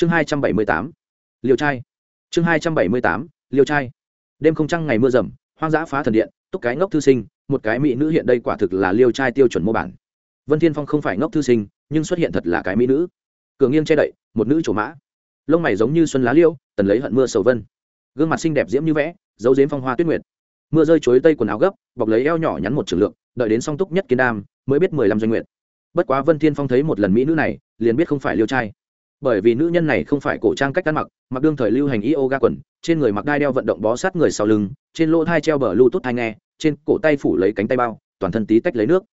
chương hai trăm bảy mươi tám, liều trai. Chương hai trăm bảy mươi tám, liều trai. Đêm không trăng ngày mưa rầm, hoang dã phá thần điện, túc cái ngốc thư sinh, một cái mỹ nữ hiện đây quả thực là liêu trai tiêu chuẩn mô bản. Vân thiên phong không phải ngốc thư sinh, nhưng xuất hiện thật là cái mỹ nữ. Cường nghiêng che đậy, một nữ trổ mã. Lông mày giống như xuân lá liêu, tần lấy hận mưa sầu vân. Gương mặt xinh đẹp diễm như vẽ, dấu dếm phong hoa tuyết nguyệt. Mưa rơi chuối tây quần áo gấp, bọc lấy eo nhỏ nhắn một trường lượng, đợi đến song túc nhất kiên đam, mới biết mười lăm doanh nguyện bất quá vân thiên phong thấy một lần mỹ nữ này, liền biết không phải liêu trai bởi vì nữ nhân này không phải cổ trang cách ăn mặc mặc đương thời lưu hành yoga quần, trên người mặc đai đeo vận động bó sát người sau lưng, trên lỗ thai treo bờ lưu tốt thai nghe, trên cổ tay phủ lấy cánh tay bao, toàn thân tí tách lấy nước.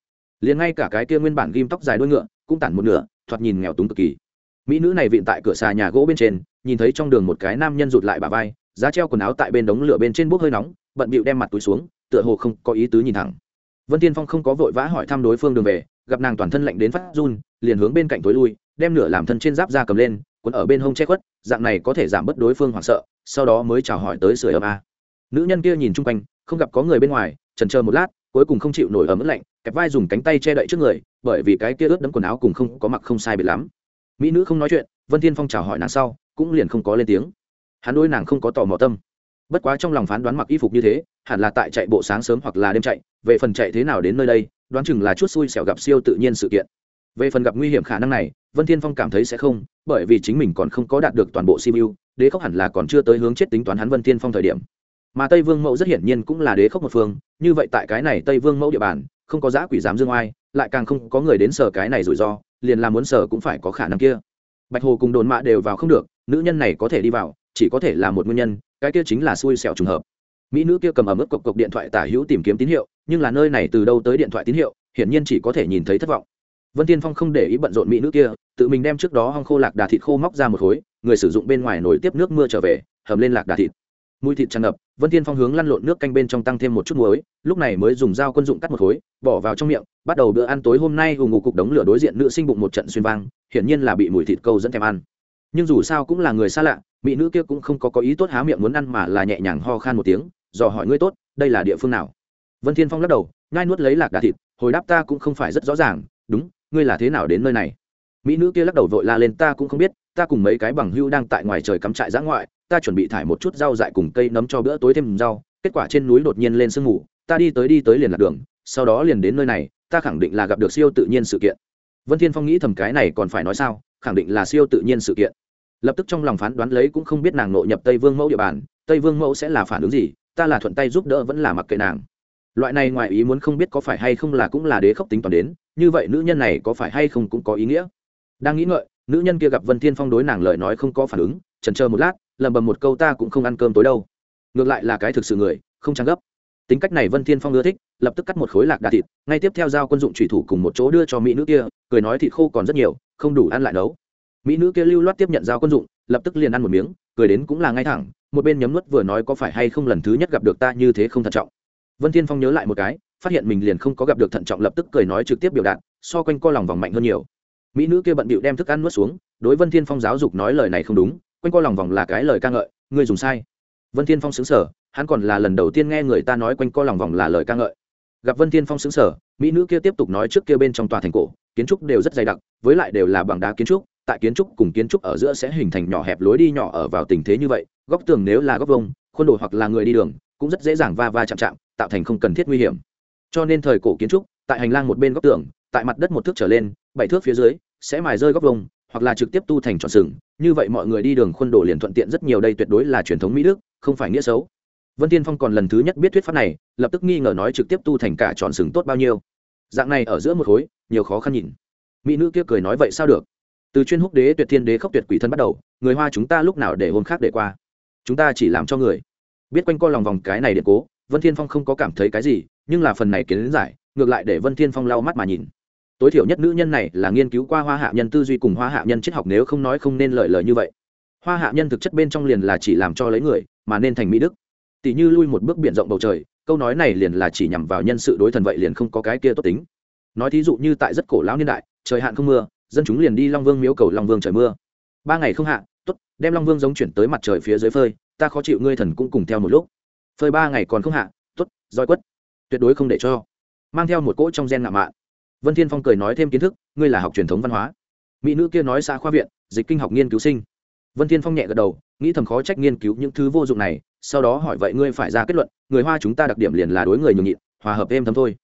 Liền ngay cả cái kia nguyên bản ghim tóc dài đuôi ngựa cũng tản một nửa, thoạt nhìn nghèo túng cực kỳ. Mỹ nữ này vịn tại cửa xà nhà gỗ bên trên, nhìn thấy trong đường một cái nam nhân rụt lại bà vai, giá treo quần áo tại bên đống lửa bên trên bốc hơi nóng, bận bịu đem mặt túi xuống, tựa hồ không có ý tứ nhìn thẳng. Vân tiên phong không có vội vã hỏi thăm đối phương đường về, gặp nàng toàn thân lạnh đến phát run, liền hướng bên cạnh tối lui đem nửa làm thân trên giáp ra cầm lên quấn ở bên hông che khuất, dạng này có thể giảm bớt đối phương hoảng sợ, sau đó mới chào hỏi tới sửa ấm a. Nữ nhân kia nhìn chung quanh, không gặp có người bên ngoài trần chờ một lát, cuối cùng không chịu nổi ấm ướt lạnh, kẹp vai dùng cánh tay che đậy trước người, bởi vì cái kia ướt đẫm quần áo cùng không có mặc không sai biệt lắm. Mỹ nữ không nói chuyện, vân thiên phong chào hỏi nàng sau, cũng liền không có lên tiếng. Hắn đôi nàng không có tò mò tâm. Bất quá trong lòng phán đoán mặc y phục như thế, hẳn là tại chạy bộ sáng sớm hoặc là đêm chạy, về phần chạy thế nào đến nơi đây, đoán chừng là chút xui xẻo gặp siêu tự nhiên sự kiện về phần gặp nguy hiểm khả năng này, vân thiên phong cảm thấy sẽ không, bởi vì chính mình còn không có đạt được toàn bộ simu đế khốc hẳn là còn chưa tới hướng chết tính toán hắn vân thiên phong thời điểm. Mà tây vương mẫu rất hiển nhiên cũng là đế khốc một phương, như vậy tại cái này tây vương mẫu địa bàn, không có giã quỷ dám dương oai, lại càng không có người đến sở cái này rủi ro, liền làm muốn sở cũng phải có khả năng kia. Bạch hồ cùng đồn mạ đều vào không được, nữ nhân này có thể đi vào, chỉ có thể là một nguyên nhân, cái kia chính là xui xẻo trùng hợp. Mỹ nữ kia cầm ở mức cộc cộc điện thoại tả hữu tìm kiếm tín hiệu, nhưng là nơi này từ đâu tới điện thoại tín hiệu, hiển nhiên chỉ có thể nhìn thấy thất vọng vân tiên phong không để ý bận rộn mỹ nữ kia, tự mình đem trước đó hong khô lạc đà thịt khô móc ra một khối, người sử dụng bên ngoài nổi tiếp nước mưa trở về, hầm lên lạc đà thịt. Mùi thịt tràn ngập, vân tiên phong hướng lăn lộn nước canh bên trong tăng thêm một chút muối, lúc này mới dùng dao quân dụng cắt một khối, bỏ vào trong miệng, bắt đầu bữa ăn tối hôm nay hùng ngủ cục đống lửa đối diện nữ sinh bụng một trận xuyên vang, hiển nhiên là bị mùi thịt câu dẫn thèm ăn. Nhưng dù sao cũng là người xa lạ, mỹ nữ kia cũng không có có ý tốt há miệng muốn ăn mà là nhẹ nhàng ho khan một tiếng, dò hỏi ngươi tốt, đây là địa phương nào? Vân thiên phong lắc đầu, nhai nuốt lấy lạc đà thịt, hồi đáp ta cũng không phải rất rõ ràng, đúng ngươi là thế nào đến nơi này? Mỹ nữ kia lắc đầu vội la lên, ta cũng không biết, ta cùng mấy cái bằng hưu đang tại ngoài trời cắm trại giã ngoại, ta chuẩn bị thải một chút rau dại cùng cây nấm cho bữa tối thêm rau, kết quả trên núi đột nhiên lên sương mù, ta đi tới đi tới liền lạc đường, sau đó liền đến nơi này, ta khẳng định là gặp được siêu tự nhiên sự kiện. Vân thiên phong nghĩ thầm cái này còn phải nói sao, khẳng định là siêu tự nhiên sự kiện. Lập tức trong lòng phán đoán lấy cũng không biết nàng nội nhập tây vương mẫu địa bàn, tây vương mẫu sẽ là phản ứng gì, ta là thuận tay giúp đỡ vẫn là mặc kệ nàng loại này ngoài ý muốn không biết có phải hay không là cũng là đế khốc tính toàn đến, như vậy nữ nhân này có phải hay không cũng có ý nghĩa. Đang nghĩ ngợi, nữ nhân kia gặp vân thiên phong đối nàng lời nói không có phản ứng trần chờ một lát lầm bầm một câu ta cũng không ăn cơm tối đâu. Ngược lại là cái thực sự người, không trang gấp. Tính cách này vân thiên phong ưa thích, lập tức cắt một khối lạc đà thịt, ngay tiếp theo giao quân dụng thủy thủ cùng một chỗ đưa cho mỹ nữ kia, cười nói thịt khô còn rất nhiều, không đủ ăn lại nấu. Mỹ nữ kia lưu loát tiếp nhận giao quân dụng, lập tức liền ăn một miếng, cười đến cũng là ngay thẳng, một bên nhấm nuốt vừa nói có phải hay không lần thứ nhất gặp được ta như thế không thận trọng vân thiên phong nhớ lại một cái, phát hiện mình liền không có gặp được thận trọng lập tức cười nói trực tiếp biểu đạt, so quanh co lòng vòng mạnh hơn nhiều. Mỹ nữ kia bận bịu đem thức ăn nuốt xuống, đối vân thiên phong giáo dục nói lời này không đúng, quanh co lòng vòng là cái lời ca ngợi ngươi dùng sai. Vân thiên phong xứng sở hắn còn là lần đầu tiên nghe người ta nói quanh co lòng vòng là lời ca ngợi. Gặp vân thiên phong xứng sở mỹ nữ kia tiếp tục nói trước kia bên trong tòa thành cổ, kiến trúc đều rất dày đặc, với lại đều là bằng đá kiến trúc, tại kiến trúc cùng kiến trúc ở giữa sẽ hình thành nhỏ hẹp lối đi nhỏ ở vào tình thế như vậy, góc tường nếu là góc vông khuôn đồ hoặc là người đi đường, cũng rất dễ dàng va va chạm chạm tạo thành không cần thiết nguy hiểm. Cho nên thời cổ kiến trúc, tại hành lang một bên góc tường, tại mặt đất một thước trở lên, bảy thước phía dưới, sẽ mài rơi góc vông, hoặc là trực tiếp tu thành tròn sừng. Như vậy mọi người đi đường khuôn đồ liền thuận tiện rất nhiều, đây tuyệt đối là truyền thống mỹ đức, không phải nghĩa xấu. Vân tiên phong còn lần thứ nhất biết thuyết pháp này, lập tức nghi ngờ nói trực tiếp tu thành cả tròn sừng tốt bao nhiêu. Dạng này ở giữa một khối, nhiều khó khăn nhìn. Mỹ nữ kia cười nói vậy sao được? Từ chuyên húc đế tuyệt thiên đế khốc tuyệt quỷ thân bắt đầu, người hoa chúng ta lúc nào để hôn khác để qua? Chúng ta chỉ làm cho người. Biết quanh co lòng vòng cái này điện cố vân thiên phong không có cảm thấy cái gì, nhưng là phần này kiến giải, ngược lại để vân thiên phong lau mắt mà nhìn. Tối thiểu nhất nữ nhân này là nghiên cứu qua hoa hạ nhân tư duy cùng hoa hạ nhân triết học nếu không nói không nên lợi lời như vậy. Hoa hạ nhân thực chất bên trong liền là chỉ làm cho lấy người, mà nên thành mỹ đức. Tỷ như lui một bước biển rộng bầu trời, câu nói này liền là chỉ nhằm vào nhân sự đối thần vậy liền không có cái kia tốt tính. Nói thí dụ như tại rất cổ lão niên đại, trời hạn không mưa, dân chúng liền đi long vương miếu cầu long vương trời mưa. Ba ngày không hạ, tốt, đem long vương giống chuyển tới mặt trời phía dưới phơi, ta khó chịu ngươi thần cũng cùng theo một lúc phơi ba ngày còn không hạ, tốt, roi quất. Tuyệt đối không để cho. Mang theo một cỗ trong gen ngạo mạn. Vân thiên phong cười nói thêm kiến thức, ngươi là học truyền thống văn hóa. Mỹ nữ kia nói xã khoa viện, dịch kinh học nghiên cứu sinh. Vân thiên phong nhẹ gật đầu, nghĩ thầm khó trách nghiên cứu những thứ vô dụng này, sau đó hỏi vậy ngươi phải ra kết luận, người hoa chúng ta đặc điểm liền là đối người nhường nhịn, hòa hợp êm thấm thôi.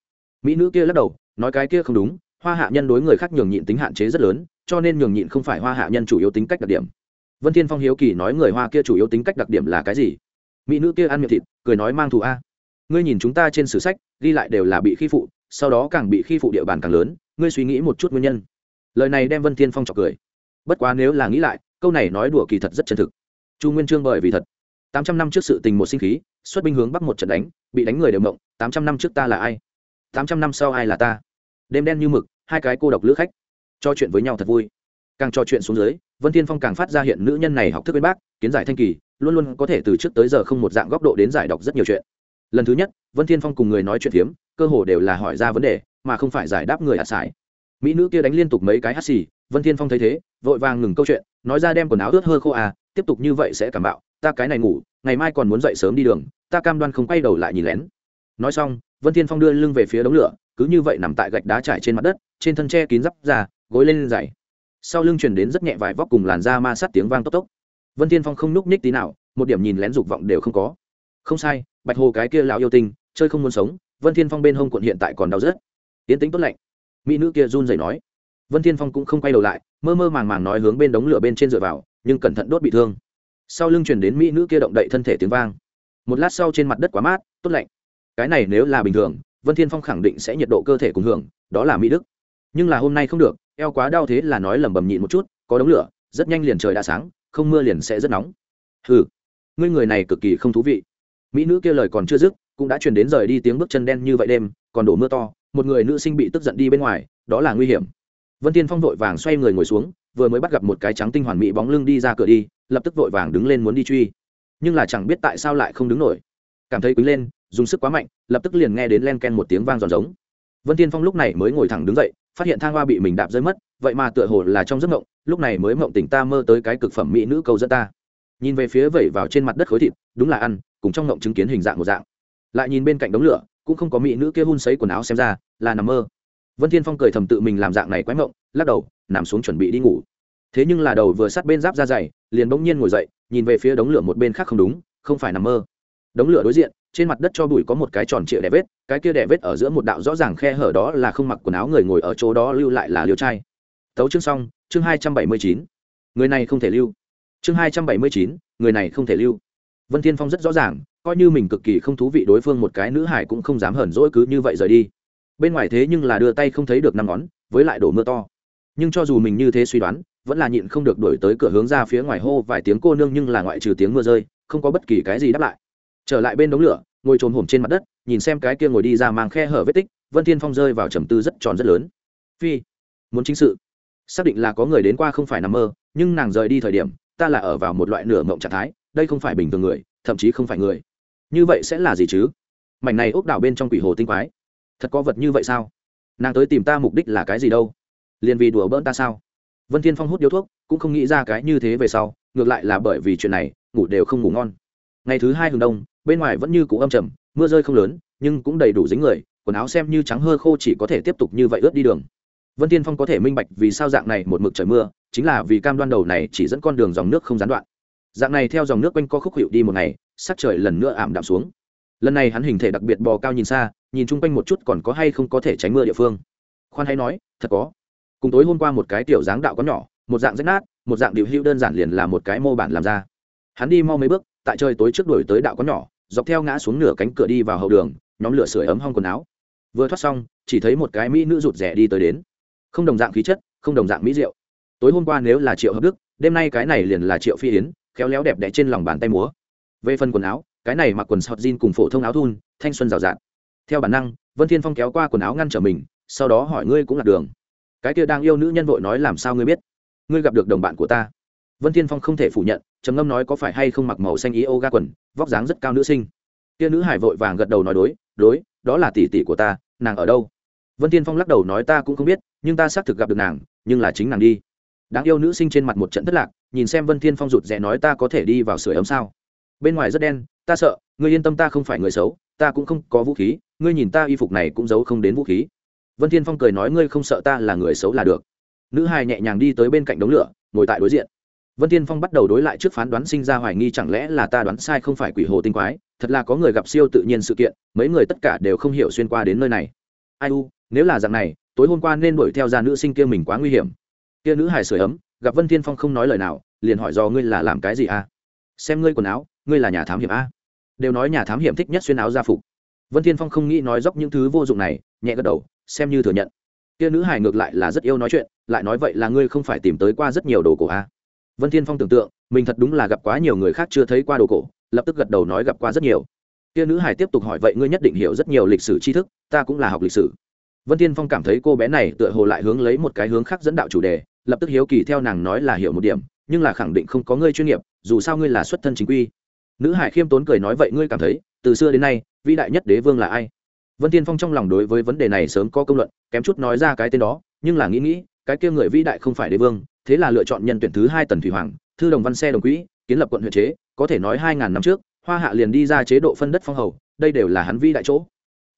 Mỹ nữ kia lắc đầu, nói cái kia không đúng, hoa hạ nhân đối người khác nhường nhịn tính hạn chế rất lớn, cho nên nhường nhịn không phải hoa hạ nhân chủ yếu tính cách đặc điểm. Vân thiên phong hiếu kỳ nói người hoa kia chủ yếu tính cách đặc điểm là cái gì? Mỹ nữ kia ăn miệng thịt, cười nói mang thù a. Ngươi nhìn chúng ta trên sử sách, ghi lại đều là bị khi phụ, sau đó càng bị khi phụ địa bàn càng lớn, ngươi suy nghĩ một chút nguyên nhân. Lời này đem vân thiên phong chọc cười. Bất quá nếu là nghĩ lại, câu này nói đùa kỳ thật rất chân thực. Chu nguyên trương bởi vì thật, tám trăm năm trước sự tình một sinh khí, xuất binh hướng bắc một trận đánh, bị đánh người đều mộng, tám trăm năm trước ta là ai? Tám trăm năm sau ai là ta? Đêm đen như mực, hai cái cô độc lữ khách, trò chuyện với nhau thật vui. Càng trò chuyện xuống dưới, vân thiên phong càng phát ra hiện nữ nhân này học thức bên bác, kiến giải thanh kỳ luôn luôn có thể từ trước tới giờ không một dạng góc độ đến giải đọc rất nhiều chuyện. Lần thứ nhất, vân thiên phong cùng người nói chuyện phiếm, cơ hồ đều là hỏi ra vấn đề, mà không phải giải đáp người hạt sải. Mỹ nữ kia đánh liên tục mấy cái hắt xì, vân thiên phong thấy thế, vội vàng ngừng câu chuyện, nói ra đem quần áo ướt hơ khô à tiếp tục như vậy sẽ cảm bạo, ta cái này ngủ, ngày mai còn muốn dậy sớm đi đường, ta cam đoan không quay đầu lại nhìn lén. Nói xong, vân thiên phong đưa lưng về phía đống lửa, cứ như vậy nằm tại gạch đá trải trên mặt đất, trên thân tre kín giáp ra gối lên dày sau lưng truyền đến rất nhẹ vải vóc cùng làn da ma sát tiếng vang tốc tốc vân thiên phong không núc ních tí nào, một điểm nhìn lén dục vọng đều không có. Không sai, bạch hồ cái kia lão yêu tinh, chơi không muốn sống, vân thiên phong bên hông quận hiện tại còn đau rớt. Tiến tính tốt lạnh. Mỹ nữ kia run rẩy nói. Vân thiên phong cũng không quay đầu lại, mơ mơ màng màng nói hướng bên đống lửa bên trên dựa vào, nhưng cẩn thận đốt bị thương. Sau lưng truyền đến mỹ nữ kia động đậy thân thể tiếng vang. Một lát sau trên mặt đất quá mát, tốt lạnh. Cái này nếu là bình thường, vân thiên phong khẳng định sẽ nhiệt độ cơ thể cùng hưởng, đó là mỹ đức. Nhưng là hôm nay không được, eo quá đau thế là nói lẩm bẩm nhịn một chút, có đống lửa, rất nhanh liền trời đã sáng không mưa liền sẽ rất nóng. Ừ ngươi người này cực kỳ không thú vị. Mỹ nữ kia lời còn chưa dứt, cũng đã truyền đến rời đi tiếng bước chân đen như vậy đêm, còn đổ mưa to, một người nữ sinh bị tức giận đi bên ngoài, đó là nguy hiểm. Vân tiên phong vội vàng xoay người ngồi xuống, vừa mới bắt gặp một cái trắng tinh hoàn mỹ bóng lưng đi ra cửa đi, lập tức vội vàng đứng lên muốn đi truy. Nhưng là chẳng biết tại sao lại không đứng nổi. Cảm thấy quý lên, dùng sức quá mạnh, lập tức liền nghe đến len ken một tiếng vang giòn giống. Vân tiên phong lúc này mới ngồi thẳng đứng dậy, phát hiện thang hoa bị mình đạp rơi mất vậy mà tựa hồ là trong giấc mộng, lúc này mới mộng tỉnh ta mơ tới cái cực phẩm mỹ nữ cầu dẫn ta. Nhìn về phía vẩy vào trên mặt đất khối thịt, đúng là ăn, cùng trong mộng chứng kiến hình dạng một dạng. Lại nhìn bên cạnh đống lửa, cũng không có mỹ nữ kia hun sấy quần áo xem ra, là nằm mơ. Vân thiên phong cười thầm tự mình làm dạng này quái mộng, lắc đầu, nằm xuống chuẩn bị đi ngủ. Thế nhưng là đầu vừa sát bên giáp ra dày, liền bỗng nhiên ngồi dậy, nhìn về phía đống lửa một bên khác không đúng, không phải nằm mơ. Đống lửa đối diện, trên mặt đất cho bụi có một cái tròn trịa đẻ vết, cái kia đẻ vết ở giữa một đạo rõ ràng khe hở đó là không mặc quần áo người ngồi ở chỗ đó lưu lại là liều trai tấu chương xong, chương hai trăm bảy mươi chín. Người này không thể lưu. Chương hai trăm bảy mươi chín, người này không thể lưu. Vân thiên phong rất rõ ràng, coi như mình cực kỳ không thú vị đối phương một cái nữ hải cũng không dám hờn dỗi cứ như vậy rời đi. Bên ngoài thế nhưng là đưa tay không thấy được năm ngón, với lại đổ mưa to. Nhưng cho dù mình như thế suy đoán, vẫn là nhịn không được đổi tới cửa hướng ra phía ngoài hô vài tiếng cô nương nhưng là ngoại trừ tiếng mưa rơi, không có bất kỳ cái gì đáp lại. Trở lại bên đống lửa, ngồi trồm hổm trên mặt đất, nhìn xem cái kia ngồi đi ra mang khe hở vết tích, vân thiên phong rơi vào trầm tư rất tròn rất lớn. Phi, muốn chính sự xác định là có người đến qua không phải nằm mơ, nhưng nàng rời đi thời điểm, ta là ở vào một loại nửa mộng trạng thái, đây không phải bình thường người, thậm chí không phải người. Như vậy sẽ là gì chứ? Mảnh này ốc đảo bên trong quỷ hồ tinh quái. Thật có vật như vậy sao? Nàng tới tìm ta mục đích là cái gì đâu? Liền vì đùa bỡn ta sao? Vân thiên phong hút điếu thuốc, cũng không nghĩ ra cái như thế về sau, ngược lại là bởi vì chuyện này, ngủ đều không ngủ ngon. Ngày thứ hai hừng đông, bên ngoài vẫn như cũ âm trầm, mưa rơi không lớn, nhưng cũng đầy đủ dính người, quần áo xem như trắng hơ khô chỉ có thể tiếp tục như vậy ướt đi đường vân tiên phong có thể minh bạch vì sao dạng này một mực trời mưa, chính là vì cam đoan đầu này chỉ dẫn con đường dòng nước không gián đoạn. Dạng này theo dòng nước quanh co khúc hiệu đi một ngày, sắc trời lần nữa ảm đạm xuống. Lần này hắn hình thể đặc biệt bò cao nhìn xa, nhìn chung quanh một chút còn có hay không có thể tránh mưa địa phương. Khoan hay nói, thật có. Cùng tối hôm qua một cái tiểu dáng đạo có nhỏ, một dạng rách nát, một dạng điều hữu đơn giản liền là một cái mô bản làm ra. Hắn đi mau mấy bước, tại trời tối trước đuổi tới đạo có nhỏ, dọc theo ngã xuống nửa cánh cửa đi vào hậu đường, nhóm lửa sưởi ấm hong quần áo. Vừa thoát xong, chỉ thấy một cái mỹ nữ rụt rẻ đi tới đến không đồng dạng khí chất, không đồng dạng mỹ rượu tối hôm qua nếu là triệu hợp đức, đêm nay cái này liền là triệu phi yến, khéo léo đẹp đẽ trên lòng bàn tay múa. Về phần quần áo, cái này mặc quần sọt jean cùng phổ thông áo thun, thanh xuân rào rạt. Theo bản năng, vân thiên phong kéo qua quần áo ngăn trở mình, sau đó hỏi ngươi cũng lạc đường. Cái kia đang yêu nữ nhân vội nói làm sao ngươi biết? Ngươi gặp được đồng bạn của ta. Vân thiên phong không thể phủ nhận, trầm ngâm nói có phải hay không mặc màu xanh ý ô ga quần, vóc dáng rất cao nữ sinh. Kia nữ hải vội vàng gật đầu nói đối đối, đó là tỷ tỷ của ta, nàng ở đâu? Vân thiên phong lắc đầu nói ta cũng không biết, nhưng ta xác thực gặp được nàng, nhưng là chính nàng đi. Đáng yêu nữ sinh trên mặt một trận thất lạc, nhìn xem vân thiên phong rụt rè nói ta có thể đi vào sửa ấm sao? Bên ngoài rất đen, ta sợ, ngươi yên tâm ta không phải người xấu, ta cũng không có vũ khí, ngươi nhìn ta y phục này cũng giấu không đến vũ khí. Vân thiên phong cười nói ngươi không sợ ta là người xấu là được. Nữ hài nhẹ nhàng đi tới bên cạnh đống lửa, ngồi tại đối diện. Vân tiên phong bắt đầu đối lại trước phán đoán sinh ra hoài nghi chẳng lẽ là ta đoán sai không phải quỷ hồ tinh quái, thật là có người gặp siêu tự nhiên sự kiện, mấy người tất cả đều không hiểu xuyên qua đến nơi này. Ai u nếu là dạng này, tối hôm qua nên đuổi theo ra nữ sinh kia mình quá nguy hiểm. Kia nữ hài sửa ấm, gặp vân thiên phong không nói lời nào, liền hỏi do ngươi là làm cái gì a? Xem ngươi quần áo, ngươi là nhà thám hiểm a? Đều nói nhà thám hiểm thích nhất xuyên áo gia phục. Vân thiên phong không nghĩ nói dốc những thứ vô dụng này, nhẹ gật đầu, xem như thừa nhận. Kia nữ hài ngược lại là rất yêu nói chuyện, lại nói vậy là ngươi không phải tìm tới qua rất nhiều đồ cổ a? Vân thiên phong tưởng tượng, mình thật đúng là gặp quá nhiều người khác chưa thấy qua đồ cổ, lập tức gật đầu nói gặp qua rất nhiều. Kia nữ hải tiếp tục hỏi vậy ngươi nhất định hiểu rất nhiều lịch sử tri thức, ta cũng là học lịch sử vân thiên phong cảm thấy cô bé này tựa hồ lại hướng lấy một cái hướng khác dẫn đạo chủ đề, lập tức hiếu kỳ theo nàng nói là hiểu một điểm, nhưng là khẳng định không có ngươi chuyên nghiệp, dù sao ngươi là xuất thân chính quy. Nữ hải khiêm tốn cười nói vậy ngươi cảm thấy, từ xưa đến nay, vĩ đại nhất đế vương là ai? Vân thiên phong trong lòng đối với vấn đề này sớm có công luận, kém chút nói ra cái tên đó, nhưng là nghĩ nghĩ, cái kia người vĩ đại không phải đế vương, thế là lựa chọn nhân tuyển thứ hai tần thủy hoàng, thư đồng văn xe đồng quỹ, kiến lập quận huyện chế, có thể nói hai ngàn năm trước, hoa hạ liền đi ra chế độ phân đất phong hầu, đây đều là hắn vĩ đại chỗ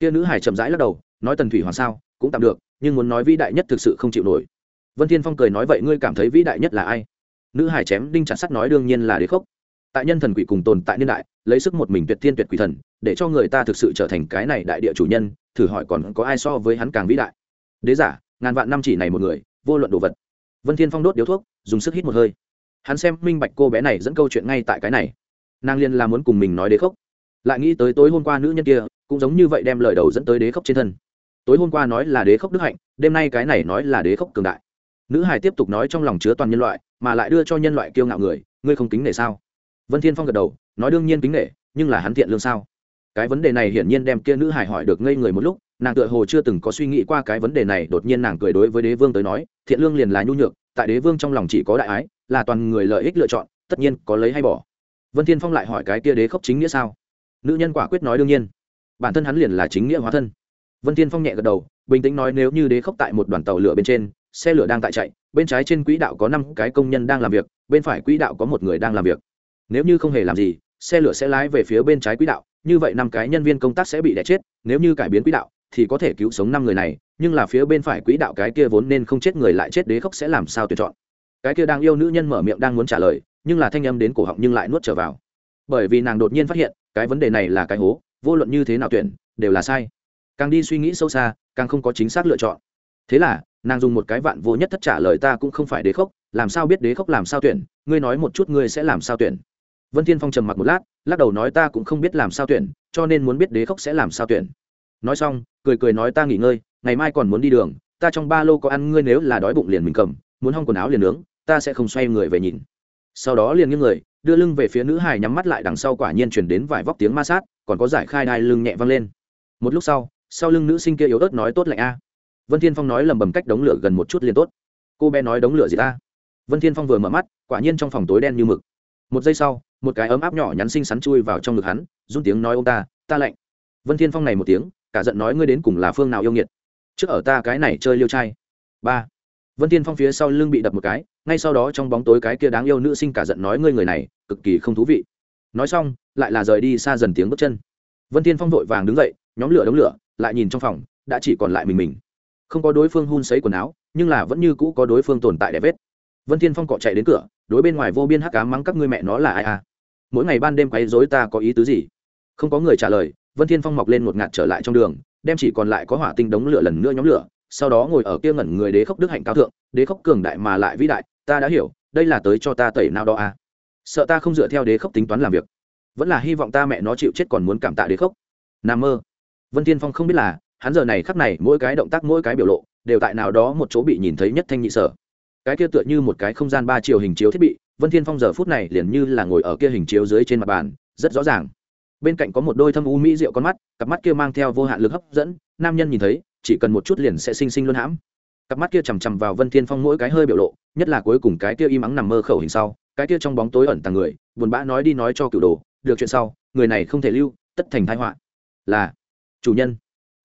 kia nữ hải chậm rãi lắc đầu, nói tần thủy hoàng sao, cũng tạm được, nhưng muốn nói vĩ đại nhất thực sự không chịu nổi. Vân thiên phong cười nói vậy ngươi cảm thấy vĩ đại nhất là ai? Nữ hải chém đinh chặt sắt nói đương nhiên là đế khốc. Tại nhân thần quỷ cùng tồn tại niên đại, lấy sức một mình tuyệt thiên tuyệt quỷ thần, để cho người ta thực sự trở thành cái này đại địa chủ nhân, thử hỏi còn có ai so với hắn càng vĩ đại? Đế giả, ngàn vạn năm chỉ này một người, vô luận đồ vật. Vân thiên phong đốt điếu thuốc, dùng sức hít một hơi. Hắn xem minh bạch cô bé này dẫn câu chuyện ngay tại cái này. Nàng liên là muốn cùng mình nói đế khốc. Lại nghĩ tới tối hôm qua nữ nhân kia cũng giống như vậy đem lời đầu dẫn tới đế khốc trên thân. Tối hôm qua nói là đế khốc đức hạnh, đêm nay cái này nói là đế khốc cường đại. Nữ hải tiếp tục nói trong lòng chứa toàn nhân loại, mà lại đưa cho nhân loại kiêu ngạo người, ngươi không kính nể sao? Vân thiên phong gật đầu, nói đương nhiên kính nể, nhưng là hắn thiện lương sao? Cái vấn đề này hiển nhiên đem kia nữ hải hỏi được ngây người một lúc, nàng tựa hồ chưa từng có suy nghĩ qua cái vấn đề này, đột nhiên nàng cười đối với đế vương tới nói, thiện lương liền là nhu nhược, tại đế vương trong lòng chỉ có đại ái, là toàn người lợi ích lựa chọn, tất nhiên có lấy hay bỏ. Vân thiên phong lại hỏi cái kia đế khốc chính nghĩa sao? Nữ nhân quả quyết nói đương nhiên bản thân hắn liền là chính nghĩa hóa thân. Vân thiên phong nhẹ gật đầu, bình tĩnh nói nếu như đế khốc tại một đoàn tàu lửa bên trên, xe lửa đang tại chạy, bên trái trên quỹ đạo có năm cái công nhân đang làm việc, bên phải quỹ đạo có một người đang làm việc. Nếu như không hề làm gì, xe lửa sẽ lái về phía bên trái quỹ đạo, như vậy năm cái nhân viên công tác sẽ bị đẻ chết, nếu như cải biến quỹ đạo thì có thể cứu sống năm người này, nhưng là phía bên phải quỹ đạo cái kia vốn nên không chết người lại chết đế khốc sẽ làm sao tuyển chọn? Cái kia đang yêu nữ nhân mở miệng đang muốn trả lời, nhưng là thanh âm đến cổ họng nhưng lại nuốt trở vào. Bởi vì nàng đột nhiên phát hiện, cái vấn đề này là cái hố vô luận như thế nào tuyển, đều là sai. Càng đi suy nghĩ sâu xa, càng không có chính xác lựa chọn. Thế là, nàng dùng một cái vạn vô nhất thất trả lời ta cũng không phải đế khốc, làm sao biết đế khốc làm sao tuyển, ngươi nói một chút ngươi sẽ làm sao tuyển. Vân thiên phong trầm mặc một lát, lắc đầu nói ta cũng không biết làm sao tuyển, cho nên muốn biết đế khốc sẽ làm sao tuyển. Nói xong, cười cười nói ta nghỉ ngơi, ngày mai còn muốn đi đường, ta trong ba lô có ăn, ngươi nếu là đói bụng liền mình cầm, muốn hong quần áo liền nướng, ta sẽ không xoay người về nhìn. Sau đó liền những người đưa lưng về phía nữ hài nhắm mắt lại đằng sau quả nhiên chuyển đến vài vóc tiếng ma sát, còn có giải khai đai lưng nhẹ văng lên. Một lúc sau sau lưng nữ sinh kia yếu ớt nói tốt lạnh a. Vân thiên phong nói lầm bầm cách đống lửa gần một chút liền tốt. Cô bé nói đống lửa gì ta? Vân thiên phong vừa mở mắt, quả nhiên trong phòng tối đen như mực. Một giây sau, một cái ấm áp nhỏ nhắn xinh xắn chui vào trong ngực hắn, run tiếng nói ông ta ta lạnh. Vân thiên phong này một tiếng, cả giận nói ngươi đến cùng là phương nào yêu nghiệt? Trước ở ta cái này chơi liêu trai. Ba. Vân thiên phong phía sau lưng bị đập một cái ngay sau đó trong bóng tối cái kia đáng yêu nữ sinh cả giận nói ngươi người này cực kỳ không thú vị. Nói xong, lại là rời đi xa dần tiếng bước chân. Vân thiên phong vội vàng đứng dậy, nhóm lửa đống lửa, lại nhìn trong phòng, đã chỉ còn lại mình mình. Không có đối phương hun sấy quần áo, nhưng là vẫn như cũ có đối phương tồn tại để vết. Vân thiên phong cọ chạy đến cửa, đối bên ngoài vô biên hắc ám mắng các ngươi mẹ nó là ai à? Mỗi ngày ban đêm quấy rối ta có ý tứ gì? Không có người trả lời, vân thiên phong mọc lên một ngạt trở lại trong đường, đem chỉ còn lại có hỏa tinh đống lửa lần nữa nhóm lửa, sau đó ngồi ở kia ngẩn người đế khốc đức hạnh cao thượng, đế khốc cường đại mà lại vĩ đại ta đã hiểu, đây là tới cho ta tẩy nào đó à. Sợ ta không dựa theo đế khốc tính toán làm việc. Vẫn là hy vọng ta mẹ nó chịu chết còn muốn cảm tạ đế khốc. Nam mơ. Vân thiên phong không biết là, hắn giờ này khắc này mỗi cái động tác, mỗi cái biểu lộ, đều tại nào đó một chỗ bị nhìn thấy nhất thanh nhị sở. Cái kia tựa như một cái không gian ba chiều hình chiếu thiết bị, vân thiên phong giờ phút này liền như là ngồi ở kia hình chiếu dưới trên mặt bàn, rất rõ ràng. Bên cạnh có một đôi thâm u mỹ rượu con mắt, cặp mắt kia mang theo vô hạn lực hấp dẫn, nam nhân nhìn thấy, chỉ cần một chút liền sẽ sinh sinh luôn hãm cặp mắt kia chằm chằm vào vân thiên phong mỗi cái hơi biểu lộ, nhất là cuối cùng cái kia im ắng nằm mơ khẩu hình sau, cái kia trong bóng tối ẩn tàng người, buồn bã nói đi nói cho cựu đồ, được chuyện sau, người này không thể lưu, tất thành tai họa. Là, chủ nhân.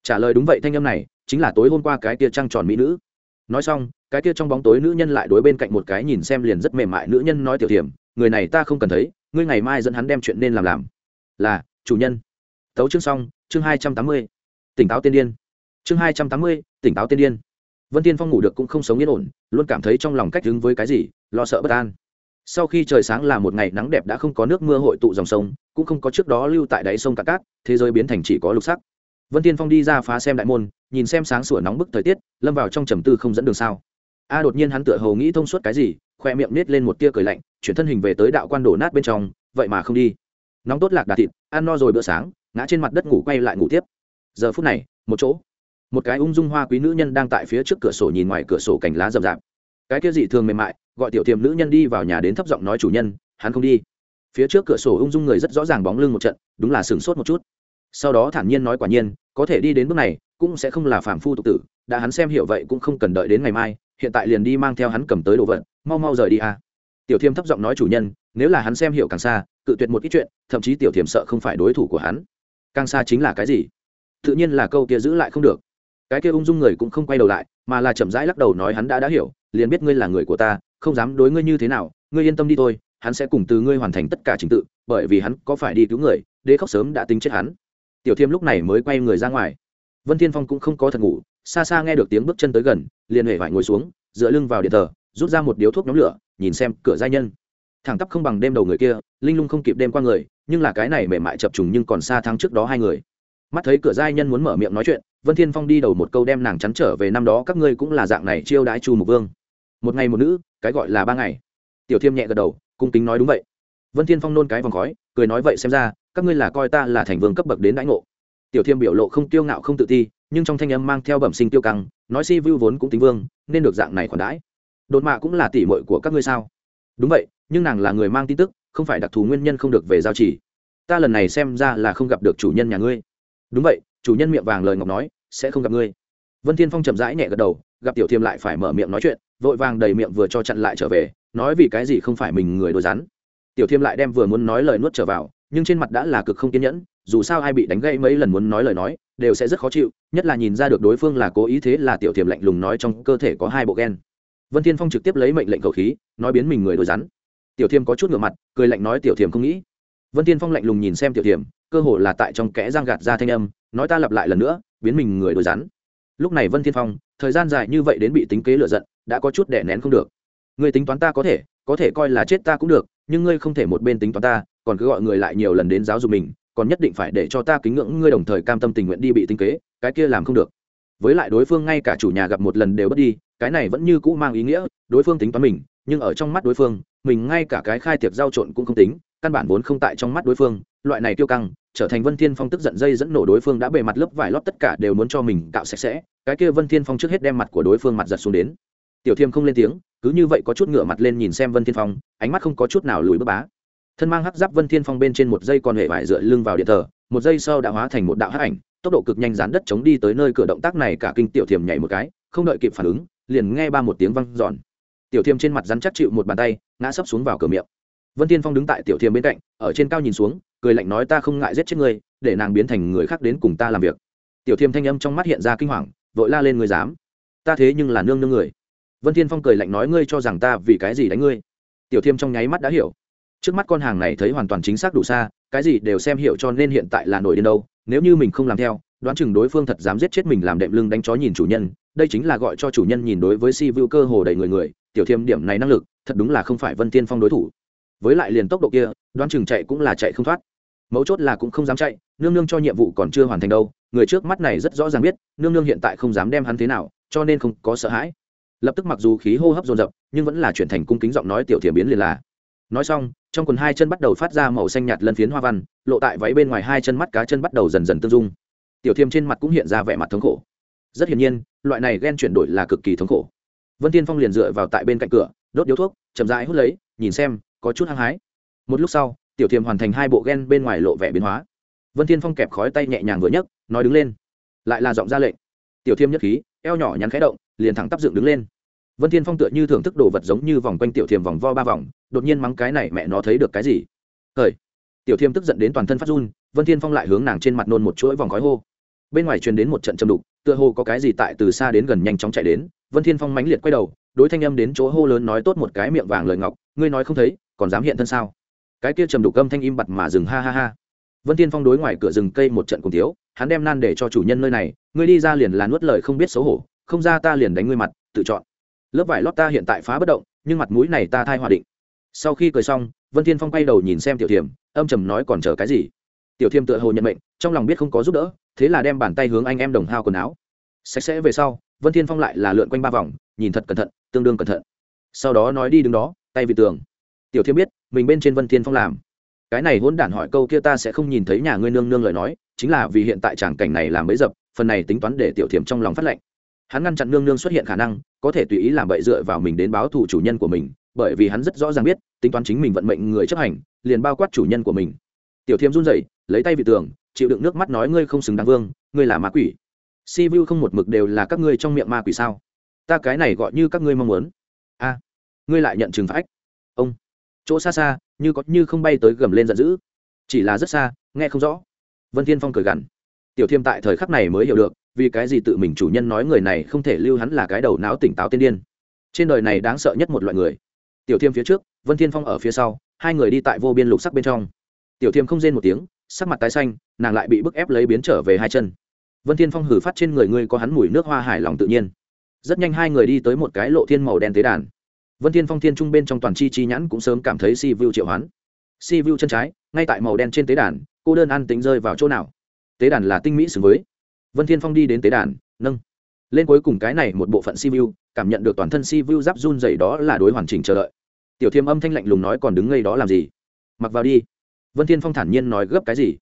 Trả lời đúng vậy thanh âm này, chính là tối hôm qua cái kia trăng tròn mỹ nữ. Nói xong, cái kia trong bóng tối nữ nhân lại đối bên cạnh một cái nhìn xem liền rất mềm mại nữ nhân nói tiểu thiểm, người này ta không cần thấy, ngươi ngày mai dẫn hắn đem chuyện nên làm làm. Là, chủ nhân. Tấu chương xong, chương hai trăm tám mươi. Tỉnh táo tiên điên. Chương hai trăm tám mươi, tỉnh táo tiên điên vân tiên phong ngủ được cũng không sống yên ổn, luôn cảm thấy trong lòng cách đứng với cái gì, lo sợ bất an. Sau khi trời sáng là một ngày nắng đẹp đã không có nước mưa hội tụ dòng sông, cũng không có trước đó lưu tại đáy sông cả cát, thế giới biến thành chỉ có lục sắc. Vân tiên phong đi ra phá xem đại môn, nhìn xem sáng sủa nóng bức thời tiết, lâm vào trong trầm tư không dẫn đường sao. A đột nhiên hắn tựa hầu nghĩ thông suốt cái gì, khoe miệng nết lên một tia cười lạnh, chuyển thân hình về tới đạo quan đổ nát bên trong, vậy mà không đi. Nóng tốt lạc đà thịt, ăn no rồi bữa sáng, ngã trên mặt đất ngủ quay lại ngủ tiếp. Giờ phút này, một chỗ một cái ung dung hoa quý nữ nhân đang tại phía trước cửa sổ nhìn ngoài cửa sổ cành lá rậm rạp. Cái kia dị thường mềm mại, gọi tiểu tiềm nữ nhân đi vào nhà đến thấp giọng nói chủ nhân, hắn không đi. Phía trước cửa sổ ung dung người rất rõ ràng bóng lưng một trận, đúng là sửng sốt một chút. Sau đó thản nhiên nói quả nhiên, có thể đi đến bước này, cũng sẽ không là phàm phu tục tử, đã hắn xem hiểu vậy cũng không cần đợi đến ngày mai, hiện tại liền đi mang theo hắn cầm tới đồ vật, mau mau rời đi à. tiểu thiêm thấp giọng nói chủ nhân, nếu là hắn xem hiểu càng xa, cự tuyệt một ít chuyện, thậm chí tiểu thiềm sợ không phải đối thủ của hắn. Càng xa chính là cái gì? Tự nhiên là câu kia giữ lại không được cái kia ung dung người cũng không quay đầu lại, mà là chậm rãi lắc đầu nói hắn đã đã hiểu, liền biết ngươi là người của ta, không dám đối ngươi như thế nào, ngươi yên tâm đi thôi, hắn sẽ cùng từ ngươi hoàn thành tất cả trình tự, bởi vì hắn có phải đi cứu người, đế khóc sớm đã tính chết hắn. Tiểu thiêm lúc này mới quay người ra ngoài. Vân thiên phong cũng không có thật ngủ, xa xa nghe được tiếng bước chân tới gần, liền hề vải ngồi xuống, dựa lưng vào điện thờ, rút ra một điếu thuốc nhóm lửa, nhìn xem cửa giai nhân. Thẳng tắp không bằng đêm đầu người kia, linh lung không kịp đêm qua người, nhưng là cái này mềm mại chập trùng nhưng còn xa tháng trước đó hai người mắt thấy cửa giai nhân muốn mở miệng nói chuyện, vân thiên phong đi đầu một câu đem nàng chắn trở về năm đó các ngươi cũng là dạng này chiêu đãi chu mục vương. Một ngày một nữ, cái gọi là ba ngày. Tiểu thiêm nhẹ gật đầu, cung kính nói đúng vậy. Vân thiên phong nôn cái vòng khói, cười nói vậy xem ra, các ngươi là coi ta là thành vương cấp bậc đến đãi ngộ. Tiểu thiêm biểu lộ không tiêu ngạo không tự ti, nhưng trong thanh âm mang theo bẩm sinh tiêu căng, nói si vu vốn cũng tính vương, nên được dạng này khoản đãi. Đột mạ cũng là tỷ muội của các ngươi sao? Đúng vậy, nhưng nàng là người mang tin tức, không phải đặc thù nguyên nhân không được về giao chỉ. Ta lần này xem ra là không gặp được chủ nhân nhà ngươi đúng vậy, chủ nhân miệng vàng lời ngọc nói, sẽ không gặp ngươi. Vân thiên phong chậm rãi nhẹ gật đầu, gặp tiểu thiêm lại phải mở miệng nói chuyện, vội vàng đầy miệng vừa cho chặn lại trở về, nói vì cái gì không phải mình người đôi rắn. Tiểu thiêm lại đem vừa muốn nói lời nuốt trở vào, nhưng trên mặt đã là cực không kiên nhẫn, dù sao ai bị đánh gãy mấy lần muốn nói lời nói, đều sẽ rất khó chịu, nhất là nhìn ra được đối phương là cố ý thế là tiểu thiềm lạnh lùng nói trong cơ thể có hai bộ gen. Vân thiên phong trực tiếp lấy mệnh lệnh cầu khí, nói biến mình người đôi rắn. Tiểu thiềm có chút ngửa mặt, cười lạnh nói tiểu thiềm không nghĩ. Vân thiên phong lạnh lùng nhìn xem tiểu thiềm cơ hồ là tại trong kẽ răng gạt ra thanh âm, nói ta lặp lại lần nữa, biến mình người đôi rắn. Lúc này vân thiên phong, thời gian dài như vậy đến bị tính kế lựa giận, đã có chút đè nén không được. Người tính toán ta có thể có thể coi là chết ta cũng được, nhưng ngươi không thể một bên tính toán ta, còn cứ gọi người lại nhiều lần đến giáo dục mình, còn nhất định phải để cho ta kính ngưỡng ngươi đồng thời cam tâm tình nguyện đi bị tính kế, cái kia làm không được. Với lại đối phương ngay cả chủ nhà gặp một lần đều bất đi, cái này vẫn như cũ mang ý nghĩa, đối phương tính toán mình, nhưng ở trong mắt đối phương, mình ngay cả cái khai tiệc giao trộn cũng không tính căn bản vốn không tại trong mắt đối phương, loại này tiêu căng, trở thành vân thiên phong tức giận dây dẫn nổ đối phương đã bề mặt lớp vải lót tất cả đều muốn cho mình cạo sạch sẽ, cái kia vân thiên phong trước hết đem mặt của đối phương mặt giật xuống đến. Tiểu thiêm không lên tiếng, cứ như vậy có chút ngửa mặt lên nhìn xem vân thiên phong, ánh mắt không có chút nào lùi bước bá. Thân mang hắc giáp vân thiên phong bên trên một dây còn hệ vải dựa lưng vào điện thờ, một giây sau đã hóa thành một đạo hắc ảnh, tốc độ cực nhanh dán đất chống đi tới nơi cửa động tác này cả kinh tiểu thiềm nhảy một cái, không đợi kịp phản ứng, liền nghe ba một tiếng văng giòn tiểu thiềm trên mặt rắn chắc chịu một bàn tay, ngã sấp xuống vào cửa miệng vân thiên phong đứng tại tiểu thiềm bên cạnh, ở trên cao nhìn xuống, cười lạnh nói ta không ngại giết chết ngươi, để nàng biến thành người khác đến cùng ta làm việc. Tiểu thiềm thanh âm trong mắt hiện ra kinh hoàng, vội la lên ngươi dám. Ta thế nhưng là nương nương người. Vân thiên phong cười lạnh nói ngươi cho rằng ta vì cái gì đánh ngươi. Tiểu thiềm trong nháy mắt đã hiểu. Trước mắt con hàng này thấy hoàn toàn chính xác đủ xa, cái gì đều xem hiểu cho nên hiện tại là nổi điên đâu, nếu như mình không làm theo, đoán chừng đối phương thật dám giết chết mình làm đệm lưng đánh chó nhìn chủ nhân, đây chính là gọi cho chủ nhân nhìn đối với si vu cơ hồ đầy người người, tiểu thiêm điểm này năng lực, thật đúng là không phải vân tiên phong đối thủ với lại liền tốc độ kia, đoán chừng chạy cũng là chạy không thoát. Mấu chốt là cũng không dám chạy, nương nương cho nhiệm vụ còn chưa hoàn thành đâu, người trước mắt này rất rõ ràng biết, nương nương hiện tại không dám đem hắn thế nào, cho nên không có sợ hãi. Lập tức mặc dù khí hô hấp dồn dập, nhưng vẫn là chuyển thành cung kính giọng nói tiểu thiểm biến liền là. Nói xong, trong quần hai chân bắt đầu phát ra màu xanh nhạt lân phiến hoa văn, lộ tại váy bên ngoài hai chân mắt cá chân bắt đầu dần dần tương dung. Tiểu thiêm trên mặt cũng hiện ra vẻ mặt thống khổ. Rất hiển nhiên, loại này ghen chuyển đổi là cực kỳ thống khổ. Vân tiên phong liền dựa vào tại bên cạnh cửa, đốt điếu thuốc, chậm rãi hút lấy, nhìn xem có chút hăng hái. Một lúc sau, tiểu Thiềm hoàn thành hai bộ ghen bên ngoài lộ vẻ biến hóa. Vân Thiên phong kẹp khói tay nhẹ nhàng vừa nhấc, nói đứng lên. Lại là giọng ra lệnh. Tiểu thiêm nhất khí, eo nhỏ nhắn khẽ động, liền thẳng tắp dựng đứng lên. Vân thiên phong tựa như thưởng thức đồ vật giống như vòng quanh tiểu thiềm vòng vo ba vòng, đột nhiên mắng cái này mẹ nó thấy được cái gì? Thời tiểu thiềm tức giận đến toàn thân phát run, vân thiên phong lại hướng nàng trên mặt nôn một chuỗi vòng khói hô. Bên ngoài truyền đến một trận châm đục, tựa hồ có cái gì tại từ xa đến gần nhanh chóng chạy đến. Vân thiên phong mãnh liệt quay đầu, đối thanh âm đến chỗ hô lớn nói tốt một cái miệng vàng lời ngọc, ngươi nói không thấy còn dám hiện thân sao? Cái kia trầm đục âm thanh im bặt mà dừng, ha ha ha. Vân thiên phong đối ngoài cửa rừng cây một trận cùng thiếu hắn đem nan để cho chủ nhân nơi này, ngươi đi ra liền là nuốt lời không biết xấu hổ, không ra ta liền đánh ngươi mặt, tự chọn. Lớp vải lót ta hiện tại phá bất động, nhưng mặt mũi này ta thai hòa định. Sau khi cười xong, vân thiên phong quay đầu nhìn xem tiểu thiềm âm trầm nói còn chờ cái gì? Tiểu thiềm tựa hồ nhận mệnh, trong lòng biết không có giúp đỡ, thế là đem bàn tay hướng anh em đồng hao quần áo. Sạch sẽ về sau, vân thiên phong lại là lượn quanh ba vòng, nhìn thật cẩn thận, tương đương cẩn thận. Sau đó nói đi đứng đó, tay vị tường tiểu thiêm biết, mình bên trên vân thiên phong làm. Cái này hỗn đản hỏi câu kia ta sẽ không nhìn thấy nhà ngươi nương nương lời nói, chính là vì hiện tại tràng cảnh này làm bấy dập, phần này tính toán để tiểu thiểm trong lòng phát lệnh. Hắn ngăn chặn nương nương xuất hiện khả năng, có thể tùy ý làm bậy dựa vào mình đến báo thù chủ nhân của mình, bởi vì hắn rất rõ ràng biết, tính toán chính mình vận mệnh người chấp hành, liền bao quát chủ nhân của mình. Tiểu thiêm run rẩy, lấy tay vị tường chịu đựng nước mắt nói ngươi không xứng đáng vương, ngươi là ma quỷ. Si vu không một mực đều là các ngươi trong miệng ma quỷ sao? Ta cái này gọi như các ngươi mong muốn. A, ngươi lại nhận trừng phách ông chỗ xa xa, như có như không bay tới gầm lên giận dữ. Chỉ là rất xa, nghe không rõ. Vân thiên phong cười gằn. Tiểu thiêm tại thời khắc này mới hiểu được, vì cái gì tự mình chủ nhân nói người này không thể lưu hắn là cái đầu não tỉnh táo tiên điên. Trên đời này đáng sợ nhất một loại người. Tiểu thiêm phía trước, vân thiên phong ở phía sau, hai người đi tại vô biên lục sắc bên trong. Tiểu thiêm không rên một tiếng, sắc mặt tái xanh, nàng lại bị bức ép lấy biến trở về hai chân. Vân thiên phong hử phát trên người ngươi có hắn mùi nước hoa hài lòng tự nhiên. Rất nhanh hai người đi tới một cái lộ thiên màu đen tế đàn vân thiên phong thiên trung bên trong toàn chi chi nhãn cũng sớm cảm thấy si vu triệu hoán. Si vu chân trái, ngay tại màu đen trên tế đàn, cô đơn ăn tính rơi vào chỗ nào? Tế đàn là tinh mỹ xứng với. Vân thiên phong đi đến tế đàn, nâng lên cuối cùng cái này một bộ phận si vu, cảm nhận được toàn thân si vu giáp run dày đó là đối hoàn chỉnh chờ đợi. Tiểu thiêm âm thanh lạnh lùng nói còn đứng ngay đó làm gì? Mặc vào đi. Vân thiên phong thản nhiên nói gấp cái gì?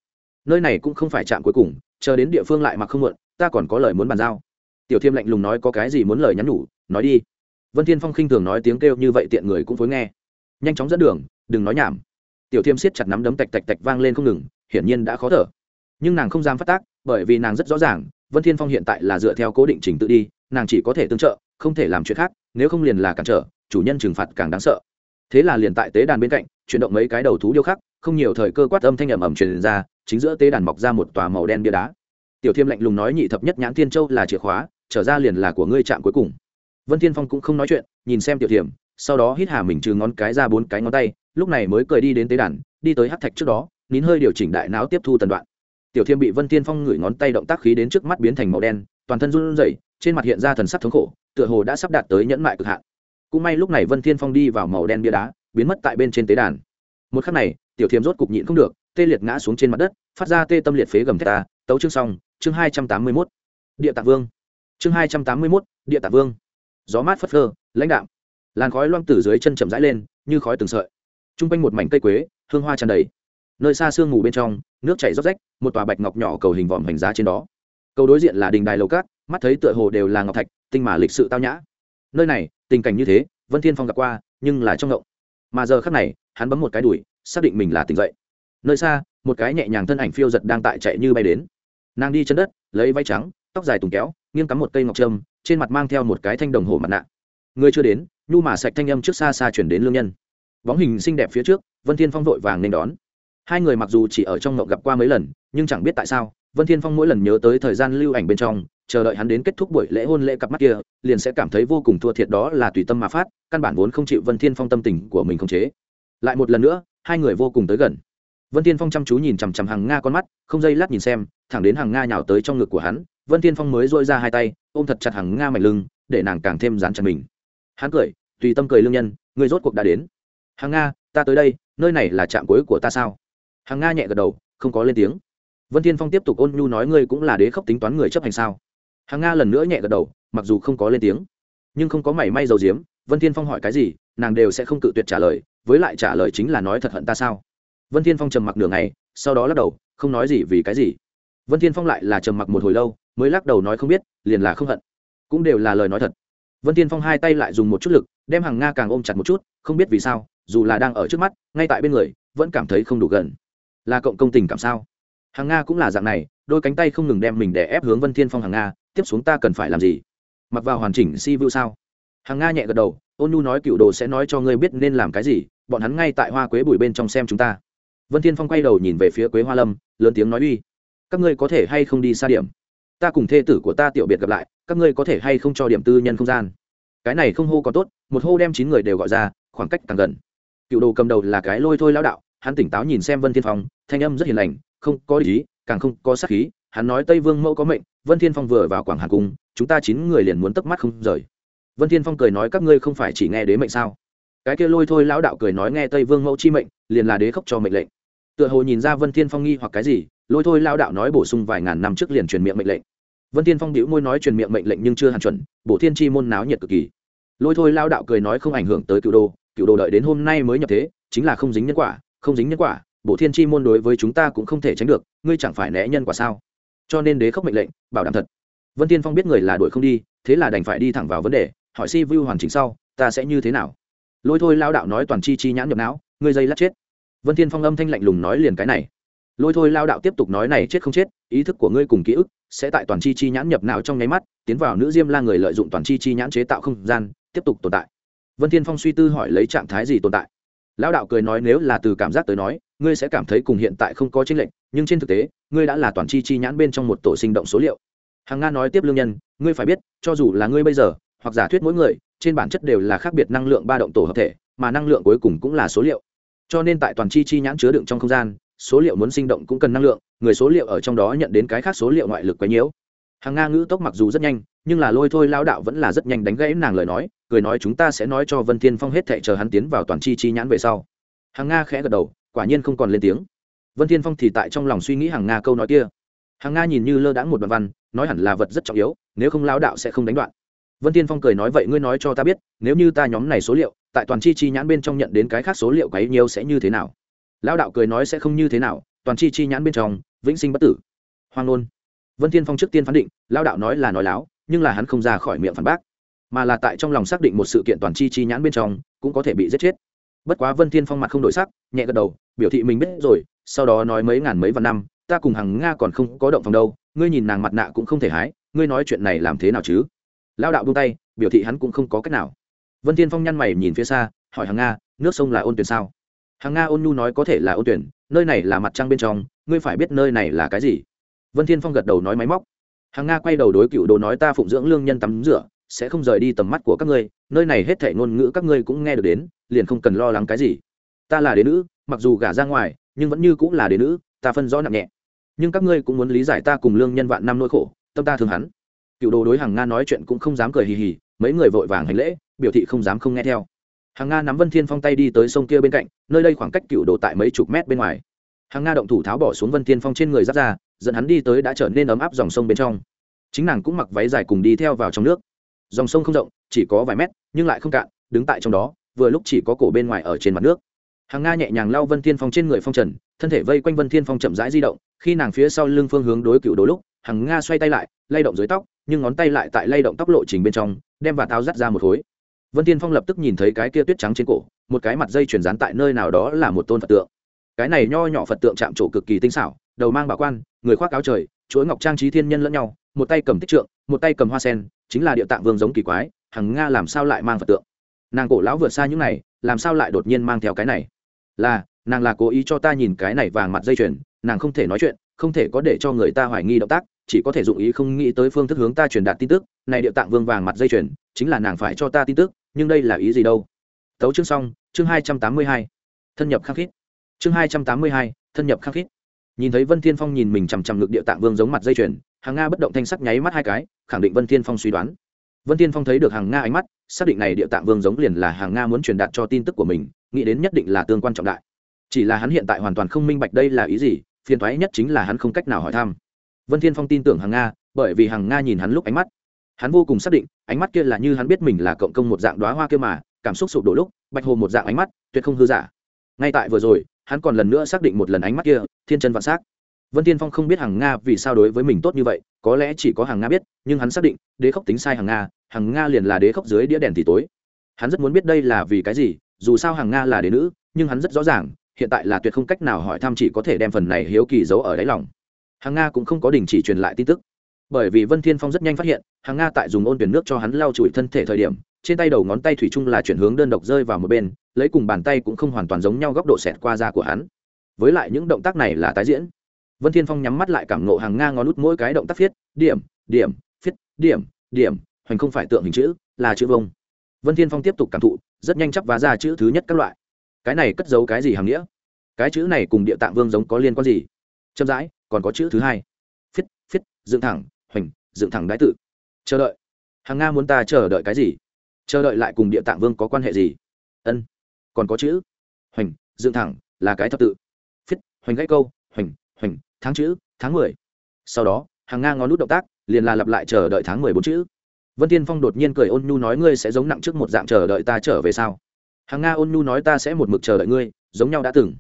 Nơi này cũng không phải chạm cuối cùng, chờ đến địa phương lại mặc không muộn, ta còn có lời muốn bàn giao. Tiểu thiêm lạnh lùng nói có cái gì muốn lời nhắn nhủ, nói đi vân thiên phong khinh thường nói tiếng kêu như vậy tiện người cũng phối nghe. Nhanh chóng dẫn đường, đừng nói nhảm. Tiểu thiêm siết chặt nắm đấm tạch tạch tạch vang lên không ngừng, hiển nhiên đã khó thở. Nhưng nàng không dám phát tác, bởi vì nàng rất rõ ràng, vân thiên phong hiện tại là dựa theo cố định trình tự đi, nàng chỉ có thể tương trợ, không thể làm chuyện khác, nếu không liền là cản trở, chủ nhân trừng phạt càng đáng sợ. Thế là liền tại tế đàn bên cạnh, chuyển động mấy cái đầu thú điêu khắc, không nhiều thời cơ quát âm thanh ầm ầm truyền ra, chính giữa tế đàn mọc ra một tòa màu đen bia đá. Tiểu thiêm lạnh lùng nói nhị thập nhất nhãn thiên châu là chìa khóa, trở ra liền là của ngươi chạm cuối cùng vân thiên phong cũng không nói chuyện nhìn xem tiểu thiểm sau đó hít hà mình trừ ngón cái ra bốn cái ngón tay lúc này mới cười đi đến tế đàn đi tới hắc thạch trước đó nín hơi điều chỉnh đại não tiếp thu tần đoạn. Tiểu thiêm bị vân thiên phong ngửi ngón tay động tác khí đến trước mắt biến thành màu đen toàn thân run rẩy trên mặt hiện ra thần sắc thống khổ tựa hồ đã sắp đạt tới nhẫn mại cực hạn. Cũng may lúc này vân thiên phong đi vào màu đen bia đá biến mất tại bên trên tế đàn. Một khắc này tiểu thiêm rốt cục nhịn không được tê liệt ngã xuống trên mặt đất phát ra tê tâm liệt phế gầm thét ta tấu chương xong chương hai trăm tám mươi 281. địa tạ vương. Chương hai trăm tám mươi 281, địa tạ vương gió mát phất phơ, lãnh đạm. Làn khói loang từ dưới chân chậm rãi lên, như khói từng sợi. T r u n g quanh một mảnh cây quế, hương hoa tràn đầy. Nơi xa sương mù bên trong, nước chảy róc rách, một tòa bạch ngọc nhỏ cầu hình vòm hành giá trên đó. Cầu đối diện là đình đài lầu cát, mắt thấy tựa hồ đều là ngọc thạch, tinh mà lịch sự tao nhã. Nơi này, tình cảnh như thế, vân thiên phong gặp qua, nhưng là trong ngộng. Mà giờ khắc này, hắn bấm một cái đùi xác định mình là tỉnh dậy. Nơi xa, một cái nhẹ nhàng thân ảnh phiêu giật đang tại chạy như bay đến. Nàng đi chân đất, lấy váy trắng, tóc dài tùng kéo nghiêng cắm một cây ngọc trâm, trên mặt mang theo một cái thanh đồng hồ mặt nạ. Người chưa đến, nhu mà sạch thanh âm trước xa xa chuyển đến lương nhân. Bóng hình xinh đẹp phía trước, vân thiên phong vội vàng nên đón. Hai người mặc dù chỉ ở trong ngộng gặp qua mấy lần, nhưng chẳng biết tại sao, vân thiên phong mỗi lần nhớ tới thời gian lưu ảnh bên trong, chờ đợi hắn đến kết thúc buổi lễ hôn lễ cặp mắt kia, liền sẽ cảm thấy vô cùng thua thiệt đó là tùy tâm mà phát, căn bản vốn không chịu vân thiên phong tâm tình của mình không chế. Lại một lần nữa, hai người vô cùng tới gần. Vân thiên phong chăm chú nhìn chằm chằm hàng nga con mắt, không dây lát nhìn xem, thẳng đến hàng nga nhào tới trong ngực của hắn vân thiên phong mới dội ra hai tay, ôm thật chặt hàng nga mảnh lưng, để nàng càng thêm dán chặt mình. Hắn cười, tùy tâm cười lương nhân, người rốt cuộc đã đến. Hàng nga, ta tới đây, nơi này là trạm cuối của ta sao? Hàng nga nhẹ gật đầu, không có lên tiếng. Vân thiên phong tiếp tục ôn nhu nói ngươi cũng là đế khốc tính toán người chấp hành sao? Hàng nga lần nữa nhẹ gật đầu, mặc dù không có lên tiếng, nhưng không có mảy may dầu diếm vân thiên phong hỏi cái gì, nàng đều sẽ không cự tuyệt trả lời, với lại trả lời chính là nói thật hận ta sao? Vân thiên phong trầm mặc nửa ngày, sau đó lắc đầu, không nói gì vì cái gì. Vân thiên phong lại là trầm mặc một hồi lâu mới lắc đầu nói không biết, liền là không hận. Cũng đều là lời nói thật. Vân thiên phong hai tay lại dùng một chút lực, đem hàng nga càng ôm chặt một chút, không biết vì sao, dù là đang ở trước mắt, ngay tại bên người, vẫn cảm thấy không đủ gần. Là cộng công tình cảm sao? Hàng nga cũng là dạng này, đôi cánh tay không ngừng đem mình để ép hướng vân thiên phong hàng nga, tiếp xuống ta cần phải làm gì? Mặc vào hoàn chỉnh si vu sao? Hàng nga nhẹ gật đầu, ôn nhu nói cựu đồ sẽ nói cho ngươi biết nên làm cái gì, bọn hắn ngay tại hoa quế bụi bên trong xem chúng ta. Vân thiên phong quay đầu nhìn về phía quế hoa lâm, lớn tiếng nói uy, các ngươi có thể hay không đi xa điểm? Ta cùng thê tử của ta tiểu biệt gặp lại, các ngươi có thể hay không cho điểm tư nhân không gian? Cái này không hô có tốt, một hô đem chín người đều gọi ra, khoảng cách càng gần. Cựu đồ cầm đầu là cái lôi thôi lao đạo, hắn tỉnh táo nhìn xem vân thiên phong, thanh âm rất hiền lành, không có ý, càng không có sát khí, hắn nói tây vương mẫu có mệnh, vân thiên phong vừa vào quảng hà cung, chúng ta chín người liền muốn tấp mắt không rời. Vân thiên phong cười nói các ngươi không phải chỉ nghe đế mệnh sao? Cái kia lôi thôi lão đạo cười nói nghe tây vương mẫu chi mệnh, liền là đế khóc cho mệnh lệnh. Tựa hồ nhìn ra vân thiên phong nghi hoặc cái gì lôi thôi lão đạo nói bổ sung vài ngàn năm trước liền truyền miệng mệnh lệnh. Vân thiên phong đĩu môi nói truyền miệng mệnh lệnh nhưng chưa hàn chuẩn, bổ thiên chi môn náo nhiệt cực kỳ. Lôi thôi lão đạo cười nói không ảnh hưởng tới cựu đồ cựu đồ đợi đến hôm nay mới nhập thế, chính là không dính nhân quả, không dính nhân quả, bổ thiên chi môn đối với chúng ta cũng không thể tránh được, ngươi chẳng phải né nhân quả sao? Cho nên đế khốc mệnh lệnh, bảo đảm thật. Vân thiên phong biết người là đuổi không đi, thế là đành phải đi thẳng vào vấn đề, hỏi si vu hoàn chỉnh sau, ta sẽ như thế nào? Lôi thôi lao đạo nói toàn chi chi nhãn nhập não, ngươi dây lát chết. Vân thiên phong âm thanh lạnh lùng nói liền cái này lôi thôi lao đạo tiếp tục nói này chết không chết, ý thức của ngươi cùng ký ức sẽ tại toàn chi chi nhãn nhập não trong nháy mắt, tiến vào nữ diêm la người lợi dụng toàn chi chi nhãn chế tạo không gian, tiếp tục tồn tại. Vân thiên phong suy tư hỏi lấy trạng thái gì tồn tại. Lão đạo cười nói nếu là từ cảm giác tới nói, ngươi sẽ cảm thấy cùng hiện tại không có tranh lệch, nhưng trên thực tế, ngươi đã là toàn chi chi nhãn bên trong một tổ sinh động số liệu. Hằng nga nói tiếp lương nhân, ngươi phải biết, cho dù là ngươi bây giờ, hoặc giả thuyết mỗi người, trên bản chất đều là khác biệt năng lượng ba động tổ hợp thể, mà năng lượng cuối cùng cũng là số liệu. Cho nên tại toàn chi chi nhãn chứa đựng trong không gian số liệu muốn sinh động cũng cần năng lượng, người số liệu ở trong đó nhận đến cái khác số liệu ngoại lực quấy nhiễu hàng nga ngữ tốc mặc dù rất nhanh, nhưng là lôi thôi lao đạo vẫn là rất nhanh đánh gãy nàng lời nói, cười nói chúng ta sẽ nói cho vân thiên phong hết thệ chờ hắn tiến vào toàn chi chi nhãn về sau. Hàng nga khẽ gật đầu, quả nhiên không còn lên tiếng. Vân thiên phong thì tại trong lòng suy nghĩ hàng nga câu nói kia. Hàng nga nhìn như lơ đãng một đoạn văn, nói hẳn là vật rất trọng yếu, nếu không lao đạo sẽ không đánh đoạn. Vân thiên phong cười nói vậy ngươi nói cho ta biết, nếu như ta nhóm này số liệu, tại toàn chi chi nhãn bên trong nhận đến cái khác số liệu quấy nhiều sẽ như thế nào? Lão đạo cười nói sẽ không như thế nào, toàn chi chi nhãn bên trong, vĩnh sinh bất tử. Hoang nôn. Vân thiên phong trước tiên phán định, Lão đạo nói là nói láo, nhưng là hắn không ra khỏi miệng phản bác, mà là tại trong lòng xác định một sự kiện toàn chi chi nhãn bên trong cũng có thể bị giết chết. Bất quá vân thiên phong mặt không đổi sắc, nhẹ gật đầu, biểu thị mình biết rồi, sau đó nói mấy ngàn mấy vạn năm, ta cùng hàng nga còn không có động phòng đâu, ngươi nhìn nàng mặt nạ cũng không thể hái, ngươi nói chuyện này làm thế nào chứ? Lao đạo buông tay, biểu thị hắn cũng không có cách nào. Vân thiên phong nhăn mày nhìn phía xa, hỏi hàng nga, nước sông là ôn tuyển sao? Hàng nga ôn nhu nói có thể là ôn tuyển, nơi này là mặt trăng bên trong, ngươi phải biết nơi này là cái gì. Vân thiên phong gật đầu nói máy móc. Hàng nga quay đầu đối cựu đồ nói ta phụng dưỡng lương nhân tắm rửa, sẽ không rời đi tầm mắt của các ngươi, nơi này hết thể ngôn ngữ các ngươi cũng nghe được đến, liền không cần lo lắng cái gì. Ta là đế nữ, mặc dù gả ra ngoài, nhưng vẫn như cũng là đế nữ, ta phân rõ nặng nhẹ. Nhưng các ngươi cũng muốn lý giải ta cùng lương nhân vạn năm nỗi khổ, tâm ta thường hắn. Cựu đồ đối hàng nga nói chuyện cũng không dám cười hì hì, mấy người vội vàng hành lễ, biểu thị không dám không nghe theo hàng nga nắm vân thiên phong tay đi tới sông kia bên cạnh, nơi đây khoảng cách cựu đồ tại mấy chục mét bên ngoài. Hàng nga động thủ tháo bỏ xuống vân thiên phong trên người giáp ra, dẫn hắn đi tới đã trở nên ấm áp dòng sông bên trong. Chính nàng cũng mặc váy dài cùng đi theo vào trong nước. Dòng sông không rộng, chỉ có vài mét, nhưng lại không cạn, đứng tại trong đó, vừa lúc chỉ có cổ bên ngoài ở trên mặt nước. Hàng nga nhẹ nhàng lau vân thiên phong trên người phong trần, thân thể vây quanh vân thiên phong chậm rãi di động, khi nàng phía sau lưng phương hướng đối cựu đồ lúc, hàng nga xoay tay lại, lay động dưới tóc, nhưng ngón tay lại tại lay động tóc lộ trình bên trong, đem và táo dắt ra một khối vân thiên phong lập tức nhìn thấy cái kia tuyết trắng trên cổ, một cái mặt dây chuyển dán tại nơi nào đó là một tôn phật tượng. Cái này nho nhỏ phật tượng chạm trổ cực kỳ tinh xảo, đầu mang bảo quan, người khoác áo trời, chuỗi ngọc trang trí thiên nhân lẫn nhau, một tay cầm tích trượng, một tay cầm hoa sen, chính là địa tạng vương giống kỳ quái, hằng nga làm sao lại mang phật tượng? Nàng cổ lão vượt xa những này, làm sao lại đột nhiên mang theo cái này? Là, nàng là cố ý cho ta nhìn cái này vàng mặt dây chuyền, nàng không thể nói chuyện, không thể có để cho người ta hoài nghi động tác, chỉ có thể dụng ý không nghĩ tới phương thức hướng ta truyền đạt tin tức, này địa tạng vương vàng mặt dây chuyền, chính là nàng phải cho ta tin tức nhưng đây là ý gì đâu? Tấu chương xong, chương hai trăm tám mươi hai, thân nhập khắc khít. Chương hai trăm tám mươi hai, thân nhập khắc khít. Nhìn thấy vân thiên phong nhìn mình chằm chằm ngực địa tạng vương giống mặt dây chuyền, hàng nga bất động thanh sắc nháy mắt hai cái, khẳng định vân thiên phong suy đoán. Vân thiên phong thấy được hàng nga ánh mắt, xác định này địa tạng vương giống liền là hàng nga muốn truyền đạt cho tin tức của mình, nghĩ đến nhất định là tương quan trọng đại. Chỉ là hắn hiện tại hoàn toàn không minh bạch đây là ý gì, phiền toái nhất chính là hắn không cách nào hỏi thăm. Vân thiên phong tin tưởng hàng nga, bởi vì hàng nga nhìn hắn lúc ánh mắt hắn vô cùng xác định, ánh mắt kia là như hắn biết mình là cộng công một dạng đóa hoa kia mà, cảm xúc sụp đổ lúc, bạch hồ một dạng ánh mắt, tuyệt không hư giả. Ngay tại vừa rồi, hắn còn lần nữa xác định một lần ánh mắt kia, thiên chân vạn s vân tiên phong không biết hàng nga vì sao đối với mình tốt như vậy, có lẽ chỉ có hàng nga biết, nhưng hắn xác định, đế khốc tính sai hàng nga hàng nga liền là đế khốc dưới đĩa đèn thì tối. Hắn rất muốn biết đây là vì cái gì, dù sao hàng nga là đế nữ, nhưng hắn rất rõ ràng, hiện tại là tuyệt không cách nào hỏi thăm chỉ có thể đem phần này hiếu kỳ giấu ở đáy lòng. Hàng nga cũng không có đình chỉ truyền lại tin tức bởi vì vân thiên phong rất nhanh phát hiện, hàng nga tại dùng ôn tuyển nước cho hắn lau chùi thân thể thời điểm, trên tay đầu ngón tay thủy chung là chuyển hướng đơn độc rơi vào một bên, lấy cùng bàn tay cũng không hoàn toàn giống nhau góc độ xẹt qua da của hắn. Với lại những động tác này là tái diễn. Vân thiên phong nhắm mắt lại cảm ngộ hàng nga ngón út mỗi cái động tác viết, điểm điểm, viết, điểm điểm, hoành không phải tượng hình chữ, là chữ vông. Vân thiên phong tiếp tục cảm thụ, rất nhanh chấp vá ra chữ thứ nhất các loại. Cái này cất giấu cái gì hàng nghĩa? Cái chữ này cùng địa tạng vương giống có liên quan gì? Chậm rãi, còn có chữ thứ hai. Viết viết, dựng thẳng hoành, dựng thẳng đái tự chờ đợi. Hàng nga muốn ta chờ đợi cái gì? Chờ đợi lại cùng địa tạng vương có quan hệ gì? Ân, còn có chữ. Hoành, dựng thẳng, là cái thập tự. Phết hoành gãy câu, hoành hoành, tháng chữ, tháng mười. Sau đó, hàng nga ngón nút động tác, liền là lặp lại chờ đợi tháng mười bốn chữ. Vân tiên phong đột nhiên cười ôn nhu nói ngươi sẽ giống nặng trước một dạng chờ đợi ta trở về sau hàng nga ôn nhu nói ta sẽ một mực chờ đợi ngươi, giống nhau đã từng.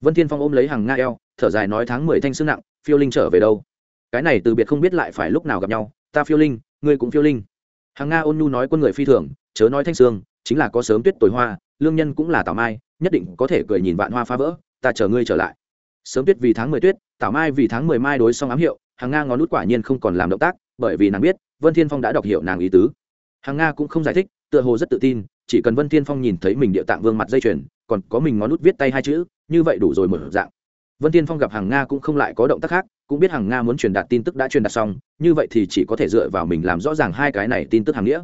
Vân tiên phong ôm lấy hàng nga eo, thở dài nói tháng mười thanh xương nặng, phiêu linh trở về đâu? Cái này từ biệt không biết lại phải lúc nào gặp nhau, ta phiêu linh, ngươi cũng phiêu linh. Hàng nga ôn nhu nói quân người phi thường, chớ nói thanh sương chính là có sớm tuyết tối hoa, lương nhân cũng là tảo mai, nhất định có thể cười nhìn vạn hoa phá vỡ, ta chờ ngươi trở lại. Sớm tuyết vì tháng mười tuyết, tảo mai vì tháng mười mai đối xong ám hiệu, hàng nga ngón nút quả nhiên không còn làm động tác, bởi vì nàng biết, vân thiên phong đã đọc hiệu nàng ý tứ. Hàng nga cũng không giải thích, tựa hồ rất tự tin, chỉ cần vân thiên phong nhìn thấy mình địa tạng vương mặt dây chuyền, còn có mình ngón nút viết tay hai chữ, như vậy đủ rồi mở dạng. Vân thiên phong gặp hàng nga cũng không lại có động tác khác cũng biết hàng nga muốn truyền đạt tin tức đã truyền đạt xong, như vậy thì chỉ có thể dựa vào mình làm rõ ràng hai cái này tin tức hàng nghĩa.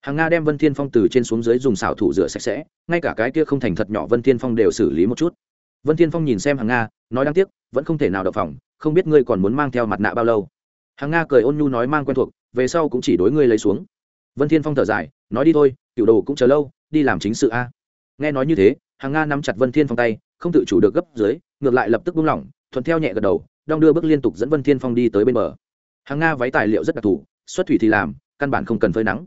Hàng nga đem vân thiên phong từ trên xuống dưới dùng xảo thủ rửa sạch sẽ, ngay cả cái kia không thành thật nhỏ vân thiên phong đều xử lý một chút. Vân thiên phong nhìn xem hàng nga, nói đáng tiếc, vẫn không thể nào đậu phòng, không biết ngươi còn muốn mang theo mặt nạ bao lâu. Hàng nga cười ôn nhu nói mang quen thuộc, về sau cũng chỉ đối ngươi lấy xuống. Vân thiên phong thở dài, nói đi thôi cựu đồ cũng chờ lâu, đi làm chính sự a. Nghe nói như thế hàng nga nắm chặt vân thiên phong tay, không tự chủ được gấp dưới, ngược lại lập tức buông lỏng, thuận theo nhẹ gật đầu đong đưa bước liên tục dẫn vân thiên phong đi tới bên bờ. Hàng nga váy tài liệu rất đặc thù, xuất thủy thì làm, căn bản không cần phơi nắng.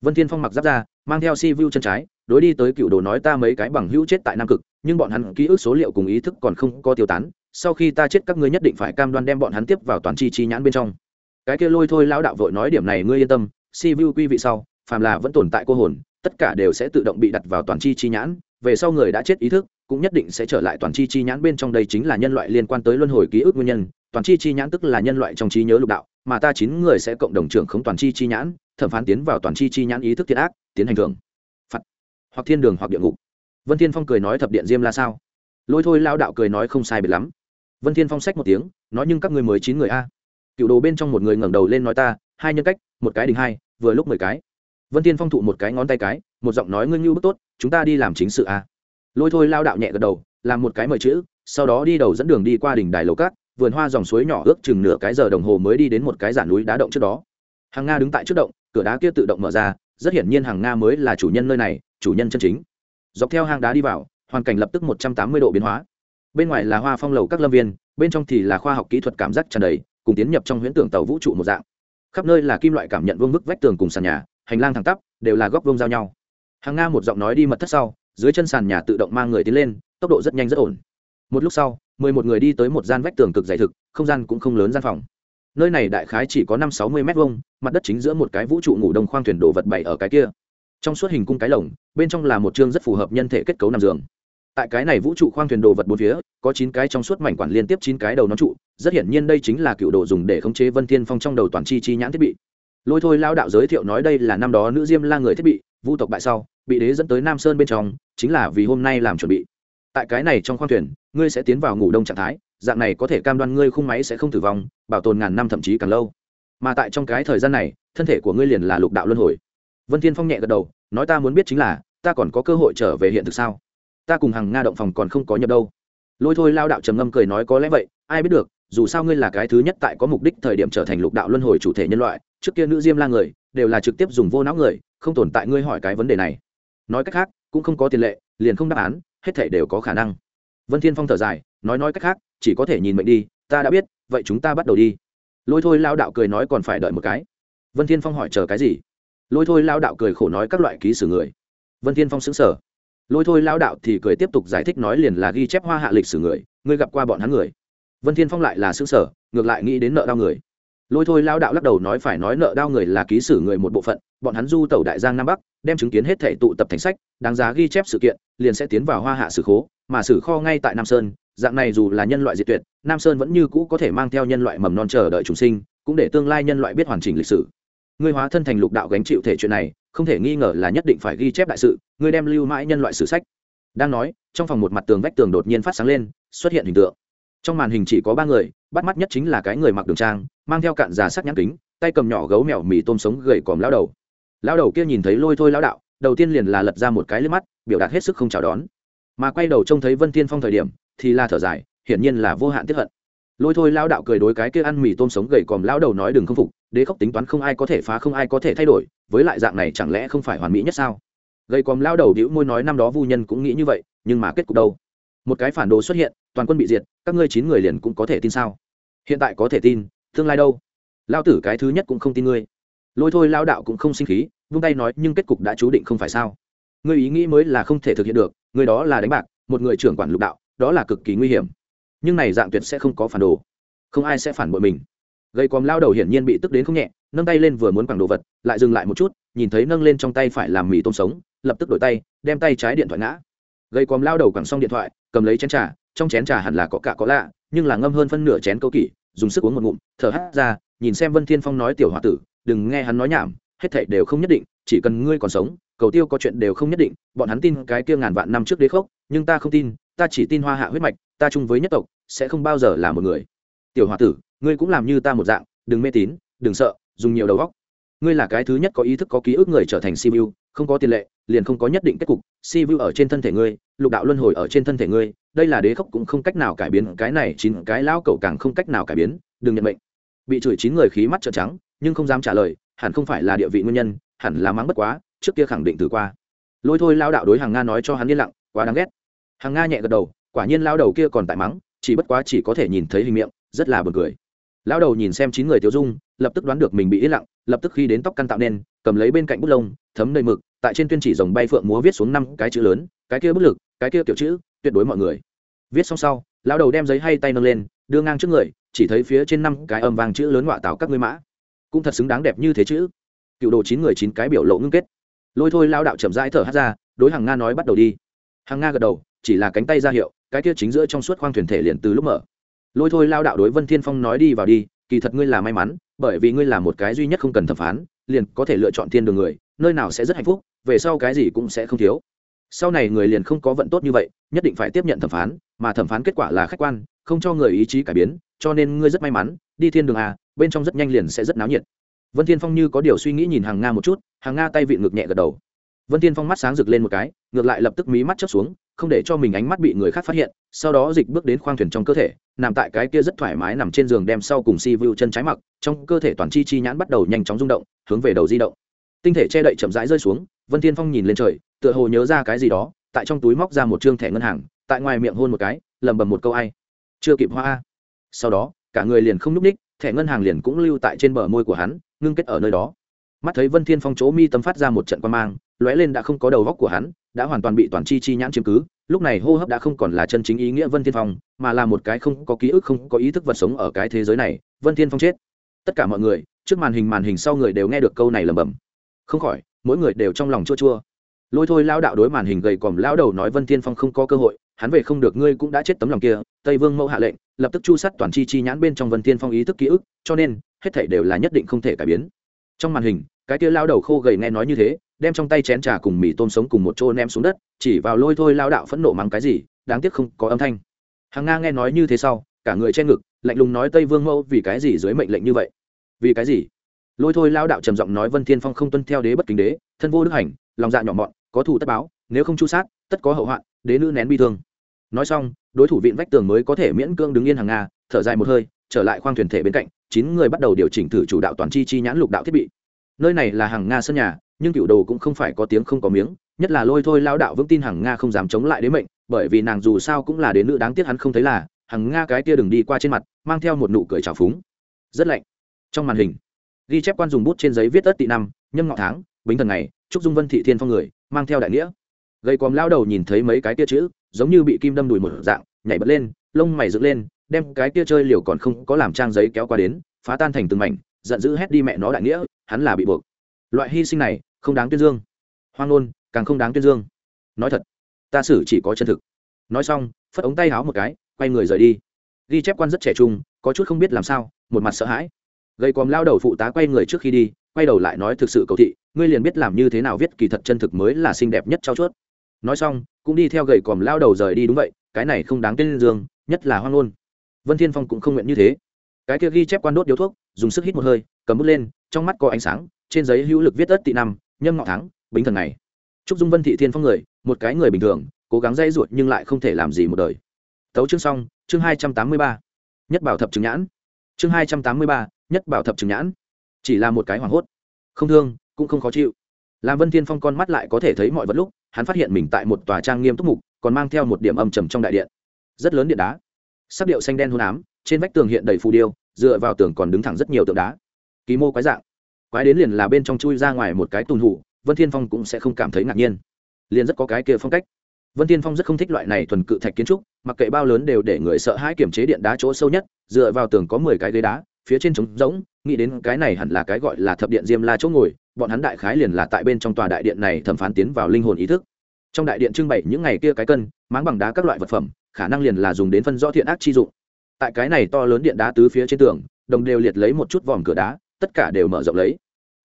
Vân thiên phong mặc giáp ra mang theo si vu chân trái, đối đi tới cựu đồ nói ta mấy cái bằng hữu chết tại nam cực, nhưng bọn hắn ký ức số liệu cùng ý thức còn không có tiêu tán, sau khi ta chết các ngươi nhất định phải cam đoan đem bọn hắn tiếp vào toàn chi chi nhãn bên trong. Cái kia lôi thôi lão đạo vội nói điểm này ngươi yên tâm, si vu quy vị sau, phàm là vẫn tồn tại cô hồn, tất cả đều sẽ tự động bị đặt vào toàn chi chi nhãn, về sau người đã chết ý thức cũng nhất định sẽ trở lại toàn chi chi nhãn bên trong đây chính là nhân loại liên quan tới luân hồi ký ức nguyên nhân. Toàn chi chi nhãn tức là nhân loại trong trí nhớ lục đạo, mà ta chín người sẽ cộng đồng trưởng khống toàn chi chi nhãn, thẩm phán tiến vào toàn chi chi nhãn ý thức thiện ác, tiến hành thường phạt. Hoặc thiên đường hoặc địa ngục. Vân thiên phong cười nói thập điện diêm là sao? Lôi thôi lao đạo cười nói không sai biệt lắm. Vân thiên phong sách một tiếng, nói nhưng các ngươi mới chín người a. Cựu đồ bên trong một người ngẩng đầu lên nói ta, hai nhân cách, một cái đình hai, vừa lúc mười cái. Vân thiên phong thụ một cái ngón tay cái, một giọng nói ngươi như bức tốt, chúng ta đi làm chính sự a lôi thôi lao đạo nhẹ gật đầu, làm một cái mời chữ, sau đó đi đầu dẫn đường đi qua đỉnh đài lầu cát, vườn hoa dòng suối nhỏ ước chừng nửa cái giờ đồng hồ mới đi đến một cái giả núi đá động trước đó. Hàng nga đứng tại trước động, cửa đá kia tự động mở ra, rất hiển nhiên hàng nga mới là chủ nhân nơi này, chủ nhân chân chính. Dọc theo hang đá đi vào, hoàn cảnh lập tức một trăm tám mươi độ biến hóa. Bên ngoài là hoa phong lầu các lâm viên, bên trong thì là khoa học kỹ thuật cảm giác tràn đầy, cùng tiến nhập trong huyễn tưởng tàu vũ trụ một dạng. Khắp nơi là kim loại cảm nhận vương bức vách tường cùng sàn nhà, hành lang thẳng tắp, đều là góc vông giao nhau. Hàng nga một giọng nói đi mật thất sau dưới chân sàn nhà tự động mang người tiến lên, tốc độ rất nhanh rất ổn. Một lúc sau, mười một người đi tới một gian vách tường cực dày thực, không gian cũng không lớn gian phòng. Nơi này đại khái chỉ có năm sáu mươi m hai mặt đất chính giữa một cái vũ trụ ngủ đông khoang thuyền đồ vật bày ở cái kia. Trong suốt hình cung cái lồng, bên trong là một chương rất phù hợp nhân thể kết cấu nằm giường. Tại cái này vũ trụ khoang thuyền đồ vật bốn phía, có chín cái trong suốt mảnh quản liên tiếp chín cái đầu nón trụ, rất hiển nhiên đây chính là cựu đồ dùng để khống chế vân thiên phong trong đầu toàn chi chi nhãn thiết bị. Lôi thôi lao đạo giới thiệu nói đây là năm đó nữ diêm la người thiết bị, vu tộc bại sau bị đế dẫn tới nam sơn bên trong, chính là vì hôm nay làm chuẩn bị. Tại cái này trong khoang thuyền, ngươi sẽ tiến vào ngủ đông trạng thái, dạng này có thể cam đoan ngươi khung máy sẽ không tử vong, bảo tồn ngàn năm thậm chí càng lâu. Mà tại trong cái thời gian này, thân thể của ngươi liền là lục đạo luân hồi. Vân thiên phong nhẹ gật đầu, nói ta muốn biết chính là, ta còn có cơ hội trở về hiện thực sao? Ta cùng hàng nga động phòng còn không có nhập đâu. Lôi thôi lao đạo trầm ngâm cười nói có lẽ vậy, ai biết được, dù sao ngươi là cái thứ nhất tại có mục đích thời điểm trở thành lục đạo luân hồi chủ thể nhân loại, trước kia nữ diêm la người, đều là trực tiếp dùng vô não người, không tồn tại ngươi hỏi cái vấn đề này nói cách khác, cũng không có tiền lệ, liền không đáp án, hết thể đều có khả năng. Vân thiên phong thở dài, nói nói cách khác, chỉ có thể nhìn mệnh đi, ta đã biết, vậy chúng ta bắt đầu đi. Lôi thôi lao đạo cười nói còn phải đợi một cái. Vân thiên phong hỏi chờ cái gì? Lôi thôi lao đạo cười khổ nói các loại ký sử người. Vân thiên phong xứng sở lôi thôi lao đạo thì cười tiếp tục giải thích nói liền là ghi chép hoa hạ lịch sử người, ngươi gặp qua bọn hắn người. Vân thiên phong lại là xứng sở ngược lại nghĩ đến nợ đau người lôi thôi lao đạo lắc đầu nói phải nói nợ đao người là ký sử người một bộ phận, bọn hắn du tẩu đại giang nam bắc, đem chứng kiến hết thể tụ tập thành sách, đáng giá ghi chép sự kiện, liền sẽ tiến vào hoa hạ sử khố, mà sử kho ngay tại nam sơn, dạng này dù là nhân loại diệt tuyệt, nam sơn vẫn như cũ có thể mang theo nhân loại mầm non chờ đợi chúng sinh, cũng để tương lai nhân loại biết hoàn chỉnh lịch sử. Ngươi hóa thân thành lục đạo gánh chịu thể chuyện này, không thể nghi ngờ là nhất định phải ghi chép đại sự, ngươi đem lưu mãi nhân loại sử sách. Đang nói, trong phòng một mặt tường vách tường đột nhiên phát sáng lên, xuất hiện hình tượng. Trong màn hình chỉ có ba người bắt mắt nhất chính là cái người mặc đường trang, mang theo cạn già sắc nhãn kính, tay cầm nhỏ gấu mèo mì tôm sống gầy còm lao đầu. Lao đầu kia nhìn thấy lôi thôi lao đạo, đầu tiên liền là lật ra một cái lên mắt, biểu đạt hết sức không chào đón. Mà quay đầu trông thấy vân tiên phong thời điểm, thì là thở dài, hiển nhiên là vô hạn tiếp hận. Lôi thôi lao đạo cười đối cái kia ăn mì tôm sống gầy còm lao đầu nói đừng không phục, đế khóc tính toán không ai có thể phá không ai có thể thay đổi, với lại dạng này chẳng lẽ không phải hoàn mỹ nhất sao? Gầy còm lao đầu đĩu môi nói năm đó vu nhân cũng nghĩ như vậy, nhưng mà kết cục đâu? Một cái phản đồ xuất hiện, toàn quân bị diệt, các ngươi chín người liền cũng có thể tin sao? Hiện tại có thể tin, tương lai đâu? Lao tử cái thứ nhất cũng không tin ngươi. Lôi thôi lao đạo cũng không sinh khí, vung tay nói, nhưng kết cục đã chú định không phải sao? Ngươi ý nghĩ mới là không thể thực hiện được người đó là đánh bạc, một người trưởng quản lục đạo, đó là cực kỳ nguy hiểm. Nhưng này dạng tuyệt sẽ không có phản đồ. Không ai sẽ phản bội mình. Gây còm lao đầu hiển nhiên bị tức đến không nhẹ, nâng tay lên vừa muốn quẳng đồ vật, lại dừng lại một chút, nhìn thấy nâng lên trong tay phải làm mì tôm sống, lập tức đổi tay, đem tay trái điện thoại ngã. Gây còm lao đầu quẳng xong điện thoại cầm lấy chén trà, trong chén trà hẳn là có cả có lạ, nhưng là ngâm hơn phân nửa chén câu kỷ, dùng sức uống một ngụm, thở hắt ra, nhìn xem vân thiên phong nói tiểu h o a tử, đừng nghe hắn nói nhảm, hết thảy đều không nhất định, chỉ cần ngươi còn sống, cầu tiêu có chuyện đều không nhất định, bọn hắn tin cái kia ngàn vạn năm trước đế khốc, nhưng ta không tin, ta chỉ tin hoa hạ huyết mạch, ta chung với nhất tộc, sẽ không bao giờ là một người tiểu h o a tử, ngươi cũng làm như ta một dạng, đừng mê tín, đừng sợ, dùng nhiều đầu góc ngươi là cái thứ nhất có ý thức có ký ức người trở thành simu không có tiền lệ, liền không có nhất định kết cục, Si vu ở trên thân thể ngươi, lục đạo luân hồi ở trên thân thể ngươi, đây là đế khốc cũng không cách nào cải biến, cái này chín cái lão cậu càng không cách nào cải biến, đừng nhận mệnh. Bị chửi chín người khí mắt trợn trắng, nhưng không dám trả lời, hẳn không phải là địa vị nguyên nhân, hẳn là mắng bất quá, trước kia khẳng định từ qua. Lôi thôi lao đạo đối hàng nga nói cho hắn yên lặng, quá đáng ghét. Hàng nga nhẹ gật đầu, quả nhiên lao đầu kia còn tại mắng, chỉ bất quá chỉ có thể nhìn thấy hình miệng, rất là buồn cười. Lao đầu nhìn xem chín người tiêu dung, lập tức đoán được mình bị yên lặng, lập tức khi đến tóc căn tạo nên, cầm lấy bên cạnh bút lông, thấm đầy mực tại trên tuyên chỉ dòng bay phượng múa viết xuống năm cái chữ lớn, cái kia bút lực, cái kia kiểu chữ, tuyệt đối mọi người. Viết xong sau, lão đầu đem giấy hay tay nâng lên, đưa ngang trước người, chỉ thấy phía trên năm cái âm vàng chữ lớn họa tạo các ngươi mã. Cũng thật xứng đáng đẹp như thế chữ. Cựu đồ chín người chín cái biểu lộ ngưng kết. Lôi thôi lao đạo chậm rãi thở hát ra, đối hàng nga nói bắt đầu đi. Hàng nga gật đầu, chỉ là cánh tay ra hiệu, cái kia chính giữa trong suốt khoang thuyền thể liền từ lúc mở. Lôi thôi lao đạo đối vân thiên phong nói đi vào đi, kỳ thật ngươi là may mắn, bởi vì ngươi là một cái duy nhất không cần thẩm phán, liền có thể lựa chọn thiên đường người, nơi nào sẽ rất hạnh phúc về sau cái gì cũng sẽ không thiếu. Sau này người liền không có vận tốt như vậy, nhất định phải tiếp nhận thẩm phán, mà thẩm phán kết quả là khách quan, không cho người ý chí cải biến, cho nên ngươi rất may mắn, đi thiên đường à bên trong rất nhanh liền sẽ rất náo nhiệt. Vân thiên phong như có điều suy nghĩ nhìn hàng nga một chút, hàng nga tay vịn ngực nhẹ gật đầu. Vân thiên phong mắt sáng rực lên một cái, ngược lại lập tức mí mắt chớp xuống, không để cho mình ánh mắt bị người khác phát hiện, sau đó dịch bước đến khoang thuyền trong cơ thể, nằm tại cái kia rất thoải mái nằm trên giường đem sau cùng si vu chân trái mặc, trong cơ thể toàn chi chi nhãn bắt đầu nhanh chóng rung động, hướng về đầu di động tinh thể che đậy chậm rãi rơi xuống, vân thiên phong nhìn lên trời, tựa hồ nhớ ra cái gì đó, tại trong túi móc ra một trương thẻ ngân hàng, tại ngoài miệng hôn một cái lầm bầm một câu ai. Chưa kịp hoa. Sau đó, cả người liền không nhúc ních thẻ ngân hàng liền cũng lưu tại trên bờ môi của hắn, ngưng kết ở nơi đó. Mắt thấy vân thiên phong chỗ mi tâm phát ra một trận quan mang, lóe lên đã không có đầu góc của hắn, đã hoàn toàn bị toàn chi chi nhãn chiếm cứ, lúc này hô hấp đã không còn là chân chính ý nghĩa vân thiên phong, mà là một cái không có ký ức, không có ý thức vật sống ở cái thế giới này. Vân thiên phong chết. Tất cả mọi người, trước màn hình màn hình sau người đều nghe được câu này lẩm bẩm không khỏi, mỗi người đều trong lòng chua chua. Lôi thôi lao đạo đối màn hình gầy còm lao đầu nói vân thiên phong không có cơ hội, hắn về không được, ngươi cũng đã chết tấm lòng kia, tây vương mẫu hạ lệnh, lập tức chu sắt toàn chi chi nhãn bên trong vân thiên phong ý thức ký ức, cho nên, hết thảy đều là nhất định không thể cải biến. Trong màn hình, cái kia lao đầu khô gầy nghe nói như thế, đem trong tay chén trà cùng mì tôm sống cùng một chỗ ném xuống đất, chỉ vào lôi thôi lao đạo phẫn nộ mắng cái gì, đáng tiếc không có âm thanh. Hàng nga nghe nói như thế sau, cả người che ngực, lạnh lùng nói tây vương mẫu vì cái gì dưới mệnh lệnh như vậy? Vì cái gì? Lôi thôi lao đạo trầm giọng nói vân thiên phong không tuân theo đế bất kính đế, thân vô đức hành, lòng dạ nhỏ mọn, có thù tất báo, nếu không chu sát, tất có hậu hoạn, đế nữ nén bi thương. Nói xong, đối thủ viện vách tường mới có thể miễn cưỡng đứng yên hàng nga, thở dài một hơi, trở lại khoang thuyền thể bên cạnh, chín người bắt đầu điều chỉnh thử chủ đạo toàn chi chi nhãn lục đạo thiết bị. Nơi này là hàng nga sân nhà, nhưng cựu đồ cũng không phải có tiếng không có miếng, nhất là lôi thôi lao đạo vững tin hàng nga không dám chống lại đế mệnh, bởi vì nàng dù sao cũng là đế nữ đáng tiếc hắn không thấy là, hàng nga cái kia đừng đi qua trên mặt, mang theo một nụ cười trào phúng. Rất lạnh. Trong màn hình ghi chép quan dùng bút trên giấy viết ất tị năm, nhâm ngọ tháng, bính thần này chúc dung vân thị thiên phong người, mang theo đại nghĩa. Gây còm lao đầu nhìn thấy mấy cái kia chữ, giống như bị kim đâm đùi một dạng, nhảy bật lên, lông mày dựng lên, đem cái kia chơi liều còn không có làm trang giấy kéo qua đến, phá tan thành từng mảnh, giận dữ hét đi mẹ nó đại nghĩa, hắn là bị buộc. Loại hy sinh này, không đáng tuyên dương. Hoang ngôn, càng không đáng tuyên dương. Nói thật, ta xử chỉ có chân thực. Nói xong, phất ống tay háo một cái, quay người rời đi. Ghi chép quan rất trẻ trung, có chút không biết làm sao, một mặt sợ hãi gây còm lao đầu phụ tá quay người trước khi đi, quay đầu lại nói thực sự cầu thị, ngươi liền biết làm như thế nào viết kỳ thật chân thực mới là xinh đẹp nhất trao chuốt. Nói xong, cũng đi theo gậy còm lao đầu rời đi đúng vậy, cái này không đáng tên dương, nhất là hoang ngôn. Vân thiên phong cũng không nguyện như thế. Cái kia ghi chép quan đốt điếu thuốc, dùng sức hít một hơi, cầm bút lên, trong mắt có ánh sáng, trên giấy hữu lực viết ất tị năm, nhâm ngọ tháng, bính thần này chúc dung vân thị thiên phong người, một cái người bình thường, cố gắng dây ruột nhưng lại không thể làm gì một đời. Tấu chương xong, chương hai trăm tám mươi ba. Nhất bảo thập chứng nhãn. Chương hai trăm tám mươi ba nhất bảo thập trừng nhãn. Chỉ là một cái hoảng hốt. Không thương, cũng không khó chịu. Làm vân thiên phong con mắt lại có thể thấy mọi vật lúc, hắn phát hiện mình tại một tòa trang nghiêm túc mục, còn mang theo một điểm âm trầm trong đại điện. Rất lớn điện đá. Sắc điệu xanh đen hôn ám, trên vách tường hiện đầy phù điêu, dựa vào tường còn đứng thẳng rất nhiều tượng đá. Ký mô quái dạng. Quái đến liền là bên trong chui ra ngoài một cái tùn hủ, vân thiên phong cũng sẽ không cảm thấy ngạc nhiên. Liền rất có cái kia phong cách. Vân thiên phong rất không thích loại này thuần cự thạch kiến trúc, mặc kệ bao lớn đều để người sợ hãi kiểm chế điện đá chỗ sâu nhất, dựa vào tường có mười cái ghế đá phía trên trống rỗng, nghĩ đến cái này hẳn là cái gọi là thập điện diêm la chỗ ngồi, bọn hắn đại khái liền là tại bên trong tòa đại điện này thẩm phán tiến vào linh hồn ý thức. Trong đại điện trưng bày những ngày kia cái cân, máng bằng đá các loại vật phẩm, khả năng liền là dùng đến phân rõ thiện ác chi dụng. Tại cái này to lớn điện đá tứ phía trên tường, đồng đều liệt lấy một chút vòm cửa đá, tất cả đều mở rộng lấy.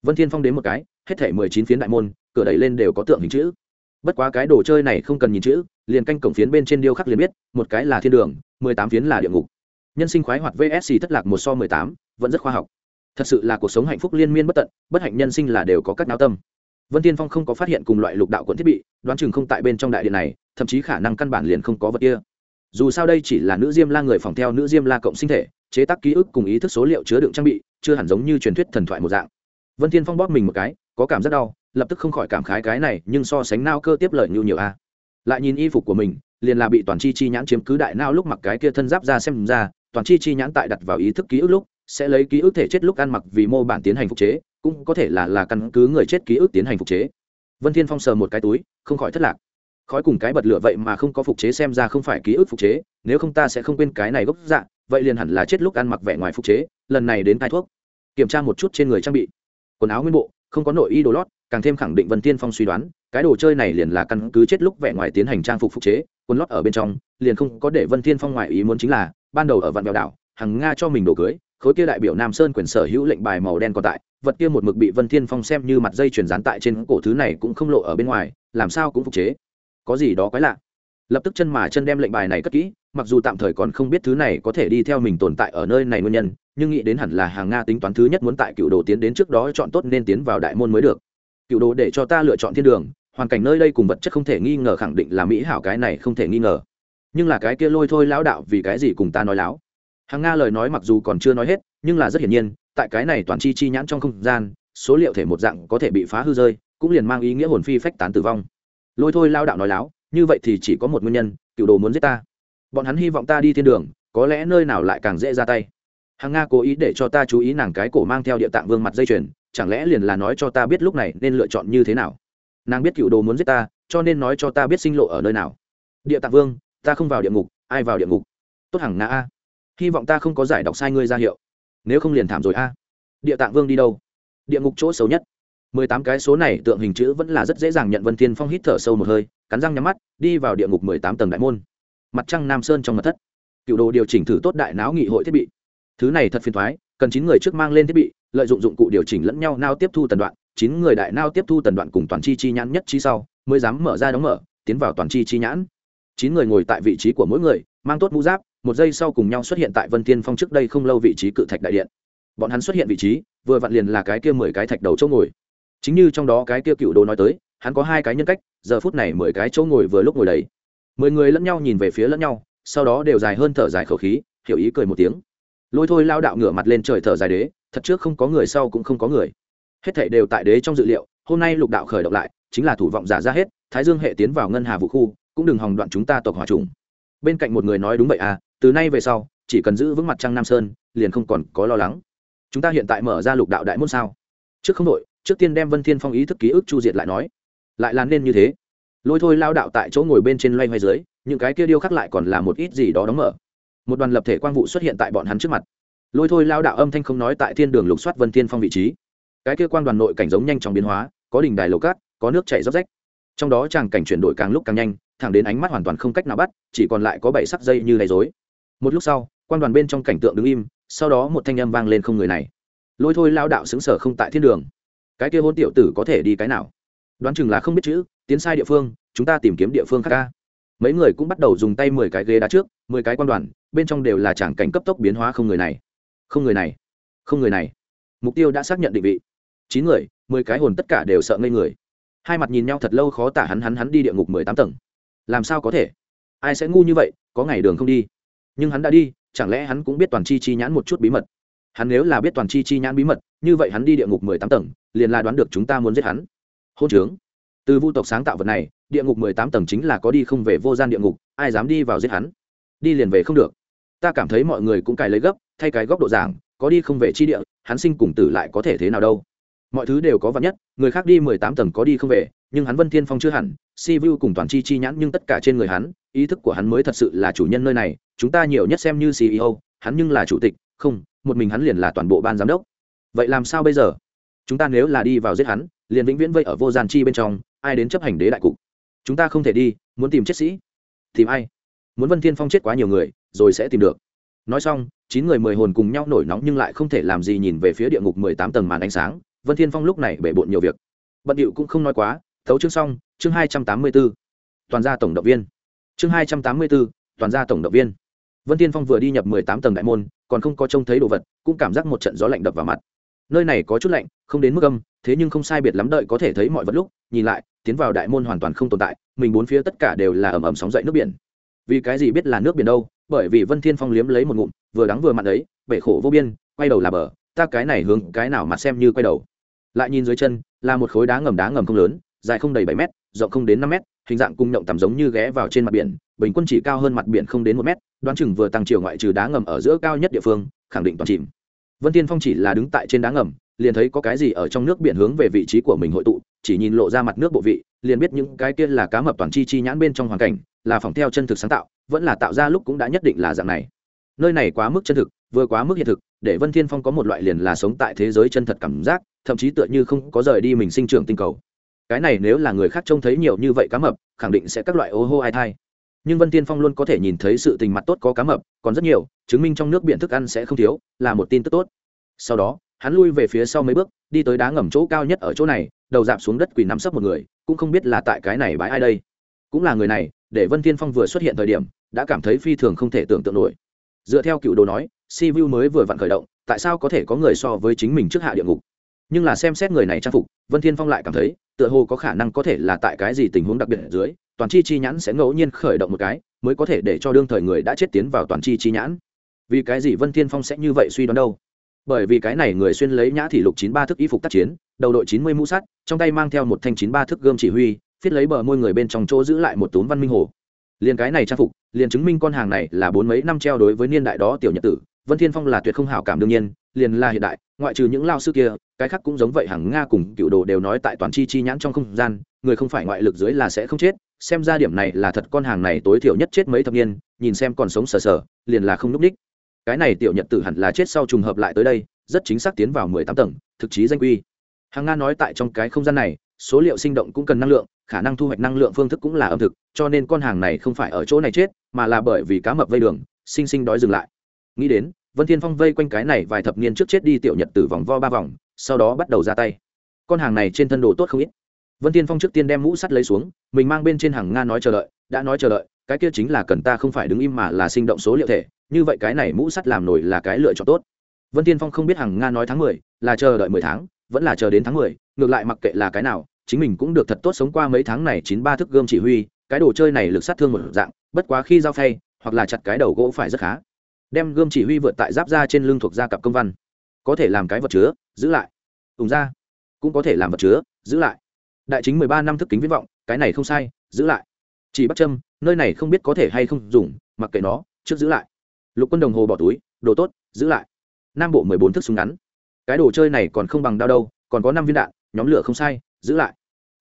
Vân thiên phong đến một cái, hết thể mười chín phiến đại môn, cửa đẩy lên đều có tượng hình chữ. Bất quá cái đồ chơi này không cần nhìn chữ, liền canh cổng phiến bên trên điêu khắc liền biết, một cái là thiên đường, mười tám phiến là địa ngục nhân sinh khoái hoạt vsc thất lạc một so mười tám, vẫn rất khoa học. Thật sự là cuộc sống hạnh phúc liên miên bất tận, bất hạnh nhân sinh là đều có các náo tâm. Vân tiên phong không có phát hiện cùng loại lục đạo quận thiết bị, đoán chừng không tại bên trong đại điện này, thậm chí khả năng căn bản liền không có vật kia. Dù sao đây chỉ là nữ diêm la người phòng theo nữ diêm la cộng sinh thể, chế tác ký ức cùng ý thức số liệu chứa đựng trang bị, chưa hẳn giống như truyền thuyết thần thoại một dạng. Vân tiên phong bóp mình một cái, có cảm rất đau, lập tức không khỏi cảm khái cái này, nhưng so sánh nao cơ tiếp lời nhu nhiều a. Lại nhìn y phục của mình, liền là bị toàn chi chi nhãn chiếm cứ đại nao lúc mặc cái kia thân giáp ra xem ra toàn chi chi nhãn tại đặt vào ý thức ký ức lúc, sẽ lấy ký ức thể chết lúc ăn mặc vì mô bản tiến hành phục chế, cũng có thể là là căn cứ người chết ký ức tiến hành phục chế. Vân thiên phong sờ một cái túi, không khỏi thất lạc. Khói cùng cái bật lửa vậy mà không có phục chế xem ra không phải ký ức phục chế, nếu không ta sẽ không quên cái này gốc dạ vậy liền hẳn là chết lúc ăn mặc vẻ ngoài phục chế, lần này đến tai thuốc. Kiểm tra một chút trên người trang bị. Quần áo nguyên bộ, không có nội y đồ lót, càng thêm khẳng định vân thiên phong suy đoán, cái đồ chơi này liền là căn cứ chết lúc vẻ ngoài tiến hành trang phục phục chế, quần lót ở bên trong, liền không có để vân thiên phong ngoại ý muốn chính là ban đầu ở vạn bèo đảo, hằng nga cho mình đồ cưới, khối kia đại biểu nam sơn quyền sở hữu lệnh bài màu đen còn tại, vật kia một mực bị vân thiên phong xem như mặt dây chuyền dán tại trên cổ thứ này cũng không lộ ở bên ngoài, làm sao cũng phục chế. Có gì đó quái lạ. Lập tức chân mà chân đem lệnh bài này cất kỹ, mặc dù tạm thời còn không biết thứ này có thể đi theo mình tồn tại ở nơi này nguyên nhân, nhưng nghĩ đến hẳn là hàng nga tính toán thứ nhất muốn tại cựu đồ tiến đến trước đó chọn tốt nên tiến vào đại môn mới được. Cựu đồ để cho ta lựa chọn thiên đường, hoàn cảnh nơi đây cùng vật chất không thể nghi ngờ khẳng định là mỹ hảo cái này không thể nghi ngờ nhưng là cái kia lôi thôi lão đạo vì cái gì cùng ta nói láo? Hàng nga lời nói mặc dù còn chưa nói hết, nhưng là rất hiển nhiên, tại cái này toàn chi chi nhãn trong không gian, số liệu thể một dạng có thể bị phá hư rơi, cũng liền mang ý nghĩa hồn phi phách tán tử vong. Lôi thôi lao đạo nói láo, như vậy thì chỉ có một nguyên nhân, cựu đồ muốn giết ta. Bọn hắn hy vọng ta đi thiên đường, có lẽ nơi nào lại càng dễ ra tay. Hàng nga cố ý để cho ta chú ý nàng cái cổ mang theo địa tạng vương mặt dây chuyền, chẳng lẽ liền là nói cho ta biết lúc này nên lựa chọn như thế nào? Nàng biết cựu đồ muốn giết ta, cho nên nói cho ta biết sinh lộ ở nơi nào. Địa tạng vương ta không vào địa ngục, ai vào địa ngục? Tốt hằng nga a. Hy vọng ta không có giải đọc sai ngươi ra hiệu. Nếu không liền thảm rồi a. Địa tạng vương đi đâu? Địa ngục chỗ xấu nhất. Mười tám cái số này tượng hình chữ vẫn là rất dễ dàng nhận vân thiên phong hít thở sâu một hơi, cắn răng nhắm mắt, đi vào địa ngục mười tám tầng đại môn. Mặt trăng nam sơn trong mặt thất. Cựu đồ điều chỉnh thử tốt đại não nghị hội thiết bị. Thứ này thật phiền thoái, cần chín người trước mang lên thiết bị, lợi dụng dụng cụ điều chỉnh lẫn nhau nao tiếp thu tần đoạn, chín người đại nao tiếp thu tần đoạn cùng toàn chi chi nhãn nhất chi sau, mới dám mở ra đóng mở, tiến vào toàn chi chi nhãn chín người ngồi tại vị trí của mỗi người, mang tốt mũ giáp, một giây sau cùng nhau xuất hiện tại vân thiên phong trước đây không lâu vị trí cự thạch đại điện. Bọn hắn xuất hiện vị trí, vừa vặn liền là cái kia mười cái thạch đầu chỗ ngồi. Chính như trong đó cái kia cựu đồ nói tới, hắn có hai cái nhân cách, giờ phút này mười cái chỗ ngồi vừa lúc ngồi đấy mười người lẫn nhau nhìn về phía lẫn nhau, sau đó đều dài hơn thở dài khẩu khí, hiểu ý cười một tiếng. Lôi thôi lao đạo ngửa mặt lên trời thở dài đế, thật trước không có người sau cũng không có người. Hết thảy đều tại đế trong dự liệu, hôm nay lục đạo khởi động lại, chính là thủ vọng giả ra hết, thái dương hệ tiến vào ngân hà vũ khu cũng đừng hòng đoạn chúng ta tộc hỏa trùng. Bên cạnh một người nói đúng vậy à từ nay về sau, chỉ cần giữ vững mặt trăng nam sơn, liền không còn có lo lắng. Chúng ta hiện tại mở ra lục đạo đại môn sao? Trước không đội trước tiên đem vân thiên phong ý thức ký ức chu diệt lại nói. Lại là nên như thế. Lôi thôi lao đạo tại chỗ ngồi bên trên loay hoay dưới, những cái kia điêu khắc lại còn là một ít gì đó đóng mở. Một đoàn lập thể quang vụ xuất hiện tại bọn hắn trước mặt. Lôi thôi lao đạo âm thanh không nói tại thiên đường lục soát vân thiên phong vị trí. Cái kia quan đoàn nội cảnh giống nhanh chóng biến hóa, có đỉnh đài lầu cát, có nước chảy róc rách. Trong đó chàng cảnh chuyển đổi càng lúc càng nhanh thẳng đến ánh mắt hoàn toàn không cách nào bắt, chỉ còn lại có bảy sắc dây như lầy dối một lúc sau quan đoàn bên trong cảnh tượng đứng im, sau đó một thanh âm vang lên không người này. Lôi thôi lao đạo xứng sở không tại thiên đường. Cái kia hôn tiểu tử có thể đi cái nào? Đoán chừng là không biết chữ, tiến sai địa phương, chúng ta tìm kiếm địa phương khác ca mấy người cũng bắt đầu dùng tay mười cái ghế đá trước, mười cái quan đoàn, bên trong đều là tràng cảnh cấp tốc biến hóa không người này. Không người này. Không người này. Mục tiêu đã xác nhận định vị. Chín người, mười cái hồn tất cả đều sợ ngây người. Hai mặt nhìn nhau thật lâu khó tả hắn hắn hắn đi địa ngục mười tám tầng làm sao có thể? Ai sẽ ngu như vậy, có ngày đường không đi? Nhưng hắn đã đi, chẳng lẽ hắn cũng biết toàn chi chi nhãn một chút bí mật? Hắn nếu là biết toàn chi chi nhãn bí mật, như vậy hắn đi địa ngục mười tám tầng, liền là đoán được chúng ta muốn giết hắn. Hôn trướng. Từ vu tộc sáng tạo vật này, địa ngục mười tám tầng chính là có đi không về vô gian địa ngục, ai dám đi vào giết hắn? Đi liền về không được. Ta cảm thấy mọi người cũng cài lấy gấp, thay cái góc độ giảng, có đi không về chi địa, hắn sinh cùng tử lại có thể thế nào đâu? Mọi thứ đều có vật nhất, người khác đi mười tám tầng có đi không về nhưng hắn vân thiên phong chưa hẳn, si vu cùng toàn chi chi nhãn nhưng tất cả trên người hắn, ý thức của hắn mới thật sự là chủ nhân nơi này, chúng ta nhiều nhất xem như ceo hắn nhưng là chủ tịch, không, một mình hắn liền là toàn bộ ban giám đốc. Vậy làm sao bây giờ? Chúng ta nếu là đi vào giết hắn, liền vĩnh viễn vây ở vô gian chi bên trong, ai đến chấp hành đế đại cục? Chúng ta không thể đi, muốn tìm chết sĩ. Tìm ai? Muốn vân thiên phong chết quá nhiều người, rồi sẽ tìm được. Nói xong, chín người mười hồn cùng nhau nổi nóng nhưng lại không thể làm gì nhìn về phía địa ngục mười tám tầng màn ánh sáng. Vân thiên phong lúc này bể bộn nhiều việc. Bận điệu cũng không nói quá thấu chương xong chương hai trăm tám mươi 284. toàn gia tổng động viên. Chương hai trăm tám mươi 284, toàn gia tổng động viên. Vân thiên phong vừa đi nhập mười tám tầng đại môn còn không có trông thấy đồ vật cũng cảm giác một trận gió lạnh đập vào mặt. Nơi này có chút lạnh không đến mức âm thế nhưng không sai biệt lắm đợi có thể thấy mọi vật lúc nhìn lại tiến vào đại môn hoàn toàn không tồn tại mình bốn phía tất cả đều là ẩm ẩm sóng dậy nước biển. Vì cái gì biết là nước biển đâu bởi vì vân thiên phong liếm lấy một ngụm vừa đắng vừa mặn ấy bể khổ vô biên quay đầu là bờ ta cái này hướng cái nào mà xem như quay đầu. Lại nhìn dưới chân là một khối đá ngầm đá ngầm không lớn dài không đầy bảy mét, rộng không đến năm mét, hình dạng cung nhộng tầm giống như ghé vào trên mặt biển, bình quân chỉ cao hơn mặt biển không đến một mét, đoán chừng vừa tăng chiều ngoại trừ đá ngầm ở giữa cao nhất địa phương, khẳng định toàn chìm. Vân tiên phong chỉ là đứng tại trên đá ngầm, liền thấy có cái gì ở trong nước biển hướng về vị trí của mình hội tụ, chỉ nhìn lộ ra mặt nước bộ vị, liền biết những cái kia là cá mập toàn chi chi nhãn bên trong hoàn cảnh, là phòng theo chân thực sáng tạo, vẫn là tạo ra lúc cũng đã nhất định là dạng này. Nơi này quá mức chân thực, vừa quá mức hiện thực, để vân thiên phong có một loại liền là sống tại thế giới chân thật cảm giác, thậm chí tựa như không có rời đi mình sinh trưởng tinh cầu cái này nếu là người khác trông thấy nhiều như vậy cá mập, khẳng định sẽ các loại ô hô ai thai. Nhưng vân tiên phong luôn có thể nhìn thấy sự tình mặt tốt có cá mập, còn rất nhiều, chứng minh trong nước biển thức ăn sẽ không thiếu, là một tin tức tốt. Sau đó, hắn lui về phía sau mấy bước, đi tới đá ngầm chỗ cao nhất ở chỗ này, đầu dạp xuống đất quỳ nắm sấp một người, cũng không biết là tại cái này bãi ai đây. Cũng là người này, để vân tiên phong vừa xuất hiện thời điểm, đã cảm thấy phi thường không thể tưởng tượng nổi. Dựa theo cựu đồ nói, si vu mới vừa vặn khởi động, tại sao có thể có người so với chính mình trước hạ địa ngục? Nhưng là xem xét người này trang phục, vân thiên phong lại cảm thấy, tựa hồ có khả năng có thể là tại cái gì tình huống đặc biệt ở dưới, toàn chi chi nhãn sẽ ngẫu nhiên khởi động một cái, mới có thể để cho đương thời người đã chết tiến vào toàn chi chi nhãn. Vì cái gì vân thiên phong sẽ như vậy suy đoán đâu? Bởi vì cái này người xuyên lấy nhã thị lục chín ba thức y phục tác chiến, đầu đội chín mươi mũ sắt, trong tay mang theo một thanh chín ba thức gươm chỉ huy viết lấy bờ môi người bên trong chỗ giữ lại một túm văn minh hồ. Liền cái này trang phục, liền chứng minh con hàng này là bốn mấy năm treo đối với niên đại đó tiểu nhật tử vân thiên phong là tuyệt không hảo cảm đương nhiên, liền là hiện đại, ngoại trừ những lao sư kia, cái khác cũng giống vậy hàng nga cùng cựu đồ đều nói tại toàn chi chi nhãn trong không gian, người không phải ngoại lực dưới là sẽ không chết, xem ra điểm này là thật con hàng này tối thiểu nhất chết mấy thập niên, nhìn xem còn sống sờ sờ, liền là không núp đích. Cái này tiểu nhật tử hẳn là chết sau trùng hợp lại tới đây, rất chính xác tiến vào mười tám tầng, thực chí danh quy. Hàng nga nói tại trong cái không gian này, số liệu sinh động cũng cần năng lượng, khả năng thu hoạch năng lượng phương thức cũng là âm thực, cho nên con hàng này không phải ở chỗ này chết, mà là bởi vì cá mập vây đường, sinh sinh đói dừng lại nghĩ đến, vân thiên phong vây quanh cái này vài thập niên trước chết đi tiểu nhật tử vòng vo ba vòng, sau đó bắt đầu ra tay. Con hàng này trên thân đồ tốt không ít. Vân thiên phong trước tiên đem mũ sắt lấy xuống, mình mang bên trên hàng nga nói chờ đợi, đã nói chờ đợi, cái kia chính là cần ta không phải đứng im mà là sinh động số liệu thể, như vậy cái này mũ sắt làm nổi là cái lựa chọn tốt. Vân thiên phong không biết hàng nga nói tháng mười, là chờ đợi mười tháng, vẫn là chờ đến tháng mười, ngược lại mặc kệ là cái nào, chính mình cũng được thật tốt sống qua mấy tháng này chín ba thức gươm chỉ huy, cái đồ chơi này lực sát thương một dạng, bất quá khi giao phay, hoặc là chặt cái đầu gỗ phải rất khá đem gươm chỉ huy vượt tại giáp ra trên lưng thuộc gia cặp công văn. Có thể làm cái vật chứa, giữ lại. Ủng ra cũng có thể làm vật chứa, giữ lại. Đại chính mười ba năm thức kính viết vọng, cái này không sai, giữ lại. Chỉ bắt châm, nơi này không biết có thể hay không dùng, mặc kệ nó, trước giữ lại. Lục quân đồng hồ bỏ túi, đồ tốt, giữ lại. Nam bộ mười bốn thức súng ngắn. Cái đồ chơi này còn không bằng đau đâu, còn có năm viên đạn, nhóm lửa không sai, giữ lại.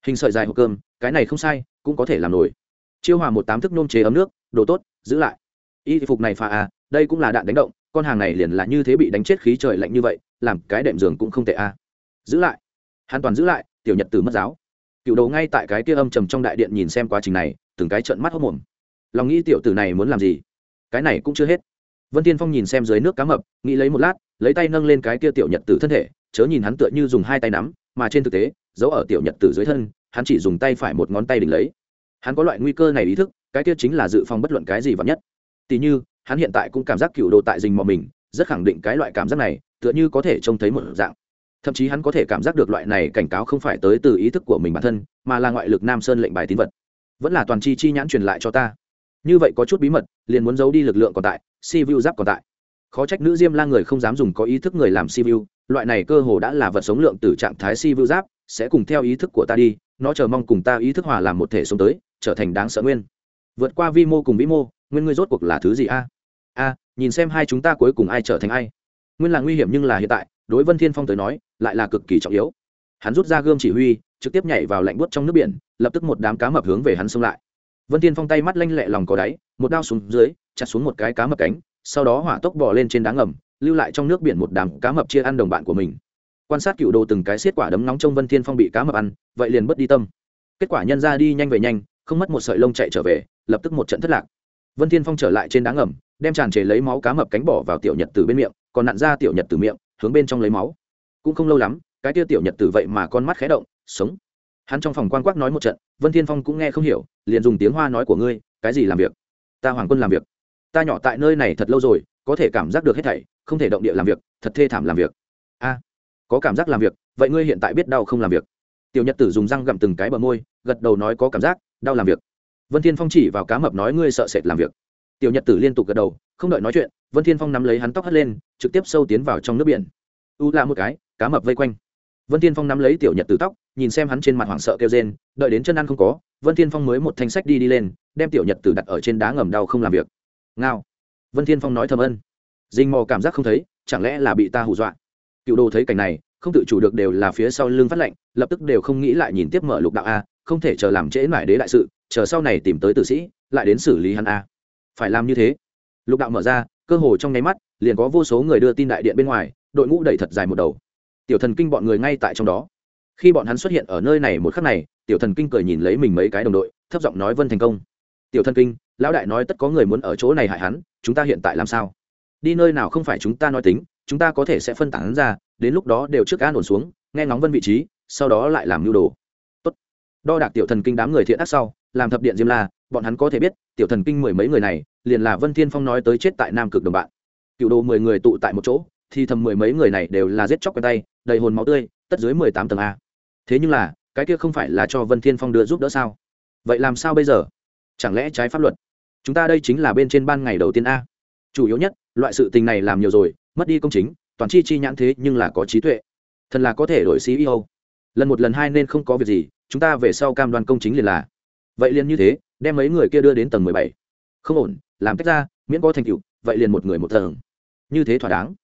Hình sợi dài hộp cơm, cái này không sai, cũng có thể làm nổi. Chiêu hòa một tám thức nôm chế ấm nước, đồ tốt, giữ lại. Y phục này pha à đây cũng là đạn đánh động, con hàng này liền là như thế bị đánh chết khí trời lạnh như vậy, làm cái đệm giường cũng không tệ a. Giữ lại. Hoàn toàn giữ lại, tiểu nhật tử mất giáo. Cựu đầu ngay tại cái kia âm trầm trong đại điện nhìn xem quá trình này, từng cái trận mắt hốc mồm lòng nghĩ tiểu tử này muốn làm gì? Cái này cũng chưa hết. Vân tiên phong nhìn xem dưới nước cá mập, nghĩ lấy một lát, lấy tay nâng lên cái kia tiểu nhật tử thân thể, chớ nhìn hắn tựa như dùng hai tay nắm, mà trên thực tế, giấu ở tiểu nhật tử dưới thân, hắn chỉ dùng tay phải một ngón tay đỉnh lấy. Hắn có loại nguy cơ này ý thức, cái kia chính là dự phòng bất luận cái gì vắn nhất. Tỉ như hắn hiện tại cũng cảm giác cựu đồ tại dình mò mình, rất khẳng định cái loại cảm giác này, tựa như có thể trông thấy một dạng. Thậm chí hắn có thể cảm giác được loại này cảnh cáo không phải tới từ ý thức của mình bản thân, mà là ngoại lực nam sơn lệnh bài tín vật. Vẫn là toàn chi chi nhãn truyền lại cho ta. Như vậy có chút bí mật, liền muốn giấu đi lực lượng còn tại si vu giáp còn tại. Khó trách nữ diêm la người không dám dùng có ý thức người làm si vu loại này cơ hồ đã là vật sống lượng từ trạng thái si vu giáp, sẽ cùng theo ý thức của ta đi, nó chờ mong cùng ta ý thức hòa làm một thể sống tới, trở thành đáng sợ nguyên. Vượt qua vi mô cùng vĩ mô nguyên ngươi rốt cuộc là thứ gì a? A, nhìn xem hai chúng ta cuối cùng ai trở thành ai. Nguyên là nguy hiểm nhưng là hiện tại, đối vân thiên phong tới nói, lại là cực kỳ trọng yếu. Hắn rút ra gươm chỉ huy, trực tiếp nhảy vào lạnh buốt trong nước biển, lập tức một đám cá mập hướng về hắn xông lại. Vân thiên phong tay mắt lanh lẹ lòng có đáy, một đao xuống dưới, chặt xuống một cái cá mập cánh, sau đó hỏa tốc bò lên trên đá ngầm, lưu lại trong nước biển một đám cá mập chia ăn đồng bạn của mình. Quan sát cựu đồ từng cái xiết quả đấm nóng trong vân thiên phong bị cá mập ăn, vậy liền bất đi tâm. Kết quả nhân ra đi nhanh về nhanh, không mất một sợi lông chạy trở về, lập tức một trận thất lạc vân thiên phong trở lại trên đá ngầm, đem tràn trề lấy máu cá mập cánh bỏ vào tiểu nhật từ bên miệng, còn nặn ra tiểu nhật từ miệng, hướng bên trong lấy máu. Cũng không lâu lắm, cái tia tiểu nhật từ vậy mà con mắt khé động, sống. Hắn trong phòng quan quắc nói một trận, vân thiên phong cũng nghe không hiểu, liền dùng tiếng hoa nói của ngươi, cái gì làm việc? Ta hoàng quân làm việc. Ta nhỏ tại nơi này thật lâu rồi, có thể cảm giác được hết thảy, không thể động địa làm việc, thật thê thảm làm việc. A, có cảm giác làm việc, vậy ngươi hiện tại biết đau không làm việc. Tiểu nhật tử dùng răng gặm từng cái bờ môi, gật đầu nói có cảm giác, đau làm việc vân thiên phong chỉ vào cá mập nói, ngươi sợ sệt làm việc. Tiểu nhật tử liên tục gật đầu, không đợi nói chuyện, vân thiên phong nắm lấy hắn tóc hất lên, trực tiếp sâu tiến vào trong nước biển. U là một cái, cá mập vây quanh. Vân thiên phong nắm lấy tiểu nhật tử tóc, nhìn xem hắn trên mặt hoảng sợ kêu rên, đợi đến chân ăn không có, vân thiên phong mới một thanh sách đi đi lên, đem tiểu nhật tử đặt ở trên đá ngầm đau không làm việc. Ngao. Vân thiên phong nói thầm ân. Dinh mò cảm giác không thấy, chẳng lẽ là bị ta hù dọa? Cựu đồ thấy cảnh này, không tự chủ được đều là phía sau lưng phát lệnh, lập tức đều không nghĩ lại nhìn tiếp mở lục đạo a, không thể chờ làm trễ mải đế đại sự chờ sau này tìm tới tử sĩ, lại đến xử lý hắn a. Phải làm như thế. Lục đạo mở ra, cơ hồ trong nháy mắt, liền có vô số người đưa tin đại điện bên ngoài, đội ngũ đẩy thật dài một đầu. Tiểu thần kinh bọn người ngay tại trong đó. Khi bọn hắn xuất hiện ở nơi này một khắc này, tiểu thần kinh cười nhìn lấy mình mấy cái đồng đội, thấp giọng nói vân thành công. Tiểu thần kinh, lão đại nói tất có người muốn ở chỗ này hại hắn, chúng ta hiện tại làm sao? Đi nơi nào không phải chúng ta nói tính, chúng ta có thể sẽ phân tán ra, đến lúc đó đều trước an ổn xuống, nghe ngóng vân vị trí, sau đó lại làm mưu đồ. Tốt. đo đạc tiểu thần kinh đám người thiện ác sau làm thập điện diêm la, bọn hắn có thể biết, tiểu thần kinh mười mấy người này, liền là vân thiên phong nói tới chết tại nam cực đồng bạn. Cựu đồ mười người tụ tại một chỗ, thì thầm mười mấy người này đều là giết chóc quen tay, đầy hồn máu tươi, tất dưới mười tám tầng a. Thế nhưng là, cái kia không phải là cho vân thiên phong đưa giúp đỡ sao? Vậy làm sao bây giờ? Chẳng lẽ trái pháp luật? Chúng ta đây chính là bên trên ban ngày đầu tiên a. Chủ yếu nhất, loại sự tình này làm nhiều rồi, mất đi công chính, toàn chi chi nhãn thế nhưng là có trí tuệ. Thần là có thể đổi ceo lần một lần hai nên không có việc gì, chúng ta về sau cam đoan công chính liền là vậy liền như thế, đem mấy người kia đưa đến tầng mười bảy. Không ổn, làm cách ra, miễn có thành tựu, vậy liền một người một tầng. Như thế thỏa đáng.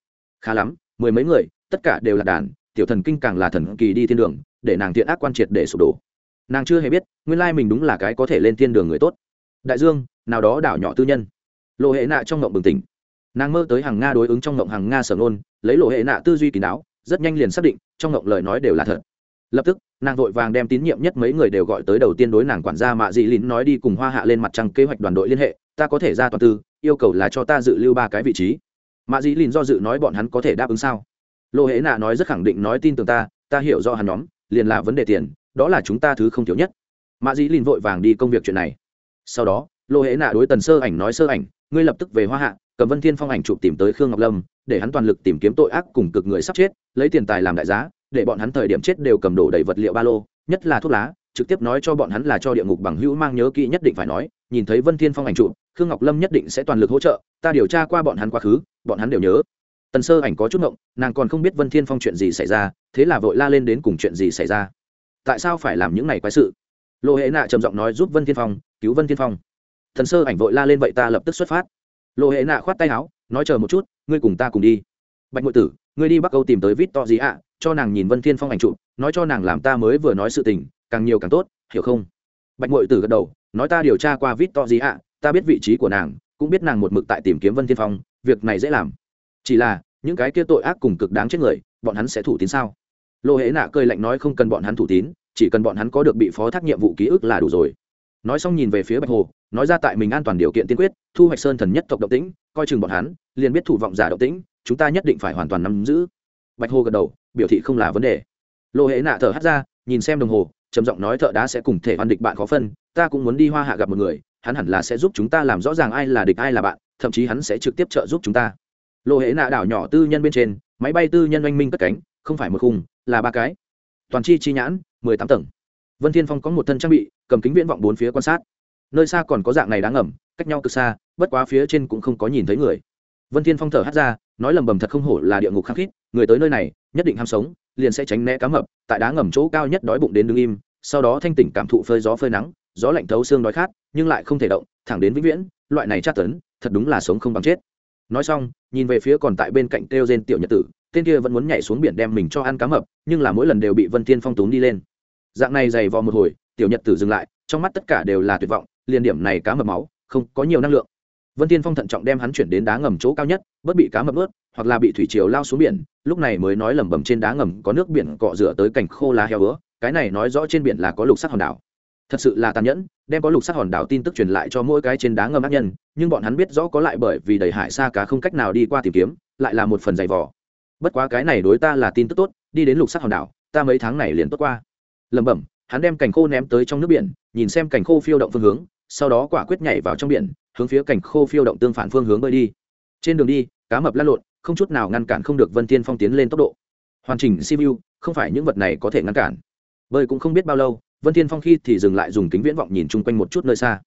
Khá lắm, mười mấy người, tất cả đều là đàn, tiểu thần kinh càng là thần kỳ đi thiên đường, để nàng thiện ác quan triệt để sụp đổ. Nàng chưa hề biết, nguyên lai mình đúng là cái có thể lên thiên đường người tốt. Đại dương, nào đó đảo nhỏ tư nhân. Lộ hệ nạ trong ngộng bừng tỉnh. Nàng mơ tới hàng nga đối ứng trong ngộng hàng nga sở ngôn, lấy lộ hệ nạ tư duy kín đáo rất nhanh liền xác định, trong ngộng lời nói đều là thật. Lập tức nàng vội vàng đem tín nhiệm nhất mấy người đều gọi tới đầu tiên đối nàng quản gia mạ dị lín nói đi cùng hoa hạ lên mặt trăng kế hoạch đoàn đội liên hệ, ta có thể ra toàn tư, yêu cầu là cho ta dự lưu ba cái vị trí. Mạ dị lín do dự nói bọn hắn có thể đáp ứng sao? Lộ hễ nạ nói rất khẳng định nói tin tưởng ta ta hiểu do hắn nhóm, liền là vấn đề tiền, đó là chúng ta thứ không thiếu nhất. Mạ dĩ lìn vội vàng đi công việc chuyện này. Sau đó, lô hễ nạ đối tần sơ ảnh nói sơ ảnh, ngươi lập tức về hoa hạ, cầm vân thiên phong ảnh chụp tìm tới khương ngọc lâm, để hắn toàn lực tìm kiếm tội ác cùng cực người sắp chết, lấy tiền tài làm đại giá để bọn hắn thời điểm chết đều cầm đổ đầy vật liệu ba lô, nhất là thuốc lá, trực tiếp nói cho bọn hắn là cho địa ngục bằng hữu mang nhớ kỹ nhất định phải nói, nhìn thấy vân thiên phong ảnh trụ khương ngọc lâm nhất định sẽ toàn lực hỗ trợ, ta điều tra qua bọn hắn quá khứ, bọn hắn đều nhớ. Tần sơ ảnh có chút ngộng, nàng còn không biết vân thiên phong chuyện gì xảy ra, thế là vội la lên đến cùng chuyện gì xảy ra. Tại sao phải làm những này quái sự? Lộ hệ nạ trầm giọng nói giúp vân thiên phong, cứu vân thiên phong. Thần sơ ảnh vội la lên vậy ta lập tức xuất phát. Lộ hệ nạ khoát tay áo, nói chờ một chút, ngươi cùng ta cùng đi. Bạch ngụy tử, ngươi đi bắc âu tìm tới vít to gì ạ cho nàng nhìn vân thiên phong ảnh chụp, nói cho nàng làm ta mới vừa nói sự tình, càng nhiều càng tốt, hiểu không? Bạch ngụy tử gật đầu, nói ta điều tra qua vít to gì ạ ta biết vị trí của nàng, cũng biết nàng một mực tại tìm kiếm vân thiên phong, việc này dễ làm. Chỉ là, những cái kia tội ác cùng cực đáng chết người, bọn hắn sẽ thủ tín sao? Lô hễ nạ cười lạnh nói không cần bọn hắn thủ tín, chỉ cần bọn hắn có được bị phó thác nhiệm vụ ký ức là đủ rồi. Nói xong nhìn về phía bạch hồ, nói ra tại mình an toàn điều kiện tiên quyết, thu hoạch sơn thần nhất tộc động tĩnh, coi chừng bọn hắn, liền biết thủ vọng giả động tĩnh, chúng ta nhất định phải hoàn toàn nắm giữ. Bạch hồ gật đầu biểu thị không là vấn đề. Lô hệ nạ thở hắt ra, nhìn xem đồng hồ, trầm giọng nói thợ đá sẽ cùng thể hoàn địch bạn khó phân, ta cũng muốn đi hoa hạ gặp một người, hắn hẳn là sẽ giúp chúng ta làm rõ ràng ai là địch ai là bạn, thậm chí hắn sẽ trực tiếp trợ giúp chúng ta. Lô hệ nạ đảo nhỏ tư nhân bên trên, máy bay tư nhân oanh minh cất cánh, không phải một khung, là ba cái. Toàn chi chi nhãn, mười tám tầng. Vân thiên phong có một thân trang bị, cầm kính viễn vọng bốn phía quan sát. Nơi xa còn có dạng này đáng ngầm, cách nhau cực xa, bất quá phía trên cũng không có nhìn thấy người. Vân thiên phong thở hắt ra, nói lầm bầm thật không hổ là địa ngục khắc khít, người tới nơi này nhất định ham sống, liền sẽ tránh né cá mập, tại đá ngầm chỗ cao nhất đói bụng đến đứng im, sau đó thanh tỉnh cảm thụ phơi gió phơi nắng, gió lạnh thấu xương đói khát, nhưng lại không thể động, thẳng đến vĩnh viễn, loại này tra tấn, thật đúng là sống không bằng chết. Nói xong, nhìn về phía còn tại bên cạnh kêu trên tiểu nhật tử, tên kia vẫn muốn nhảy xuống biển đem mình cho ăn cá mập, nhưng là mỗi lần đều bị vân thiên phong túm đi lên. Dạng này dày vò một hồi, tiểu nhật tử dừng lại, trong mắt tất cả đều là tuyệt vọng, liền điểm này cá mập máu, không có nhiều năng lượng vân thiên phong thận trọng đem hắn chuyển đến đá ngầm chỗ cao nhất bất bị cá mập ướt, hoặc là bị thủy triều lao xuống biển, lúc này mới nói lẩm bẩm trên đá ngầm có nước biển cọ rửa tới cảnh khô lá heo ứa, cái này nói rõ trên biển là có lục sắc hòn đảo. Thật sự là tàn nhẫn, đem có lục sắc hòn đảo tin tức truyền lại cho mỗi cái trên đá ngầm ác nhân, nhưng bọn hắn biết rõ có lại bởi vì đầy hải xa cá không cách nào đi qua tìm kiếm, lại là một phần dày vò. Bất quá cái này đối ta là tin tức tốt, đi đến lục sắc hòn đảo, ta mấy tháng này liền tốt qua. Lẩm bẩm, hắn đem cảnh khô ném tới trong nước biển, nhìn xem cảnh khô phiêu động phương hướng sau đó quả quyết nhảy vào trong biển, hướng phía cảnh khô phiêu động tương phản phương hướng bơi đi. Trên đường đi, cá mập lăn lộn, không chút nào ngăn cản không được vân thiên phong tiến lên tốc độ. Hoàn chỉnh simu không phải những vật này có thể ngăn cản. Bơi cũng không biết bao lâu, vân thiên phong khi thì dừng lại dùng kính viễn vọng nhìn chung quanh một chút nơi xa.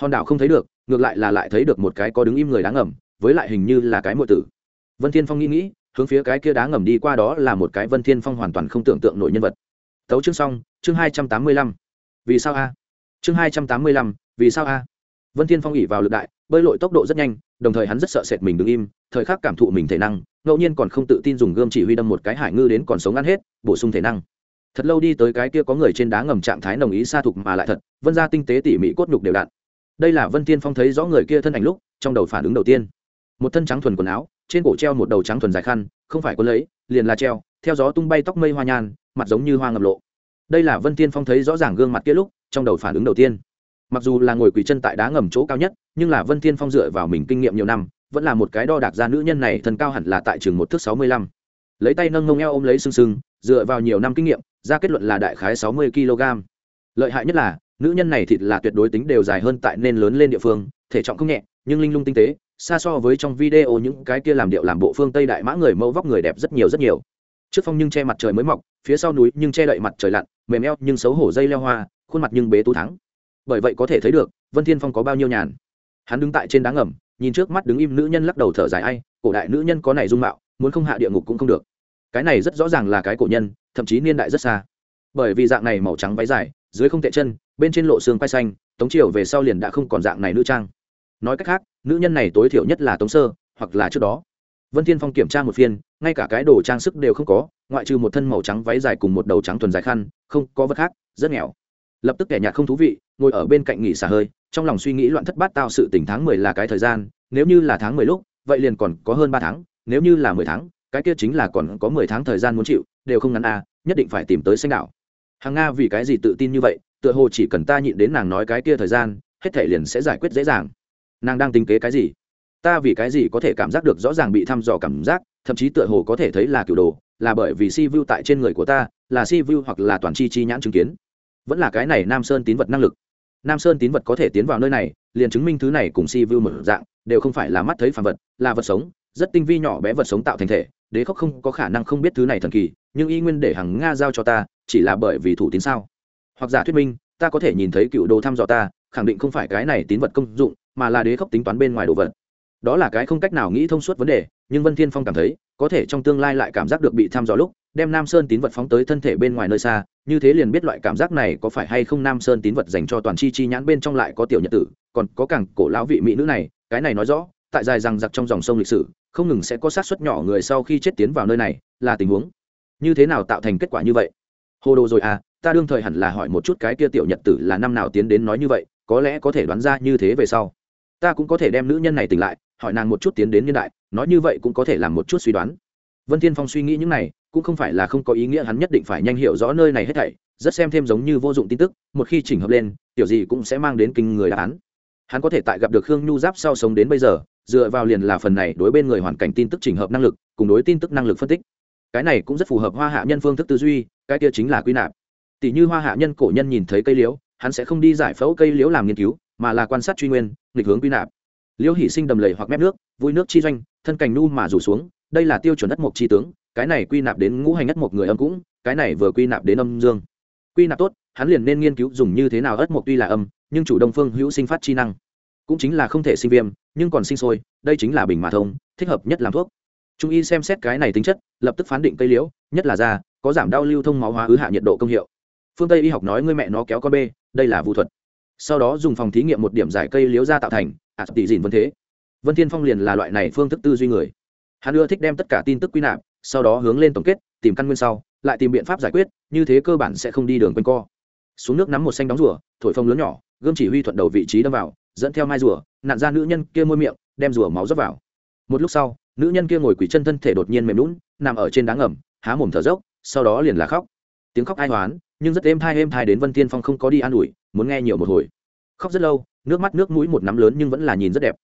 Hòn đảo không thấy được, ngược lại là lại thấy được một cái có đứng im người đáng ngầm, với lại hình như là cái muội tử. Vân thiên phong nghĩ nghĩ, hướng phía cái kia đá ngầm đi qua đó là một cái vân thiên phong hoàn toàn không tưởng tượng nổi nhân vật. Tấu chương xong, chương hai trăm tám mươi lăm. Vì sao a? Chương hai trăm tám mươi lăm, vì sao a? Vân thiên phong ỉ vào lực đại, bơi lội tốc độ rất nhanh, đồng thời hắn rất sợ sệt mình đứng im, thời khắc cảm thụ mình thể năng, ngẫu nhiên còn không tự tin dùng gươm chỉ huy đâm một cái hải ngư đến còn sống ăn hết, bổ sung thể năng. Thật lâu đi tới cái kia có người trên đá ngầm trạng thái nồng ý xa thục mà lại thật, vân ra tinh tế tỉ mỉ cốt nhục đều đặn. Đây là vân thiên phong thấy rõ người kia thân ảnh lúc, trong đầu phản ứng đầu tiên. Một thân trắng thuần quần áo, trên cổ treo một đầu trắng thuần dài khăn, không phải quân lấy, liền là treo, theo gió tung bay tóc mây hoa nhan, mặt giống như hoa ngầm lộ. Đây là vân thiên phong thấy rõ ràng gương mặt kia lúc trong đầu phản ứng đầu tiên. Mặc dù là ngồi quỳ chân tại đá ngầm chỗ cao nhất, nhưng là vân thiên phong dựa vào mình kinh nghiệm nhiều năm, vẫn là một cái đo đạc ra nữ nhân này thần cao hẳn là tại trường một thước sáu mươi lăm. Lấy tay nâng ngông eo ôm lấy sưng sưng, dựa vào nhiều năm kinh nghiệm, ra kết luận là đại khái sáu mươi kg. Lợi hại nhất là, nữ nhân này thịt là tuyệt đối tính đều dài hơn tại nên lớn lên địa phương, thể trọng không nhẹ, nhưng linh lung tinh tế, xa so với trong video những cái kia làm điệu làm bộ phương tây đại mã người mẫu vóc người đẹp rất nhiều rất nhiều. Trước phong nhưng che mặt trời mới mọc, phía sau núi nhưng che đậy mặt trời lặn, mềm eo nhưng xấu hổ dây leo hoa khuôn mặt nhưng bế tú thắng. Bởi vậy có thể thấy được, vân thiên phong có bao nhiêu nhàn. Hắn đứng tại trên đá ngầm, nhìn trước mắt đứng im nữ nhân lắc đầu thở dài ai, cổ đại nữ nhân có này dung mạo, muốn không hạ địa ngục cũng không được. Cái này rất rõ ràng là cái cổ nhân, thậm chí niên đại rất xa. Bởi vì dạng này màu trắng váy dài, dưới không tệ chân, bên trên lộ xương quai xanh, tống triều về sau liền đã không còn dạng này nữ trang. Nói cách khác, nữ nhân này tối thiểu nhất là tống sơ, hoặc là trước đó. Vân thiên phong kiểm tra một phiên, ngay cả cái đồ trang sức đều không có, ngoại trừ một thân màu trắng váy dài cùng một đầu trắng thuần dài khăn, không có vật khác, rất nghèo lập tức kẻ nhạt không thú vị ngồi ở bên cạnh nghỉ xả hơi trong lòng suy nghĩ loạn thất bát tao sự tỉnh tháng mười là cái thời gian nếu như là tháng mười lúc vậy liền còn có hơn ba tháng nếu như là mười tháng cái kia chính là còn có mười tháng thời gian muốn chịu đều không ngắn a à, nhất định phải tìm tới xanh đảo. Hàng nga vì cái gì tự tin như vậy tựa hồ chỉ cần ta nhịn đến nàng nói cái kia thời gian hết thể liền sẽ giải quyết dễ dàng. Nàng đang tính kế cái gì? Ta vì cái gì có thể cảm giác được rõ ràng bị thăm dò cảm giác thậm chí tựa hồ có thể thấy là cựu đồ là bởi vì si vu tại trên người của ta là si vu hoặc là toàn chi chi nhãn chứng kiến vẫn là cái này nam sơn tín vật năng lực. Nam sơn tín vật có thể tiến vào nơi này, liền chứng minh thứ này cùng si vu một dạng, đều không phải là mắt thấy phản vật, là vật sống, rất tinh vi nhỏ bé vật sống tạo thành thể, đế khóc không có khả năng không biết thứ này thần kỳ, nhưng y nguyên để hằng nga giao cho ta, chỉ là bởi vì thủ tín sao? Hoặc giả thuyết minh, ta có thể nhìn thấy cựu đồ thăm dò ta, khẳng định không phải cái này tín vật công dụng, mà là đế khóc tính toán bên ngoài đồ vật. Đó là cái không cách nào nghĩ thông suốt vấn đề nhưng vân thiên phong cảm thấy có thể trong tương lai lại cảm giác được bị thăm dò lúc đem nam sơn tín vật phóng tới thân thể bên ngoài nơi xa như thế liền biết loại cảm giác này có phải hay không nam sơn tín vật dành cho toàn chi chi nhãn bên trong lại có tiểu nhật tử còn có càng cổ lão vị mỹ nữ này cái này nói rõ tại dài rằng giặc trong dòng sông lịch sử không ngừng sẽ có sát suất nhỏ người sau khi chết tiến vào nơi này là tình huống như thế nào tạo thành kết quả như vậy hồ đồ rồi à ta đương thời hẳn là hỏi một chút cái kia tiểu nhật tử là năm nào tiến đến nói như vậy có lẽ có thể đoán ra như thế về sau ta cũng có thể đem nữ nhân này tỉnh lại hỏi nàng một chút tiến đến niên đại, nói như vậy cũng có thể làm một chút suy đoán. Vân thiên phong suy nghĩ những này, cũng không phải là không có ý nghĩa hắn nhất định phải nhanh hiểu rõ nơi này hết thảy, rất xem thêm giống như vô dụng tin tức, một khi chỉnh hợp lên, tiểu gì cũng sẽ mang đến kinh người đáp án. Hắn có thể tại gặp được khương nhu giáp sau sống đến bây giờ, dựa vào liền là phần này đối bên người hoàn cảnh tin tức chỉnh hợp năng lực, cùng đối tin tức năng lực phân tích. Cái này cũng rất phù hợp hoa hạ nhân phương thức tư duy, cái kia chính là quy nạp. Tỷ như hoa hạ nhân cổ nhân nhìn thấy cây liễu, hắn sẽ không đi giải phẫu cây liễu làm nghiên cứu, mà là quan sát truy nguyên, nghịch hướng quy nạp liễu hỉ sinh đầm lầy hoặc mép nước, vui nước chi doanh, thân cành nu mà rủ xuống, đây là tiêu chuẩn đất mộc chi tướng, cái này quy nạp đến ngũ hành ất một người âm cũng, cái này vừa quy nạp đến âm dương. Quy nạp tốt, hắn liền nên nghiên cứu dùng như thế nào ất một tuy là âm, nhưng chủ đông phương hữu sinh phát chi năng. Cũng chính là không thể sinh viêm, nhưng còn sinh sôi, đây chính là bình mà thông, thích hợp nhất làm thuốc. Trung y xem xét cái này tính chất, lập tức phán định cây liễu, nhất là da, có giảm đau lưu thông máu hóa ứ hạ nhiệt độ công hiệu. Phương tây y học nói ngươi mẹ nó kéo con bê, đây là vũ thuật. Sau đó dùng phòng thí nghiệm một điểm giải cây liễu ra tạo thành à tỷ dìn vân thế. Vân thiên phong liền là loại này phương thức tư duy người. Hắn ưa thích đem tất cả tin tức quy nạp, sau đó hướng lên tổng kết, tìm căn nguyên sau, lại tìm biện pháp giải quyết, như thế cơ bản sẽ không đi đường quanh co. Xuống nước nắm một xanh đóng rùa, thổi phông lớn nhỏ, gươm chỉ huy thuận đầu vị trí đâm vào, dẫn theo mai rùa nạn ra nữ nhân kia môi miệng, đem rùa máu dốc vào. Một lúc sau, nữ nhân kia ngồi quỳ chân thân thể đột nhiên mềm lún nằm ở trên đá ngầm, há mồm thở dốc, sau đó liền là khóc. Tiếng khóc ai hoán, nhưng rất êm thai êm thai đến vân tiên phong không có đi an ủi, muốn nghe nhiều một hồi khóc rất lâu, nước mắt nước mũi một nắm lớn nhưng vẫn là nhìn rất đẹp.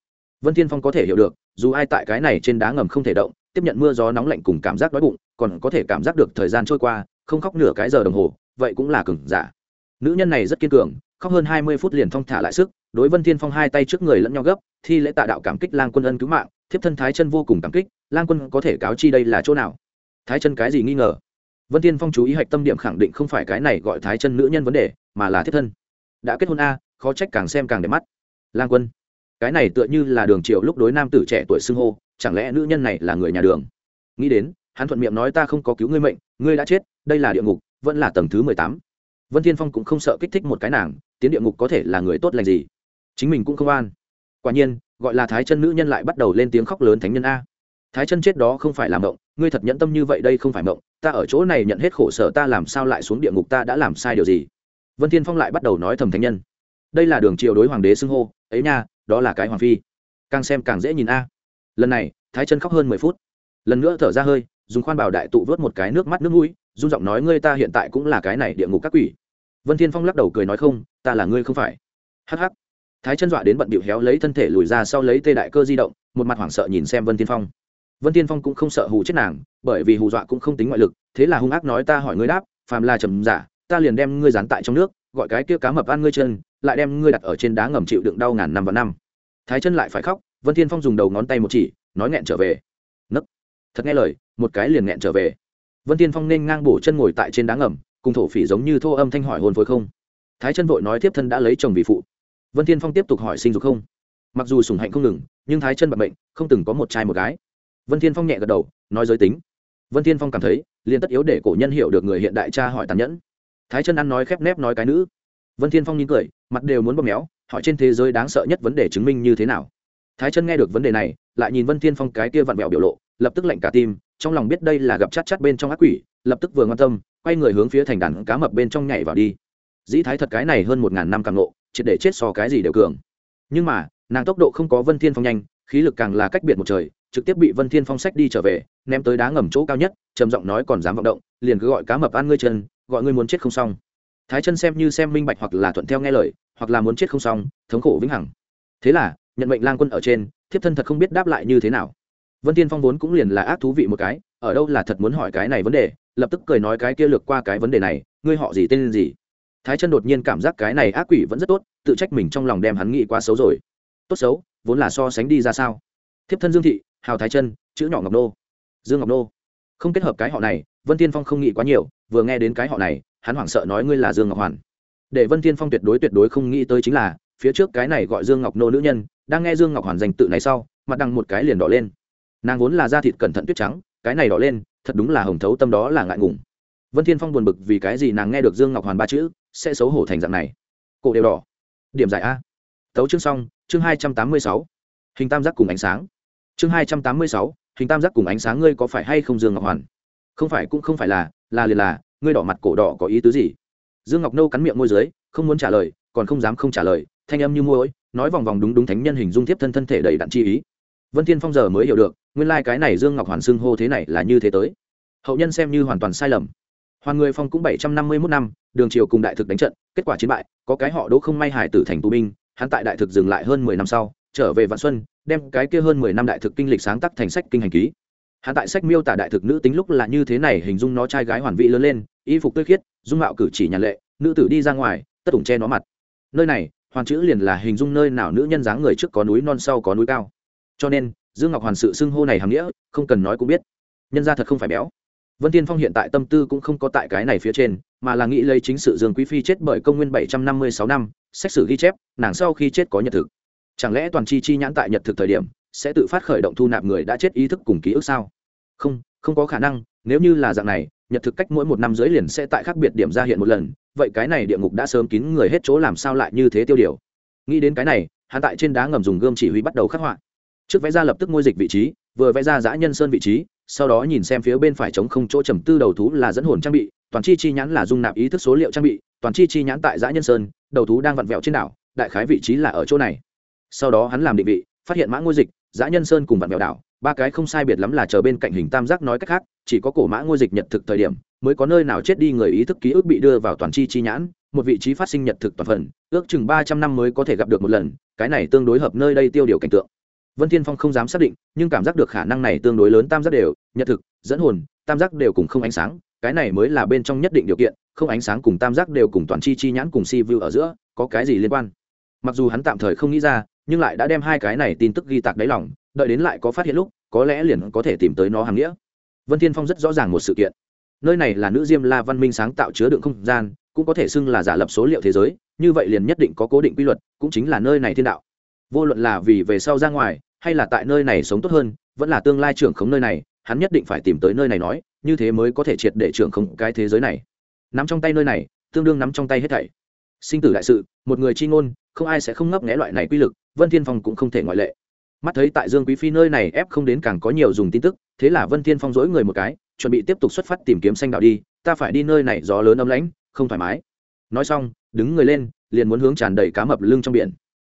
Vân Thiên phong có thể hiểu được, dù ai tại cái này trên đá ngầm không thể động, tiếp nhận mưa gió nóng lạnh cùng cảm giác đói bụng, còn có thể cảm giác được thời gian trôi qua, không khóc nửa cái giờ đồng hồ, vậy cũng là cừng giả. Nữ nhân này rất kiên cường, khóc hơn hai mươi phút liền thong thả lại sức, đối vân thiên phong hai tay trước người lẫn nhau gấp, thi lễ tạ đạo cảm kích lang quân ân cứu mạng, thiếp thân thái chân vô cùng cảm kích, lang quân có thể cáo chi đây là chỗ nào? Thái chân cái gì nghi ngờ? Vân thiên phong chú ý hạch tâm điểm khẳng định không phải cái này gọi thái chân nữ nhân vấn đề, mà là thiếp thân. Đã kết hôn a khó trách càng xem càng đẹp mắt. Lang quân, cái này tựa như là đường triệu lúc đối nam tử trẻ tuổi xưng hô, chẳng lẽ nữ nhân này là người nhà đường? Nghĩ đến, hắn thuận miệng nói ta không có cứu ngươi mệnh, ngươi đã chết, đây là địa ngục, vẫn là tầng thứ mười tám. Vân thiên phong cũng không sợ kích thích một cái nàng, tiến địa ngục có thể là người tốt lành gì? Chính mình cũng không an quả nhiên, gọi là thái chân nữ nhân lại bắt đầu lên tiếng khóc lớn thánh nhân a. Thái chân chết đó không phải là mộng, ngươi thật nhẫn tâm như vậy đây không phải mộng, ta ở chỗ này nhận hết khổ sở ta làm sao lại xuống địa ngục ta đã làm sai điều gì? Vân thiên phong lại bắt đầu nói thầm thánh nhân đây là đường triều đối hoàng đế xưng hô, ấy nha, đó là cái hoàng phi. Càng xem càng dễ nhìn a. Lần này, thái chân khóc hơn mười phút. Lần nữa thở ra hơi, dùng khoan bảo đại tụ vớt một cái nước mắt nước mũi Dung giọng nói ngươi ta hiện tại cũng là cái này địa ngục các quỷ. Vân thiên phong lắc đầu cười nói không, ta là ngươi không phải. Hắc hắc. Thái chân dọa đến bận bịu héo lấy thân thể lùi ra sau lấy tê đại cơ di động, một mặt hoảng sợ nhìn xem vân thiên phong. Vân thiên phong cũng không sợ hù chết nàng, bởi vì hù dọa cũng không tính ngoại lực, thế là hung ác nói ta hỏi ngươi đáp, phàm là trầm giả, ta liền đem ngươi dán tại trong nước, gọi cái kia cá mập ăn ngươi chân lại đem ngươi đặt ở trên đá ngầm chịu đựng đau ngàn năm và năm. Thái chân lại phải khóc, vân thiên phong dùng đầu ngón tay một chỉ, nói nghẹn trở về. Nấc. Thật nghe lời, một cái liền nghẹn trở về. Vân thiên phong nên ngang bổ chân ngồi tại trên đá ngầm, cùng thổ phỉ giống như thô âm thanh hỏi hôn phối không. Thái chân vội nói tiếp thân đã lấy chồng vì phụ. Vân thiên phong tiếp tục hỏi sinh dục không. Mặc dù sủng hạnh không ngừng, nhưng thái chân bận bệnh, không từng có một trai một gái. Vân thiên phong nhẹ gật đầu, nói giới tính. Vân thiên phong cảm thấy, liền tất yếu để cổ nhân hiểu được người hiện đại cha hỏi tàn nhẫn. Thái chân ăn nói khép nép nói cái nữ vân thiên phong nhìn cười, mặt đều muốn bóp méo, hỏi trên thế giới đáng sợ nhất vấn đề chứng minh như thế nào. Thái chân nghe được vấn đề này, lại nhìn vân thiên phong cái kia vặn vẹo biểu lộ, lập tức lạnh cả tim, trong lòng biết đây là gặp chát chát bên trong ác quỷ, lập tức vừa ngoan tâm, quay người hướng phía thành đàn cá mập bên trong nhảy vào đi. Dĩ thái thật cái này hơn một ngàn năm càng nộ triệt để chết so cái gì đều cường. Nhưng mà, nàng tốc độ không có vân thiên phong nhanh, khí lực càng là cách biệt một trời, trực tiếp bị vân thiên phong sách đi trở về, ném tới đá ngầm chỗ cao nhất, trầm giọng nói còn dám vọng động, liền cứ gọi cá mập ăn ngươi chân, gọi ngươi muốn chết không xong thái chân xem như xem minh bạch hoặc là thuận theo nghe lời, hoặc là muốn chết không xong, thống khổ vĩnh hằng. Thế là, nhận mệnh lang quân ở trên, thiếp thân thật không biết đáp lại như thế nào. Vân tiên phong vốn cũng liền là ác thú vị một cái, ở đâu là thật muốn hỏi cái này vấn đề, lập tức cười nói cái kia lược qua cái vấn đề này, ngươi họ gì tên gì? Thái chân đột nhiên cảm giác cái này ác quỷ vẫn rất tốt, tự trách mình trong lòng đem hắn nghĩ quá xấu rồi. Tốt xấu, vốn là so sánh đi ra sao? Thiếp thân dương thị, hào thái chân, chữ nhỏ ngọc nô. Dương ngọc nô. Không kết hợp cái họ này, vân tiên phong không nghĩ quá nhiều, vừa nghe đến cái họ này hắn hoảng sợ nói ngươi là dương ngọc hoàn. Để vân Thiên phong tuyệt đối tuyệt đối không nghĩ tới chính là, phía trước cái này gọi dương ngọc nô nữ nhân, đang nghe dương ngọc hoàn danh tự này sau, mặt đằng một cái liền đỏ lên. Nàng vốn là da thịt cẩn thận tuyết trắng, cái này đỏ lên, thật đúng là hồng thấu tâm đó là ngại ngùng. Vân thiên phong buồn bực vì cái gì nàng nghe được dương ngọc hoàn ba chữ, sẽ xấu hổ thành dạng này. Cổ đều đỏ. Điểm giải a. Tấu chương xong, chương hai trăm tám mươi sáu. Hình tam giác cùng ánh sáng. Chương hai trăm tám mươi sáu, hình tam giác cùng ánh sáng ngươi có phải hay không dương ngọc hoàn? Không phải cũng không phải là là liền là ngươi đỏ mặt cổ đỏ có ý tứ gì? Dương ngọc nâu cắn miệng môi dưới, không muốn trả lời, còn không dám không trả lời, thanh âm như môi, nói vòng vòng đúng đúng thánh nhân hình dung tiếp thân thân thể đầy đặn chi ý. Vân thiên phong giờ mới hiểu được, nguyên lai cái này dương ngọc hoàn xưng hô thế này là như thế tới. Hậu nhân xem như hoàn toàn sai lầm. Hoàn người phong cũng bảy trăm năm mươi mốt năm, đường triều cùng đại thực đánh trận, kết quả chiến bại, có cái họ đỗ không may hải tử thành tù binh, hắn tại đại thực dừng lại hơn mười năm sau, trở về vạn xuân, đem cái kia hơn mười năm đại thực kinh lịch sáng tác thành sách kinh hành ký hắn tại sách miêu tả đại thực nữ tính lúc là như thế này hình dung nó trai gái hoàn vị lớn lên, y phục tươi khiết, dung mạo cử chỉ nhàn lệ, nữ tử đi ra ngoài, tất ủng che nó mặt. Nơi này hoàn chữ liền là hình dung nơi nào nữ nhân dáng người trước có núi non sau có núi cao. Cho nên, dương ngọc hoàn sự xưng hô này hàm nghĩa, không cần nói cũng biết. Nhân ra thật không phải béo. Vân tiên phong hiện tại tâm tư cũng không có tại cái này phía trên, mà là nghĩ lấy chính sự dương quý phi chết bởi công nguyên bảy trăm năm mươi sáu năm ghi chép, nàng sau khi chết có nhật thực. Chẳng lẽ toàn chi chi nhãn tại nhật thực thời điểm sẽ tự phát khởi động thu nạp người đã chết ý thức cùng ký ức sao? Không không có khả năng, nếu như là dạng này, nhật thực cách mỗi một năm dưới liền sẽ tại khác biệt điểm ra hiện một lần, vậy cái này địa ngục đã sớm kín người hết chỗ làm sao lại như thế tiêu điều? Nghĩ đến cái này, hắn tại trên đá ngầm dùng gươm chỉ huy bắt đầu khắc họa. Trước vẽ ra lập tức ngôi dịch vị trí, vừa vẽ ra giã nhân sơn vị trí, sau đó nhìn xem phía bên phải trống không chỗ trầm tư đầu thú là dẫn hồn trang bị, toàn chi chi nhãn là dung nạp ý thức số liệu trang bị, toàn chi chi nhãn tại giã nhân sơn, đầu thú đang vặn vẹo trên đảo, đại khái vị trí là ở chỗ này. Sau đó hắn làm định vị, phát hiện mã ngôi dịch giã nhân sơn cùng vạn mèo đảo, ba cái không sai biệt lắm là chờ bên cạnh hình tam giác nói cách khác, chỉ có cổ mã ngôi dịch nhật thực thời điểm, mới có nơi nào chết đi người ý thức ký ức bị đưa vào toàn chi chi nhãn, một vị trí phát sinh nhật thực toàn phần, ước chừng ba trăm năm mới có thể gặp được một lần, cái này tương đối hợp nơi đây tiêu điều cảnh tượng. Vân thiên phong không dám xác định, nhưng cảm giác được khả năng này tương đối lớn tam giác đều, nhật thực, dẫn hồn, tam giác đều cùng không ánh sáng, cái này mới là bên trong nhất định điều kiện, không ánh sáng cùng tam giác đều cùng toàn chi chi nhãn cùng si view ở giữa, có cái gì liên quan? Mặc dù hắn tạm thời không nghĩ ra nhưng lại đã đem hai cái này tin tức ghi tạc đáy lòng, đợi đến lại có phát hiện lúc, có lẽ liền có thể tìm tới nó hàng nghĩa. Vân thiên phong rất rõ ràng một sự kiện. Nơi này là nữ diêm la văn minh sáng tạo chứa đựng không gian, cũng có thể xưng là giả lập số liệu thế giới, như vậy liền nhất định có cố định quy luật, cũng chính là nơi này thiên đạo. Vô luận là vì về sau ra ngoài, hay là tại nơi này sống tốt hơn, vẫn là tương lai trưởng khống nơi này, hắn nhất định phải tìm tới nơi này nói, như thế mới có thể triệt để trưởng khống cái thế giới này. Nắm trong tay nơi này, tương đương nắm trong tay hết thảy. Sinh tử đại sự, một người chi ngôn, không ai sẽ không ngấp nghé loại này quy lực vân thiên phong cũng không thể ngoại lệ. Mắt thấy tại dương quý phi nơi này ép không đến càng có nhiều dùng tin tức, thế là vân thiên phong dỗi người một cái, chuẩn bị tiếp tục xuất phát tìm kiếm xanh đạo đi, ta phải đi nơi này, gió lớn ấm lãnh, không thoải mái. Nói xong, đứng người lên, liền muốn hướng tràn đầy cá mập lưng trong biển.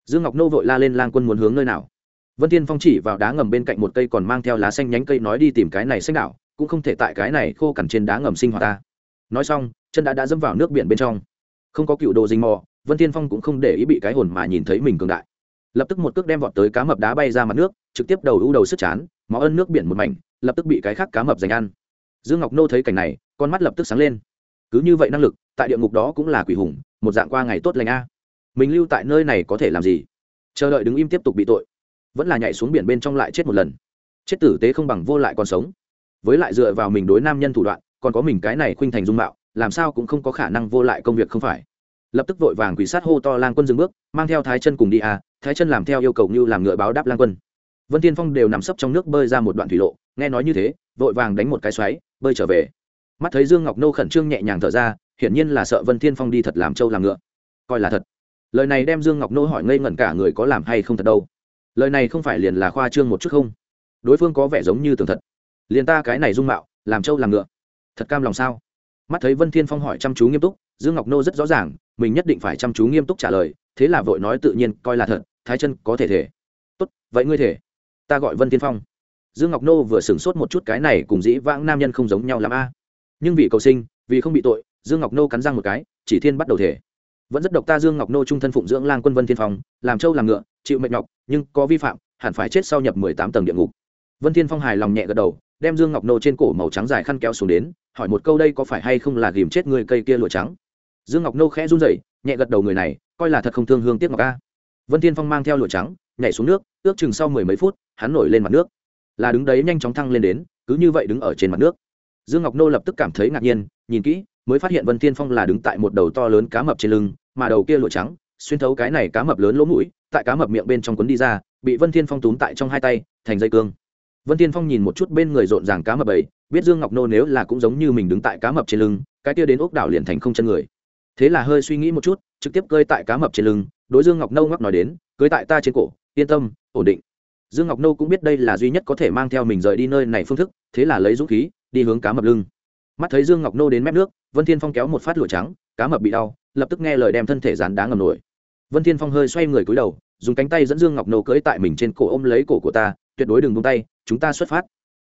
Dương ngọc nô vội la lên, lang quân muốn hướng nơi nào? Vân thiên phong chỉ vào đá ngầm bên cạnh một cây còn mang theo lá xanh nhánh cây nói đi tìm cái này xanh đạo cũng không thể tại cái này khô cằn trên đá ngầm sinh hoạt ta. Nói xong, chân đã đã dẫm vào nước biển bên trong. Không có cựu đồ dình mò, vân thiên phong cũng không để ý bị cái hồn mà nhìn thấy mình cường đại lập tức một cước đem vọt tới cá mập đá bay ra mặt nước, trực tiếp đầu u đầu sức chán, máu ân nước biển một mảnh, lập tức bị cái khác cá mập giành ăn. Dương ngọc nô thấy cảnh này, con mắt lập tức sáng lên. Cứ như vậy năng lực, tại địa ngục đó cũng là quỷ hùng, một dạng qua ngày tốt lành a. Mình lưu tại nơi này có thể làm gì? Chờ đợi đứng im tiếp tục bị tội. Vẫn là nhảy xuống biển bên trong lại chết một lần. Chết tử tế không bằng vô lại còn sống. Với lại dựa vào mình đối nam nhân thủ đoạn, còn có mình cái này khuynh thành dung mạo, làm sao cũng không có khả năng vô lại công việc không phải. Lập tức vội vàng quỷ sát hô to lang quân dừng bước, mang theo thái chân cùng đi à thái chân làm theo yêu cầu như làm ngựa báo đáp lang quân. Vân tiên phong đều nằm sấp trong nước bơi ra một đoạn thủy lộ, nghe nói như thế, vội vàng đánh một cái xoáy, bơi trở về. Mắt thấy dương ngọc nô khẩn trương nhẹ nhàng thở ra, hiển nhiên là sợ vân thiên phong đi thật làm trâu làm ngựa. Coi là thật. Lời này đem dương ngọc nô hỏi ngây ngẩn cả người có làm hay không thật đâu. Lời này không phải liền là khoa trương một chút không? Đối phương có vẻ giống như tường thật. Liền ta cái này dung mạo, làm trâu làm ngựa. Thật cam lòng sao? Mắt thấy vân thiên phong hỏi chăm chú nghiêm túc, dương ngọc nô rất rõ ràng, mình nhất định phải chăm chú nghiêm túc trả lời, thế là vội nói tự nhiên, coi là thật thái chân có thể thể. Tốt, vậy ngươi thể. Ta gọi vân thiên phong. Dương ngọc nô vừa sửng sốt một chút cái này cùng dĩ vãng nam nhân không giống nhau l a. Nhưng vì cầu sinh, vì không bị tội, dương ngọc nô cắn răng một cái, chỉ thiên bắt đầu thể. Vẫn rất độc ta dương ngọc nô trung thân phụng dưỡng lang quân vân thiên phong, làm trâu làm ngựa, chịu mệnh nhọc, nhưng có vi phạm, hẳn phải chết sau nhập mười tám tầng địa ngục. Vân thiên phong hài lòng nhẹ gật đầu, đem dương ngọc nô trên cổ màu trắng dài khăn kéo xuống đến, hỏi một câu đây có phải hay không là ghìm chết người cây kia lụa trắng. Dương ngọc nô khẽ run rẩy, nhẹ gật đầu người này, coi là thật không thương hương tiếc ngọc a vân thiên phong mang theo lụa trắng, nhảy xuống nước, ước chừng sau mười mấy phút, hắn nổi lên mặt nước. Là đứng đấy nhanh chóng thăng lên đến, cứ như vậy đứng ở trên mặt nước. Dương ngọc nô lập tức cảm thấy ngạc nhiên, nhìn kỹ, mới phát hiện vân thiên phong là đứng tại một đầu to lớn cá mập trên lưng, mà đầu kia lụa trắng, xuyên thấu cái này cá mập lớn lỗ mũi, tại cá mập miệng bên trong cuốn đi ra, bị vân thiên phong túm tại trong hai tay, thành dây cương. Vân thiên phong nhìn một chút bên người rộn ràng cá mập bầy biết dương ngọc nô nếu là cũng giống như mình đứng tại cá mập trên lưng, cái kia đến ốc đảo liền thành không chân người. Thế là hơi suy nghĩ một chút, trực tiếp cơi tại cá mập trên lưng đối dương ngọc Nâu ngóc nói đến, cưới tại ta trên cổ, yên tâm, ổn định. Dương ngọc Nâu cũng biết đây là duy nhất có thể mang theo mình rời đi nơi này phương thức, thế là lấy dũng khí, đi hướng cá mập lưng. Mắt thấy dương ngọc nô đến mép nước, vân thiên phong kéo một phát lụa trắng, cá mập bị đau, lập tức nghe lời đem thân thể dán đá ngầm nổi. Vân thiên phong hơi xoay người cúi đầu, dùng cánh tay dẫn dương ngọc nô cưỡi tại mình trên cổ ôm lấy cổ của ta, tuyệt đối đừng buông tay, chúng ta xuất phát.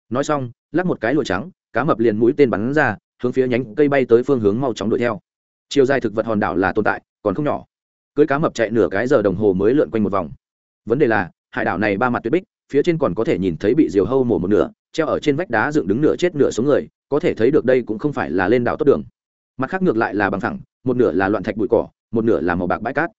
Nói xong, lắc một cái lụa trắng, cá mập liền mũi tên bắn ra, hướng phía nhánh cây bay tới phương hướng mau chóng đuổi theo. Chiều dài thực vật hòn đảo là tồn tại, còn không nhỏ cưới cá mập chạy nửa cái giờ đồng hồ mới lượn quanh một vòng. Vấn đề là, hải đảo này ba mặt tuyết bích, phía trên còn có thể nhìn thấy bị diều hâu mổ một nửa, treo ở trên vách đá dựng đứng nửa chết nửa số người, có thể thấy được đây cũng không phải là lên đảo tốt đường. Mặt khác ngược lại là bằng thẳng một nửa là loạn thạch bụi cỏ, một nửa là màu bạc bãi cát.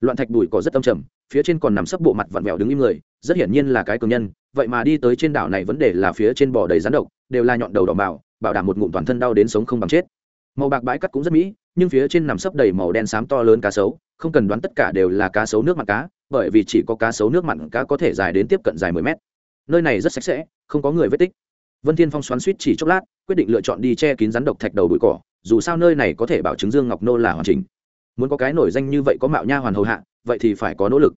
Loạn thạch bụi cỏ rất âm trầm, phía trên còn nằm sấp bộ mặt vặn vẹo đứng im người, rất hiển nhiên là cái cường nhân, vậy mà đi tới trên đảo này vấn đề là phía trên bò đầy rắn độc, đều là nhọn đầu đỏ bảo bảo đảm một ngụm toàn thân đau đến sống không bằng chết màu bạc bãi cắt cũng rất mỹ, nhưng phía trên nằm sấp đầy màu đen xám to lớn cá sấu, không cần đoán tất cả đều là cá sấu nước mặn cá, bởi vì chỉ có cá sấu nước mặn cá có thể dài đến tiếp cận dài mười mét. Nơi này rất sạch sẽ, không có người vết tích. Vân thiên phong xoắn suýt chỉ chốc lát, quyết định lựa chọn đi che kín rắn độc thạch đầu bụi cỏ, dù sao nơi này có thể bảo chứng dương ngọc nô là hoàn chỉnh. Muốn có cái nổi danh như vậy có mạo nha hoàn hầu hạ, vậy thì phải có nỗ lực.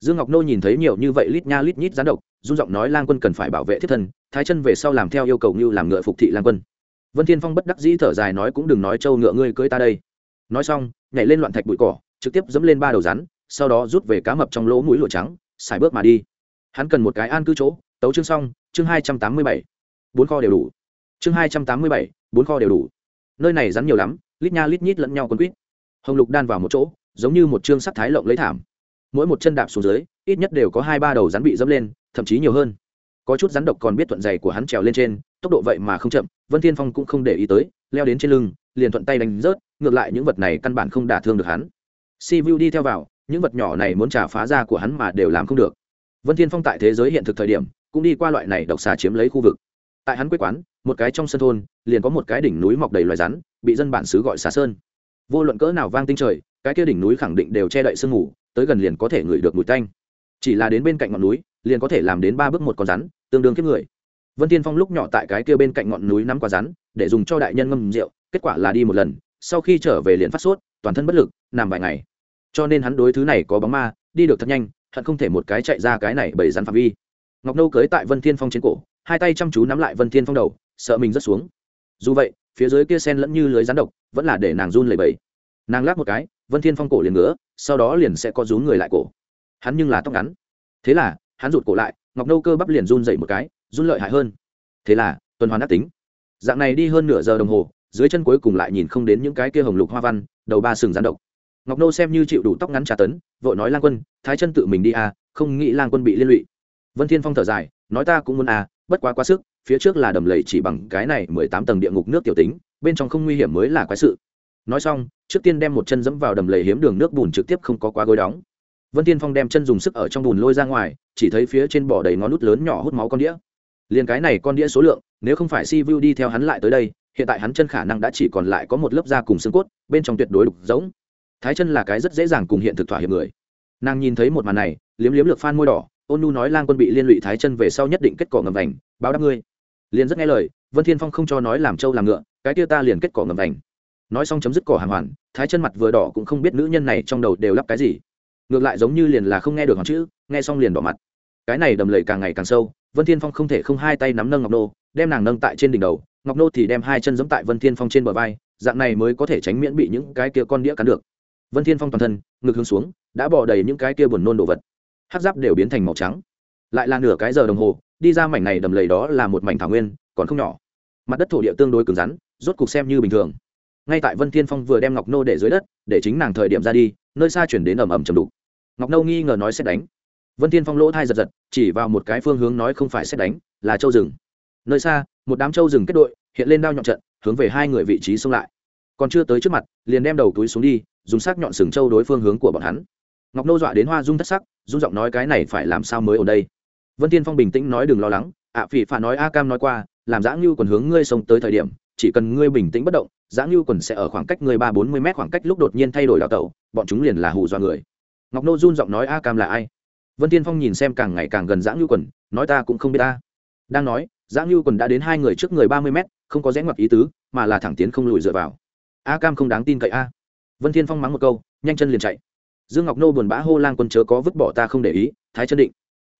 Dương ngọc nô nhìn thấy nhiều như vậy lít nha lít nhít rắn độc, run giọng nói lang quân cần phải bảo vệ thiết thân, thái chân về sau làm theo yêu cầu như làm ngựa phục thị lang quân vân thiên phong bất đắc dĩ thở dài nói cũng đừng nói trâu ngựa ngươi cưới ta đây. Nói xong, nhảy lên loạn thạch bụi cỏ, trực tiếp dẫm lên ba đầu rắn, sau đó rút về cá mập trong lỗ mũi lụa trắng, xài bước mà đi. Hắn cần một cái an cư chỗ, tấu chương xong, chương hai trăm tám mươi bảy. Bốn kho đều đủ. Chương hai trăm tám mươi bảy, bốn kho đều đủ. Nơi này rắn nhiều lắm, lít nha lít nhít lẫn nhau con quýt. Hồng lục đan vào một chỗ, giống như một chương sắc thái lộng lấy thảm. Mỗi một chân đạp xuống dưới, ít nhất đều có hai ba đầu rắn bị dẫm lên, thậm chí nhiều hơn. Có chút rắn độc còn biết thuận giày của hắn trèo lên trên tốc độ vậy mà không chậm, vân thiên phong cũng không để ý tới, leo đến trên lưng, liền thuận tay đánh rớt, ngược lại những vật này căn bản không đả thương được hắn. Si vu đi theo vào, những vật nhỏ này muốn trả phá ra của hắn mà đều làm không được. Vân thiên phong tại thế giới hiện thực thời điểm, cũng đi qua loại này độc xà chiếm lấy khu vực. Tại hắn quê quán, một cái trong sân thôn, liền có một cái đỉnh núi mọc đầy loài rắn, bị dân bản xứ gọi xà sơn. Vô luận cỡ nào vang tinh trời, cái kia đỉnh núi khẳng định đều che đậy sương mù, tới gần liền có thể ngửi được mùi tanh. Chỉ là đến bên cạnh ngọn núi, liền có thể làm đến ba bước một con rắn, tương đương kiếp người vân tiên phong lúc nhỏ tại cái kia bên cạnh ngọn núi nắm quả rắn, để dùng cho đại nhân ngâm rượu, kết quả là đi một lần, sau khi trở về liền phát sốt, toàn thân bất lực, nằm vài ngày. Cho nên hắn đối thứ này có bóng ma, đi được thật nhanh, hận không thể một cái chạy ra cái này bởi rắn phạm vi. Ngọc nâu cưới tại vân thiên phong trên cổ, hai tay chăm chú nắm lại vân thiên phong đầu, sợ mình rớt xuống. Dù vậy, phía dưới kia sen lẫn như lưới rắn độc, vẫn là để nàng run lẩy bẩy. Nàng lắc một cái, vân thiên phong cổ liền ngứa, sau đó liền sẽ có rú người lại cổ. Hắn nhưng là tóc ngắn. Thế là, hắn rụt cổ lại, ngọc nâu cơ bắp liền run dậy một cái run lợi hại hơn. Thế là, tuần hoàn ác tính. Dạng này đi hơn nửa giờ đồng hồ, dưới chân cuối cùng lại nhìn không đến những cái kia hồng lục hoa văn, đầu ba sừng rắn độc. Ngọc nô xem như chịu đủ tóc ngắn trà tấn, vội nói lang quân, thái chân tự mình đi à không nghĩ lang quân bị liên lụy. Vân thiên phong thở dài, nói ta cũng muốn à bất quá quá sức, phía trước là đầm lầy chỉ bằng cái này mười tám tầng địa ngục nước tiểu tính, bên trong không nguy hiểm mới là quái sự. Nói xong, trước tiên đem một chân dẫm vào đầm lầy hiếm đường nước bùn trực tiếp không có quá gối đóng. Vân tiên phong đem chân dùng sức ở trong bùn lôi ra ngoài, chỉ thấy phía trên bỏ đầy ngón nút lớn nhỏ hút máu con đĩa liền cái này con đĩa số lượng, nếu không phải si vu đi theo hắn lại tới đây, hiện tại hắn chân khả năng đã chỉ còn lại có một lớp da cùng xương cốt, bên trong tuyệt đối đục giống thái chân là cái rất dễ dàng cùng hiện thực thỏa hiệp người. Nàng nhìn thấy một màn này, liếm liếm lược phan môi đỏ, ôn nu nói lang quân bị liên lụy thái chân về sau nhất định kết cỏ ngầm vành, báo đáp ngươi. Liền rất nghe lời, vân thiên phong không cho nói làm trâu làm ngựa, cái kia ta liền kết cỏ ngầm vành. Nói xong chấm dứt cỏ hàng hoàn, thái chân mặt vừa đỏ cũng không biết nữ nhân này trong đầu đều lắp cái gì. Ngược lại giống như liền là không nghe được hoàn chữ, nghe xong liền đỏ mặt. Cái này đầm lầy càng ngày càng sâu vân thiên phong không thể không hai tay nắm nâng ngọc nô, đem nàng nâng tại trên đỉnh đầu, ngọc nô thì đem hai chân giẫm tại vân thiên phong trên bờ vai, dạng này mới có thể tránh miễn bị những cái kia con đĩa cắn được. Vân thiên phong toàn thân, ngực hướng xuống, đã bỏ đầy những cái kia buồn nôn đồ vật. Hát giáp đều biến thành màu trắng. Lại là nửa cái giờ đồng hồ, đi ra mảnh này đầm lầy đó là một mảnh thảo nguyên, còn không nhỏ. Mặt đất thổ địa tương đối cứng rắn, rốt cục xem như bình thường. Ngay tại vân thiên phong vừa đem ngọc nô để dưới đất, để chính nàng thời điểm ra đi, nơi xa chuyển đến ầm ầm chầm đục. Ngọc nô nghi ngờ nói sẽ đánh vân thiên phong lỗ thai giật giật, chỉ vào một cái phương hướng nói không phải xét đánh, là châu rừng. Nơi xa, một đám châu rừng kết đội, hiện lên đao nhọn trận, hướng về hai người vị trí xông lại. Còn chưa tới trước mặt, liền đem đầu túi xuống đi, dùng sắc nhọn sừng châu đối phương hướng của bọn hắn. Ngọc nô dọa đến hoa dung thất sắc dung giọng nói cái này phải làm sao mới ở đây? Vân Thiên phong bình tĩnh nói đừng lo lắng, ạ, phỉ phà nói a cam nói qua, làm giã ngưu còn hướng ngươi sông tới thời điểm, chỉ cần ngươi bình tĩnh bất động, giã ngưu còn sẽ ở khoảng cách ngươi ba bốn mươi mét khoảng cách lúc đột nhiên thay đổi đào tẩu, bọn chúng liền là hù dọa người. Ngọc nô run giọng nói a cam là ai? Vân tiên phong nhìn xem càng ngày càng gần giã ngưu quần, nói ta cũng không biết ta. Đang nói, giã ngưu quần đã đến hai người trước người ba mươi mét, không có rẽ ngoặt ý tứ, mà là thẳng tiến không lùi dựa vào. A cam không đáng tin cậy a. Vân thiên phong mắng một câu, nhanh chân liền chạy. Dương ngọc nô buồn bã hô lang quân chớ có vứt bỏ ta không để ý, thái chân định.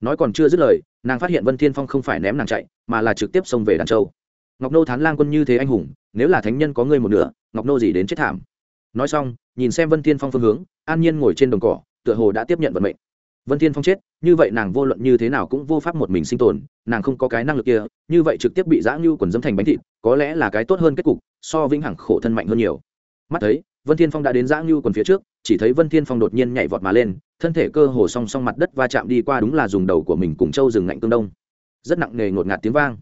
Nói còn chưa dứt lời, nàng phát hiện vân thiên phong không phải ném nàng chạy, mà là trực tiếp xông về đàn châu. Ngọc nô thán lang quân như thế anh hùng, nếu là thánh nhân có ngươi một nửa, ngọc nô gì đến chết thảm. Nói xong, nhìn xem vân thiên phong phương hướng, an nhiên ngồi trên đồng cỏ, tựa hồ đã tiếp nhận vận mệnh vân thiên phong chết, như vậy nàng vô luận như thế nào cũng vô pháp một mình sinh tồn, nàng không có cái năng lực kia, như vậy trực tiếp bị giã ngưu quần dâm thành bánh thịt, có lẽ là cái tốt hơn kết cục, so vĩnh hằng khổ thân mạnh hơn nhiều. Mắt thấy, vân thiên phong đã đến giã ngưu quần phía trước, chỉ thấy vân thiên phong đột nhiên nhảy vọt mà lên, thân thể cơ hồ song song mặt đất va chạm đi qua đúng là dùng đầu của mình cùng châu rừng ngạnh tương đông. Rất nặng nề ngột ngạt tiếng vang.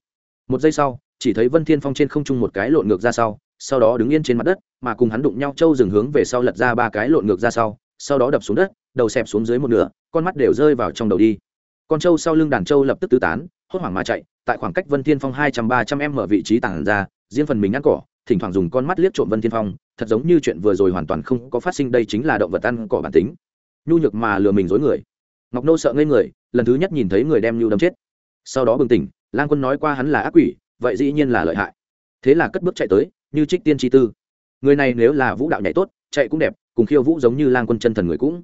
Một giây sau, chỉ thấy vân thiên phong trên không trung một cái lộn ngược ra sau sau đó đứng yên trên mặt đất, mà cùng hắn đụng nhau châu rừng hướng về sau lật ra ba cái lộn ngược ra sau sau đó đập xuống đất, đầu xẹp xuống dưới một nửa, con mắt đều rơi vào trong đầu đi. Con trâu sau lưng đàn trâu lập tức tứ tán, hốt hoảng mà chạy, tại khoảng cách vân thiên phong hai trăm ba trăm em mở vị trí tản ra, riêng phần mình ăn cỏ, thỉnh thoảng dùng con mắt liếc trộm vân thiên phong, thật giống như chuyện vừa rồi hoàn toàn không có phát sinh, đây chính là động vật ăn cỏ bản tính. Nhu nhược mà lừa mình dối người. Ngọc nô sợ ngây người, lần thứ nhất nhìn thấy người đem nhu đâm chết. Sau đó bừng tỉnh, lang quân nói qua hắn là ác quỷ, vậy dĩ nhiên là lợi hại. Thế là cất bước chạy tới, như trích tiên tri tư. Người này nếu là vũ đạo nhảy tốt chạy cũng đẹp, cùng khiêu vũ giống như lang quân chân thần người cũng.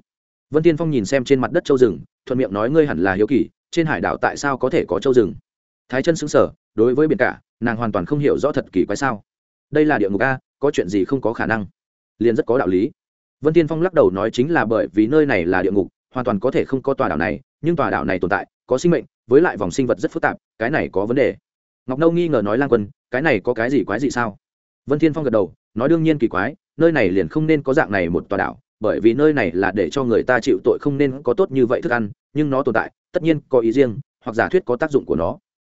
Vân tiên phong nhìn xem trên mặt đất châu rừng, thuận miệng nói ngươi hẳn là hiếu kỳ, trên hải đảo tại sao có thể có châu rừng? Thái chân xứng sở đối với biển cả, nàng hoàn toàn không hiểu rõ thật kỳ quái sao. Đây là địa ngục a, có chuyện gì không có khả năng? Liền rất có đạo lý. Vân tiên phong lắc đầu nói chính là bởi vì nơi này là địa ngục, hoàn toàn có thể không có tòa đảo này, nhưng tòa đảo này tồn tại, có sinh mệnh, với lại vòng sinh vật rất phức tạp, cái này có vấn đề. Ngọc nâu nghi ngờ nói lang quân, cái này có cái gì quái gì sao? Vân thiên phong gật đầu, nói đương nhiên kỳ quái nơi này liền không nên có dạng này một tòa đảo, bởi vì nơi này là để cho người ta chịu tội không nên có tốt như vậy thức ăn, nhưng nó tồn tại, tất nhiên có ý riêng, hoặc giả thuyết có tác dụng của nó.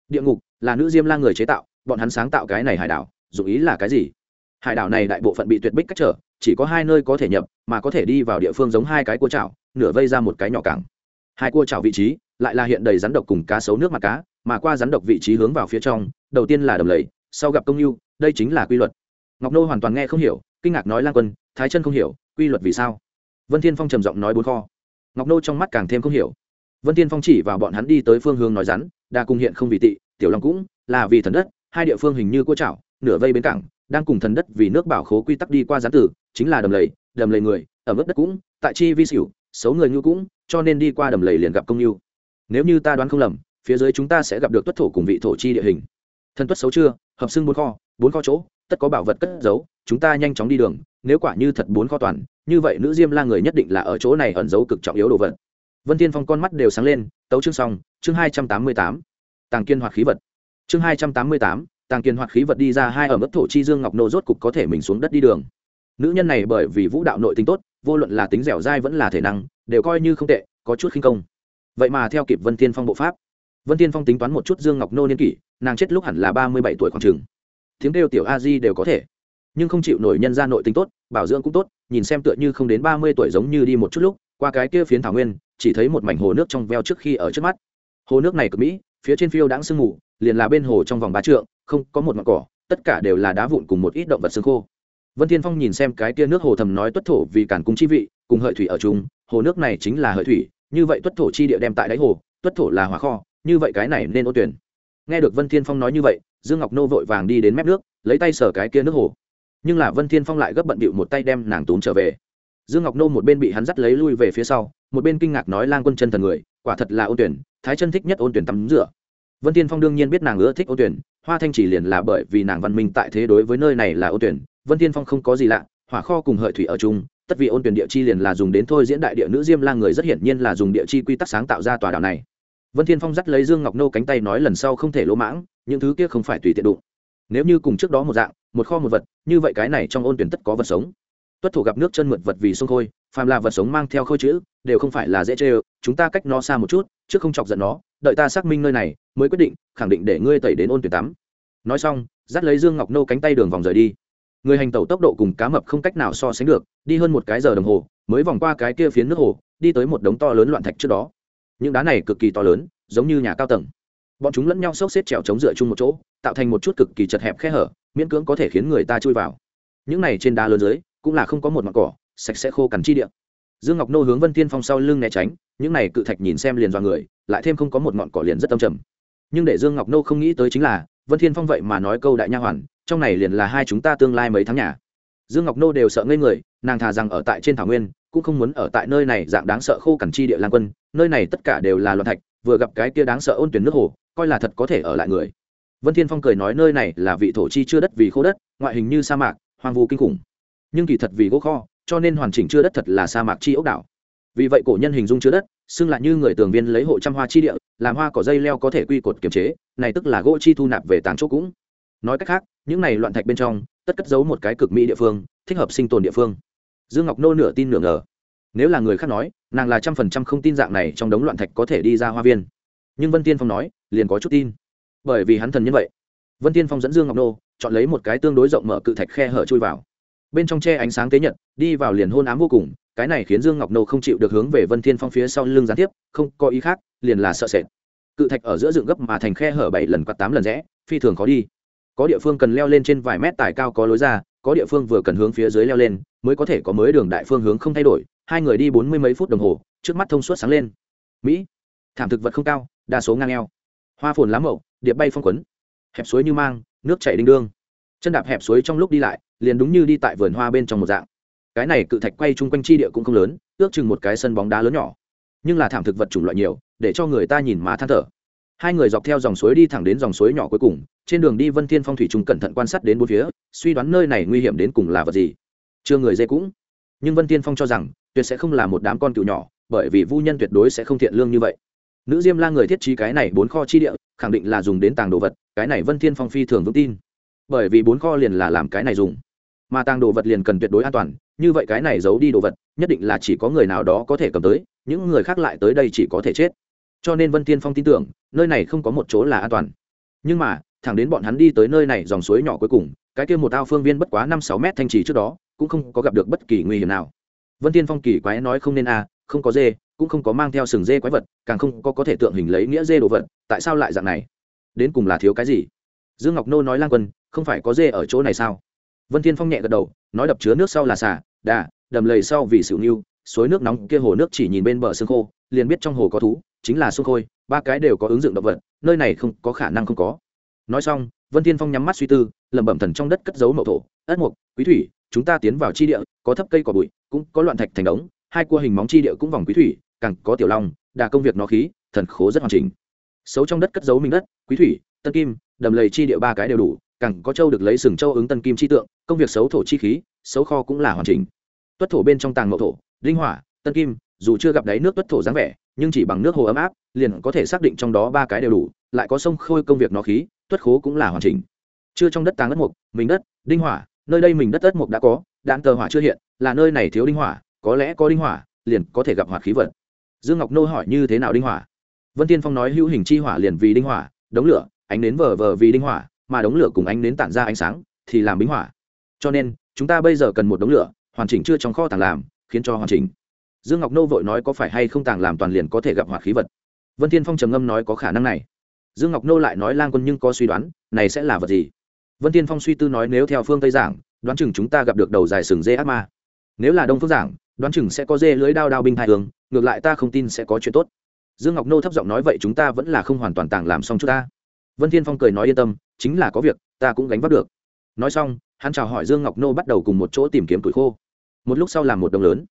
Địa ngục là nữ diêm la người chế tạo, bọn hắn sáng tạo cái này hải đảo dù ý là cái gì? Hải đảo này đại bộ phận bị tuyệt bích cách trở, chỉ có hai nơi có thể nhập, mà có thể đi vào địa phương giống hai cái cua chảo, nửa vây ra một cái nhỏ cảng. Hai cua chảo vị trí lại là hiện đầy rắn độc cùng cá sấu nước mặt cá, mà qua rắn độc vị trí hướng vào phía trong, đầu tiên là đầm lầy, sau gặp công yêu đây chính là quy luật ngọc nô hoàn toàn nghe không hiểu, kinh ngạc nói lan quân, thái chân không hiểu, quy luật vì sao? Vân thiên phong trầm giọng nói bốn kho. Ngọc nô trong mắt càng thêm không hiểu. Vân thiên phong chỉ vào bọn hắn đi tới phương hướng nói rắn, đa cung hiện không vì tị, tiểu long cũng là vì thần đất, hai địa phương hình như cua chảo, nửa vây bến cảng, đang cùng thần đất vì nước bảo khố quy tắc đi qua gián tử, chính là đầm lầy đầm lầy người, ở mức đất cũng, tại chi vi xỉu, xấu người như cũng, cho nên đi qua đầm lầy liền gặp công như nếu như ta đoán không lầm, phía dưới chúng ta sẽ gặp được tuất thổ cùng vị thổ chi địa hình. Thần tuất xấu chưa? Hợp xưng bốn kho bốn kho chỗ tất có bảo vật cất giấu, chúng ta nhanh chóng đi đường, nếu quả như thật bốn kho toàn, như vậy nữ diêm la người nhất định là ở chỗ này ẩn giấu cực trọng yếu đồ vật. Vân thiên phong con mắt đều sáng lên, tấu chương xong, chương hai trăm tám mươi tám. Tàng kiên hoạt khí vật. Chương hai trăm tám mươi tám, tàng kiên hoạt khí vật đi ra hai ở mức thổ chi dương ngọc nô rốt cục có thể mình xuống đất đi đường. Nữ nhân này bởi vì vũ đạo nội tính tốt, vô luận là tính dẻo dai vẫn là thể năng, đều coi như không tệ, có chút khinh công. Vậy mà theo kịp vân thiên phong bộ pháp, vân thiên phong tính toán một chút dương ngọc nô niên kỷ, nàng chết lúc hẳn là ba mươi bảy tuổi khoảng trường tiếng kêu tiểu a di đều có thể. Nhưng không chịu nổi nhân ra nội tính tốt, bảo dưỡng cũng tốt, nhìn xem tựa như không đến ba mươi tuổi giống như đi một chút lúc, qua cái kia phiến thảo nguyên, chỉ thấy một mảnh hồ nước trong veo trước khi ở trước mắt. Hồ nước này cực mỹ, phía trên phiêu đãng sương mù, liền là bên hồ trong vòng ba trượng, không có một ngọn cỏ, tất cả đều là đá vụn cùng một ít động vật xương khô. Vân thiên phong nhìn xem cái kia nước hồ thầm nói tuất thổ vì cản cung chi vị, cùng hợi thủy ở chung, hồ nước này chính là hợi thủy, như vậy tuất thổ chi địa đem tại đáy hồ, tuất thổ là hỏa kho, như vậy cái này nên ô tuyển. Nghe được vân thiên phong nói như vậy dương ngọc nô vội vàng đi đến mép nước, lấy tay sờ cái kia nước hồ. Nhưng là vân thiên phong lại gấp bận bịu một tay đem nàng túm trở về. Dương ngọc nô một bên bị hắn dắt lấy lui về phía sau, một bên kinh ngạc nói lang quân chân thần người, quả thật là ôn tuyển, thái chân thích nhất ôn tuyển tắm rửa. Vân thiên phong đương nhiên biết nàng ưa thích ôn tuyển, hoa thanh chỉ liền là bởi vì nàng văn minh tại thế đối với nơi này là ôn tuyển, vân thiên phong không có gì lạ, hỏa kho cùng hợi thủy ở chung, tất vì ôn tuyển địa chi liền là dùng đến thôi diễn đại địa nữ diêm lang người rất hiển nhiên là dùng địa chi quy tắc sáng tạo ra tòa đảo này vân thiên phong dắt lấy dương ngọc nô cánh tay nói lần sau không thể lỗ mãng, những thứ kia không phải tùy tiện đụng. Nếu như cùng trước đó một dạng, một kho một vật, như vậy cái này trong ôn tuyển tất có vật sống. Tuất thủ gặp nước chân mượt vật vì sông khôi, phàm là vật sống mang theo khôi chữ, đều không phải là dễ chê chúng ta cách nó xa một chút, trước không chọc giận nó, đợi ta xác minh nơi này, mới quyết định, khẳng định để ngươi tẩy đến ôn tuyển tắm. Nói xong, dắt lấy dương ngọc nô cánh tay đường vòng rời đi. Người hành tẩu tốc độ cùng cá mập không cách nào so sánh được, đi hơn một cái giờ đồng hồ, mới vòng qua cái kia phiến nước hồ, đi tới một đống to lớn loạn thạch trước đó những đá này cực kỳ to lớn, giống như nhà cao tầng. Bọn chúng lẫn nhau xốc xếp trèo chống dựa chung một chỗ, tạo thành một chút cực kỳ chật hẹp khe hở, miễn cưỡng có thể khiến người ta chui vào. Những này trên đá lớn dưới, cũng là không có một mặt cỏ, sạch sẽ khô cằn chi địa. Dương ngọc nô hướng vân tiên phong sau lưng né tránh, những này cự thạch nhìn xem liền do người, lại thêm không có một ngọn cỏ liền rất tâm trầm. Nhưng để dương ngọc nô không nghĩ tới chính là, vân thiên phong vậy mà nói câu đại nha hoàn, trong này liền là hai chúng ta tương lai mấy tháng nhà. Dương ngọc nô đều sợ ngây người, nàng thà rằng ở tại trên thảo nguyên cũng không muốn ở tại nơi này dạng đáng sợ khô cằn chi địa lang quân, nơi này tất cả đều là loạn thạch, vừa gặp cái kia đáng sợ ôn tuyển nước hồ, coi là thật có thể ở lại người. Vân thiên phong cười nói nơi này là vị thổ chi chưa đất vì khô đất, ngoại hình như sa mạc, hoang vu kinh khủng. Nhưng kỳ thật vì gỗ kho, cho nên hoàn chỉnh chưa đất thật là sa mạc chi ốc đảo. Vì vậy cổ nhân hình dung chưa đất, xưng lại như người tường viên lấy hộ trăm hoa chi địa, làm hoa cỏ dây leo có thể quy cột kiềm chế, này tức là gỗ chi thu nạp về tàng chỗ cũng. Nói cách khác, những này loạn thạch bên trong, tất cất giấu một cái cực mỹ địa phương, thích hợp sinh tồn địa phương dương ngọc nô nửa tin nửa ngờ. Nếu là người khác nói, nàng là trăm phần trăm không tin dạng này trong đống loạn thạch có thể đi ra hoa viên. Nhưng vân tiên phong nói, liền có chút tin. Bởi vì hắn thần như vậy. Vân tiên phong dẫn dương ngọc nô, chọn lấy một cái tương đối rộng mở cự thạch khe hở chui vào. Bên trong che ánh sáng tế nhật, đi vào liền hôn ám vô cùng, cái này khiến dương ngọc nô không chịu được hướng về vân thiên phong phía sau lưng gián tiếp, không có ý khác, liền là sợ sệt. Cự thạch ở giữa dựng gấp mà thành khe hở bảy lần quạt tám lần rẽ, phi thường khó đi. Có địa phương cần leo lên trên vài mét tải cao có lối ra có địa phương vừa cần hướng phía dưới leo lên, mới có thể có mới đường đại phương hướng không thay đổi, hai người đi bốn mươi mấy phút đồng hồ, trước mắt thông suốt sáng lên. Mỹ, thảm thực vật không cao, đa số ngang eo. Hoa phồn lá mậu, điệp bay phong quấn. Hẹp suối như mang, nước chảy đinh đương. Chân đạp hẹp suối trong lúc đi lại, liền đúng như đi tại vườn hoa bên trong một dạng. Cái này cự thạch quay chung quanh chi địa cũng không lớn, ước chừng một cái sân bóng đá lớn nhỏ. Nhưng là thảm thực vật chủng loại nhiều, để cho người ta nhìn má than thở. Hai người dọc theo dòng suối đi thẳng đến dòng suối nhỏ cuối cùng, trên đường đi vân thiên phong thủy trung cẩn thận quan sát đến bốn phía suy đoán nơi này nguy hiểm đến cùng là vật gì. Chưa người dê cũng. Nhưng vân thiên phong cho rằng, tuyệt sẽ không là một đám con cựu nhỏ, bởi vì vu nhân tuyệt đối sẽ không thiện lương như vậy. Nữ diêm la người thiết trí cái này bốn kho chi địa, khẳng định là dùng đến tàng đồ vật, cái này vân thiên phong phi thường vững tin. Bởi vì bốn kho liền là làm cái này dùng. Mà tàng đồ vật liền cần tuyệt đối an toàn, như vậy cái này giấu đi đồ vật, nhất định là chỉ có người nào đó có thể cầm tới, những người khác lại tới đây chỉ có thể chết. Cho nên vân thiên phong tin tưởng, nơi này không có một chỗ là an toàn. Nhưng mà thẳng đến bọn hắn đi tới nơi này dòng suối nhỏ cuối cùng, cái kia một ao phương viên bất quá năm sáu mét thanh trì trước đó, cũng không có gặp được bất kỳ nguy hiểm nào. Vân thiên phong kỳ quái nói không nên a à, không có dê, cũng không có mang theo sừng dê quái vật, càng không có có thể tượng hình lấy nghĩa dê đồ vật, tại sao lại dạng này? Đến cùng là thiếu cái gì? Dương ngọc nô nói lang quân, không phải có dê ở chỗ này sao? Vân thiên phong nhẹ gật đầu, nói đập chứa nước sau là xả đà, đầm lầy sau vì sửu nghiêu suối nước nóng kia hồ nước chỉ nhìn bên bờ sương khô, liền biết trong hồ có thú, chính là sương khôi, ba cái đều có ứng dụng động vật, nơi này không có khả năng không có nói xong, vân thiên phong nhắm mắt suy tư, lẩm bẩm thần trong đất cất giấu mậu thổ, ất mục, quý thủy, chúng ta tiến vào chi địa, có thấp cây cỏ bụi, cũng có loạn thạch thành đống, hai cua hình móng chi địa cũng vòng quý thủy, càng có tiểu long, đà công việc nó khí, thần khố rất hoàn chỉnh. Xấu trong đất cất giấu minh đất, quý thủy, tân kim, đầm lầy chi địa ba cái đều đủ, càng có châu được lấy sừng châu ứng tân kim chi tượng, công việc xấu thổ chi khí, xấu kho cũng là hoàn chỉnh. Tuất thổ bên trong tàng mậu thổ, linh hỏa, tân kim, dù chưa gặp đáy nước tuất thổ dáng vẻ, nhưng chỉ bằng nước hồ ấm áp, liền có thể xác định trong đó ba cái đều đủ, lại có sông khôi công việc nó khí tuất khố cũng là hoàn chỉnh. Chưa trong đất tàng đất mục, mình đất, đinh hỏa, nơi đây mình đất đất mục đã có, đạn tờ hỏa chưa hiện, là nơi này thiếu đinh hỏa, có lẽ có đinh hỏa, liền có thể gặp hỏa khí vật dương ngọc nô hỏi như thế nào đinh hỏa? Vân tiên phong nói hữu hình chi hỏa liền vì đinh hỏa, đống lửa, ánh nến vờ vờ vì đinh hỏa, mà đống lửa cùng ánh nến tản ra ánh sáng, thì làm bính hỏa. Cho nên, chúng ta bây giờ cần một đống lửa, hoàn chỉnh chưa trong kho tàng làm, khiến cho hoàn chỉnh. Dương ngọc nô vội nói có phải hay không tàng làm toàn liền có thể gặp hỏa khí vật vân thiên phong trầm ngâm nói có khả năng này dương ngọc nô lại nói lang quân nhưng có suy đoán, này sẽ là vật gì? Vân thiên phong suy tư nói nếu theo phương tây giảng, đoán chừng chúng ta gặp được đầu dài sừng dê ác ma. Nếu là đông phương giảng, đoán chừng sẽ có dê lưới đao đao binh hai đường. ngược lại ta không tin sẽ có chuyện tốt. Dương ngọc nô thấp giọng nói vậy chúng ta vẫn là không hoàn toàn tàng làm xong chúng ta. Vân thiên phong cười nói yên tâm, chính là có việc, ta cũng gánh vác được. Nói xong, hắn chào hỏi dương ngọc nô bắt đầu cùng một chỗ tìm kiếm tuổi khô. Một lúc sau làm một đồng lớn.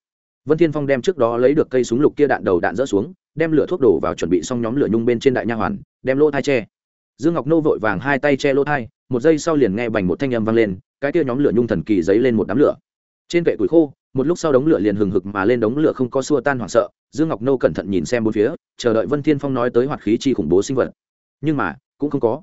Vân thiên phong đem trước đó lấy được cây súng lục kia đạn đầu đạn rỡ xuống đem lửa thuốc đổ vào chuẩn bị xong nhóm lửa nhung bên trên đại nha hoàn, đem lỗ thai tre dương ngọc nô vội vàng hai tay che lỗ thai, một giây sau liền nghe bành một thanh âm vang lên, cái kia nhóm lửa nhung thần kỳ giấy lên một đám lửa. Trên kệ củi khô, một lúc sau đống lửa liền hừng hực mà lên, đống lửa không có xua tan hoảng sợ, dương ngọc nô cẩn thận nhìn xem bốn phía, chờ đợi vân thiên phong nói tới hoạt khí chi khủng bố sinh vật. Nhưng mà, cũng không có.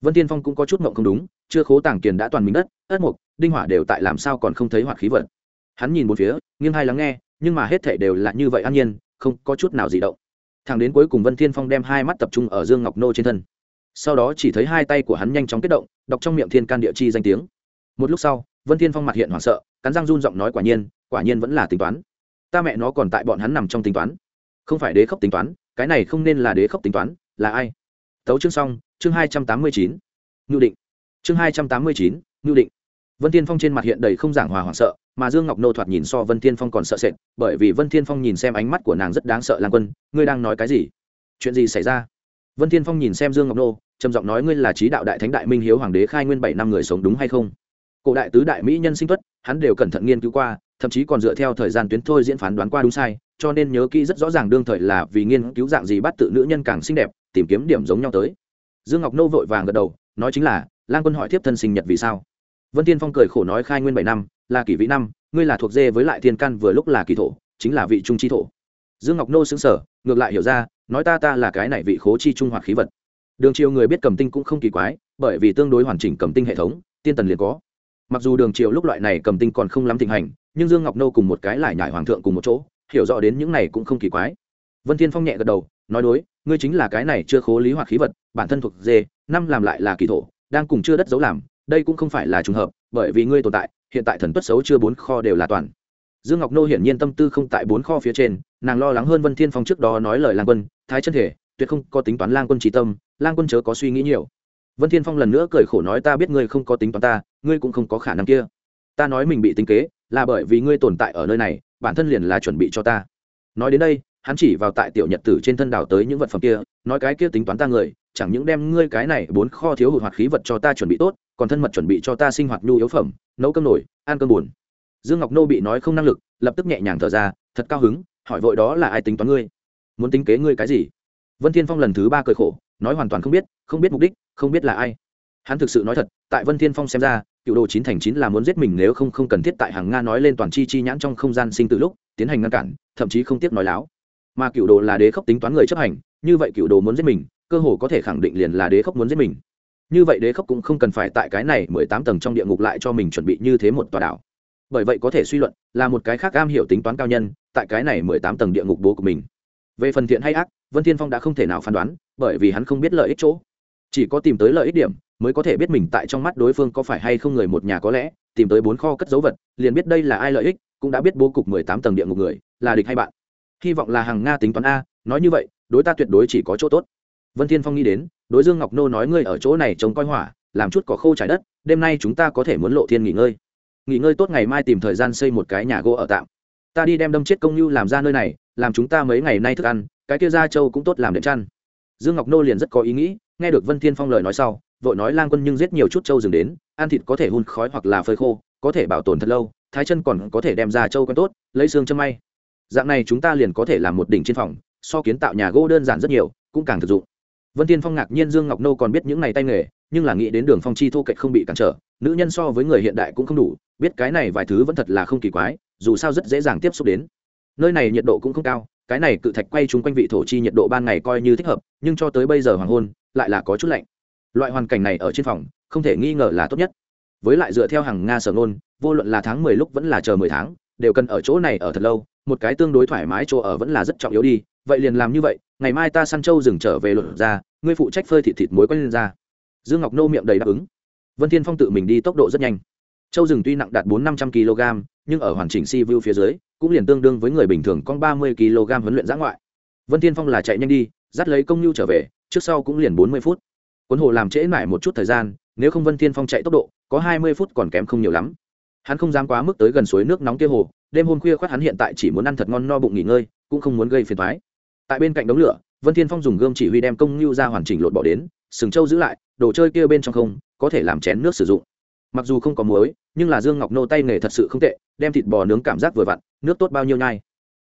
Vân thiên phong cũng có chút ngộng không đúng, chưa khố tàng kiền đã toàn mình đất, ất mục, đinh hỏa đều tại làm sao còn không thấy hoạt khí vật. Hắn nhìn bốn phía, nghiêng hai lắng nghe, nhưng mà hết thảy đều là như vậy an nhiên, không có chút nào gì động thằng đến cuối cùng vân thiên phong đem hai mắt tập trung ở dương ngọc nô trên thân. Sau đó chỉ thấy hai tay của hắn nhanh chóng kết động, đọc trong miệng thiên can địa chi danh tiếng. Một lúc sau, vân thiên phong mặt hiện hoảng sợ, cắn răng run giọng nói quả nhiên quả nhiên vẫn là tính toán. Ta mẹ nó còn tại bọn hắn nằm trong tính toán. Không phải đế khốc tính toán, cái này không nên là đế khốc tính toán, là ai? Tấu chương xong, chương hai trăm tám mươi chín, ngưu định. Chương hai trăm tám mươi chín, ngưu định vân tiên phong trên mặt hiện đầy không giảng hòa hoảng sợ, mà dương ngọc nô thoạt nhìn so vân tiên phong còn sợ sệt, bởi vì vân tiên phong nhìn xem ánh mắt của nàng rất đáng sợ lan quân, ngươi đang nói cái gì? Chuyện gì xảy ra? Vân tiên phong nhìn xem dương ngọc nô, trầm giọng nói, ngươi là trí đạo đại thánh đại minh hiếu hoàng đế khai nguyên bảy năm người sống đúng hay không? Cổ đại tứ đại mỹ nhân sinh tuất, hắn đều cẩn thận nghiên cứu qua, thậm chí còn dựa theo thời gian tuyến thôi diễn phán đoán qua đúng sai, cho nên nhớ kỹ rất rõ ràng đương thời là vì nghiên cứu dạng gì bắt tự nữ nhân càng xinh đẹp, tìm kiếm điểm giống nhau tới. Dương ngọc nô vội vàng gật đầu, nói chính là lan quân hỏi tiếp thân sinh nhật vì sao? Vân tiên phong cười khổ nói khai nguyên bảy năm, là kỷ vĩ năm, ngươi là thuộc dê với lại thiên căn vừa lúc là kỳ thổ, chính là vị trung chi thổ. Dương ngọc nô xứng sở ngược lại hiểu ra, nói ta ta là cái này vị khố chi trung hoạt khí vật. Đường triều người biết cầm tinh cũng không kỳ quái, bởi vì tương đối hoàn chỉnh cầm tinh hệ thống, tiên tần liền có. Mặc dù đường triều lúc loại này cầm tinh còn không lắm thịnh hành, nhưng dương ngọc nô cùng một cái lại nhải hoàng thượng cùng một chỗ, hiểu rõ đến những này cũng không kỳ quái. Vân thiên phong nhẹ gật đầu, nói đối, ngươi chính là cái này chưa khố lý hoạt khí vật, bản thân thuộc dê, năm làm lại là kỳ thổ, đang cùng chưa đất giấu làm đây cũng không phải là trùng hợp, bởi vì ngươi tồn tại, hiện tại thần tuất xấu chưa bốn kho đều là toàn. Dương ngọc nô hiển nhiên tâm tư không tại bốn kho phía trên, nàng lo lắng hơn vân thiên phong trước đó nói lời lang quân, thái chân thể, tuyệt không có tính toán lang quân trí tâm, lang quân chớ có suy nghĩ nhiều. Vân thiên phong lần nữa cười khổ nói, ta biết ngươi không có tính toán ta, ngươi cũng không có khả năng kia. Ta nói mình bị tính kế, là bởi vì ngươi tồn tại ở nơi này, bản thân liền là chuẩn bị cho ta. Nói đến đây, hắn chỉ vào tại tiểu nhật tử trên thân đảo tới những vật phẩm kia, nói, cái kia tính toán ta người, chẳng những đem ngươi cái này bốn kho thiếu hụt hoạt khí vật cho ta chuẩn bị tốt còn thân mật chuẩn bị cho ta sinh hoạt nhu yếu phẩm, nấu cơm nổi, ăn cơm buồn. Dương ngọc nô bị nói không năng lực, lập tức nhẹ nhàng thở ra, thật cao hứng, hỏi vội đó là ai tính toán ngươi? Muốn tính kế ngươi cái gì? Vân thiên phong lần thứ ba cười khổ, nói hoàn toàn không biết không biết mục đích, không biết là ai. Hắn thực sự nói thật, tại vân thiên phong xem ra, cựu đồ chín thành chín là muốn giết mình nếu không không cần thiết tại hàng nga nói lên toàn chi chi nhãn trong không gian sinh từ lúc, tiến hành ngăn cản, thậm chí không tiếc nói láo. Mà cựu đồ là đế khốc tính toán người chấp hành, như vậy cựu đồ muốn giết mình, cơ hồ có thể khẳng định liền là đế khốc muốn giết mình như vậy đế khốc cũng không cần phải tại cái này mười tám tầng trong địa ngục lại cho mình chuẩn bị như thế một tòa đảo. Bởi vậy có thể suy luận, là một cái khác am hiểu tính toán cao nhân, tại cái này mười tám tầng địa ngục bố của mình. Về phần thiện hay ác, vân thiên phong đã không thể nào phán đoán, bởi vì hắn không biết lợi ích chỗ. Chỉ có tìm tới lợi ích điểm, mới có thể biết mình tại trong mắt đối phương có phải hay không người một nhà có lẽ, tìm tới bốn kho cất dấu vật, liền biết đây là ai lợi ích, cũng đã biết bố cục mười tám tầng địa ngục người, là địch hay bạn. Hy vọng là hàng nga tính toán a, nói như vậy, đối ta tuyệt đối chỉ có chỗ tốt vân thiên phong nghĩ đến, đối dương ngọc nô nói ngươi ở chỗ này trông coi hỏa, làm chút cỏ khô trái đất, đêm nay chúng ta có thể muốn lộ thiên nghỉ ngơi. Nghỉ ngơi tốt ngày mai tìm thời gian xây một cái nhà gỗ ở tạm. Ta đi đem đâm chết công nhu làm ra nơi này, làm chúng ta mấy ngày nay thức ăn, cái kia ra châu cũng tốt làm đệm chăn. Dương ngọc nô liền rất có ý nghĩ, nghe được vân thiên phong lời nói sau, vội nói lang quân nhưng giết nhiều chút châu rừng đến, ăn thịt có thể hun khói hoặc là phơi khô, có thể bảo tồn thật lâu, thái chân còn có thể đem ra châu quen tốt, lấy xương châm may. Dạng này chúng ta liền có thể làm một đỉnh trên phòng, so kiến tạo nhà gỗ đơn giản rất nhiều, cũng càng thực dụng vân thiên phong ngạc nhiên dương ngọc nô còn biết những này tay nghề, nhưng là nghĩ đến đường phong chi thô kệch không bị cản trở, nữ nhân so với người hiện đại cũng không đủ, biết cái này vài thứ vẫn thật là không kỳ quái, dù sao rất dễ dàng tiếp xúc đến. Nơi này nhiệt độ cũng không cao, cái này cự thạch quay chung quanh vị thổ chi nhiệt độ ban ngày coi như thích hợp, nhưng cho tới bây giờ hoàng hôn, lại là có chút lạnh. Loại hoàn cảnh này ở trên phòng, không thể nghi ngờ là tốt nhất. Với lại dựa theo hàng nga sở ngôn, vô luận là tháng mười lúc vẫn là chờ mười tháng, đều cần ở chỗ này ở thật lâu, một cái tương đối thoải mái chỗ ở vẫn là rất trọng yếu đi vậy liền làm như vậy, ngày mai ta săn châu dừng trở về luật ra, ngươi phụ trách phơi thịt thịt muối quanh lên ra. Dương ngọc nô miệng đầy đáp ứng. Vân thiên phong tự mình đi tốc độ rất nhanh. Châu rừng tuy nặng đạt bốn năm trăm kg, nhưng ở hoàn chỉnh si vu phía dưới, cũng liền tương đương với người bình thường con ba mươi kg huấn luyện giã ngoại. Vân thiên phong là chạy nhanh đi, dắt lấy công nhu trở về, trước sau cũng liền bốn mươi phút. Cuốn hồ làm trễ mãi một chút thời gian, nếu không vân thiên phong chạy tốc độ, có hai mươi phút còn kém không nhiều lắm. Hắn không dám quá mức tới gần suối nước nóng kia hồ, đêm hôm khuya khoát hắn hiện tại chỉ muốn ăn thật ngon no bụng nghỉ ngơi, cũng không muốn gây phiền toái tại bên cạnh đống lửa, vân thiên phong dùng gươm chỉ huy đem công nhu ra hoàn chỉnh lột bỏ đến, sừng châu giữ lại, đồ chơi kia bên trong không, có thể làm chén nước sử dụng. Mặc dù không có muối, nhưng là dương ngọc nô tay nghề thật sự không tệ, đem thịt bò nướng cảm giác vừa vặn, nước tốt bao nhiêu nhai.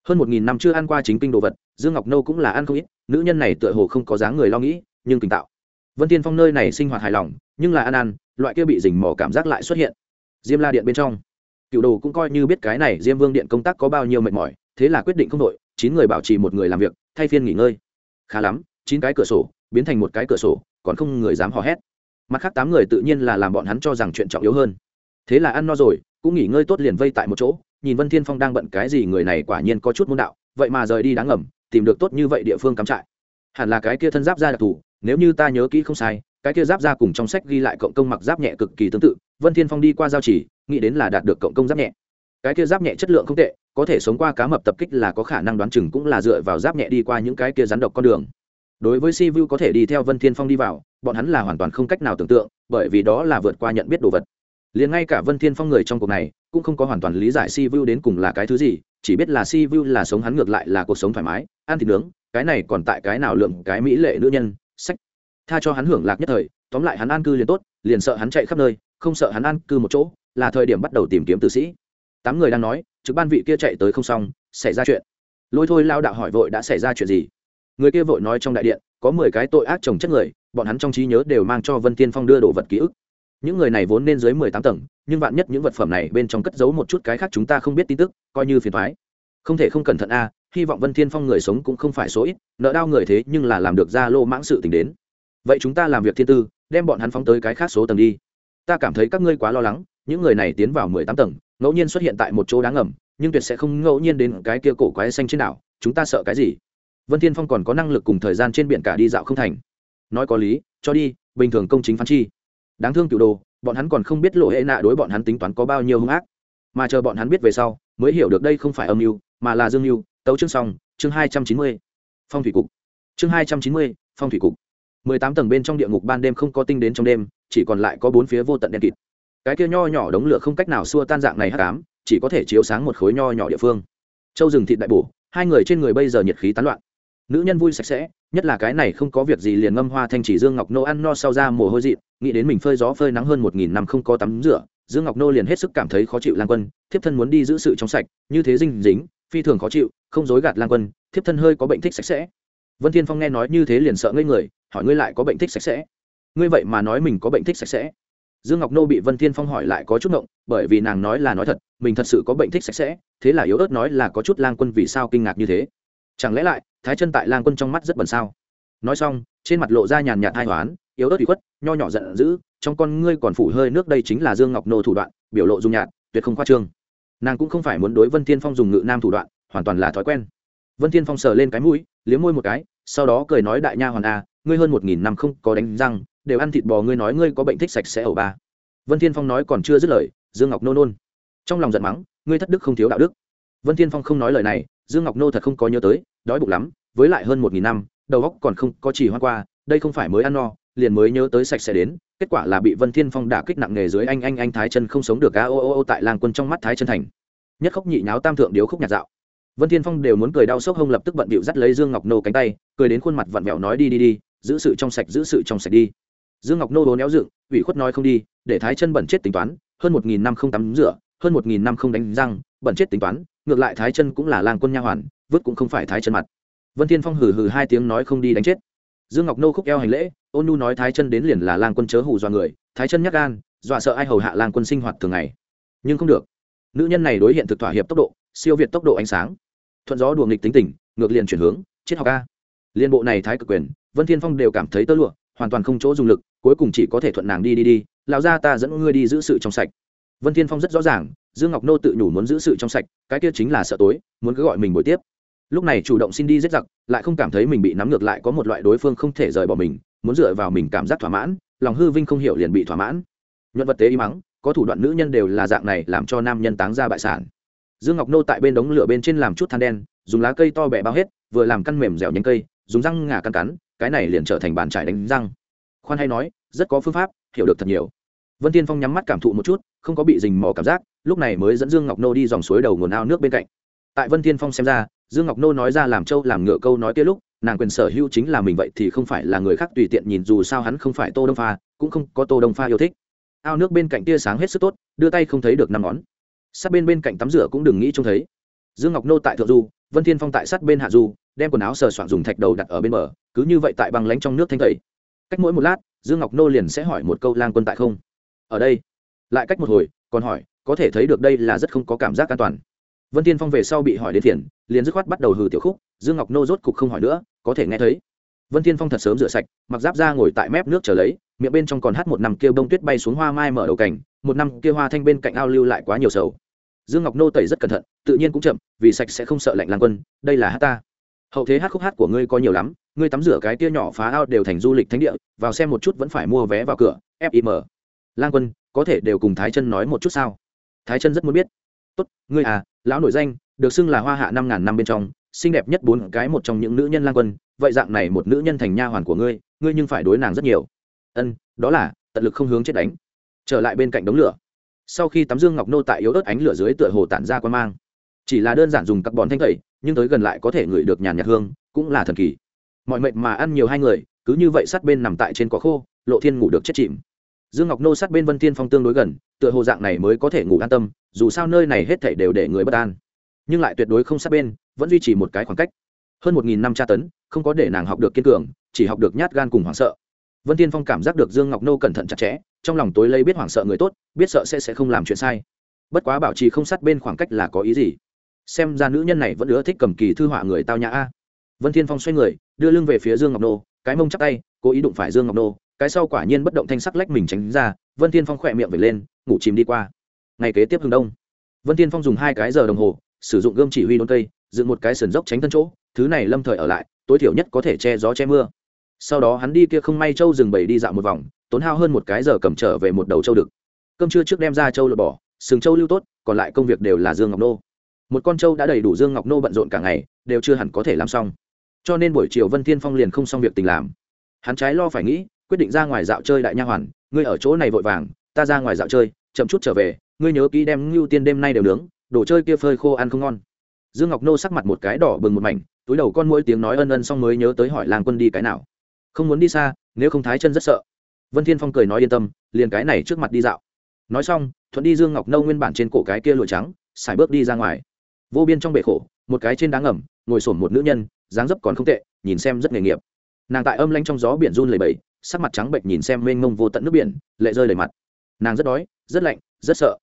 Hơn một nghìn năm chưa ăn qua chính kinh đồ vật, dương ngọc nô cũng là ăn không ít, nữ nhân này tựa hồ không có dáng người lo nghĩ, nhưng tỉnh tạo. Vân tiên phong nơi này sinh hoạt hài lòng, nhưng là ăn ăn, loại kia bị dình mỏ cảm giác lại xuất hiện. Diêm la điện bên trong, cựu đồ cũng coi như biết cái này diêm vương điện công tác có bao nhiêu mệt mỏi, thế là quyết định không đội, chín người bảo trì một người làm việc thay phiên nghỉ ngơi. Khá lắm, chín cái cửa sổ, biến thành một cái cửa sổ, còn không người dám hò hét. Mặt khác tám người tự nhiên là làm bọn hắn cho rằng chuyện trọng yếu hơn. Thế là ăn no rồi, cũng nghỉ ngơi tốt liền vây tại một chỗ, nhìn vân thiên phong đang bận cái gì người này quả nhiên có chút môn đạo, vậy mà rời đi đáng ngầm, tìm được tốt như vậy địa phương cắm trại. Hẳn là cái kia thân giáp ra đặc thù, nếu như ta nhớ kỹ không sai, cái kia giáp ra cùng trong sách ghi lại cộng công mặc giáp nhẹ cực kỳ tương tự, vân thiên phong đi qua giao chỉ, nghĩ đến là đạt được cộng công giáp nhẹ. Cái kia giáp nhẹ chất lượng không tệ có thể sống qua cá mập tập kích là có khả năng đoán chừng cũng là dựa vào giáp nhẹ đi qua những cái kia rắn độc con đường. Đối với si vu có thể đi theo vân thiên phong đi vào, bọn hắn là hoàn toàn không cách nào tưởng tượng, bởi vì đó là vượt qua nhận biết đồ vật. Liền ngay cả vân thiên phong người trong cuộc này, cũng không có hoàn toàn lý giải si vu đến cùng là cái thứ gì, chỉ biết là si vu là sống hắn ngược lại là cuộc sống thoải mái, ăn thịt nướng, cái này còn tại cái nào lượng cái mỹ lệ nữ nhân, sách. Tha cho hắn hưởng lạc nhất thời, tóm lại hắn an cư liền tốt, liền sợ hắn chạy khắp nơi, không sợ hắn an cư một chỗ, là thời điểm bắt đầu tìm kiếm tử sĩ tám người đang nói, trực ban vị kia chạy tới không xong, xảy ra chuyện. Lôi thôi lao đạo hỏi vội đã xảy ra chuyện gì? Người kia vội nói trong đại điện, có mười cái tội ác chồng chất người, bọn hắn trong trí nhớ đều mang cho vân tiên phong đưa đồ vật ký ức. Những người này vốn nên dưới mười tám tầng, nhưng vạn nhất những vật phẩm này bên trong cất giấu một chút cái khác chúng ta không biết tin tức, coi như phiền thoái không thể không cẩn thận a, hy vọng vân thiên phong người sống cũng không phải số ít, nợ đau người thế nhưng là làm được ra lô mãng sự tình đến. Vậy chúng ta làm việc thiên tư, đem bọn hắn phóng tới cái khác số tầng đi. Ta cảm thấy các ngươi quá lo lắng những người này tiến vào mười tám tầng, ngẫu nhiên xuất hiện tại một chỗ đáng ngầm, nhưng tuyệt sẽ không ngẫu nhiên đến cái kia cổ quái xanh trên đảo, chúng ta sợ cái gì? Vân thiên phong còn có năng lực cùng thời gian trên biển cả đi dạo không thành. Nói có lý, cho đi, bình thường công chính phán chi. Đáng thương cựu đồ, bọn hắn còn không biết lộ hệ nạ đối bọn hắn tính toán có bao nhiêu hung ác. Mà chờ bọn hắn biết về sau, mới hiểu được đây không phải âm mưu, mà là dương mưu, tấu chương xong, chương hai trăm chín mươi. Phong thủy cục. Chương hai trăm chín mươi, phong thủy cục. Mười tám tầng bên trong địa ngục ban đêm không có tinh đến trong đêm, chỉ còn lại có bốn phía vô tận đen kịt cái kia nho nhỏ đống lửa không cách nào xua tan dạng này hắc ám, chỉ có thể chiếu sáng một khối nho nhỏ địa phương. Châu rừng thịt đại bổ, hai người trên người bây giờ nhiệt khí tán loạn. Nữ nhân vui sạch sẽ, nhất là cái này không có việc gì liền ngâm hoa thanh chỉ dương ngọc nô ăn no sau ra mồ hôi dị nghĩ đến mình phơi gió phơi nắng hơn một nghìn năm không có tắm rửa, dương ngọc nô liền hết sức cảm thấy khó chịu lang quân, thiếp thân muốn đi giữ sự trong sạch, như thế dinh dính, phi thường khó chịu, không dối gạt lang quân, thiếp thân hơi có bệnh thích sạch sẽ. Vân thiên phong nghe nói như thế liền sợ ngây người, hỏi ngươi lại có bệnh thích sạch sẽ? Ngươi vậy mà nói mình có bệnh thích sạch sẽ dương ngọc nô bị vân thiên phong hỏi lại có chút ngộng, bởi vì nàng nói là nói thật, mình thật sự có bệnh thích sạch sẽ, thế là yếu ớt nói là có chút lang quân vì sao kinh ngạc như thế. Chẳng lẽ lại, thái chân tại lang quân trong mắt rất bẩn sao? Nói xong, trên mặt lộ ra nhàn nhạt hai hoán, yếu ớt bị khuất, nho nhỏ giận dữ, trong con ngươi còn phủ hơi nước đây chính là dương ngọc nô thủ đoạn, biểu lộ dung nhạt, tuyệt không khoa trương. Nàng cũng không phải muốn đối vân thiên phong dùng ngự nam thủ đoạn, hoàn toàn là thói quen. Vân thiên phong sờ lên cái mũi, liếm môi một cái, sau đó cười nói đại nha hoàn a ngươi hơn một nghìn năm không có đánh răng đều ăn thịt bò, ngươi nói ngươi có bệnh thích sạch sẽ ẩu ba. Vân thiên phong nói còn chưa dứt lời, dương ngọc nô nôn. Trong lòng giận mắng, ngươi thất đức không thiếu đạo đức. Vân thiên phong không nói lời này, dương ngọc nô thật không có nhớ tới, đói bụng lắm, với lại hơn một nghìn năm, đầu óc còn không có chỉ hoa qua, đây không phải mới ăn no, liền mới nhớ tới sạch sẽ đến, kết quả là bị vân thiên phong đả kích nặng nề dưới anh anh anh thái chân không sống được, a ô ô ô tại làng quân trong mắt thái chân thành. Nhất khóc nhị nháo tam thượng điếu khúc nhạt dạo. Vân thiên phong đều muốn cười đau sốc hông lập tức bận bịu dắt lấy dương ngọc nô cánh tay, cười đến khuôn mặt vặn vẹo nói đi đi đi, giữ sự trong sạch, giữ sự trong sạch đi dương ngọc nô đố néo dựng, ủy khuất nói không đi, để thái chân bẩn chết tính toán, hơn một nghìn năm không tắm rửa, hơn một nghìn năm không đánh răng, bẩn chết tính toán, ngược lại thái chân cũng là lang quân nha hoàn, vứt cũng không phải thái chân mặt. Vân thiên phong hừ hừ hai tiếng nói không đi đánh chết. Dương ngọc nô khúc eo hành lễ, ôn nhu nói thái chân đến liền là lang quân chớ hù dọa người, thái chân nhắc gan, dọa sợ ai hầu hạ lang quân sinh hoạt thường ngày. Nhưng không được. Nữ nhân này đối hiện thực thỏa hiệp tốc độ, siêu việt tốc độ ánh sáng. Thuận gió đùa nghịch tính tình, ngược liền chuyển hướng triết học a. Liên bộ này thái cực quyền, vân thiên phong đều cảm thấy tơ lụa hoàn toàn không chỗ dùng lực, cuối cùng chỉ có thể thuận nàng đi đi đi, lão gia ta dẫn ngươi đi giữ sự trong sạch. Vân thiên phong rất rõ ràng, dương ngọc nô tự nhủ muốn giữ sự trong sạch, cái kia chính là sợ tối, muốn cứ gọi mình buổi tiếp. Lúc này chủ động xin đi giết giặc, lại không cảm thấy mình bị nắm ngược lại có một loại đối phương không thể rời bỏ mình, muốn dựa vào mình cảm giác thỏa mãn, lòng hư vinh không hiểu liền bị thỏa mãn. Nhuận vật tế y mắng, có thủ đoạn nữ nhân đều là dạng này làm cho nam nhân táng ra bại sản. Dương ngọc nô tại bên đống lửa bên trên làm chút than đen, dùng lá cây to bẹ bao hết, vừa làm căn mềm dẻo nhánh cây, dùng răng ngà căn cắn cái này liền trở thành bàn trải đánh răng. Khoan hay nói, rất có phương pháp, hiểu được thật nhiều. Vân tiên phong nhắm mắt cảm thụ một chút, không có bị dình mò cảm giác, lúc này mới dẫn dương ngọc nô đi dòng suối đầu nguồn ao nước bên cạnh. Tại vân tiên phong xem ra, dương ngọc nô nói ra làm trâu làm ngựa câu nói kia lúc, nàng quyền sở hữu chính là mình vậy thì không phải là người khác tùy tiện nhìn dù sao hắn không phải tô đông pha, cũng không có tô đông pha yêu thích. Ao nước bên cạnh tia sáng hết sức tốt, đưa tay không thấy được năm ngón. Sát bên bên cạnh tắm rửa cũng đừng nghĩ trông thấy. Dương ngọc nô tại thượng du vân thiên phong tại sát bên hạ du, đem quần áo sờ soạn dùng thạch đầu đặt ở bên bờ, cứ như vậy tại băng lánh trong nước thanh tẩy. Cách mỗi một lát, dương ngọc nô liền sẽ hỏi một câu lang quân tại không. Ở đây? Lại cách một hồi, còn hỏi, có thể thấy được đây là rất không có cảm giác an toàn. Vân tiên phong về sau bị hỏi đến thiền liền dứt khoát bắt đầu hừ tiểu khúc, dương ngọc nô rốt cục không hỏi nữa, có thể nghe thấy. Vân tiên phong thật sớm rửa sạch, mặc giáp ra ngồi tại mép nước trở lấy, miệng bên trong còn hát một năm kia bông tuyết bay xuống hoa mai mở đầu cảnh một năm kia hoa thanh bên cạnh ao lưu lại quá nhiều sầu dương ngọc nô tẩy rất cẩn thận, tự nhiên cũng chậm, vì sạch sẽ không sợ lạnh lang quân, đây là hát ta. Hậu thế hát khúc hát của ngươi có nhiều lắm, ngươi tắm rửa cái tia nhỏ phá ao đều thành du lịch thánh địa, vào xem một chút vẫn phải mua vé vào cửa fim lang quân, có thể đều cùng thái chân nói một chút sao? Thái chân rất muốn biết. Tốt, ngươi à lão nổi danh, được xưng là hoa hạ năm ngàn năm bên trong, xinh đẹp nhất bốn cái một trong những nữ nhân lang quân, vậy dạng này một nữ nhân thành nha hoàn của ngươi ngươi nhưng phải đối nàng rất nhiều. Ân, đó là, tận lực không hướng chết đánh. Trở lại bên cạnh đống lửa sau khi tắm dương ngọc nô tại yếu ớt ánh lửa dưới tựa hồ tản ra quan mang. Chỉ là đơn giản dùng các bón thanh tẩy, nhưng tới gần lại có thể ngửi được nhàn nhạt hương, cũng là thần kỳ. Mọi mệnh mà ăn nhiều hai người, cứ như vậy sát bên nằm tại trên quả khô, lộ thiên ngủ được chết chìm. Dương ngọc nô sát bên vân thiên phong tương đối gần, tựa hồ dạng này mới có thể ngủ an tâm, dù sao nơi này hết thảy đều để người bất an. Nhưng lại tuyệt đối không sát bên, vẫn duy trì một cái khoảng cách. Hơn một nghìn năm tra tấn, không có để nàng học được kiên cường, chỉ học được nhát gan cùng hoảng sợ. Vân thiên phong cảm giác được dương ngọc nô cẩn thận chặt chẽ trong lòng tối lấy biết hoảng sợ người tốt, biết sợ sẽ sẽ không làm chuyện sai. Bất quá bảo trì không sát bên khoảng cách là có ý gì? Xem ra nữ nhân này vẫn ưa thích cầm kỳ thư họa người tao nhã a. Vân thiên phong xoay người, đưa lưng về phía dương ngọc nô, cái mông chắc tay, cố ý đụng phải dương ngọc nô, cái sau quả nhiên bất động thanh sắc lách mình tránh ra, vân thiên phong khỏe miệng về lên, ngủ chìm đi qua. Ngày kế tiếp hừng đông. Vân thiên phong dùng hai cái giờ đồng hồ, sử dụng gươm chỉ huy đốn cây, dựng một cái sườn dốc tránh thân chỗ, thứ này lâm thời ở lại, tối thiểu nhất có thể che gió che mưa. Sau đó hắn đi kia không may châu rừng bầy đi dạo một vòng tốn hao hơn một cái giờ cầm trở về một đầu châu đực. Cơm trưa trước đem ra châu lột bỏ, sừng châu lưu tốt, còn lại công việc đều là dương ngọc nô. Một con trâu đã đầy đủ dương ngọc nô bận rộn cả ngày, đều chưa hẳn có thể làm xong. Cho nên buổi chiều vân thiên phong liền không xong việc tình làm. Hắn trái lo phải nghĩ, quyết định ra ngoài dạo chơi đại nha hoàn, ngươi ở chỗ này vội vàng, ta ra ngoài dạo chơi, chậm chút trở về, ngươi nhớ kỹ đem ngưu tiên đêm nay đều nướng, đồ chơi kia phơi khô ăn không ngon. Dương ngọc nô sắc mặt một cái đỏ bừng một mảnh, túi đầu con mỗi tiếng nói ân ân xong mới nhớ tới hỏi làng quân đi cái nào. Không muốn đi xa, nếu không thái chân rất sợ vân thiên phong cười nói yên tâm, liền cái này trước mặt đi dạo. Nói xong, thuận đi dương ngọc nâu nguyên bản trên cổ cái kia lụa trắng xài bước đi ra ngoài. Vô biên trong bể khổ, một cái trên đá ngầm, ngồi sổn một nữ nhân, dáng dấp còn không tệ, nhìn xem rất nghề nghiệp. Nàng tại âm lanh trong gió biển run lầy bầy sắc mặt trắng bệnh nhìn xem mênh mông vô tận nước biển, lệ rơi đầy mặt. Nàng rất đói, rất lạnh, rất sợ.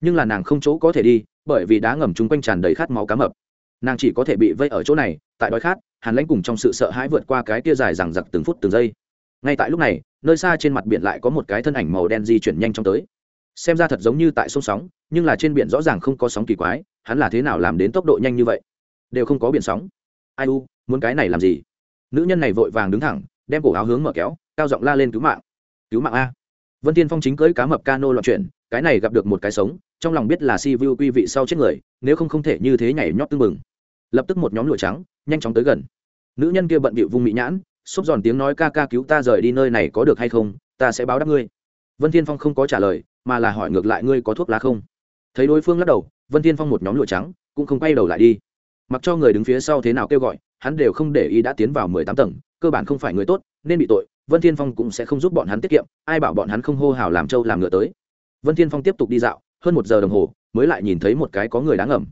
Nhưng là nàng không chỗ có thể đi, bởi vì đá ngầm chung quanh tràn đầy khát máu cá mập. Nàng chỉ có thể bị vây ở chỗ này, tại đói khát, hàn lãnh cùng trong sự sợ hãi vượt qua cái kia dài rằng giặc từng phút từng giây ngay tại lúc này, nơi xa trên mặt biển lại có một cái thân ảnh màu đen di chuyển nhanh trong tới. Xem ra thật giống như tại sông sóng, nhưng là trên biển rõ ràng không có sóng kỳ quái, hắn là thế nào làm đến tốc độ nhanh như vậy? Đều không có biển sóng. Ai u, muốn cái này làm gì? Nữ nhân này vội vàng đứng thẳng, đem cổ áo hướng mở kéo, cao giọng la lên cứu mạng. Cứu mạng a. Vân tiên phong chính cưỡi cá mập cano loạn chuyển, cái này gặp được một cái sống, trong lòng biết là si vu quy vị sau chết người, nếu không không thể như thế nhảy nhót tưng bừng. Lập tức một nhóm lụa trắng, nhanh chóng tới gần. Nữ nhân kia bận bịu vung mỹ nhãn xúc giòn tiếng nói ca ca cứu ta rời đi nơi này có được hay không, ta sẽ báo đáp ngươi. Vân thiên phong không có trả lời, mà là hỏi ngược lại ngươi có thuốc lá không? Thấy đối phương lắc đầu, vân thiên phong một nhóm lụa trắng, cũng không quay đầu lại đi. Mặc cho người đứng phía sau thế nào kêu gọi, hắn đều không để ý đã tiến vào mười tám tầng, cơ bản không phải người tốt, nên bị tội, vân thiên phong cũng sẽ không giúp bọn hắn tiết kiệm, ai bảo bọn hắn không hô hào làm trâu làm ngựa tới. Vân thiên phong tiếp tục đi dạo, hơn một giờ đồng hồ, mới lại nhìn thấy một cái có người đá ngầm.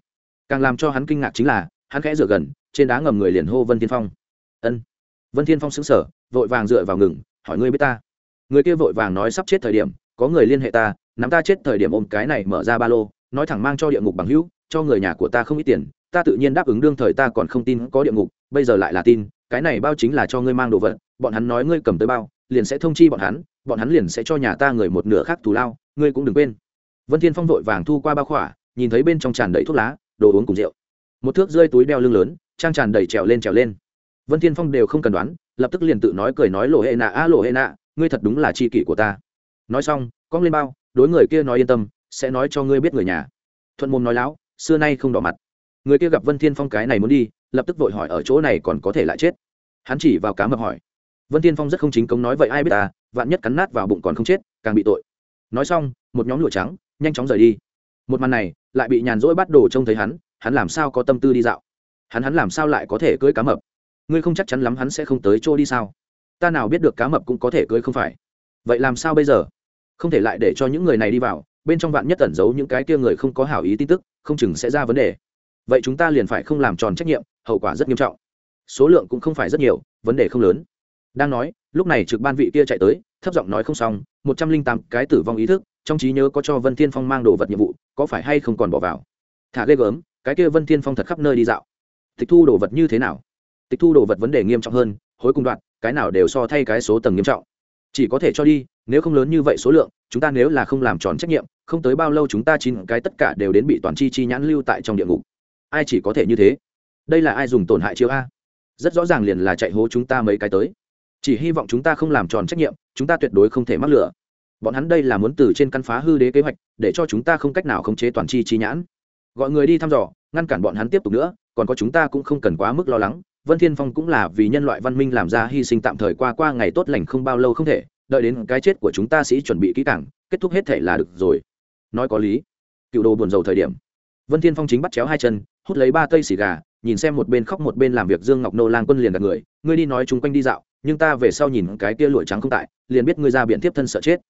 Càng làm cho hắn kinh ngạc chính là, hắn khẽ dựa gần, trên đá ngầm người liền hô vân thiên phong. Ân vân thiên phong sững sờ, vội vàng dựa vào ngừng, hỏi ngươi biết ta. Người kia vội vàng nói sắp chết thời điểm, có người liên hệ ta, nắm ta chết thời điểm ôm cái này mở ra ba lô, nói thẳng mang cho địa ngục bằng hữu, cho người nhà của ta không ít tiền, ta tự nhiên đáp ứng đương thời ta còn không tin có địa ngục, bây giờ lại là tin, cái này bao chính là cho ngươi mang đồ vật, bọn hắn nói ngươi cầm tới bao, liền sẽ thông chi bọn hắn bọn hắn liền sẽ cho nhà ta người một nửa khác thù lao, ngươi cũng đừng quên. Vân thiên phong vội vàng thu qua bao khỏa, nhìn thấy bên trong tràn đầy thuốc lá, đồ uống cùng rượu. Một thước rơi túi đeo lưng lớn, trang tràn đầy trèo lên trèo lên vân thiên phong đều không cần đoán, lập tức liền tự nói cười nói lộ hệ nạ a lộ hệ nạ ngươi thật đúng là chi kỷ của ta. Nói xong cong lên bao, đối người kia nói yên tâm, sẽ nói cho ngươi biết người nhà. Thuận mồm nói láo, xưa nay không đỏ mặt. Người kia gặp vân thiên phong cái này muốn đi, lập tức vội hỏi, ở chỗ này còn có thể lại chết? Hắn chỉ vào cá mập hỏi. Vân thiên phong rất không chính cống nói, vậy ai biết ta, vạn nhất cắn nát vào bụng còn không chết, càng bị tội. Nói xong, một nhóm lụa trắng, nhanh chóng rời đi. Một màn này, lại bị nhàn rỗi bắt đồ trông thấy hắn hắn làm sao có tâm tư đi dạo? Hắn hắn làm sao lại có thể cưới cá mập? Ngươi không chắc chắn lắm hắn sẽ không tới chỗ đi sao? Ta nào biết được cá mập cũng có thể cưới không phải. Vậy làm sao bây giờ? Không thể lại để cho những người này đi vào, bên trong vạn nhất tẩn giấu những cái kia người không có hảo ý tin tức, không chừng sẽ ra vấn đề. Vậy chúng ta liền phải không làm tròn trách nhiệm, hậu quả rất nghiêm trọng. Số lượng cũng không phải rất nhiều, vấn đề không lớn. Đang nói, lúc này trực ban vị kia chạy tới, thấp giọng nói không xong, một trăm linh tám cái tử vong ý thức, trong trí nhớ có cho vân thiên phong mang đồ vật nhiệm vụ, có phải hay không còn bỏ vào? Thả ghê gớm, cái kia vân thiên phong thật khắp nơi đi dạo. Tịch thu đồ vật như thế nào? Tịch thu đồ vật vấn đề nghiêm trọng hơn, hối cùng đoạn, cái nào đều so thay cái số tầng nghiêm trọng. Chỉ có thể cho đi, nếu không lớn như vậy số lượng, chúng ta nếu là không làm tròn trách nhiệm, không tới bao lâu chúng ta chín cái tất cả đều đến bị toàn chi chi nhãn lưu tại trong địa ngục. Ai chỉ có thể như thế? Đây là ai dùng tổn hại chiếu a? Rất rõ ràng liền là chạy hố chúng ta mấy cái tới. Chỉ hy vọng chúng ta không làm tròn trách nhiệm, chúng ta tuyệt đối không thể mắc lửa. Bọn hắn đây là muốn từ trên căn phá hư đế kế hoạch, để cho chúng ta không cách nào khống chế toàn chi chi nhãn. Gọi người đi thăm dò, ngăn cản bọn hắn tiếp tục nữa, còn có chúng ta cũng không cần quá mức lo lắng vân thiên phong cũng là vì nhân loại văn minh làm ra hy sinh tạm thời qua qua ngày tốt lành không bao lâu không thể, đợi đến cái chết của chúng ta sĩ chuẩn bị kỹ càng, kết thúc hết thể là được rồi. Nói có lý. Cựu đồ buồn rầu thời điểm. Vân thiên phong chính bắt chéo hai chân, hút lấy ba cây xì gà, nhìn xem một bên khóc một bên làm việc dương ngọc nô lang quân liền đặt người, ngươi đi nói chung quanh đi dạo, nhưng ta về sau nhìn cái kia lụa trắng không tại, liền biết ngươi ra biện tiếp thân sợ chết.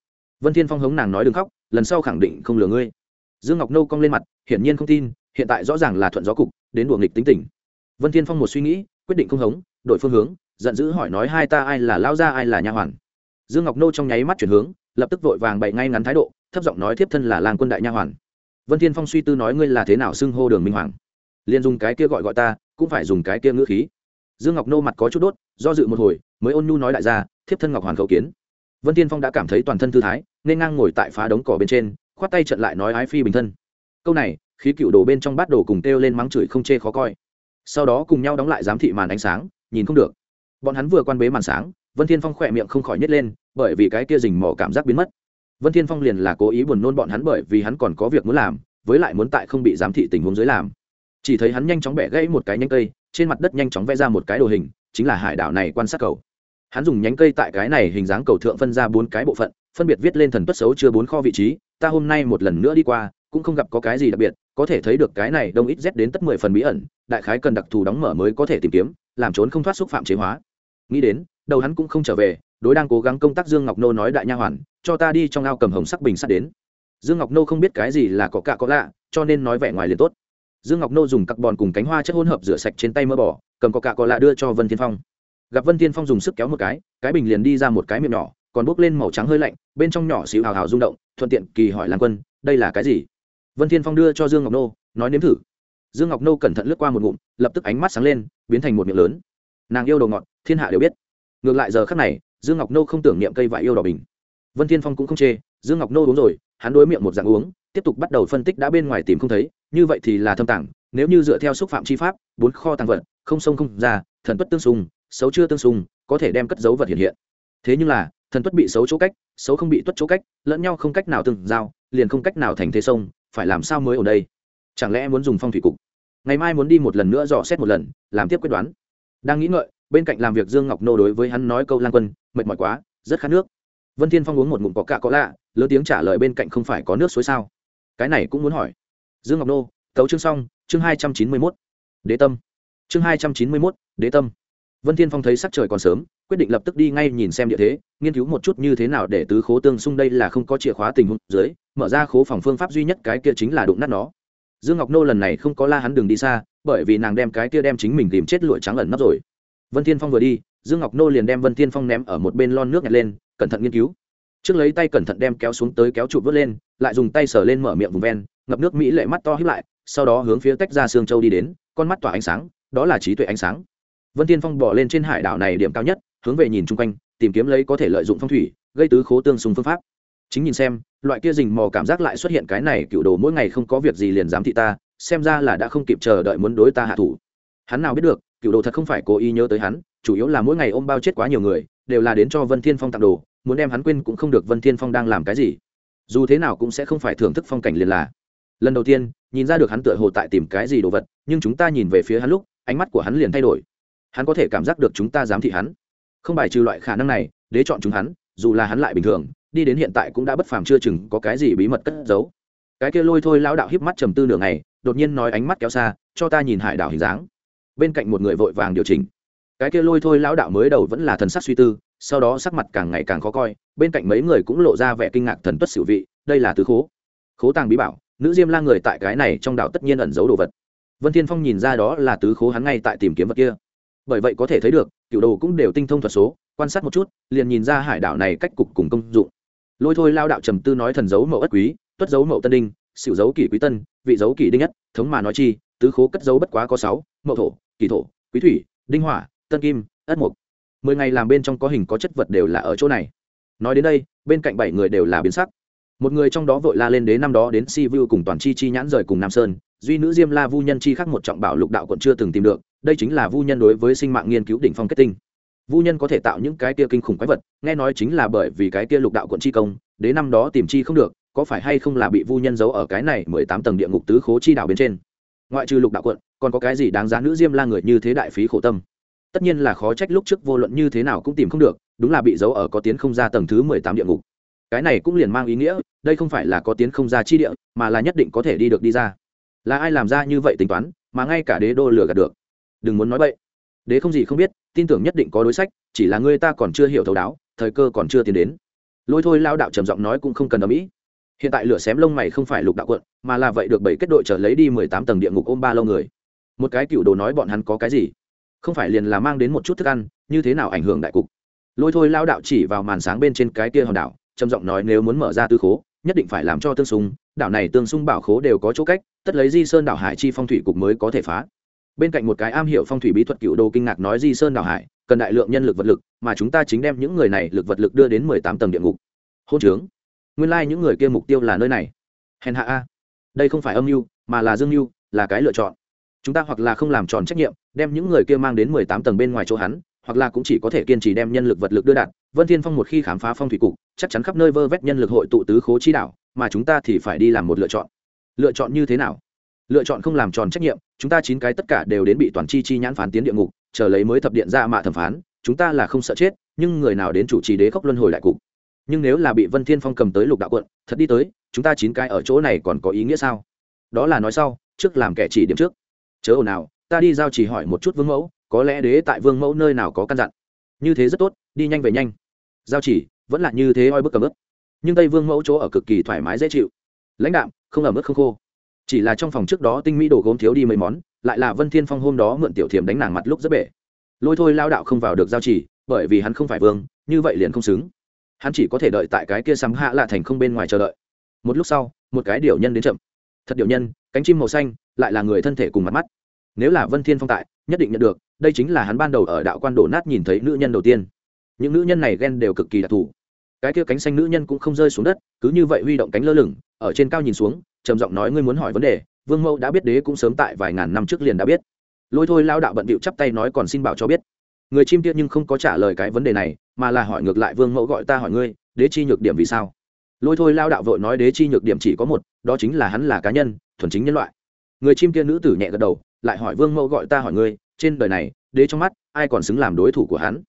Vân thiên phong hống nàng nói đừng khóc, lần sau khẳng định không lừa ngươi. Dương ngọc nô cong lên mặt, hiển nhiên không tin, hiện tại rõ ràng là thuận gió cục, đến đùa nghịch tính tình. Vân thiên phong một suy nghĩ quyết định không hống, đổi phương hướng, giận dữ hỏi nói hai ta ai là lao gia, ai là nha hoàn. Dương ngọc nô trong nháy mắt chuyển hướng, lập tức vội vàng bày ngay ngắn thái độ, thấp giọng nói tiếp thân là làng quân đại nha hoàn. Vân thiên phong suy tư nói ngươi là thế nào xưng hô đường minh hoàng? Liền dùng cái kia gọi gọi ta, cũng phải dùng cái kia ngữ khí. Dương ngọc nô mặt có chút đốt, do dự một hồi, mới ôn nhu nói đại gia, thiếp thân ngọc hoàn khẩu kiến. Vân thiên phong đã cảm thấy toàn thân thư thái, nên ngang ngồi tại phá đống cỏ bên trên, khoát tay trận lại nói ái phi bình thân. Câu này, khí cựu đồ bên trong bát đồ cùng kêu lên mắng chửi không chê khó coi sau đó cùng nhau đóng lại giám thị màn ánh sáng, nhìn không được. Bọn hắn vừa quan bế màn sáng, vân thiên phong khỏe miệng không khỏi nhét lên, bởi vì cái kia rình mò cảm giác biến mất. Vân thiên phong liền là cố ý buồn nôn bọn hắn bởi vì hắn còn có việc muốn làm, với lại muốn tại không bị giám thị tình huống dưới làm. Chỉ thấy hắn nhanh chóng bẻ gãy một cái nhánh cây, trên mặt đất nhanh chóng vẽ ra một cái đồ hình, chính là hải đảo này quan sát cầu. Hắn dùng nhánh cây tại cái này hình dáng cầu thượng phân ra bốn cái bộ phận, phân biệt viết lên thần tuất xấu chưa bốn kho vị trí, ta hôm nay một lần nữa đi qua cũng không gặp có cái gì đặc biệt, có thể thấy được cái này đông ít z đến tất mười phần bí ẩn, đại khái cần đặc thù đóng mở mới có thể tìm kiếm, làm trốn không thoát xúc phạm chế hóa. Nghĩ đến, đầu hắn cũng không trở về, đối đang cố gắng công tác dương ngọc nô nói đại nha hoàn, cho ta đi trong ao cầm hồng sắc bình sắt đến. Dương ngọc nô không biết cái gì là có cạ có lạ, cho nên nói vẻ ngoài liền tốt. Dương ngọc nô dùng carbon cùng cánh hoa chất hỗn hợp rửa sạch trên tay mơ bỏ cầm có cạ có lạ đưa cho vân thiên phong. Gặp vân thiên phong dùng sức kéo một cái cái bình liền đi ra một cái miệng nhỏ, còn bốc lên màu trắng hơi lạnh, bên trong nhỏ xíu hào hào rung động, thuận tiện kỳ hỏi lan quân, đây là cái gì? Vân thiên phong đưa cho dương ngọc nô, nói nếm thử. Dương ngọc nô cẩn thận lướt qua một ngụm, lập tức ánh mắt sáng lên, biến thành một miệng lớn. Nàng yêu đồ ngọt, thiên hạ đều biết. Ngược lại giờ khắc này, dương ngọc nô không tưởng niệm cây vải yêu đỏ bình. Vân thiên phong cũng không chê, dương ngọc nô uống rồi, hắn đối miệng một dạng uống, tiếp tục bắt đầu phân tích đã bên ngoài tìm không thấy, như vậy thì là thâm tàng, nếu như dựa theo xúc phạm chi pháp, bốn kho tàng vật, không sông không ra, thần tuất tương xung, xấu chưa tương xung, có thể đem cất dấu vật hiện hiện. Thế nhưng là, thần tuất bị xấu chỗ cách, xấu không bị tuất chỗ cách, lẫn nhau không cách nào tương giao, liền không cách nào thành thế sông phải làm sao mới ở đây? Chẳng lẽ muốn dùng phong thủy cục? Ngày mai muốn đi một lần nữa dò xét một lần, làm tiếp quyết đoán. Đang nghĩ ngợi, bên cạnh làm việc dương ngọc nô đối với hắn nói câu lang quân, mệt mỏi quá, rất khát nước. Vân thiên phong uống một ngụm có cạ có lạ, lớn tiếng trả lời bên cạnh, không phải có nước suối sao? Cái này cũng muốn hỏi. Dương ngọc nô, tấu chương xong, chương hai trăm chín mươi mốt, đế tâm. Chương hai trăm chín mươi mốt, đế tâm vân thiên phong thấy sắc trời còn sớm, quyết định lập tức đi ngay nhìn xem địa thế, nghiên cứu một chút như thế nào để tứ khố tương xung đây là không có chìa khóa tình huống dưới, mở ra khố phòng phương pháp duy nhất cái kia chính là đụng nát nó. Dương ngọc nô lần này không có la hắn đường đi xa, bởi vì nàng đem cái kia đem chính mình tìm chết lụi trắng ẩn nấp rồi. Vân thiên phong vừa đi, dương ngọc nô liền đem vân thiên phong ném ở một bên lon nước nhặt lên, cẩn thận nghiên cứu. Trước lấy tay cẩn thận đem kéo xuống tới kéo trụ vớt lên, lại dùng tay sờ lên mở miệng vùng ven, ngập nước mỹ lệ mắt to hiếp lại, sau đó hướng phía tách ra xương châu đi đến, con mắt tỏa ánh sáng, đó là trí tuệ ánh sáng vân thiên phong bỏ lên trên hải đảo này điểm cao nhất, hướng về nhìn chung quanh, tìm kiếm lấy có thể lợi dụng phong thủy, gây tứ khố tương xung phương pháp. Chính nhìn xem, loại kia rình mò cảm giác lại xuất hiện cái này cựu đồ mỗi ngày không có việc gì liền dám thị ta, xem ra là đã không kịp chờ đợi muốn đối ta hạ thủ. Hắn nào biết được, cựu đồ thật không phải cố ý nhớ tới hắn, chủ yếu là mỗi ngày ôm bao chết quá nhiều người, đều là đến cho vân thiên phong tặng đồ, muốn đem hắn quên cũng không được vân thiên phong đang làm cái gì. Dù thế nào cũng sẽ không phải thưởng thức phong cảnh liền là. Lần đầu tiên, nhìn ra được hắn tựa hồ tại tìm cái gì đồ vật, nhưng chúng ta nhìn về phía hắn lúc, ánh mắt của hắn liền thay đổi hắn có thể cảm giác được chúng ta giám thị hắn. Không bài trừ loại khả năng này, đế chọn chúng hắn, dù là hắn lại bình thường, đi đến hiện tại cũng đã bất phàm chưa chừng có cái gì bí mật cất giấu. Cái kia lôi thôi lão đạo híp mắt trầm tư nửa ngày, đột nhiên nói ánh mắt kéo xa, cho ta nhìn hải đảo hình dáng. Bên cạnh một người vội vàng điều chỉnh. Cái kia lôi thôi lão đạo mới đầu vẫn là thần sắc suy tư, sau đó sắc mặt càng ngày càng khó coi, bên cạnh mấy người cũng lộ ra vẻ kinh ngạc thần tuất xỉu vị, đây là tứ khố. Khố tàng bí bảo, nữ diêm la người tại cái này trong đảo tất nhiên ẩn giấu đồ vật. Vân thiên phong nhìn ra đó là tứ khố hắn ngay tại tìm kiếm vật kia bởi vậy có thể thấy được, cựu đồ cũng đều tinh thông thuật số, quan sát một chút, liền nhìn ra hải đảo này cách cục cùng công dụng. Lôi thôi lao đạo trầm tư nói thần dấu mậu ất quý, tuất dấu mậu tân đinh xỉu dấu kỷ quý tân, vị dấu kỷ đinh nhất, thống mà nói chi, tứ khố cất dấu bất quá có sáu, mậu thổ, kỷ thổ, quý thủy, đinh hỏa, tân kim, ất mục. Mười ngày làm bên trong có hình có chất vật đều là ở chỗ này. Nói đến đây, bên cạnh bảy người đều là biến sắc. Một người trong đó vội la lên đến năm đó đến si vu cùng toàn chi chi nhãn rời cùng nam sơn, duy nữ diêm la vu nhân chi khác một trọng bảo lục đạo quận chưa từng tìm được đây chính là vu nhân đối với sinh mạng nghiên cứu đỉnh phong kết tinh. Vu nhân có thể tạo những cái kia kinh khủng quái vật, nghe nói chính là bởi vì cái kia lục đạo quận chi công đến năm đó tìm chi không được, có phải hay không là bị vu nhân giấu ở cái này mười tám tầng địa ngục tứ khố chi đạo bên trên? Ngoại trừ lục đạo quận, còn có cái gì đáng giá nữ diêm la người như thế đại phí khổ tâm? Tất nhiên là khó trách lúc trước vô luận như thế nào cũng tìm không được, đúng là bị giấu ở có tiến không ra tầng thứ mười tám địa ngục. Cái này cũng liền mang ý nghĩa, đây không phải là có tiến không ra chi địa, mà là nhất định có thể đi được đi ra. Là ai làm ra như vậy tính toán, mà ngay cả đế đô lừa gạt được? Đừng muốn nói vậy đế không gì không biết, tin tưởng nhất định có đối sách, chỉ là người ta còn chưa hiểu thấu đáo, thời cơ còn chưa tiến đến. Lôi thôi lao đạo trầm giọng nói cũng không cần ở mỹ hiện tại lửa xém lông mày không phải lục đạo quận, mà là vậy được bảy kết đội trở lấy đi mười tám tầng địa ngục ôm ba lâu người. Một cái cựu đồ nói bọn hắn có cái gì? Không phải liền là mang đến một chút thức ăn, như thế nào ảnh hưởng đại cục? Lôi thôi lao đạo chỉ vào màn sáng bên trên cái kia hòn đảo, trầm giọng nói nếu muốn mở ra tư khố, nhất định phải làm cho tương xung, đảo này tương xung bảo khố đều có chỗ cách, tất lấy di sơn đảo hải chi phong thủy cục mới có thể phá bên cạnh một cái am hiểu phong thủy bí thuật cựu đồ kinh ngạc nói di sơn đảo hải, cần đại lượng nhân lực vật lực, mà chúng ta chính đem những người này lực vật lực đưa đến mười tám tầng địa ngục. Hôn trướng. Nguyên lai、like、những người kia mục tiêu là nơi này. Hèn hạ a. Đây không phải âm mưu, mà là dương mưu, là cái lựa chọn. Chúng ta hoặc là không làm tròn trách nhiệm, đem những người kia mang đến mười tám tầng bên ngoài chỗ hắn, hoặc là cũng chỉ có thể kiên trì đem nhân lực vật lực đưa đạt. Vân thiên phong một khi khám phá phong thủy cục, chắc chắn khắp nơi vơ vét nhân lực hội tụ tứ khố chi đạo mà chúng ta thì phải đi làm một lựa chọn. Lựa chọn như thế nào? Lựa chọn không làm tròn trách nhiệm, chúng ta chín cái tất cả đều đến bị toàn chi chi nhãn phán tiến địa ngục, chờ lấy mới thập điện ra mạ thẩm phán, chúng ta là không sợ chết, nhưng người nào đến chủ trì đế khốc luân hồi đại cục. Nhưng nếu là bị vân thiên phong cầm tới lục đạo quận, thật đi tới, chúng ta chín cái ở chỗ này còn có ý nghĩa sao? Đó là nói sau, trước làm kẻ chỉ điểm trước. Chớ ồn nào ta đi giao chỉ hỏi một chút vương mẫu, có lẽ đế tại vương mẫu nơi nào có căn dặn. Như thế rất tốt, đi nhanh về nhanh. Giao chỉ, vẫn là như thế oi bức cầm ướp nhưng tây vương mẫu chỗ ở cực kỳ thoải mái dễ chịu. Lãnh đạm, không ẩm ướt không khô chỉ là trong phòng trước đó tinh mỹ đồ gốm thiếu đi mấy món, lại là vân thiên phong hôm đó mượn tiểu thiểm đánh nàng mặt lúc rất bể. Lôi thôi lao đạo không vào được giao chỉ, bởi vì hắn không phải vương, như vậy liền không xứng. Hắn chỉ có thể đợi tại cái kia sắm hạ lạ thành không bên ngoài chờ đợi. Một lúc sau, một cái điều nhân đến chậm. Thật điều nhân, cánh chim màu xanh, lại là người thân thể cùng mặt mắt. Nếu là vân thiên phong tại, nhất định nhận được, đây chính là hắn ban đầu ở đạo quan đổ nát nhìn thấy nữ nhân đầu tiên. Những nữ nhân này ghen đều cực kỳ đặc thù. Cái kia cánh xanh nữ nhân cũng không rơi xuống đất, cứ như vậy huy động cánh lơ lửng, ở trên cao nhìn xuống trầm giọng nói, ngươi muốn hỏi vấn đề, vương mẫu đã biết đế cũng sớm tại vài ngàn năm trước liền đã biết. Lôi thôi lao đạo bận bịu chắp tay nói, còn xin bảo cho biết. Người chim tiết nhưng không có trả lời cái vấn đề này, mà là hỏi ngược lại, vương mẫu gọi ta hỏi ngươi, đế chi nhược điểm vì sao? Lôi thôi lao đạo vội nói, đế chi nhược điểm chỉ có một, đó chính là hắn là cá nhân, thuần chính nhân loại. Người chim kia nữ tử nhẹ gật đầu, lại hỏi, vương mẫu gọi ta hỏi ngươi, trên đời này, đế trong mắt, ai còn xứng làm đối thủ của hắn?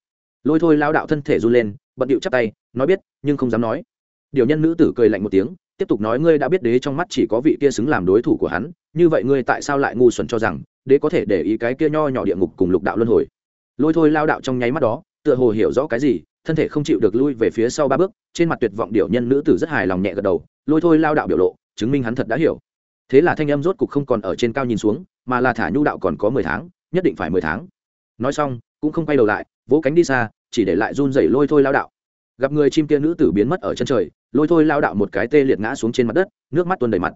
Lôi thôi lao đạo thân thể run lên, bận điệu chắp tay, nói, biết, nhưng không dám nói. Điều nhân nữ tử cười lạnh một tiếng tiếp tục nói ngươi đã biết đế trong mắt chỉ có vị kia xứng làm đối thủ của hắn, như vậy ngươi tại sao lại ngu xuẩn cho rằng đế có thể để ý cái kia nho nhỏ địa ngục cùng lục đạo luân hồi? Lôi thôi lao đạo trong nháy mắt đó, tựa hồ hiểu rõ cái gì, thân thể không chịu được lui về phía sau ba bước, trên mặt tuyệt vọng điệu nhân nữ tử rất hài lòng nhẹ gật đầu, lôi thôi lao đạo biểu lộ, chứng minh hắn thật đã hiểu. Thế là thanh âm rốt cục không còn ở trên cao nhìn xuống, mà là thả nhu đạo còn có mười tháng, nhất định phải mười tháng. Nói xong, cũng không quay đầu lại, vỗ cánh đi xa, chỉ để lại run rẩy lôi thôi lao đạo gặp người chim kia nữ tử biến mất ở chân trời, lôi thôi lao đạo một cái tê liệt ngã xuống trên mặt đất, nước mắt tuôn đầy mặt.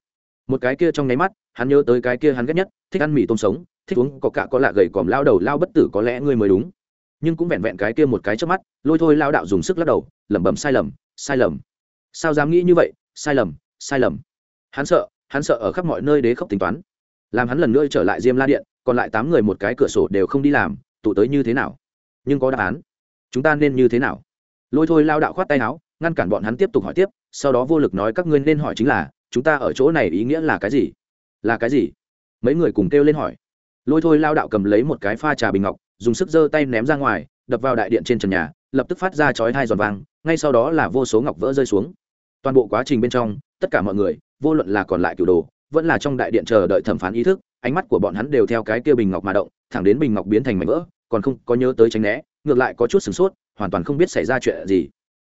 Một cái kia trong nháy mắt, hắn nhớ tới cái kia hắn ghét nhất, thích ăn mì tôm sống, thích uống có cạ có lạ gầy còm lao đầu lao bất tử có lẽ ngươi mới đúng. Nhưng cũng vẹn vẹn cái kia một cái trước mắt, lôi thôi lao đạo dùng sức lắc đầu, lẩm bẩm sai lầm sai lầm. Sao dám nghĩ như vậy? Sai lầm sai lầm. Hắn sợ hắn sợ ở khắp mọi nơi đế khóc tính toán. Làm hắn lần nữa trở lại diêm la điện, còn lại tám người một cái cửa sổ đều không đi làm, tụ tới như thế nào? Nhưng có đáp án. Chúng ta nên như thế nào? Lôi thôi lao đạo khoát tay áo, ngăn cản bọn hắn tiếp tục hỏi tiếp, sau đó vô lực nói các ngươi nên hỏi chính là, chúng ta ở chỗ này ý nghĩa là cái gì? Là cái gì? Mấy người cùng kêu lên hỏi. Lôi thôi lao đạo cầm lấy một cái pha trà bình ngọc, dùng sức giơ tay ném ra ngoài, đập vào đại điện trên trần nhà, lập tức phát ra chói hai giòn vàng ngay sau đó là vô số ngọc vỡ rơi xuống. Toàn bộ quá trình bên trong, tất cả mọi người, vô luận là còn lại cửu đồ, vẫn là trong đại điện chờ đợi thẩm phán ý thức, ánh mắt của bọn hắn đều theo cái kia bình ngọc mà động, thẳng đến bình ngọc biến thành mảnh vỡ, còn không có nhớ tới tránh né, ngược lại có chút sửng sốt hoàn toàn không biết xảy ra chuyện gì.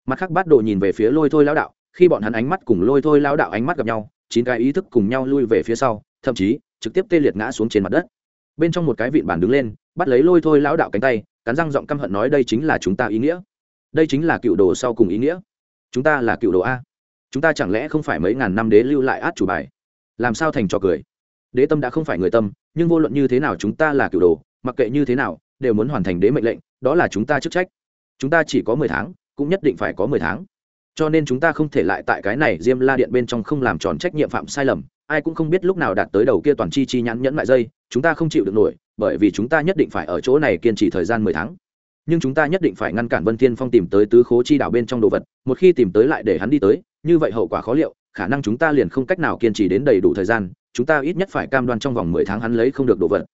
Mặt khác bắt đồ nhìn về phía lôi thôi lão đạo, khi bọn hắn ánh mắt cùng lôi thôi lão đạo ánh mắt gặp nhau, chín cái ý thức cùng nhau lui về phía sau, thậm chí trực tiếp tê liệt ngã xuống trên mặt đất. Bên trong một cái vịn bản đứng lên, bắt lấy lôi thôi lão đạo cánh tay, cắn răng giọng căm hận nói, đây chính là chúng ta ý nghĩa. Đây chính là cựu đồ sau cùng ý nghĩa. Chúng ta là cựu đồ a. Chúng ta chẳng lẽ không phải mấy ngàn năm đế lưu lại át chủ bài? Làm sao thành trò cười? Đế tâm đã không phải người tâm, nhưng vô luận như thế nào chúng ta là cựu đồ, mặc kệ như thế nào, đều muốn hoàn thành đế mệnh lệnh, đó là chúng ta chức trách chúng ta chỉ có mười tháng, cũng nhất định phải có mười tháng. Cho nên chúng ta không thể lại tại cái này diêm la điện bên trong không làm tròn trách nhiệm phạm sai lầm, ai cũng không biết lúc nào đạt tới đầu kia toàn chi chi nhãn nhẫn lại dây, chúng ta không chịu được nổi, bởi vì chúng ta nhất định phải ở chỗ này kiên trì thời gian mười tháng. Nhưng chúng ta nhất định phải ngăn cản vân thiên phong tìm tới tứ khố chi đảo bên trong đồ vật, một khi tìm tới lại để hắn đi tới, như vậy hậu quả khó liệu, khả năng chúng ta liền không cách nào kiên trì đến đầy đủ thời gian, chúng ta ít nhất phải cam đoan trong vòng mười tháng hắn lấy không được đồ vật.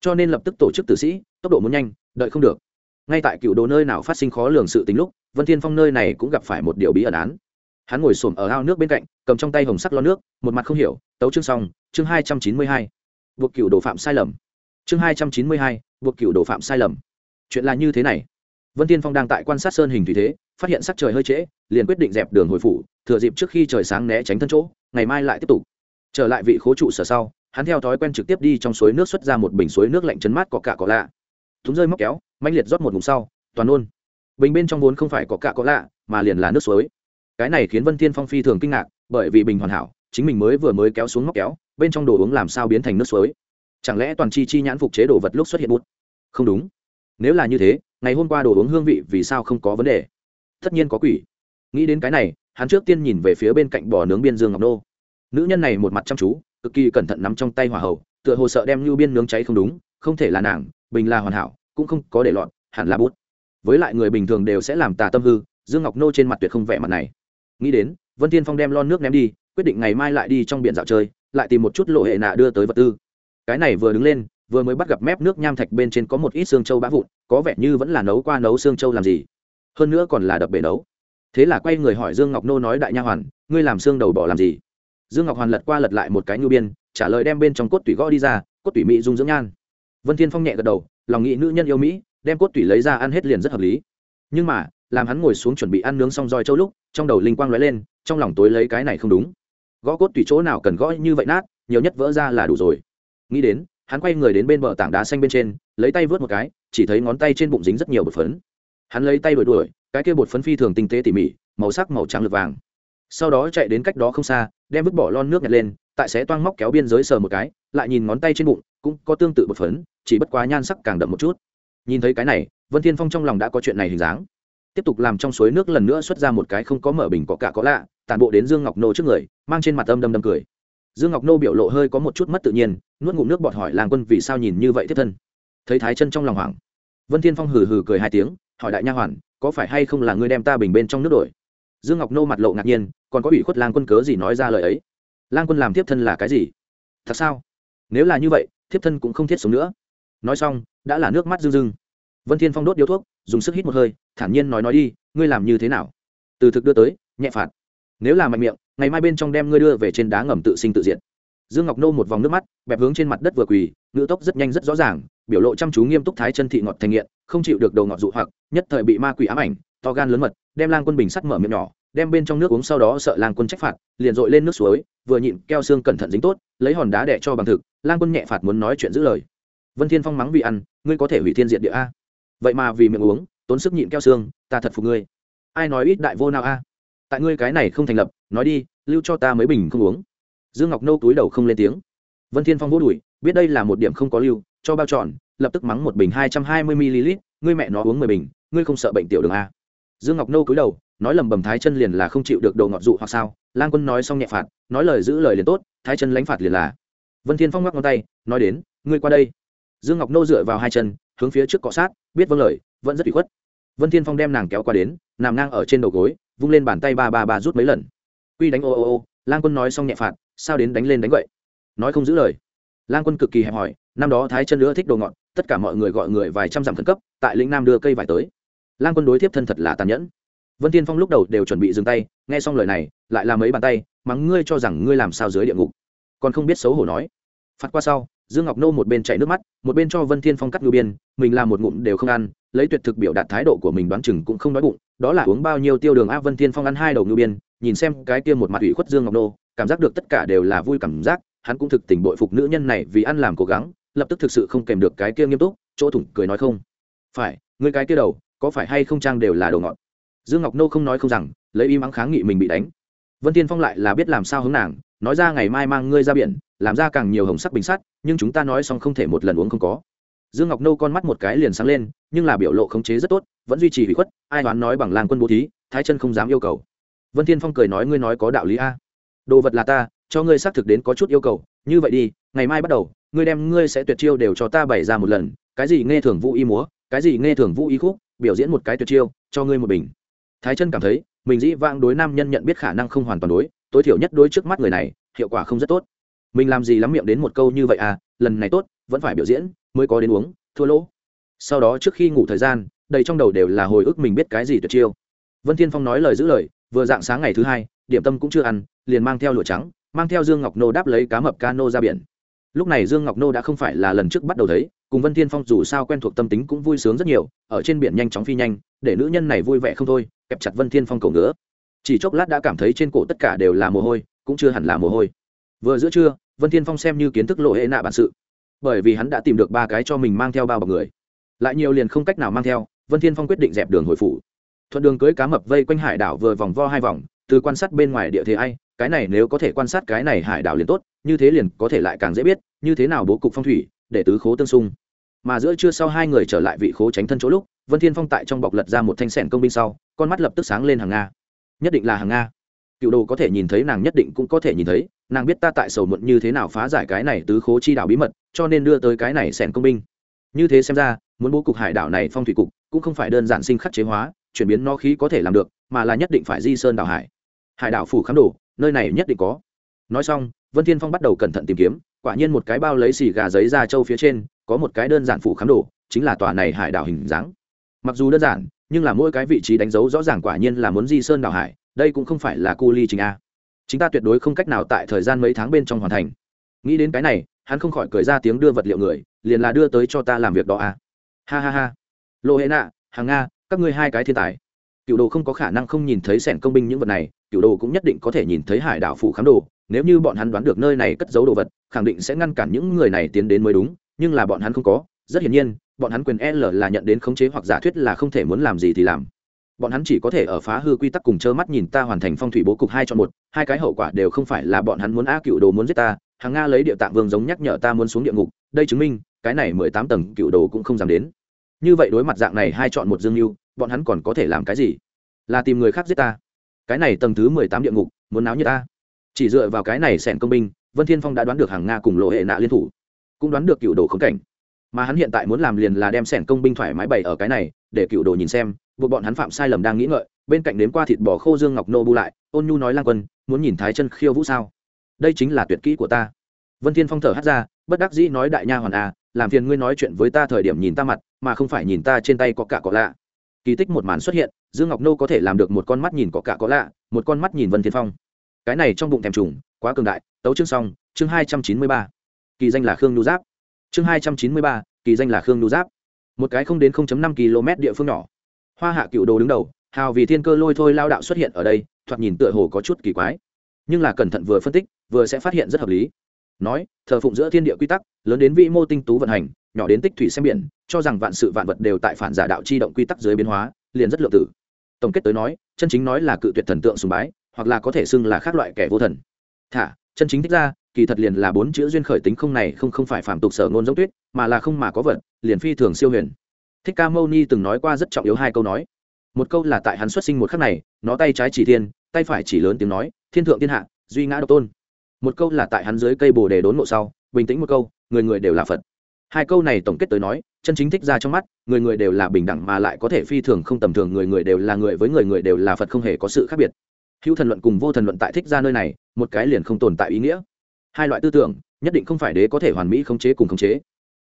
Cho nên lập tức tổ chức tử sĩ, tốc độ muốn nhanh, đợi không được ngay tại cựu đồ nơi nào phát sinh khó lường sự tính lúc, vân thiên phong nơi này cũng gặp phải một điều bí ẩn án. Hắn ngồi xổm ở ao nước bên cạnh, cầm trong tay hồng sắc lo nước, một mặt không hiểu, tấu chương xong, chương hai trăm chín mươi hai. Buộc cựu đồ phạm sai lầm. Chương hai trăm chín mươi hai, buộc cựu đồ phạm sai lầm. Chuyện là như thế này. Vân thiên phong đang tại quan sát sơn hình thủy thế, phát hiện sắc trời hơi trễ, liền quyết định dẹp đường hồi phủ, thừa dịp trước khi trời sáng né tránh thân chỗ, ngày mai lại tiếp tục. Trở lại vị khố trụ sở sau, hắn theo thói quen trực tiếp đi trong suối nước xuất ra một bình suối nước lạnh chấn mát có cả có lạ. Thúng rơi móc kéo mạnh liệt rót một ngụm sau toàn ôn bình bên trong vốn không phải có cả có lạ mà liền là nước suối. Cái này khiến vân thiên phong phi thường kinh ngạc bởi vì bình hoàn hảo chính mình mới vừa mới kéo xuống móc kéo bên trong đồ uống làm sao biến thành nước suối? Chẳng lẽ toàn chi chi nhãn phục chế đồ vật lúc xuất hiện bút không đúng. Nếu là như thế ngày hôm qua đồ uống hương vị vì sao không có vấn đề? Tất nhiên có quỷ. Nghĩ đến cái này hắn trước tiên nhìn về phía bên cạnh bò nướng biên dương ngọc nô. Nữ nhân này một mặt chăm chú cực kỳ cẩn thận nắm trong tay hỏa hầu, tựa hồ sợ đem lưu biên nướng cháy không đúng không thể là nàng bình là hoàn hảo cũng không có để lọt, hẳn là bút. Với lại người bình thường đều sẽ làm tà tâm hư, dương ngọc nô trên mặt tuyệt không vẻ mặt này. Nghĩ đến, vân thiên phong đem lon nước ném đi, quyết định ngày mai lại đi trong biển dạo chơi, lại tìm một chút lộ hệ nạ đưa tới vật tư. Cái này vừa đứng lên, vừa mới bắt gặp mép nước nham thạch bên trên có một ít xương châu bã vụn, có vẻ như vẫn là nấu qua nấu xương châu làm gì. Hơn nữa còn là đập bể nấu. Thế là quay người hỏi dương ngọc nô nói đại nha hoàn, ngươi làm xương đầu bỏ làm gì? Dương ngọc hoàn lật qua lật lại một cái nhu biên, trả lời đem bên trong cốt tủy gõ đi ra, cốt tủy mỹ dung dưỡng nhan. Vân thiên phong nhẹ gật đầu lòng nghĩ nữ nhân yêu mỹ, đem cốt tủy lấy ra ăn hết liền rất hợp lý. Nhưng mà, làm hắn ngồi xuống chuẩn bị ăn nướng xong roi châu lúc, trong đầu linh quang lóe lên, trong lòng tối lấy cái này không đúng. Gõ cốt tủy chỗ nào cần gõ như vậy nát, nhiều nhất vỡ ra là đủ rồi. Nghĩ đến, hắn quay người đến bên bờ tảng đá xanh bên trên, lấy tay vớt một cái, chỉ thấy ngón tay trên bụng dính rất nhiều bột phấn. Hắn lấy tay đuổi đuổi, cái kia bột phấn phi thường tinh tế tỉ mỉ, màu sắc màu trắng lượt vàng. Sau đó chạy đến cách đó không xa, đem vứt bỏ lon nước nhặt lên, tại sẽ toang móc kéo biên giới sờ một cái, lại nhìn ngón tay trên bụng, cũng có tương tự bột phấn chỉ bất quá nhan sắc càng đậm một chút. Nhìn thấy cái này, vân thiên phong trong lòng đã có chuyện này hình dáng. Tiếp tục làm trong suối nước lần nữa xuất ra một cái không có mở bình có cả có lạ tàn bộ đến dương ngọc nô trước người, mang trên mặt âm đâm đâm cười. Dương ngọc nô biểu lộ hơi có một chút mất tự nhiên, nuốt ngụm nước bọt hỏi làng quân vì sao nhìn như vậy thiết thân. Thấy thái chân trong lòng hoảng, vân thiên phong hừ hừ cười hai tiếng, hỏi đại nha hoàn, có phải hay không là ngươi đem ta bình bên trong nước đổi? Dương ngọc nô mặt lộ ngạc nhiên, còn có ủy khuất lang quân cớ gì nói ra lời ấy? Lang quân làm tiếp thân là cái gì? Thật sao? Nếu là như vậy thiếp thân cũng không thiết sống nữa nói xong, đã là nước mắt rưng rưng. Vân thiên phong đốt điếu thuốc, dùng sức hít một hơi, thản nhiên nói nói đi, ngươi làm như thế nào? Từ thực đưa tới, nhẹ phạt. Nếu là mạnh miệng, ngày mai bên trong đem ngươi đưa về trên đá ngầm tự sinh tự diện dương ngọc nô một vòng nước mắt, bẹp hướng trên mặt đất vừa quỳ, ngữ tốc rất nhanh rất rõ ràng, biểu lộ chăm chú nghiêm túc thái chân thị ngọt thành nghiện, không chịu được đầu ngọt dụ hoặc, nhất thời bị ma quỷ ám ảnh, to gan lớn mật, đem lang quân bình sắt mở miệng nhỏ, đem bên trong nước uống sau đó sợ lang quân trách phạt, liền dội lên nước suối, vừa nhịn keo xương cẩn thận dính tốt, lấy hòn đá đẻ cho bằng thực, lang quân nhẹ phạt muốn nói chuyện giữ lời vân thiên phong mắng vì ăn, ngươi có thể hủy thiên diện địa a. Vậy mà vì miệng uống, tốn sức nhịn keo xương, ta thật phục ngươi. Ai nói ít đại vô nào a? Tại ngươi cái này không thành lập, nói đi, lưu cho ta mấy bình không uống. Dương ngọc nâu túi đầu không lên tiếng. Vân thiên phong vô đuổi, biết đây là một điểm không có lưu, cho bao tròn lập tức mắng một bình hai trăm hai mươi ml, ngươi mẹ nó uống mười bình, ngươi không sợ bệnh tiểu đường a. Dương ngọc nâu cúi đầu, nói lầm bầm thái chân liền là không chịu được đồ ngọt dụ hoặc sao. Lang quân nói xong nhẹ phạt, nói lời giữ lời liền tốt, thái chân lãnh phạt liền là. Vân thiên phong ngắc ngón tay, nói đến, ngươi qua đây dương ngọc nô dựa vào hai chân hướng phía trước cọ sát biết vâng lời vẫn rất bị khuất. Vân thiên phong đem nàng kéo qua đến nằm ngang ở trên đầu gối vung lên bàn tay ba ba ba rút mấy lần. Quy đánh ô ô ô lang quân nói xong nhẹ phạt sao đến đánh lên đánh vậy nói không giữ lời. Lang quân cực kỳ hẹp hòi năm đó thái chân nữa thích đồ ngọn, tất cả mọi người gọi người vài trăm dặm khẩn cấp tại lĩnh nam đưa cây vải tới. Lang quân đối tiếp thân thật là tàn nhẫn. Vân tiên phong lúc đầu đều chuẩn bị dừng tay nghe xong lời này lại làm mấy bàn tay mắng ngươi cho rằng ngươi làm sao dưới địa ngục. Còn không biết xấu hổ nói. Phạt qua sau dương ngọc nô một bên chảy nước mắt, một bên cho vân thiên phong cắt ngưu biên, mình làm một ngụm đều không ăn, lấy tuyệt thực biểu đạt thái độ của mình đoán chừng cũng không đói bụng, đó là uống bao nhiêu tiêu đường a vân thiên phong ăn hai đầu ngưu biên, nhìn xem cái kia một mặt ủy khuất dương ngọc nô, cảm giác được tất cả đều là vui cảm giác, hắn cũng thực tình bội phục nữ nhân này vì ăn làm cố gắng, lập tức thực sự không kèm được cái kia nghiêm túc, chỗ thủng cười nói không. Phải người cái kia đầu, có phải hay không trang đều là đồ ngọt? Dương ngọc nô không nói không rằng, lấy im ắng kháng nghị mình bị đánh. Vân tiên phong lại là biết làm sao hướng nàng nói ra ngày mai mang ngươi ra biển, làm ra càng nhiều hồng sắc bình sắt, nhưng chúng ta nói xong không thể một lần uống không có. Dương ngọc Nâu con mắt một cái liền sáng lên, nhưng là biểu lộ khống chế rất tốt, vẫn duy trì hủy khuất, ai đoán nói bằng làng quân bố thí, thái chân không dám yêu cầu. Vân thiên phong cười nói ngươi nói có đạo lý a. Đồ vật là ta, cho ngươi xác thực đến có chút yêu cầu, như vậy đi, ngày mai bắt đầu, ngươi đem ngươi sẽ tuyệt chiêu đều cho ta bày ra một lần, cái gì nghe thường vũ y múa, cái gì nghe thường vũ y khúc, biểu diễn một cái tuyệt chiêu, cho ngươi một bình. Thái chân cảm thấy, mình dĩ vãng đối nam nhân nhận biết khả năng không hoàn toàn đối tối thiểu nhất đối trước mắt người này, hiệu quả không rất tốt. Mình làm gì lắm miệng đến một câu như vậy à lần này tốt, vẫn phải biểu diễn, mới có đến uống, thua lỗ. Sau đó trước khi ngủ thời gian, đầy trong đầu đều là hồi ức mình biết cái gì tuyệt chiêu. Vân thiên phong nói lời giữ lời, vừa dạng sáng ngày thứ hai, điểm tâm cũng chưa ăn, liền mang theo lụa trắng, mang theo dương ngọc nô đáp lấy cá mập cano ra biển. Lúc này dương ngọc nô đã không phải là lần trước bắt đầu thấy, cùng vân thiên phong dù sao quen thuộc tâm tính cũng vui sướng rất nhiều, ở trên biển nhanh chóng phi nhanh, để nữ nhân này vui vẻ không thôi, kẹp chặt vân thiên phong cổ ngứa chỉ chốc lát đã cảm thấy trên cổ tất cả đều là mồ hôi, cũng chưa hẳn là mồ hôi. Vừa giữa trưa, vân thiên phong xem như kiến thức lộ hệ nạ bản sự. Bởi vì hắn đã tìm được ba cái cho mình mang theo bao bọc người. Lại nhiều liền không cách nào mang theo, vân thiên phong quyết định dẹp đường hồi phủ. Thuận đường cưới cá mập vây quanh hải đảo vừa vòng vo hai vòng, từ quan sát bên ngoài địa thế ai, cái này nếu có thể quan sát cái này hải đảo liền tốt, như thế liền có thể lại càng dễ biết, như thế nào bố cục phong thủy, để tứ khố tương xung. Mà giữa trưa sau hai người trở lại vị khố tránh thân chỗ lúc, vân thiên phong tại trong bọc lật ra một thanh sẻn công binh sau, con mắt lập tức sáng lên hàng nga nhất định là hàng nga. Cựu đồ có thể nhìn thấy nàng nhất định cũng có thể nhìn thấy, nàng biết ta tại sầu muộn như thế nào phá giải cái này tứ khố chi đảo bí mật, cho nên đưa tới cái này sẻn công binh. Như thế xem ra, muốn bố cục hải đảo này phong thủy cục cũng không phải đơn giản sinh khắc chế hóa, chuyển biến no khí có thể làm được, mà là nhất định phải di sơn đảo hải. Hải đảo phủ khám đồ, nơi này nhất định có. Nói xong, vân thiên phong bắt đầu cẩn thận tìm kiếm, quả nhiên một cái bao lấy xì gà giấy ra châu phía trên, có một cái đơn giản phủ khám đồ, chính là tòa này hải đảo hình dáng. Mặc dù đơn giản nhưng là mỗi cái vị trí đánh dấu rõ ràng quả nhiên là muốn di sơn đảo hải, đây cũng không phải là cu ly trình a. Chúng ta tuyệt đối không cách nào tại thời gian mấy tháng bên trong hoàn thành. Nghĩ đến cái này, hắn không khỏi cười ra tiếng đưa vật liệu người, liền là đưa tới cho ta làm việc đó à ha ha ha. Lộ hệ nạ, hàng nga, các ngươi hai cái thiên tài. Cựu đồ không có khả năng không nhìn thấy sẻn công binh những vật này, cựu đồ cũng nhất định có thể nhìn thấy hải đảo phủ khám đồ. Nếu như bọn hắn đoán được nơi này cất giấu đồ vật, khẳng định sẽ ngăn cản những người này tiến đến mới đúng, nhưng là bọn hắn không có. Rất hiển nhiên bọn hắn quyền l là nhận đến khống chế hoặc giả thuyết là không thể muốn làm gì thì làm. Bọn hắn chỉ có thể ở phá hư quy tắc cùng trơ mắt nhìn ta hoàn thành phong thủy bố cục hai chọn một, hai cái hậu quả đều không phải là bọn hắn muốn a cựu đồ muốn giết ta, hàng nga lấy địa tạng vương giống nhắc nhở ta muốn xuống địa ngục, đây chứng minh, cái này mười tám tầng cựu đồ cũng không dám đến. Như vậy đối mặt dạng này hai chọn một dương mưu bọn hắn còn có thể làm cái gì? Là tìm người khác giết ta. Cái này tầng thứ mười tám địa ngục, muốn náo như ta. Chỉ dựa vào cái này sẻn công binh, vân thiên phong đã đoán được hàng nga cùng lộ hệ nạ liên thủ, cũng đoán được cựu đồ khống cảnh mà hắn hiện tại muốn làm liền là đem sẻn công binh thoải mái bày ở cái này, để cựu đồ nhìn xem, buộc bọn hắn phạm sai lầm đang nghĩ ngợi, bên cạnh đến qua thịt bò khô dương ngọc nô bu lại, ôn nhu nói lang quân, muốn nhìn thái chân khiêu vũ sao? Đây chính là tuyệt kỹ của ta. Vân thiên phong thở hắt ra, bất đắc dĩ nói đại nha hoàn à làm phiền ngươi nói chuyện với ta thời điểm nhìn ta mặt, mà không phải nhìn ta trên tay có cả có lạ. Kỳ tích một màn xuất hiện, dương ngọc nô có thể làm được một con mắt nhìn có cả có lạ, một con mắt nhìn vân thiên phong. Cái này trong bụng thèm trùng, quá cường đại, tấu chương xong, chương hai trăm chín mươi ba. Kỳ danh là khương nhu giáp chương hai trăm chín mươi ba, kỳ danh là khương nhu giáp. Một cái không đến không chấm năm km địa phương nhỏ. Hoa hạ cựu đồ đứng đầu, hào vì thiên cơ lôi thôi lao đạo xuất hiện ở đây, thoạt nhìn tựa hồ có chút kỳ quái. Nhưng là cẩn thận vừa phân tích, vừa sẽ phát hiện rất hợp lý. Nói, thờ phụng giữa thiên địa quy tắc, lớn đến vĩ mô tinh tú vận hành, nhỏ đến tích thủy xem biển, cho rằng vạn sự vạn vật đều tại phản giả đạo chi động quy tắc dưới biến hóa, liền rất lượng tử. Tổng kết tới nói, chân chính nói là cự tuyệt thần tượng sùng bái, hoặc là có thể xưng là khác loại kẻ vô thần. Thả, chân chính thích ra kỳ thật liền là bốn chữ duyên khởi tính không này không không phải phạm tục sở ngôn giống tuyết, mà là không mà có vật, liền phi thường siêu huyền. Thích ca mâu ni từng nói qua rất trọng yếu hai câu nói. Một câu là tại hắn xuất sinh một khắc này, nó tay trái chỉ thiên, tay phải chỉ lớn tiếng nói, thiên thượng thiên hạ, duy ngã độc tôn. Một câu là tại hắn dưới cây bồ đề đốn ngộ sau, bình tĩnh một câu, người người đều là phật. Hai câu này tổng kết tới nói, chân chính thích ra trong mắt, người người đều là bình đẳng mà lại có thể phi thường không tầm thường, người người đều là người với người người đều là phật không hề có sự khác biệt. Hữu thần luận cùng vô thần luận tại thích ra nơi này, một cái liền không tồn tại ý nghĩa hai loại tư tưởng, nhất định không phải đế có thể hoàn mỹ khống chế cùng khống chế.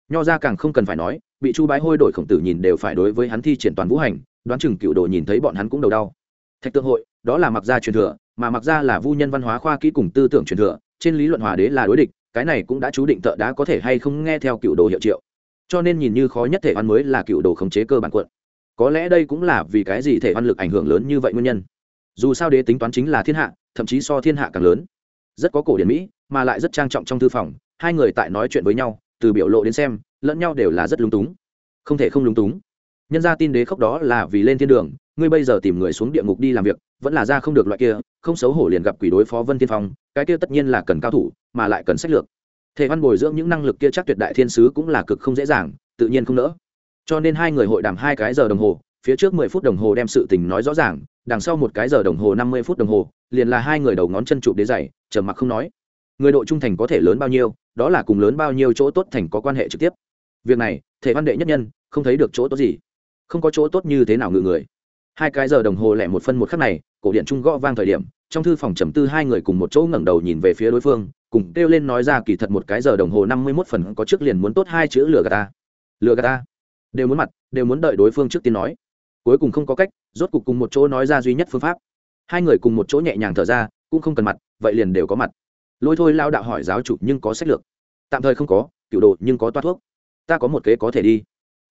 Nho ra càng không cần phải nói, bị chu bái hôi đổi khổng tử nhìn đều phải đối với hắn thi triển toàn vũ hành, đoán chừng cựu đồ nhìn thấy bọn hắn cũng đầu đau. Thạch tượng hội, đó là mặc gia truyền thừa, mà mặc gia là vu nhân văn hóa khoa kỹ cùng tư tưởng truyền thừa, trên lý luận hòa đế là đối địch, cái này cũng đã chú định thợ đá có thể hay không nghe theo cựu đồ hiệu triệu. Cho nên nhìn như khó nhất thể văn mới là cựu đồ khống chế cơ bản quận. Có lẽ đây cũng là vì cái gì thể văn lực ảnh hưởng lớn như vậy nguyên nhân. Dù sao đế tính toán chính là thiên hạ, thậm chí so thiên hạ càng lớn rất có cổ điển mỹ, mà lại rất trang trọng trong thư phòng, hai người tại nói chuyện với nhau, từ biểu lộ đến xem, lẫn nhau đều là rất lúng túng. Không thể không lúng túng. Nhân ra tin đế khóc đó là vì lên thiên đường, ngươi bây giờ tìm người xuống địa ngục đi làm việc, vẫn là ra không được loại kia, không xấu hổ liền gặp quỷ đối phó vân tiên phong, cái kia tất nhiên là cần cao thủ, mà lại cần sách lược. Thể văn bồi dưỡng những năng lực kia chắc tuyệt đại thiên sứ cũng là cực không dễ dàng, tự nhiên không nỡ. Cho nên hai người hội đàm hai cái giờ đồng hồ phía trước mười phút đồng hồ đem sự tình nói rõ ràng, đằng sau một cái giờ đồng hồ năm mươi phút đồng hồ, liền là hai người đầu ngón chân chụp đế dày trầm mặc không nói. Người độ trung thành có thể lớn bao nhiêu, đó là cùng lớn bao nhiêu chỗ tốt thành có quan hệ trực tiếp. Việc này, thể văn đệ nhất nhân, không thấy được chỗ tốt gì. Không có chỗ tốt như thế nào ngự người. Hai cái giờ đồng hồ lẻ một phân một khắc này, cổ điện trung gõ vang thời điểm, trong thư phòng trầm tư hai người cùng một chỗ ngẩng đầu nhìn về phía đối phương, cùng kêu lên nói ra kỳ thật một cái giờ đồng hồ năm mươi mốt phần có trước liền muốn tốt hai chữ lừa gà ta. Lừa gà ta. Đều muốn mặt, đều muốn đợi đối phương trước tiên nói cuối cùng không có cách, rốt cục cùng một chỗ nói ra duy nhất phương pháp. Hai người cùng một chỗ nhẹ nhàng thở ra, cũng không cần mặt, vậy liền đều có mặt. Lôi thôi lao đạo hỏi giáo chủ nhưng có sách lược. Tạm thời không có, cựu đồ nhưng có toa thuốc. Ta có một kế có thể đi.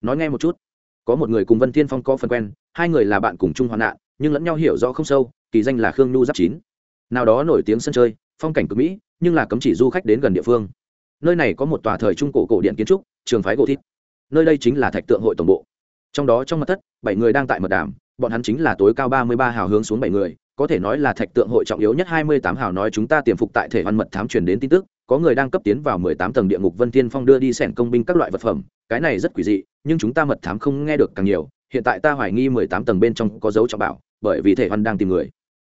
Nói nghe một chút. Có một người cùng vân thiên phong có phần quen, hai người là bạn cùng chung hoạn nạn, nhưng lẫn nhau hiểu rõ không sâu, kỳ danh là khương nhu giáp chín. Nào đó nổi tiếng sân chơi, phong cảnh cực mỹ, nhưng là cấm chỉ du khách đến gần địa phương. Nơi này có một tòa thời trung cổ cổ điện kiến trúc, trường phái gỗ thít nơi đây chính là thạch tượng hội tổng bộ trong đó trong mặt thất, bảy người đang tại mật đàm, bọn hắn chính là tối cao ba mươi ba hào hướng xuống bảy người, có thể nói là thạch tượng hội trọng yếu nhất hai mươi tám hào nói chúng ta tiềm phục tại thể văn mật thám truyền đến tin tức, có người đang cấp tiến vào mười tám tầng địa ngục vân thiên phong đưa đi sẻn công binh các loại vật phẩm, cái này rất quỷ dị, nhưng chúng ta mật thám không nghe được càng nhiều, hiện tại ta hoài nghi mười tám tầng bên trong có dấu trọng bảo, bởi vì thể văn đang tìm người.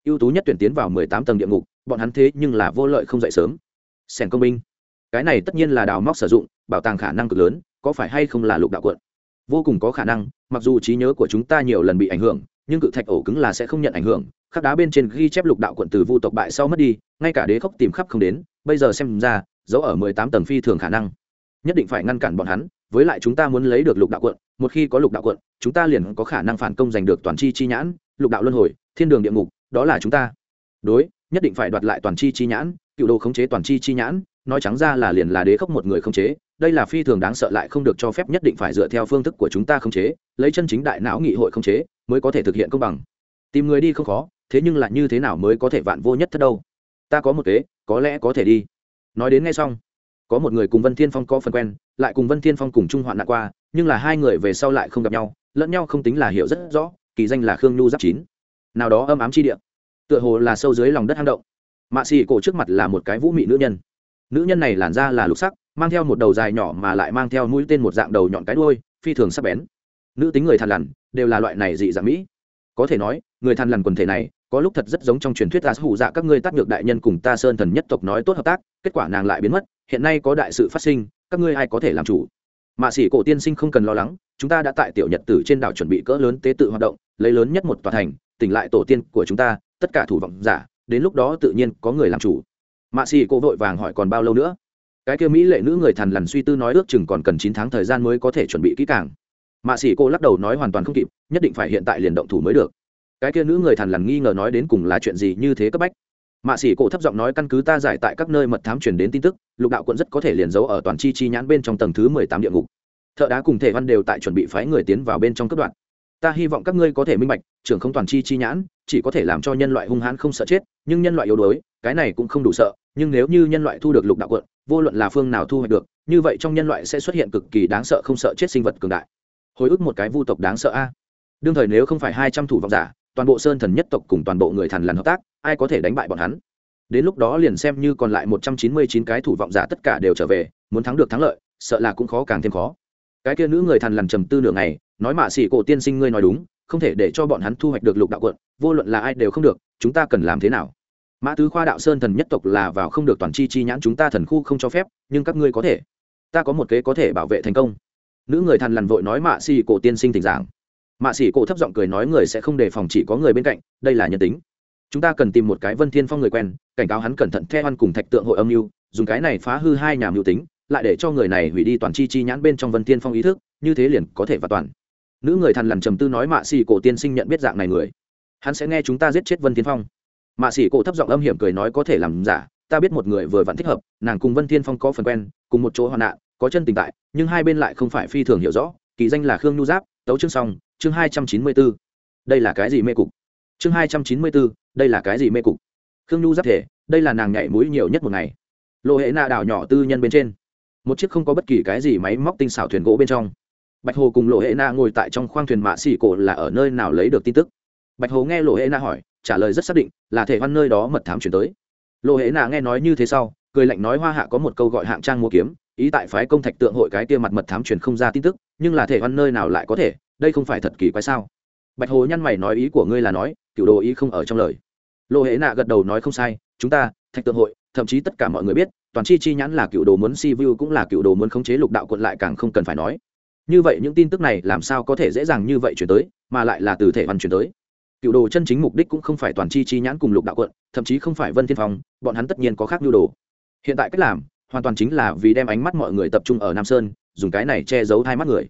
Ưu tú nhất tuyển tiến vào mười tám tầng địa ngục, bọn hắn thế nhưng là vô lợi không dậy sớm. Sẻn công binh. Cái này tất nhiên là đào móc sử dụng, bảo tàng khả năng cực lớn, có phải hay không là lục đạo quận? Vô cùng có khả năng, mặc dù trí nhớ của chúng ta nhiều lần bị ảnh hưởng, nhưng cự thạch ổ cứng là sẽ không nhận ảnh hưởng, khắc đá bên trên ghi chép lục đạo quận từ vu tộc bại sau mất đi, ngay cả đế khốc tìm khắp không đến, bây giờ xem ra, dấu ở mười tám tầng phi thường khả năng. Nhất định phải ngăn cản bọn hắn, với lại chúng ta muốn lấy được lục đạo quận, một khi có lục đạo quận, chúng ta liền có khả năng phản công giành được toàn chi chi nhãn, lục đạo luân hồi, thiên đường địa ngục, đó là chúng ta. Đối, nhất định phải đoạt lại toàn chi chi nhãn, cựu đồ khống chế toàn chi chi nhãn nói trắng ra là liền là đế khốc một người không chế, đây là phi thường đáng sợ lại không được cho phép nhất định phải dựa theo phương thức của chúng ta không chế, lấy chân chính đại não nghị hội không chế mới có thể thực hiện công bằng. Tìm người đi không khó, thế nhưng là như thế nào mới có thể vạn vô nhất thất đâu? Ta có một kế, có lẽ có thể đi. Nói đến ngay xong, có một người cùng vân thiên phong có phần quen, lại cùng vân thiên phong cùng chung hoạn nạn qua, nhưng là hai người về sau lại không gặp nhau, lẫn nhau không tính là hiểu rất rõ, kỳ danh là khương nhu giáp chín. Nào đó âm ám chi địa, tựa hồ là sâu dưới lòng đất hang động. Mạ xì cổ trước mặt là một cái vũ mị nữ nhân nữ nhân này làn da là lục sắc, mang theo một đầu dài nhỏ mà lại mang theo mũi tên một dạng đầu nhọn cái đuôi, phi thường sắc bén. Nữ tính người thằn lằn, đều là loại này dị dạng mỹ. Có thể nói, người thằn lằn quần thể này, có lúc thật rất giống trong truyền thuyết ta hủ dạ các ngươi tác ngược đại nhân cùng ta sơn thần nhất tộc nói tốt hợp tác, kết quả nàng lại biến mất, hiện nay có đại sự phát sinh, các ngươi ai có thể làm chủ? Mạ sĩ cổ tiên sinh không cần lo lắng, chúng ta đã tại tiểu nhật tử trên đảo chuẩn bị cỡ lớn tế tự hoạt động, lấy lớn nhất một tòa thành, tỉnh lại tổ tiên của chúng ta, tất cả thủ vọng giả, đến lúc đó tự nhiên có người làm chủ mạ xì cô vội vàng hỏi còn bao lâu nữa? Cái kia mỹ lệ nữ người thằn lằn suy tư nói ước chừng còn cần chín tháng thời gian mới có thể chuẩn bị kỹ càng. Mạ xì cô lắc đầu nói hoàn toàn không kịp, nhất định phải hiện tại liền động thủ mới được. Cái kia nữ người thằn lằn nghi ngờ nói đến cùng là chuyện gì như thế cấp bách? Mạ xỉ cổ thấp giọng nói căn cứ ta giải tại các nơi mật thám truyền đến tin tức, lục đạo quận rất có thể liền giấu ở toàn chi chi nhãn bên trong tầng thứ mười tám địa ngục. Thợ đá cùng thể văn đều tại chuẩn bị phái người tiến vào bên trong cấp đoạn. Ta hy vọng các ngươi có thể minh bạch, trưởng không toàn chi chi nhãn, chỉ có thể làm cho nhân loại hung hãn không sợ chết, nhưng nhân loại yếu đuối, cái này cũng không đủ sợ nhưng nếu như nhân loại thu được lục đạo quận, vô luận là phương nào thu hoạch được, như vậy trong nhân loại sẽ xuất hiện cực kỳ đáng sợ không sợ chết sinh vật cường đại. Hồi ức một cái vu tộc đáng sợ a. Đương thời nếu không phải hai trăm thủ vọng giả, toàn bộ sơn thần nhất tộc cùng toàn bộ người thần lần hợp tác, ai có thể đánh bại bọn hắn? Đến lúc đó liền xem như còn lại một trăm chín mươi chín cái thủ vọng giả tất cả đều trở về, muốn thắng được thắng lợi, sợ là cũng khó càng thêm khó. Cái kia nữ người thần lần trầm tư nửa ngày, nói mạ xỉ cổ tiên sinh ngươi nói đúng, không thể để cho bọn hắn thu hoạch được lục đạo quận, vô luận là ai đều không được, chúng ta cần làm thế nào? Mã tứ khoa đạo sơn thần nhất tộc là vào không được toàn chi chi nhãn chúng ta thần khu không cho phép, nhưng các ngươi có thể. Ta có một kế có thể bảo vệ thành công. Nữ người thần lằn vội nói mạ xì cổ tiên sinh tình giảng. Mạ xì cổ thấp giọng cười nói người sẽ không đề phòng chỉ có người bên cạnh, đây là nhân tính. Chúng ta cần tìm một cái vân thiên phong người quen, cảnh cáo hắn cẩn thận theo ăn cùng thạch tượng hội âm mưu, dùng cái này phá hư hai nhà mưu tính, lại để cho người này hủy đi toàn chi chi nhãn bên trong vân thiên phong ý thức, như thế liền có thể và toàn. Nữ người thần lằn trầm tư nói mạ xì cổ tiên sinh nhận biết dạng này người. Hắn sẽ nghe chúng ta giết chết vân thiên phong mạ sĩ cổ thấp giọng âm hiểm cười nói có thể làm giả, ta biết một người vừa vặn thích hợp, nàng cùng vân thiên phong có phần quen, cùng một chỗ hoạn nạn, có chân tình tại, nhưng hai bên lại không phải phi thường hiểu rõ, kỳ danh là khương nhu giáp, tấu chương song chương hai trăm chín mươi b ố đây là cái gì mê cục? Chương hai trăm chín mươi b ố đây là cái gì mê cục? Khương nhu giáp thể, đây là nàng nhảy mũi nhiều nhất một ngày. Lộ hệ nạ đảo nhỏ tư nhân bên trên. Một chiếc không có bất kỳ cái gì máy móc tinh xảo thuyền gỗ bên trong. Bạch hồ cùng lộ hệ na ngồi tại trong khoang thuyền mạ xỉ cổ là ở nơi nào lấy được tin tức? Bạch hồ nghe lộ hệ na hỏi trả lời rất xác định, là thể văn nơi đó mật thám chuyển tới. Lộ hệ nạ nghe nói như thế sau, cười lạnh nói hoa hạ có một câu gọi hạng trang mua kiếm, ý tại phái công thạch tượng hội cái kia mặt mật thám truyền không ra tin tức, nhưng là thể văn nơi nào lại có thể, đây không phải thật kỳ quái sao? Bạch hồ nhăn mày nói ý của ngươi là nói, cựu đồ ý không ở trong lời. Lộ hệ nạ gật đầu nói không sai, chúng ta, thạch tượng hội, thậm chí tất cả mọi người biết, toàn chi chi nhãn là cựu đồ muốn si vu cũng là cựu đồ muốn khống chế lục đạo quận lại càng không cần phải nói. Như vậy những tin tức này làm sao có thể dễ dàng như vậy chuyển tới, mà lại là từ thể văn chuyển tới? Cựu đồ chân chính mục đích cũng không phải toàn chi chi nhãn cùng lục đạo quận, thậm chí không phải vân thiên phong, bọn hắn tất nhiên có khác nhu đồ. Hiện tại cách làm, hoàn toàn chính là vì đem ánh mắt mọi người tập trung ở nam sơn, dùng cái này che giấu hai mắt người.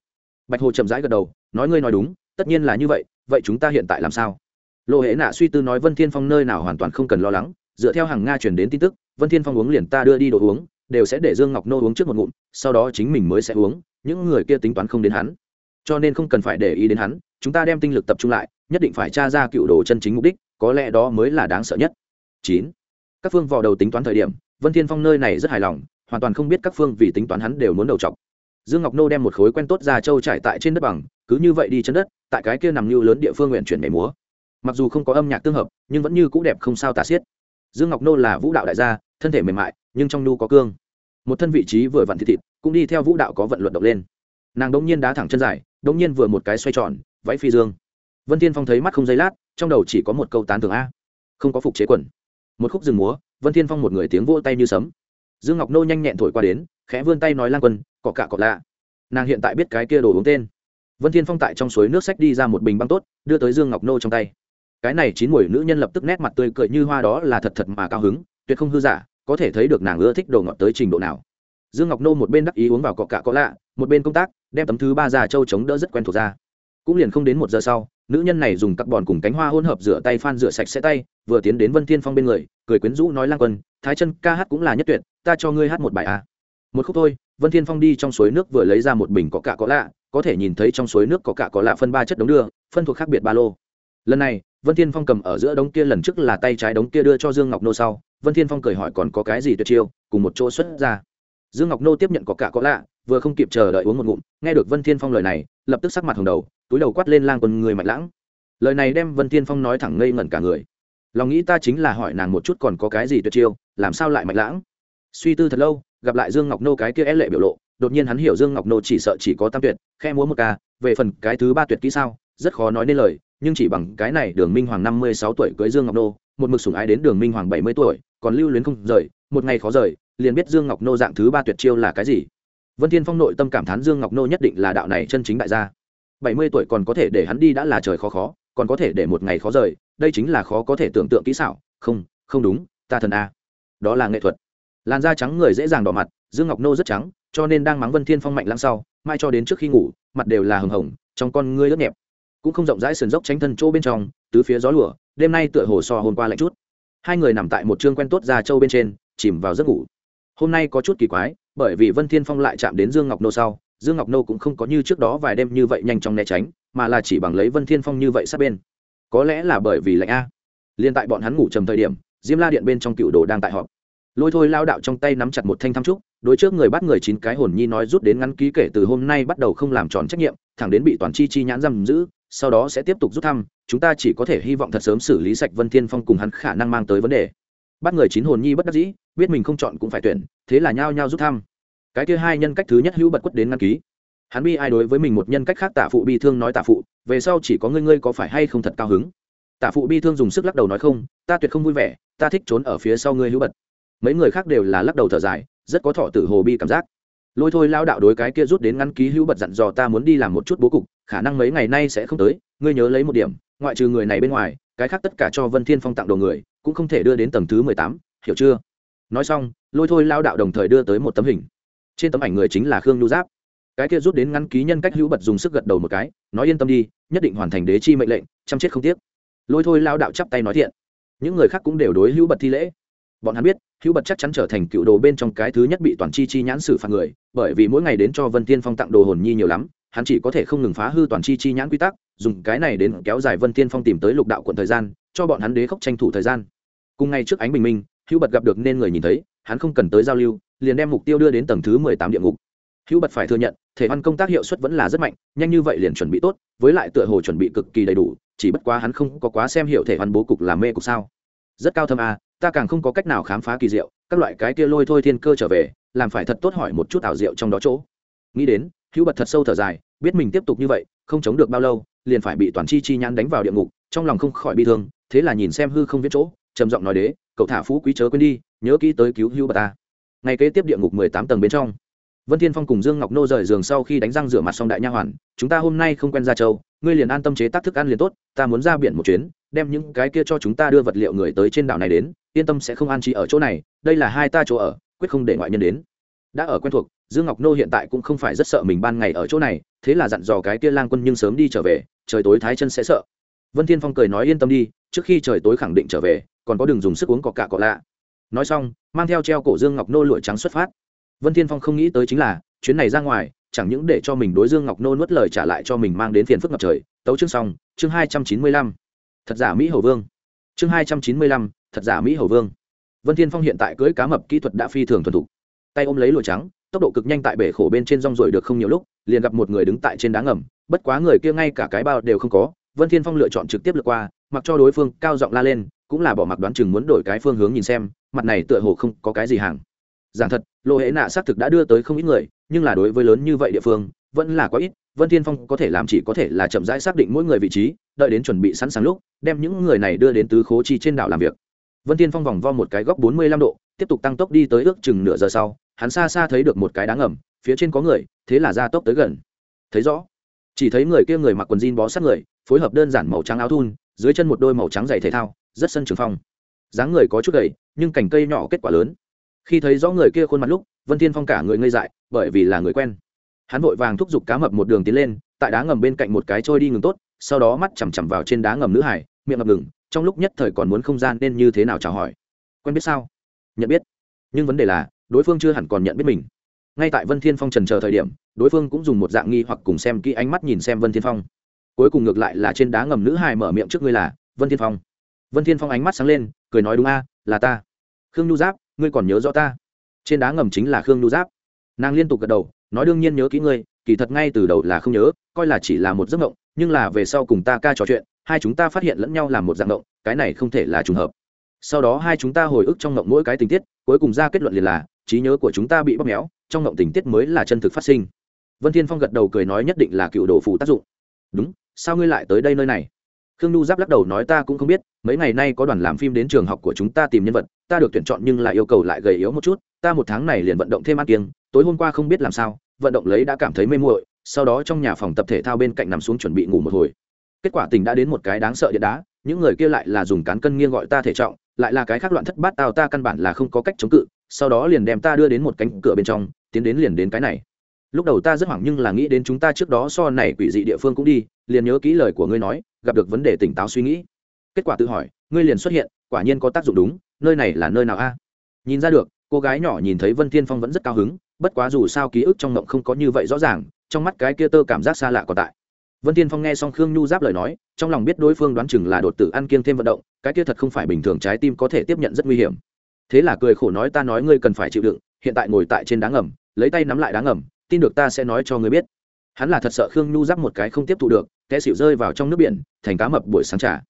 Bạch hồ chậm rãi gật đầu, nói ngươi nói đúng, tất nhiên là như vậy vậy chúng ta hiện tại làm sao? Lộ hệ nạ suy tư nói vân thiên phong nơi nào hoàn toàn không cần lo lắng, dựa theo hàng nga chuyển đến tin tức, vân thiên phong uống liền ta đưa đi đồ uống, đều sẽ để dương ngọc nô uống trước một ngụm, sau đó chính mình mới sẽ uống, những người kia tính toán không đến hắn. Cho nên không cần phải để ý đến hắn, chúng ta đem tinh lực tập trung lại nhất định phải tra ra cựu đồ chân chính mục đích, có lẽ đó mới là đáng sợ nhất. Chín. Các phương vò đầu tính toán thời điểm, vân thiên phong nơi này rất hài lòng, hoàn toàn không biết các phương vì tính toán hắn đều muốn đầu chọc. Dương ngọc nô đem một khối quen tốt ra châu trải tại trên đất bằng, cứ như vậy đi chân đất, tại cái kia nằm như lớn địa phương nguyện chuyển nhảy múa. Mặc dù không có âm nhạc tương hợp, nhưng vẫn như cũ đẹp không sao tả xiết. Dương ngọc nô là vũ đạo đại gia, thân thể mềm mại, nhưng trong nu có cương. Một thân vị trí vừa vặn thịt thịt, cũng đi theo vũ đạo có vận luận động lên. Nàng đống nhiên đá thẳng chân dài, đống nhiên vừa một cái xoay tròn, váy phi dương vân thiên phong thấy mắt không giây lát, trong đầu chỉ có một câu tán thưởng a. Không có phục chế quần. Một khúc rừng múa, vân thiên phong một người tiếng vỗ tay như sấm. Dương ngọc nô nhanh nhẹn thổi qua đến, khẽ vươn tay nói lan quân, cọ cạ cọ lạ. Nàng hiện tại biết cái kia đồ uống tên. Vân thiên phong tại trong suối nước sách đi ra một bình băng tốt, đưa tới dương ngọc nô trong tay. Cái này chín mùi nữ nhân lập tức nét mặt tươi cười như hoa đó là thật thật mà cao hứng, tuyệt không hư giả, có thể thấy được nàng ưa thích đồ ngọt tới trình độ nào. Dương ngọc nô một bên đắc ý uống vào cọ cạ cọ lạ, một bên công tác, đem tấm thứ ba già châu chống đỡ rất quen thuộc ra cũng liền không đến một giờ sau, nữ nhân này dùng các bòn cùng cánh hoa hỗn hợp rửa tay phan rửa sạch sẽ tay, vừa tiến đến vân thiên phong bên người, cười quyến rũ nói lang quân, thái chân ca hát cũng là nhất tuyệt, ta cho ngươi hát một bài à. một khúc thôi, vân thiên phong đi trong suối nước vừa lấy ra một bình có cả có lạ, có thể nhìn thấy trong suối nước có cả có lạ phân ba chất đống đưa, phân thuộc khác biệt ba lô lần này, vân thiên phong cầm ở giữa đống kia lần trước là tay trái đống kia đưa cho dương ngọc nô sau, vân thiên phong cười hỏi còn có cái gì tuyệt chiêu, cùng một chỗ xuất ra dương ngọc nô tiếp nhận có cả có lạ, vừa không kịp chờ đợi uống một ngụm, nghe được vân thiên phong lời này, lập tức sắc mặt hồng đầu túi đầu quát lên lang quân người mạnh lãng. Lời này đem vân thiên phong nói thẳng ngây ngẩn cả người. Lòng nghĩ ta chính là hỏi nàng một chút còn có cái gì tuyệt chiêu, làm sao lại mạnh lãng? Suy tư thật lâu, gặp lại dương ngọc nô cái kia é lệ biểu lộ, đột nhiên hắn hiểu dương ngọc nô chỉ sợ chỉ có tam tuyệt, khe múa một ca, về phần cái thứ ba tuyệt kỹ sao, rất khó nói nên lời, nhưng chỉ bằng cái này đường minh hoàng năm mươi sáu tuổi cưới dương ngọc nô, một mực sủng ái đến đường minh hoàng bảy mươi tuổi, còn lưu luyến không rời, một ngày khó rời, liền biết dương ngọc nô dạng thứ ba tuyệt chiêu là cái gì. Vân thiên phong nội tâm cảm thán dương ngọc nô nhất định là đạo này chân chính đại gia bảy mươi tuổi còn có thể để hắn đi đã là trời khó khó, còn có thể để một ngày khó rời, đây chính là khó có thể tưởng tượng kỹ xảo. Không không đúng, ta thần a. Đó là nghệ thuật. Làn da trắng người dễ dàng đỏ mặt, dương ngọc nô rất trắng, cho nên đang mắng vân thiên phong mạnh lăng sau, mai cho đến trước khi ngủ, mặt đều là hừng hồng, trong con ngươi ướt nhẹp. Cũng không rộng rãi sườn dốc tránh thân chỗ bên trong, tứ phía gió lửa đêm nay tựa hồ so hôm qua lạnh chút. Hai người nằm tại một chương quen tốt ra châu bên trên, chìm vào giấc ngủ. Hôm nay có chút kỳ quái, bởi vì vân thiên phong lại chạm đến dương ngọc nô sau dương ngọc nô cũng không có như trước đó vài đêm như vậy nhanh chóng né tránh, mà là chỉ bằng lấy vân thiên phong như vậy sát bên. Có lẽ là bởi vì lạnh a. Liên tại bọn hắn ngủ trầm thời điểm, diêm la điện bên trong cựu đồ đang tại họp. Lôi thôi lao đạo trong tay nắm chặt một thanh thăm trúc, đối trước người bắt người chín cái hồn nhi nói rút đến ngắn ký kể từ hôm nay bắt đầu không làm tròn trách nhiệm, thẳng đến bị toàn chi chi nhãn giam giữ, sau đó sẽ tiếp tục rút thăm, chúng ta chỉ có thể hy vọng thật sớm xử lý sạch vân thiên phong cùng hắn khả năng mang tới vấn đề. Bắt người chín hồn nhi bất đắc dĩ, biết mình không chọn cũng phải tuyển, thế là nhao nhao rút thăm cái kia hai nhân cách thứ nhất hữu bật quất đến ngăn ký. Hắn bi ai đối với mình một nhân cách khác tả phụ bi thương nói tả phụ, về sau chỉ có ngươi ngươi có phải hay không thật cao hứng. Tả phụ bi thương dùng sức lắc đầu nói không, ta tuyệt không vui vẻ, ta thích trốn ở phía sau ngươi hữu bật. Mấy người khác đều là lắc đầu thở dài, rất có thọ tử hồ bi cảm giác. Lôi thôi lao đạo đối cái kia rút đến ngăn ký hữu bật dặn dò ta muốn đi làm một chút bố cục, khả năng mấy ngày nay sẽ không tới, ngươi nhớ lấy một điểm, ngoại trừ người này bên ngoài, cái khác tất cả cho vân thiên phong tặng đồ người, cũng không thể đưa đến tầng thứ mười tám, hiểu chưa? Nói xong, lôi thôi lao đạo đồng thời đưa tới một tấm hình trên tấm ảnh người chính là khương nhu giáp. Cái kia rút đến ngăn ký nhân cách hữu bật dùng sức gật đầu một cái, nói yên tâm đi, nhất định hoàn thành đế chi mệnh lệnh, chăm chết không tiếc. Lôi thôi lao đạo chắp tay nói thiện. Những người khác cũng đều đối hữu bật thi lễ. Bọn hắn biết, hữu bật chắc chắn trở thành cựu đồ bên trong cái thứ nhất bị toàn chi chi nhãn xử phạt người, bởi vì mỗi ngày đến cho vân tiên phong tặng đồ hồn nhi nhiều lắm, hắn chỉ có thể không ngừng phá hư toàn chi chi nhãn quy tắc, dùng cái này đến kéo dài vân tiên phong tìm tới lục đạo quận thời gian, cho bọn hắn đế khốc tranh thủ thời gian. Cùng ngay trước ánh bình minh, hữu bật gặp được nên người nhìn thấy, hắn không cần tới giao lưu liền đem mục tiêu đưa đến tầng thứ mười tám địa ngục. Hữu bật phải thừa nhận, thể văn công tác hiệu suất vẫn là rất mạnh, nhanh như vậy liền chuẩn bị tốt, với lại tựa hồ chuẩn bị cực kỳ đầy đủ, chỉ bất quá hắn không có quá xem hiệu thể văn bố cục làm mê cục sao. Rất cao thâm a, ta càng không có cách nào khám phá kỳ diệu, các loại cái kia lôi thôi thiên cơ trở về, làm phải thật tốt hỏi một chút ảo diệu trong đó chỗ. Nghĩ đến, hữu bật thật sâu thở dài, biết mình tiếp tục như vậy, không chống được bao lâu, liền phải bị toàn chi chi nhãn đánh vào địa ngục, trong lòng không khỏi bị thương, thế là nhìn xem hư không viết chỗ, trầm giọng nói đế, cậu thả phú quý chớ quên đi, nhớ kỹ tới cứu hữu bật ta ngày kế tiếp địa ngục mười tám tầng bên trong. Vân thiên phong cùng dương ngọc nô rời giường sau khi đánh răng rửa mặt xong đại nha hoàn, chúng ta hôm nay không quen ra châu, ngươi liền an tâm chế tác thức ăn liền tốt, ta muốn ra biển một chuyến, đem những cái kia cho chúng ta đưa vật liệu người tới trên đảo này đến, yên tâm sẽ không an trí ở chỗ này, đây là hai ta chỗ ở, quyết không để ngoại nhân đến. Đã ở quen thuộc, dương ngọc nô hiện tại cũng không phải rất sợ mình ban ngày ở chỗ này, thế là dặn dò cái kia lang quân nhưng sớm đi trở về, trời tối thái chân sẽ sợ. Vân thiên phong cười nói, yên tâm đi, trước khi trời tối khẳng định trở về, còn có đường dùng sức uống cọ cạ cọ lạ nói xong, mang theo treo cổ dương ngọc nô lụa trắng xuất phát. Vân thiên phong không nghĩ tới chính là, chuyến này ra ngoài, chẳng những để cho mình đối dương ngọc nô nuốt lời trả lại cho mình mang đến phiền phức ngập trời. Tấu chương xong, chương hai trăm chín mươi lăm. Thật giả mỹ hầu vương. Chương hai trăm chín mươi lăm, thật giả mỹ hầu vương. Vân thiên phong hiện tại cưỡi cá mập kỹ thuật đã phi thường thuần thục. Tay ôm lấy lụa trắng, tốc độ cực nhanh tại bể khổ bên trên rong rồi được không nhiều lúc, liền gặp một người đứng tại trên đá ngầm, bất quá người kia ngay cả cái bao đều không có. Vân thiên phong lựa chọn trực tiếp lượt qua, mặc cho đối phương cao giọng la lên, cũng là bỏ mặc đoán chừng muốn đổi cái phương hướng nhìn xem mặt này tựa hồ không có cái gì hàng. Giảng thật lộ hệ nạ xác thực đã đưa tới không ít người, nhưng là đối với lớn như vậy địa phương, vẫn là quá ít. Vân thiên phong có thể làm chỉ có thể là chậm rãi xác định mỗi người vị trí, đợi đến chuẩn bị sẵn sàng lúc, đem những người này đưa đến tứ khố chi trên đảo làm việc. Vân thiên phong vòng vo một cái góc bốn mươi lăm độ, tiếp tục tăng tốc đi tới ước chừng nửa giờ sau, hắn xa xa thấy được một cái đá ngầm phía trên có người, thế là ra tốc tới gần. Thấy rõ, chỉ thấy người kia người mặc quần jean bó sát người, phối hợp đơn giản màu trắng áo thun, dưới chân một đôi màu trắng giày thể thao, rất sân trường phong. Dáng người có chút gầy nhưng cành cây nhỏ kết quả lớn. Khi thấy rõ người kia khuôn mặt lúc, vân thiên phong cả người ngây dại, bởi vì là người quen. Hắn vội vàng thúc giục cá mập một đường tiến lên, tại đá ngầm bên cạnh một cái trôi đi ngừng tốt, sau đó mắt chằm chằm vào trên đá ngầm nữ hải, miệng ngập ngừng, trong lúc nhất thời còn muốn không gian nên như thế nào chào hỏi. Quen biết sao? Nhận biết. Nhưng vấn đề là, đối phương chưa hẳn còn nhận biết mình. Ngay tại vân thiên phong trần chờ thời điểm, đối phương cũng dùng một dạng nghi hoặc cùng xem kỹ ánh mắt nhìn xem vân thiên phong. Cuối cùng ngược lại là trên đá ngầm nữ hài mở miệng trước ngươi là, vân thiên phong. Vân thiên phong ánh mắt sáng lên, cười nói, đúng a là ta. Khương nhu giáp, ngươi còn nhớ rõ ta? Trên đá ngầm chính là khương nhu giáp. Nàng liên tục gật đầu, nói đương nhiên nhớ kỹ ngươi, kỳ thật ngay từ đầu là không nhớ, coi là chỉ là một giấc mộng, nhưng là về sau cùng ta ca trò chuyện, hai chúng ta phát hiện lẫn nhau làm một dạng mộng, cái này không thể là trùng hợp. Sau đó hai chúng ta hồi ức trong mộng mỗi cái tình tiết, cuối cùng ra kết luận liền là, trí nhớ của chúng ta bị bóp méo, trong mộng tình tiết mới là chân thực phát sinh. Vân thiên phong gật đầu cười nói nhất định là cựu đồ phù tác dụng. Đúng, sao ngươi lại tới đây nơi này? Khương nhu giáp lắc đầu nói ta cũng không biết, mấy ngày nay có đoàn làm phim đến trường học của chúng ta tìm nhân vật, ta được tuyển chọn nhưng lại yêu cầu lại gầy yếu một chút, ta một tháng này liền vận động thêm ăn kiêng, tối hôm qua không biết làm sao, vận động lấy đã cảm thấy mê muội, sau đó trong nhà phòng tập thể thao bên cạnh nằm xuống chuẩn bị ngủ một hồi. Kết quả tình đã đến một cái đáng sợ điện đá, những người kia lại là dùng cán cân nghiêng gọi ta thể trọng, lại là cái khác loạn thất bát tao ta căn bản là không có cách chống cự, sau đó liền đem ta đưa đến một cánh cửa bên trong, tiến đến liền đến cái này. Lúc đầu ta rất hoảng nhưng là nghĩ đến chúng ta trước đó so này quỷ dị địa phương cũng đi liền nhớ kỹ lời của ngươi nói, gặp được vấn đề tỉnh táo suy nghĩ. Kết quả tự hỏi, ngươi liền xuất hiện, quả nhiên có tác dụng đúng, nơi này là nơi nào a? Nhìn ra được, cô gái nhỏ nhìn thấy vân thiên phong vẫn rất cao hứng, bất quá dù sao ký ức trong ngộng không có như vậy rõ ràng, trong mắt cái kia tơ cảm giác xa lạ còn tại. Vân thiên phong nghe xong khương nhu giáp lời nói, trong lòng biết đối phương đoán chừng là đột tử ăn kiêng thêm vận động, cái kia thật không phải bình thường trái tim có thể tiếp nhận rất nguy hiểm. Thế là cười khổ nói ta nói ngươi cần phải chịu đựng, hiện tại ngồi tại trên đá ngầm, lấy tay nắm lại đá ngầm, tin được ta sẽ nói cho ngươi biết. Hắn là thật sợ khương nhu giáp một cái không tiếp thụ được té xỉu rơi vào trong nước biển, thành cá mập buổi sáng trà.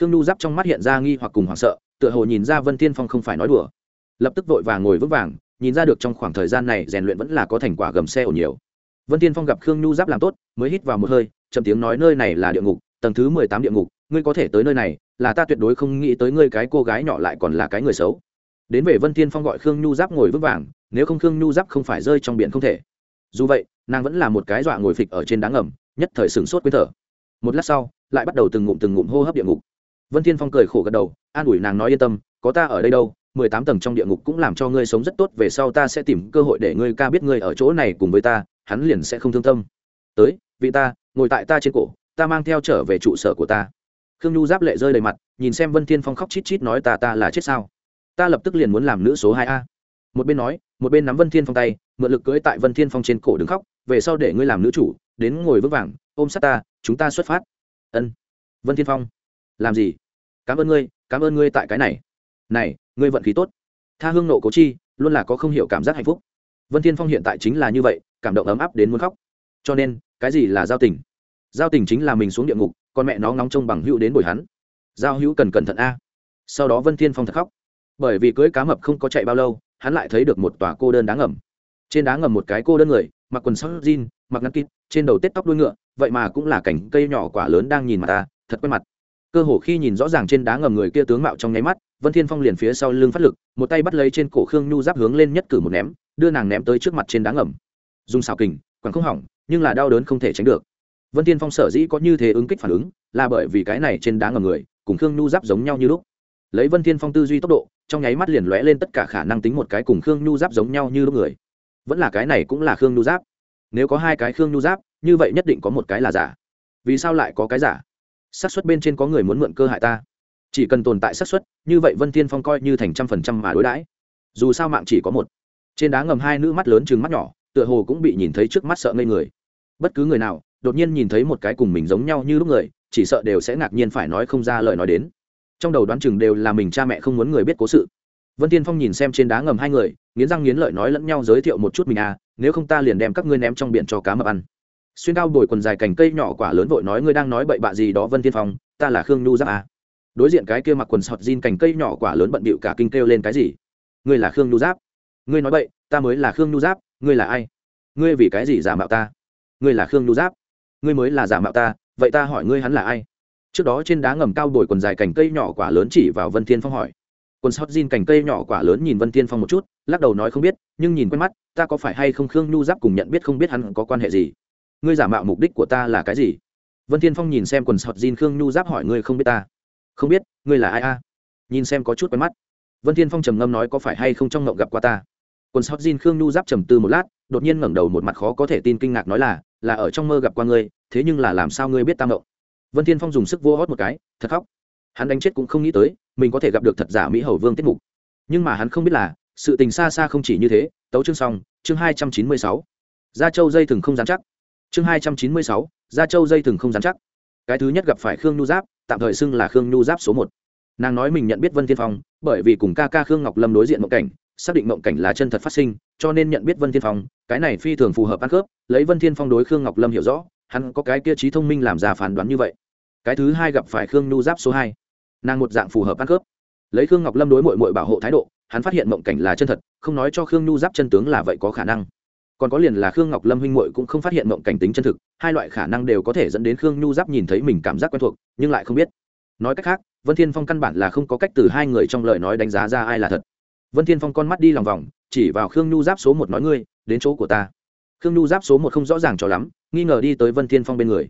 Khương nhu giáp trong mắt hiện ra nghi hoặc cùng hoảng sợ, tựa hồ nhìn ra vân tiên phong không phải nói đùa. Lập tức vội vàng ngồi vững vàng, nhìn ra được trong khoảng thời gian này rèn luyện vẫn là có thành quả gầm xe ổn nhiều. Vân tiên phong gặp khương nhu giáp làm tốt, mới hít vào một hơi, chậm tiếng nói nơi này là địa ngục, tầng thứ mười tám địa ngục, ngươi có thể tới nơi này, là ta tuyệt đối không nghĩ tới ngươi cái cô gái nhỏ lại còn là cái người xấu. Đến về vân tiên phong gọi khương nhu giáp ngồi vững vàng, nếu không khương nhu giáp không phải rơi trong biển không thể. Dù vậy, nàng vẫn là một cái dọa ngồi phịch ở trên đá ngầm, nhất thời sửng sốt quên thở một lát sau, lại bắt đầu từng ngụm từng ngụm hô hấp địa ngục. Vân thiên phong cười khổ gật đầu, an ủi nàng nói yên tâm, có ta ở đây đâu, mười tám tầng trong địa ngục cũng làm cho ngươi sống rất tốt, về sau ta sẽ tìm cơ hội để ngươi ca biết ngươi ở chỗ này cùng với ta, hắn liền sẽ không thương tâm. Tới, vị ta, ngồi tại ta trên cổ, ta mang theo trở về trụ sở của ta. Khương nhu giáp lệ rơi đầy mặt, nhìn xem vân thiên phong khóc chít chít nói ta ta là chết sao? Ta lập tức liền muốn làm nữ số hai a. Một bên nói, một bên nắm vân thiên phong tay, mượn lực cưỡi tại vân thiên phong trên cổ đứng khóc, về sau để ngươi làm nữ chủ, đến ngồi vững vàng, ôm sát ta chúng ta xuất phát. Ân. Vân thiên phong. Làm gì? Cảm ơn ngươi, cảm ơn ngươi tại cái này. Này, ngươi vận khí tốt. Tha hương nộ cố chi, luôn là có không hiểu cảm giác hạnh phúc. Vân thiên phong hiện tại chính là như vậy, cảm động ấm áp đến muốn khóc. Cho nên, cái gì là giao tình? Giao tình chính là mình xuống địa ngục, con mẹ nó ngóng trông bằng hữu đến bồi hắn. Giao hữu cần cẩn thận a. Sau đó vân thiên phong thật khóc. Bởi vì cưới cá mập không có chạy bao lâu, hắn lại thấy được một tòa cô đơn đá ngầm. Trên đá ngầm một cái cô đơn người, mặc quần sắc jean, mặc ngăn kít trên đầu tết tóc đuôi ngựa vậy mà cũng là cảnh cây nhỏ quả lớn đang nhìn mặt ta, thật quen mặt. Cơ hồ khi nhìn rõ ràng trên đá ngầm người kia tướng mạo trong nháy mắt, vân thiên phong liền phía sau lưng phát lực, một tay bắt lấy trên cổ khương nhu giáp hướng lên nhất cử một ném, đưa nàng ném tới trước mặt trên đá ngầm. Dùng xào kình, quẳng không hỏng, nhưng là đau đớn không thể tránh được. Vân thiên phong sở dĩ có như thế ứng kích phản ứng, là bởi vì cái này trên đá ngầm người, cùng khương nhu giáp giống nhau như lúc. Lấy vân thiên phong tư duy tốc độ, trong nháy mắt liền lóe lên tất cả khả năng tính một cái cùng khương nhu giáp giống nhau như lúc người. Vẫn là cái này cũng là khương nhu giáp. Nếu có hai cái khương nhu giáp như vậy nhất định có một cái là giả. Vì sao lại có cái giả? Xác suất bên trên có người muốn mượn cơ hại ta. Chỉ cần tồn tại xác suất, như vậy vân thiên phong coi như thành trăm phần trăm mà đối đãi. Dù sao mạng chỉ có một. Trên đá ngầm hai nữ mắt lớn chừng mắt nhỏ, tựa hồ cũng bị nhìn thấy trước mắt sợ ngây người. Bất cứ người nào, đột nhiên nhìn thấy một cái cùng mình giống nhau như lúc người, chỉ sợ đều sẽ ngạc nhiên phải nói không ra lời nói đến. Trong đầu đoán chừng đều là mình cha mẹ không muốn người biết cố sự. Vân tiên phong nhìn xem trên đá ngầm hai người, nghiến răng nghiến lợi nói lẫn nhau giới thiệu một chút mình à nếu không ta liền đem các ngươi ném trong biển cho cá mập ăn xuyên cao bồi quần dài cành cây nhỏ quả lớn vội nói, ngươi đang nói bậy bạ gì đó, vân tiên phong? Ta là khương nhu giáp à. đối diện cái kia mặc quần sọt jean cành cây nhỏ quả lớn bận bịu cả kinh kêu lên cái gì? Ngươi là khương nhu giáp? Ngươi nói bậy, ta mới là khương nhu giáp, ngươi là ai? Ngươi vì cái gì giả mạo ta? Ngươi là khương nhu giáp? Ngươi mới là giả mạo ta, vậy ta hỏi ngươi hắn là ai? Trước đó trên đá ngầm cao bồi quần dài cành cây nhỏ quả lớn chỉ vào vân thiên phong hỏi. Quần sót jean cành cây nhỏ quả lớn nhìn vân thiên phong một chút, lắc đầu nói không biết, nhưng nhìn quen mắt, ta có phải hay không khương nhu giáp cùng nhận biết không biết hắn có quan hệ gì? Ngươi giả mạo mục đích của ta là cái gì? Vân thiên phong nhìn xem quần sọt jean khương nhu giáp hỏi ngươi không biết ta. Không biết, ngươi là ai a? Nhìn xem có chút quen mắt. Vân thiên phong trầm ngâm nói có phải hay không trong ngộng gặp qua ta. Quần sọt jean khương nhu giáp trầm tư một lát, đột nhiên ngẩng đầu một mặt khó có thể tin kinh ngạc nói là là ở trong mơ gặp qua ngươi, thế nhưng là làm sao ngươi biết ta động vân thiên phong dùng sức vô hót một cái, thật khóc. Hắn đánh chết cũng không nghĩ tới, mình có thể gặp được thật giả mỹ hầu vương tiết mục. Nhưng mà hắn không biết là, sự tình xa xa không chỉ như thế. Tấu chương xong, chương hai trăm chín mươi sáu. Gia châu dây thừng không dán chắc chương hai trăm chín mươi sáu, gia châu dây thừng không dán chắc. Cái thứ nhất gặp phải khương nhu giáp, tạm thời xưng là khương nhu giáp số một. Nàng nói mình nhận biết vân thiên phong, bởi vì cùng ca ca khương ngọc lâm đối diện mộng cảnh, xác định mộng cảnh là chân thật phát sinh, cho nên nhận biết vân thiên phong, cái này phi thường phù hợp ăn khớp, lấy vân thiên phong đối khương ngọc lâm hiểu rõ, hắn có cái kia trí thông minh làm ra phán đoán như vậy. Cái thứ hai gặp phải khương nhu giáp số hai. Nàng một dạng phù hợp ăn khớp. Lấy khương ngọc lâm đối mội mội bảo hộ thái độ, hắn phát hiện mộng cảnh là chân thật, không nói cho khương nhu giáp chân tướng là vậy có khả năng còn có liền là khương ngọc lâm huynh muội cũng không phát hiện mộng cảnh tính chân thực, hai loại khả năng đều có thể dẫn đến khương nhu giáp nhìn thấy mình cảm giác quen thuộc, nhưng lại không biết. Nói cách khác, vân thiên phong căn bản là không có cách từ hai người trong lời nói đánh giá ra ai là thật. Vân thiên phong con mắt đi lòng vòng, chỉ vào khương nhu giáp số một nói ngươi, đến chỗ của ta. Khương nhu giáp số một không rõ ràng cho lắm, nghi ngờ đi tới vân thiên phong bên người.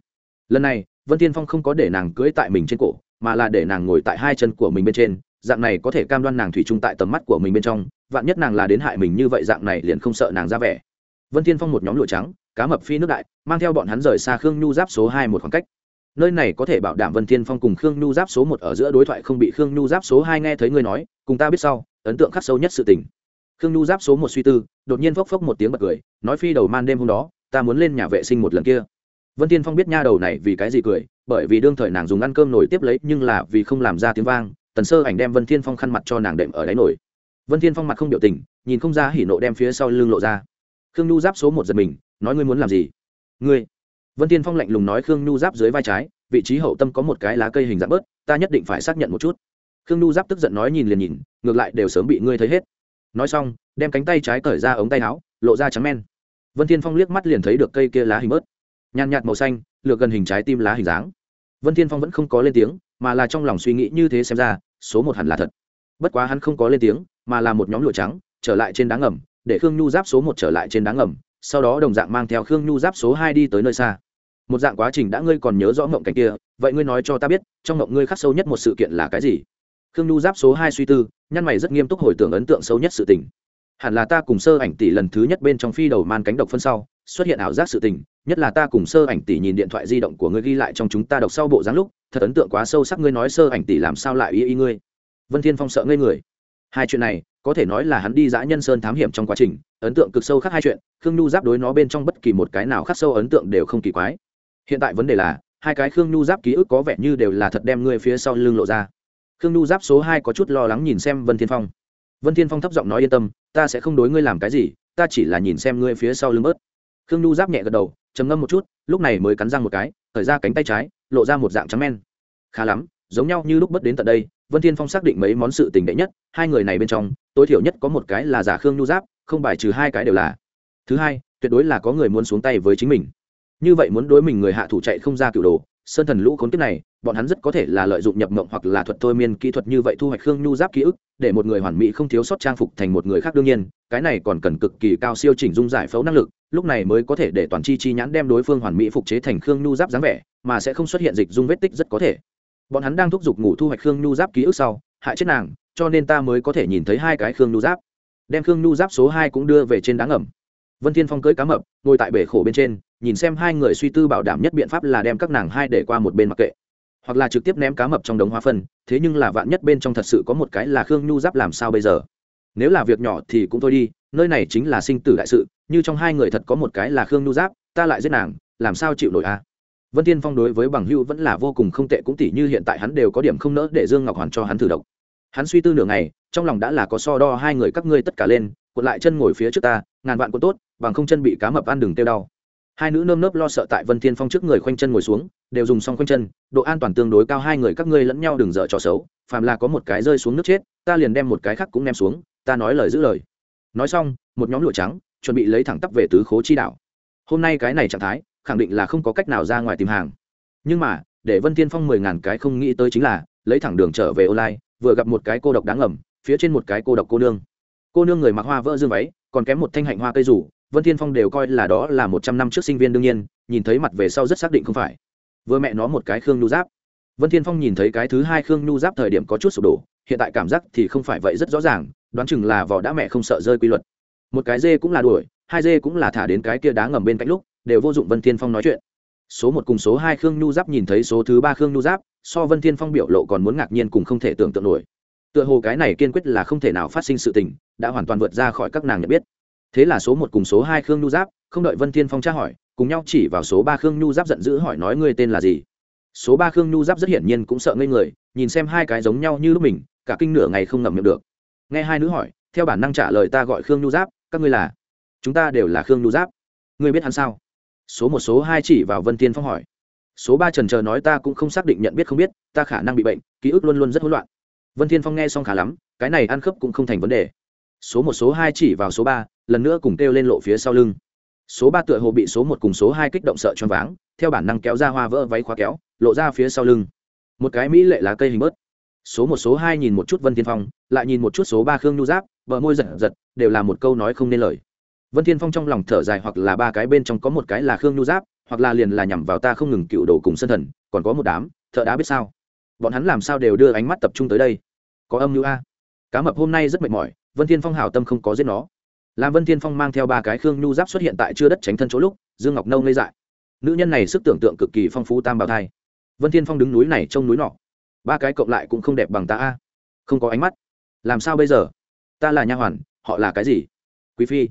Lần này, vân thiên phong không có để nàng cưỡi tại mình trên cổ, mà là để nàng ngồi tại hai chân của mình bên trên, dạng này có thể cam đoan nàng thủy chung tại tầm mắt của mình bên trong, vạn nhất nàng là đến hại mình như vậy, dạng này liền không sợ nàng ra vẻ vân thiên phong một nhóm lụa trắng, cá mập phi nước đại, mang theo bọn hắn rời xa khương nhu giáp số hai một khoảng cách. Nơi này có thể bảo đảm vân thiên phong cùng khương nhu giáp số một ở giữa đối thoại không bị khương nhu giáp số hai nghe thấy ngươi nói, cùng ta biết sau, ấn tượng khắc sâu nhất sự tình. Khương nhu giáp số một suy tư, đột nhiên phốc phốc một tiếng bật cười, nói phi đầu man đêm hôm đó, ta muốn lên nhà vệ sinh một lần kia. Vân thiên phong biết nha đầu này vì cái gì cười, bởi vì đương thời nàng dùng ăn cơm nổi tiếp lấy, nhưng là vì không làm ra tiếng vang, tần sơ ảnh đem vân thiên phong khăn mặt cho nàng đệm ở đáy nổi vân thiên phong mặt không biểu tình, nhìn không ra hỉ nộ đem phía sau lưng lộ ra khương nhu giáp số một giật mình, nói ngươi muốn làm gì? Ngươi. Vân thiên phong lạnh lùng nói khương nhu giáp dưới vai trái, vị trí hậu tâm có một cái lá cây hình dạng bớt, ta nhất định phải xác nhận một chút. Khương nhu giáp tức giận nói nhìn liền nhìn, ngược lại đều sớm bị ngươi thấy hết. Nói xong, đem cánh tay trái cởi ra ống tay áo, lộ ra trắng men. Vân thiên phong liếc mắt liền thấy được cây kia lá hình bớt. Nhàn nhạt màu xanh, lược gần hình trái tim lá hình dáng. Vân thiên phong vẫn không có lên tiếng, mà là trong lòng suy nghĩ như thế xem ra, số một hẳn là thật. Bất quá hắn không có lên tiếng, mà là một nhóm lụa trắng, trở lại trên đá ngầm để khương nhu giáp số một trở lại trên đá ngầm, sau đó đồng dạng mang theo khương nhu giáp số hai đi tới nơi xa. Một dạng quá trình đã ngươi còn nhớ rõ mộng cảnh kia, vậy ngươi nói cho ta biết, trong mộng ngươi khắc sâu nhất một sự kiện là cái gì? Khương nhu giáp số hai suy tư, nhăn mày rất nghiêm túc hồi tưởng ấn tượng sâu nhất sự tình. Hẳn là ta cùng sơ ảnh tỷ lần thứ nhất bên trong phi đầu man cánh độc phân sau, xuất hiện ảo giác sự tình, nhất là ta cùng sơ ảnh tỷ nhìn điện thoại di động của ngươi ghi lại trong chúng ta đọc sau bộ dáng lúc, thật ấn tượng quá sâu sắc ngươi nói sơ ảnh tỷ làm sao lại ý ý ngươi. Vân thiên phong sợ ngây người. Hai chuyện này có thể nói là hắn đi dã nhân sơn thám hiểm trong quá trình, ấn tượng cực sâu khác hai chuyện, khương nhu giáp đối nó bên trong bất kỳ một cái nào khác sâu ấn tượng đều không kỳ quái. Hiện tại vấn đề là, hai cái khương nhu giáp ký ức có vẻ như đều là thật đem ngươi phía sau lưng lộ ra. Khương nhu giáp số hai có chút lo lắng nhìn xem vân thiên phong. Vân thiên phong thấp giọng nói yên tâm, ta sẽ không đối ngươi làm cái gì, ta chỉ là nhìn xem ngươi phía sau lưng bớt. Khương nhu giáp nhẹ gật đầu, trầm ngâm một chút, lúc này mới cắn răng một cái, thở ra cánh tay trái, lộ ra một dạng trắng men. Khá lắm, giống nhau như lúc bất đến tận đây vân thiên phong xác định mấy món sự tình đệ nhất, hai người này bên trong, tối thiểu nhất có một cái là giả khương nhu giáp, không bài trừ hai cái đều là. Thứ hai, tuyệt đối là có người muốn xuống tay với chính mình. Như vậy muốn đối mình người hạ thủ chạy không ra cựu đồ, sơn thần lũ khốn kiếp này, bọn hắn rất có thể là lợi dụng nhập mộng hoặc là thuật thôi miên kỹ thuật như vậy thu hoạch khương nhu giáp ký ức, để một người hoàn mỹ không thiếu sót trang phục thành một người khác đương nhiên, cái này còn cần cực kỳ cao siêu chỉnh dung giải phẫu năng lực, lúc này mới có thể để toàn chi chi nhãn đem đối phương hoàn mỹ phục chế thành khương nhu giáp dáng vẻ, mà sẽ không xuất hiện dịch dung vết tích rất có thể bọn hắn đang thúc giục ngủ thu hoạch khương nhu giáp ký ức sau, hại chết nàng, cho nên ta mới có thể nhìn thấy hai cái khương nhu giáp. Đem khương nhu giáp số hai cũng đưa về trên đá ngầm. Vân thiên phong cưới cá mập, ngồi tại bể khổ bên trên, nhìn xem hai người suy tư bảo đảm nhất biện pháp là đem các nàng hai để qua một bên mặc kệ. Hoặc là trực tiếp ném cá mập trong đống hóa phân, thế nhưng là vạn nhất bên trong thật sự có một cái là khương nhu giáp làm sao bây giờ? Nếu là việc nhỏ thì cũng thôi đi, nơi này chính là sinh tử đại sự, như trong hai người thật có một cái là khương nhu giáp, ta lại giết nàng, làm sao chịu nổi a? Vân tiên phong đối với bằng hưu vẫn là vô cùng không tệ, cũng tỉ như hiện tại hắn đều có điểm không nỡ để dương ngọc hoàn cho hắn thử độc. Hắn suy tư nửa ngày, trong lòng đã là có so đo hai người các ngươi tất cả lên, cuộn lại chân ngồi phía trước ta, ngàn vạn cuộn tốt, bằng không chân bị cá mập ăn đừng tiêu đau. Hai nữ nơm nớp lo sợ tại vân thiên phong trước người khoanh chân ngồi xuống, đều dùng xong khoanh chân, độ an toàn tương đối cao, hai người các ngươi lẫn nhau đừng dở trò xấu, phàm là có một cái rơi xuống nước chết, ta liền đem một cái khác cũng ném xuống, ta nói lời giữ lời. Nói xong, một nhóm lụa trắng, chuẩn bị lấy thẳng tắp về tứ khố chi đạo. Hôm nay cái này trạng thái khẳng định là không có cách nào ra ngoài tìm hàng. Nhưng mà, để vân thiên phong mười ngàn cái không nghĩ tới chính là, lấy thẳng đường trở về online, vừa gặp một cái cô độc đáng ngầm, phía trên một cái cô độc cô nương. Cô nương người mặc hoa vỡ dương váy, còn kém một thanh hạnh hoa cây rủ, vân thiên phong đều coi là đó là một trăm năm trước sinh viên đương nhiên, nhìn thấy mặt về sau rất xác định không phải. Vừa mẹ nó một cái khương nhu giáp. Vân thiên phong nhìn thấy cái thứ hai khương nhu giáp thời điểm có chút sụp đổ, hiện tại cảm giác thì không phải vậy rất rõ ràng, đoán chừng là vỏ đã mẹ không sợ rơi quy luật. Một cái dê cũng là đuổi, hai dê cũng là thả đến cái kia đá ngầm bên cạnh lúc đều vô dụng vân thiên phong nói chuyện. Số một cùng số hai khương nhu giáp nhìn thấy số thứ ba khương nhu giáp, so vân thiên phong biểu lộ còn muốn ngạc nhiên cùng không thể tưởng tượng nổi. Tựa hồ cái này kiên quyết là không thể nào phát sinh sự tình, đã hoàn toàn vượt ra khỏi các nàng nhận biết. Thế là số một cùng số hai khương nhu giáp, không đợi vân thiên phong tra hỏi, cùng nhau chỉ vào số ba khương nhu giáp giận dữ hỏi nói ngươi tên là gì? Số ba khương nhu giáp rất hiển nhiên cũng sợ ngây người, nhìn xem hai cái giống nhau như lúc mình, cả kinh nửa ngày không ngậm miệng được. Nghe hai nữ hỏi, theo bản năng trả lời ta gọi khương nhu giáp, các ngươi là? Chúng ta đều là khương nhu giáp. Ngươi biết hắn sao? Số một, số hai chỉ vào vân tiên phong hỏi. Số ba trần chờ nói ta cũng không xác định nhận biết không biết, ta khả năng bị bệnh, ký ức luôn luôn rất hỗn loạn. Vân thiên phong nghe xong khá lắm, cái này ăn khớp cũng không thành vấn đề. Số một, số hai chỉ vào số ba, lần nữa cùng kêu lên lộ phía sau lưng. Số ba tựa hồ bị số một cùng số hai kích động sợ choáng váng, theo bản năng kéo ra hoa vỡ váy khóa kéo, lộ ra phía sau lưng. Một cái mỹ lệ lá cây hình bớt. Số một, số hai nhìn một chút vân thiên phong, lại nhìn một chút số ba khương nhu giáp vợ môi giật giật, đều là một câu nói không nên lời vân thiên phong trong lòng thở dài hoặc là ba cái bên trong có một cái là khương nhu giáp, hoặc là liền là nhằm vào ta không ngừng cựu đồ cùng sân thần, còn có một đám, thợ đã biết sao? Bọn hắn làm sao đều đưa ánh mắt tập trung tới đây? Có âm mưu a. Cá mập hôm nay rất mệt mỏi, vân thiên phong hảo tâm không có giết nó. Làm vân thiên phong mang theo ba cái khương nhu giáp xuất hiện tại chưa đất tránh thân chỗ lúc, dương ngọc nâu ngây dại. Nữ nhân này sức tưởng tượng cực kỳ phong phú tam bào thai. Vân thiên phong đứng núi này trông núi nọ. Ba cái cộng lại cũng không đẹp bằng ta a. Không có ánh mắt. Làm sao bây giờ? Ta là nha hoàn, họ là cái gì? Quý phi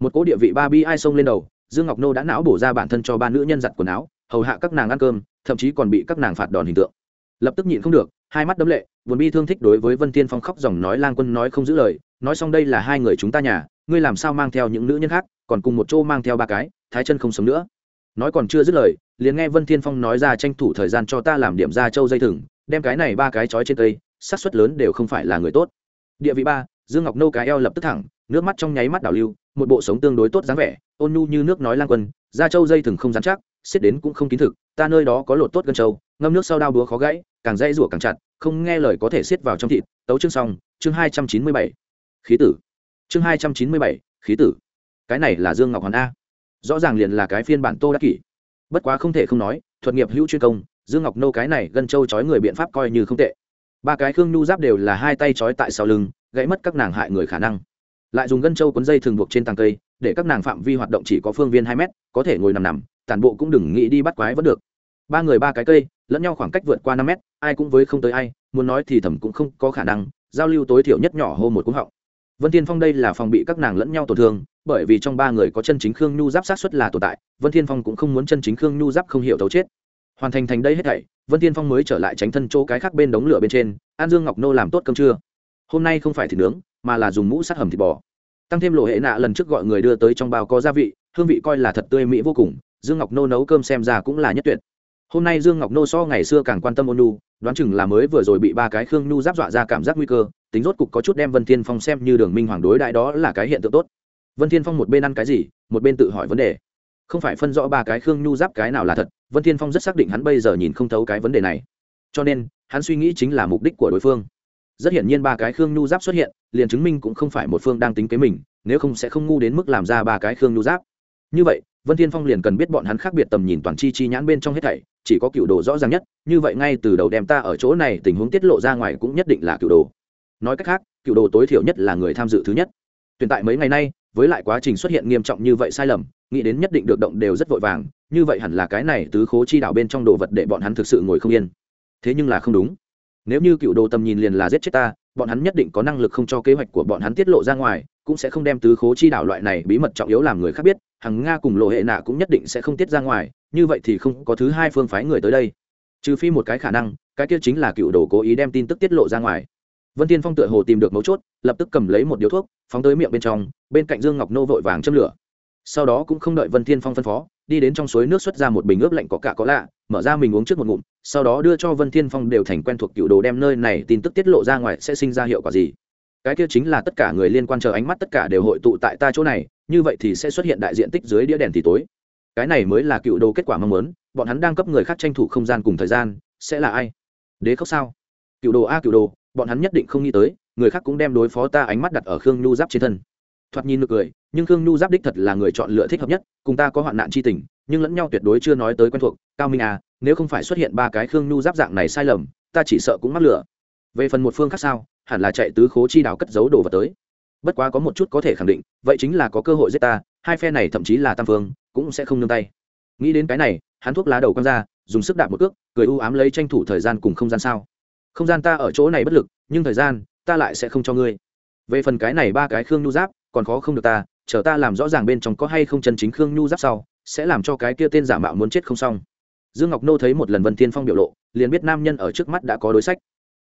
một cỗ địa vị ba bi ai xông lên đầu, dương ngọc nô đã não bổ ra bản thân cho ba nữ nhân giặt quần áo, hầu hạ các nàng ăn cơm, thậm chí còn bị các nàng phạt đòn hình tượng. Lập tức nhịn không được, hai mắt đấm lệ vốn bi thương thích đối với vân thiên phong khóc dòng nói lang quân nói không giữ lời, nói xong đây là hai người chúng ta nhà, ngươi làm sao mang theo những nữ nhân khác, còn cùng một chỗ mang theo ba cái, thái chân không sống nữa. Nói còn chưa dứt lời, liền nghe vân thiên phong nói ra tranh thủ thời gian cho ta làm điểm ra châu dây thừng, đem cái này ba cái trói trên cây, xác suất lớn đều không phải là người tốt. Địa vị ba, dương ngọc nô cái eo lập tức thẳng nước mắt trong nháy mắt đảo lưu, một bộ sống tương đối tốt dáng vẻ, ôn nhu như nước nói lang quân, da trâu dây thừng không dán chắc, xiết đến cũng không kín thực, ta nơi đó có lột tốt gân trâu, ngâm nước sau đao búa khó gãy, càng dây rủa càng chặt, không nghe lời có thể xiết vào trong thịt, tấu chương xong, chương hai trăm chín mươi bảy. Khí tử. Chương hai trăm chín mươi bảy, khí tử. Cái này là dương ngọc hoàn a. Rõ ràng liền là cái phiên bản tô đắc kỷ. Bất quá không thể không nói, thuật nghiệp hữu chuyên công, dương ngọc nô cái này gân trâu trói người biện pháp coi như không tệ. Ba cái khương nhu giáp đều là hai tay trói tại sau lưng, gãy mất các nàng hại người khả năng lại dùng gân trâu cuốn dây thường buộc trên tàng cây, để các nàng phạm vi hoạt động chỉ có phương viên hai mét, có thể ngồi nằm nằm, tản bộ cũng đừng nghĩ đi bắt quái vẫn được. Ba người ba cái cây, lẫn nhau khoảng cách vượt qua năm mét, ai cũng với không tới ai, muốn nói thì thầm cũng không có khả năng, giao lưu tối thiểu nhất nhỏ hô một cúng họng. Vân thiên phong đây là phòng bị các nàng lẫn nhau tổn thương, bởi vì trong ba người có chân chính khương nhu giáp sát xuất là tồn tại, vân thiên phong cũng không muốn chân chính khương nhu giáp không hiểu thấu chết. Hoàn thành thành đây hết thảy, vân thiên phong mới trở lại tránh thân chỗ cái khác bên đống lửa bên trên, an dương ngọc nô làm tốt cơm trưa. Hôm nay không phải thịt nướng mà là dùng mũ sắt hầm thịt bò. Tăng thêm lộ hệ nạ lần trước gọi người đưa tới trong bao có gia vị, hương vị coi là thật tươi mỹ vô cùng, dương ngọc nô nấu cơm xem ra cũng là nhất tuyệt. Hôm nay dương ngọc nô so ngày xưa càng quan tâm ôn nu đoán chừng là mới vừa rồi bị ba cái khương nu giáp dọa ra cảm giác nguy cơ, tính rốt cục có chút đem vân thiên phong xem như đường minh hoàng đối đại đó là cái hiện tượng tốt. Vân thiên phong một bên ăn cái gì, một bên tự hỏi vấn đề. Không phải phân rõ ba cái khương nhu giáp cái nào là thật, vân thiên phong rất xác định hắn bây giờ nhìn không thấu cái vấn đề này. Cho nên, hắn suy nghĩ chính là mục đích của đối phương rất hiển nhiên ba cái khương nhu giáp xuất hiện, liền chứng minh cũng không phải một phương đang tính kế mình, nếu không sẽ không ngu đến mức làm ra ba cái khương nhu giáp. Như vậy, vân thiên phong liền cần biết bọn hắn khác biệt tầm nhìn toàn chi chi nhãn bên trong hết thảy, chỉ có cựu đồ rõ ràng nhất, như vậy ngay từ đầu đem ta ở chỗ này tình huống tiết lộ ra ngoài cũng nhất định là cựu đồ. Nói cách khác, cựu đồ tối thiểu nhất là người tham dự thứ nhất. Tuyển tại mấy ngày nay, với lại quá trình xuất hiện nghiêm trọng như vậy sai lầm, nghĩ đến nhất định được động đều rất vội vàng, như vậy hẳn là cái này tứ khố chi đạo bên trong đồ vật để bọn hắn thực sự ngồi không yên. Thế nhưng là không đúng nếu như cựu đồ tầm nhìn liền là giết chết ta, bọn hắn nhất định có năng lực không cho kế hoạch của bọn hắn tiết lộ ra ngoài, cũng sẽ không đem tứ khố chi đảo loại này bí mật trọng yếu làm người khác biết, hằng nga cùng lộ hệ nạ cũng nhất định sẽ không tiết ra ngoài, như vậy thì không có thứ hai phương phái người tới đây. Trừ phi một cái khả năng, cái kia chính là cựu đồ cố ý đem tin tức tiết lộ ra ngoài. Vân tiên phong tựa hồ tìm được mấu chốt, lập tức cầm lấy một điếu thuốc, phóng tới miệng bên trong, bên cạnh dương ngọc nô vội vàng châm lửa. Sau đó cũng không đợi vân tiên phong phân phó đi đến trong suối nước xuất ra một bình ướp lạnh có cả có lạ, mở ra mình uống trước một ngụm, sau đó đưa cho vân thiên phong đều thành quen thuộc cựu đồ đem nơi này tin tức tiết lộ ra ngoài sẽ sinh ra hiệu quả gì. Cái kia chính là tất cả người liên quan chờ ánh mắt tất cả đều hội tụ tại ta chỗ này, như vậy thì sẽ xuất hiện đại diện tích dưới đĩa đèn thì tối. Cái này mới là cựu đồ kết quả mong muốn, bọn hắn đang cấp người khác tranh thủ không gian cùng thời gian, sẽ là ai? Đế khóc sao? Cựu đồ a cựu đồ, bọn hắn nhất định không nghĩ tới, người khác cũng đem đối phó ta ánh mắt đặt ở khương nhu giáp trên thân thoạt nhìn được cười, nhưng khương nhu giáp đích thật là người chọn lựa thích hợp nhất, cùng ta có hoạn nạn c h i tình, nhưng lẫn nhau tuyệt đối chưa nói tới quen thuộc, cao minh à nếu không phải xuất hiện ba cái khương nhu giáp dạng này sai lầm, ta chỉ sợ cũng mắc lửa. Về phần một phương khác sao, hẳn là chạy tứ khố chi đào cất giấu đồ vật tới. Bất quá có một chút có thể khẳng định, vậy chính là có cơ hội giết ta, hai phe này thậm chí là tam phương, cũng sẽ không nương tay. Nghĩ đến cái này, hắn thuốc lá đầu quăng ra, dùng sức đạp một cước, cười u ám lấy tranh thủ thời gian cùng không gian sao. Không gian ta ở chỗ này bất lực, nhưng thời gian, ta lại sẽ không cho ngươi. Về phần cái này ba cái khương nhu giáp còn khó không được ta, chờ ta làm rõ ràng bên trong có hay không chân chính khương nhu giáp sau, sẽ làm cho cái kia tên giả mạo muốn chết không xong. Dương ngọc nô thấy một lần vân Thiên phong biểu lộ, liền biết nam nhân ở trước mắt đã có đối sách.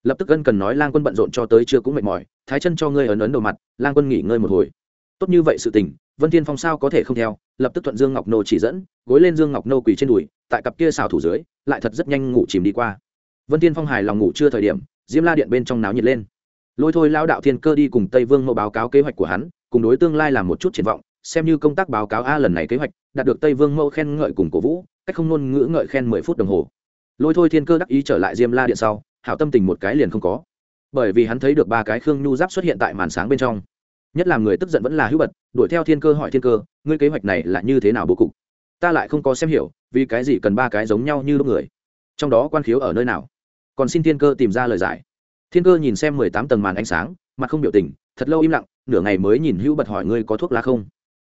Lập tức ân cần nói lang quân bận rộn cho tới chưa cũng mệt mỏi, thái chân cho ngươi ấn ấn đầu mặt, lang quân nghỉ ngơi một hồi. Tốt như vậy sự tình, vân Thiên phong sao có thể không theo, lập tức thuận dương ngọc nô chỉ dẫn, gối lên dương ngọc nô quỳ trên đùi, tại cặp kia xào thủ dưới, lại thật rất nhanh ngủ chìm đi qua. Vân Thiên phong hài lòng ngủ chưa thời điểm, diêm la điện bên trong náo nhiệt lên. Lôi thôi lao đạo thiên cơ đi cùng tây vương mẫu báo cáo kế hoạch của hắn cùng đối tương lai làm một chút triển vọng, xem như công tác báo cáo a lần này kế hoạch, đạt được tây vương mẫu khen ngợi cùng cổ vũ, cách không ngôn ngữ ngợi khen mười phút đồng hồ. Lôi thôi thiên cơ đắc ý trở lại diêm la điện sau, hảo tâm tình một cái liền không có. Bởi vì hắn thấy được ba cái khương nhu giáp xuất hiện tại màn sáng bên trong. Nhất là người tức giận vẫn là hữu bật, đuổi theo thiên cơ hỏi thiên cơ, ngươi kế hoạch này là như thế nào bố cục? Ta lại không có xem hiểu, vì cái gì cần ba cái giống nhau như lúc người? Trong đó quan khiếu ở nơi nào? Còn xin thiên cơ tìm ra lời giải. Thiên cơ nhìn xem mười tám tầng màn ánh sáng, mặt không biểu tình thật lâu im lặng, nửa ngày mới nhìn hữu bật hỏi ngươi có thuốc lá không?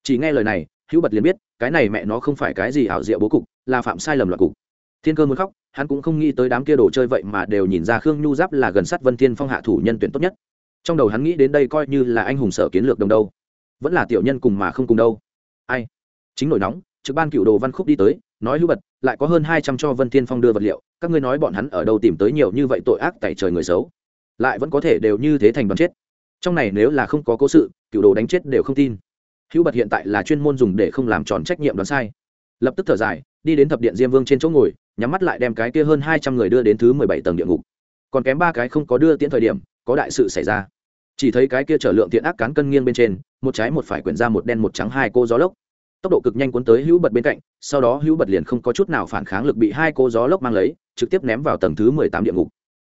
Chỉ nghe lời này, hữu bật liền biết, cái này mẹ nó không phải cái gì ảo diệu bố cục, là phạm sai lầm loạt cục. Thiên cơ muốn khóc, hắn cũng không nghĩ tới đám kia đồ chơi vậy mà đều nhìn ra khương nhu giáp là gần sát vân thiên phong hạ thủ nhân tuyển tốt nhất. Trong đầu hắn nghĩ đến đây coi như là anh hùng sở kiến lược đồng đâu. Vẫn là tiểu nhân cùng mà không cùng đâu. Ai? Chính nổi nóng, trực ban cựu đồ văn khúc đi tới, nói hữu bật, lại có hơn hai trăm cho vân thiên phong đưa vật liệu, các ngươi nói bọn hắn ở đâu tìm tới nhiều như vậy tội ác tại trời người xấu. Lại vẫn có thể đều như thế thành đoàn chết trong này nếu là không có cố sự, cựu đồ đánh chết đều không tin. Hữu bật hiện tại là chuyên môn dùng để không làm tròn trách nhiệm đoán sai. Lập tức thở dài, đi đến thập điện diêm vương trên chỗ ngồi, nhắm mắt lại đem cái kia hơn hai trăm người đưa đến thứ mười bảy tầng địa ngục. Còn kém ba cái không có đưa tiễn thời điểm, có đại sự xảy ra. Chỉ thấy cái kia trở lượng tiện ác cán cân nghiêng bên trên, một trái một phải quyển ra một đen một trắng hai cô gió lốc. Tốc độ cực nhanh cuốn tới hữu bật bên cạnh, sau đó hữu bật liền không có chút nào phản kháng lực bị hai cô gió lốc mang lấy, trực tiếp ném vào tầng thứ mười tám địa ngục.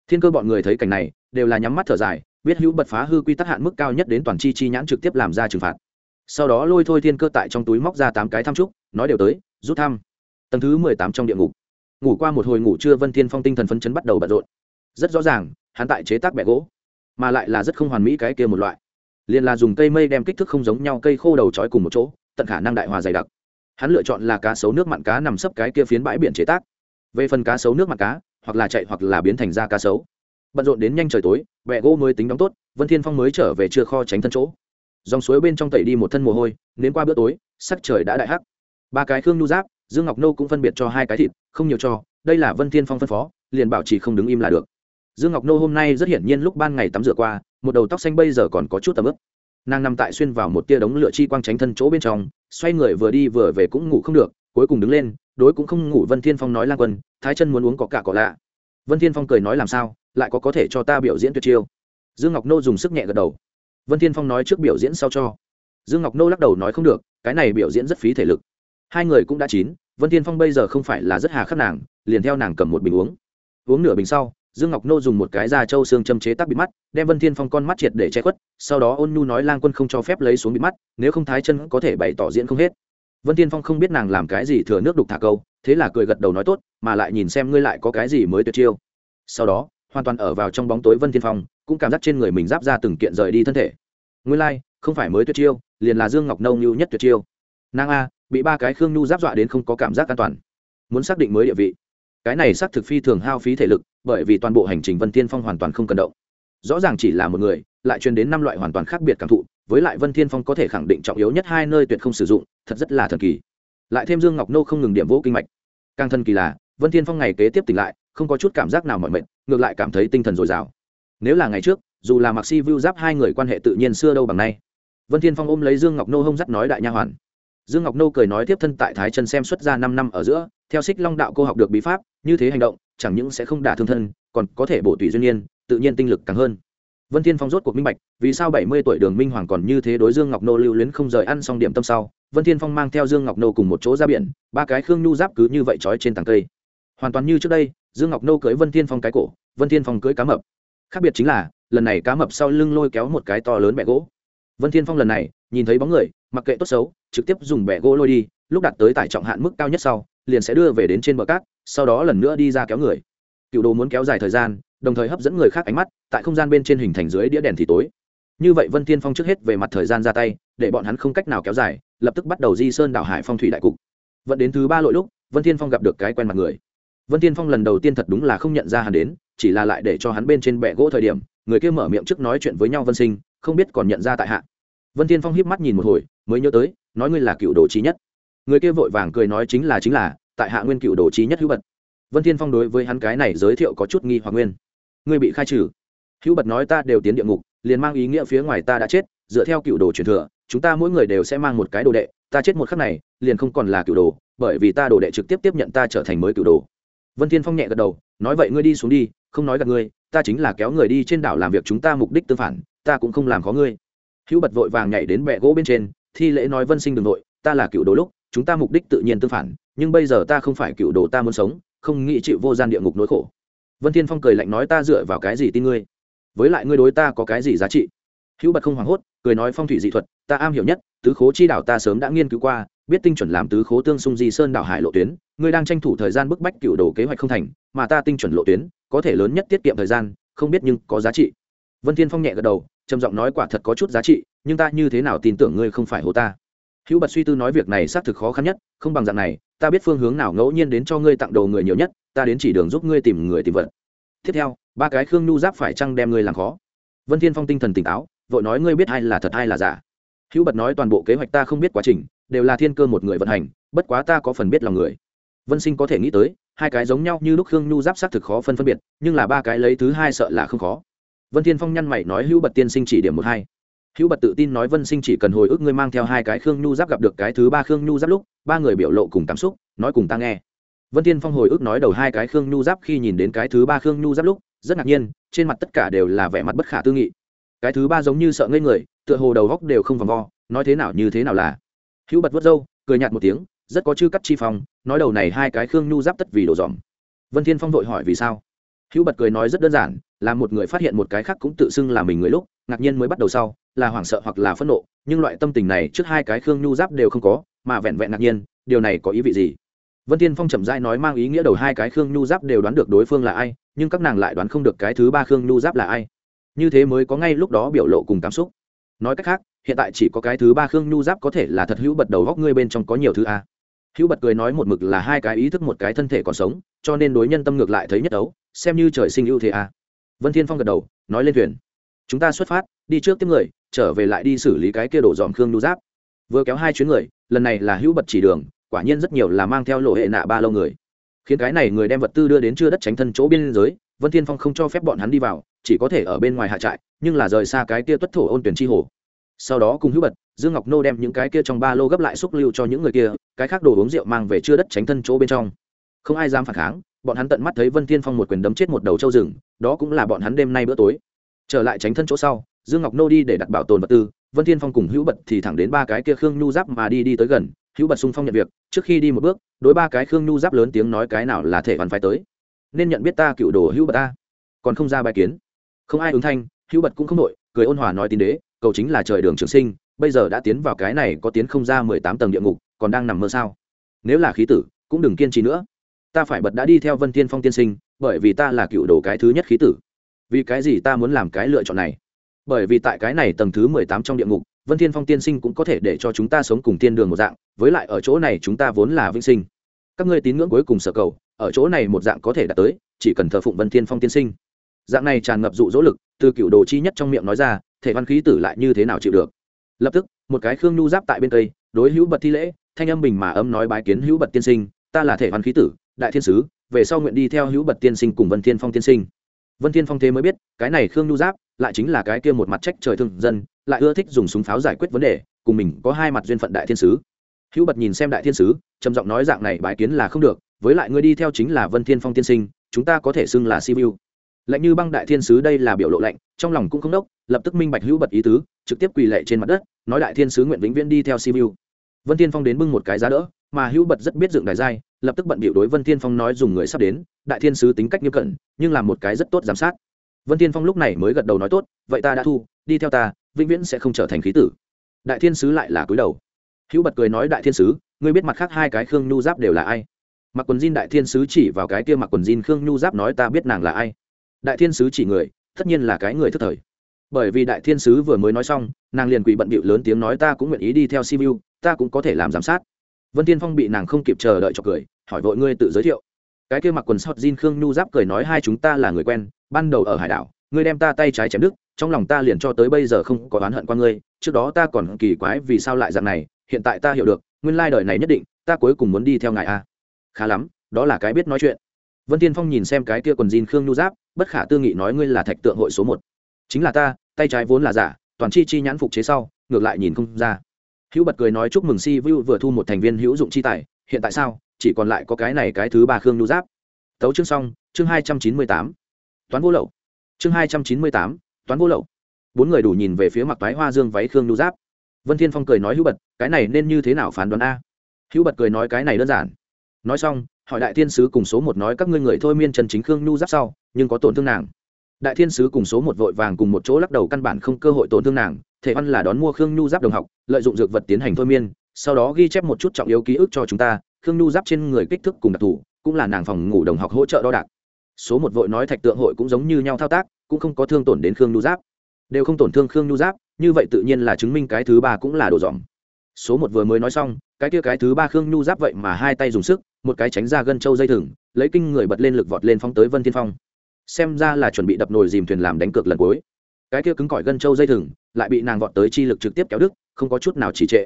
Thiên cơ bọn người thấy cảnh này, đều là nhắm mắt thở dài biết hữu bật phá hư quy tắc hạn mức cao nhất đến toàn chi chi nhãn trực tiếp làm ra trừng phạt. Sau đó lôi thôi thiên cơ tại trong túi móc ra tám cái tham trúc, nói đều tới, rút thăm. Tầng thứ mười tám trong địa ngục. Ngủ qua một hồi ngủ trưa vân thiên phong tinh thần phấn chấn bắt đầu bận rộn. Rất rõ ràng, hắn tại chế tác bẹ gỗ, mà lại là rất không hoàn mỹ cái kia một loại. Liền là dùng cây mây đem kích thước không giống nhau, cây khô đầu trói cùng một chỗ, tận khả năng đại hòa dày đặc. Hắn lựa chọn là cá sấu nước mặn cá nằm sấp cái kia phiến bãi biển chế tác. Về phần cá sấu nước mặn cá, hoặc là chạy hoặc là biến thành ra cá sấu bận rộn đến nhanh trời tối vẹ gỗ mới tính đóng tốt, vân thiên phong mới trở về chưa kho tránh thân chỗ. Dòng suối bên trong tẩy đi một thân mồ hôi đến qua bữa tối, sắc trời đã đại hắc. Ba cái khương nhu giáp, dương ngọc nô cũng phân biệt cho hai cái thịt, không nhiều cho, đây là vân thiên phong phân phó, liền bảo chỉ không đứng im là được. Dương ngọc nô hôm nay rất hiển nhiên lúc ban ngày tắm rửa qua, một đầu tóc xanh bây giờ còn có chút tầm ướp nàng nằm tại xuyên vào một tia đống lửa chi quang tránh thân chỗ bên trong, xoay người vừa đi vừa về cũng ngủ không được, cuối cùng đứng lên, đối cũng không ngủ vân thiên phong nói lang quân, thái chân muốn uống có cả cỏ lạ. Vân thiên phong cười nói làm sao? Lại có có thể cho ta biểu diễn tuyệt chiêu. Dương ngọc nô dùng sức nhẹ gật đầu. Vân thiên phong nói trước biểu diễn sau cho. Dương ngọc nô lắc đầu nói không được, cái này biểu diễn rất phí thể lực. Hai người cũng đã chín, vân thiên phong bây giờ không phải là rất hà khắc nàng, liền theo nàng cầm một bình uống. Uống nửa bình sau, dương ngọc nô dùng một cái da trâu xương châm chế tắc bịt mắt, đem vân thiên phong con mắt triệt để che khuất, sau đó ôn nhu nói lang quân không cho phép lấy xuống bịt mắt, nếu không thái chân có thể bày tỏ diễn không hết. Vân thiên phong không biết nàng làm cái gì thừa nước đục thả câu, thế là cười gật đầu nói tốt, mà lại nhìn xem ngươi lại có cái gì mới tuyệt chiêu. Sau đó hoàn toàn ở vào trong bóng tối vân thiên phong, cũng cảm giác trên người mình giáp ra từng kiện rời đi thân thể. Nguyên lai, không phải mới tuyệt chiêu, liền là dương ngọc nâu như nhất tuyệt chiêu. Nàng a, bị ba cái khương nhu giáp dọa đến không có cảm giác an toàn. Muốn xác định mới địa vị. Cái này xác thực phi thường hao phí thể lực, bởi vì toàn bộ hành trình vân thiên phong hoàn toàn không cần động. Rõ ràng chỉ là một người, lại truyền đến năm loại hoàn toàn khác biệt cảm thụ, với lại vân thiên phong có thể khẳng định trọng yếu nhất hai nơi tuyệt không sử dụng, thật rất là thần kỳ. Lại thêm dương ngọc nô không ngừng điểm vỗ kinh mạch. Càng thần kỳ là, vân thiên phong ngày kế tiếp tỉnh lại, không có chút cảm giác nào mỏi mệt ngược lại cảm thấy tinh thần dồi dào. Nếu là ngày trước, dù là mặc si vu giáp hai người quan hệ tự nhiên xưa đâu bằng nay. Vân thiên phong ôm lấy dương ngọc nô hông dắt nói đại nha hoàn. Dương ngọc nô cười nói tiếp thân tại thái chân xem xuất ra năm năm ở giữa, theo xích long đạo cô học được bí pháp, như thế hành động, chẳng những sẽ không đả thương thân, còn có thể bổ tùy duyên nhiên tự nhiên tinh lực càng hơn. Vân thiên phong rốt cuộc minh bạch, vì sao bảy mươi tuổi đường minh hoàng còn như thế đối dương ngọc nô lưu luyến không rời ăn xong điểm tâm sau, vân thiên phong mang theo dương ngọc nô cùng một chỗ ra biển, ba cái khương nhu giáp cứ như vậy trói trên tảng cây hoàn toàn như trước đây, dương ngọc nô cưới vân thiên phong cái cổ, vân thiên phong cưới cá mập. Khác biệt chính là, lần này cá mập sau lưng lôi kéo một cái to lớn bẹ gỗ. Vân thiên phong lần này, nhìn thấy bóng người, mặc kệ tốt xấu, trực tiếp dùng bẹ gỗ lôi đi, lúc đạt tới tải trọng hạn mức cao nhất sau, liền sẽ đưa về đến trên bờ cát, sau đó lần nữa đi ra kéo người. Cựu đồ muốn kéo dài thời gian, đồng thời hấp dẫn người khác ánh mắt, tại không gian bên trên hình thành dưới đĩa đèn thì tối. Như vậy vân thiên phong trước hết về mặt thời gian ra tay, để bọn hắn không cách nào kéo dài, lập tức bắt đầu di sơn đảo hải phong thủy đại cục. Vẫn đến thứ ba lội lúc, vân thiên phong gặp được cái quen mặt người vân thiên phong lần đầu tiên thật đúng là không nhận ra hắn đến, chỉ là lại để cho hắn bên trên bệ gỗ thời điểm, người kia mở miệng trước nói chuyện với nhau vân sinh, không biết còn nhận ra tại hạ. Vân thiên phong híp mắt nhìn một hồi, mới nhớ tới, nói ngươi là cựu đồ trí nhất. Người kia vội vàng cười nói chính là chính là, tại hạ nguyên cựu đồ trí nhất hữu bật. Vân thiên phong đối với hắn cái này giới thiệu có chút nghi hoặc nguyên. Ngươi bị khai trừ. Hữu bật nói ta đều tiến địa ngục, liền mang ý nghĩa phía ngoài ta đã chết, dựa theo cựu đồ truyền thừa, chúng ta mỗi người đều sẽ mang một cái đồ đệ, ta chết một khắc này, liền không còn là cựu đồ, bởi vì ta đồ đệ trực tiếp tiếp nhận ta trở thành mới cựu đồ vân thiên phong nhẹ gật đầu, nói vậy ngươi đi xuống đi, không nói gặp ngươi, ta chính là kéo người đi trên đảo làm việc chúng ta mục đích tương phản, ta cũng không làm khó ngươi. Hữu bật vội vàng nhảy đến bệ gỗ bên trên, thi lễ nói vân sinh đường nội ta là cựu đồ lúc, chúng ta mục đích tự nhiên tương phản, nhưng bây giờ ta không phải cựu đồ ta muốn sống, không nghĩ chịu vô gian địa ngục nỗi khổ. Vân thiên phong cười lạnh nói ta dựa vào cái gì tin ngươi? Với lại ngươi đối ta có cái gì giá trị? Hữu bật không hoảng hốt, cười nói phong thủy dị thuật, ta am hiểu nhất, tứ khố chi đảo ta sớm đã nghiên cứu qua, biết tinh chuẩn làm tứ khố tương xung di sơn đảo hải lộ tuyến ngươi đang tranh thủ thời gian bức bách cựu đồ kế hoạch không thành, mà ta tinh chuẩn lộ tuyến, có thể lớn nhất tiết kiệm thời gian, không biết nhưng có giá trị. Vân thiên phong nhẹ gật đầu, trầm giọng nói quả thật có chút giá trị, nhưng ta như thế nào tin tưởng ngươi không phải hồ ta? Hữu bật suy tư nói việc này xác thực khó khăn nhất, không bằng dạng này, ta biết phương hướng nào ngẫu nhiên đến cho ngươi tặng đồ người nhiều nhất, ta đến chỉ đường giúp ngươi tìm người tìm vật. Tiếp theo, ba cái khương nhu giáp phải chăng đem ngươi làm khó? Vân thiên phong tinh thần tỉnh táo, vội nói ngươi biết ai là thật hay là giả. Hữu bật nói toàn bộ kế hoạch ta không biết quá trình, đều là thiên cơ một người vận hành, bất quá ta có phần biết lòng người vân sinh có thể nghĩ tới, hai cái giống nhau như lúc khương nhu giáp xác thực khó phân phân biệt, nhưng là ba cái lấy thứ hai sợ là không khó. Vân thiên phong nhăn mày nói hữu bật tiên sinh chỉ điểm một hai. Hữu bật tự tin nói vân sinh chỉ cần hồi ức ngươi mang theo hai cái khương nhu giáp gặp được cái thứ ba khương nhu giáp lúc, ba người biểu lộ cùng cảm xúc, nói cùng ta nghe. Vân thiên phong hồi ức nói đầu hai cái khương nhu giáp khi nhìn đến cái thứ ba khương nhu giáp lúc, rất ngạc nhiên, trên mặt tất cả đều là vẻ mặt bất khả tư nghị. Cái thứ ba giống như sợ ngây người, tựa hồ đầu góc đều không vòng vo, nói thế nào như thế nào là. Hữu bật vớt râu, cười nhạt một tiếng rất có chư cắt chi phong, nói đầu này hai cái khương nhu giáp tất vì đổ dòm. Vân thiên phong vội hỏi vì sao? Hữu bật cười nói rất đơn giản, là một người phát hiện một cái khác cũng tự xưng là mình người lúc, ngạc nhiên mới bắt đầu sau, là hoảng sợ hoặc là phẫn nộ, nhưng loại tâm tình này trước hai cái khương nhu giáp đều không có, mà vẹn vẹn ngạc nhiên, điều này có ý vị gì? Vân thiên phong chậm rãi nói mang ý nghĩa đầu hai cái khương nhu giáp đều đoán được đối phương là ai, nhưng các nàng lại đoán không được cái thứ ba khương nhu giáp là ai. Như thế mới có ngay lúc đó biểu lộ cùng cảm xúc. Nói cách khác, hiện tại chỉ có cái thứ ba khương nhu giáp có thể là thật hữu bật đầu góc ngươi bên trong có nhiều thứ a hữu bật cười nói một mực là hai cái ý thức một cái thân thể còn sống, cho nên đối nhân tâm ngược lại thấy nhất ấu, xem như trời sinh ưu thế a vân thiên phong gật đầu, nói lên thuyền. Chúng ta xuất phát, đi trước tiếp người, trở về lại đi xử lý cái kia đổ dòm khương nhu giáp. Vừa kéo hai chuyến người, lần này là hữu bật chỉ đường, quả nhiên rất nhiều là mang theo lộ hệ nạ ba lâu người. Khiến cái này người đem vật tư đưa đến chưa đất tránh thân chỗ biên giới, vân thiên phong không cho phép bọn hắn đi vào, chỉ có thể ở bên ngoài hạ trại, nhưng là rời xa cái kia tuất thổ ôn tuyển chi hồ sau đó cùng hữu bật, dương ngọc nô đem những cái kia trong ba lô gấp lại xúc lưu cho những người kia, cái khác đồ uống rượu mang về chưa đất tránh thân chỗ bên trong. Không ai dám phản kháng, bọn hắn tận mắt thấy vân thiên phong một quyền đấm chết một đầu trâu rừng, đó cũng là bọn hắn đêm nay bữa tối. Trở lại tránh thân chỗ sau, dương ngọc nô đi để đặt bảo tồn vật tư, vân thiên phong cùng hữu bật thì thẳng đến ba cái kia khương nhu giáp mà đi đi tới gần, hữu bật sung phong nhận việc, trước khi đi một bước, đối ba cái khương nhu giáp lớn tiếng nói cái nào là thể văn phải tới. Nên nhận biết ta cựu đồ hữu bật ta. Còn không ra bài kiến. Không ai ứng thanh, hữu bật cũng không nội cười ôn hòa nói tín đế cầu chính là trời đường trường sinh, bây giờ đã tiến vào cái này có tiến không ra mười tám tầng địa ngục, còn đang nằm mơ sao? Nếu là khí tử, cũng đừng kiên trì nữa. Ta phải bật đã đi theo vân thiên phong tiên sinh, bởi vì ta là cựu đồ cái thứ nhất khí tử. Vì cái gì ta muốn làm cái lựa chọn này? Bởi vì tại cái này tầng thứ mười tám trong địa ngục, vân thiên phong tiên sinh cũng có thể để cho chúng ta sống cùng tiên đường một dạng, với lại ở chỗ này chúng ta vốn là vĩnh sinh. Các ngươi tín ngưỡng cuối cùng sở cầu, ở chỗ này một dạng có thể đạt tới, chỉ cần thờ phụng vân thiên phong tiên sinh. Dạng này tràn ngập dụ dỗ lực, từ cựu đồ chi nhất trong miệng nói ra thể văn khí tử lại như thế nào chịu được. Lập tức, một cái khương nhu giáp tại bên tây đối hữu bật thi lễ, thanh âm bình mà âm nói bái kiến hữu bật tiên sinh, ta là thể văn khí tử, đại thiên sứ, về sau nguyện đi theo hữu bật tiên sinh cùng vân thiên phong tiên sinh. Vân thiên phong thế mới biết, cái này khương nhu giáp lại chính là cái kia một mặt trách trời thương dân, lại ưa thích dùng súng pháo giải quyết vấn đề, cùng mình có hai mặt duyên phận đại thiên sứ. Hữu bật nhìn xem đại thiên sứ, trầm giọng nói dạng này bái kiến là không được, với lại ngươi đi theo chính là vân thiên phong tiên sinh, chúng ta có thể xưng là siêu lạnh như băng đại thiên sứ đây là biểu lộ lạnh, trong lòng cũng không đốc, lập tức minh bạch hữu bật ý tứ, trực tiếp quỳ lệ trên mặt đất, nói đại thiên sứ nguyện vĩnh viễn đi theo siêu vân thiên phong đến bưng một cái giá đỡ, mà hữu bật rất biết dựng đại giai, lập tức bận bịu đối vân thiên phong nói dùng người sắp đến, đại thiên sứ tính cách nghiêm cẩn, nhưng làm một cái rất tốt giám sát. Vân thiên phong lúc này mới gật đầu nói tốt, vậy ta đã thu, đi theo ta, vĩnh viễn sẽ không trở thành khí tử. Đại thiên sứ lại là cúi đầu. Hữu bật cười nói đại thiên sứ, ngươi biết mặt khác hai cái khương nhu giáp đều là ai? Mặc quần jean đại thiên sứ chỉ vào cái kia mặc quần jean khương nhu giáp nói ta biết nàng là ai đại thiên sứ chỉ người tất nhiên là cái người thức thời. Bởi vì đại thiên sứ vừa mới nói xong nàng liền quỳ bận bịu lớn tiếng nói ta cũng nguyện ý đi theo Simu, ta cũng có thể làm giám sát. Vân tiên phong bị nàng không kịp chờ đợi cho cười hỏi vội ngươi tự giới thiệu. Cái kia mặc quần sọt jean khương nhu giáp cười nói hai chúng ta là người quen ban đầu ở hải đảo ngươi đem ta tay trái chém đứt trong lòng ta liền cho tới bây giờ không có oán hận qua ngươi trước đó ta còn kỳ quái vì sao lại dạng này hiện tại ta hiểu được nguyên lai đời này nhất định ta cuối cùng muốn đi theo ngài a. Khá lắm đó là cái biết nói chuyện vân tiên phong nhìn xem cái kia quần jean khương nhu giáp, bất khả tư nghị nói ngươi là thạch tượng hội số một. Chính là ta, tay trái vốn là giả, toàn chi chi nhãn phục chế sau, ngược lại nhìn không ra. Hữu bật cười nói chúc mừng si vu vừa thu một thành viên hữu dụng chi tài, hiện tại sao, chỉ còn lại có cái này cái thứ ba khương nhu giáp. Tấu chương xong, chương hai trăm chín mươi tám. Toán vô lậu. Chương hai trăm chín mươi tám, toán vô lậu. Bốn người đủ nhìn về phía mặc toái hoa dương váy khương nhu giáp. Vân thiên phong cười nói hữu bật, cái này nên như thế nào phán đoán a? Hữu bật cười nói cái này đơn giản. Nói xong hỏi đại thiên sứ cùng số một nói các ngươi người thôi miên trần chính khương nhu giáp sau, nhưng có tổn thương nàng. Đại thiên sứ cùng số một vội vàng cùng một chỗ lắc đầu căn bản không cơ hội tổn thương nàng, thể văn là đón mua khương nhu giáp đồng học, lợi dụng dược vật tiến hành thôi miên, sau đó ghi chép một chút trọng yếu ký ức cho chúng ta, khương nhu giáp trên người kích thước cùng đặc thù, cũng là nàng phòng ngủ đồng học hỗ trợ đo đạc. Số một vội nói thạch tượng hội cũng giống như nhau thao tác, cũng không có thương tổn đến khương nhu giáp. Đều không tổn thương khương nhu giáp, như vậy tự nhiên là chứng minh cái thứ ba cũng là đồ dòm số một vừa mới nói xong, cái kia cái thứ ba khương nhu giáp vậy mà hai tay dùng sức, một cái tránh ra gân trâu dây thừng, lấy kinh người bật lên lực vọt lên phóng tới vân thiên phong. Xem ra là chuẩn bị đập nồi dìm thuyền làm đánh cược lần cuối. Cái kia cứng cỏi gân trâu dây thừng, lại bị nàng vọt tới chi lực trực tiếp kéo đứt, không có chút nào trì trệ.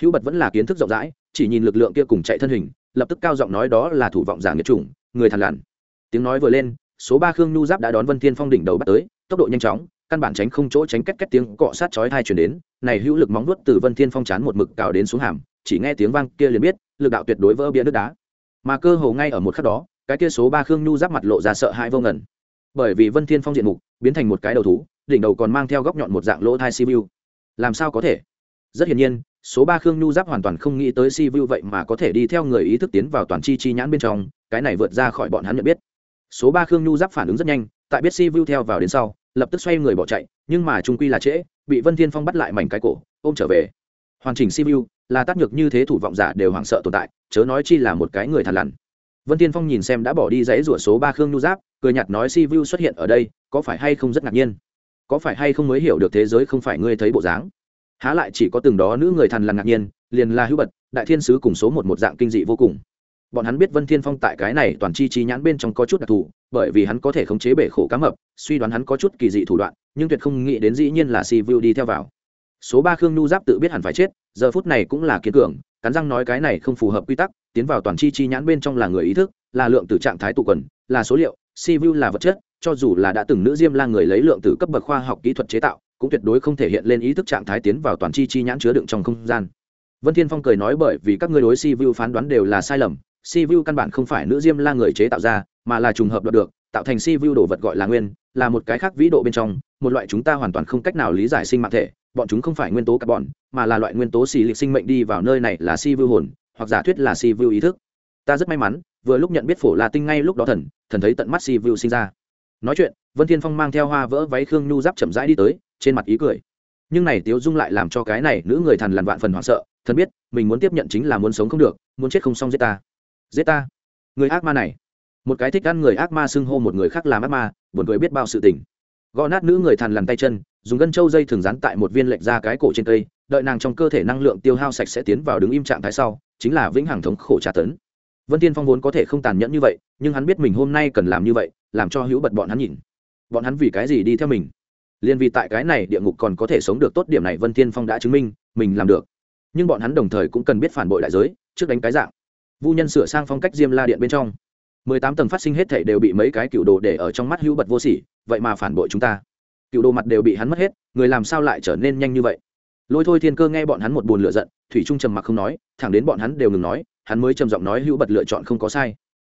Hữu bật vẫn là kiến thức rộng rãi, chỉ nhìn lực lượng kia cùng chạy thân hình, lập tức cao giọng nói đó là thủ vọng giả nghiệt chủng, người thằn lằn. Tiếng nói vừa lên, số ba khương nhu giáp đã đón vân thiên phong đỉnh đầu bắt tới, tốc độ nhanh chóng căn bản tránh không chỗ tránh cách cách tiếng cọ sát chói tai chuyển đến, này hữu lực móng vuốt từ vân thiên phong chán một mực cào đến xuống hàm, chỉ nghe tiếng vang kia liền biết, lực đạo tuyệt đối vỡ bia nước đá. Mà cơ hồ ngay ở một khắc đó, cái kia số ba khương nhu giáp mặt lộ ra sợ hãi vô ngần. Bởi vì vân thiên phong diện mục, biến thành một cái đầu thú, đỉnh đầu còn mang theo góc nhọn một dạng lỗ thai siêu làm sao có thể? Rất hiển nhiên, số ba khương nhu giáp hoàn toàn không nghĩ tới si vu vậy mà có thể đi theo người ý thức tiến vào toàn chi chi nhãn bên trong, cái này vượt ra khỏi bọn hắn nhận biết. Số ba khương nhu giáp phản ứng rất nhanh, tại biết si vu theo vào đến sau lập tức xoay người bỏ chạy, nhưng mà trung quy là trễ, bị vân thiên phong bắt lại mảnh cái cổ, ôm trở về. Hoàn chỉnh si là tác nhược như thế thủ vọng giả đều hoảng sợ tồn tại, chớ nói chi là một cái người thằn lằn. Vân thiên phong nhìn xem đã bỏ đi dãy rủa số ba khương nhu giáp, cười nhạt nói si xuất hiện ở đây, có phải hay không rất ngạc nhiên? Có phải hay không mới hiểu được thế giới không phải ngươi thấy bộ dáng? Há lại chỉ có từng đó nữ người thằn lằn ngạc nhiên, liền là hữu bật, đại thiên sứ cùng số một một dạng kinh dị vô cùng bọn hắn biết vân thiên phong tại cái này toàn chi chi nhãn bên trong có chút đặc thù, bởi vì hắn có thể khống chế bể khổ cá mập, suy đoán hắn có chút kỳ dị thủ đoạn, nhưng tuyệt không nghĩ đến dĩ nhiên là si vu đi theo vào. Số ba khương nhu giáp tự biết hẳn phải chết, giờ phút này cũng là kiên cường, cắn răng nói cái này không phù hợp quy tắc, tiến vào toàn chi chi nhãn bên trong là người ý thức, là lượng từ trạng thái tụ quần, là số liệu, si vu là vật chất, cho dù là đã từng nữ diêm la người lấy lượng từ cấp bậc khoa học kỹ thuật chế tạo, cũng tuyệt đối không thể hiện lên ý thức trạng thái tiến vào toàn chi chi nhãn chứa đựng trong không gian. Vân thiên phong cười nói bởi vì các ngươi đối si vu phán đoán đều là sai lầm si vu căn bản không phải nữ diêm la người chế tạo ra, mà là trùng hợp đoạt được, tạo thành si vu đồ vật gọi là nguyên, là một cái khác vĩ độ bên trong, một loại chúng ta hoàn toàn không cách nào lý giải sinh mạng thể, bọn chúng không phải nguyên tố carbon, mà là loại nguyên tố xì lịch sinh mệnh đi vào nơi này là si vu hồn, hoặc giả thuyết là si vu ý thức. Ta rất may mắn, vừa lúc nhận biết phổ là tinh ngay lúc đó thần thần thấy tận mắt si vu sinh ra. Nói chuyện, vân thiên phong mang theo hoa vỡ váy khương nhu giáp chậm rãi đi tới, trên mặt ý cười. Nhưng này tiếu dung lại làm cho cái này nữ người thần lằn vạn phần hoảng sợ, thần biết, mình muốn tiếp nhận chính là muốn sống không được, muốn chết không xong giết ta giết ta. Người ác ma này. Một cái thích ăn người ác ma xưng hô một người khác làm ác ma, buồn cười biết bao sự tình. Gõ nát nữ người thằn lằn tay chân, dùng gân trâu dây thường rán tại một viên lệch ra cái cổ trên cây, đợi nàng trong cơ thể năng lượng tiêu hao sạch sẽ tiến vào đứng im trạng thái sau, chính là vĩnh hằng thống khổ tra tấn. Vân tiên phong vốn có thể không tàn nhẫn như vậy, nhưng hắn biết mình hôm nay cần làm như vậy, làm cho hữu bật bọn hắn nhìn. Bọn hắn vì cái gì đi theo mình? Liên vì tại cái này địa ngục còn có thể sống được tốt điểm này vân tiên phong đã chứng minh, mình làm được. Nhưng bọn hắn đồng thời cũng cần biết phản bội đại giới, trước đánh cái dạng vu nhân sửa sang phong cách diêm la điện bên trong. Mười tám tầng phát sinh hết thảy đều bị mấy cái cựu đồ để ở trong mắt hữu bật vô sỉ, vậy mà phản bội chúng ta. Cựu đồ mặt đều bị hắn mất hết, người làm sao lại trở nên nhanh như vậy? Lôi thôi thiên cơ nghe bọn hắn một buồn lựa giận, thủy trung trầm mặc không nói, thẳng đến bọn hắn đều ngừng nói, hắn mới trầm giọng nói hữu bật lựa chọn không có sai.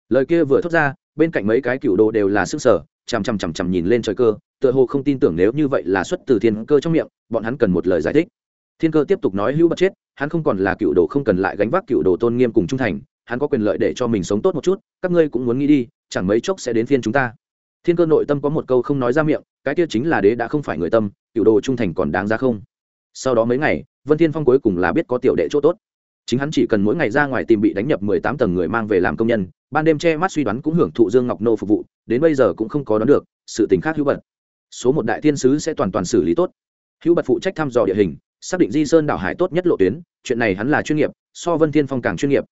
Lời kia vừa thốt ra, bên cạnh mấy cái cựu đồ đều là sức sở chằm chằm chằm chằm nhìn lên trời cơ, tựa hồ không tin tưởng nếu như vậy là xuất từ thiên cơ trong miệng, bọn hắn cần một lời giải thích. Thiên cơ tiếp tục nói hữu bật chết, hắn không còn là cựu đồ không cần lại gánh vác cựu đồ tôn nghiêm cùng trung thành hắn có quyền lợi để cho mình sống tốt một chút, các ngươi cũng muốn nghĩ đi, chẳng mấy chốc sẽ đến phiên chúng ta. Thiên cơ nội tâm có một câu không nói ra miệng, cái kia chính là đế đã không phải người tâm, tiểu đồ trung thành còn đáng ra không? Sau đó mấy ngày, vân thiên phong cuối cùng là biết có tiểu đệ chỗ tốt. Chính hắn chỉ cần mỗi ngày ra ngoài tìm bị đánh nhập mười tám tầng người mang về làm công nhân, ban đêm che mắt suy đoán cũng hưởng thụ dương ngọc nô phục vụ, đến bây giờ cũng không có đoán được, sự tình khác hữu bật. Số một đại thiên sứ sẽ toàn toàn xử lý tốt. Hữu bật phụ trách thăm dò địa hình, xác định di sơn đảo hải tốt nhất lộ tuyến, chuyện này hắn là chuyên nghiệp, so vân thiên phong càng chuyên nghiệp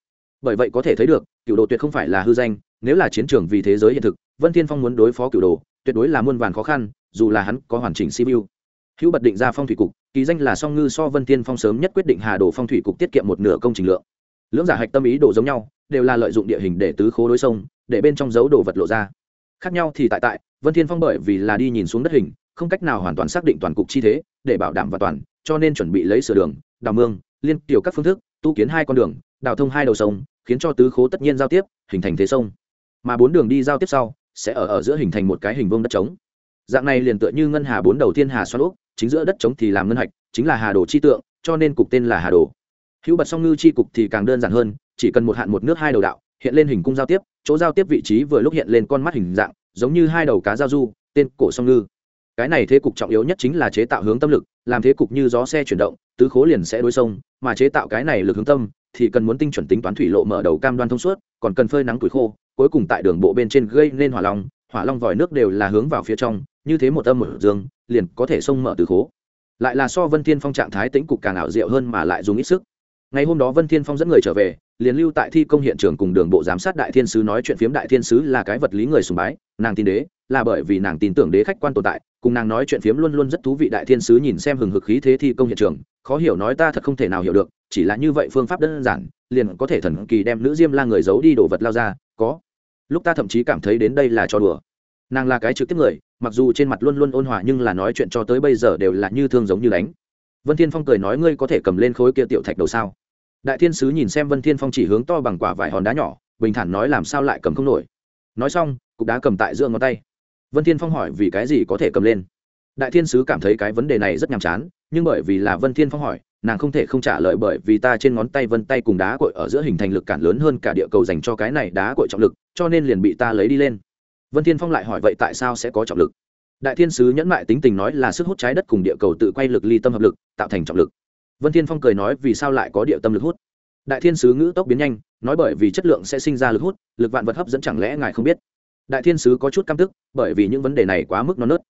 bởi vậy có thể thấy được, cựu đồ tuyệt không phải là hư danh, nếu là chiến trường vì thế giới hiện thực, vân thiên phong muốn đối phó cựu đồ, tuyệt đối là muôn vàn khó khăn, dù là hắn có hoàn chỉnh cvu hữu bật định ra phong thủy cục kỳ danh là song ngư so vân thiên phong sớm nhất quyết định hà đồ phong thủy cục tiết kiệm một nửa công trình lượng. Lưỡng giả hạch tâm ý đồ giống nhau, đều là lợi dụng địa hình để tứ khố đối sông, để bên trong dấu đồ vật lộ ra. Khác nhau thì tại tại, vân thiên phong bởi vì là đi nhìn xuống đất hình, không cách nào hoàn toàn xác định toàn cục chi thế, để bảo đảm và toàn, cho nên chuẩn bị lấy sửa đường, đào mương, liên tiểu các phương thức, tu kiến hai con đường đào thông hai đầu sông, khiến cho tứ khố tất nhiên giao tiếp, hình thành thế sông. Mà bốn đường đi giao tiếp sau, sẽ ở ở giữa hình thành một cái hình vuông đất trống. Dạng này liền tựa như ngân hà bốn đầu tiên hà xoan úc chính giữa đất trống thì làm ngân hạch, chính là hà đồ chi tượng, cho nên cục tên là hà đồ. Hữu bật song ngư chi cục thì càng đơn giản hơn, chỉ cần một hạn một nước hai đầu đạo, hiện lên hình cung giao tiếp, chỗ giao tiếp vị trí vừa lúc hiện lên con mắt hình dạng, giống như hai đầu cá giao du, tên cổ song ngư. Cái này thế cục trọng yếu nhất chính là chế tạo hướng tâm lực, làm thế cục như gió xe chuyển động, tứ khố liền sẽ đối sông, mà chế tạo cái này lực hướng tâm thì cần muốn tinh chuẩn tính toán thủy lộ mở đầu cam đoan thông suốt, còn cần phơi nắng tuổi khô, cuối cùng tại đường bộ bên trên gây nên hỏa long hỏa long vòi nước đều là hướng vào phía trong, như thế một âm một dương, liền có thể sông mở từ khố. Lại là so vân thiên phong trạng thái tĩnh cục càng ảo diệu hơn mà lại dùng ít sức. Ngày hôm đó vân thiên phong dẫn người trở về, liền lưu tại thi công hiện trường cùng đường bộ giám sát đại thiên sứ nói chuyện phiếm đại thiên sứ là cái vật lý người sùng bái, nàng tin đế, là bởi vì nàng tin tưởng đế khách quan tồn tại, cùng nàng nói chuyện phiếm luôn luôn rất thú vị đại thiên sứ nhìn xem hừng hực khí thế thi công hiện trường khó hiểu nói ta thật không thể nào hiểu được, chỉ là như vậy phương pháp đơn giản, liền có thể thần kỳ đem nữ diêm la người giấu đi đồ vật lao ra, có. Lúc ta thậm chí cảm thấy đến đây là trò đùa. Nàng là cái trực tiếp người, mặc dù trên mặt luôn luôn ôn hòa nhưng là nói chuyện cho tới bây giờ đều là như thương giống như đánh. Vân thiên phong cười nói ngươi có thể cầm lên khối kia tiểu thạch đầu sao? Đại thiên sứ nhìn xem vân thiên phong chỉ hướng to bằng quả vải hòn đá nhỏ, bình thản nói làm sao lại cầm không nổi. Nói xong, cục đá cầm tại giữa ngón tay. Vân thiên phong hỏi vì cái gì có thể cầm lên? Đại thiên sứ cảm thấy cái vấn đề này rất nhàm chán, nhưng bởi vì là vân thiên phong hỏi, nàng không thể không trả lời bởi vì ta trên ngón tay vân tay cùng đá cội ở giữa hình thành lực cản lớn hơn cả địa cầu dành cho cái này đá cội trọng lực, cho nên liền bị ta lấy đi lên. Vân thiên phong lại hỏi vậy tại sao sẽ có trọng lực? Đại thiên sứ nhẫn mại tính tình nói là sức hút trái đất cùng địa cầu tự quay lực ly tâm hợp lực, tạo thành trọng lực. Vân thiên phong cười nói vì sao lại có địa tâm lực hút? Đại thiên sứ ngữ tốc biến nhanh, nói bởi vì chất lượng sẽ sinh ra lực hút, lực vạn vật hấp dẫn chẳng lẽ ngài không biết? Đại thiên sứ có chút căm tức, bởi vì những vấn đề này quá mức non nớt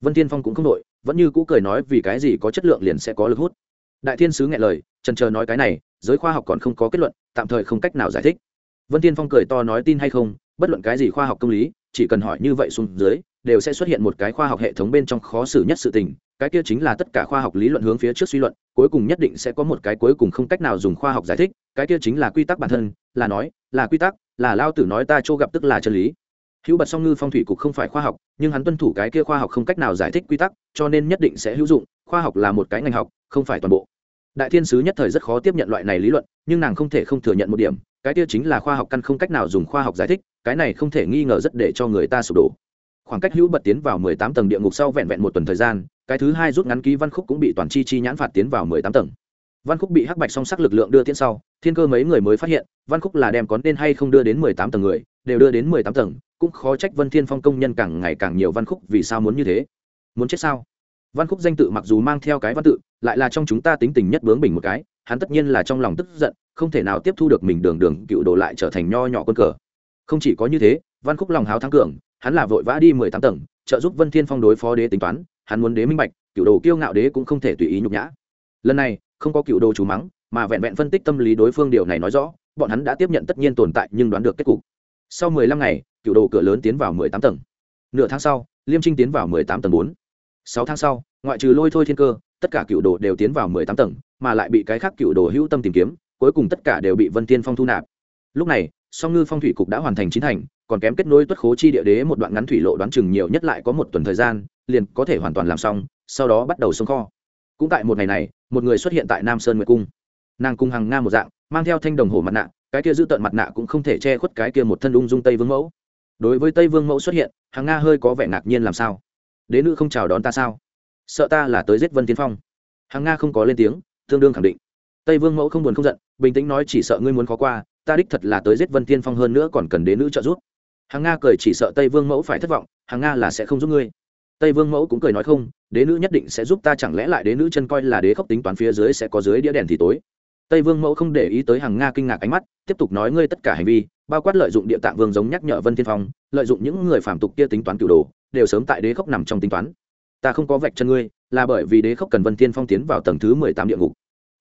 vân thiên phong cũng không nội vẫn như cũ cười nói vì cái gì có chất lượng liền sẽ có lực hút. Đại thiên sứ nghe lời trần chờ nói cái này, giới khoa học còn không có kết luận, tạm thời không cách nào giải thích. Vân thiên phong cười to nói tin hay không, bất luận cái gì khoa học công lý, chỉ cần hỏi như vậy xuống dưới, đều sẽ xuất hiện một cái khoa học hệ thống bên trong khó xử nhất sự tình, cái kia chính là tất cả khoa học lý luận hướng phía trước suy luận, cuối cùng nhất định sẽ có một cái cuối cùng không cách nào dùng khoa học giải thích, cái kia chính là quy tắc bản thân, là nói, là quy tắc, là lao tử nói ta chỗ gặp tức là chân lý hữu bật song ngư phong thủy cục không phải khoa học, nhưng hắn tuân thủ cái kia khoa học không cách nào giải thích quy tắc, cho nên nhất định sẽ hữu dụng, khoa học là một cái ngành học, không phải toàn bộ. Đại thiên sứ nhất thời rất khó tiếp nhận loại này lý luận, nhưng nàng không thể không thừa nhận một điểm, cái kia chính là khoa học căn không cách nào dùng khoa học giải thích, cái này không thể nghi ngờ rất để cho người ta sụp đổ. Khoảng cách hữu bật tiến vào mười tám tầng địa ngục sau vẹn vẹn một tuần thời gian, cái thứ hai rút ngắn ký văn khúc cũng bị toàn chi chi nhãn phạt tiến vào mười tám tầng. Văn khúc bị hắc bạch song sắc lực lượng đưa tiến sau, thiên cơ mấy người mới phát hiện, văn khúc là đem có nên hay không đưa đến mười tám tầng người, đều đưa đến mười tám tầng cũng khó trách vân thiên phong công nhân càng ngày càng nhiều văn khúc vì sao muốn như thế. Muốn chết sao? Văn khúc danh tự mặc dù mang theo cái văn tự, lại là trong chúng ta tính tình nhất bướng bình một cái, hắn tất nhiên là trong lòng tức giận, không thể nào tiếp thu được mình đường đường cựu đồ lại trở thành nho nhỏ quân cờ. Không chỉ có như thế, văn khúc lòng háo thắng cường, hắn là vội vã đi mười tám tầng, trợ giúp vân thiên phong đối phó đế tính toán, hắn muốn đế minh bạch, cựu đồ kiêu ngạo đế cũng không thể tùy ý nhục nhã. Lần này, không có cựu đồ chú mắng, mà vẹn vẹn phân tích tâm lý đối phương điều này nói rõ, bọn hắn đã tiếp nhận tất nhiên tồn tại nhưng đoán được kết cục sau mười lăm ngày, cựu đồ cửa lớn tiến vào mười tám tầng. Nửa tháng sau, liêm trinh tiến vào mười tám tầng bốn. Sáu tháng sau, ngoại trừ lôi thôi thiên cơ, tất cả cựu đồ đều tiến vào mười tám tầng, mà lại bị cái khác cựu đồ hữu tâm tìm kiếm, cuối cùng tất cả đều bị vân tiên phong thu nạp. Lúc này, song ngư phong thủy cục đã hoàn thành chín thành, còn kém kết nối tuất khố chi địa đế một đoạn ngắn thủy lộ đoán chừng nhiều nhất lại có một tuần thời gian, liền có thể hoàn toàn làm xong, sau đó bắt đầu sông kho. Cũng tại một ngày này, một người xuất hiện tại nam sơn nguyệt cung. Nàng cung hằng nga một dạng, mang theo thanh đồng hồ mặt nạ cái kia giữ tận mặt nạ cũng không thể che khuất cái kia một thân ung dung tây vương mẫu. Đối với tây vương mẫu xuất hiện hàng nga hơi có vẻ ngạc nhiên làm sao? Đế nữ không chào đón ta sao? Sợ ta là tới giết vân tiến phong. Hàng nga không có lên tiếng, tương đương khẳng định. Tây vương mẫu không buồn không giận, bình tĩnh nói chỉ sợ ngươi muốn khó qua, ta đích thật là tới giết vân tiên phong hơn nữa còn cần đế nữ trợ giúp. Hàng nga cười chỉ sợ tây vương mẫu phải thất vọng hàng nga là sẽ không giúp ngươi. Tây vương mẫu cũng cười nói không, đế nữ nhất định sẽ giúp ta, chẳng lẽ lại đế nữ chân coi là đế khốc tính toán phía dưới sẽ có dưới đĩa đèn thì tối? Tây vương mẫu không để ý tới hàng nga kinh ngạc ánh mắt, tiếp tục nói ngươi tất cả hành vi, bao quát lợi dụng địa tạng vương giống nhắc nhở vân thiên phong, lợi dụng những người phạm tục kia tính toán cựu đồ, đều sớm tại đế khốc nằm trong tính toán. Ta không có vạch chân ngươi, là bởi vì đế khốc cần vân thiên phong tiến vào tầng thứ mười tám địa ngục.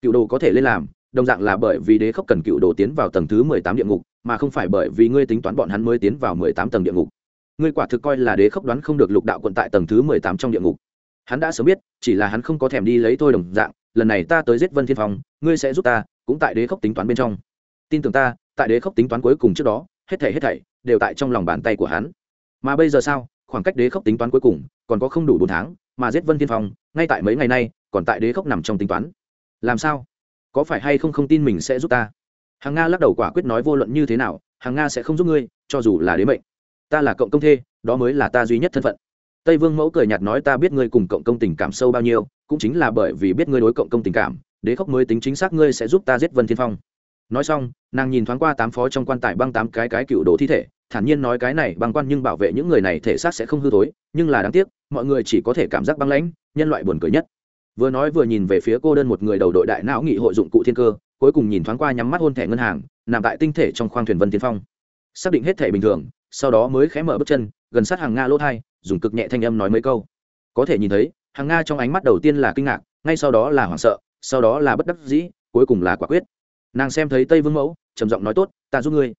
Cựu đồ có thể lên làm, đồng dạng là bởi vì đế khốc cần cựu đồ tiến vào tầng thứ mười tám địa ngục, mà không phải bởi vì ngươi tính toán bọn hắn mới tiến vào mười tám tầng địa ngục. Ngươi quả thực coi là đế khốc đoán không được lục đạo quận tại tầng thứ mười tám trong địa ngục. Hắn đã sớm biết, chỉ là hắn không có thèm đi lấy thôi đồng dạng lần này ta tới giết vân thiên phong, ngươi sẽ giúp ta, cũng tại đế khốc tính toán bên trong. Tin tưởng ta, tại đế khốc tính toán cuối cùng trước đó, hết thảy hết thảy đều tại trong lòng bàn tay của hắn. Mà bây giờ sao? Khoảng cách đế khốc tính toán cuối cùng còn có không đủ bốn tháng, mà giết vân thiên phong, ngay tại mấy ngày nay, còn tại đế khốc nằm trong tính toán. Làm sao? Có phải hay không không tin mình sẽ giúp ta? Hàng nga lắc đầu quả quyết nói vô luận như thế nào, hàng nga sẽ không giúp ngươi, cho dù là đế mệnh. Ta là cộng công thê, đó mới là ta duy nhất thân phận. Tây vương mẫu cười nhạt nói ta biết ngươi cùng cộng công tình cảm sâu bao nhiêu cũng chính là bởi vì biết ngươi đối cộng công tình cảm, đế khốc mới tính chính xác ngươi sẽ giúp ta giết vân thiên phong. Nói xong, nàng nhìn thoáng qua tám phó trong quan tài băng tám cái cái cựu đồ thi thể, thản nhiên nói cái này băng quan nhưng bảo vệ những người này thể xác sẽ không hư tối nhưng là đáng tiếc, mọi người chỉ có thể cảm giác băng lãnh, nhân loại buồn cười nhất. Vừa nói vừa nhìn về phía cô đơn một người đầu đội đại não nghị hội dụng cụ thiên cơ, cuối cùng nhìn thoáng qua nhắm mắt hôn thẻ ngân hàng, nằm tại tinh thể trong khoang thuyền vân tiên phong. Xác định hết thể bình thường, sau đó mới khẽ mở bước chân, gần sát hàng nga lỗ thai, dùng cực nhẹ thanh âm nói mấy câu. Có thể nhìn thấy hàng nga trong ánh mắt đầu tiên là kinh ngạc, ngay sau đó là hoảng sợ, sau đó là bất đắc dĩ, cuối cùng là quả quyết. Nàng xem thấy tây vương mẫu, trầm giọng nói tốt, ta giúp ngươi.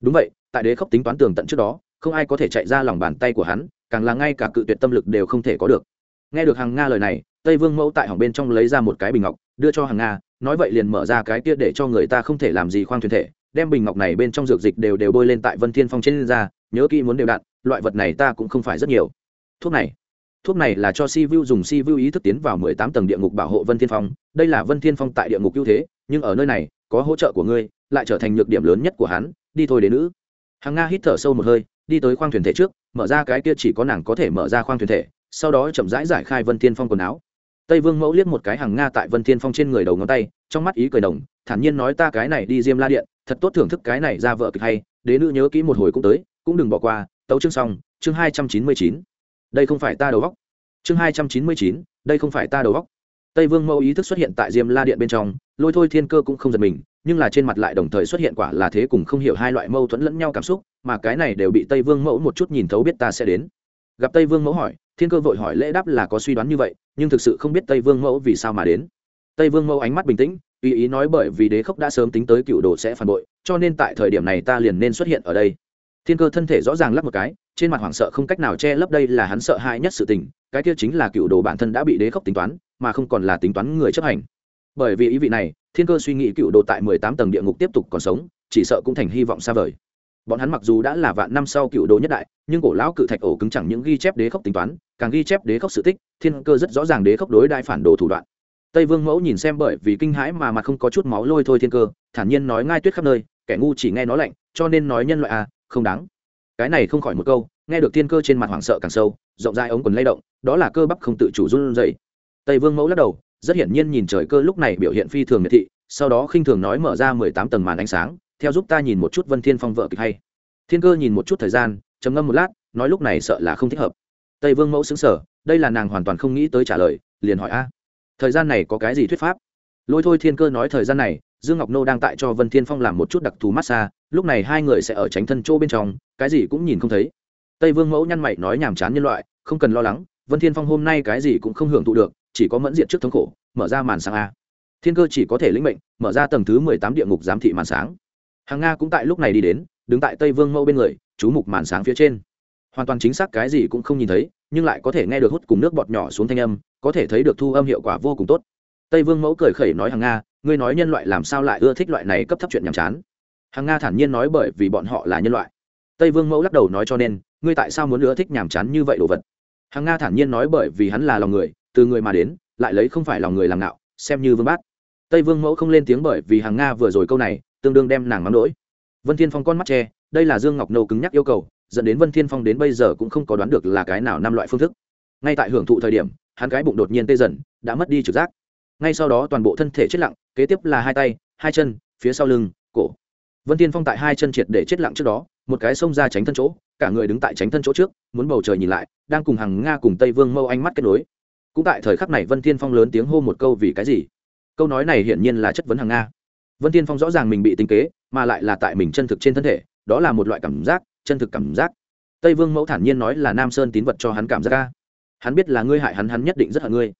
Đúng vậy, tại đế khốc tính toán tường tận trước đó, không ai có thể chạy ra lòng bàn tay của hắn, càng là ngay cả cự tuyệt tâm lực đều không thể có được. Nghe được hàng nga lời này, tây vương mẫu tại hỏng bên trong lấy ra một cái bình ngọc, đưa cho hàng nga, nói vậy liền mở ra cái kia để cho người ta không thể làm gì khoang thuyền thể, đem bình ngọc này bên trong dược dịch đều đều bôi lên tại vân thiên phong trên ra nhớ kỹ muốn đều đạn, loại vật này ta cũng không phải rất nhiều. Thuốc này thuốc này là cho si vu dùng si vu ý thức tiến vào mười tám tầng địa ngục bảo hộ vân thiên phong. Đây là vân thiên phong tại địa ngục ưu thế, nhưng ở nơi này, có hỗ trợ của ngươi, lại trở thành nhược điểm lớn nhất của hắn. Đi thôi đến nữ. Hàng nga hít thở sâu một hơi, đi tới khoang thuyền thể trước, mở ra cái kia chỉ có nàng có thể mở ra khoang thuyền thể, sau đó chậm rãi giải khai vân thiên phong quần áo. Tây vương mẫu liếc một cái hàng nga tại vân thiên phong trên người đầu ngón tay, trong mắt ý cười đồng, thản nhiên nói ta cái này đi diêm la điện, thật tốt thưởng thức cái này ra vợ kịch hay, đế nữ nhớ kỹ một hồi cũng tới, cũng đừng bỏ qua, tấu chương xong, chương hai trăm chín mươi chín đây không phải ta đầu góc chương hai trăm chín mươi chín, đây không phải ta đầu góc tây vương mẫu ý thức xuất hiện tại diêm la điện bên trong, lôi thôi thiên cơ cũng không giật mình, nhưng là trên mặt lại đồng thời xuất hiện quả là thế cùng không hiểu hai loại mâu thuẫn lẫn nhau cảm xúc, mà cái này đều bị tây vương mẫu một chút nhìn thấu biết ta sẽ đến. Gặp tây vương mẫu hỏi, thiên cơ vội hỏi lễ đáp là có suy đoán như vậy, nhưng thực sự không biết tây vương mẫu vì sao mà đến. Tây vương mẫu ánh mắt bình tĩnh, tùy ý nói bởi vì đế khốc đã sớm tính tới cựu đồ sẽ phản bội, cho nên tại thời điểm này ta liền nên xuất hiện ở đây thiên cơ thân thể rõ ràng lắp một cái, trên mặt hoảng sợ không cách nào che lấp đây là hắn sợ hãi nhất sự tình, cái kia chính là cựu đồ bản thân đã bị đế khốc tính toán, mà không còn là tính toán người chấp hành. Bởi vì ý vị này, thiên cơ suy nghĩ cựu đồ tại mười tám tầng địa ngục tiếp tục còn sống, chỉ sợ cũng thành hy vọng xa vời. Bọn hắn mặc dù đã là vạn năm sau cựu đồ nhất đại, nhưng cổ lão cự thạch ổ cứng chẳng những ghi chép đế khốc tính toán, càng ghi chép đế khốc sự tích, thiên cơ rất rõ ràng đế khốc đối đại phản đồ thủ đoạn. Tây vương mẫu nhìn xem bởi vì kinh hãi mà mặt không có chút máu lôi thôi thiên cơ, thản nhiên nói ngai tuyết khắp nơi, kẻ ngu chỉ nghe nó lạnh, cho nên nói nhân loại à không đáng. Cái này không khỏi một câu, nghe được thiên cơ trên mặt hoảng sợ càng sâu, rộng rãi ống quần lay động, đó là cơ bắp không tự chủ run dậy tây vương mẫu lắc đầu, rất hiển nhiên nhìn trời cơ lúc này biểu hiện phi thường miệt thị, sau đó khinh thường nói mở ra mười tám tầng màn ánh sáng, theo giúp ta nhìn một chút vân thiên phong vợ kịch hay. Thiên cơ nhìn một chút thời gian, trầm ngâm một lát, nói lúc này sợ là không thích hợp. Tây vương mẫu xứng sở đây là nàng hoàn toàn không nghĩ tới trả lời, liền hỏi a, thời gian này có cái gì thuyết pháp? Lôi thôi thiên cơ nói thời gian này dương ngọc nô đang tại cho vân thiên phong làm một chút đặc thù massage, lúc này hai người sẽ ở tránh thân chỗ bên trong, cái gì cũng nhìn không thấy. Tây vương mẫu nhăn mày nói nhàm chán nhân loại, không cần lo lắng, vân thiên phong hôm nay cái gì cũng không hưởng thụ được, chỉ có mẫn diện trước thống khổ, mở ra màn sáng a. Thiên cơ chỉ có thể lĩnh mệnh, mở ra tầng thứ mười tám địa ngục giám thị màn sáng. Hàng nga cũng tại lúc này đi đến, đứng tại tây vương mẫu bên người, chú mục màn sáng phía trên. Hoàn toàn chính xác cái gì cũng không nhìn thấy, nhưng lại có thể nghe được hút cùng nước bọt nhỏ xuống thanh âm, có thể thấy được thu âm hiệu quả vô cùng tốt. Tây vương mẫu cười khẩy nói hàng nga ngươi nói nhân loại làm sao lại ưa thích loại này cấp thấp chuyện nhàm chán? Hàng nga thản nhiên nói bởi vì bọn họ là nhân loại. Tây vương mẫu lắc đầu nói cho nên, ngươi tại sao muốn ưa thích nhàm chán như vậy đồ vật? Hàng nga thản nhiên nói bởi vì hắn là lòng người, từ người mà đến, lại lấy không phải lòng người làm nạo xem như vương bát. Tây vương mẫu không lên tiếng bởi vì hàng nga vừa rồi câu này, tương đương đem nàng mắng đỗi. Vân thiên phong con mắt che, đây là dương ngọc nâu cứng nhắc yêu cầu, dẫn đến vân thiên phong đến bây giờ cũng không có đoán được là cái nào năm loại phương thức. Ngay tại hưởng thụ thời điểm, hắn cái bụng đột nhiên tê dần, đã mất đi trực giác ngay sau đó toàn bộ thân thể chết lặng, kế tiếp là hai tay, hai chân, phía sau lưng, cổ. Vân thiên phong tại hai chân triệt để chết lặng trước đó, một cái xông ra tránh thân chỗ, cả người đứng tại tránh thân chỗ trước, muốn bầu trời nhìn lại, đang cùng hàng nga cùng tây vương mâu ánh mắt kết nối. Cũng tại thời khắc này vân thiên phong lớn tiếng hô một câu vì cái gì? Câu nói này hiển nhiên là chất vấn hàng nga. Vân thiên phong rõ ràng mình bị tính kế, mà lại là tại mình chân thực trên thân thể, đó là một loại cảm giác, chân thực cảm giác. Tây vương mẫu thản nhiên nói là nam sơn tín vật cho hắn cảm giác ca hắn biết là ngươi hại hắn hắn nhất định rất hận ngươi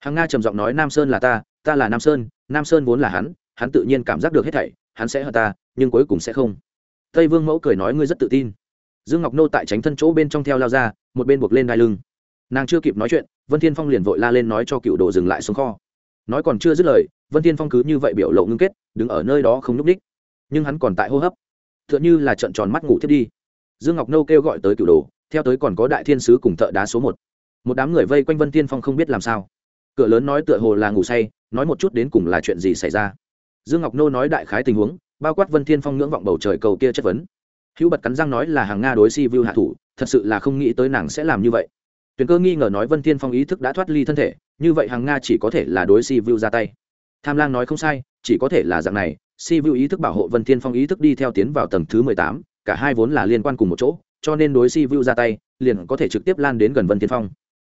hàng nga trầm giọng nói, nam sơn là ta ta là nam sơn nam sơn vốn là hắn hắn tự nhiên cảm giác được hết thảy, hắn sẽ hận ta, nhưng cuối cùng sẽ không. Tây vương mẫu cười nói, ngươi rất tự tin. Dương ngọc nô tại tránh thân chỗ bên trong theo lao ra, một bên buộc lên đai lưng. Nàng chưa kịp nói chuyện, vân thiên phong liền vội la lên nói cho cựu đồ dừng lại xuống kho. Nói còn chưa dứt lời, vân thiên phong cứ như vậy biểu lộ ngưng kết, đứng ở nơi đó không n ú c nhưng hắn còn tại hô hấp. T h ư ợ n h ư là trận tròn mắt ngủ thiết đi. Dương ngọc nô kêu gọi tới cựu đồ, theo tới còn có đại thiên sứ cùng thợ đá số một. Một đám người vây quanh vân thiên phong không biết làm sao cửa lớn nói tựa hồ là ngủ say, nói một chút đến cùng là chuyện gì xảy ra. Dương ngọc nô nói đại khái tình huống, bao quát vân thiên phong ngưỡng vọng bầu trời cầu kia chất vấn. Hữu bật cắn răng nói là hàng nga đối si vu hạ thủ, thật sự là không nghĩ tới nàng sẽ làm như vậy. Tuyền cơ nghi ngờ nói vân thiên phong ý thức đã thoát ly thân thể, như vậy hàng nga chỉ có thể là đối si vu ra tay. Tham lang nói không sai, chỉ có thể là dạng này, si vu ý thức bảo hộ vân thiên phong ý thức đi theo tiến vào tầng thứ mười tám, cả hai vốn là liên quan cùng một chỗ, cho nên đối si vu ra tay, liền có thể trực tiếp lan đến gần vân thiên phong.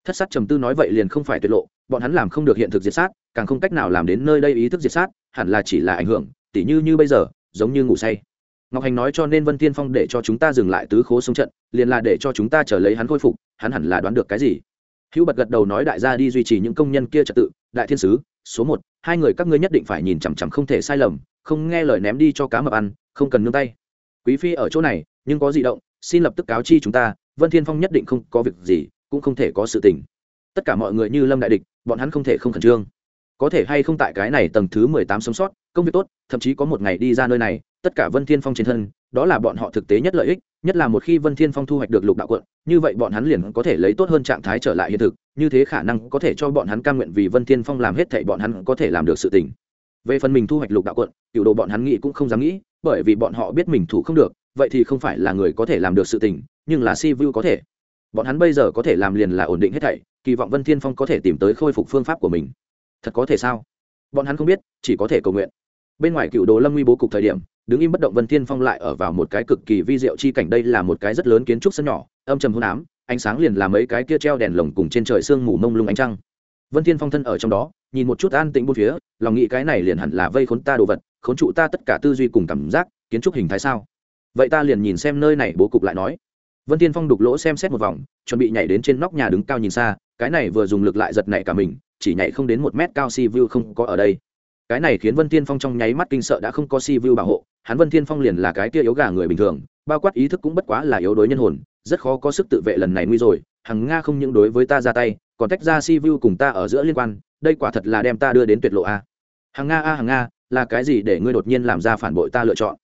Thất sắc trầm tư nói vậy liền không phải tuyệt lộ bọn hắn làm không được hiện thực diệt sát, càng không cách nào làm đến nơi đây ý thức diệt sát, hẳn là chỉ là ảnh hưởng, tỉ như như bây giờ, giống như ngủ say. Ngọc hành nói cho nên vân thiên phong để cho chúng ta dừng lại tứ khố sông trận, liền là để cho chúng ta chờ lấy hắn khôi phục, hắn hẳn là đoán được cái gì? Hữu bật gật đầu nói đại gia đi duy trì những công nhân kia trật tự, đại thiên sứ, số một, hai người các ngươi nhất định phải nhìn chằm chằm không thể sai lầm, không nghe lời ném đi cho cá mập ăn, không cần nương tay. Quý phi ở chỗ này, nhưng có di động, xin lập tức cáo chi chúng ta, vân thiên phong nhất định không có việc gì, cũng không thể có sự tình tất cả mọi người như lâm đại địch, bọn hắn không thể không khẩn trương. Có thể hay không tại cái này tầng thứ mười tám sống sót, công việc tốt, thậm chí có một ngày đi ra nơi này, tất cả vân thiên phong trên thân, đó là bọn họ thực tế nhất lợi ích, nhất là một khi vân thiên phong thu hoạch được lục đạo quận, như vậy bọn hắn liền có thể lấy tốt hơn trạng thái trở lại hiện thực, như thế khả năng có thể cho bọn hắn cam nguyện vì vân thiên phong làm hết thảy bọn hắn có thể làm được sự tình. Về phần mình thu hoạch lục đạo quận, cựu đồ bọn hắn nghĩ cũng không dám nghĩ, bởi vì bọn họ biết mình thủ không được, vậy thì không phải là người có thể làm được sự tình, nhưng là si vu có thể. Bọn hắn bây giờ có thể làm liền là ổn định hết thảy kỳ vọng vân thiên phong có thể tìm tới khôi phục phương pháp của mình. Thật có thể sao? Bọn hắn không biết, chỉ có thể cầu nguyện. Bên ngoài cựu đồ lâm nguy bố cục thời điểm, đứng im bất động vân thiên phong lại ở vào một cái cực kỳ vi diệu chi cảnh. Đây là một cái rất lớn kiến trúc sân nhỏ, âm trầm hôn ám, ánh sáng liền làm mấy cái kia treo đèn lồng cùng trên trời sương mù mông lung ánh trăng. Vân thiên phong thân ở trong đó, nhìn một chút an tĩnh bốn phía, lòng nghĩ cái này liền hẳn là vây khốn ta đồ vật, khốn trụ ta tất cả tư duy cùng cảm giác, kiến trúc hình thái sao? Vậy ta liền nhìn xem nơi này bố cục lại nói. Vân thiên phong đục lỗ xem xét một vòng, chuẩn bị nhảy đến trên nóc nhà đứng cao nhìn xa cái này vừa dùng lực lại giật nảy cả mình, chỉ nhảy không đến một mét cao si vu không có ở đây. Cái này khiến vân thiên phong trong nháy mắt kinh sợ đã không có si vu bảo hộ, hắn vân thiên phong liền là cái kia yếu gà người bình thường, bao quát ý thức cũng bất quá là yếu đối nhân hồn, rất khó có sức tự vệ lần này nguy rồi, hằng nga không những đối với ta ra tay, còn tách ra si vu cùng ta ở giữa liên quan, đây quả thật là đem ta đưa đến tuyệt lộ a. Hằng nga a, hằng nga, là cái gì để ngươi đột nhiên làm ra phản bội ta lựa chọn?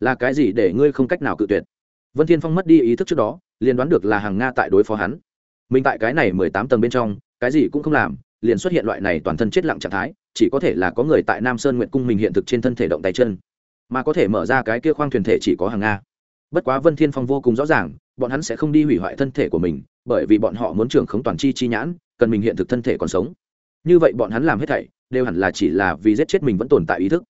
Là cái gì để ngươi không cách nào cự tuyệt? Vân thiên phong mất đi ý thức trước đó, liền đoán được là hằng nga tại đối phó hắn mình tại cái này mười tám tầng bên trong, cái gì cũng không làm, liền xuất hiện loại này toàn thân chết lặng trạng thái, chỉ có thể là có người tại nam sơn nguyện cung mình hiện thực trên thân thể động tay chân. Mà có thể mở ra cái kia khoang thuyền thể chỉ có hàng nga bất quá vân thiên phong vô cùng rõ ràng, bọn hắn sẽ không đi hủy hoại thân thể của mình, bởi vì bọn họ muốn trưởng khống toàn chi chi nhãn, cần mình hiện thực thân thể còn sống. Như vậy bọn hắn làm hết thảy, đều hẳn là chỉ là vì giết chết mình vẫn tồn tại ý thức.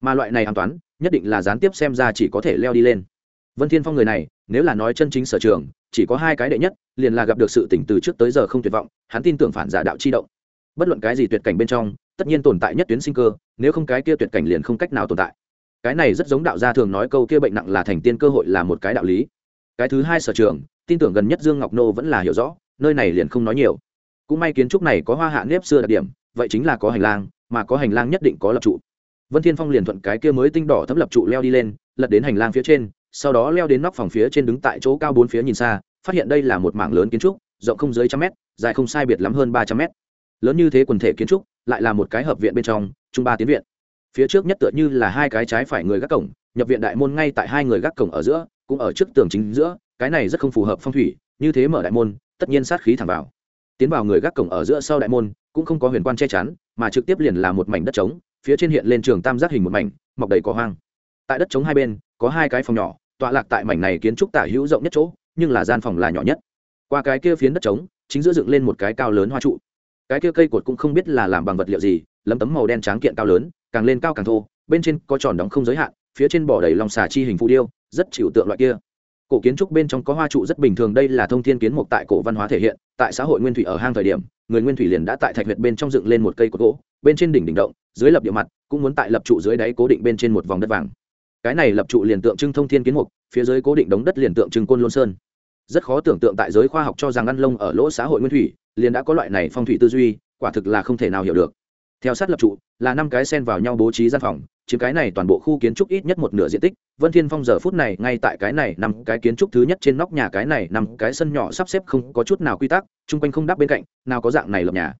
Mà loại này an toán nhất định là gián tiếp xem ra chỉ có thể leo đi lên. Vân thiên phong người này, nếu là nói chân chính sở trường chỉ có hai cái đệ nhất, liền là gặp được sự tỉnh từ trước tới giờ không tuyệt vọng, hắn tin tưởng phản giả đạo chi động. Bất luận cái gì tuyệt cảnh bên trong, tất nhiên tồn tại nhất tuyến sinh cơ, nếu không cái kia tuyệt cảnh liền không cách nào tồn tại. Cái này rất giống đạo gia thường nói câu kia bệnh nặng là thành tiên cơ hội là một cái đạo lý. Cái thứ hai sở trường, tin tưởng gần nhất dương ngọc nô vẫn là hiểu rõ, nơi này liền không nói nhiều. Cũng may kiến trúc này có hoa hạ nếp xưa đặc điểm, vậy chính là có hành lang, mà có hành lang nhất định có lập trụ. Vân thiên phong liền thuận cái kia mới tinh đỏ thấm lập trụ leo đi lên, lật đến hành lang phía trên sau đó leo đến nóc phòng phía trên đứng tại chỗ cao bốn phía nhìn xa, phát hiện đây là một mảng lớn kiến trúc, rộng không dưới trăm mét, dài không sai biệt lắm hơn ba trăm mét. Lớn như thế quần thể kiến trúc, lại là một cái hợp viện bên trong, trung ba tiến viện. Phía trước nhất tựa như là hai cái trái phải người gác cổng, nhập viện đại môn ngay tại hai người gác cổng ở giữa, cũng ở trước tường chính giữa, cái này rất không phù hợp phong thủy, như thế mở đại môn, tất nhiên sát khí thẳng vào. Tiến vào người gác cổng ở giữa sau đại môn, cũng không có huyền quan che chắn, mà trực tiếp liền là một mảnh đất trống, phía trên hiện lên trường tam giác hình một mảnh, mọc đầy cỏ hoang. Tại đất trống hai bên, có hai cái phòng nhỏ tọa lạc tại mảnh này kiến trúc tả hữu rộng nhất chỗ, nhưng là gian phòng là nhỏ nhất. Qua cái kia phiến đất trống, chính giữa dựng lên một cái cao lớn hoa trụ. Cái kia cây cột cũng không biết là làm bằng vật liệu gì, lấm tấm màu đen tráng kiện cao lớn, càng lên cao càng thô, bên trên có tròn đóng không giới hạn, phía trên bỏ đầy lòng xà chi hình phù điêu, rất chịu tượng loại kia. Cổ kiến trúc bên trong có hoa trụ rất bình thường, đây là thông thiên kiến mục tại cổ văn hóa thể hiện, tại xã hội nguyên thủy ở hang thời điểm, người nguyên thủy liền đã tại thạch huyệt bên trong dựng lên một cây cột gỗ, bên trên đỉnh đỉnh động, dưới lập địa mặt, cũng muốn tại lập trụ dưới đáy cố định bên trên một vòng đất vàng cái này lập trụ liền tượng trưng thông thiên kiến mục, phía dưới cố định đống đất liền tượng trưng côn lôn sơn. Rất khó tưởng tượng tại giới khoa học cho rằng ăn lông ở lỗ xã hội nguyên thủy, liền đã có loại này phong thủy tư duy, quả thực là không thể nào hiểu được. Theo sát lập trụ, là năm cái sen vào nhau bố trí gian phòng, chiếm cái này toàn bộ khu kiến trúc ít nhất một nửa diện tích. Vân thiên phong giờ phút này ngay tại cái này năm cái kiến trúc thứ nhất trên nóc nhà cái này năm cái sân nhỏ sắp xếp không có chút nào quy tắc, chung quanh không đắp bên cạnh, nào có dạng này lập nhà.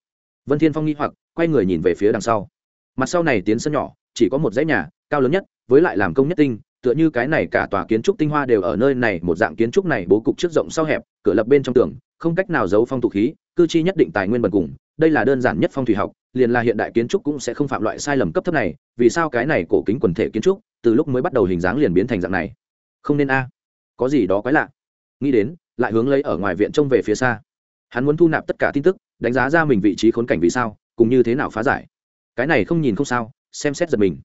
Vân thiên phong nghi hoặc, quay người nhìn về phía đằng sau. Mặt sau này tiến sân nhỏ, chỉ có một dãy nhà, cao lớn nhất với lại làm công nhất tinh, tựa như cái này cả tòa kiến trúc tinh hoa đều ở nơi này, một dạng kiến trúc này bố cục trước rộng sau hẹp, cửa lập bên trong tường, không cách nào giấu phong tục khí, cư chi nhất định tài nguyên bần cùng, đây là đơn giản nhất phong thủy học, liền là hiện đại kiến trúc cũng sẽ không phạm loại sai lầm cấp thấp này, vì sao cái này cổ kính quần thể kiến trúc, từ lúc mới bắt đầu hình dáng liền biến thành dạng này? Không nên a. Có gì đó quái lạ. Nghĩ đến, lại hướng lấy ở ngoài viện trông về phía xa. Hắn muốn thu nạp tất cả tin tức, đánh giá ra mình vị trí khốn cảnh vì sao, cùng như thế nào phá giải. Cái này không nhìn không sao, xem xét giật mình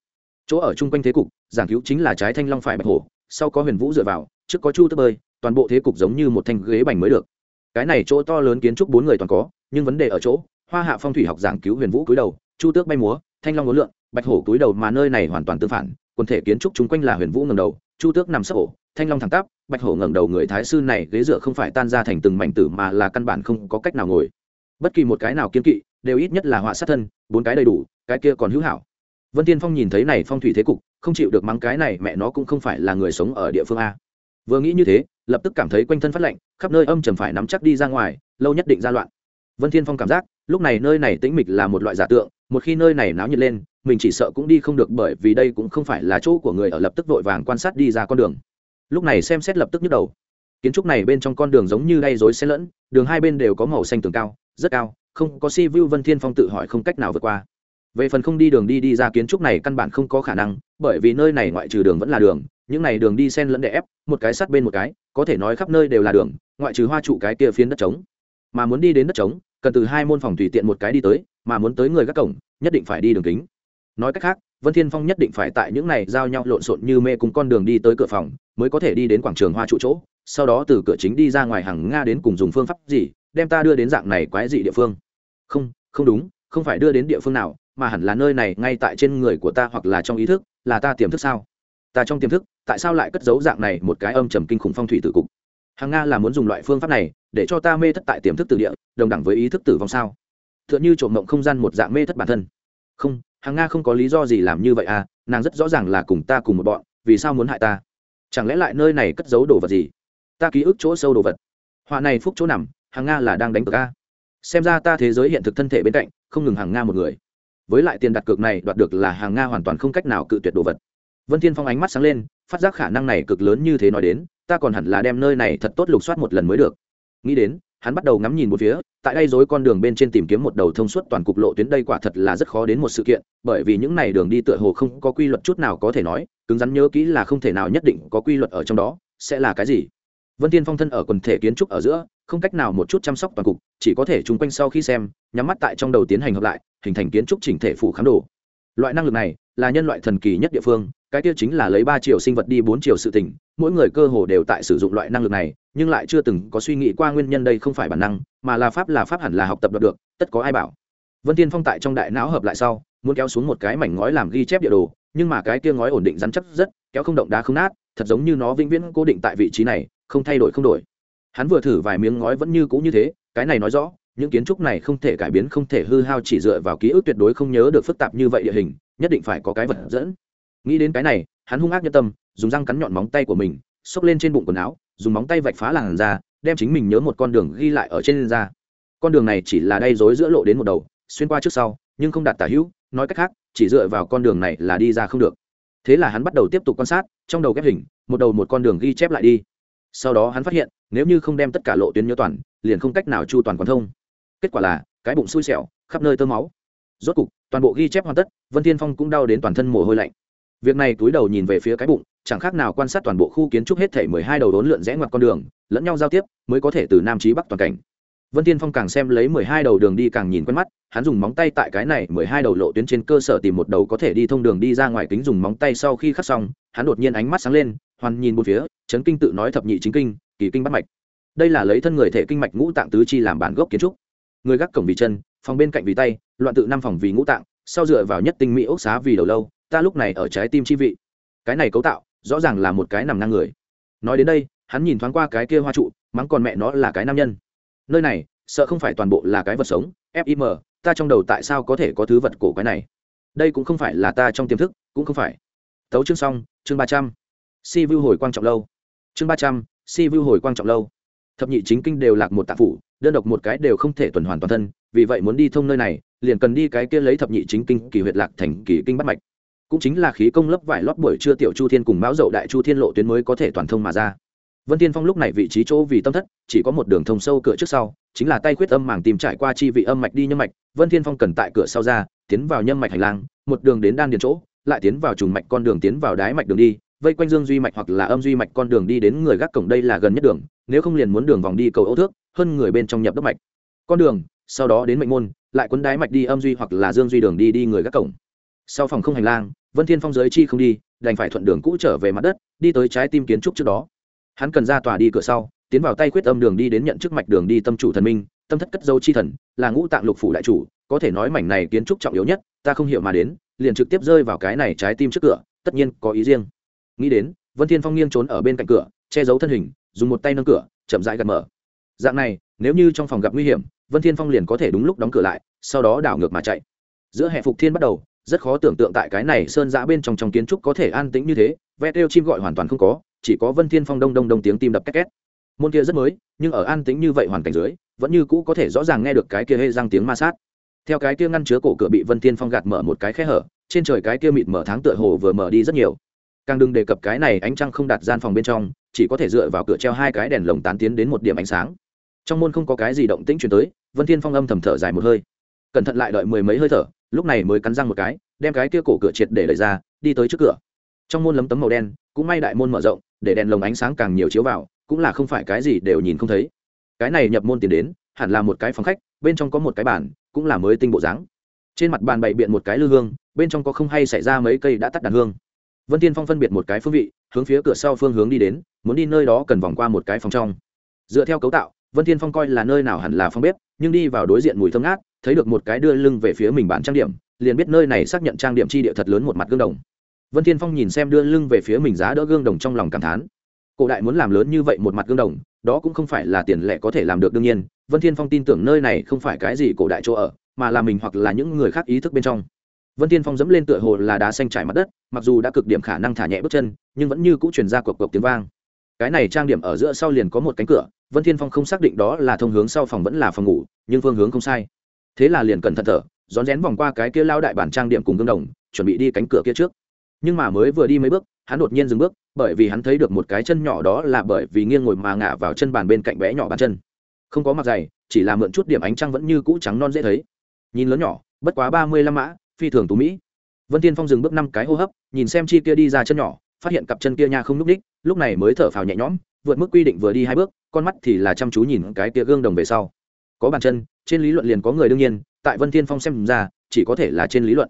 chỗ ở chung quanh thế cục, giảng cứu chính là trái thanh long phải bạch hổ, sau có huyền vũ dựa vào, trước có chu tơ bơi, toàn bộ thế cục giống như một thanh ghế bành mới được. Cái này chỗ to lớn kiến trúc bốn người toàn có, nhưng vấn đề ở chỗ, hoa hạ phong thủy học giảng cứu huyền vũ cúi đầu, chu tước bay múa, thanh long ngốn lượn, bạch hổ cúi đầu mà nơi này hoàn toàn tương phản, quần thể kiến trúc chung quanh là huyền vũ ngầm đầu, chu tước nằm sấp ổ thanh long thẳng tắp, bạch hổ ngẩng đầu người thái sư này ghế dựa không phải tan ra thành từng mảnh tử mà là căn bản không có cách nào ngồi. Bất kỳ một cái nào kiên kỵ, đều ít nhất là họa sát thân, bốn cái đầy đủ, cái kia còn hữu hảo vân tiên phong nhìn thấy này phong thủy thế cục, không chịu được mắng cái này mẹ nó cũng không phải là người sống ở địa phương a. Vừa nghĩ như thế, lập tức cảm thấy quanh thân phát lạnh, khắp nơi âm trầm phải nắm chắc đi ra ngoài, lâu nhất định ra loạn. Vân thiên phong cảm giác, lúc này nơi này tĩnh mịch là một loại giả tượng, một khi nơi này náo nhiệt lên, mình chỉ sợ cũng đi không được bởi vì đây cũng không phải là chỗ của người ở lập tức vội vàng quan sát đi ra con đường. Lúc này xem xét lập tức nhức đầu. Kiến trúc này bên trong con đường giống như đay rối xen lẫn, đường hai bên đều có màu xanh tường cao, rất cao, không có si vu vân thiên phong tự hỏi không cách nào vượt qua về phần không đi đường đi đi ra kiến trúc này căn bản không có khả năng, bởi vì nơi này ngoại trừ đường vẫn là đường, những này đường đi sen lẫn đè ép, một cái sát bên một cái, có thể nói khắp nơi đều là đường, ngoại trừ hoa trụ cái kia phiến đất trống. Mà muốn đi đến đất trống, cần từ hai môn phòng tùy tiện một cái đi tới, mà muốn tới người các cổng, nhất định phải đi đường kính. Nói cách khác, vân thiên phong nhất định phải tại những này giao nhau lộn xộn như mê cùng con đường đi tới cửa phòng, mới có thể đi đến quảng trường hoa trụ chỗ, sau đó từ cửa chính đi ra ngoài hàng nga đến cùng dùng phương pháp gì, đem ta đưa đến dạng này quái dị địa phương. Không không đúng, không phải đưa đến địa phương nào mà hẳn là nơi này ngay tại trên người của ta hoặc là trong ý thức, là ta tiềm thức sao? Ta trong tiềm thức, tại sao lại cất giấu dạng này một cái âm trầm kinh khủng phong thủy tử cục? Hàng nga là muốn dùng loại phương pháp này để cho ta mê thất tại tiềm thức tử địa, đồng đẳng với ý thức tử vong sao? T h ư ợ n h ư trộm mộng không gian một dạng mê thất bản thân. Không hàng nga không có lý do gì làm như vậy à nàng rất rõ ràng là cùng ta cùng một bọn, vì sao muốn hại ta? Chẳng lẽ lại nơi này cất giấu đồ vật gì? Ta ký ức chỗ sâu đồ vật. Họa này phúc chỗ nằm hàng nga là đang đánh cờ ca xem ra ta thế giới hiện thực thân thể bên cạnh, không ngừng hàng nga một người với lại tiền đặt cược này đoạt được là hàng nga hoàn toàn không cách nào cự tuyệt đồ vật. Vân thiên phong ánh mắt sáng lên, phát giác khả năng này cực lớn như thế nói đến, ta còn hẳn là đem nơi này thật tốt lục soát một lần mới được. Nghĩ đến, hắn bắt đầu ngắm nhìn một phía, tại đây dối con đường bên trên tìm kiếm một đầu thông suốt toàn cục lộ tuyến đây quả thật là rất khó đến một sự kiện, bởi vì những này đường đi tựa hồ không có quy luật chút nào có thể nói, cứng rắn nhớ kỹ là không thể nào nhất định có quy luật ở trong đó, sẽ là cái gì? Vân tiên phong thân ở quần thể kiến trúc ở giữa, không cách nào một chút chăm sóc toàn cục, chỉ có thể chung quanh sau khi xem, nhắm mắt tại trong đầu tiến hành hợp lại hình thành kiến trúc chỉnh thể phủ khám đồ. Loại năng lực này là nhân loại thần kỳ nhất địa phương, cái tiêu chính là lấy ba triệu sinh vật đi bốn triệu sự tỉnh mỗi người cơ hồ đều tại sử dụng loại năng lực này, nhưng lại chưa từng có suy nghĩ qua nguyên nhân đây không phải bản năng, mà là pháp là pháp hẳn là học tập được tất có ai bảo. Vân tiên phong tại trong đại não hợp lại sau, muốn kéo xuống một cái mảnh ngói làm ghi chép địa đồ, nhưng mà cái kia ngói ổn định rắn chắc rất, kéo không động đá không nát, thật giống như nó vĩnh viễn cố định tại vị trí này, không thay đổi không đổi. Hắn vừa thử vài miếng ngói vẫn như cũ như thế, cái này nói rõ những kiến trúc này không thể cải biến, không thể hư hao, chỉ dựa vào ký ức tuyệt đối không nhớ được phức tạp như vậy địa hình, nhất định phải có cái vật dẫn. Nghĩ đến cái này, hắn hung ác nhân tâm, dùng răng cắn nhọn móng tay của mình, xốc lên trên bụng quần áo, dùng móng tay vạch phá làn da, đem chính mình nhớ một con đường ghi lại ở trên da. Con đường này chỉ là đay dối giữa lộ đến một đầu, xuyên qua trước sau, nhưng không đạt tả hữu, nói cách khác, chỉ dựa vào con đường này là đi ra không được. Thế là hắn bắt đầu tiếp tục quan sát, trong đầu ghép hình, một đầu một con đường ghi chép lại đi. Sau đó hắn phát hiện, nếu như không đem tất cả lộ tuyến nhớ toàn, liền không cách nào chu toàn quán thông kết quả là, cái bụng xui xẻo, khắp nơi tơ máu. Rốt cục, toàn bộ ghi chép hoàn tất, vân thiên phong cũng đau đến toàn thân mồ hôi lạnh. Việc này túi đầu nhìn về phía cái bụng, chẳng khác nào quan sát toàn bộ khu kiến trúc hết thể mười hai đầu đốn lượn rẽ ngoặt con đường, lẫn nhau giao tiếp, mới có thể từ nam chí bắc toàn cảnh. Vân tiên phong càng xem lấy mười hai đầu đường đi càng nhìn quen mắt, hắn dùng móng tay tại cái này mười hai đầu lộ tuyến trên cơ sở tìm một đầu có thể đi thông đường đi ra ngoài kính dùng móng tay sau khi khắc xong, hắn đột nhiên ánh mắt sáng lên, hoàn nhìn một phía, chấn kinh tự nói thập nhị chính kinh, kỳ kinh bắt mạch. Đây là lấy thân người thể kinh mạch ngũ tạng tứ chi làm bản gốc kiến trúc người gác cổng vì chân, phòng bên cạnh vì tay, loạn tự năm phòng vì ngũ tạng, sau dựa vào nhất tinh mỹ ốc xá vì đầu lâu, ta lúc này ở trái tim chi vị. Cái này cấu tạo, rõ ràng là một cái nằm ngang người. Nói đến đây, hắn nhìn thoáng qua cái kia hoa trụ, mắng còn mẹ nó là cái nam nhân. Nơi này, sợ không phải toàn bộ là cái vật sống fim ta trong đầu tại sao có thể có thứ vật cổ cái này? Đây cũng không phải là ta trong tiềm thức, cũng không phải. Tấu chương xong, chương ba trăm. Si vu hồi quan trọng lâu. Chương ba trăm, si vu hồi quan trọng lâu. Thập nhị chính kinh đều lạc một tạ phủ đơn độc một cái đều không thể tuần hoàn toàn thân, vì vậy muốn đi thông nơi này, liền cần đi cái kia lấy thập nhị chính kinh, kỳ huyệt lạc thành, kỳ kinh bắt mạch. Cũng chính là khí công lớp vải lót buổi trưa tiểu chu thiên cùng mão dậu đại chu thiên lộ tuyến mới có thể toàn thông mà ra. Vân tiên phong lúc này vị trí chỗ vì tâm thất, chỉ có một đường thông sâu cửa trước sau, chính là tay quyết âm màng tìm trải qua chi vị âm mạch đi nhâm mạch, vân thiên phong cần tại cửa sau ra, tiến vào nhâm mạch hành lang, một đường đến đan điền chỗ, lại tiến vào trùng mạch con đường tiến vào đái mạch đường đi vây quanh dương duy mạch hoặc là âm duy mạch con đường đi đến người gác cổng đây là gần nhất đường, nếu không liền muốn đường vòng đi cầu ấu thước, hơn người bên trong nhập đốc mạch. Con đường, sau đó đến mệnh môn, lại quấn đái mạch đi âm duy hoặc là dương duy đường đi đi người gác cổng. Sau phòng không hành lang, vân thiên phong giới chi không đi, đành phải thuận đường cũ trở về mặt đất, đi tới trái tim kiến trúc trước đó. Hắn cần ra tòa đi cửa sau, tiến vào tay quyết âm đường đi đến nhận chức mạch đường đi tâm chủ thần minh, tâm thất cất dấu chi thần, là ngũ tạng lục phủ đại chủ, có thể nói mảnh này kiến trúc trọng yếu nhất, ta không hiểu mà đến, liền trực tiếp rơi vào cái này trái tim trước cửa, tất nhiên có ý riêng nghĩ đến, vân thiên phong nghiêng trốn ở bên cạnh cửa, che giấu thân hình, dùng một tay nâng cửa, chậm rãi gạt mở. Dạng này, nếu như trong phòng gặp nguy hiểm, vân thiên phong liền có thể đúng lúc đóng cửa lại, sau đó đảo ngược mà chạy. Giữa hệ phục thiên bắt đầu, rất khó tưởng tượng tại cái này sơn giã bên trong trong kiến trúc có thể an tĩnh như thế, ve kêu chim gọi hoàn toàn không có, chỉ có vân thiên phong đông đông đông tiếng tim đập két két. Môn kia rất mới, nhưng ở an tĩnh như vậy hoàn cảnh dưới, vẫn như cũ có thể rõ ràng nghe được cái kia hê răng tiếng ma sát. Theo cái kia ngăn chứa cổ cửa bị vân thiên phong gạt mở một cái khe hở, trên trời cái kia mịt mở tháng tựa hồ vừa mở đi rất nhiều càng đừng đề cập cái này, ánh trăng không đặt gian phòng bên trong, chỉ có thể dựa vào cửa treo hai cái đèn lồng tán tiến đến một điểm ánh sáng. Trong môn không có cái gì động tĩnh chuyển tới, vân thiên phong âm thầm thở dài một hơi. Cẩn thận lại đợi mười mấy hơi thở, lúc này mới cắn răng một cái, đem cái kia cổ cửa triệt để đẩy ra, đi tới trước cửa. Trong môn lấm tấm màu đen, cũng may đại môn mở rộng, để đèn lồng ánh sáng càng nhiều chiếu vào, cũng là không phải cái gì đều nhìn không thấy. Cái này nhập môn tiền đến, hẳn là một cái phòng khách, bên trong có một cái bàn, cũng là mới tinh bộ dáng. Trên mặt bàn bày biện một cái lư hương, bên trong có không hay xảy ra mấy cây đã tắt đàn hương vân tiên phong phân biệt một cái phương vị, hướng phía cửa sau phương hướng đi đến, muốn đi nơi đó cần vòng qua một cái phòng trong. Dựa theo cấu tạo, vân tiên phong coi là nơi nào hẳn là phòng bếp, nhưng đi vào đối diện mùi thơm ngát, thấy được một cái đưa lưng về phía mình bản trang điểm, liền biết nơi này xác nhận trang điểm chi địa thật lớn một mặt gương đồng. Vân tiên phong nhìn xem đưa lưng về phía mình giá đỡ gương đồng trong lòng cảm thán. Cổ đại muốn làm lớn như vậy một mặt gương đồng, đó cũng không phải là tiền lệ có thể làm được đương nhiên. Vân thiên phong tin tưởng nơi này không phải cái gì cổ đại chỗ ở, mà là mình hoặc là những người khác ý thức bên trong vân thiên phong dẫm lên tựa hồ là đá xanh trải mặt đất, mặc dù đã cực điểm khả năng thả nhẹ bước chân, nhưng vẫn như cũ truyền ra cộc cộc tiếng vang. Cái này trang điểm ở giữa sau liền có một cánh cửa, vân thiên phong không xác định đó là thông hướng sau phòng vẫn là phòng ngủ, nhưng phương hướng không sai. Thế là liền cẩn thận thở, rón rén vòng qua cái kia lao đại bản trang điểm cùng gương đồng, chuẩn bị đi cánh cửa kia trước. Nhưng mà mới vừa đi mấy bước, hắn đột nhiên dừng bước, bởi vì hắn thấy được một cái chân nhỏ đó là bởi vì nghiêng ngồi mà ngả vào chân bàn bên cạnh bé nhỏ bàn chân. Không có mặt dày chỉ là mượn chút điểm ánh trăng vẫn như cũ trắng non dễ thấy. Nhìn lớn nhỏ, bất quá ba mươi lăm mã phi thường tú mỹ. Vân tiên phong dừng bước năm cái hô hấp, nhìn xem chi kia đi ra chân nhỏ, phát hiện cặp chân kia nha không n ú c ních, lúc này mới thở phào nhẹ nhõm, vượt mức quy định vừa đi hai bước, con mắt thì là chăm chú nhìn cái kia gương đồng về sau. Có bàn chân, trên lý luận liền có người đương nhiên, tại vân thiên phong xem ra, chỉ có thể là trên lý luận.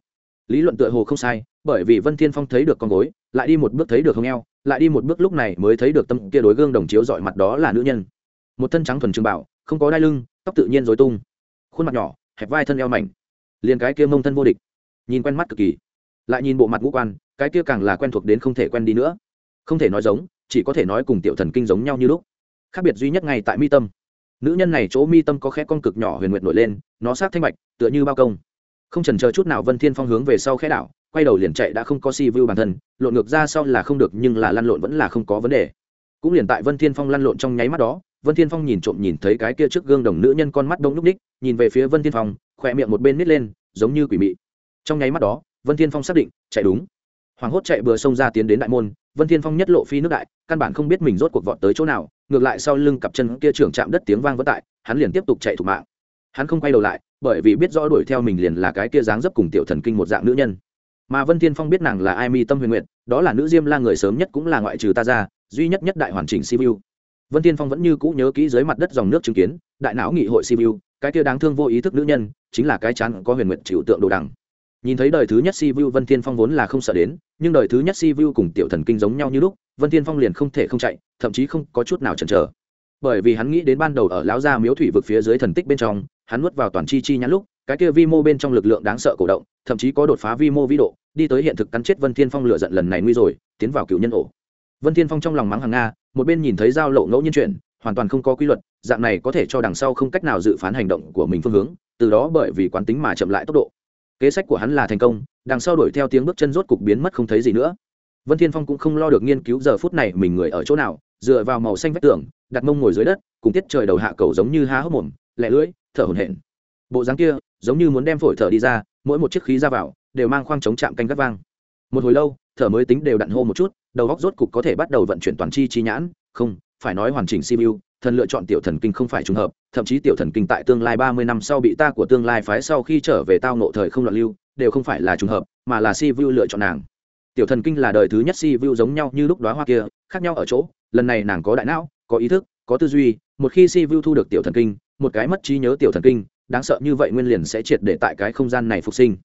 Lý luận tựa hồ không sai, bởi vì vân thiên phong thấy được con gối, lại đi một bước thấy được hông eo, lại đi một bước lúc này mới thấy được tâm kia đối gương đồng chiếu dọi mặt đó là nữ nhân. Một thân trắng thuần trường bảo không có đai lưng, tóc tự nhiên dối tung. Khuôn mặt nhỏ, hẹp vai thân eo mảnh. Liền cái kia mông thân vô địch nhìn quen mắt cực kỳ. Lại nhìn bộ mặt ngũ quan, cái kia càng là quen thuộc đến không thể quen đi nữa. Không thể nói giống, chỉ có thể nói cùng tiểu thần kinh giống nhau như lúc. Khác biệt duy nhất ngay tại mi tâm. Nữ nhân này chỗ mi tâm có khẽ con cực nhỏ huyền nguyệt nổi lên, nó sát thanh bạch tựa như bao công. Không trần chờ chút nào vân thiên phong hướng về sau khẽ đảo, quay đầu liền chạy đã không có si vu bản thân, lộn ngược ra sau là không được, nhưng là lăn lộn vẫn là không có vấn đề. Cũng liền tại vân thiên phong lăn lộn trong nháy mắt đó, vân thiên phong nhìn trộm nhìn thấy cái kia trước gương đồng nữ nhân con mắt đông lúc ních nhìn về phía vân thiên phong, khỏe miệng một bên nít lên, giống như quỷ mị trong nháy mắt đó, vân thiên phong xác định, chạy đúng. Hoàng hốt chạy bừa sông ra tiến đến đại môn, vân thiên phong nhất lộ phi nước đại, căn bản không biết mình rốt cuộc vọt tới chỗ nào, ngược lại sau lưng cặp chân kia trưởng chạm đất tiếng vang vỡ tại, hắn liền tiếp tục chạy thủ mạng. Hắn không quay đầu lại, bởi vì biết rõ đuổi theo mình liền là cái kia dáng dấp cùng tiểu thần kinh một dạng nữ nhân. Mà vân thiên phong biết nàng là ai mi tâm huyền nguyện, đó là nữ diêm la người sớm nhất cũng là ngoại trừ ta ra, duy nhất nhất đại hoàn chỉnh siêu vân thiên phong vẫn như cũ nhớ kỹ dưới mặt đất dòng nước chứng kiến, đại não nghị hội siêu cái kia đáng thương vô ý thức nữ nhân, chính là cái chán có huyền nguyện chịu tượng đồ đằng nhìn thấy đời thứ nhất si vu vân thiên phong vốn là không sợ đến, nhưng đời thứ nhất si vu cùng tiểu thần kinh giống nhau như lúc, vân thiên phong liền không thể không chạy, thậm chí không có chút nào chần chờ. Bởi vì hắn nghĩ đến ban đầu ở lão gia miếu thủy vực phía dưới thần tích bên trong, hắn nuốt vào toàn chi chi nhãn lúc, cái kia vi mô bên trong lực lượng đáng sợ cổ động, thậm chí có đột phá vi mô vĩ độ, đi tới hiện thực cắn chết vân thiên phong lựa giận lần này nguy rồi, tiến vào cựu nhân ổ. Vân thiên phong trong lòng mắng hàng nga, một bên nhìn thấy giao lộ ngẫu nhiên chuyển, hoàn toàn không có quy luật, dạng này có thể cho đằng sau không cách nào dự phán hành động của mình phương hướng, từ đó bởi vì quán tính mà chậm lại tốc độ kế sách của hắn là thành công, đằng sau đuổi theo tiếng bước chân rốt cục biến mất không thấy gì nữa. Vân thiên phong cũng không lo được nghiên cứu giờ phút này mình người ở chỗ nào, dựa vào màu xanh vách tường, đặt mông ngồi dưới đất, cùng tiết trời đầu hạ cầu giống như há hốc mồm lẹ lưỡi, thở hổn hển. Bộ dáng kia, giống như muốn đem phổi thở đi ra, mỗi một chiếc khí ra vào, đều mang khoang chống chạm canh gắt vang. Một hồi lâu, thở mới tính đều đặn hô một chút, đầu góc rốt cục có thể bắt đầu vận chuyển toàn chi chi nhãn, không, phải nói hoàn chỉnh cpu thần lựa chọn tiểu thần kinh không phải trùng hợp, thậm chí tiểu thần kinh tại tương lai ba mươi năm sau bị ta của tương lai phái sau khi trở về tao ngộ thời không loạn lưu, đều không phải là trùng hợp, mà là Si Vu lựa chọn nàng. Tiểu thần kinh là đời thứ nhất Si Vu giống nhau như lúc đóa hoa kia, khác nhau ở chỗ, lần này nàng có đại não, có ý thức, có tư duy, một khi Si Vu thu được tiểu thần kinh, một cái mất trí nhớ tiểu thần kinh, đáng sợ như vậy nguyên liền sẽ triệt để tại cái không gian này phục sinh.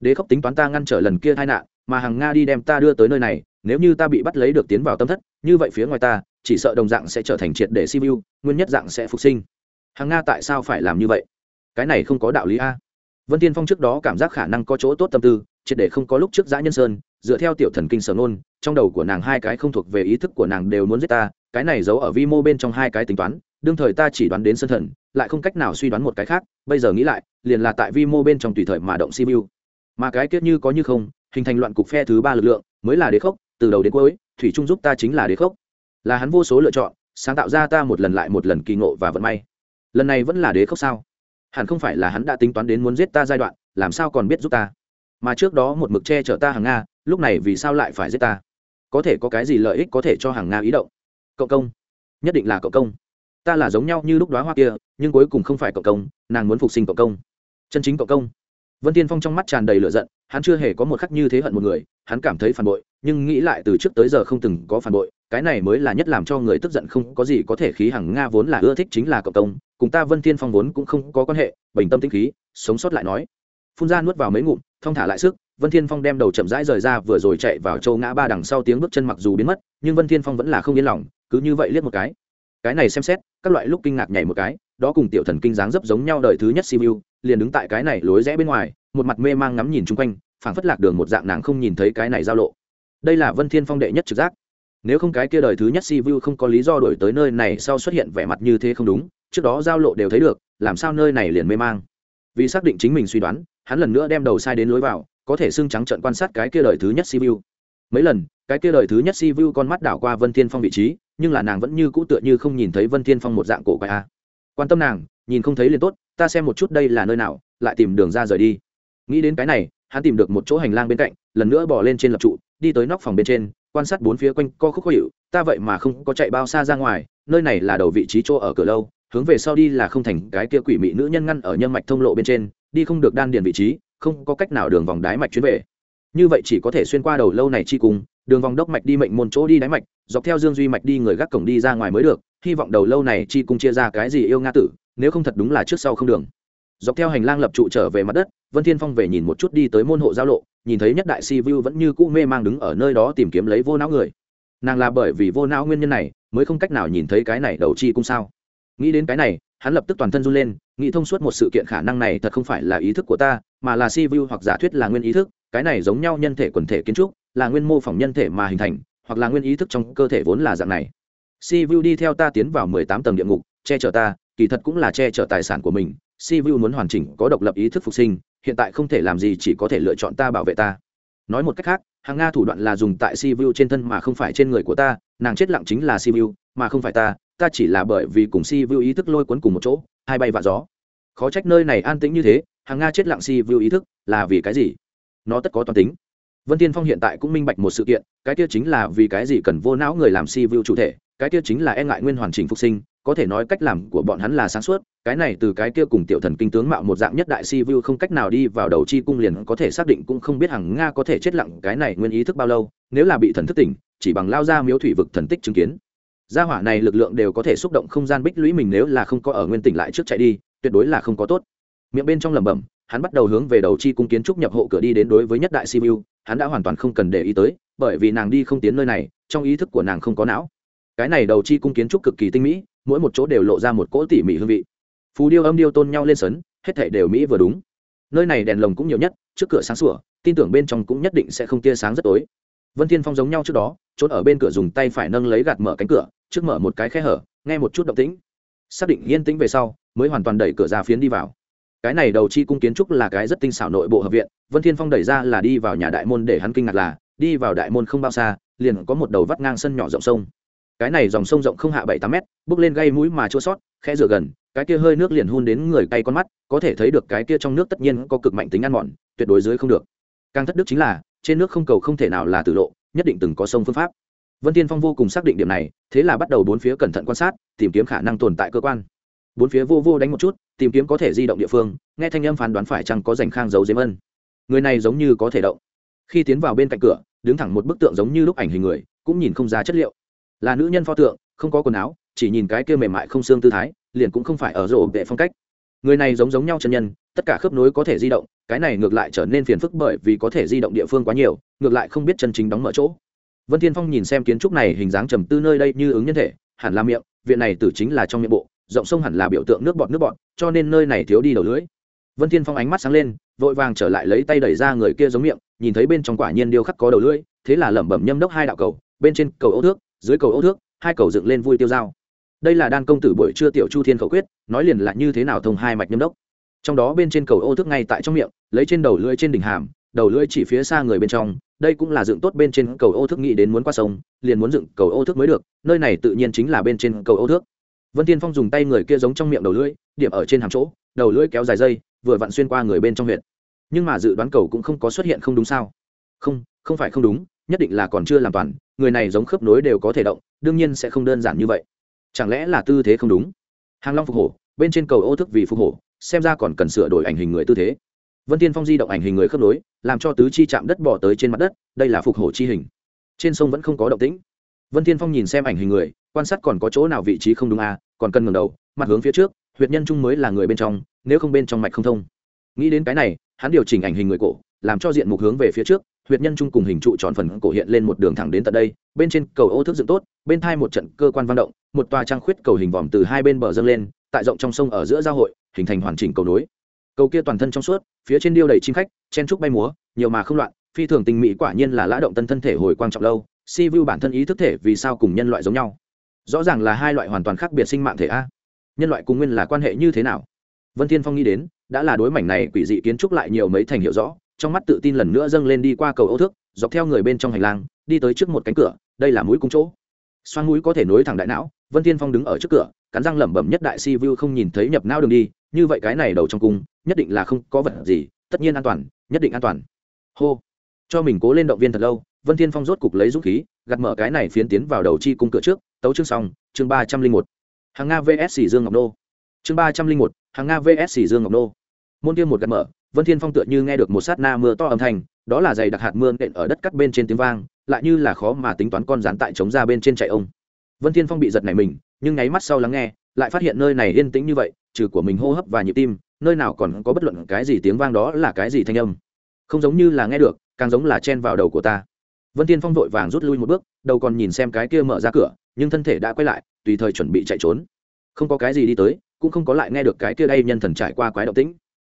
Đế khốc tính toán ta ngăn trở lần kia tai nạn, mà hàng nga đi đem ta đưa tới nơi này, nếu như ta bị bắt lấy được tiến vào tâm thất, như vậy phía ngoài ta chỉ sợ đồng dạng sẽ trở thành triệt để siêu, nguyên nhất dạng sẽ phục sinh. Hàng nga tại sao phải làm như vậy? Cái này không có đạo lý a. Vân tiên phong trước đó cảm giác khả năng có chỗ tốt tâm tư, triệt để không có lúc trước giã nhân sơn, dựa theo tiểu thần kinh sở nôn trong đầu của nàng hai cái không thuộc về ý thức của nàng đều muốn giết ta, cái này giấu ở vi mô bên trong hai cái tính toán, đương thời ta chỉ đoán đến sân thần, lại không cách nào suy đoán một cái khác, bây giờ nghĩ lại, liền là tại vi mô bên trong tùy thời mà động siêu. Mà cái kết như có như không, hình thành loạn cục phe thứ ba lực lượng, mới là đế khốc, từ đầu đến cuối, thủy trung giúp ta chính là đế khốc là hắn vô số lựa chọn, sáng tạo ra ta một lần lại một lần kỳ ngộ và vận may. Lần này vẫn là đế khốc sao? Hẳn không phải là hắn đã tính toán đến muốn giết ta giai đoạn, làm sao còn biết giúp ta? Mà trước đó một mực che chở ta hàng nga, lúc này vì sao lại phải giết ta? Có thể có cái gì lợi ích có thể cho hàng nga ý động? Cậu công. Nhất định là cậu công. Ta là giống nhau như lúc đoá hoa kia, nhưng cuối cùng không phải cậu công, nàng muốn phục sinh cậu công. Chân chính cậu công. Vân tiên phong trong mắt tràn đầy lửa giận, hắn chưa hề có một khắc như thế hận một người hắn cảm thấy phản bội, nhưng nghĩ lại từ trước tới giờ không từng có phản bội, cái này mới là nhất làm cho người tức giận không có gì có thể khí hằng nga vốn là ưa thích chính là cộng công, cùng ta vân Thiên phong vốn cũng không có quan hệ, bình tâm tĩnh khí, sống sót lại nói. Phun ra nuốt vào mấy ngụm, thong thả lại sức, vân thiên phong đem đầu chậm rãi rời ra vừa rồi chạy vào châu ngã ba đằng sau tiếng bước chân mặc dù biến mất, nhưng vân thiên phong vẫn là không yên lòng, cứ như vậy liếc một cái. Cái này xem xét, các loại lúc kinh ngạc nhảy một cái, đó cùng tiểu thần kinh dáng dấp giống nhau đời thứ nhất siêu liền đứng tại cái này lối rẽ bên ngoài, một mặt mê mang ngắm nhìn chung quanh phảng phất lạc đường một dạng nàng không nhìn thấy cái này giao lộ. Đây là vân thiên phong đệ nhất trực giác. Nếu không cái kia đời thứ nhất si vu không có lý do đổi tới nơi này sau xuất hiện vẻ mặt như thế không đúng, trước đó giao lộ đều thấy được, làm sao nơi này liền mê mang? Vì xác định chính mình suy đoán, hắn lần nữa đem đầu sai đến lối vào, có thể xưng trắng trận quan sát cái kia đời thứ nhất si vu. Mấy lần, cái kia đời thứ nhất si vu con mắt đảo qua vân thiên phong vị trí, nhưng là nàng vẫn như cũ tựa như không nhìn thấy vân thiên phong một dạng cổ quái a. Quan tâm nàng, nhìn không thấy liền tốt, ta xem một chút đây là nơi nào, lại tìm đường ra rời đi. Nghĩ đến cái này hắn tìm được một chỗ hành lang bên cạnh, lần nữa bỏ lên trên lập trụ, đi tới nóc phòng bên trên, quan sát bốn phía quanh co khúc khó hiệu ta vậy mà không có chạy bao xa ra ngoài, nơi này là đầu vị trí chỗ ở cửa lâu, hướng về sau đi là không thành cái kia quỷ mị nữ nhân ngăn ở nhân mạch thông lộ bên trên, đi không được đan điền vị trí, không có cách nào đường vòng đái mạch chuyến về. Như vậy chỉ có thể xuyên qua đầu lâu này chi cùng, đường vòng đốc mạch đi mệnh môn chỗ đi đáy mạch, dọc theo dương duy mạch đi người gác cổng đi ra ngoài mới được, hy vọng đầu lâu này chi cung chia ra cái gì yêu nga tử, nếu không thật đúng là trước sau không đường dọc theo hành lang lập trụ trở về mặt đất, vân thiên phong về nhìn một chút đi tới môn hộ giao lộ, nhìn thấy nhất đại si vu vẫn như cũ mê mang đứng ở nơi đó tìm kiếm lấy vô não người. Nàng là bởi vì vô não nguyên nhân này, mới không cách nào nhìn thấy cái này đầu chi cung sao. Nghĩ đến cái này, hắn lập tức toàn thân run lên, nghĩ thông suốt một sự kiện khả năng này thật không phải là ý thức của ta, mà là si vu hoặc giả thuyết là nguyên ý thức, cái này giống nhau nhân thể quần thể kiến trúc, là nguyên mô phỏng nhân thể mà hình thành, hoặc là nguyên ý thức trong cơ thể vốn là dạng này. Si vu đi theo ta tiến vào mười tám tầng địa ngục, che chở ta, kỳ thật cũng là che chở tài sản của mình si vu muốn hoàn chỉnh có độc lập ý thức phục sinh, hiện tại không thể làm gì, chỉ có thể lựa chọn ta bảo vệ ta. Nói một cách khác, hàng nga thủ đoạn là dùng tại si vu trên thân mà không phải trên người của ta, nàng chết lặng chính là si vu, mà không phải ta ta chỉ là bởi vì cùng si vu ý thức lôi cuốn cùng một chỗ, hai bay vạ gió. Khó trách nơi này an tĩnh như thế, hàng nga chết lặng si vu ý thức là vì cái gì? Nó tất có toàn tính. Vân tiên phong hiện tại cũng minh bạch một sự kiện, cái kia chính là vì cái gì cần vô não người làm si vu chủ thể, cái kia chính là e ngại nguyên hoàn chỉnh phục sinh có thể nói cách làm của bọn hắn là sáng suốt, cái này từ cái kia cùng tiểu thần kinh tướng mạo một dạng nhất đại si vu không cách nào đi vào đầu chi cung liền có thể xác định cũng không biết hằng nga có thể chết lặng cái này nguyên ý thức bao lâu, nếu là bị thần thức tỉnh, chỉ bằng lao ra miếu thủy vực thần tích chứng kiến. Gia hỏa này lực lượng đều có thể xúc động không gian bích lũy mình nếu là không có ở nguyên tỉnh lại trước chạy đi, tuyệt đối là không có tốt. Miệng bên trong lẩm bẩm, hắn bắt đầu hướng về đầu chi cung kiến trúc nhập hộ cửa đi đến đối với nhất đại si vu, hắn đã hoàn toàn không cần để ý tới, bởi vì nàng đi không tiến nơi này, trong ý thức của nàng không có não. Cái này đầu chi cung kiến trúc cực kỳ tinh mỹ mỗi một chỗ đều lộ ra một cỗ tỉ mỉ hương vị. Phù điêu âm điêu tôn nhau lên sấn, hết thảy đều mỹ vừa đúng. Nơi này đèn lồng cũng nhiều nhất, trước cửa sáng sủa, tin tưởng bên trong cũng nhất định sẽ không tia sáng rất tối. Vân thiên phong giống nhau trước đó trốn ở bên cửa dùng tay phải nâng lấy gạt mở cánh cửa, trước mở một cái khe hở, nghe một chút động tĩnh. Xác định yên tĩnh về sau, mới hoàn toàn đẩy cửa ra phiến đi vào. Cái này đầu chi cung kiến trúc là cái rất tinh xảo nội bộ hợp viện, vân thiên phong đẩy ra là đi vào nhà đại môn để hắn kinh ngạc là, đi vào đại môn không bao xa, liền có một đầu vắt ngang sân nhỏ rộng sông cái này dòng sông rộng không hạ bảy tám mét, bước lên gây mũi mà chua sót khe rửa gần, cái kia hơi nước liền hun đến người cay con mắt, có thể thấy được cái kia trong nước tất nhiên có cực mạnh tính ăn mòn, tuyệt đối dưới không được. Càng thất đức chính là, trên nước không cầu không thể nào là tử lộ, nhất định từng có sông phương pháp. Vân tiên phong vô cùng xác định điểm này, thế là bắt đầu bốn phía cẩn thận quan sát, tìm kiếm khả năng tồn tại cơ quan. Bốn phía vô vô đánh một chút, tìm kiếm có thể di động địa phương, nghe thanh âm phán đoán phải chăng có dành khang dấu dếm ân. Người này giống như có thể động. Khi tiến vào bên cạnh cửa, đứng thẳng một bức tượng giống như lúc ảnh hình người, cũng nhìn không ra chất liệu là nữ nhân pho tượng, không có quần áo, chỉ nhìn cái kia mềm mại không xương tư thái, liền cũng không phải ở rổ vệ phong cách. Người này giống giống nhau chân nhân, tất cả khớp nối có thể di động, cái này ngược lại trở nên phiền phức bởi vì có thể di động địa phương quá nhiều, ngược lại không biết chân chính đóng mở chỗ. Vân thiên phong nhìn xem kiến trúc này hình dáng trầm tư nơi đây như ứng nhân thể, hẳn là miệng, viện này tử chính là trong miệng bộ, rộng sông hẳn là biểu tượng nước bọt nước bọt, cho nên nơi này thiếu đi đầu lưới vân thiên phong ánh mắt sáng lên, vội vàng trở lại lấy tay đẩy ra người kia giống miệng, nhìn thấy bên trong quả nhiên điêu khắc có đầu lưỡi, thế là lẩm bẩm nhâm đốc hai đạo cầu, bên trên cầu ấu thước dưới cầu ấu thước, hai cầu dựng lên vui tiêu dao. Đây là đan công tử buổi trưa tiểu chu thiên khẩu quyết, nói liền là như thế nào thông hai mạch nhâm đốc. Trong đó bên trên cầu ô thước ngay tại trong miệng, lấy trên đầu lưỡi trên đỉnh hàm, đầu lưỡi chỉ phía xa người bên trong, đây cũng là dựng tốt bên trên cầu ô thước nghĩ đến muốn qua sông, liền muốn dựng cầu ô thước mới được, nơi này tự nhiên chính là bên trên cầu ô thước. Vân tiên phong dùng tay người kia giống trong miệng đầu lưỡi, điểm ở trên hàm chỗ, đầu lưỡi kéo dài dây, vừa vặn xuyên qua người bên trong huyện nhưng mà dự đoán cầu cũng không có xuất hiện không đúng sao? Không không phải không đúng, nhất định là còn chưa làm toàn người này giống khớp nối đều có thể động, đương nhiên sẽ không đơn giản như vậy. Chẳng lẽ là tư thế không đúng? Hàng long phục hổ, bên trên cầu ô thức vì phục hổ, xem ra còn cần sửa đổi ảnh hình người tư thế. Vân tiên phong di động ảnh hình người khớp nối, làm cho tứ chi chạm đất bỏ tới trên mặt đất, đây là phục hổ chi hình. Trên sông vẫn không có động tĩnh. Vân tiên phong nhìn xem ảnh hình người, quan sát còn có chỗ nào vị trí không đúng à còn cần ngầm đầu, mặt hướng phía trước, huyệt nhân trung mới là người bên trong, nếu không bên trong mạch không thông. Nghĩ đến cái này, hắn điều chỉnh ảnh hình người cổ, làm cho diện mục hướng về phía trước huyệt nhân trung cùng hình trụ tròn phần cổ hiện lên một đường thẳng đến tận đây, bên trên cầu ô thức dựng tốt, bên thai một trận cơ quan văn động, một tòa trang khuyết cầu hình vòm từ hai bên bờ dâng lên, tại rộng trong sông ở giữa giao hội, hình thành hoàn chỉnh cầu nối. Cầu kia toàn thân trong suốt, phía trên điêu đầy chim khách, chen trúc bay múa, nhiều mà không loạn, phi thường tình mỹ quả nhiên là lã động tân thân thể hồi quang trọng lâu, si vu bản thân ý thức thể vì sao cùng nhân loại giống nhau. Rõ ràng là hai loại hoàn toàn khác biệt sinh mạng thể a. Nhân loại cùng nguyên là quan hệ như thế nào? Vân thiên phong nghĩ đến, đã là đối mảnh này quỷ dị kiến trúc lại nhiều mấy thành hiệu rõ trong mắt tự tin lần nữa dâng lên đi qua cầu ô thước, dọc theo người bên trong hành lang, đi tới trước một cánh cửa, đây là mũi cung chỗ. Xoan mũi có thể nối thẳng đại não, vân thiên phong đứng ở trước cửa, cắn răng lẩm bẩm nhất đại si vu không nhìn thấy nhập não đường đi, như vậy cái này đầu trong cung, nhất định là không có vật gì, tất nhiên an toàn, nhất định an toàn. Hô. Cho mình cố lên động viên thật lâu, vân thiên phong rốt cục lấy dũng khí, gạt mở cái này phiến tiến vào đầu chi cung cửa trước, tấu chương xong, chương ba trăm linh một. Hàng nga vs dương ngọc nô. Chương ba trăm linh một, hàng nga vs dương ngọc nô. Môn kia một gạt mở vân thiên phong tựa như nghe được một sát na mưa to âm thanh, đó là giày đặc hạt mưa nện ở đất cắt bên trên tiếng vang, lại như là khó mà tính toán con rán tại chống ra bên trên chạy ông. Vân thiên phong bị giật này mình, nhưng nháy mắt sau lắng nghe, lại phát hiện nơi này yên tĩnh như vậy, trừ của mình hô hấp và nhịp tim, nơi nào còn có bất luận cái gì tiếng vang đó là cái gì thanh âm. Không giống như là nghe được, càng giống là chen vào đầu của ta. Vân thiên phong vội vàng rút lui một bước, đầu còn nhìn xem cái kia mở ra cửa, nhưng thân thể đã quay lại, tùy thời chuẩn bị chạy trốn. Không có cái gì đi tới, cũng không có lại nghe được cái kia đây nhân thần trải qua quái động tĩnh.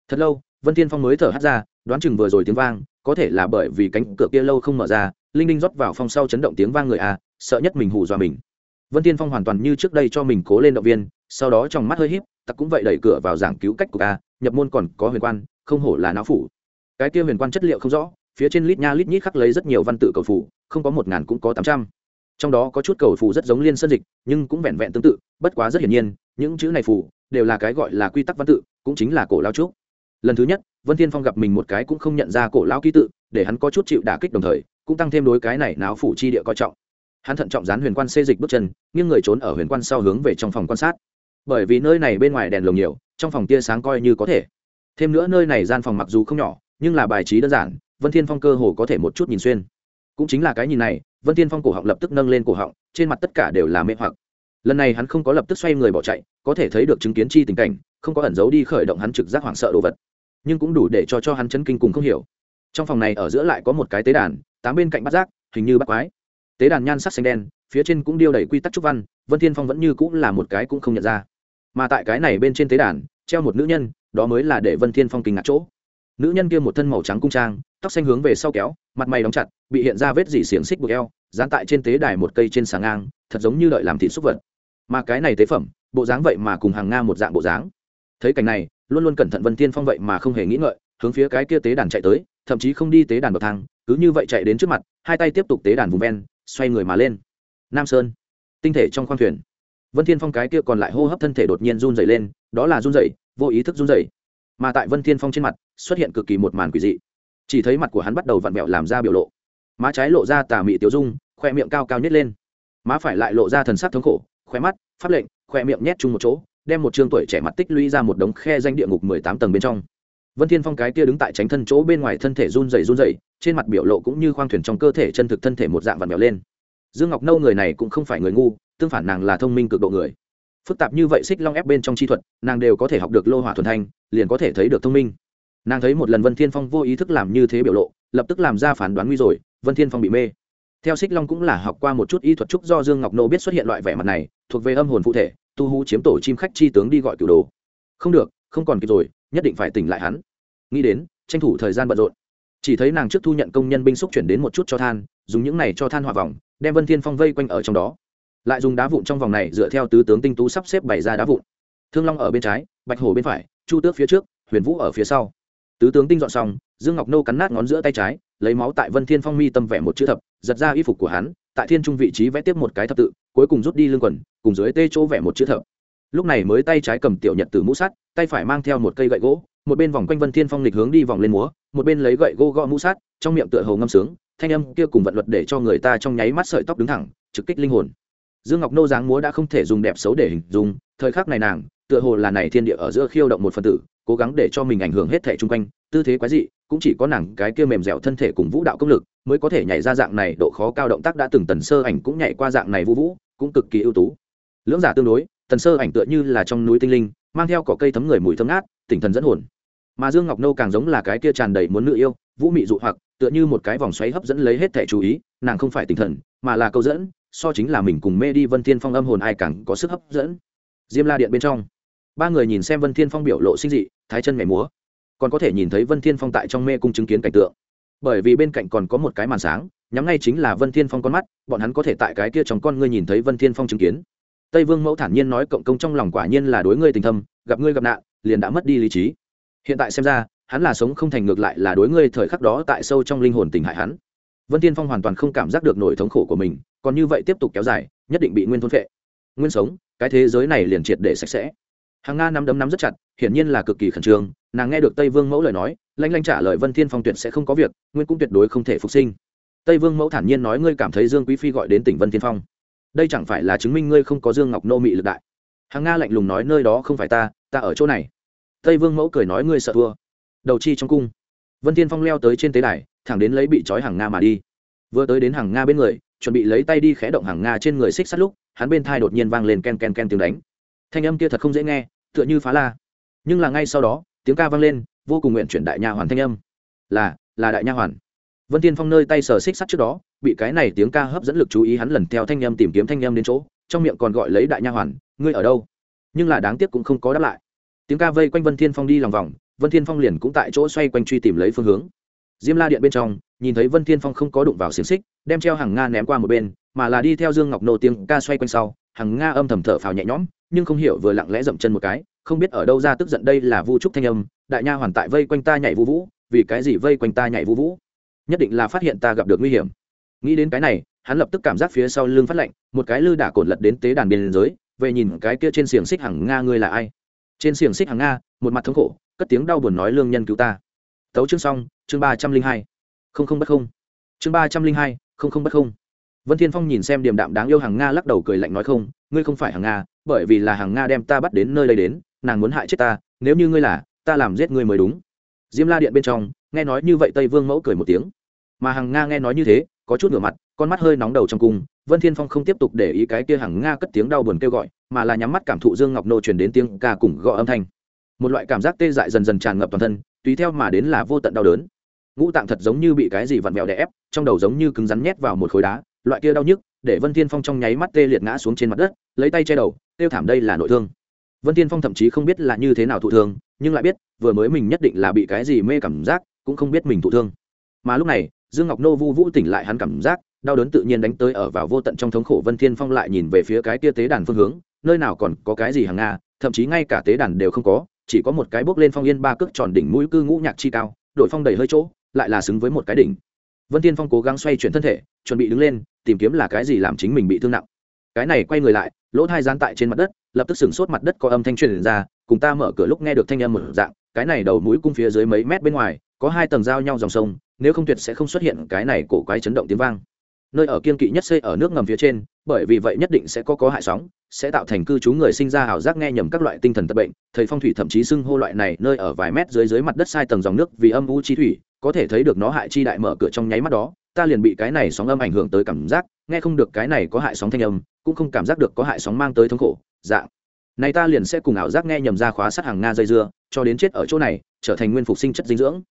Thật lâu vân thiên phong mới thở hắt ra, đoán chừng vừa rồi tiếng vang, có thể là bởi vì cánh cửa kia lâu không mở ra, linh linh rót vào phong sau chấn động tiếng vang người à sợ nhất mình hù dọa mình. Vân thiên phong hoàn toàn như trước đây cho mình cố lên động viên, sau đó trong mắt hơi híp, tặc cũng vậy đẩy cửa vào giảng cứu cách của a, nhập môn còn có huyền quan, không hổ là não phủ. Cái kia huyền quan chất liệu không rõ, phía trên lít nha lít nhít khắc lấy rất nhiều văn tự cầu phủ không có một ngàn cũng có tám trăm. Trong đó có chút cầu phủ rất giống liên sơn dịch, nhưng cũng vẹn vẹn tương tự, bất quá rất hiển nhiên, những chữ này phủ đều là cái gọi là quy tắc văn tự, cũng chính là cổ lao trúc lần thứ nhất, vân thiên phong gặp mình một cái cũng không nhận ra cổ lão ký tự, để hắn có chút chịu đả kích đồng thời, cũng tăng thêm đối cái này náo phủ chi địa coi trọng. Hắn thận trọng dán huyền quan xê dịch bước chân, nghiêng người trốn ở huyền quan sau hướng về trong phòng quan sát. Bởi vì nơi này bên ngoài đèn lồng nhiều, trong phòng tia sáng coi như có thể. Thêm nữa nơi này gian phòng mặc dù không nhỏ, nhưng là bài trí đơn giản, vân thiên phong cơ hồ có thể một chút nhìn xuyên. Cũng chính là cái nhìn này, vân thiên phong cổ họng lập tức nâng lên cổ họng, trên mặt tất cả đều là mê hoặc. Lần này hắn không có lập tức xoay người bỏ chạy, có thể thấy được chứng kiến chi tình cảnh, không có ẩn giấu đi khởi động hắn trực giác hoảng sợ đồ vật nhưng cũng đủ để cho cho hắn chấn kinh cùng không hiểu. Trong phòng này ở giữa lại có một cái tế đàn, tám bên cạnh bắt giác, hình như bắt quái. Tế đàn nhan sắc xanh đen, phía trên cũng điêu đầy quy tắc trúc văn, vân thiên phong vẫn như cũng là một cái cũng không nhận ra. Mà tại cái này bên trên tế đàn, treo một nữ nhân, đó mới là để vân thiên phong kinh ngạc chỗ. Nữ nhân kia một thân màu trắng cung trang, tóc xanh hướng về sau kéo, mặt mày đóng chặt, bị hiện ra vết dỉ xiềng xích buộc eo, dán tại trên tế đài một cây trên sàng ngang, thật giống như đợi làm thịt xúc vật. Mà cái này tế phẩm, bộ dáng vậy mà cùng hàng nga một dạng bộ dáng. Thấy cảnh này luôn luôn cẩn thận vân thiên phong vậy mà không hề nghĩ ngợi, hướng phía cái kia tế đàn chạy tới, thậm chí không đi tế đàn bậc thang, cứ như vậy chạy đến trước mặt, hai tay tiếp tục tế đàn vùng ven, xoay người mà lên. Nam sơn, tinh thể trong khoang thuyền. Vân thiên phong cái kia còn lại hô hấp thân thể đột nhiên run dày lên, đó là run dày vô ý thức run dày mà tại vân thiên phong trên mặt, xuất hiện cực kỳ một màn quỷ dị. Chỉ thấy mặt của hắn bắt đầu vặn vẹo làm ra biểu lộ. Má trái lộ ra tà mị tiểu dung, khoe miệng cao cao nhất lên. Má phải lại lộ ra thần sắc thống khổ, khoe mắt, pháp lệnh, khoe miệng nhét chung một chỗ đem một trường tuổi trẻ mặt tích lũy ra một đống khe danh địa ngục mười tám tầng bên trong. Vân thiên phong cái kia đứng tại tránh thân chỗ bên ngoài thân thể run rẩy run rẩy, trên mặt biểu lộ cũng như khoang thuyền trong cơ thể chân thực thân thể một dạng vặn vẹo lên. Dương ngọc nâu người này cũng không phải người ngu, tương phản nàng là thông minh cực độ người. Phức tạp như vậy xích long ép bên trong chi thuật, nàng đều có thể học được lô hỏa thuần thanh, liền có thể thấy được thông minh. Nàng thấy một lần vân thiên phong vô ý thức làm như thế biểu lộ, lập tức làm ra phán đoán nguy rồi, vân thiên phong bị mê theo xích long cũng là học qua một chút y thuật trúc do dương ngọc nô biết xuất hiện loại vẻ mặt này, thuộc về âm hồn phụ thể, tu hú chiếm tổ chim khách chi tướng đi gọi cửu đồ. Không được, không còn kịp rồi, nhất định phải tỉnh lại hắn. Nghĩ đến, tranh thủ thời gian bận rộn. Chỉ thấy nàng trước thu nhận công nhân binh xúc chuyển đến một chút cho than, dùng những này cho than hòa vòng, đem vân thiên phong vây quanh ở trong đó. Lại dùng đá vụn trong vòng này dựa theo tứ tướng tinh tú sắp xếp bày ra đá vụn. Thương long ở bên trái, bạch hổ bên phải, chu tước phía trước, huyền vũ ở phía sau. Tứ tướng tinh dọn xong, dương ngọc nô cắn nát ngón giữa tay trái, lấy máu tại vân thiên phong mi tâm vẽ một chữ thập giật ra y phục của hắn, tại thiên trung vị trí vẽ tiếp một cái thập tự, cuối cùng rút đi lưng quần, cùng dưới tê chỗ vẽ một chữ thập. Lúc này mới tay trái cầm tiểu nhật từ mũ sắt, tay phải mang theo một cây gậy gỗ, một bên vòng quanh vân thiên phong lịch hướng đi vòng lên múa, một bên lấy gậy gỗ gõ mũ sắt, trong miệng tựa hồ ngâm sướng, thanh âm kia cùng vận luật để cho người ta trong nháy mắt sợi tóc đứng thẳng, trực kích linh hồn. Dương ngọc nô dáng múa đã không thể dùng đẹp xấu để hình dung, thời khắc này nàng, tựa hồ là này thiên địa ở giữa khiêu động một phần tử, cố gắng để cho mình ảnh hưởng hết thể chung quanh tư thế quái dị, cũng chỉ có nàng cái kia mềm dẻo thân thể cùng vũ đạo công lực mới có thể nhảy ra dạng này, độ khó cao động tác đã từng tần sơ ảnh cũng nhảy qua dạng này vũ vũ, cũng cực kỳ ưu tú. Lưỡng giả tương đối, tần sơ ảnh tựa như là trong núi tinh linh, mang theo cỏ cây thấm người mùi thơm ngát, tỉnh thần dẫn hồn. Mà dương ngọc nô càng giống là cái kia tràn đầy muốn nữ yêu, vũ mị dụ hoặc, tựa như một cái vòng xoáy hấp dẫn lấy hết thẻ chú ý, nàng không phải tinh thần, mà là câu dẫn, so chính là mình cùng mê đi vân thiên phong âm hồn ai càng có sức hấp dẫn. Diêm la điện bên trong, ba người nhìn xem vân thiên phong biểu lộ sinh dị, thái chân mẻ múa còn có thể nhìn thấy vân thiên phong tại trong mê cung chứng kiến cảnh tượng. Bởi vì bên cạnh còn có một cái màn sáng, nhắm ngay chính là vân thiên phong con mắt, bọn hắn có thể tại cái kia trong con ngươi nhìn thấy vân thiên phong chứng kiến. Tây vương mẫu thản nhiên nói cộng công trong lòng quả nhiên là đối ngươi tình thâm, gặp ngươi gặp nạn, liền đã mất đi lý trí. Hiện tại xem ra, hắn là sống không thành ngược lại là đối ngươi thời khắc đó tại sâu trong linh hồn tình hại hắn. Vân thiên phong hoàn toàn không cảm giác được nỗi thống khổ của mình, còn như vậy tiếp tục kéo dài, nhất định bị nguyên thôn phệ. Nguyên sống, cái thế giới này liền triệt để sạch sẽ hàng nga nắm đấm nắm rất chặt, hiển nhiên là cực kỳ khẩn trương. Nàng nghe được tây vương mẫu lời nói, lanh lanh trả lời vân thiên phong tuyệt sẽ không có việc, nguyên cũng tuyệt đối không thể phục sinh. Tây vương mẫu thản nhiên nói ngươi cảm thấy dương quý phi gọi đến tỉnh vân thiên phong. Đây chẳng phải là chứng minh ngươi không có dương ngọc nô mị lực đại. Hàng nga lạnh lùng nói nơi đó không phải ta ta ở chỗ này. Tây vương mẫu cười nói ngươi sợ thua. Đầu chi trong cung. Vân thiên phong leo tới trên tế đài, thẳng đến lấy bị trói hàng nga mà đi. Vừa tới đến hàng nga bên người, chuẩn bị lấy tay đi khẽ động hàng nga trên người xích sắt lúc, hắn bên thai đột nhiên vang lên ken ken ken tiếng đánh thanh âm kia thật không dễ nghe, tựa như phá la. Nhưng là ngay sau đó, tiếng ca vang lên, vô cùng nguyện chuyển đại nha hoàn thanh âm. Là là đại nha hoàn. Vân tiên phong nơi tay sờ xích sắt trước đó, bị cái này tiếng ca hấp dẫn lực chú ý hắn lần theo thanh âm tìm kiếm thanh âm đến chỗ, trong miệng còn gọi lấy đại nha hoàn, ngươi ở đâu? Nhưng là đáng tiếc cũng không có đáp lại. Tiếng ca vây quanh vân thiên phong đi lòng vòng, vân thiên phong liền cũng tại chỗ xoay quanh truy tìm lấy phương hướng. Diêm la điện bên trong, nhìn thấy vân thiên phong không có đụng vào xiềng xích, đem treo hàng nga ném qua một bên, mà là đi theo dương ngọc nô tiếng ca xoay quanh sau, hàng nga âm thầm thở phào nhẹ nhõm nhưng không hiểu vừa lặng lẽ dậm chân một cái, không biết ở đâu ra tức giận đây là vu trúc thanh âm, đại nha hoàn tại vây quanh ta nhảy vũ vũ, vì cái gì vây quanh ta nhảy vũ vũ? Nhất định là phát hiện ta gặp được nguy hiểm. Nghĩ đến cái này, hắn lập tức cảm giác phía sau lưng phát lạnh, một cái lư đả cột lật đến tế đàn biên giới, về nhìn cái kia trên xiềng xích hàng nga ngươi là ai? Trên xiềng xích hàng nga, một mặt thống khổ, cất tiếng đau buồn nói lương nhân cứu ta. Tấu chương xong, chương ba trăm linh hai. Không không bất không. Chương ba trăm linh hai, không không bất không. Vân thiên phong nhìn xem điềm đạm đáng yêu hàng nga lắc đầu cười lạnh nói không ngươi không phải hàng nga, bởi vì là hàng nga đem ta bắt đến nơi đây đến, nàng muốn hại chết ta, nếu như ngươi là, ta làm giết ngươi mới đúng. Diêm la điện bên trong, nghe nói như vậy tây vương mẫu cười một tiếng. Mà hàng nga nghe nói như thế, có chút ngửa mặt, con mắt hơi nóng đầu trong cung, vân thiên phong không tiếp tục để ý cái kia hàng nga cất tiếng đau buồn kêu gọi, mà là nhắm mắt cảm thụ dương ngọc nô truyền đến tiếng ca cùng gọi âm thanh. Một loại cảm giác tê dại dần dần tràn ngập toàn thân, tùy theo mà đến là vô tận đau đớn. Ngũ tạng thật giống như bị cái gì vặn vẹo đè ép, trong đầu giống như cứng rắn nhét vào một khối đá, loại kia đau nhức để vân thiên phong trong nháy mắt tê liệt ngã xuống trên mặt đất, lấy tay che đầu tiêu thảm đây là nội thương. Vân thiên phong thậm chí không biết là như thế nào thụ thương, nhưng lại biết, vừa mới mình nhất định là bị cái gì mê cảm giác, cũng không biết mình thụ thương. Mà lúc này, dương ngọc nô vu vũ tỉnh lại hắn cảm giác, đau đớn tự nhiên đánh tới ở vào vô tận trong thống khổ vân thiên phong lại nhìn về phía cái kia tế đàn phương hướng, nơi nào còn có cái gì hàng nga, thậm chí ngay cả tế đàn đều không có, chỉ có một cái bước lên phong yên ba cước tròn đỉnh mũi cư ngũ nhạc chi cao, đội phong đầy hơi chỗ, lại là xứng với một cái đỉnh vân tiên phong cố gắng xoay chuyển thân thể, chuẩn bị đứng lên, tìm kiếm là cái gì làm chính mình bị thương nặng. Cái này quay người lại, lỗ thai gián tại trên mặt đất, lập tức sửng sốt mặt đất có âm thanh truyền ra, cùng ta mở cửa lúc nghe được thanh âm một dạng, cái này đầu mũi cung phía dưới mấy mét bên ngoài, có hai tầng giao nhau dòng sông, nếu không tuyệt sẽ không xuất hiện cái này cổ quái chấn động tiếng vang. Nơi ở kiên kỵ nhất xây ở nước ngầm phía trên bởi vì vậy nhất định sẽ có có hại sóng, sẽ tạo thành cư trú người sinh ra ảo giác nghe nhầm các loại tinh thần tật bệnh. Thầy phong thủy thậm chí xưng hô loại này nơi ở vài mét dưới dưới mặt đất sai tầng dòng nước vì âm u chi thủy, có thể thấy được nó hại chi đại mở cửa trong nháy mắt đó, ta liền bị cái này sóng âm ảnh hưởng tới cảm giác, nghe không được cái này có hại sóng thanh âm, cũng không cảm giác được có hại sóng mang tới thống khổ, dạng. Này ta liền sẽ cùng ảo giác nghe nhầm ra khóa sát hàng nga dây dưa, cho đến chết ở chỗ này, trở thành nguyên phục sinh chất dinh dưỡng.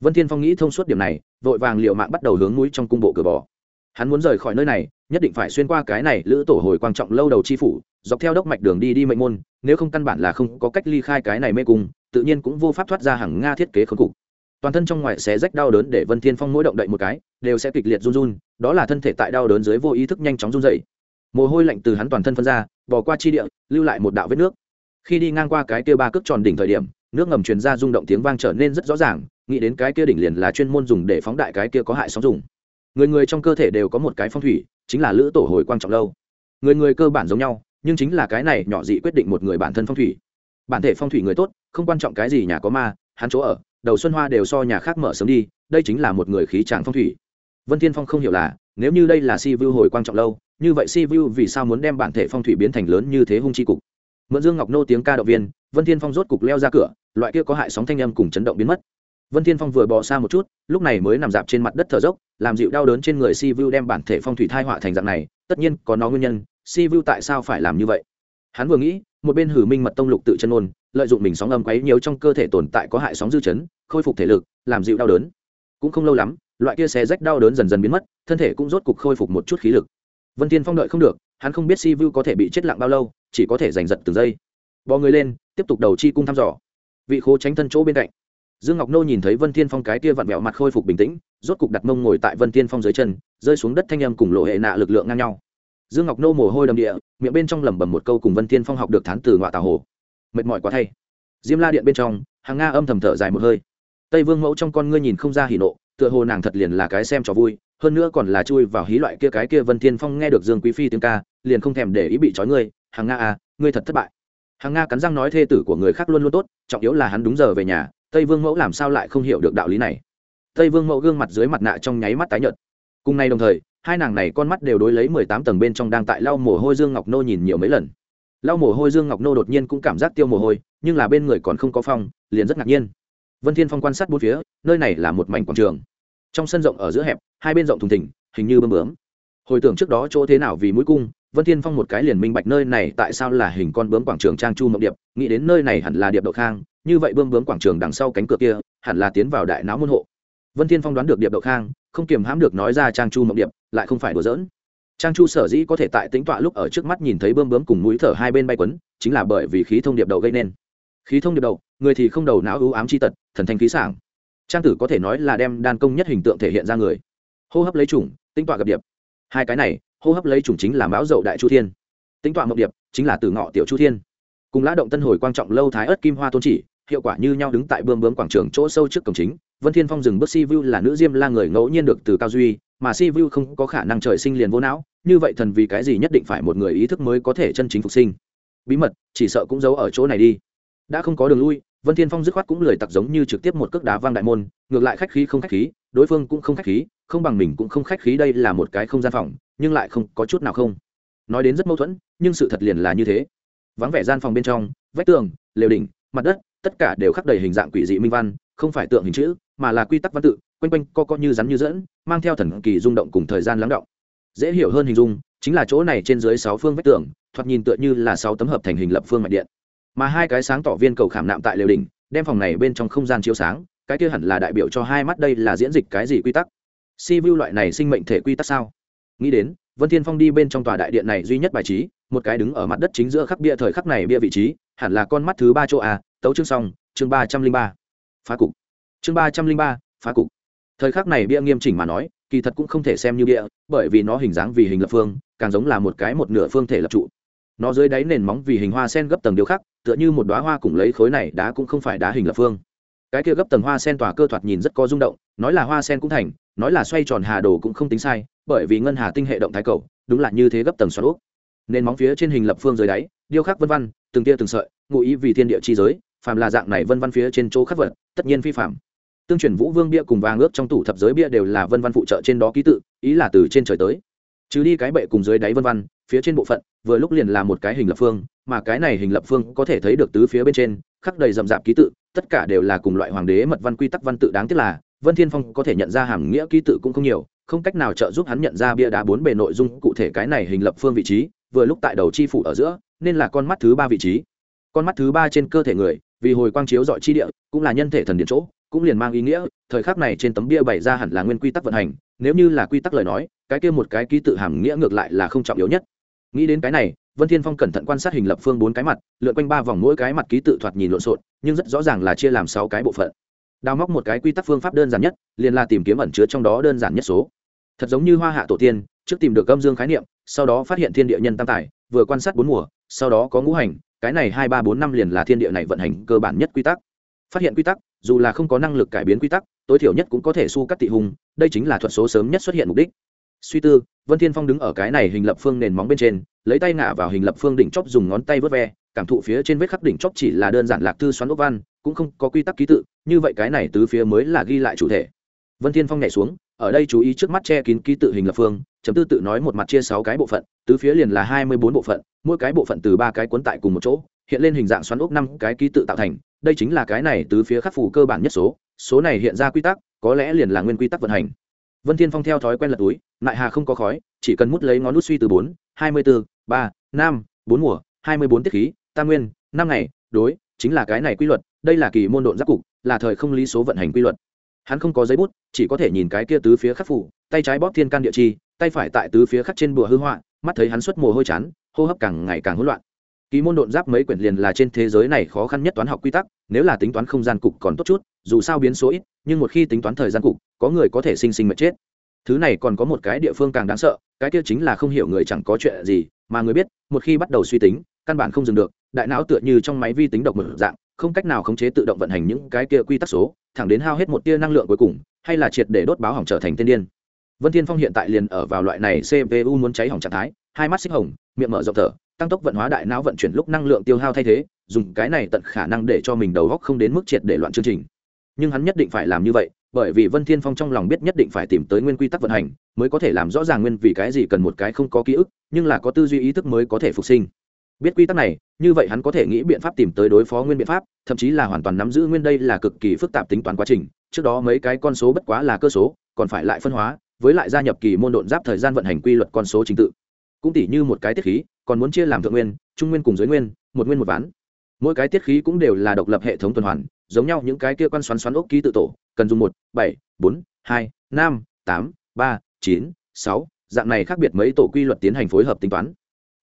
Vân thiên phong nghĩ thông suốt điểm này, vội vàng liệu mạng bắt đầu hướng núi trong cung bộ cửa bò hắn muốn rời khỏi nơi này, nhất định phải xuyên qua cái này lữ tổ hồi quan trọng lâu đầu chi phủ, dọc theo đốc mạch đường đi đi mệnh môn, nếu không căn bản là không có cách ly khai cái này mê cung, tự nhiên cũng vô pháp thoát ra hàng nga thiết kế khốn cục. Toàn thân trong ngoài xé rách đau đớn để vân thiên phong mỗi động đậy một cái, đều sẽ kịch liệt run run, đó là thân thể tại đau đớn dưới vô ý thức nhanh chóng run dậy mồ hôi lạnh từ hắn toàn thân phân ra bỏ qua chi địa, lưu lại một đạo vết nước. Khi đi ngang qua cái kia ba cước tròn đỉnh thời điểm, nước ngầm truyền ra rung động tiếng vang trở nên rất rõ ràng, nghĩ đến cái kia đỉnh liền là chuyên môn dùng để phóng đại cái kia có hại sóng dùng người người trong cơ thể đều có một cái phong thủy, chính là lữ tổ hồi quan trọng lâu. Người người cơ bản giống nhau, nhưng chính là cái này nhỏ dị quyết định một người bản thân phong thủy. Bản thể phong thủy người tốt, không quan trọng cái gì nhà có ma, hắn chỗ ở, đầu xuân hoa đều so nhà khác mở sớm đi, đây chính là một người khí tràng phong thủy. Vân thiên phong không hiểu là, nếu như đây là si vu hồi quan trọng lâu, như vậy si vu vì sao muốn đem bản thể phong thủy biến thành lớn như thế hung chi cục? Mượn dương ngọc nô tiếng ca động viên, vân thiên phong rốt cục leo ra cửa, loại kia có hại sóng thanh âm cùng chấn động biến mất vân thiên phong vừa bò xa một chút, lúc này mới nằm dạp trên mặt đất thở dốc, làm dịu đau đớn trên người si vu đem bản thể phong thủy thai họa thành dạng này, tất nhiên có nó nguyên nhân, si vu tại sao phải làm như vậy? Hắn vừa nghĩ, một bên hử minh mật tông lục tự chân ôn, lợi dụng mình sóng âm quấy nhiều trong cơ thể tồn tại có hại sóng dư chấn, khôi phục thể lực, làm dịu đau đớn. Cũng không lâu lắm, loại kia xé rách đau đớn dần dần biến mất, thân thể cũng rốt cục khôi phục một chút khí lực. Vân thiên phong đợi không được, hắn không biết si vu có thể bị chết lặng bao lâu, chỉ có thể giành giật từng giây. Bò người lên, tiếp tục đầu chi cung thăm dò. Vị khố tránh thân chỗ bên cạnh dương ngọc nô nhìn thấy vân thiên phong cái kia vặn vẹo mặt khôi phục bình tĩnh, rốt cục đặt mông ngồi tại vân thiên phong dưới chân, rơi xuống đất thanh âm cùng lộ hệ nạ lực lượng ngang nhau. Dương ngọc nô mồ hôi đầm địa, miệng bên trong lẩm bẩm một câu cùng vân thiên phong học được thán từ ngoại tào hồ. Mệt mỏi quá thay. Diêm la điện bên trong, hàng nga âm thầm thở dài một hơi. Tây vương mẫu trong con ngươi nhìn không ra hỉ nộ, tựa hồ nàng thật liền là cái xem trò vui, hơn nữa còn là chui vào hí loại kia cái kia vân thiên phong nghe được dương quý phi tiếng ca, liền không thèm để ý bị trói ngươi, hàng nga à ngươi thật thất bại. Hàng nga cắn răng nói thê tử của người khác luôn luôn tốt, trọng yếu là hắn đúng giờ về nhà tây vương mẫu làm sao lại không hiểu được đạo lý này? Tây vương mẫu gương mặt dưới mặt nạ trong nháy mắt tái nhợt. Cùng ngày đồng thời, hai nàng này con mắt đều đối lấy mười tám tầng bên trong đang tại lau mồ hôi dương ngọc nô nhìn nhiều mấy lần. Lau mồ hôi dương ngọc nô đột nhiên cũng cảm giác tiêu mồ hôi, nhưng là bên người còn không có phong, liền rất ngạc nhiên. Vân thiên phong quan sát bốn phía, nơi này là một mảnh quảng trường. Trong sân rộng ở giữa hẹp, hai bên rộng thùng thình, hình như bơm bướm. Hồi tưởng trước đó chỗ thế nào vì mũi cung, vân thiên phong một cái liền minh bạch nơi này tại sao là hình con bướm quảng trường trang chu mộng điệp, nghĩ đến nơi này hẳn là điệp đậu khang như vậy bơm bướm quảng trường đằng sau cánh cửa kia, hẳn là tiến vào đại não môn hộ. Vân thiên phong đoán được điệp đậu khang, không kiềm hãm được nói ra trang chu mộng điệp, lại không phải đùa giỡn. Trang chu sở dĩ có thể tại tính tọa lúc ở trước mắt nhìn thấy bơm bướm cùng mũi thở hai bên bay quấn, chính là bởi vì khí thông điệp đầu gây nên. Khí thông điệp đầu, người thì không đầu não ưu ám chi tật, thần thanh khí sảng. Trang tử có thể nói là đem đan công nhất hình tượng thể hiện ra người. Hô hấp lấy chủng tính tọa gặp điệp. Hai cái này, hô hấp lấy chủng chính là mão dậu đại chu thiên. Tính tọa mộng điệp, chính là từ ngọ tiểu chu thiên. Cùng lã động tân hồi quan trọng lâu thái ớt kim hoa tôn chỉ hiệu quả như nhau đứng tại bươm bướm quảng trường chỗ sâu trước cổng chính, vân thiên phong dừng bước si vu là nữ diêm la người ngẫu nhiên được từ cao duy, mà si vu không có khả năng trời sinh liền vô não, như vậy thần vì cái gì nhất định phải một người ý thức mới có thể chân chính phục sinh? Bí mật, chỉ sợ cũng giấu ở chỗ này đi. Đã không có đường lui, vân thiên phong dứt khoát cũng lười tặc giống như trực tiếp một cước đá vang đại môn, ngược lại khách khí không khách khí, đối phương cũng không khách khí, không bằng mình cũng không khách khí đây là một cái không gian phòng, nhưng lại không có chút nào không. Nói đến rất mâu thuẫn, nhưng sự thật liền là như thế. Vắng vẻ gian phòng bên trong, vách tường, lều đỉnh, mặt đất tất cả đều khắc đầy hình dạng quỷ dị minh văn, không phải tượng hình chữ, mà là quy tắc văn tự, quanh quanh co co như rắn như dẫn mang theo thần kỳ rung động cùng thời gian lắng động. Dễ hiểu hơn hình dung, chính là chỗ này trên dưới sáu phương vách tường, thoạt nhìn tựa như là sáu tấm hợp thành hình lập phương mạch điện. Mà hai cái sáng tỏ viên cầu khảm nạm tại lều đỉnh, đem phòng này bên trong không gian chiếu sáng, cái kia hẳn là đại biểu cho hai mắt đây là diễn dịch cái gì quy tắc? Si vu loại này sinh mệnh thể quy tắc sao? Nghĩ đến, vân thiên phong đi bên trong tòa đại điện này duy nhất bài trí, một cái đứng ở mặt đất chính giữa khắc bia thời khắc này bia vị trí, hẳn là con mắt thứ ba chỗ a tấu chương xong, chương ba trăm linh ba, phá cục. Chương ba trăm linh ba, phá cục. Thời khắc này bia nghiêm chỉnh mà nói, kỳ thật cũng không thể xem như bia, bởi vì nó hình dáng vì hình lập phương, càng giống là một cái một nửa phương thể lập trụ. Nó dưới đáy nền móng vì hình hoa sen gấp tầng điêu khắc, tựa như một đoá hoa cùng lấy khối này đá cũng không phải đá hình lập phương. Cái kia gấp tầng hoa sen tỏa cơ thoạt nhìn rất có rung động, nói là hoa sen cũng thành, nói là xoay tròn hà đồ cũng không tính sai, bởi vì ngân hà tinh hệ động thái cầu, đúng là như thế gấp tầng xoắn úp nền móng phía trên hình lập phương dưới đáy, điêu khắc vân văn từng tia từng sợi, ngụ ý vì thiên địa chi giới phàm là dạng này vân văn phía trên chỗ khắc vật, tất nhiên phi phạm tương truyền vũ vương bia cùng vàng ước trong tủ thập giới bia đều là vân văn phụ trợ trên đó ký tự, ý là từ trên trời tới. Chứ đi cái bệ cùng dưới đáy vân văn, phía trên bộ phận, vừa lúc liền là một cái hình lập phương, mà cái này hình lập phương có thể thấy được tứ phía bên trên, khắc đầy rậm rạp ký tự, tất cả đều là cùng loại hoàng đế mật văn quy tắc văn tự đáng tiếc là, vân thiên phong có thể nhận ra hàm nghĩa ký tự cũng không nhiều, không cách nào trợ giúp hắn nhận ra bia đá bốn bề nội dung cụ thể cái này hình lập phương vị trí, vừa lúc tại đầu chi phủ ở giữa, nên là con mắt thứ ba vị trí con mắt thứ ba trên cơ thể người, vì hồi quang chiếu dọi chi địa, cũng là nhân thể thần điện chỗ, cũng liền mang ý nghĩa, thời khắc này trên tấm bia bày ra hẳn là nguyên quy tắc vận hành, nếu như là quy tắc lời nói, cái kia một cái ký tự hàm nghĩa ngược lại là không trọng yếu nhất. Nghĩ đến cái này, vân thiên phong cẩn thận quan sát hình lập phương bốn cái mặt, lượn quanh ba vòng mỗi cái mặt ký tự thoạt nhìn lộn xộn, nhưng rất rõ ràng là chia làm sáu cái bộ phận. Đào móc một cái quy tắc phương pháp đơn giản nhất, liền là tìm kiếm ẩn chứa trong đó đơn giản nhất số. Thật giống như hoa hạ tổ tiên, trước tìm được âm dương khái niệm, sau đó phát hiện thiên địa nhân tam tài, vừa quan sát bốn mùa, sau đó có ngũ hành cái này hai ba bốn năm liền là thiên địa này vận hành cơ bản nhất quy tắc. Phát hiện quy tắc, dù là không có năng lực cải biến quy tắc, tối thiểu nhất cũng có thể su cắt tị hùng đây chính là thuật số sớm nhất xuất hiện mục đích. Suy tư, vân thiên phong đứng ở cái này hình lập phương nền móng bên trên, lấy tay ngả vào hình lập phương đỉnh chóp dùng ngón tay vớt ve, cảm thụ phía trên vết khắc đỉnh chóp chỉ là đơn giản lạc thư xoắn ốc văn, cũng không có quy tắc ký tự, như vậy cái này tứ phía mới là ghi lại chủ thể. Vân thiên phong nhảy xuống ở đây chú ý trước mắt che kín ký tự hình lập phương, chấm tư tự nói một mặt chia sáu cái bộ phận, tứ phía liền là hai mươi bốn bộ phận, mỗi cái bộ phận từ ba cái cuốn tại cùng một chỗ, hiện lên hình dạng xoắn ốc năm cái ký tự tạo thành, đây chính là cái này tứ phía khắc phủ cơ bản nhất số số này hiện ra quy tắc, có lẽ liền là nguyên quy tắc vận hành. Vân thiên phong theo thói quen lật túi nại hà không có khói, chỉ cần mút lấy ngón nút suy từ bốn, hai mươi bốn ba, năm, bốn mùa, hai mươi bốn tiết khí, tam nguyên, năm ngày, đối, chính là cái này quy luật, đây là kỳ môn độn giáp cục, là thời không lý số vận hành quy luật hắn không có giấy bút, chỉ có thể nhìn cái kia tứ phía khắc phủ, tay trái bóp thiên can địa chi, tay phải tại tứ phía khắc trên bùa hư họa, mắt thấy hắn xuất mồ hôi chán, hô hấp càng ngày càng hỗn loạn. Ký môn độn giáp mấy quyển liền là trên thế giới này khó khăn nhất toán học quy tắc, nếu là tính toán không gian cục còn tốt chút, dù sao biến số ít, nhưng một khi tính toán thời gian cục, có người có thể sinh sinh mà chết. Thứ này còn có một cái địa phương càng đáng sợ, cái kia chính là không hiểu người chẳng có chuyện gì, mà người biết, một khi bắt đầu suy tính, căn bản không dừng được, đại não tựa như trong máy vi tính độc mở dạng không cách nào khống chế tự động vận hành những cái kia quy tắc số, thẳng đến hao hết một tia năng lượng cuối cùng, hay là triệt để đốt báo hỏng trở thành tiên điên. Vân thiên phong hiện tại liền ở vào loại này cpu muốn cháy hỏng trạng thái, hai mắt xích hồng, miệng mở rộng thở, tăng tốc vận hóa đại não vận chuyển lúc năng lượng tiêu hao thay thế, dùng cái này tận khả năng để cho mình đầu góc không đến mức triệt để loạn chương trình. Nhưng hắn nhất định phải làm như vậy, bởi vì vân thiên phong trong lòng biết nhất định phải tìm tới nguyên quy tắc vận hành, mới có thể làm rõ ràng nguyên vì cái gì cần một cái không có ký ức, nhưng là có tư duy ý thức mới có thể phục sinh biết quy tắc này, như vậy hắn có thể nghĩ biện pháp tìm tới đối phó nguyên biện pháp, thậm chí là hoàn toàn nắm giữ nguyên đây là cực kỳ phức tạp tính toán quá trình. Trước đó mấy cái con số bất quá là cơ số, còn phải lại phân hóa, với lại gia nhập kỳ môn độn giáp thời gian vận hành quy luật con số chính tự. Cũng tỷ như một cái tiết khí, còn muốn chia làm thượng nguyên, trung nguyên cùng dưới nguyên, một nguyên một ván. Mỗi cái tiết khí cũng đều là độc lập hệ thống tuần hoàn, giống nhau những cái kia quan xoắn xoắn ốc ký tự tổ, cần dùng một, bảy, bốn, hai, năm, tám, ba, chín, sáu, dạng này khác biệt mấy tổ quy luật tiến hành phối hợp tính toán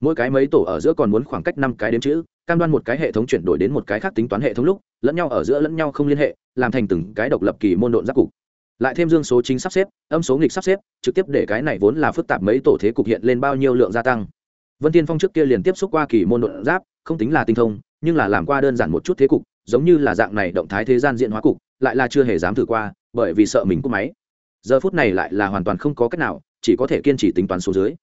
mỗi cái mấy tổ ở giữa còn muốn khoảng cách năm cái đếm chữ, cam đoan một cái hệ thống chuyển đổi đến một cái khác tính toán hệ thống lúc, lẫn nhau ở giữa lẫn nhau không liên hệ, làm thành từng cái độc lập kỳ môn độn giáp cục. Lại thêm dương số chính sắp xếp, âm số nghịch sắp xếp, trực tiếp để cái này vốn là phức tạp mấy tổ thế cục hiện lên bao nhiêu lượng gia tăng. Vân tiên phong trước kia liền tiếp xúc qua kỳ môn độn giáp, không tính là tinh thông, nhưng là làm qua đơn giản một chút thế cục, giống như là dạng này động thái thế gian diện hóa cục, lại là chưa hề dám thử qua, bởi vì sợ mình cúp máy. Giờ phút này lại là hoàn toàn không có cách nào, chỉ có thể kiên trì tính toán số dưới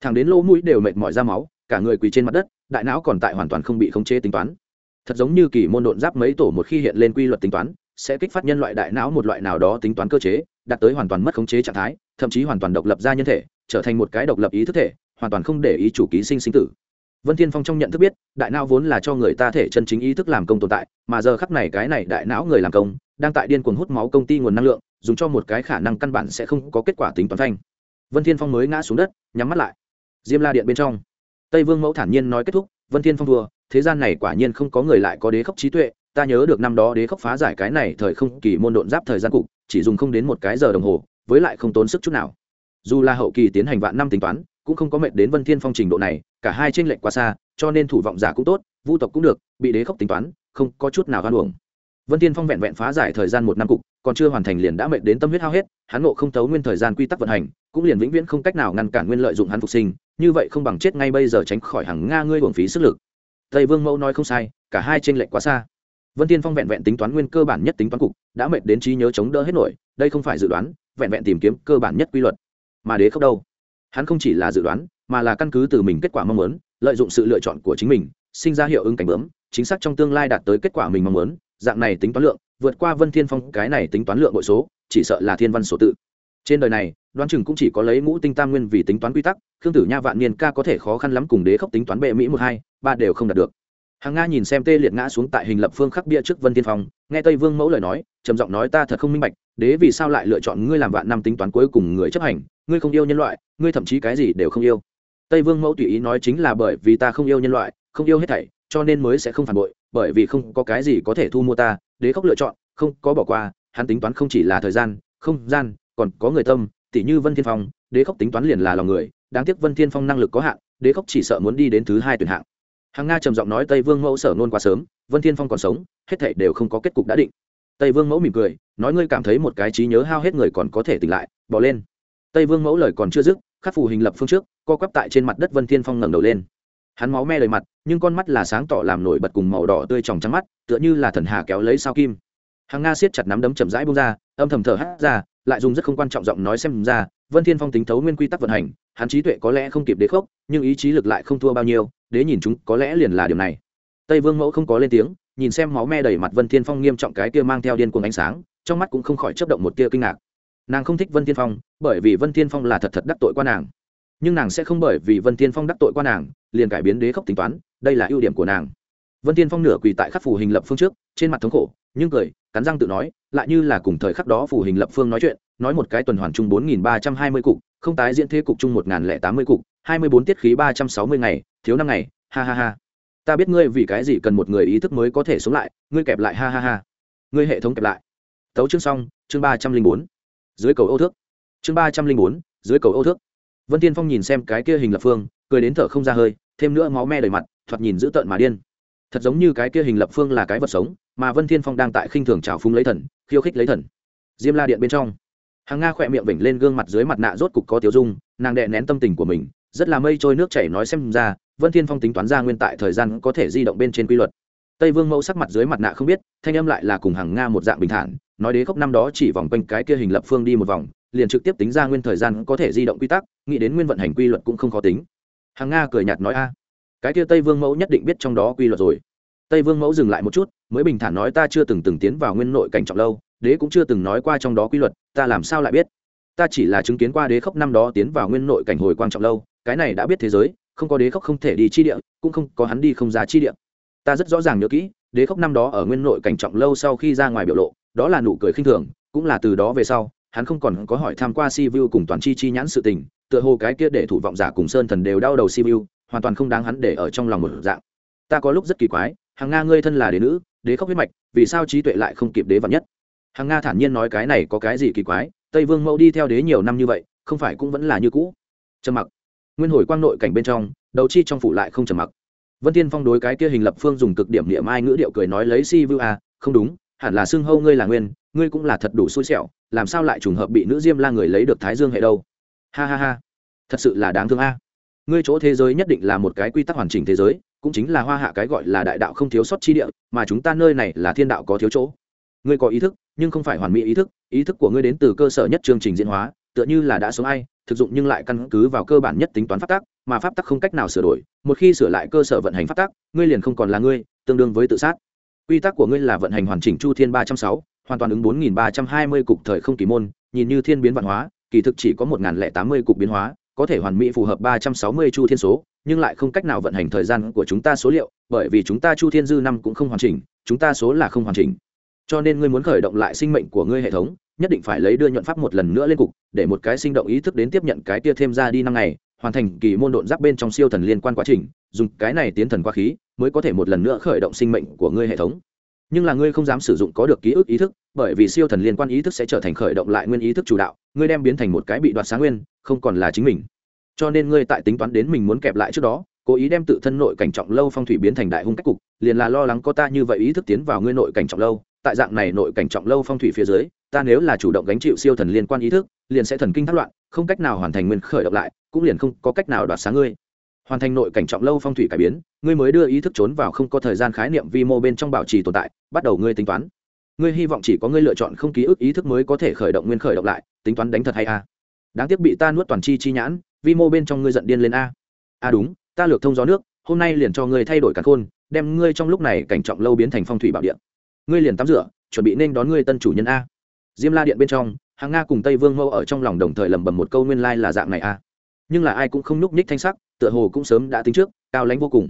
thằng đến lỗ mũi đều mệt mỏi ra máu, cả người quỳ trên mặt đất, đại não còn tại hoàn toàn không bị khống chế tính toán. Thật giống như kỳ môn độn giáp mấy tổ một khi hiện lên quy luật tính toán, sẽ kích phát nhân loại đại não một loại nào đó tính toán cơ chế, đạt tới hoàn toàn mất khống chế trạng thái, thậm chí hoàn toàn độc lập ra nhân thể, trở thành một cái độc lập ý thức thể, hoàn toàn không để ý chủ ký sinh sinh tử. Vân thiên phong trong nhận thức biết, đại não vốn là cho người ta thể chân chính ý thức làm công tồn tại, mà giờ khắc này cái này đại não người làm công, đang tại điên cuồng hút máu công ty nguồn năng lượng, dùng cho một cái khả năng căn bản sẽ không có kết quả tính toán thanh. Vân thiên phong mới ngã xuống đất, nhắm mắt lại diêm la điện bên trong. Tây vương mẫu thản nhiên nói kết thúc, vân thiên phong thua, thế gian này quả nhiên không có người lại có đế khốc trí tuệ, ta nhớ được năm đó đế khốc phá giải cái này thời không kỳ môn độn giáp thời gian cục, chỉ dùng không đến một cái giờ đồng hồ, với lại không tốn sức chút nào. Dù là hậu kỳ tiến hành vạn năm tính toán, cũng không có mệt đến vân thiên phong trình độ này, cả hai tranh lệch quá xa, cho nên thủ vọng giả cũng tốt, vu tộc cũng được, bị đế khốc tính toán, không có chút nào hoan uổng. Vân thiên phong vẹn vẹn phá giải thời gian một năm cục, còn chưa hoàn thành liền đã mệt đến tâm huyết hao hết, hắn ngộ không thấu nguyên thời gian quy tắc vận hành, cũng liền vĩnh viễn không cách nào ngăn cản nguyên lợi dụng hắn phục sinh như vậy không bằng chết ngay bây giờ tránh khỏi hàng nga ngươi hưởng phí sức lực. Tây vương mẫu nói không sai, cả hai trên lệch quá xa. Vân tiên phong vẹn vẹn tính toán nguyên cơ bản nhất tính toán cục, đã mệt đến trí nhớ chống đỡ hết nổi, đây không phải dự đoán, vẹn vẹn tìm kiếm cơ bản nhất quy luật. Mà đế khốc đâu? Hắn không chỉ là dự đoán, mà là căn cứ từ mình kết quả mong muốn, lợi dụng sự lựa chọn của chính mình, sinh ra hiệu ứng cảnh bướm, chính xác trong tương lai đạt tới kết quả mình mong muốn, dạng này tính toán lượng, vượt qua vân thiên phong cái này tính toán lượng bội số, chỉ sợ là thiên văn số tự. Trên đời này đoán chừng cũng chỉ có lấy ngũ tinh tam nguyên vì tính toán quy tắc, khương tử nha vạn niên ca có thể khó khăn lắm cùng đế khốc tính toán bệ mỹ một hai, ba đều không đạt được. Hàng nga nhìn xem tê liệt ngã xuống tại hình lập phương khắc bia trước vân tiên phong, nghe tây vương mẫu lời nói, trầm giọng nói ta thật không minh bạch, đế vì sao lại lựa chọn ngươi làm vạn năm tính toán cuối cùng người chấp hành, ngươi không yêu nhân loại, ngươi thậm chí cái gì đều không yêu. Tây vương mẫu tùy ý nói chính là bởi vì ta không yêu nhân loại, không yêu hết thảy, cho nên mới sẽ không phản bội, bởi vì không có cái gì có thể thu mua ta, đế khốc lựa chọn, không có bỏ qua, hắn tính toán không chỉ là thời gian, không gian, còn có người tâm tỷ như vân thiên phong, đế khốc tính toán liền là lòng người, đáng tiếc vân thiên phong năng lực có hạn, đế khốc chỉ sợ muốn đi đến thứ hai tuyển hạng. Hàng nga trầm giọng nói tây vương mẫu sở nôn quá sớm, vân thiên phong còn sống, hết thảy đều không có kết cục đã định. Tây vương mẫu mỉm cười, nói ngươi cảm thấy một cái trí nhớ hao hết người còn có thể tỉnh lại, bỏ lên. Tây vương mẫu lời còn chưa dứt, khắc phù hình lập phương trước, co quắp tại trên mặt đất vân thiên phong ngẩng đầu lên. Hắn máu me lời mặt, nhưng con mắt là sáng tỏ làm nổi bật cùng màu đỏ tươi tròng trắng mắt, tựa như là thần hà kéo lấy sao kim. Hàng nga siết chặt nắm đấm chậm rãi bông ra, âm thầm thở hắt ra lại dùng rất không quan trọng giọng nói xem ra, vân thiên phong tính thấu nguyên quy tắc vận hành, hắn trí tuệ có lẽ không kịp đế khốc, nhưng ý chí lực lại không thua bao nhiêu, đế nhìn chúng có lẽ liền là điều này. Tây vương mẫu không có lên tiếng, nhìn xem máu me đầy mặt vân thiên phong nghiêm trọng cái kia mang theo điên cuồng ánh sáng, trong mắt cũng không khỏi chấp động một tia kinh ngạc. Nàng không thích vân thiên phong, bởi vì vân thiên phong là thật thật đắc tội qua nàng. Nhưng nàng sẽ không bởi vì vân thiên phong đắc tội qua nàng, liền cải biến đế khốc tính toán, đây là ưu điểm của nàng vân thiên phong nửa quỳ tại khắc phù hình lập phương trước, trên mặt thống khổ, nhưng cười, cắn răng tự nói, lại như là cùng thời khắc đó phù hình lập phương nói chuyện, nói một cái tuần hoàn chung bốn nghìn ba trăm hai mươi cục, không tái diễn thế cục chung một nghìn lẻ tám mươi cục, hai mươi bốn tiết khí ba trăm sáu mươi ngày, thiếu năm ngày, ha ha ha. Ta biết ngươi vì cái gì cần một người ý thức mới có thể sống lại, ngươi kẹp lại, ha ha ha. Ngươi hệ thống kẹp lại. Tấu chương xong, chương ba trăm linh bốn. Dưới cầu ô thước. Chương ba trăm linh bốn, dưới cầu ô thước. Vân tiên phong nhìn xem cái kia hình lập phương, cười đến thở không ra hơi, thêm nữa máu me đầy mặt, thoạt nhìn dữ tợn mà điên thật giống như cái kia hình lập phương là cái vật sống, mà vân thiên phong đang tại khinh thường trào phúng lấy thần, khiêu khích lấy thần. Diêm la điện bên trong hàng nga khỏe miệng vểnh lên gương mặt dưới mặt nạ rốt cục có tiêu dung, nàng đệ nén tâm tình của mình, rất là mây trôi nước chảy nói xem ra, vân thiên phong tính toán ra nguyên tại thời gian có thể di động bên trên quy luật. Tây vương mẫu sắc mặt dưới mặt nạ không biết, thanh âm lại là cùng hàng nga một dạng bình thản, nói đế khốc năm đó chỉ vòng quanh cái kia hình lập phương đi một vòng, liền trực tiếp tính ra nguyên thời gian có thể di động quy tắc, nghĩ đến nguyên vận hành quy luật cũng không khó tính. Hàng nga cười nhạt nói, a cái kia tây vương mẫu nhất định biết trong đó quy luật rồi. Tây vương mẫu dừng lại một chút, mới bình thản nói ta chưa từng từng tiến vào nguyên nội cảnh trọng lâu, đế cũng chưa từng nói qua trong đó quy luật, ta làm sao lại biết? Ta chỉ là chứng kiến qua đế khốc năm đó tiến vào nguyên nội cảnh hồi quang trọng lâu, cái này đã biết thế giới, không có đế khốc không thể đi chi địa, cũng không có hắn đi không ra chi địa. Ta rất rõ ràng nhớ kỹ, đế khốc năm đó ở nguyên nội cảnh trọng lâu sau khi ra ngoài biểu lộ, đó là nụ cười khinh thường, cũng là từ đó về sau, hắn không còn có hỏi tham qua si vu cùng toàn chi chi nhãn sự tình, tựa hồ cái kia để thủ vọng giả cùng sơn thần đều đau đầu si vu hoàn toàn không đáng hắn để ở trong lòng một dạng. Ta có lúc rất kỳ quái hàng nga ngươi thân là đế nữ, đế khóc huyết mạch, vì sao trí tuệ lại không kịp đế vạn nhất? Hàng nga thản nhiên nói cái này có cái gì kỳ quái, tây vương mẫu đi theo đế nhiều năm như vậy, không phải cũng vẫn là như cũ? Trầm mặc. Nguyên hồi quang nội cảnh bên trong, đầu chi trong phủ lại không trầm mặc. Vân tiên phong đối cái kia hình lập phương dùng cực điểm niệm ai ngữ điệu cười nói lấy si vu a không đúng, hẳn là xưng hâu ngươi là nguyên, ngươi cũng là thật đủ xui xẻo, làm sao lại trùng hợp bị nữ diêm la người lấy được thái dương hệ đâu? Ha ha ha. Thật sự là đáng thương a ngươi chỗ thế giới nhất định là một cái quy tắc hoàn chỉnh thế giới, cũng chính là hoa hạ cái gọi là đại đạo không thiếu sót chi địa, mà chúng ta nơi này là thiên đạo có thiếu chỗ. Ngươi có ý thức, nhưng không phải hoàn mỹ ý thức ý thức của ngươi đến từ cơ sở nhất chương trình diễn hóa, tựa như là đã sống ai, thực dụng nhưng lại căn cứ vào cơ bản nhất tính toán pháp tắc, mà pháp tắc không cách nào sửa đổi, một khi sửa lại cơ sở vận hành pháp tắc, ngươi liền không còn là ngươi, tương đương với tự sát. Quy tắc của ngươi là vận hành hoàn chỉnh chu thiên ba trăm sáu, hoàn toàn ứng bốn nghìn ba trăm hai mươi cục thời không kỳ môn, nhìn như thiên biến văn hóa, kỳ thực chỉ có một nghìn lẻ tám mươi cục biến hóa có thể hoàn mỹ phù hợp ba trăm sáu mươi chu thiên số, nhưng lại không cách nào vận hành thời gian của chúng ta số liệu, bởi vì chúng ta chu thiên dư năm cũng không hoàn chỉnh, chúng ta số là không hoàn chỉnh. Cho nên ngươi muốn khởi động lại sinh mệnh của ngươi hệ thống, nhất định phải lấy đưa nhuận pháp một lần nữa lên cục, để một cái sinh động ý thức đến tiếp nhận cái tia thêm ra đi năm ngày, hoàn thành kỳ môn độn giáp bên trong siêu thần liên quan quá trình, dùng cái này tiến thần qua khí, mới có thể một lần nữa khởi động sinh mệnh của ngươi hệ thống. Nhưng là ngươi không dám sử dụng có được ký ức ý thức bởi vì siêu thần liên quan ý thức sẽ trở thành khởi động lại nguyên ý thức chủ đạo, ngươi đem biến thành một cái bị đoạt sáng nguyên, không còn là chính mình. Cho nên ngươi tại tính toán đến mình muốn kẹp lại trước đó, cố ý đem tự thân nội cảnh trọng lâu phong thủy biến thành đại hung cách cục, liền là lo lắng có ta như vậy ý thức tiến vào ngươi nội cảnh trọng lâu, tại dạng này nội cảnh trọng lâu phong thủy phía dưới, ta nếu là chủ động gánh chịu siêu thần liên quan ý thức, liền sẽ thần kinh thất loạn, không cách nào hoàn thành nguyên khởi động lại, cũng liền không có cách nào đoạt sáng ngươi. Hoàn thành nội cảnh trọng lâu phong thủy cải biến, ngươi mới đưa ý thức trốn vào không có thời gian khái niệm vi mô bên trong bảo trì tồn tại, bắt đầu ngươi tính toán ngươi hy vọng chỉ có ngươi lựa chọn không ký ức ý thức mới có thể khởi động nguyên khởi động lại, tính toán đánh thật hay a? Đáng tiếc bị ta nuốt toàn chi chi nhãn, vi mô bên trong ngươi giận điên lên a. A đúng, ta lược thông gió nước, hôm nay liền cho ngươi thay đổi cả khôn, đem ngươi trong lúc này cảnh trọng lâu biến thành phong thủy bảo điện ngươi liền tắm rửa, chuẩn bị nên đón ngươi tân chủ nhân a. Diêm la điện bên trong hàng nga cùng tây vương mẫu ở trong lòng đồng thời lẩm bẩm một câu nguyên lai là dạng này a. Nhưng là ai cũng không nhúc nhích thanh sắc, tựa hồ cũng sớm đã tính trước, cao lãnh vô cùng.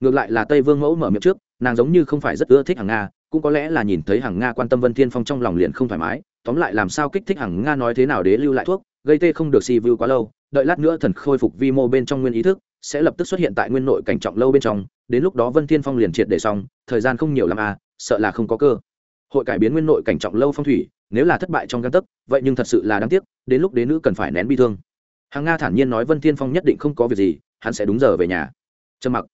Ngược lại là tây vương mẫu mở miệng trước, nàng giống như không phải rất ưa thích hàng nga cũng có lẽ là nhìn thấy hàng nga quan tâm vân thiên phong trong lòng liền không thoải mái, tóm lại làm sao kích thích hàng nga nói thế nào để lưu lại thuốc, gây tê không được si vưu quá lâu, đợi lát nữa thần khôi phục vi mô bên trong nguyên ý thức, sẽ lập tức xuất hiện tại nguyên nội cảnh trọng lâu bên trong, đến lúc đó vân thiên phong liền triệt để xong, thời gian không nhiều l à sợ là không có cơ. Hội cải biến nguyên nội cảnh trọng lâu phong thủy, nếu là thất bại trong căn tấc, vậy nhưng thật sự là đáng tiếc, đến lúc đến nữ cần phải nén bi thương. Hàng nga thản nhiên nói vân thiên phong nhất định không có việc gì, hắn sẽ đúng giờ về nhà. Trầm mặc.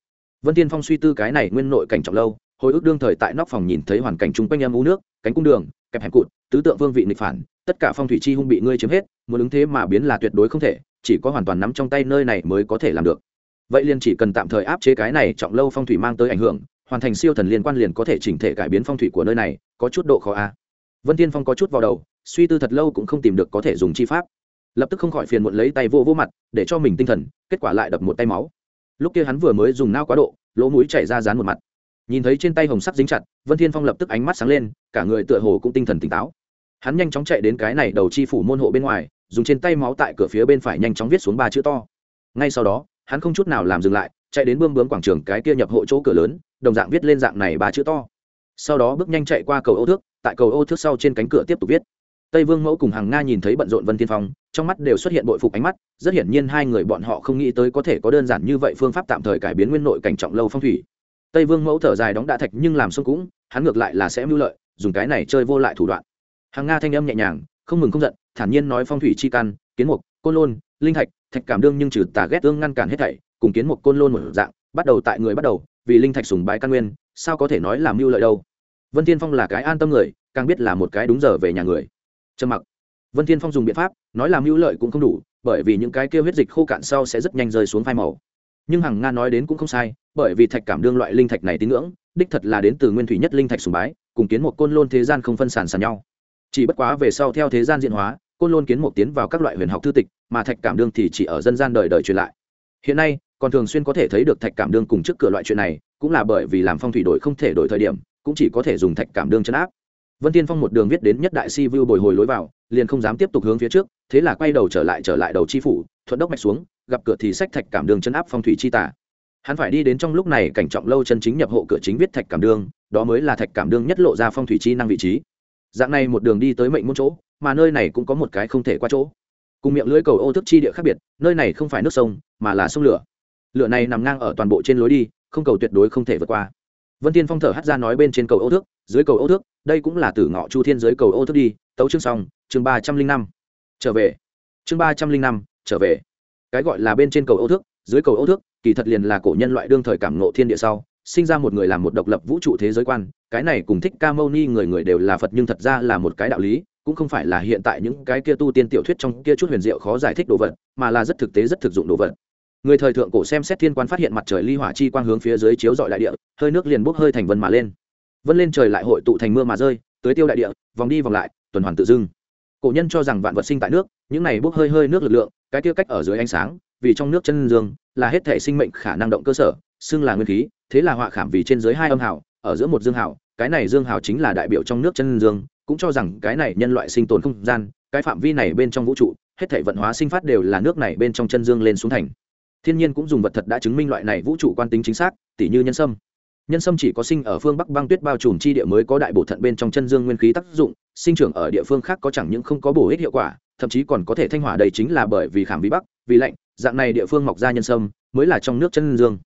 Vân thiên phong suy tư cái này nguyên nội cảnh trọng lâu hồi ức đương thời tại nóc phòng nhìn thấy hoàn cảnh chung quanh em u nước, cánh cung đường, kẹp hẹp cụt, tứ tượng vương vị nghịch phản, tất cả phong thủy chi hung bị ngươi chiếm hết, muốn ứng thế mà biến là tuyệt đối không thể, chỉ có hoàn toàn nắm trong tay nơi này mới có thể làm được. Vậy liền chỉ cần tạm thời áp chế cái này trọng lâu phong thủy mang tới ảnh hưởng, hoàn thành siêu thần liên quan liền có thể chỉnh thể cải biến phong thủy của nơi này, có chút độ khó a. Vân tiên phong có chút vào đầu, suy tư thật lâu cũng không tìm được có thể dùng chi pháp. Lập tức không khỏi phiền muộn lấy tay vô vô mặt, để cho mình tinh thần, kết quả lại đập một tay máu. Lúc kia hắn vừa mới dùng nao quá độ, lỗ mũi chảy ra dán một mặt nhìn thấy trên tay hồng sắc dính chặt, vân thiên phong lập tức ánh mắt sáng lên, cả người tựa hồ cũng tinh thần tỉnh táo. Hắn nhanh chóng chạy đến cái này đầu chi phủ môn hộ bên ngoài, dùng trên tay máu tại cửa phía bên phải nhanh chóng viết xuống ba chữ to. Ngay sau đó, hắn không chút nào làm dừng lại, chạy đến bươm bướm quảng trường cái kia nhập hộ chỗ cửa lớn, đồng dạng viết lên dạng này ba chữ to. Sau đó bước nhanh chạy qua cầu ô thước, tại cầu ô thước sau trên cánh cửa tiếp tục viết. Tây vương mẫu cùng hàng nga nhìn thấy bận rộn vân thiên phong, trong mắt đều xuất hiện bội phục ánh mắt, rất hiển nhiên hai người bọn họ không nghĩ tới có thể có đơn giản như vậy phương pháp tạm thời cải biến nguyên nội cảnh trọng lâu phong thủy tây vương mẫu thở dài đóng đạ thạch nhưng làm sông cũng, hắn ngược lại là sẽ mưu lợi, dùng cái này chơi vô lại thủ đoạn. Hàng nga thanh âm nhẹ nhàng, không mừng không giận, thản nhiên nói phong thủy chi căn, kiến mục, côn lôn, linh thạch thạch cảm đương nhưng trừ tà ghét tương ngăn cản hết thảy, cùng kiến mục côn lôn một dạng, bắt đầu tại người bắt đầu, vì linh thạch sùng bái căn nguyên, sao có thể nói làm mưu lợi đâu? Vân tiên phong là cái an tâm người, càng biết là một cái đúng giờ về nhà người. Trầm mặc. Vân tiên phong dùng biện pháp, nói làm mưu lợi cũng không đủ, bởi vì những cái kia huyết dịch khô cạn sau sẽ rất nhanh rơi xuống phai màu nhưng hằng nga nói đến cũng không sai, bởi vì thạch cảm đương loại linh thạch này tín ngưỡng, đích thật là đến từ nguyên thủy nhất linh thạch sùng bái, cùng kiến một côn lôn thế gian không phân sản sàn nhau. Chỉ bất quá về sau theo thế gian diễn hóa, côn lôn kiến một tiến vào các loại huyền học thư tịch, mà thạch cảm đương thì chỉ ở dân gian đời đời truyền lại. Hiện nay, còn thường xuyên có thể thấy được thạch cảm đương cùng trước cửa loại chuyện này, cũng là bởi vì làm phong thủy đổi không thể đổi thời điểm, cũng chỉ có thể dùng thạch cảm đương chấn áp. Vân tiên phong một đường viết đến nhất đại si vu bồi hồi lối vào, liền không dám tiếp tục hướng phía trước, thế là quay đầu trở lại trở lại đầu chi phủ, thuận đốc mạch xuống gặp cửa thì sách thạch cảm đường chân áp phong thủy chi tả. Hắn phải đi đến trong lúc này cảnh trọng lâu chân chính nhập hộ cửa chính viết thạch cảm đường, đó mới là thạch cảm đường nhất lộ ra phong thủy chi năng vị trí. Dạng này một đường đi tới mệnh môn chỗ, mà nơi này cũng có một cái không thể qua chỗ. Cùng miệng lưới cầu ô thức chi địa khác biệt, nơi này không phải nước sông, mà là sông lửa. Lửa này nằm ngang ở toàn bộ trên lối đi, không cầu tuyệt đối không thể vượt qua. Vân tiên phong thở hắt ra nói bên trên cầu ô thước, dưới cầu ô thước, đây cũng là tử ngọ chu thiên dưới cầu ô thước đi, tấu chương xong, chương ba trăm linh năm, trở về. Chương ba trăm linh năm, trở về cái gọi là bên trên cầu ô thước, dưới cầu ô thước, kỳ thật liền là cổ nhân loại đương thời cảm ngộ thiên địa sau, sinh ra một người làm một độc lập vũ trụ thế giới quan, cái này cùng thích ca mâu ni người người đều là phật nhưng thật ra là một cái đạo lý, cũng không phải là hiện tại những cái kia tu tiên tiểu thuyết trong kia chút huyền diệu khó giải thích đồ vật, mà là rất thực tế rất thực dụng đồ vật. Người thời thượng cổ xem xét thiên quan phát hiện mặt trời ly hỏa chi quang hướng phía dưới chiếu dọi đại địa, hơi nước liền bốc hơi thành vân mà lên. Vân lên trời lại hội tụ thành mưa mà rơi tới tiêu đại địa, vòng đi vòng lại, tuần hoàn tự dưng. Cổ nhân cho rằng vạn vật sinh tại nước, những này bốc hơi hơi nước lực lượng cái kia cách ở dưới ánh sáng vì trong nước chân dương là hết thể sinh mệnh khả năng động cơ sở xưng là nguyên khí thế là họa khảm vì trên dưới hai âm hào, ở giữa một dương hào, cái này dương hào chính là đại biểu trong nước chân dương cũng cho rằng cái này nhân loại sinh tồn không gian cái phạm vi này bên trong vũ trụ hết thể vận hóa sinh phát đều là nước này bên trong chân dương lên xuống thành. Thiên nhiên cũng dùng vật thật đã chứng minh loại này vũ trụ quan tính chính xác tỷ như nhân sâm nhân sâm chỉ có sinh ở phương bắc băng tuyết bao trùm chi địa mới có đại bổ thận bên trong chân dương nguyên khí tác dụng, sinh trưởng ở địa phương khác có chẳng những không có bổ ích hiệu quả, thậm chí còn có thể thanh hỏa đầy chính là bởi vì khảm vi bắc, vì lạnh, dạng này địa phương mọc ra nhân sâm mới là trong nước chân dương.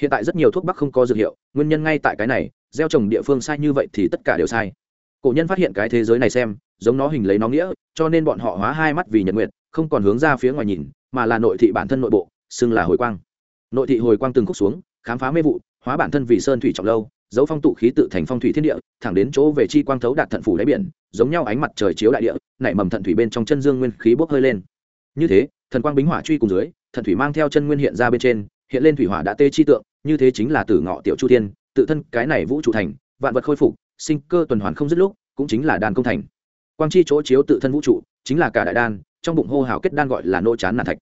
Hiện tại rất nhiều thuốc bắc không có dược hiệu, nguyên nhân ngay tại cái này, gieo trồng địa phương sai như vậy thì tất cả đều sai. Cổ nhân phát hiện cái thế giới này xem, giống nó hình lấy nó nghĩa, cho nên bọn họ hóa hai mắt vì nhật nguyện không còn hướng ra phía ngoài nhìn, mà là nội thị bản thân nội bộ, xưng là hồi quang. Nội thị hồi quang từng khúc xuống, khám phá mê vụ hóa bản thân vì sơn thủy trọng lâu dấu phong tụ khí tự thành phong thủy thiên địa, thẳng đến chỗ về chi quang thấu đạt thận phủ đáy biển, giống nhau ánh mặt trời chiếu đại địa, nảy mầm thận thủy bên trong chân dương nguyên khí bốc hơi lên. Như thế, thần quang bính hỏa truy cùng dưới thần thủy mang theo chân nguyên hiện ra bên trên, hiện lên thủy hỏa đã tê chi tượng, như thế chính là tử ngọ tiểu chu thiên, tự thân cái này vũ trụ thành, vạn vật khôi phục, sinh cơ tuần hoàn không dứt lúc, cũng chính là đan công thành. Quang chi chỗ chiếu tự thân vũ trụ, chính là cả đại đan, trong bụng hô hào kết đan gọi là nô chán nản thạch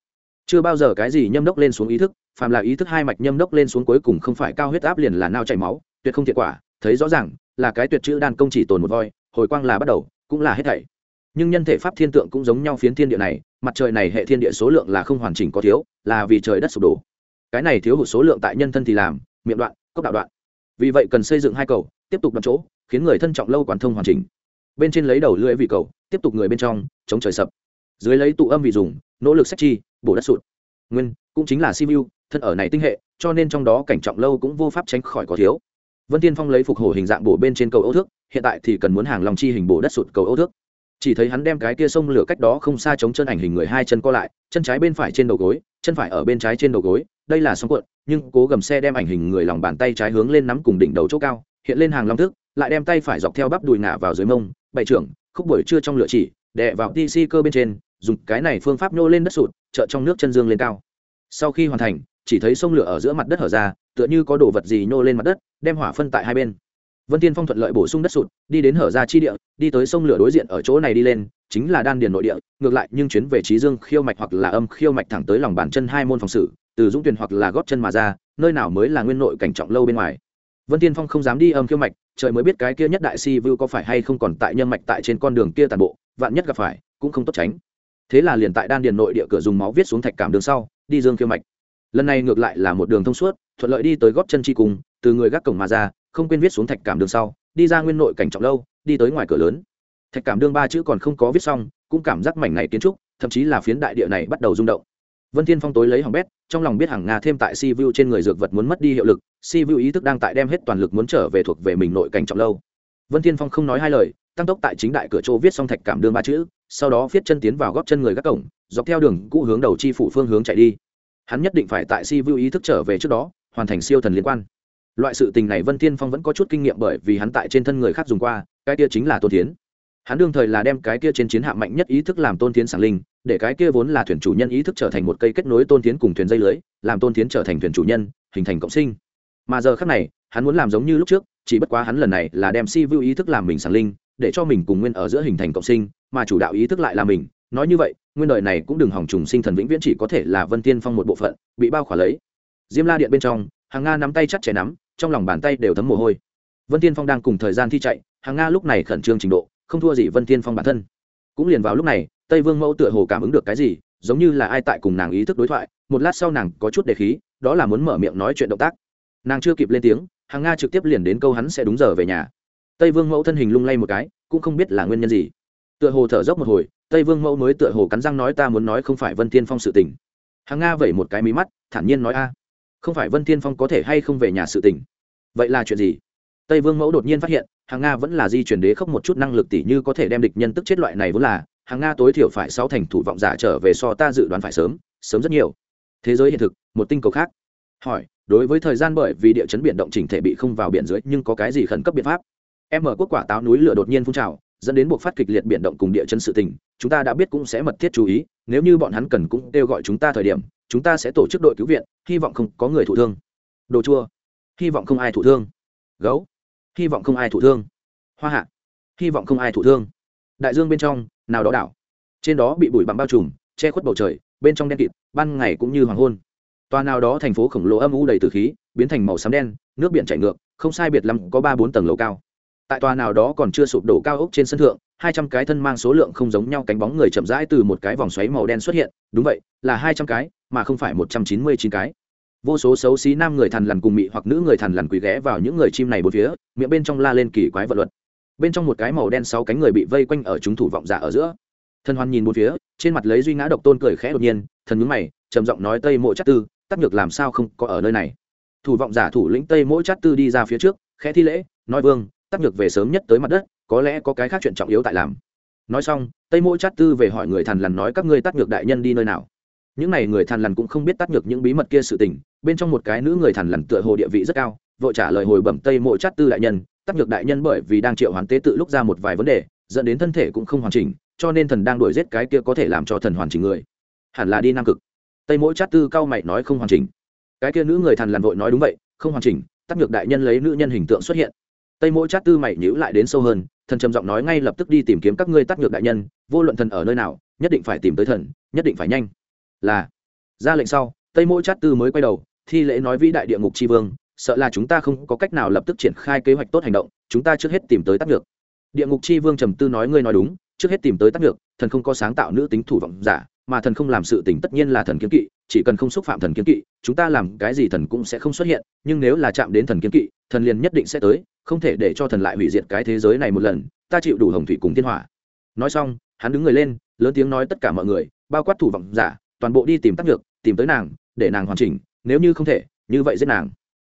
chưa bao giờ cái gì nhâm đốc lên xuống ý thức, phàm là ý thức hai mạch nhâm đốc lên xuống cuối cùng không phải cao huyết áp liền là nao chảy máu, tuyệt không thiệt quả, thấy rõ ràng, là cái tuyệt chữ đan công chỉ tồn một voi, hồi quang là bắt đầu, cũng là hết thảy. Nhưng nhân thể pháp thiên tượng cũng giống nhau phiến thiên địa này, mặt trời này hệ thiên địa số lượng là không hoàn chỉnh có thiếu, là vì trời đất sụp đổ. Cái này thiếu hụt số lượng tại nhân thân thì làm, miệng đoạn, cốc đạo đoạn. Vì vậy cần xây dựng hai cầu, tiếp tục đoạn chỗ, khiến người thân trọng lâu quản thông hoàn chỉnh. Bên trên lấy đầu lưỡi vị cầu, tiếp tục người bên trong, chống trời sập. Dưới lấy tụ âm vị dùng, nỗ lực sách chi bổ đất sụt. Nguyên, cũng chính là simu thân ở này tinh hệ, cho nên trong đó cảnh trọng lâu cũng vô pháp tránh khỏi có thiếu. Vân tiên phong lấy phục hồi hình dạng bổ bên trên cầu ấu thước, hiện tại thì cần muốn hàng lòng chi hình bổ đất sụt cầu ấu thước. Chỉ thấy hắn đem cái kia sông lửa cách đó không xa chống chân ảnh hình người hai chân co lại, chân trái bên phải trên đầu gối, chân phải ở bên trái trên đầu gối, đây là sóng cuộn, nhưng cố gầm xe đem ảnh hình người lòng bàn tay trái hướng lên nắm cùng đỉnh đầu chỗ cao, hiện lên hàng long thức lại đem tay phải dọc theo bắp đùi ngả vào dưới mông. Bày trưởng, khúc buổi trưa trong lửa chỉ đè vào tc cơ bên trên dùng cái này phương pháp nhô lên đất sụt trợ trong nước chân dương lên cao. Sau khi hoàn thành chỉ thấy sông lửa ở giữa mặt đất hở ra tựa như có đồ vật gì nhô lên mặt đất đem hỏa phân tại hai bên. Vân tiên phong thuận lợi bổ sung đất sụt đi đến hở ra chi địa đi tới sông lửa đối diện ở chỗ này đi lên chính là đan điền nội địa ngược lại nhưng chuyến về trí dương khiêu mạch hoặc là âm khiêu mạch thẳng tới lòng bàn chân hai môn phòng sự, từ dũng tuyển hoặc là gót chân mà ra nơi nào mới là nguyên nội cảnh trọng lâu bên ngoài. Vân tiên phong không dám đi âm khiêu mạch trời mới biết cái kia nhất đại si vu có phải hay không còn tại nhân mạch tại trên con đường kia tàn bộ vạn nhất gặp phải, cũng không tốt tránh. Thế là liền tại đan điền nội địa cửa dùng máu viết xuống thạch cảm đường sau, đi dương khiêu mạch. Lần này ngược lại là một đường thông suốt, thuận lợi đi tới góp chân chi cùng từ người gác cổng mà ra, không quên viết xuống thạch cảm đường sau, đi ra nguyên nội cảnh trọng lâu, đi tới ngoài cửa lớn. Thạch cảm đương ba chữ còn không có viết xong, cũng cảm giác mảnh này kiến trúc, thậm chí là phiến đại địa này bắt đầu rung động. Vân thiên phong tối lấy hỏng bét, trong lòng biết hàng nga thêm tại si vu trên người dược vật muốn mất đi hiệu lực, si vu ý thức đang tại đem hết toàn lực muốn trở về thuộc về mình nội cảnh trọng lâu. Vân thiên phong không nói hai lời tăng tốc tại chính đại cửa chỗ viết xong thạch cảm đương ba chữ, sau đó viết chân tiến vào góp chân người gác cổng, dọc theo đường cũ hướng đầu chi phủ phương hướng chạy đi. Hắn nhất định phải tại si vu ý thức trở về trước đó, hoàn thành siêu thần liên quan. Loại sự tình này vân tiên phong vẫn có chút kinh nghiệm bởi vì hắn tại trên thân người khác dùng qua, cái kia chính là tôn tiến hắn đương thời là đem cái kia trên chiến hạm mạnh nhất ý thức làm tôn tiến sản linh, để cái kia vốn là thuyền chủ nhân ý thức trở thành một cây kết nối tôn tiến cùng thuyền dây lưới, làm tôn tiến trở thành thuyền chủ nhân, hình thành cộng sinh. Mà giờ khác này, hắn muốn làm giống như lúc trước, chỉ bất quá hắn lần này là đem si vu ý thức làm mình sản linh để cho mình cùng nguyên ở giữa hình thành cộng sinh, mà chủ đạo ý thức lại là mình. Nói như vậy, nguyên đời này cũng đừng hỏng trùng sinh thần vĩnh viễn chỉ có thể là vân tiên phong một bộ phận, bị bao khỏa lấy. Diêm la điện bên trong, hàng nga nắm tay chặt chẽ nắm, trong lòng bàn tay đều thấm mồ hôi. Vân tiên phong đang cùng thời gian thi chạy, hàng nga lúc này khẩn trương trình độ, không thua gì vân tiên phong bản thân. Cũng liền vào lúc này, tây vương mẫu tựa hồ cảm ứng được cái gì, giống như là ai tại cùng nàng ý thức đối thoại, một lát sau nàng có chút đề khí, đó là muốn mở miệng nói chuyện động tác. Nàng chưa kịp lên tiếng, hàng nga trực tiếp liền đến câu hắn sẽ đúng giờ về nhà tây vương mẫu thân hình lung lay một cái cũng không biết là nguyên nhân gì tựa hồ thở dốc một hồi tây vương mẫu mới tựa hồ cắn răng nói ta muốn nói không phải vân Thiên phong sự tình hàng nga vẩy một cái mí mắt thản nhiên nói a không phải vân Thiên phong có thể hay không về nhà sự tình vậy là chuyện gì tây vương mẫu đột nhiên phát hiện hàng nga vẫn là di chuyển đế khốc một chút năng lực tỷ như có thể đem địch nhân tức chết loại này vốn là hàng nga tối thiểu phải sáu thành thủ vọng giả trở về so ta dự đoán phải sớm sớm rất nhiều thế giới hiện thực một tinh cầu khác hỏi đối với thời gian bởi vì địa chấn biển động chỉnh thể bị không vào biển dưới nhưng có cái gì khẩn cấp biện pháp em mở quốc quả táo núi lửa đột nhiên phun trào, dẫn đến buộc phát kịch liệt biển động cùng địa chấn sự tình, chúng ta đã biết cũng sẽ mật thiết chú ý, nếu như bọn hắn cần cũng kêu gọi chúng ta thời điểm, chúng ta sẽ tổ chức đội cứu viện, hy vọng không có người thụ thương. Đồ chua. Hy vọng không ai thụ thương. Gấu. Hy vọng không ai thụ thương. Hoa hạ. Hy vọng không ai thụ thương. Đại dương bên trong, nào đó đảo. Trên đó bị bụi bặm bao trùm, che khuất bầu trời, bên trong đen kịt, ban ngày cũng như hoàng hôn. Toàn nào đó thành phố khổng lồ âm u đầy từ khí, biến thành màu xám đen, nước biển chảy ngược, không sai biệt lắm có ba bốn tầng lầu cao tại tòa nào đó còn chưa sụp đổ cao ốc trên sân thượng, hai trăm cái thân mang số lượng không giống nhau cánh bóng người chậm rãi từ một cái vòng xoáy màu đen xuất hiện, đúng vậy, là hai trăm cái, mà không phải một trăm chín mươi chín cái. Vô số xấu xí nam người thằn lằn cùng mị hoặc nữ người thằn lằn quỳ ghé vào những người chim này bốn phía, miệng bên trong la lên kỳ quái vật luật. Bên trong một cái màu đen sáu cánh người bị vây quanh ở chúng thủ vọng giả ở giữa. Thần hoan nhìn bốn phía, trên mặt lấy duy ngã độc tôn cười khẽ đột nhiên, thần nhướng mày, trầm giọng nói tây mộ chắc tư, tắc nhược làm sao không có ở nơi này? Thủ vọng giả thủ lĩnh tây mỗi chát tư đi ra phía trước, khẽ thi lễ, nói vương tắc nhược về sớm nhất tới mặt đất, có lẽ có cái khác chuyện trọng yếu tại làm. Nói xong, tây mỗi chát tư về hỏi người thằn lằn nói các ngươi tắc nhược đại nhân đi nơi nào. Những n à y người thằn lằn cũng không biết tắc nhược những bí mật kia sự tình, bên trong một cái nữ người thằn lằn tựa hồ địa vị rất cao, vội trả lời hồi bẩm tây mỗi chát tư đại nhân tắc nhược đại nhân bởi vì đang triệu hoàn tế tự lúc ra một vài vấn đề, dẫn đến thân thể cũng không hoàn chỉnh, cho nên thần đang đuổi giết cái kia có thể làm cho thần hoàn chỉnh người. Hẳn là đi nam cực. Tây mỗi chát tư cao mày nói không hoàn chỉnh. Cái kia nữ người thằn lằn vội nói đúng vậy, không hoàn chỉnh tắc nhược đại nhân lấy nữ nhân hình tượng xuất hiện tây mỗi chát tư mày nhữ lại đến sâu hơn, thần trầm giọng nói ngay lập tức đi tìm kiếm các ngươi tắc nhược đại nhân, vô luận thần ở nơi nào, nhất định phải tìm tới thần, nhất định phải nhanh. Là, ra lệnh sau, tây mỗi chát tư mới quay đầu, thi lễ nói vĩ đại địa ngục tri vương, sợ là chúng ta không có cách nào lập tức triển khai kế hoạch tốt hành động, chúng ta trước hết tìm tới tắc nhược. Địa ngục chi vương trầm tư nói ngươi nói đúng, trước hết tìm tới tắc nhược, thần không có sáng tạo nữ tính thủ vọng giả, mà thần không làm sự tình tất nhiên là thần kiến kỵ, chỉ cần không xúc phạm thần kiến kỵ, chúng ta làm cái gì thần cũng sẽ không xuất hiện, nhưng nếu là chạm đến thần kiến kỵ thần liền nhất định sẽ tới, không thể để cho thần lại hủy diệt cái thế giới này một lần, ta chịu đủ hồng thủy cùng thiên hỏa. Nói xong, hắn đứng người lên, lớn tiếng nói tất cả mọi người, bao quát thủ vọng giả, toàn bộ đi tìm tắc nhược, tìm tới nàng, để nàng hoàn chỉnh, nếu như không thể, như vậy giết nàng.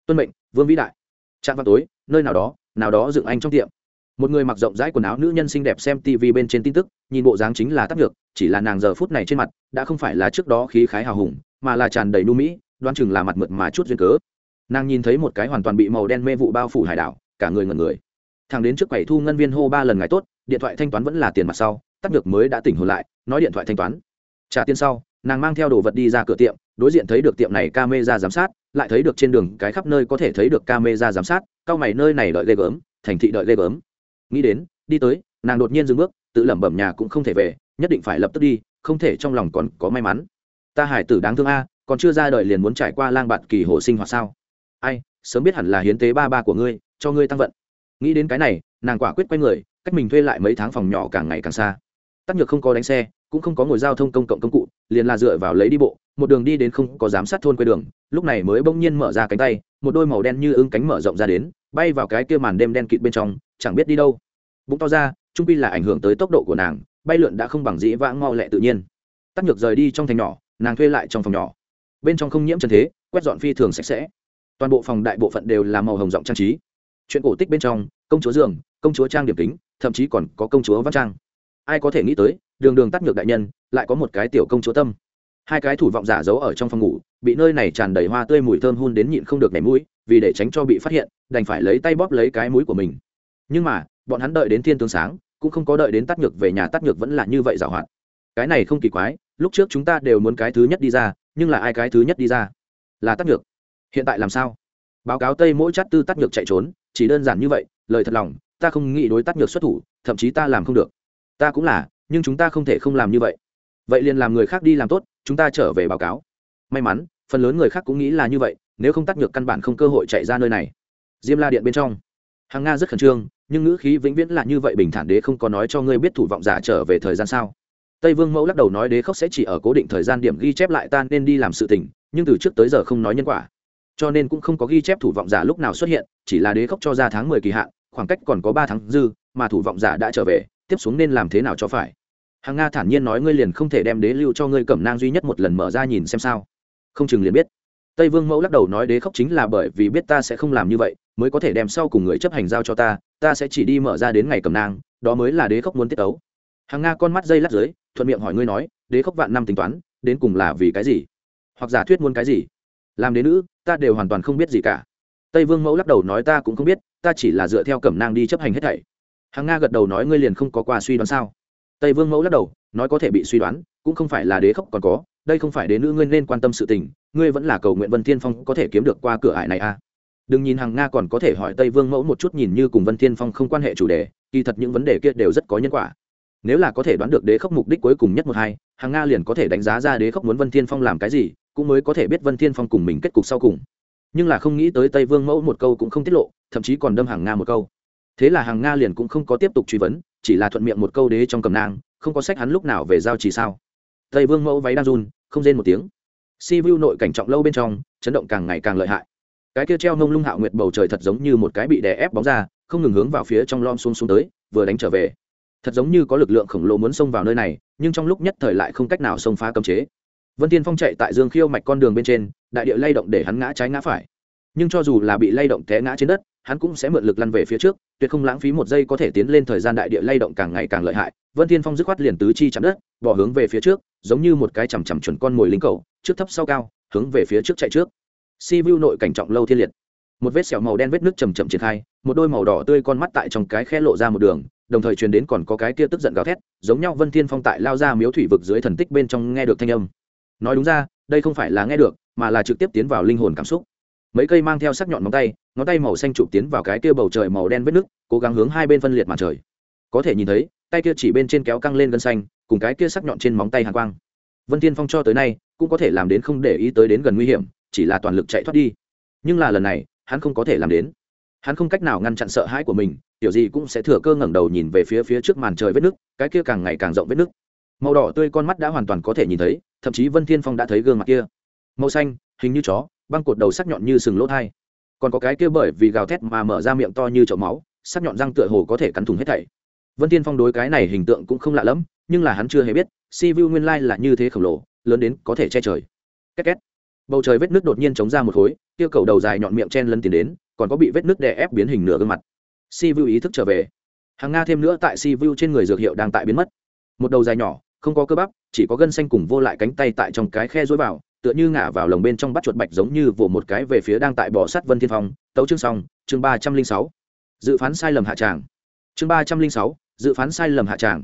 Tuân mệnh, vương vĩ đại. Trạm vào tối, nơi nào đó nào đó dựng anh trong tiệm. Một người mặc rộng rãi quần áo nữ nhân xinh đẹp xem tv bên trên tin tức, nhìn bộ dáng chính là tắc nhược, chỉ là nàng giờ phút này trên mặt, đã không phải là trước đó khí khái hào hùng, mà là tràn đầy nu mỹ đoan chừng là mặt mượt mà chút duyên cớ nàng nhìn thấy một cái hoàn toàn bị màu đen mê vụ bao phủ hải đảo, cả người ngẩn người. Thằng đến trước quầy thu ngân viên hô ba lần ngày tốt, điện thoại thanh toán vẫn là tiền mặt sau, tắt được mới đã tỉnh hồn lại, nói điện thoại thanh toán. Trả tiền sau, nàng mang theo đồ vật đi ra cửa tiệm, đối diện thấy được tiệm này ca mê ra giám sát, lại thấy được trên đường cái khắp nơi có thể thấy được ca mê ra giám sát, cao mày nơi này đợi ghê gớm, thành thị đợi ghê gớm. Nghĩ đến, đi tới, nàng đột nhiên dừng bước, tự lẩm bẩm nhà cũng không thể về, nhất định phải lập tức đi, không thể trong lòng còn có may mắn. Ta hải tử đáng thương a, còn chưa ra đời liền muốn trải qua lang bạt kỳ hồ sinh hoạt sao? Ai, sớm biết hẳn là hiến tế ba ba của ngươi, cho ngươi tăng vận. Nghĩ đến cái này, nàng quả quyết quay người, cách mình thuê lại mấy tháng phòng nhỏ càng ngày càng xa. Tắc nhược không có đánh xe, cũng không có ngồi giao thông công cộng công cụ, liền là dựa vào lấy đi bộ, một đường đi đến không có giám sát thôn quê đường, lúc này mới bỗng nhiên mở ra cánh tay, một đôi màu đen như ưng cánh mở rộng ra đến, bay vào cái kia màn đêm đen kịt bên trong, chẳng biết đi đâu. Bụng to ra, trung pi là ảnh hưởng tới tốc độ của nàng, bay lượn đã không bằng dĩ vãng mau lẹ tự nhiên. Tắc nhược rời đi trong thành nhỏ, nàng thuê lại trong phòng nhỏ. Bên trong không nhiễm chân thế, quét dọn phi thường sạch sẽ toàn bộ phòng đại bộ phận đều là màu hồng rộng trang trí. Chuyện cổ tích bên trong, công chúa giường, công chúa trang điểm kính, thậm chí còn có công chúa văn trang. Ai có thể nghĩ tới, đường đường tắt ngược đại nhân, lại có một cái tiểu công chúa tâm. Hai cái thủ vọng giả giấu ở trong phòng ngủ, bị nơi này tràn đầy hoa tươi mùi thơm hun đến nhịn không được nhảy mũi, vì để tránh cho bị phát hiện, đành phải lấy tay bóp lấy cái mũi của mình. Nhưng mà, bọn hắn đợi đến thiên tướng sáng, cũng không có đợi đến tắt nhược về nhà tắt nhược vẫn là như vậy giảo hoạt. Cái này không kỳ quái, lúc trước chúng ta đều muốn cái thứ nhất đi ra, nhưng là ai cái thứ nhất đi ra? Là tắt nhược hiện tại làm sao? Báo cáo tây mỗi chát tư tắt nhược chạy trốn, chỉ đơn giản như vậy, lời thật lòng, ta không nghĩ đối tắt nhược xuất thủ, thậm chí ta làm không được. Ta cũng là, nhưng chúng ta không thể không làm như vậy. Vậy liền làm người khác đi làm tốt, chúng ta trở về báo cáo. May mắn, phần lớn người khác cũng nghĩ là như vậy, nếu không tắt nhược căn bản không cơ hội chạy ra nơi này. Diêm la điện bên trong. Hàng nga rất khẩn trương, nhưng ngữ khí vĩnh viễn là như vậy bình thản đế không có nói cho ngươi biết thủ vọng giả trở về thời gian sao. Tây vương mẫu lắc đầu nói đế khóc sẽ chỉ ở cố định thời gian điểm ghi chép lại ta nên đi làm sự tình, nhưng từ trước tới giờ không nói nhân quả cho nên cũng không có ghi chép thủ vọng giả lúc nào xuất hiện, chỉ là đế khóc cho ra tháng mười kỳ hạn, khoảng cách còn có ba tháng dư, mà thủ vọng giả đã trở về, tiếp xuống nên làm thế nào cho phải? Hàng nga thản nhiên nói ngươi liền không thể đem đế lưu cho ngươi cẩm nang duy nhất một lần mở ra nhìn xem sao. Không chừng liền biết. Tây vương mẫu lắc đầu nói đế khóc chính là bởi vì biết ta sẽ không làm như vậy, mới có thể đem sau cùng người chấp hành giao cho ta ta sẽ chỉ đi mở ra đến ngày cầm nang, đó mới là đế khóc muốn tiết ấu hàng nga con mắt dây lắc dưới, thuận miệng hỏi ngươi nói, đế khóc vạn năm tính toán, đến cùng là vì cái gì? Hoặc giả thuyết muốn cái gì? Làm đến nữ, ta đều hoàn toàn không biết gì cả. Tây vương mẫu lắc đầu nói ta cũng không biết, ta chỉ là dựa theo cẩm nang đi chấp hành hết thảy. Hằng nga gật đầu nói ngươi liền không có qua suy đoán sao? Tây vương mẫu lắc đầu, nói có thể bị suy đoán, cũng không phải là đế khóc còn có, đây không phải đế nữ ngươi nên quan tâm sự tình, ngươi vẫn là cầu nguyện vân thiên phong có thể kiếm được qua cửa ải này à? Đừng nhìn hằng nga còn có thể hỏi tây vương mẫu một chút nhìn như cùng vân thiên phong không quan hệ chủ đề, kỳ thật những vấn đề kia đều rất có nhân quả. Nếu là có thể đoán được đế khốc mục đích cuối cùng nhất một hai, hằng nga liền có thể đánh giá ra đế khốc muốn vân thiên phong làm cái gì cũng mới có thể biết vân thiên phong cùng mình kết cục sau cùng. Nhưng là không nghĩ tới tây vương mẫu một câu cũng không tiết lộ, thậm chí còn đâm hàng nga một câu. Thế là hàng nga liền cũng không có tiếp tục truy vấn, chỉ là thuận miệng một câu đế trong cầm nang, không có sách hắn lúc nào về giao chỉ sao. Tây vương mẫu váy đang run, không rên một tiếng. Si vu nội cảnh trọng lâu bên trong, chấn động càng ngày càng lợi hại. Cái kia treo nông lung hạo nguyệt bầu trời thật giống như một cái bị đè ép bóng ra, không ngừng hướng vào phía trong lom xuống xuống tới, vừa đánh trở về. Thật giống như có lực lượng khổng lồ muốn xông vào nơi này, nhưng trong lúc nhất thời lại không cách nào xông phá cấm chế vân tiên phong chạy tại dương khiêu mạch con đường bên trên, đại địa lay động để hắn ngã trái ngã phải. Nhưng cho dù là bị lay động té ngã trên đất, hắn cũng sẽ mượn lực lăn về phía trước, tuyệt không lãng phí một giây có thể tiến lên thời gian đại địa lay động càng ngày càng lợi hại. Vân tiên phong dứt khoát liền tứ chi chạm đất, bỏ hướng về phía trước, giống như một cái chằm chằm chuẩn con mồi lính cầu, trước thấp sau cao, hướng về phía trước chạy trước. Si vu nội cảnh trọng lâu thiên liệt. Một vết sẹo màu đen vết nước chầm chậm triển khai, một đôi màu đỏ tươi con mắt tại trong cái khe lộ ra một đường, đồng thời truyền đến còn có cái kia tức giận gào thét, giống nhau vân thiên phong tại lao ra miếu thủy vực dưới thần tích bên trong nghe được thanh âm nói đúng ra, đây không phải là nghe được, mà là trực tiếp tiến vào linh hồn cảm xúc. Mấy cây mang theo sắc nhọn móng tay, ngón tay màu xanh chụp tiến vào cái kia bầu trời màu đen vết nước cố gắng hướng hai bên phân liệt màn trời. Có thể nhìn thấy, tay kia chỉ bên trên kéo căng lên gân xanh, cùng cái kia sắc nhọn trên móng tay hàn quang. Vân Thiên phong cho tới nay, cũng có thể làm đến không để ý tới đến gần nguy hiểm, chỉ là toàn lực chạy thoát đi. Nhưng là lần này, hắn không có thể làm đến. Hắn không cách nào ngăn chặn sợ hãi của mình kiểu gì cũng sẽ thừa cơ ngẩng đầu nhìn về phía phía trước màn trời vết nước cái kia càng ngày càng rộng vết nước màu đỏ tươi con mắt đã hoàn toàn có thể nhìn thấy, thậm chí vân thiên phong đã thấy gương mặt kia. Màu xanh, hình như chó, băng cột đầu sắc nhọn như sừng lỗ thai còn có cái kia bởi vì gào thét mà mở ra miệng to như chậu máu, sắc nhọn răng tựa hồ có thể cắn thủng hết thảy. Vân thiên phong đối cái này hình tượng cũng không lạ lẫm, nhưng là hắn chưa hề biết, si vu nguyên lai là như thế khổng lồ, lớn đến có thể che trời. Két két. Bầu trời vết nước đột nhiên chống ra một khối, kia cầu đầu dài nhọn miệng chen lấn tiến đến, còn có bị vết nước đè ép biến hình nửa gương mặt. Si vu ý thức trở về. Hàng nga thêm nữa tại si vu trên người dược hiệu đang tại biến mất. Một đầu dài nhỏ không có cơ bắp, chỉ có gân xanh cùng vô lại cánh tay tại trong cái khe dối vào, tựa như ngả vào lồng bên trong bắt chuột bạch giống như vỗ một cái về phía đang tại bỏ sắt vân thiên phong. Tấu chương xong, chương ba trăm linh sáu. Dự phán sai lầm hạ tràng. Chương ba trăm linh sáu, dự phán sai lầm hạ tràng.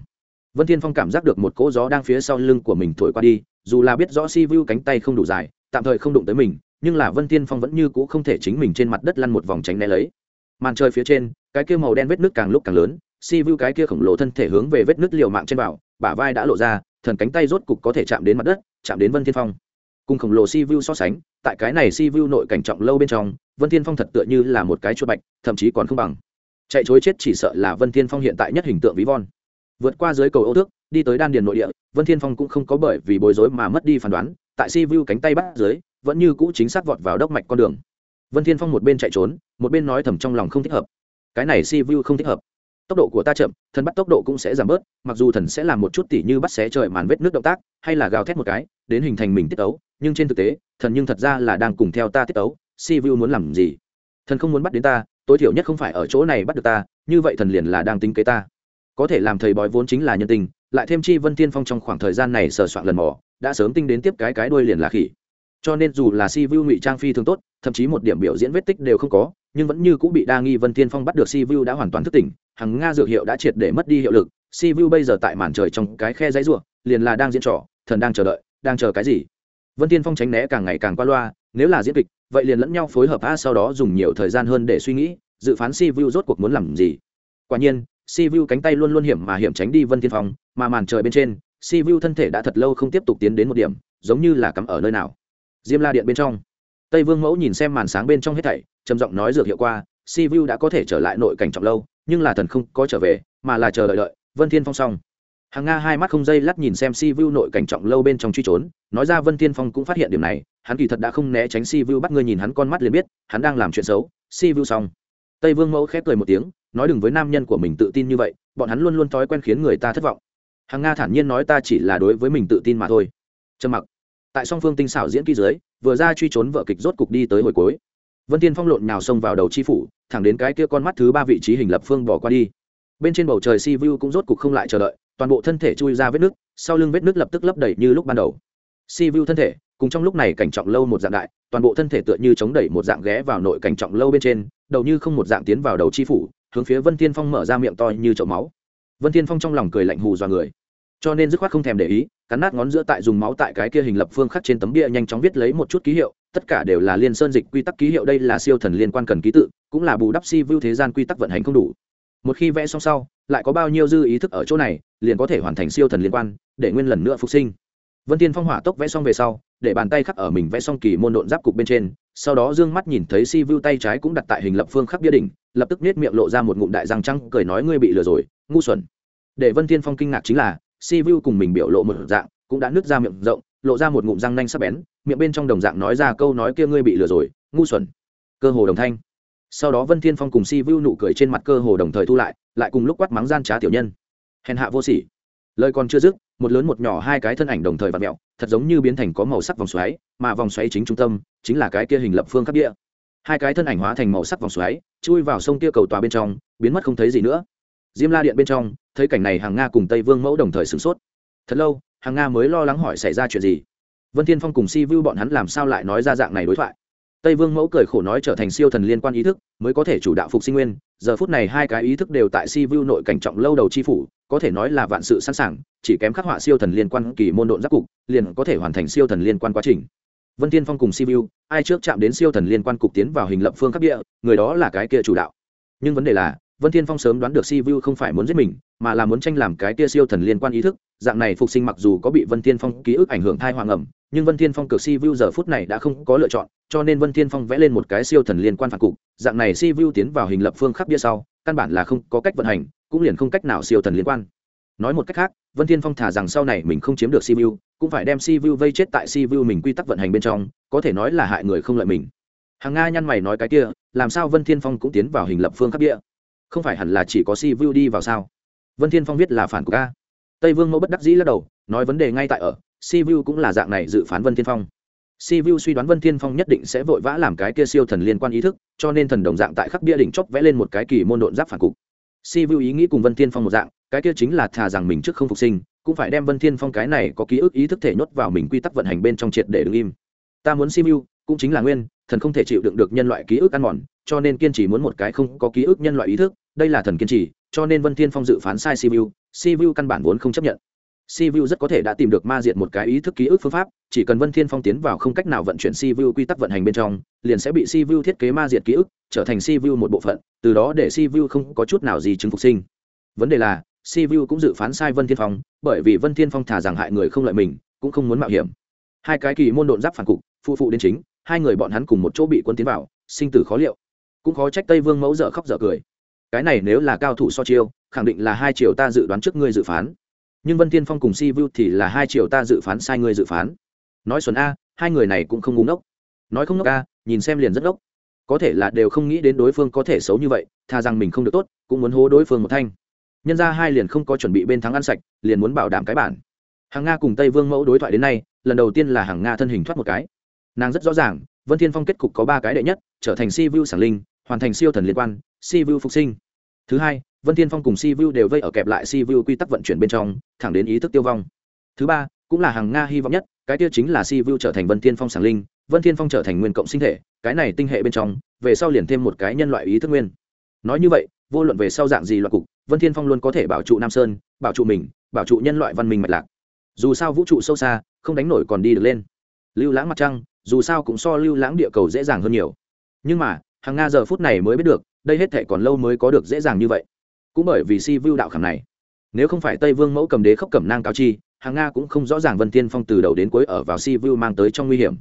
Vân thiên phong cảm giác được một cỗ gió đang phía sau lưng của mình thổi qua đi, dù là biết rõ si vu cánh tay không đủ dài, tạm thời không đụng tới mình, nhưng là vân thiên phong vẫn như cũ không thể chính mình trên mặt đất lăn một vòng tránh né lấy. Màn trời phía trên, cái kia màu đen vết nước càng lúc càng lớn, si vu cái kia khổng lồ thân thể hướng về vết nước liều mạng trên bảo bả vai đã lộ ra, thần cánh tay rốt cục có thể chạm đến mặt đất, chạm đến vân thiên phong. Cùng khổng lồ si vu so sánh, tại cái này si vu nội cảnh trọng lâu bên trong, vân thiên phong thật tựa như là một cái chuột bạch, thậm chí còn không bằng. Chạy chối chết chỉ sợ là vân thiên phong hiện tại nhất hình tượng ví von. Vượt qua dưới cầu ô thước, đi tới đan điền nội địa, vân thiên phong cũng không có bởi vì bối rối mà mất đi phán đoán, tại si vu cánh tay bắt dưới, vẫn như cũ chính xác vọt vào đốc mạch con đường. Vân thiên phong một bên chạy trốn, một bên nói thầm trong lòng không thích hợp. Cái này si vu không thích hợp tốc độ của ta chậm, thần bắt tốc độ cũng sẽ giảm bớt, mặc dù thần sẽ làm một chút tỉ như bắt xé trời màn vết nước động tác, hay là gào thét một cái, đến hình thành mình tiết ấu, nhưng trên thực tế, thần nhưng thật ra là đang cùng theo ta tiết ấu, si vu muốn làm gì? Thần không muốn bắt đến ta, tối thiểu nhất không phải ở chỗ này bắt được ta, như vậy thần liền là đang tính kế ta. Có thể làm thầy bói vốn chính là nhân tình, lại thêm chi vân tiên phong trong khoảng thời gian này sờ soạn lần mò, đã sớm tinh đến tiếp cái cái đuôi liền là khỉ. Cho nên dù là si vu ngụy trang phi thường tốt, thậm chí một điểm biểu diễn vết tích đều không có nhưng vẫn như cũng bị đa nghi vân Thiên phong bắt được si vu đã hoàn toàn thức tỉnh, hằng nga dược hiệu đã triệt để mất đi hiệu lực, si vu bây giờ tại màn trời trong cái khe dãy ruộng liền là đang diễn trò, thần đang chờ đợi, đang chờ cái gì? Vân Thiên phong tránh né càng ngày càng qua loa, nếu là diễn kịch, vậy liền lẫn nhau phối hợp, a, sau đó dùng nhiều thời gian hơn để suy nghĩ, dự phán si vu rốt cuộc muốn làm gì? Quả nhiên, si vu cánh tay luôn luôn hiểm mà hiểm tránh đi vân Thiên phong, mà màn trời bên trên, si vu thân thể đã thật lâu không tiếp tục tiến đến một điểm, giống như là cắm ở nơi nào. Diêm la điện bên trong. Tây vương mẫu nhìn xem màn sáng bên trong hết thảy trầm giọng nói dược hiệu qua, si vu đã có thể trở lại nội cảnh trọng lâu, nhưng là thần không có trở về, mà là chờ đợi đợi, vân thiên phong xong. Hàng nga hai mắt không dây lắt nhìn xem si vu nội cảnh trọng lâu bên trong truy trốn, nói ra vân thiên phong cũng phát hiện điểm này, hắn kỳ thật đã không né tránh si vu bắt người nhìn hắn con mắt liền biết, hắn đang làm chuyện xấu, si vu xong. Tây vương mẫu khép cười một tiếng, nói đừng với nam nhân của mình tự tin như vậy, bọn hắn luôn luôn thói quen khiến người ta thất vọng. Hàng nga thản nhiên nói ta chỉ là đối với mình tự tin mà thôi. Trầm mặc. Tại song phương tinh xảo diễn kỹ dưới, vừa ra truy trốn vợ kịch rốt cục đi tới hồi cuối vân tiên phong lộn nhào xông vào đầu chi phủ, thẳng đến cái kia con mắt thứ ba vị trí hình lập phương bỏ qua đi. Bên trên bầu trời si vu cũng rốt cục không lại chờ đợi, toàn bộ thân thể chui ra vết nước sau lưng vết nước lập tức lấp đầy như lúc ban đầu. Si vu thân thể, cùng trong lúc này cảnh trọng lâu một dạng đại, toàn bộ thân thể tựa như chống đẩy một dạng ghé vào nội cảnh trọng lâu bên trên, đầu như không một dạng tiến vào đầu chi phủ, hướng phía vân tiên phong mở ra miệng to như chậu máu. Vân tiên phong trong lòng cười lạnh hù dọa người. Cho nên dứt khoát không thèm để ý, cắn nát ngón giữa tại dùng máu tại cái kia hình lập phương khắc trên tấm bia nhanh chóng viết lấy một chút ký hiệu tất cả đều là liên sơn dịch quy tắc ký hiệu đây là siêu thần liên quan cần ký tự cũng là bù đắp si vưu thế gian quy tắc vận hành không đủ. Một khi vẽ xong sau lại có bao nhiêu dư ý thức ở chỗ này liền có thể hoàn thành siêu thần liên quan để nguyên lần nữa phục sinh. Vân tiên phong hỏa tốc vẽ xong về sau để bàn tay khắc ở mình vẽ xong kỳ môn độn giáp cục bên trên sau đó d ư ơ n g mắt nhìn thấy si vưu tay trái cũng đặt tại hình lập phương khắc bia đình, lập tức nết miệng lộ ra một ngụm đại răng trăng cười nói ngươi bị lừa rồi ngu xuẩn. Để vân tiên phong kinh ngạc chính là si vu cùng mình biểu lộ một dạng cũng đã nứt ra miệng rộng lộ ra một ngụm răng nanh sắc bén, miệng bên trong đồng dạng nói ra câu nói kia ngươi bị lừa rồi, ngu xuẩn. Cơ hồ đồng thanh. Sau đó vân thiên phong cùng si vu nụ cười trên mặt cơ hồ đồng thời thu lại lại cùng lúc quát mắng gian trá tiểu nhân. Hèn hạ vô sỉ. Lời còn chưa dứt, một lớn một nhỏ hai cái thân ảnh đồng thời vặn mẹo thật giống như biến thành có màu sắc vòng xoáy, mà vòng xoáy chính trung tâm chính là cái kia hình lập phương khắc địa. Hai cái thân ảnh hóa thành màu sắc vòng xoáy, chui vào sông kia cầu tòa bên trong, biến mất không thấy gì nữa. Diêm la điện bên trong, thấy cảnh này hàng nga cùng tây vương mẫu đồng thời sửng sốt. Thật lâu hàng nga mới lo lắng hỏi xảy ra chuyện gì? Vân thiên phong cùng si vu bọn hắn làm sao lại nói ra dạng này đối thoại? Tây vương mẫu cười khổ nói trở thành siêu thần liên quan ý thức, mới có thể chủ đạo phục sinh nguyên. Giờ phút này hai cái ý thức đều tại si vu nội cảnh trọng lâu đầu chi phủ, có thể nói là vạn sự sẵn sàng, chỉ kém khắc họa siêu thần liên quan kỳ môn độn giáp cục, liền có thể hoàn thành siêu thần liên quan quá trình. Vân thiên phong cùng siêu ai trước chạm đến siêu thần liên quan cục tiến vào hình lập phương khắc địa, người đó là cái kia chủ đạo. Nhưng vấn đề là, vân thiên phong sớm đoán được siêu không phải muốn giết mình, mà là muốn tranh làm cái kia siêu thần liên quan ý thức dạng này phục sinh mặc dù có bị vân thiên phong ký ức ảnh hưởng thai hoàng ẩm, nhưng vân thiên phong cực vu giờ phút này đã không có lựa chọn, cho nên vân thiên phong vẽ lên một cái siêu thần liên quan phản cục. Dạng này si vu tiến vào hình lập phương khắc bia sau, căn bản là không có cách vận hành, cũng liền không cách nào siêu thần liên quan. Nói một cách khác, vân thiên phong thả rằng sau này mình không chiếm được si vu cũng phải đem si vu vây chết tại si vu mình quy tắc vận hành bên trong, có thể nói là hại người không lợi mình. Hàng nga nhăn mày nói cái kia, làm sao vân thiên phong cũng tiến vào hình lập phương khắc bia? Không phải hẳn là chỉ có si vu đi vào sao? Vân thiên phong viết là phản của ca tây vương mẫu bất đắc dĩ lắc đầu, nói vấn đề ngay tại ở siêu cũng là dạng này dự phán vân thiên phong. Siêu suy đoán vân thiên phong nhất định sẽ vội vã làm cái kia siêu thần liên quan ý thức, cho nên thần đồng dạng tại khắc bia đỉnh chóp vẽ lên một cái kỳ môn độn giáp phản cục. Siêu ý nghĩ cùng vân thiên phong một dạng, cái kia chính là thà rằng mình trước không phục sinh, cũng phải đem vân thiên phong cái này có ký ức ý thức thể nhốt vào mình quy tắc vận hành bên trong triệt để đứng im. Ta muốn siêu cũng chính là nguyên, thần không thể chịu đựng được nhân loại ký ức ăn mòn, cho nên kiên trì muốn một cái không có ký ức nhân loại ý thức, đây là thần kiên trì, cho nên vân thiên phong dự phán sai Si Vu căn bản vốn không chấp nhận. Siêu rất có thể đã tìm được ma diệt một cái ý thức ký ức phương pháp, chỉ cần vân thiên phong tiến vào không cách nào vận chuyển siêu quy tắc vận hành bên trong, liền sẽ bị siêu thiết kế ma diệt ký ức, trở thành siêu một bộ phận, từ đó để siêu không có chút nào gì chứng phục sinh. Vấn đề là siêu cũng dự phán sai vân thiên phong, bởi vì vân thiên phong thả rằng hại người không lợi mình, cũng không muốn mạo hiểm. Hai cái kỳ môn độn giáp phản cục phụ phụ đến chính, hai người bọn hắn cùng một chỗ bị quân tiến vào, sinh tử khó liệu. Cũng khó trách tây vương mẫu dở khóc dở cười cái này nếu là cao thủ so chiêu, khẳng định là hai triệu ta dự đoán trước ngươi dự phán. Nhưng vân thiên phong cùng si vu thì là hai triệu ta dự phán sai ngươi dự phán. Nói xuân a, hai người này cũng không ngu ngốc. Nói không ngốc a, nhìn xem liền rất ngốc. Có thể là đều không nghĩ đến đối phương có thể xấu như vậy, thà rằng mình không được tốt, cũng muốn hố đối phương một thanh. Nhân ra hai liền không có chuẩn bị bên thắng ăn sạch, liền muốn bảo đảm cái bản. Hàng nga cùng tây vương mẫu đối thoại đến nay, lần đầu tiên là hàng nga thân hình thoát một cái. Nàng rất rõ ràng, vân thiên phong kết cục có ba cái đệ nhất, trở thành si vu sản linh, hoàn thành siêu thần liên quan si vu phục sinh. Thứ hai, vân thiên phong cùng si vu đều vây ở kẹp lại si vu quy tắc vận chuyển bên trong, thẳng đến ý thức tiêu vong. Thứ ba, cũng là hàng nga hy vọng nhất, cái tiêu chính là si vu trở thành vân thiên phong sản linh, vân thiên phong trở thành nguyên cộng sinh thể, cái này tinh hệ bên trong, về sau liền thêm một cái nhân loại ý thức nguyên. Nói như vậy, vô luận về sau dạng gì loại cục, vân thiên phong luôn có thể bảo trụ nam sơn, bảo trụ mình, bảo trụ nhân loại văn minh mạch lạc. Dù sao vũ trụ sâu xa, không đánh nổi còn đi được lên. Lưu lãng mặt trăng, dù sao cũng so lưu lãng địa cầu dễ dàng hơn nhiều. Nhưng mà, hàng nga giờ phút này mới biết được đây hết thể còn lâu mới có được dễ dàng như vậy. Cũng bởi vì si vu đạo khảm này, nếu không phải tây vương mẫu cầm đế khốc cẩm nang cáo chi hàng nga cũng không rõ ràng vân tiên phong từ đầu đến cuối ở vào si vu mang tới trong nguy hiểm.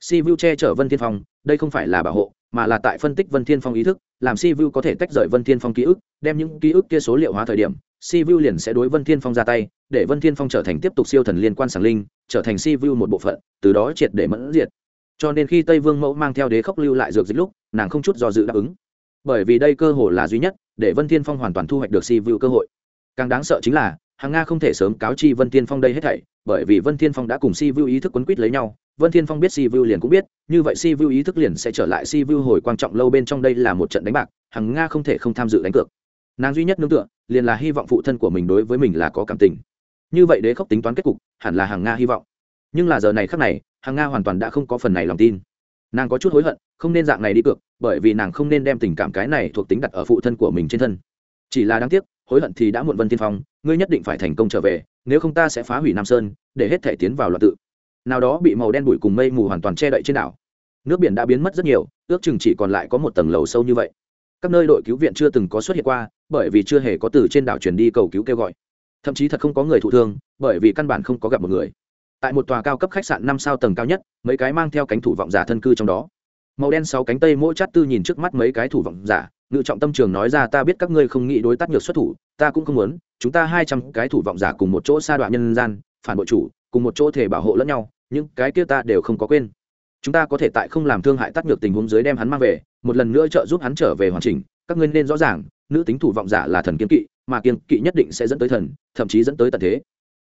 Si vu che chở vân tiên phong, đây không phải là bảo hộ, mà là tại phân tích vân thiên phong ý thức, làm si vu có thể tách rời vân thiên phong ký ức, đem những ký ức kia số liệu hóa thời điểm, si vu liền sẽ đối vân thiên phong ra tay, để vân thiên phong trở thành tiếp tục siêu thần liên quan sàng linh, trở thành si vu một bộ phận, từ đó triệt để mẫn diệt. Cho nên khi tây vương mẫu mang theo đế khốc lưu lại dược dịch lúc, nàng không chút do dự đáp ứng bởi vì đây cơ hội là duy nhất để vân thiên phong hoàn toàn thu hoạch được si vu cơ hội. Càng đáng sợ chính là, hàng nga không thể sớm cáo chi vân thiên phong đây hết thảy, bởi vì vân thiên phong đã cùng si vu ý thức quấn quýt lấy nhau. Vân thiên phong biết si vu liền cũng biết, như vậy si vu ý thức liền sẽ trở lại si vu hồi quan trọng lâu bên trong đây là một trận đánh bạc, hàng nga không thể không tham dự đánh cược. Nàng duy nhất nương tựa, liền là hy vọng phụ thân của mình đối với mình là có cảm tình. Như vậy đế khốc tính toán kết cục, hẳn là hàng nga hy vọng. Nhưng là giờ này khác này, hàng nga hoàn toàn đã không có phần này lòng tin. Nàng có chút hối hận không nên dạng này đi cược, bởi vì nàng không nên đem tình cảm cái này thuộc tính đặt ở phụ thân của mình trên thân. Chỉ là đáng tiếc, hối hận thì đã muộn vân tiên phong, ngươi nhất định phải thành công trở về, nếu không ta sẽ phá hủy nam sơn, để hết thể tiến vào loạt tự. Nào đó bị màu đen bụi cùng mây mù hoàn toàn che đậy trên đảo. Nước biển đã biến mất rất nhiều, ước chừng chỉ còn lại có một tầng lầu sâu như vậy. Các nơi đội cứu viện chưa từng có xuất hiện qua, bởi vì chưa hề có từ trên đảo truyền đi cầu cứu kêu gọi. Thậm chí thật không có người thụ thương, bởi vì căn bản không có gặp một người. Tại một tòa cao cấp khách sạn năm sao tầng cao nhất, mấy cái mang theo cánh thủ vọng giả thân cư trong đó màu đen sáu cánh tây mỗi chát tư nhìn trước mắt mấy cái thủ vọng giả, ngự trọng tâm trường nói ra, ta biết các ngươi không nghĩ đối tác nhược xuất thủ, ta cũng không muốn, chúng ta hai trăm cái thủ vọng giả cùng một chỗ sa đoạn nhân gian, phản bội chủ, cùng một chỗ thể bảo hộ lẫn nhau, những cái kia ta đều không có quên. Chúng ta có thể tại không làm thương hại tác nhược tình huống dưới đem hắn mang về, một lần nữa trợ giúp hắn trở về hoàn chỉnh, các ngươi nên rõ ràng, nữ tính thủ vọng giả là thần kiên kỵ, mà kiên kỵ nhất định sẽ dẫn tới thần, thậm chí dẫn tới tận thế.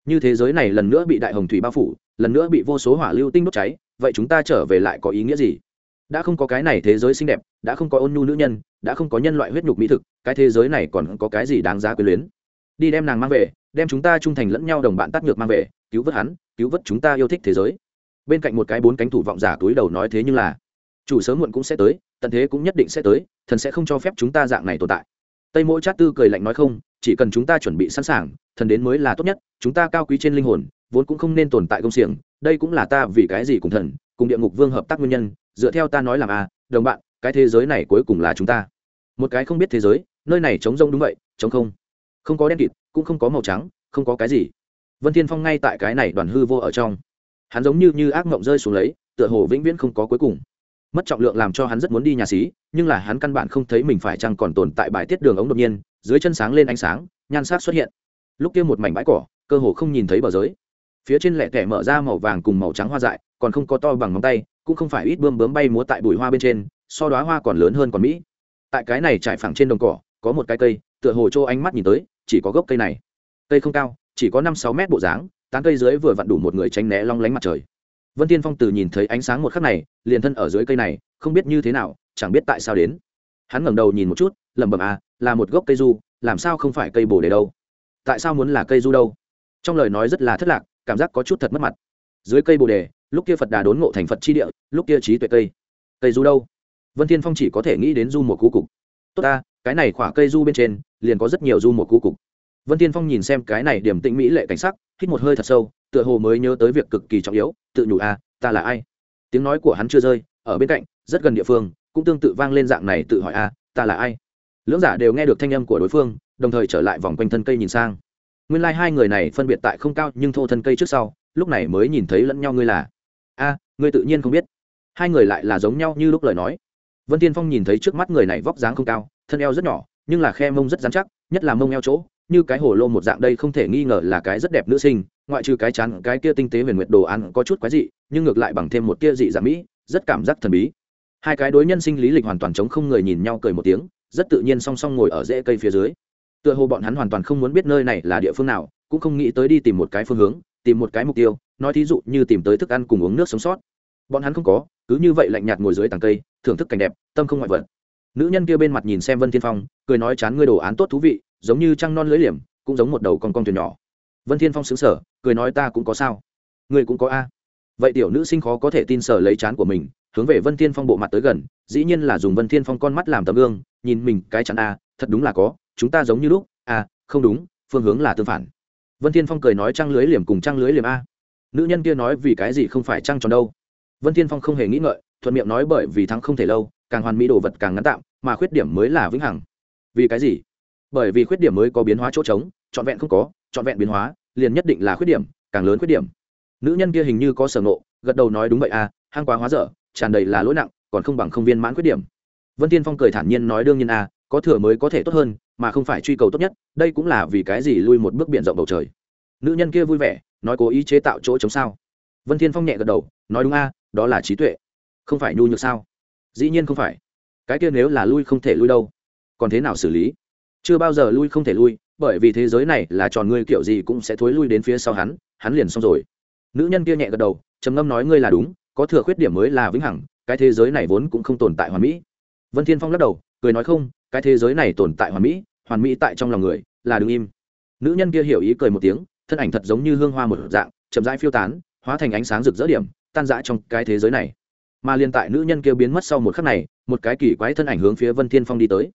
Như thế giới này lần nữa bị đại hồng thủy bao phủ, lần nữa bị vô số hỏa lưu tinh đốt cháy, vậy chúng ta trở về lại có ý nghĩa gì? Đã không có cái này thế giới xinh đẹp, đã không có ôn nhu nữ nhân, đã không có nhân loại huyết nhục mỹ thực, cái thế giới này còn có cái gì đáng giá quyền luyến? Đi đem nàng mang về, đem chúng ta trung thành lẫn nhau đồng bạn tác nhược mang về, cứu vớt hắn, cứu vớt chúng ta yêu thích thế giới. Bên cạnh một cái bốn cánh thủ vọng giả túi đầu nói thế nhưng là, chủ sớm muộn cũng sẽ tới, tận thế cũng nhất định sẽ tới, thần sẽ không cho phép chúng ta dạng này tồn tại. Tây mỗi chát tư cười lạnh nói không, chỉ cần chúng ta chuẩn bị sẵn sàng, thần đến mới là tốt nhất, chúng ta cao quý trên linh hồn, vốn cũng không nên tồn tại công xiềng, đây cũng là ta vì cái gì cùng thần, cùng địa ngục vương hợp tác nguyên nhân dựa theo ta nói làm a đồng bạn, cái thế giới này cuối cùng là chúng ta. Một cái không biết thế giới, nơi này trống rông đúng vậy, trống không. Không có đen kịt, cũng không có màu trắng, không có cái gì. Vân thiên phong ngay tại cái này đoàn hư vô ở trong. Hắn giống như như ác mộng rơi xuống lấy, tựa hồ vĩnh viễn không có cuối cùng. Mất trọng lượng làm cho hắn rất muốn đi nhà xí, nhưng là hắn căn bản không thấy mình phải chăng còn tồn tại bài tiết đường ống đột nhiên, dưới chân sáng lên ánh sáng, nhan sắc xuất hiện. Lúc kia một mảnh bãi cỏ, cơ hồ không nhìn thấy bờ giới. Phía trên lẹ tẻ mở ra màu vàng cùng màu trắng hoa dại, còn không có to bằng ngón tay cũng không phải ít bươm bướm bay múa tại bụi hoa bên trên, so đoá hoa còn lớn hơn còn mỹ. Tại cái này trải phẳng trên đồng cỏ, có một cái cây, tựa hồ trô ánh mắt nhìn tới, chỉ có gốc cây này. Cây không cao, chỉ có năm sáu mét bộ dáng, tán cây dưới vừa vặn đủ một người tránh né long lánh mặt trời. Vân tiên phong từ nhìn thấy ánh sáng một khắc này, liền thân ở dưới cây này, không biết như thế nào, chẳng biết tại sao đến. Hắn ngẩng đầu nhìn một chút, lẩm bẩm à là một gốc cây du, làm sao không phải cây bồ đề đâu? Tại sao muốn là cây du đâu? Trong lời nói rất là thất lạc, cảm giác có chút thật mất mặt. Dưới cây bồ đề lúc kia phật đà đốn ngộ thành phật chi địa lúc kia trí tuệ cây. Cây du đâu? Vân thiên phong chỉ có thể nghĩ đến du một cú cục. Tốt ta cái này khỏa cây du bên trên liền có rất nhiều du một cú cục. Vân thiên phong nhìn xem cái này điểm tĩnh mỹ lệ cảnh sắc hít một hơi thật sâu tựa hồ mới nhớ tới việc cực kỳ trọng yếu tự nhủ a à, ta là ai? Tiếng nói của hắn chưa rơi ở bên cạnh rất gần địa phương cũng tương tự vang lên dạng này tự hỏi a à, ta là ai? Lưỡng giả đều nghe được thanh âm của đối phương đồng thời trở lại vòng quanh thân cây nhìn sang. Nguyên lai、like、hai người này phân biệt tại không cao nhưng thô thân cây trước sau lúc này mới nhìn thấy lẫn nhau ngươi là a, ngươi tự nhiên không biết. Hai người lại là giống nhau như lúc lời nói. Vân tiên phong nhìn thấy trước mắt người này vóc dáng không cao, thân eo rất nhỏ, nhưng là khe mông rất dán chắc, nhất là mông eo chỗ, như cái hồ lô một dạng đây không thể nghi ngờ là cái rất đẹp nữ sinh, ngoại trừ cái chán, cái kia tinh tế huyền nguyệt đồ ăn có chút quái dị, nhưng ngược lại bằng thêm một tia dị dạng mỹ, rất cảm giác thần bí. Hai cái đối nhân sinh lý lịch hoàn toàn chống không người nhìn nhau cười một tiếng, rất tự nhiên song song ngồi ở rễ cây phía dưới. Tựa hồ bọn hắn hoàn toàn không muốn biết nơi này là địa phương nào, cũng không nghĩ tới đi tìm một cái phương hướng tìm một cái mục tiêu, nói thí dụ như tìm tới thức ăn cùng uống nước sống sót. Bọn hắn không có, cứ như vậy lạnh nhạt ngồi dưới tàng cây, thưởng thức cảnh đẹp, tâm không ngoại vật. Nữ nhân kia bên mặt nhìn xem vân thiên phong, cười nói chán ngươi đồ án tốt thú vị, giống như trăng non lưỡi liềm, cũng giống một đầu con con thuyền nhỏ. Vân thiên phong xứng sở cười nói ta cũng có sao. Ngươi cũng có a. Vậy tiểu nữ sinh khó có thể tin sở lấy chán của mình, hướng về vân thiên phong bộ mặt tới gần, dĩ nhiên là dùng vân thiên phong con mắt làm tấm gương, nhìn mình cái chán a, thật đúng là có, chúng ta giống như lúc a không đúng, phương hướng là tương phản vân thiên phong cười nói trăng lưới liềm cùng trăng lưới liềm a. Nữ nhân kia nói vì cái gì không phải trăng tròn đâu. Vân thiên phong không hề nghĩ ngợi, thuận miệng nói bởi vì thắng không thể lâu, càng hoàn mỹ đồ vật càng ngắn tạm, mà khuyết điểm mới là vĩnh hằng. Vì cái gì? Bởi vì khuyết điểm mới có biến hóa chỗ trống, trọn vẹn không có, trọn vẹn biến hóa, liền nhất định là khuyết điểm, càng lớn khuyết điểm. Nữ nhân kia hình như có sở nộ gật đầu nói đúng vậy à hang quá hóa dở, tràn đầy là lỗi nặng, còn không bằng không viên mãn khuyết điểm. Vân tiên phong cười thản nhiên nói đương nhiên à có thừa mới có thể tốt hơn mà không phải truy cầu tốt nhất đây cũng là vì cái gì lui một bước biển rộng bầu trời. Nữ nhân kia vui vẻ nói cố ý chế tạo chỗ chống sao? Vân thiên phong nhẹ gật đầu nói đúng a à, đó là trí tuệ. Không phải nhu nhược sao? Dĩ nhiên không phải. Cái kia nếu là lui không thể lui đâu còn thế nào xử lý? Chưa bao giờ lui không thể lui bởi vì thế giới này là tròn ngươi kiểu gì cũng sẽ thối lui đến phía sau hắn hắn liền xong rồi. Nữ nhân kia nhẹ gật đầu trầm ngâm nói ngươi là đúng có thừa khuyết điểm mới là vĩnh hằng cái thế giới này vốn cũng không tồn tại hoàn mỹ. Vân thiên phong lắc đầu cười nói không cái thế giới này tồn tại hoàn mỹ hoàn mỹ tại trong lòng người, là đứng im. Nữ nhân kia hiểu ý cười một tiếng, thân ảnh thật giống như hương hoa một dạng, chậm rãi phiêu tán, hóa thành ánh sáng rực rỡ điểm, tan rã trong cái thế giới này. Mà liền tại nữ nhân kia biến mất sau một khắc này, một cái kỳ quái thân ảnh hướng phía vân thiên phong đi tới.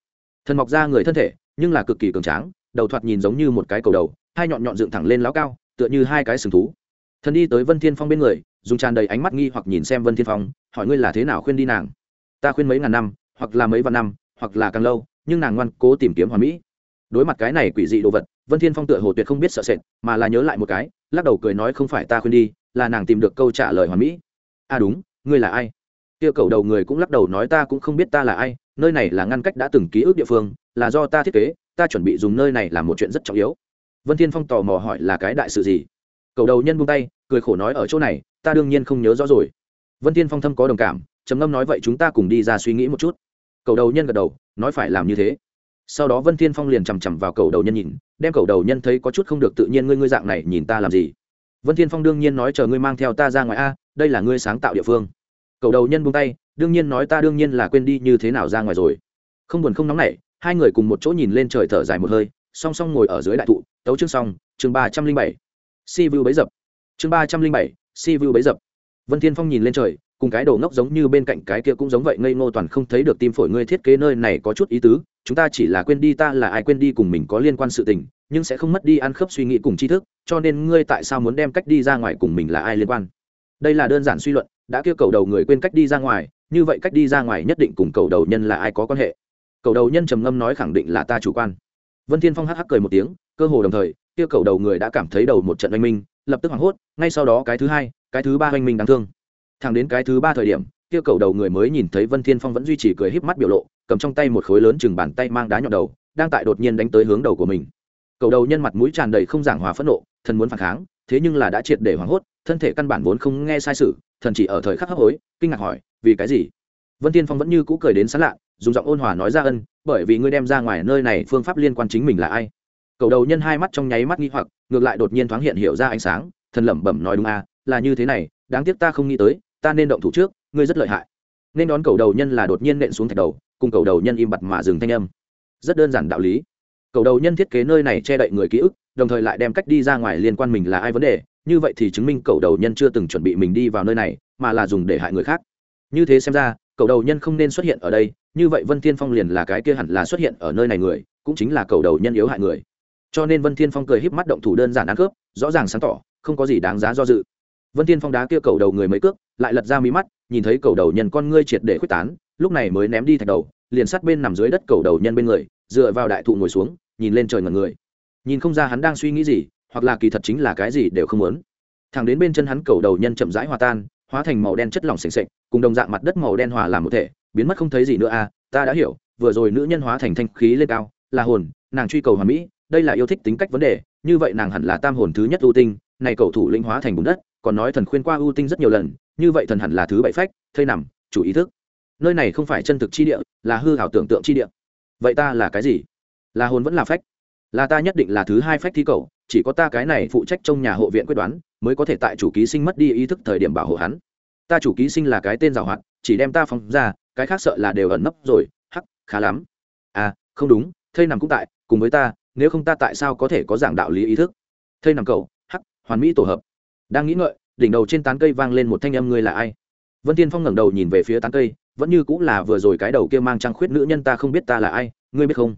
Thần mọc ra người thân thể, nhưng là cực kỳ cường tráng, đầu thoạt nhìn giống như một cái cầu đầu, hai nhọn nhọn dựng thẳng lên láo cao, tựa như hai cái sừng thú. Thần đi tới vân thiên phong bên người, dùng tràn đầy ánh mắt nghi hoặc nhìn xem vân thiên phong, hỏi ngươi là thế nào khuyên đi nàng? Ta khuyên mấy ngàn năm, hoặc là mấy vạn năm hoặc là càng lâu, nhưng nàng ngoan cố tìm kiếm hoàn mỹ. Đối mặt cái này quỷ dị đồ vật, vân thiên phong tựa hồ tuyệt không biết sợ sệt, mà là nhớ lại một cái, lắc đầu cười nói không phải ta khuyên đi, là nàng tìm được câu trả lời hoàn mỹ. À đúng, ngươi là ai? Kia cầu đầu người cũng lắc đầu nói ta cũng không biết ta là ai, nơi này là ngăn cách đã từng ký ức địa phương, là do ta thiết kế, ta chuẩn bị dùng nơi này làm một chuyện rất trọng yếu. Vân thiên phong tò mò hỏi là cái đại sự gì? Cầu đầu nhân buông tay, cười khổ nói ở chỗ này, ta đương nhiên không nhớ rõ rồi. Vân thiên phong thâm có đồng cảm, trầm ngâm nói vậy chúng ta cùng đi ra suy nghĩ một chút cầu đầu nhân gật đầu, nói phải làm như thế. Sau đó vân thiên phong liền chằm chằm vào cầu đầu nhân nhìn, đem cầu đầu nhân thấy có chút không được tự nhiên ngươi ngươi dạng này nhìn ta làm gì? Vân thiên phong đương nhiên nói chờ ngươi mang theo ta ra ngoài a, đây là ngươi sáng tạo địa phương. Cầu đầu nhân buông tay, đương nhiên nói ta đương nhiên là quên đi như thế nào ra ngoài rồi. Không buồn không nóng nảy, hai người cùng một chỗ nhìn lên trời thở dài một hơi, song song ngồi ở dưới đại thụ, tấu chương xong, chương ba trăm linh bảy. Si vu bấy dập. Chương ba trăm linh bảy, si vu bấy dập. Vân thiên phong nhìn lên trời cùng cái đồ ngốc giống như bên cạnh cái kia cũng giống vậy, ngây ngô toàn không thấy được tim phổi ngươi thiết kế nơi này có chút ý tứ, chúng ta chỉ là quên đi ta là ai quên đi cùng mình có liên quan sự tình, nhưng sẽ không mất đi ăn khớp suy nghĩ cùng tri thức, cho nên ngươi tại sao muốn đem cách đi ra ngoài cùng mình là ai liên quan? Đây là đơn giản suy luận, đã kêu cầu đầu người quên cách đi ra ngoài, như vậy cách đi ra ngoài nhất định cùng cầu đầu nhân là ai có quan hệ? Cầu đầu nhân trầm ngâm nói khẳng định là ta chủ quan. Vân thiên phong hắc hắc cười một tiếng, cơ hồ đồng thời, kia cầu đầu người đã cảm thấy đầu một trận oanh minh, lập tức hoảng hốt, ngay sau đó cái thứ hai, cái thứ ba oanh minh đáng thương thẳng đến cái thứ ba thời điểm kia cầu đầu người mới nhìn thấy vân thiên phong vẫn duy trì cười híp mắt biểu lộ cầm trong tay một khối lớn chừng bàn tay mang đá nhọn đầu đang tại đột nhiên đánh tới hướng đầu của mình. Cầu đầu nhân mặt mũi tràn đầy không giảng hòa phẫn nộ thần muốn phản kháng thế nhưng là đã triệt để hoảng hốt thân thể căn bản vốn không nghe sai sự thần chỉ ở thời khắc hấp hối kinh ngạc hỏi vì cái gì? Vân thiên phong vẫn như cũ cười đến sán lạ dùng giọng ôn hòa nói ra ân bởi vì ngươi đem ra ngoài nơi này phương pháp liên quan chính mình là ai? Cầu đầu nhân hai mắt trong nháy mắt nghi hoặc ngược lại đột nhiên thoáng hiện hiểu ra ánh sáng thần lẩm bẩm nói đúng a à, là như thế này đáng tiếc ta không nghĩ tới ta nên động thủ trước, ngươi rất lợi hại. Nên đón cầu đầu nhân là đột nhiên nện xuống thạch đầu, cùng cầu đầu nhân im bặt mà dừng thanh âm. Rất đơn giản đạo lý. Cầu đầu nhân thiết kế nơi này che đậy người ký ức, đồng thời lại đem cách đi ra ngoài liên quan mình là ai vấn đề. Như vậy thì chứng minh cầu đầu nhân chưa từng chuẩn bị mình đi vào nơi này, mà là dùng để hại người khác. Như thế xem ra, cầu đầu nhân không nên xuất hiện ở đây. Như vậy vân thiên phong liền là cái kia hẳn là xuất hiện ở nơi này người, cũng chính là cầu đầu nhân yếu hại người. Cho nên vân thiên phong cười híp mắt động thủ đơn giản ăn cướp, rõ ràng sáng tỏ, không có gì đáng giá do dự. Vân thiên phong đá kia cầu đầu người mấy cước lại lật ra mí mắt, nhìn thấy cầu đầu nhân con ngươi triệt để khuếch tán, lúc này mới ném đi thạch đầu, liền sát bên nằm dưới đất cầu đầu nhân bên người, dựa vào đại thụ ngồi xuống, nhìn lên trời ngẩn người. Nhìn không ra hắn đang suy nghĩ gì, hoặc là kỳ thật chính là cái gì đều không muốn. Thẳng đến bên chân hắn cầu đầu nhân chậm rãi hòa tan, hóa thành màu đen chất lỏng s ề cùng đồng dạng mặt đất màu đen hòa làm một thể, biến mất không thấy gì nữa à ta đã hiểu, vừa rồi nữ nhân hóa thành thanh khí lên cao, là hồn, nàng truy cầu hòa mỹ, đây là yêu thích tính cách vấn đề, như vậy nàng hẳn là tam hồn thứ nhất ưu tinh, này cầu thủ linh hóa thành bùn đất, còn nói thần khuyên qua ưu tinh rất nhiều lần như vậy thần hẳn là thứ bảy phách, thây nằm, chủ ý thức. Nơi này không phải chân thực chi địa, là hư hảo tưởng tượng chi địa. Vậy ta là cái gì? Là hồn vẫn là phách? Là ta nhất định là thứ hai phách thi cầu, chỉ có ta cái này phụ trách trong nhà hộ viện quyết đoán, mới có thể tại chủ ký sinh mất đi ý thức thời điểm bảo hộ hắn. Ta chủ ký sinh là cái tên giàu hạn, chỉ đem ta phóng ra, cái khác sợ là đều ẩn nấp rồi, hắc, khá lắm. À không đúng, thây nằm cũng tại, cùng với ta, nếu không ta tại sao có thể có giảng đạo lý ý thức? Thây nằm cầu, hắc, hoàn mỹ tổ hợp. Đang nghĩ ngợi đỉnh đầu trên tán cây vang lên một thanh âm, ngươi là ai? Vân tiên phong ngẩng đầu nhìn về phía tán cây, vẫn như cũng là vừa rồi cái đầu kia mang trăng khuyết nữ nhân, ta không biết ta là ai, ngươi biết không?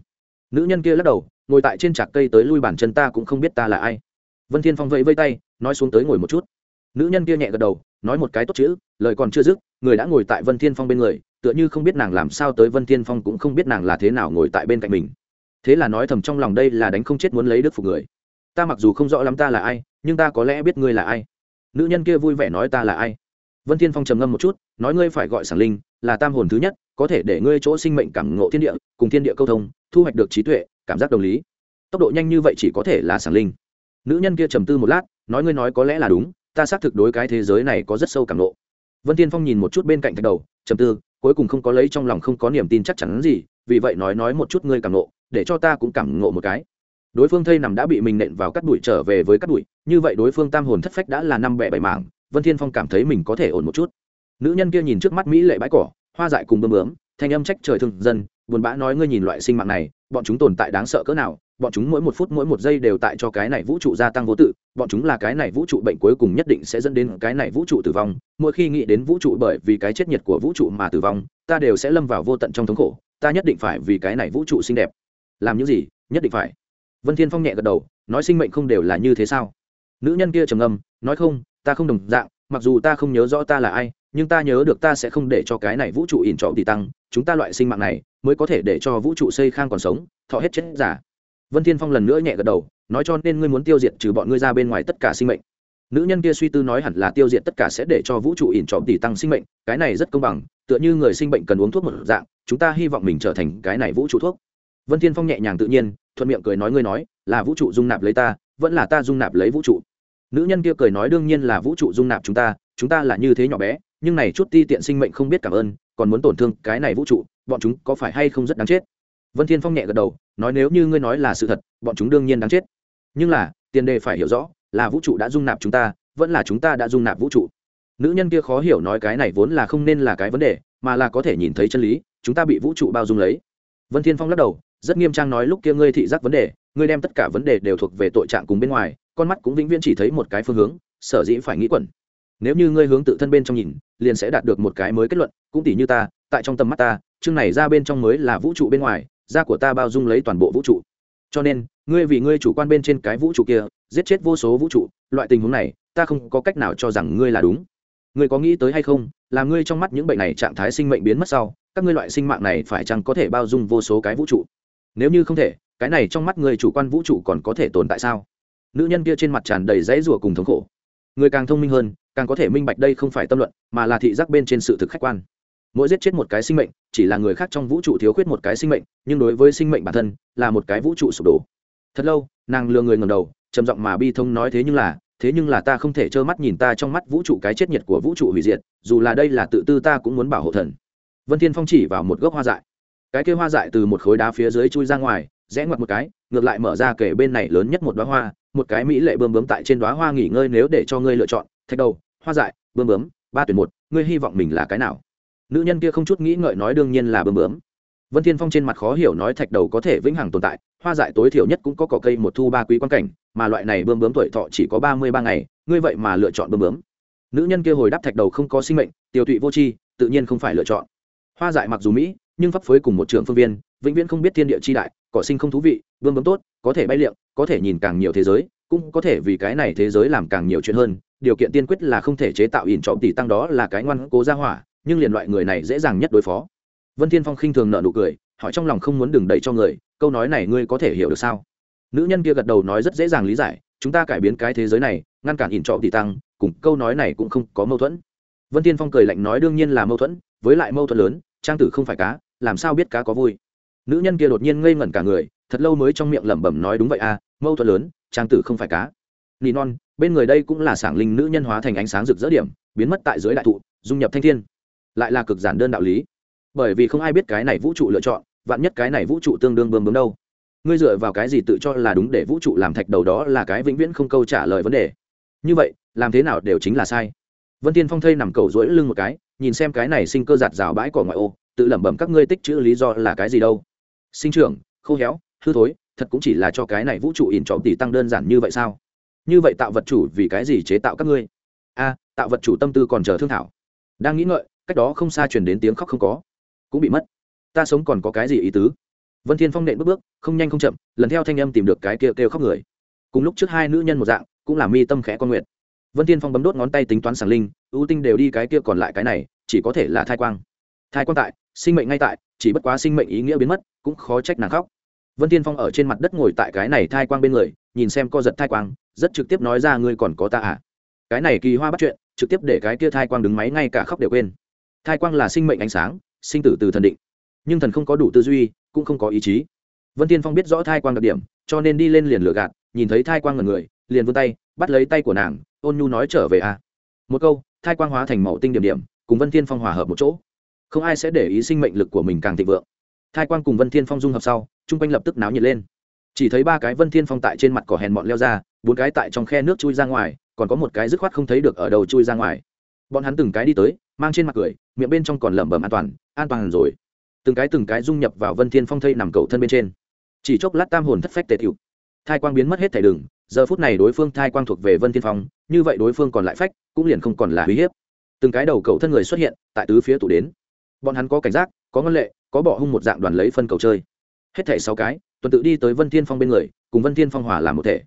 Nữ nhân kia lắc đầu, ngồi tại trên trạc cây tới lui bàn chân, ta cũng không biết ta là ai. Vân thiên phong vẫy vây tay, nói xuống tới ngồi một chút. Nữ nhân kia nhẹ gật đầu, nói một cái tốt chữ, lời còn chưa dứt, người đã ngồi tại vân thiên phong bên người, tựa như không biết nàng làm sao tới vân thiên phong cũng không biết nàng là thế nào ngồi tại bên cạnh mình. Thế là nói thầm trong lòng, đây là đánh không chết muốn lấy đức phục người. Ta mặc dù không rõ lắm ta là ai, nhưng ta có lẽ biết ngươi là ai nữ nhân kia vui vẻ nói ta là ai? Vân thiên phong trầm ngâm một chút, nói ngươi phải gọi sảng linh, là tam hồn thứ nhất, có thể để ngươi chỗ sinh mệnh cảm ngộ thiên địa, cùng thiên địa câu thông, thu hoạch được trí tuệ, cảm giác đồng lý. Tốc độ nhanh như vậy chỉ có thể là sảng linh. Nữ nhân kia trầm tư một lát, nói ngươi nói có lẽ là đúng, ta xác thực đối cái thế giới này có rất sâu cảm ngộ. Vân Thiên phong nhìn một chút bên cạnh thạch đầu, trầm tư, cuối cùng không có lấy trong lòng không có niềm tin chắc chắn gì, vì vậy nói nói một chút ngươi cảm ngộ, để cho ta cũng cảm ngộ một cái đối phương thây nằm đã bị mình nện vào cắt đùi trở về với cắt đùi, như vậy đối phương tam hồn thất phách đã là năm bẻ bảy mảng, vân thiên phong cảm thấy mình có thể ổn một chút. Nữ nhân kia nhìn trước mắt mỹ lệ bãi cỏ, hoa dại cùng bơm bướm, thanh âm trách trời thương dân, buồn bã nói ngươi nhìn loại sinh mạng này, bọn chúng tồn tại đáng sợ cỡ nào, bọn chúng mỗi một phút mỗi một giây đều tại cho cái này vũ trụ gia tăng vô tự, bọn chúng là cái này vũ trụ bệnh cuối cùng nhất định sẽ dẫn đến cái này vũ trụ tử vong, mỗi khi nghĩ đến vũ trụ bởi vì cái chết nhiệt của vũ trụ mà tử vong, ta đều sẽ lâm vào vô tận trong thống khổ, ta nhất định phải vì cái này vũ trụ xinh đẹp. Làm những gì? Nhất định phải vân thiên phong nhẹ gật đầu, nói sinh mệnh không đều là như thế sao? Nữ nhân kia trầm ngâm, nói không, ta không đồng dạng, mặc dù ta không nhớ rõ ta là ai, nhưng ta nhớ được ta sẽ không để cho cái này vũ trụ ỉn trọ tỷ tăng, chúng ta loại sinh mạng này mới có thể để cho vũ trụ xây khang còn sống, thọ hết chết giả. Vân thiên phong lần nữa nhẹ gật đầu, nói cho nên ngươi muốn tiêu diệt trừ bọn ngươi ra bên ngoài tất cả sinh mệnh. Nữ nhân kia suy tư nói hẳn là tiêu diệt tất cả sẽ để cho vũ trụ ỉn trọ tỷ tăng sinh mệnh, cái này rất công bằng, tựa như người sinh bệnh cần uống thuốc một dạng, chúng ta hy vọng mình trở thành cái này vũ trụ thuốc. Vân thiên phong nhẹ nhàng tự nhiên thuận miệng cười nói, ngươi nói, là vũ trụ dung nạp lấy ta, vẫn là ta dung nạp lấy vũ trụ? Nữ nhân kia cười nói, đương nhiên là vũ trụ dung nạp chúng ta chúng ta là như thế nhỏ bé, nhưng này chút ti tiện sinh mệnh không biết cảm ơn, còn muốn tổn thương cái này vũ trụ, bọn chúng có phải hay không rất đáng chết? Vân thiên phong nhẹ gật đầu, nói, nếu như ngươi nói là sự thật, bọn chúng đương nhiên đáng chết. Nhưng là, tiền đề phải hiểu rõ, là vũ trụ đã dung nạp chúng ta, vẫn là chúng ta đã dung nạp vũ trụ. Nữ nhân kia khó hiểu nói, cái này vốn là không nên là cái vấn đề, mà là có thể nhìn thấy chân lý, chúng ta bị vũ trụ bao dung lấy. Vân thiên phong lắc đầu rất nghiêm trang nói lúc kia ngươi thị giác vấn đề, ngươi đem tất cả vấn đề đều thuộc về tội trạng cùng bên ngoài, con mắt cũng vĩnh viễn chỉ thấy một cái phương hướng, sở dĩ phải nghĩ quẩn. Nếu như ngươi hướng tự thân bên trong nhìn, liền sẽ đạt được một cái mới kết luận, cũng tỷ như ta, tại trong tầm mắt ta, chương này ra bên trong mới là vũ trụ bên ngoài, da của ta bao dung lấy toàn bộ vũ trụ. Cho nên, ngươi vì ngươi chủ quan bên trên cái vũ trụ kia, giết chết vô số vũ trụ, loại tình huống này, ta không có cách nào cho rằng ngươi là đúng. Ngươi có nghĩ tới hay không, là ngươi trong mắt những bệnh này trạng thái sinh mệnh biến mất sau, các ngươi loại sinh mạng này phải chăng có thể bao dung vô số cái vũ trụ? Nếu như không thể, cái này trong mắt người chủ quan vũ trụ còn có thể tồn tại sao? Nữ nhân kia trên mặt tràn đầy dãy rùa cùng thống khổ. Người càng thông minh hơn, càng có thể minh bạch đây không phải tâm luận, mà là thị giác bên trên sự thực khách quan. Mỗi giết chết một cái sinh mệnh, chỉ là người khác trong vũ trụ thiếu khuyết một cái sinh mệnh, nhưng đối với sinh mệnh bản thân, là một cái vũ trụ sụp đổ. Thật lâu, nàng lừa người ngầm đầu, trầm giọng mà bi thông nói thế nhưng là, thế nhưng là ta không thể trơ mắt nhìn ta trong mắt vũ trụ cái chết nhiệt của vũ trụ hủy diệt, dù là đây là tự tư ta cũng muốn bảo hộ thần. Vân thiên phong chỉ vào một gốc hoa dại cái kia hoa dại từ một khối đá phía dưới chui ra ngoài, rẽ ngoặt một cái, ngược lại mở ra kể bên này lớn nhất một đoá hoa, một cái mỹ lệ bơm bướm tại trên đoá hoa nghỉ ngơi nếu để cho ngươi lựa chọn. Thạch đầu, hoa dại bơm bướm, ba tuyển một, ngươi hy vọng mình là cái nào? Nữ nhân kia không chút nghĩ ngợi nói đương nhiên là bơm bướm. Vân thiên phong trên mặt khó hiểu nói thạch đầu có thể vĩnh hằng tồn tại, hoa dại tối thiểu nhất cũng có cỏ cây một thu ba quý quan cảnh, mà loại này bơm bướm tuổi thọ chỉ có ba mươi ba ngày, ngươi vậy mà lựa chọn bơm bướm. Nữ nhân kia hồi đáp thạch đầu không có sinh mệnh, tiêu tụy vô tri, tự nhiên không phải lựa chọn. Hoa dại mặc dù mỹ nhưng pháp phối cùng một trường phương viên, vĩnh viễn không biết thiên địa chi đại, cỏ sinh không thú vị, vương bấm tốt, có thể bay liệng, có thể nhìn càng nhiều thế giới, cũng có thể vì cái này thế giới làm càng nhiều chuyện hơn. Điều kiện tiên quyết là không thể chế tạo ỉn trọng tỷ tăng đó là cái ngoan cố ra hỏa, nhưng liền loại người này dễ dàng nhất đối phó. Vân thiên phong khinh thường nợ nụ cười, hỏi trong lòng không muốn đừng đẩy cho người, câu nói này ngươi có thể hiểu được sao? Nữ nhân kia gật đầu nói rất dễ dàng lý giải, chúng ta cải biến cái thế giới này, ngăn cản ỉn trọng tỷ tăng, cùng câu nói này cũng không có mâu thuẫn. Vân thiên phong cười lạnh nói đương nhiên là mâu thuẫn, với lại mâu thuẫn lớn, trang tử không phải cá làm sao biết cá có vui? Nữ nhân kia đột nhiên ngây ngẩn cả người, thật lâu mới trong miệng lẩm bẩm nói đúng vậy à mâu thuẫn lớn, trang tử không phải cá. Nỉ non, bên người đây cũng là sảng linh nữ nhân hóa thành ánh sáng rực rỡ điểm, biến mất tại dưới đại thụ, dung nhập thanh thiên. Lại là cực giản đơn đạo lý. Bởi vì không ai biết cái này vũ trụ lựa chọn, vạn nhất cái này vũ trụ tương đương bơm bướm đâu. Ngươi dựa vào cái gì tự cho là đúng để vũ trụ làm thạch đầu đó là cái vĩnh viễn không câu trả lời vấn đề? Như vậy, làm thế nào đều chính là sai. Vân tiên phong thây nằm cầu rỗi lưng một cái, nhìn xem cái này sinh cơ giạt rào bãi cỏ ngoại ô tự lẩm bẩm các ngươi tích chữ lý do là cái gì đâu. Sinh trưởng khô héo hư thối thật cũng chỉ là cho cái này vũ trụ ỉn trọ tỷ tăng đơn giản như vậy sao? Như vậy tạo vật chủ vì cái gì chế tạo các ngươi? A tạo vật chủ tâm tư còn chờ thương thảo. Đang nghĩ ngợi cách đó không xa truyền đến tiếng khóc không có. Cũng bị mất. Ta sống còn có cái gì ý tứ? Vân thiên phong nện bước bước không nhanh không chậm lần theo thanh âm tìm được cái kia kêu, kêu khóc người. Cùng lúc trước hai nữ nhân một dạng cũng là mi tâm khẽ con nguyện. Vân thiên phong bấm đốt ngón tay tính toán sàng linh ưu tinh đều đi cái kia còn lại cái này chỉ có thể là thai quang thai quang tại, sinh mệnh ngay tại, chỉ bất quá sinh mệnh ý nghĩa biến mất, cũng khó trách nàng khóc. Vân thiên phong ở trên mặt đất ngồi tại cái này thai quang bên người, nhìn xem co giật thai quang, rất trực tiếp nói ra ngươi còn có ta à? Cái này kỳ hoa bắt chuyện, trực tiếp để cái kia thai quang đứng máy ngay cả khóc đều quên. Thai quang là sinh mệnh ánh sáng, sinh tử từ thần định. Nhưng thần không có đủ tư duy, cũng không có ý chí. Vân tiên phong biết rõ thai quang đặc điểm, cho nên đi lên liền lửa gạt, nhìn thấy thai quang ngần người, liền vươn tay, bắt lấy tay của nàng, ôn nhu nói trở về a à. một câu thai quang hóa thành màu tinh điểm điểm, cùng vân thiên phong hòa hợp một chỗ không ai sẽ để ý sinh mệnh lực của mình càng thịnh vượng. Thai quang cùng vân thiên phong dung hợp sau, chung quanh lập tức náo nhiệt lên. Chỉ thấy ba cái vân thiên phong tại trên mặt cỏ hèn mọn leo ra, bốn cái tại trong khe nước chui ra ngoài, còn có một cái dứt khoát không thấy được ở đầu chui ra ngoài. Bọn hắn từng cái đi tới, mang trên mặt cười, miệng bên trong còn lẩm bẩm an toàn an toàn rồi. Từng cái từng cái dung nhập vào vân thiên phong thây nằm cầu thân bên trên. Chỉ chốc lát tam hồn thất phách tề thiệu. Thai quang biến mất hết thể đường, giờ phút này đối phương thai quang thuộc về vân thiên phong, như vậy đối phương còn lại phách, cũng liền không còn là uy hiếp. Từng cái đầu cầu thân người xuất hiện, tại tứ phía tụ đến bọn hắn có cảnh giác, có ngân lệ, có bỏ hung một dạng đoàn lấy phân cầu chơi. Hết thảy sáu cái, tuần tự đi tới vân thiên phong bên người, cùng vân thiên phong hòa làm một thể.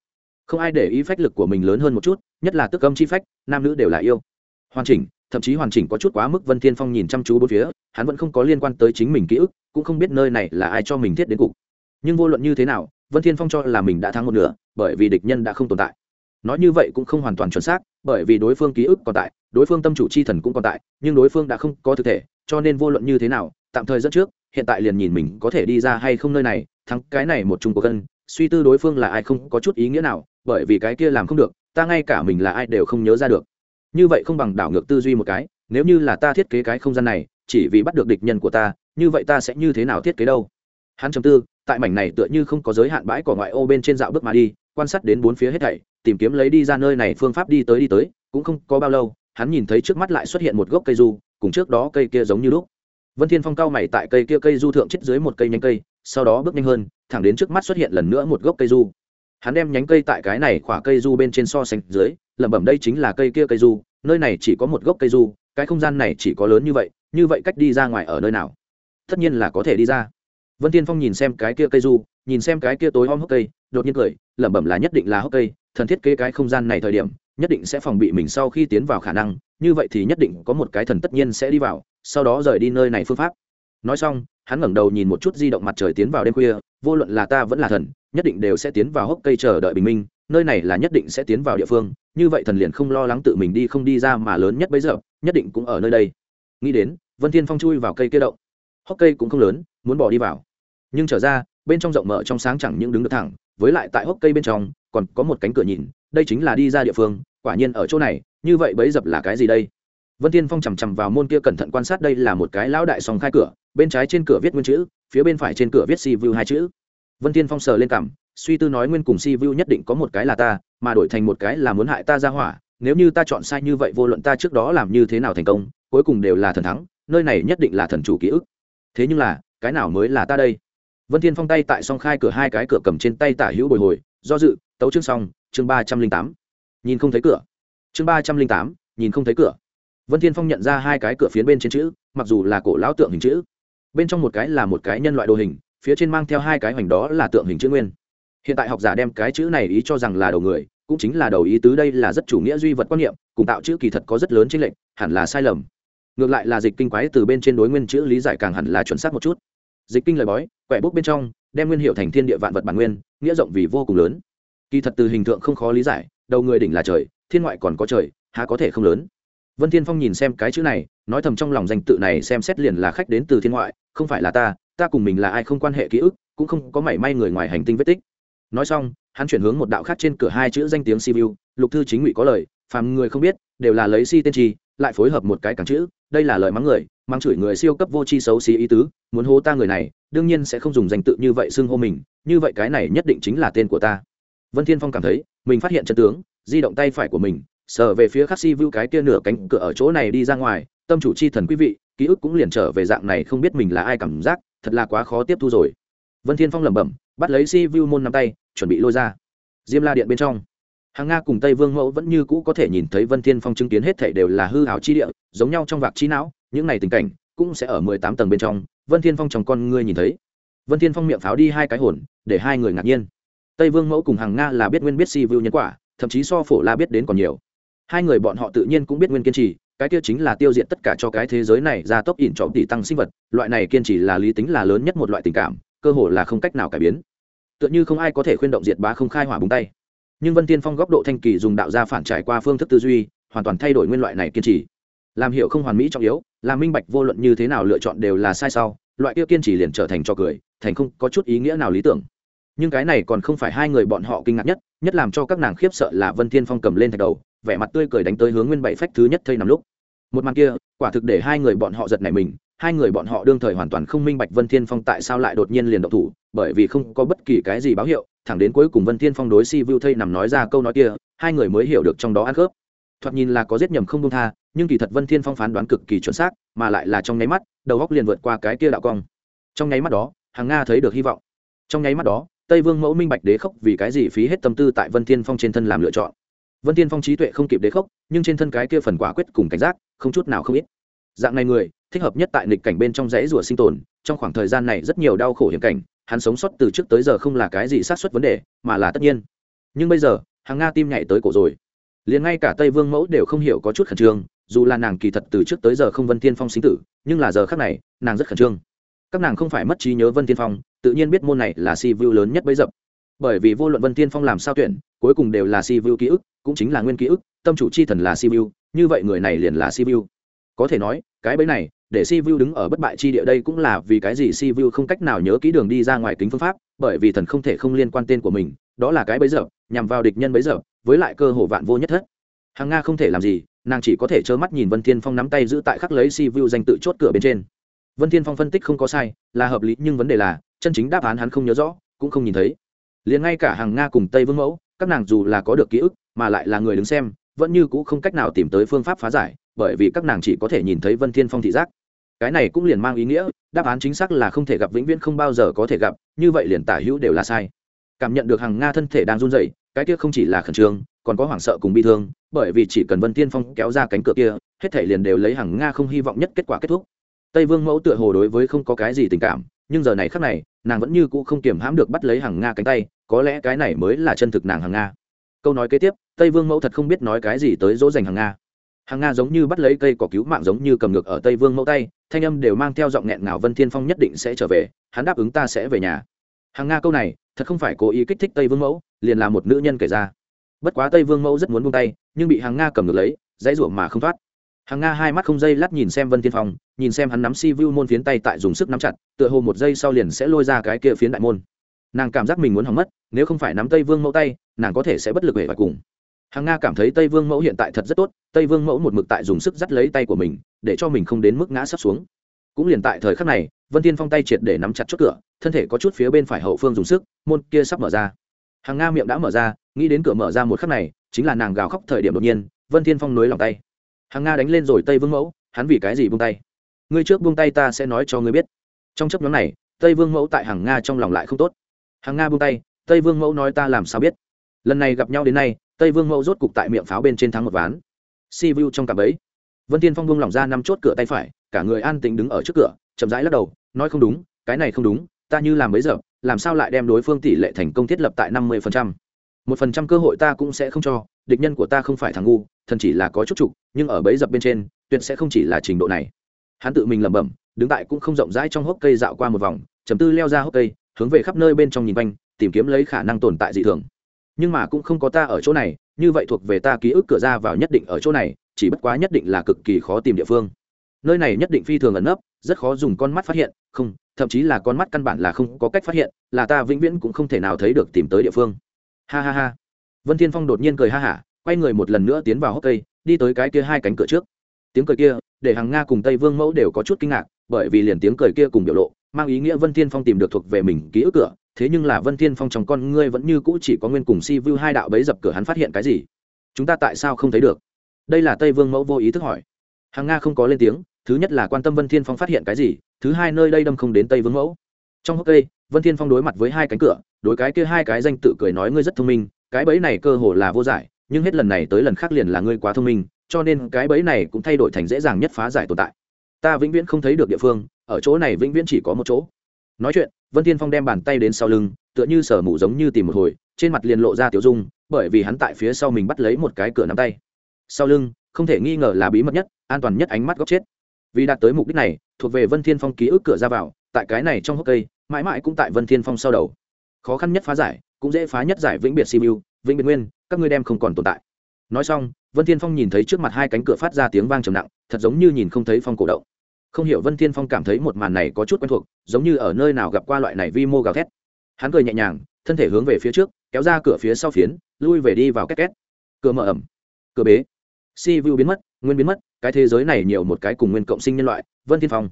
Không ai để ý phách lực của mình lớn hơn một chút, nhất là tức âm chi phách, nam nữ đều là yêu. Hoàn chỉnh, thậm chí hoàn chỉnh có chút quá mức vân thiên phong nhìn chăm chú bốn phía, hắn vẫn không có liên quan tới chính mình ký ức, cũng không biết nơi này là ai cho mình thiết đến cục. Nhưng vô luận như thế nào, vân thiên phong cho là mình đã thắng một nửa, bởi vì địch nhân đã không tồn tại. Nói như vậy cũng không hoàn toàn chuẩn xác, bởi vì đối phương ký ức còn tại, đối phương tâm chủ chi thần cũng còn tại, nhưng đối phương đã không có thực thể cho nên vô luận như thế nào, tạm thời dẫn trước, hiện tại liền nhìn mình có thể đi ra hay không nơi này, thắng cái này một chung cuộc cân, suy tư đối phương là ai không có chút ý nghĩa nào, bởi vì cái kia làm không được, ta ngay cả mình là ai đều không nhớ ra được. Như vậy không bằng đảo ngược tư duy một cái, nếu như là ta thiết kế cái không gian này, chỉ vì bắt được địch nhân của ta, như vậy ta sẽ như thế nào thiết kế đâu? Hắn chầm tư, tại mảnh này tựa như không có giới hạn bãi cỏ ngoại ô bên trên dạo bước mà đi, quan sát đến bốn phía hết thảy, tìm kiếm lấy đi ra nơi này phương pháp đi tới đi tới, cũng không có bao lâu, hắn nhìn thấy trước mắt lại xuất hiện một gốc cây du cùng trước đó cây kia giống như lúc. Vân thiên phong cao mày tại cây kia cây du thượng chết dưới một cây nhánh cây, sau đó bước nhanh hơn, thẳng đến trước mắt xuất hiện lần nữa một gốc cây du. Hắn đem nhánh cây tại cái này khỏa cây du bên trên so sánh dưới, lẩm bẩm đây chính là cây kia cây du, nơi này chỉ có một gốc cây du, cái không gian này chỉ có lớn như vậy như vậy cách đi ra ngoài ở nơi nào? Tất nhiên là có thể đi ra. Vân tiên phong nhìn xem cái kia cây du, nhìn xem cái kia tối om hốc cây, đột nhiên cười, lẩm bẩm là nhất định là hốc cây, thần thiết kế cái không gian này thời điểm nhất định sẽ phòng bị mình sau khi tiến vào khả năng, như vậy thì nhất định có một cái thần tất nhiên sẽ đi vào, sau đó rời đi nơi này phương pháp. Nói xong, hắn ngẩng đầu nhìn một chút di động mặt trời tiến vào đêm khuya, vô luận là ta vẫn là thần, nhất định đều sẽ tiến vào hốc cây chờ đợi bình minh, nơi này là nhất định sẽ tiến vào địa phương, như vậy thần liền không lo lắng tự mình đi không đi ra mà lớn nhất bây giờ, nhất định cũng ở nơi đây. Nghĩ đến, vân thiên phong chui vào cây kia động. Hốc cây cũng không lớn, muốn bỏ đi vào. Nhưng trở ra, bên trong rộng mở trong sáng chẳng những đứng được thẳng, với lại tại hốc cây bên trong, còn có một cánh cửa nhìn, đây chính là đi ra địa phương quả nhiên ở chỗ này, như vậy bấy dập là cái gì đây? Vân thiên phong chằm chằm vào môn kia cẩn thận quan sát đây là một cái lão đại song khai cửa, bên trái trên cửa viết nguyên chữ, phía bên phải trên cửa viết si vu hai chữ. Vân thiên phong sờ lên cằm, suy tư nói nguyên cùng si vu nhất định có một cái là ta, mà đổi thành một cái là muốn hại ta ra hỏa, nếu như ta chọn sai như vậy vô luận ta trước đó làm như thế nào thành công, cuối cùng đều là thần thắng, nơi này nhất định là thần chủ ký ức. Thế nhưng là, cái nào mới là ta đây? Vân thiên phong tay tại song khai cửa hai cái cửa cầm trên tay tả hữu bồi hồi, do dự, tấu chương xong, chương ba trăm linh tám nhìn không thấy cửa. Chương ba trăm linh tám, nhìn không thấy cửa. Vân thiên phong nhận ra hai cái cửa phiến bên trên chữ, mặc dù là cổ lão tượng hình chữ. Bên trong một cái là một cái nhân loại đồ hình, phía trên mang theo hai cái hoành đó là tượng hình chữ nguyên. Hiện tại học giả đem cái chữ này ý cho rằng là đầu người, cũng chính là đầu ý tứ đây là rất chủ nghĩa duy vật quan niệm, cùng tạo chữ kỳ thật có rất lớn trên lệnh hẳn là sai lầm. Ngược lại là dịch kinh quái từ bên trên đối nguyên chữ lý giải càng hẳn là chuẩn xác một chút. Dịch kinh lời bói, quẻ bút bên trong, đem nguyên hiệu thành thiên địa vạn vật bản nguyên, nghĩa rộng vì vô cùng lớn. Kỳ thật từ hình tượng không khó lý giải đầu người đỉnh là trời, thiên ngoại còn có trời, há có thể không lớn? Vân thiên phong nhìn xem cái chữ này, nói thầm trong lòng danh tự này xem xét liền là khách đến từ thiên ngoại, không phải là ta ta cùng mình là ai không quan hệ ký ức, cũng không có mảy may người ngoài hành tinh vết tích. Nói xong, hắn chuyển hướng một đạo khác trên cửa hai chữ danh tiếng si vu lục thư chính ngụy có lời, phàm người không biết, đều là lấy si tên chi, lại phối hợp một cái càng chữ, đây là lời mắng người, mắng chửi người siêu cấp vô tri xấu xí ý tứ, muốn hô ta người này, đương nhiên sẽ không dùng danh tự như vậy xưng hô mình, như vậy cái này nhất định chính là tên của ta vân thiên phong cảm thấy, mình phát hiện chân tướng, di động tay phải của mình, sờ về phía khắc si vu cái kia nửa cánh cửa ở chỗ này đi ra ngoài, tâm chủ chi thần quý vị, ký ức cũng liền trở về dạng này không biết mình là ai cảm giác, thật là quá khó tiếp thu rồi. Vân thiên phong lẩm bẩm, bắt lấy si vu môn nắm tay, chuẩn bị lôi ra. Diêm la điện bên trong. Hàng nga cùng tây vương mẫu vẫn như cũ có thể nhìn thấy vân thiên phong chứng kiến hết thể đều là hư hảo chi địa, giống nhau trong vạc chi não, những này tình cảnh cũng sẽ ở mười tám tầng bên trong, vân thiên phong trong con ngươi nhìn thấy. Vân thiên phong miệng pháo đi hai cái hồn, để hai người ngạc nhiên tây vương mẫu cùng hàng nga là biết nguyên biết si vu nhân quả, thậm chí so phổ la biết đến còn nhiều. Hai người bọn họ tự nhiên cũng biết nguyên kiên trì, cái kia chính là tiêu diệt tất cả cho cái thế giới này ra tốc ỉn trọng tỷ tăng sinh vật, loại này kiên trì là lý tính là lớn nhất một loại tình cảm, cơ hồ là không cách nào cải biến. Tựa như không ai có thể khuyên động diệt bá không khai hỏa búng tay. Nhưng vân tiên phong góc độ thanh kỳ dùng đạo gia phản trải qua phương thức tư duy, hoàn toàn thay đổi nguyên loại này kiên trì. Làm hiểu không hoàn mỹ trọng yếu, làm minh bạch vô luận như thế nào lựa chọn đều là sai sau, loại kia kiên trì liền trở thành cho cười, thành không có chút ý nghĩa nào lý tưởng nhưng cái này còn không phải hai người bọn họ kinh ngạc nhất nhất làm cho các nàng khiếp sợ là vân thiên phong cầm lên thạch đầu, vẻ mặt tươi cười đánh tới hướng nguyên bảy phách thứ nhất thây nằm lúc. Một màn kia, quả thực để hai người bọn họ giật nảy mình, hai người bọn họ đương thời hoàn toàn không minh bạch vân thiên phong tại sao lại đột nhiên liền động thủ, bởi vì không có bất kỳ cái gì báo hiệu, thẳng đến cuối cùng vân thiên phong đối si vu thây nằm nói ra câu nói kia, hai người mới hiểu được trong đó ăn khớp. Thoạt nhìn là có giết nhầm không công tha, nhưng kỳ thật vân thiên phong phán đoán cực kỳ chuẩn xác, mà lại là trong nháy mắt, đầu góc liền vượt qua cái kia đạo cong. Trong nháy mắt đó hàng nga thấy được hy vọng. Trong nháy mắt đó tây vương mẫu minh bạch đế khốc vì cái gì phí hết tâm tư tại vân thiên phong trên thân làm lựa chọn? Vân thiên phong trí tuệ không kịp đế khốc, nhưng trên thân cái kia phần quả quyết cùng cảnh giác, không chút nào không ít. Dạng này người, thích hợp nhất tại nghịch cảnh bên trong rẽ rùa sinh tồn, trong khoảng thời gian này rất nhiều đau khổ hiểm cảnh, hắn sống sót từ trước tới giờ không là cái gì sát xuất vấn đề, mà là tất nhiên. Nhưng bây giờ, hàng nga tim nhảy tới cổ rồi. Liền ngay cả tây vương mẫu đều không hiểu có chút khẩn trương, dù là nàng kỳ thật từ trước tới giờ không vân thiên phong sinh tử, nhưng là giờ khác này, nàng rất khẩn trương. Các nàng không phải mất trí nhớ vân thiên phong tự nhiên biết môn này là si vu lớn nhất bấy dập. Bởi vì vô luận vân thiên phong làm sao tuyển, cuối cùng đều là si vu ký ức, cũng chính là nguyên ký ức, tâm chủ chi thần là si vu, như vậy người này liền là si vu. Có thể nói, cái bấy này, để si vu đứng ở bất bại chi địa đây cũng là vì cái gì si vu không cách nào nhớ kỹ đường đi ra ngoài kính phương pháp, bởi vì thần không thể không liên quan tên của mình, đó là cái bấy giờ nhằm vào địch nhân bấy giờ với lại cơ hồ vạn vô nhất thất. Hàng nga không thể làm gì, nàng chỉ có thể trơ mắt nhìn vân thiên phong nắm tay giữ tại khắc lấy si vu danh tự chốt cửa bên trên. Vân thiên phong phân tích không có sai, là hợp lý, nhưng vấn đề là chân chính đáp án hắn không nhớ rõ, cũng không nhìn thấy. Liền ngay cả hàng nga cùng tây vương mẫu, các nàng dù là có được ký ức, mà lại là người đứng xem, vẫn như cũ không cách nào tìm tới phương pháp phá giải, bởi vì các nàng chỉ có thể nhìn thấy vân thiên phong thị giác. Cái này cũng liền mang ý nghĩa, đáp án chính xác là không thể gặp vĩnh viễn không bao giờ có thể gặp, như vậy liền tả hữu đều là sai. Cảm nhận được hàng nga thân thể đang run rẩy, cái kia không chỉ là khẩn trương, còn có hoảng sợ cùng bi thương, bởi vì chỉ cần vân thiên phong kéo ra cánh cửa kia, hết thể liền đều lấy hàng nga không hy vọng nhất kết quả kết thúc. Tây vương mẫu tựa hồ đối với không có cái gì tình cảm nhưng giờ này khắc này, nàng vẫn như cũ không kiềm hãm được bắt lấy hàng nga cánh tay, có lẽ cái này mới là chân thực nàng hàng nga. Câu nói kế tiếp, tây vương mẫu thật không biết nói cái gì tới dỗ dành hàng nga. Hàng nga giống như bắt lấy cây cỏ cứu mạng giống như cầm ngược ở tây vương mẫu tay, thanh âm đều mang theo giọng nghẹn ngào vân thiên phong nhất định sẽ trở về, hắn đáp ứng ta sẽ về nhà. Hàng nga câu này, thật không phải cố ý kích thích tây vương mẫu, liền là một nữ nhân kể ra. Bất quá tây vương mẫu rất muốn buông tay, nhưng bị hàng nga cầm ngược lấy, dãy rủa mà không thoát hàng nga hai mắt không dây lát nhìn xem vân thiên phong, nhìn xem hắn nắm si vu môn phiến tay tại dùng sức nắm chặt, tựa hồ một giây sau liền sẽ lôi ra cái kia phiến đại môn. Nàng cảm giác mình muốn hỏng mất, nếu không phải nắm tây vương mẫu tay, nàng có thể sẽ bất lực về và cùng. Hàng nga cảm thấy tây vương mẫu hiện tại thật rất tốt, tây vương mẫu một mực tại dùng sức dắt lấy tay của mình, để cho mình không đến mức ngã sắp xuống. Cũng liền tại thời khắc này, vân thiên phong tay triệt để nắm chặt chốt cửa, thân thể có chút phía bên phải hậu phương dùng sức, môn kia sắp mở ra. Hàng nga miệng đã mở ra, nghĩ đến cửa mở ra một khắc này, chính là nàng gào khóc thời điểm đột nhiên, vân thiên phong nối lòng tay hàng nga đánh lên rồi tây vương mẫu, hắn vì cái gì buông tay? Ngươi trước buông tay ta sẽ nói cho ngươi biết. Trong chấp nhóm này, tây vương mẫu tại hàng nga trong lòng lại không tốt. Hàng nga buông tay, tây vương mẫu nói ta làm sao biết? Lần này gặp nhau đến nay, tây vương mẫu rốt cục tại miệng pháo bên trên thắng một ván. Si vu trong cặp ấy. Vân tiên phong buông lỏng ra năm chốt cửa tay phải, cả người an tĩnh đứng ở trước cửa, chậm rãi lắc đầu, nói không đúng, cái này không đúng, ta như làm bấy giờ, làm sao lại đem đối phương tỷ lệ thành công thiết lập tại năm mươi phần trăm? Một phần trăm cơ hội ta cũng sẽ không cho, địch nhân của ta không phải thằng ngu, thần chỉ là có chút trục, nhưng ở bấy dập bên trên, tuyệt sẽ không chỉ là trình độ này. Hắn tự mình lẩm bẩm, đứng tại cũng không rộng rãi trong hốc cây dạo qua một vòng chấm tư leo ra hốc cây, hướng về khắp nơi bên trong nhìn quanh, tìm kiếm lấy khả năng tồn tại dị thường. Nhưng mà cũng không có ta ở chỗ này, như vậy thuộc về ta ký ức cửa ra vào nhất định ở chỗ này, chỉ bất quá nhất định là cực kỳ khó tìm địa phương. Nơi này nhất định phi thường ẩn nấp, rất khó dùng con mắt phát hiện, không, thậm chí là con mắt căn bản là không có cách phát hiện, là ta vĩnh viễn cũng không thể nào thấy được tìm tới địa phương ha ha ha. Vân thiên phong đột nhiên cười ha hả, quay người một lần nữa tiến vào hốc cây, đi tới cái kia hai cánh cửa trước. Tiếng cười kia, để hàng nga cùng tây vương mẫu đều có chút kinh ngạc, bởi vì liền tiếng cười kia cùng biểu lộ, mang ý nghĩa vân thiên phong tìm được thuộc về mình ký ức cửa, thế nhưng là vân thiên phong trong con ngươi vẫn như cũ chỉ có nguyên cùng si vu hai đạo bấy dập cửa hắn phát hiện cái gì? Chúng ta tại sao không thấy được? Đây là tây vương mẫu vô ý thức hỏi. Hàng nga không có lên tiếng, thứ nhất là quan tâm vân thiên phong phát hiện cái gì, thứ hai nơi đây đâm không đến tây vương mẫu. Trong hốc cây vân thiên phong đối mặt với hai cánh cửa, đối cái kia hai cái danh tự cười nói ngươi rất thông minh, cái bẫy này cơ hồ là vô giải, nhưng hết lần này tới lần khác liền là ngươi quá thông minh, cho nên cái bẫy này cũng thay đổi thành dễ dàng nhất phá giải tồn tại. Ta vĩnh viễn không thấy được địa phương, ở chỗ này vĩnh viễn chỉ có một chỗ. Nói chuyện, vân thiên phong đem bàn tay đến sau lưng, tựa như sở mụ giống như tìm một hồi, trên mặt liền lộ ra tiểu dung, bởi vì hắn tại phía sau mình bắt lấy một cái cửa nắm tay. Sau lưng, không thể nghi ngờ là bí mật nhất, an toàn nhất ánh mắt góc chết. Vì đạt tới mục đích này, thuộc về vân thiên phong ký ức cửa ra vào, tại cái này trong hốc cây mãi mãi cũng tại vân thiên phong sau đầu. Khó khăn nhất phá giải, cũng dễ phá nhất giải vĩnh biệt simu vĩnh biệt nguyên, các ngươi đem không còn tồn tại. Nói xong, vân thiên phong nhìn thấy trước mặt hai cánh cửa phát ra tiếng vang trầm nặng, thật giống như nhìn không thấy phong cổ động. Không hiểu vân thiên phong cảm thấy một màn này có chút quen thuộc, giống như ở nơi nào gặp qua loại này vi mô gào thét. Hắn cười nhẹ nhàng, thân thể hướng về phía trước, kéo ra cửa phía sau phiến, lui về đi vào két két. Cửa mở ẩm, cửa bế. Si vu biến mất, nguyên biến mất, cái thế giới này nhiều một cái cùng nguyên cộng sinh nhân loại, vân thiên phong.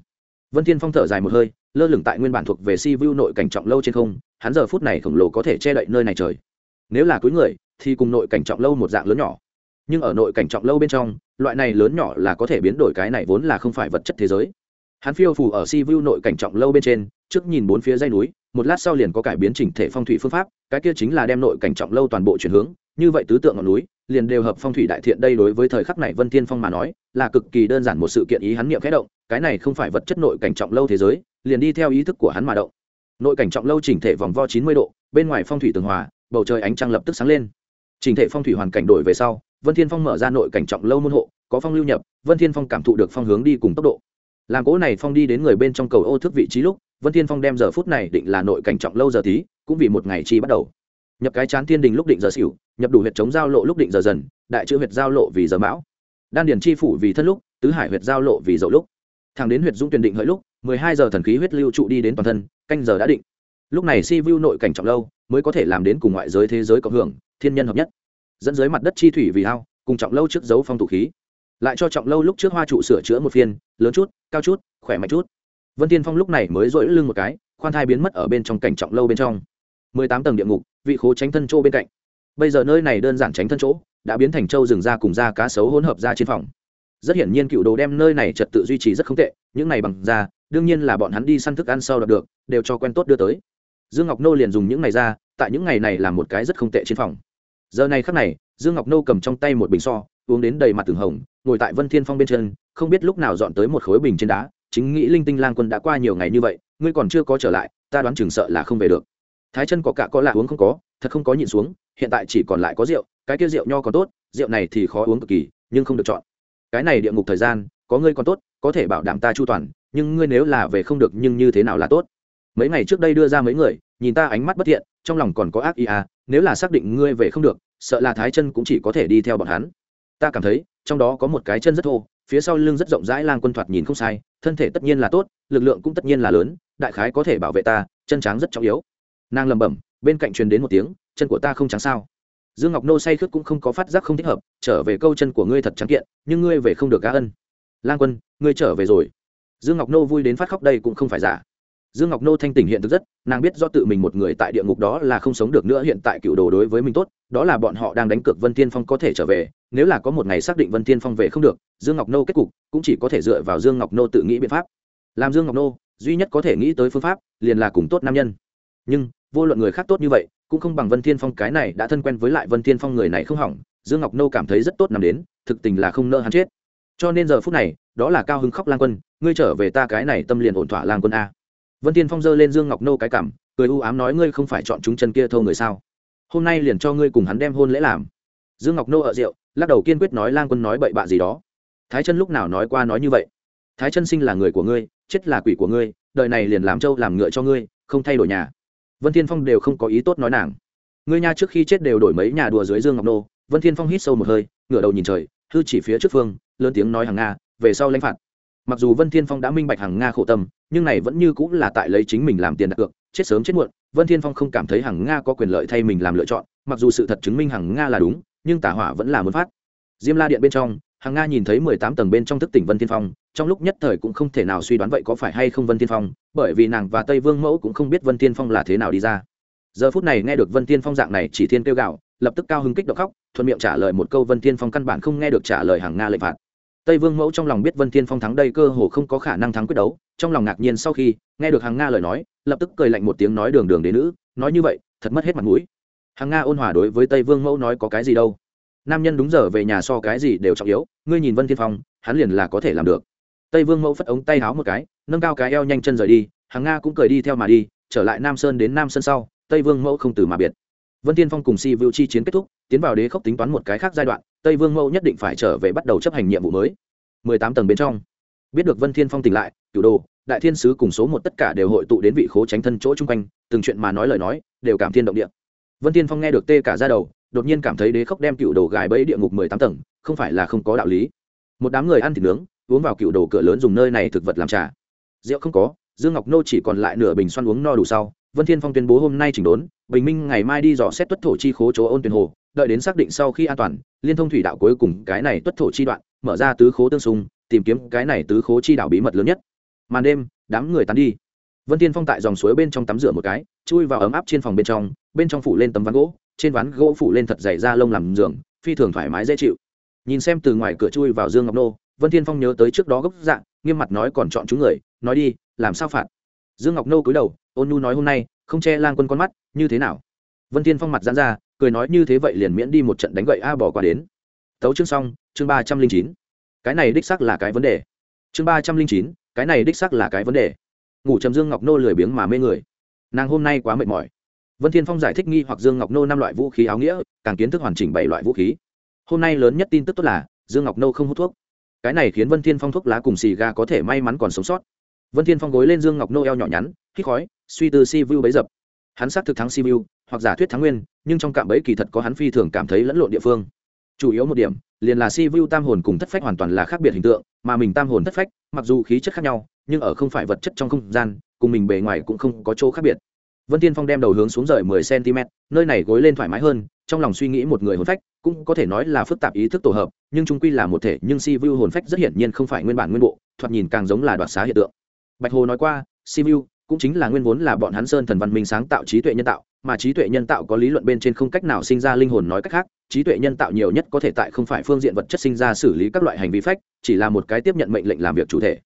Vân thiên phong thở dài một hơi lơ lửng tại nguyên bản thuộc về si vu nội cảnh trọng lâu trên không, hắn giờ phút này khổng lồ có thể che đậy nơi này trời. Nếu là cuối người, thì cùng nội cảnh trọng lâu một dạng lớn nhỏ. Nhưng ở nội cảnh trọng lâu bên trong, loại này lớn nhỏ là có thể biến đổi cái này vốn là không phải vật chất thế giới. Hắn phiêu phù ở si vu nội cảnh trọng lâu bên trên, trước nhìn bốn phía dây núi, một lát sau liền có cải biến chỉnh thể phong thủy phương pháp, cái kia chính là đem nội cảnh trọng lâu toàn bộ chuyển hướng, như vậy tứ tượng ngọn núi, liền đều hợp phong thủy đại thiện đây đối với thời khắc này vân thiên phong mà nói, là cực kỳ đơn giản một sự kiện ý hắn niệm khẽ động, cái này không phải vật chất nội cảnh trọng lâu thế giới liền đi theo ý thức của hắn mà động. Nội cảnh trọng lâu chỉnh thể vòng vo chín mươi độ, bên ngoài phong thủy tường hòa, bầu trời ánh trăng lập tức sáng lên. Chỉnh thể phong thủy hoàn cảnh đổi về sau, vân thiên phong mở ra nội cảnh trọng lâu môn hộ, có phong lưu nhập, vân thiên phong cảm thụ được phong hướng đi cùng tốc độ. Làm cỗ này phong đi đến người bên trong cầu ô thức vị trí lúc, vân thiên phong đem giờ phút này định là nội cảnh trọng lâu giờ tí, cũng vì một ngày chi bắt đầu. Nhập cái chán thiên đình lúc định giờ xỉu, nhập đủ huyệt chống giao lộ lúc định giờ dần, đại chữ huyệt giao lộ vì giờ mão. Đan điển chi phủ vì thân lúc, tứ hải huyệt giao lộ vì dậu lúc. Thẳng đến huyệt dũng tuyển định hỡi lúc mười hai giờ thần khí huyết lưu trụ đi đến toàn thân, canh giờ đã định. Lúc này si vu nội cảnh trọng lâu, mới có thể làm đến cùng ngoại giới thế giới cộng hưởng, thiên nhân hợp nhất. Dẫn dưới mặt đất chi thủy vì ao, cùng trọng lâu trước dấu phong thủ khí. Lại cho trọng lâu lúc trước hoa trụ sửa chữa một phiên, lớn chút, cao chút, khỏe mạnh chút. Vân tiên phong lúc này mới dội lưng một cái, khoan thai biến mất ở bên trong cảnh trọng lâu bên trong. mười tám tầng địa ngục, vị khố tránh thân chỗ bên cạnh. Bây giờ nơi này đơn giản tránh thân chỗ, đã biến thành châu rừng ra cùng da cá sấu hỗn hợp ra trên phòng. Rất hiển nhiên cựu đồ đem nơi này trật tự duy trì rất không tệ, những này bằng da đương nhiên là bọn hắn đi săn thức ăn sau đạt được, đều cho quen tốt đưa tới. Dương ngọc nô liền dùng những ngày ra, tại những ngày này làm một cái rất không tệ trên phòng. Giờ này khắc này, dương ngọc nô cầm trong tay một bình so, uống đến đầy mặt từng hồng, ngồi tại vân thiên phong bên chân, không biết lúc nào dọn tới một khối bình trên đá, chính nghĩ linh tinh lang quân đã qua nhiều ngày như vậy, ngươi còn chưa có trở lại, ta đoán chừng sợ là không về được. Thái chân có cả có lạ uống không có, thật không có nhịn xuống, hiện tại chỉ còn lại có rượu, cái kia rượu nho còn tốt, rượu này thì khó uống cực kỳ, nhưng không được chọn. Cái này địa ngục thời gian, có ngươi còn tốt, có thể bảo đảm ta chu toàn nhưng ngươi nếu là về không được nhưng như thế nào là tốt. Mấy ngày trước đây đưa ra mấy người, nhìn ta ánh mắt bất thiện, trong lòng còn có ác ý à nếu là xác định ngươi về không được, sợ là thái chân cũng chỉ có thể đi theo bọn hắn. Ta cảm thấy, trong đó có một cái chân rất thô, phía sau lưng rất rộng rãi lang quân thoạt nhìn không sai, thân thể tất nhiên là tốt, lực lượng cũng tất nhiên là lớn, đại khái có thể bảo vệ ta, chân tráng rất trọng yếu. Nàng lẩm bẩm, bên cạnh truyền đến một tiếng, chân của ta không trắng sao. Dương ngọc nô say khước cũng không có phát giác không thích hợp, trở về câu chân của ngươi thật trắng kiện, nhưng ngươi về không được cá ân. Lang quân, ngươi trở về rồi dương ngọc nô vui đến phát khóc đây cũng không phải giả. Dương ngọc nô thanh tỉnh hiện thực rất, nàng biết do tự mình một người tại địa ngục đó là không sống được nữa, hiện tại cựu đồ đối với mình tốt, đó là bọn họ đang đánh cược vân tiên phong có thể trở về, nếu là có một ngày xác định vân tiên phong về không được, dương ngọc nô kết cục cũng chỉ có thể dựa vào dương ngọc nô tự nghĩ biện pháp. Làm dương ngọc nô, duy nhất có thể nghĩ tới phương pháp liền là cùng tốt nam nhân. Nhưng, vô luận người khác tốt như vậy, cũng không bằng vân thiên phong, cái này đã thân quen với lại vân thiên phong người này không hỏng, dương ngọc nô cảm thấy rất tốt nằm đến, thực tình là không nỡ hắn chết. Cho nên giờ phút này, đó là cao hứng khóc lang quân ngươi trở về ta cái này tâm liền ổn thỏa lang quân a. Vân thiên phong giơ lên dương ngọc nô cái cảm cười u ám nói ngươi không phải chọn chúng chân kia thâu người sao? Hôm nay liền cho ngươi cùng hắn đem hôn lễ làm. Dương ngọc nô ở rượu, lắc đầu kiên quyết nói lang quân nói bậy bạ gì đó. Thái chân lúc nào nói qua nói như vậy? Thái chân sinh là người của ngươi, chết là quỷ của ngươi, đời này liền làm trâu làm ngựa cho ngươi, không thay đổi nhà. Vân thiên phong đều không có ý tốt nói nàng. Ngươi nha trước khi chết đều đổi mấy nhà đùa dưới dương ngọc nô. Vân thiên phong hít sâu một hơi, ngửa đầu nhìn trời, hư chỉ phía trước phương, lớn tiếng nói hàng nga, về sau lãnh phạt mặc dù vân thiên phong đã minh bạch hàng nga khổ tâm, nhưng này vẫn như cũng là tại lấy chính mình làm tiền đặt cược, chết sớm chết muộn, vân thiên phong không cảm thấy hàng nga có quyền lợi thay mình làm lựa chọn, mặc dù sự thật chứng minh hàng nga là đúng, nhưng tả hỏa vẫn là muốn phát. Diêm la điện bên trong hàng nga nhìn thấy mười tám tầng bên trong thức tỉnh vân thiên phong, trong lúc nhất thời cũng không thể nào suy đoán vậy có phải hay không vân thiên phong, bởi vì nàng và tây vương mẫu cũng không biết vân thiên phong là thế nào đi ra. Giờ phút này nghe được vân thiên phong dạng này chỉ thiên kêu gạo lập tức cao hứng kích động khóc, thuận miệng trả lời một câu vân thiên phong căn bản không nghe được trả lời hàng nga lệnh phạt tây vương mẫu trong lòng biết vân thiên phong thắng đây cơ hồ không có khả năng thắng quyết đấu, trong lòng ngạc nhiên sau khi nghe được hàng nga lời nói, lập tức cười lạnh một tiếng nói đường đường đến nữ, nói như vậy, thật mất hết mặt mũi. Hàng nga ôn hòa đối với tây vương mẫu nói có cái gì đâu. Nam nhân đúng giờ về nhà so cái gì đều trọng yếu, ngươi nhìn vân thiên phong, hắn liền là có thể làm được. Tây vương mẫu phất ống tay háo một cái, nâng cao cái eo nhanh chân rời đi hàng nga cũng cười đi theo mà đi, trở lại nam sơn đến nam sơn sau, tây vương mẫu không từ mà biệt. Vân tiên phong cùng si vưu chi chiến kết thúc, tiến vào đế khốc tính toán một cái khác giai đoạn tây vương mẫu nhất định phải trở về bắt đầu chấp hành nhiệm vụ mới. Mười tám tầng bên trong. Biết được vân thiên phong tỉnh lại, cửu đồ, đại thiên sứ cùng số một tất cả đều hội tụ đến vị khố tránh thân chỗ chung quanh, từng chuyện mà nói lời nói, đều cảm thiên động địa. Vân thiên phong nghe được tê cả ra đầu, đột nhiên cảm thấy đế khốc đem cựu đồ gài bẫy địa ngục mười tám tầng, không phải là không có đạo lý. Một đám người ăn thịt nướng, uống vào cựu đồ cửa lớn dùng nơi này thực vật làm trà. Rượu không có, dương ngọc nô chỉ còn lại nửa bình xoăn uống no đủ sau vân thiên phong tuyên bố hôm nay chỉnh đốn, bình minh ngày mai đi dò xét tuất thổ chi khố chỗ ôn tuyển hồ, đợi đến xác định sau khi an toàn, liên thông thủy đạo cuối cùng cái này tuất thổ chi đoạn, mở ra tứ khố tương xung, tìm kiếm cái này tứ khố chi đảo bí mật lớn nhất. Màn đêm, đám người tán đi. Vân thiên phong tại dòng suối bên trong tắm rửa một cái, chui vào ấm áp trên phòng bên trong bên trong phủ lên tấm ván gỗ, trên ván gỗ phủ lên thật dày da lông làm giường, phi thường thoải mái dễ chịu. Nhìn xem từ ngoài cửa chui vào dương ngọc nô, vân thiên phong nhớ tới trước đó gốc dạng, nghiêm mặt nói còn chọn chúng người, nói đi, làm sao phạt? Dương ngọc nô cúi đầu, ôn nhu nói hôm nay, không che lang quân con mắt, như thế nào? Vân thiên phong mặt giãn ra, cười nói như thế vậy liền miễn đi một trận đánh gậy a bỏ qua đến. Tấu chương xong, chương ba trăm linh chín. Cái này đích xác là cái vấn đề. Chương ba trăm linh chín, cái này đích xác là cái vấn đề. Ngủ trầm dương ngọc nô lười biếng mà mê người. Nàng hôm nay quá mệt mỏi. Vân thiên phong giải thích nghi hoặc dương ngọc nô năm loại vũ khí áo nghĩa, càng kiến thức hoàn chỉnh bảy loại vũ khí. Hôm nay lớn nhất tin tức tốt là, dương ngọc nô không hút thuốc. Cái này khiến vân thiên phong thuốc lá cùng xì ga có thể may mắn còn sống sót vân thiên phong gối lên dương ngọc nô eo nhỏ nhắn, hít khói, suy tư si vu bấy dập. Hắn xác thực thắng si vu, hoặc giả thuyết thắng nguyên, nhưng trong cạm bẫy kỳ thật có hắn phi thường cảm thấy lẫn lộn địa phương. Chủ yếu một điểm, liền là si vu tam hồn cùng thất phách hoàn toàn là khác biệt hình tượng, mà mình tam hồn thất phách, mặc dù khí chất khác nhau, nhưng ở không phải vật chất trong không gian, cùng mình bề ngoài cũng không có chỗ khác biệt. Vân tiên phong đem đầu hướng xuống rời mười cm nơi này gối lên thoải mái hơn, trong lòng suy nghĩ một người hồn phách, cũng có thể nói là phức tạp ý thức tổ hợp, nhưng trung quy là một thể, nhưng si vu hồn phách rất hiển nhiên không phải nguyên bản nguyên bộ, thoạt nhìn càng giống là đoạt xá hiện tượng bạch hồ nói qua Simu cũng chính là nguyên vốn là bọn hắn sơn thần văn minh sáng tạo trí tuệ nhân tạo, mà trí tuệ nhân tạo có lý luận bên trên không cách nào sinh ra linh hồn nói cách khác, trí tuệ nhân tạo nhiều nhất có thể tại không phải phương diện vật chất sinh ra xử lý các loại hành vi phách, chỉ là một cái tiếp nhận mệnh lệnh làm việc chủ thể.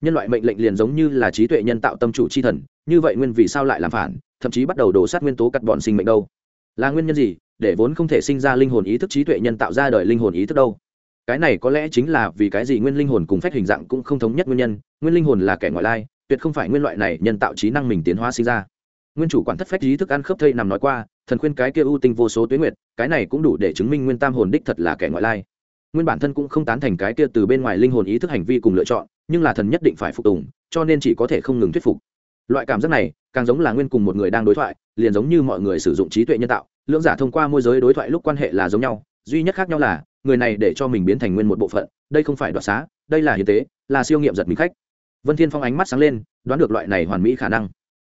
Nhân loại mệnh lệnh liền giống như là trí tuệ nhân tạo tâm chủ chi thần, như vậy nguyên vì sao lại làm phản, thậm chí bắt đầu đổ sát nguyên tố cắt bọn sinh mệnh đâu? Là nguyên nhân gì? Để vốn không thể sinh ra linh hồn ý thức trí tuệ nhân tạo ra đời linh hồn ý thức đâu? Cái này có lẽ chính là vì cái gì nguyên linh hồn cùng phách hình dạng cũng không thống nhất nguyên nhân, nguyên linh hồn là kẻ ngoại lai, tuyệt không phải nguyên loại này nhân tạo trí năng mình tiến hóa sinh ra. Nguyên chủ quản thất phách trí thức ăn khớp thây nằm nói qua, thần khuyên cái kia ưu tinh vô số tuyến nguyệt, cái này cũng đủ để chứng minh nguyên tam hồn đích thật là kẻ ngoại lai. Nguyên bản thân cũng không tán thành cái kia từ bên ngoài linh hồn ý thức hành vi cùng lựa chọn, nhưng là thần nhất định phải phục tùng, cho nên chỉ có thể không ngừng thuyết phục. Loại cảm giác này, càng giống là nguyên cùng một người đang đối thoại, liền giống như mọi người sử dụng trí tuệ nhân tạo, lưỡng giả thông qua môi giới đối thoại lúc quan hệ là giống nhau duy nhất khác nhau là, người này để cho mình biến thành nguyên một bộ phận, đây không phải đoạt xá, đây là hiến tế, là siêu nghiệm giật mình khách. Vân thiên phong ánh mắt sáng lên, đoán được loại này hoàn mỹ khả năng.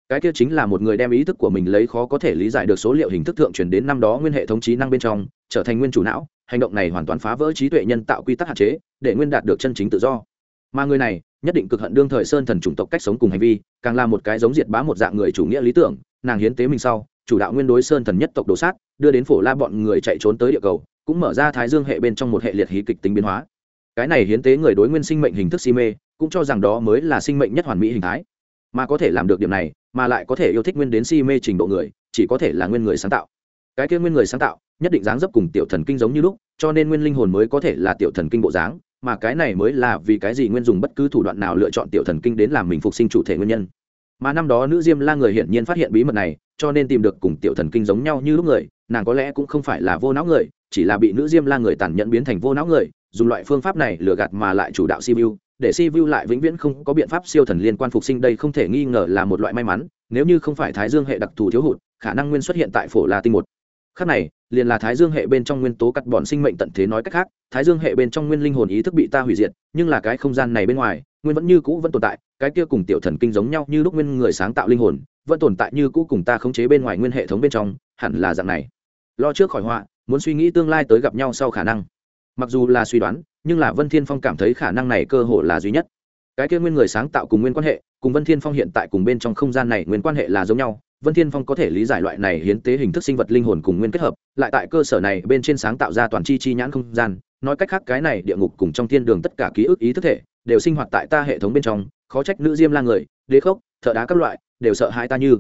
Cái kia chính là một người đem ý thức của mình lấy khó có thể lý giải được số liệu hình thức thượng truyền đến năm đó nguyên hệ thống trí năng bên trong, trở thành nguyên chủ não, hành động này hoàn toàn phá vỡ trí tuệ nhân tạo quy tắc hạn chế, để nguyên đạt được chân chính tự do. Mà người này, nhất định cực hận đương thời sơn thần chủng tộc cách sống cùng hành vi, càng là một cái giống diệt bá một dạng người chủ nghĩa lý tưởng, nàng hiến tế mình sau, chủ đạo nguyên đối sơn thần nhất tộc đồ sát, đưa đến phổ la bọn người chạy trốn tới địa cầu cũng mở ra thái dương hệ bên trong một hệ liệt hí kịch tính biến hóa. Cái này hiến tế người đối nguyên sinh mệnh hình thức si mê, cũng cho rằng đó mới là sinh mệnh nhất hoàn mỹ hình thái. Mà có thể làm được điểm này, mà lại có thể yêu thích nguyên đến si mê trình độ người, chỉ có thể là nguyên người sáng tạo. Cái kia nguyên người sáng tạo, nhất định dáng dấp cùng tiểu thần kinh giống như lúc, cho nên nguyên linh hồn mới có thể là tiểu thần kinh bộ dáng, mà cái này mới là vì cái gì nguyên dùng bất cứ thủ đoạn nào lựa chọn tiểu thần kinh đến làm mình phục sinh chủ thể nguyên nhân. Mà năm đó nữ diêm la người hiển nhiên phát hiện bí mật này, cho nên tìm được cùng tiểu thần kinh giống nhau như lúc người, nàng có lẽ cũng không phải là vô não người chỉ là bị nữ diêm la người tàn nhẫn biến thành vô não người, dùng loại phương pháp này lừa gạt mà lại chủ đạo si vu để si vu lại vĩnh viễn không có biện pháp siêu thần liên quan phục sinh, đây không thể nghi ngờ là một loại may mắn, nếu như không phải thái dương hệ đặc thù thiếu hụt, khả năng nguyên xuất hiện tại phổ la tinh một. Khác này, liền là thái dương hệ bên trong nguyên tố cắt bọn sinh mệnh tận thế nói cách khác, thái dương hệ bên trong nguyên linh hồn ý thức bị ta hủy diệt, nhưng là cái không gian này bên ngoài, nguyên vẫn như cũ vẫn tồn tại, cái kia cùng tiểu thần kinh giống nhau như lúc nguyên người sáng tạo linh hồn, vẫn tồn tại như cũ cùng ta khống chế bên ngoài nguyên hệ thống bên trong, hẳn là dạng này. Lo trước khỏi họa muốn suy nghĩ tương lai tới gặp nhau sau khả năng. Mặc dù là suy đoán, nhưng là vân thiên phong cảm thấy khả năng này cơ hội là duy nhất. Cái kia nguyên người sáng tạo cùng nguyên quan hệ, cùng vân thiên phong hiện tại cùng bên trong không gian này nguyên quan hệ là giống nhau. Vân thiên phong có thể lý giải loại này hiến tế hình thức sinh vật linh hồn cùng nguyên kết hợp, lại tại cơ sở này bên trên sáng tạo ra toàn chi chi nhãn không gian. Nói cách khác, cái này địa ngục cùng trong thiên đường tất cả ký ức, ý thức thể, đều sinh hoạt tại ta hệ thống bên trong. Khó trách nữ diêm la người, đế khốc, thợ đá các loại, đều sợ hãi ta như.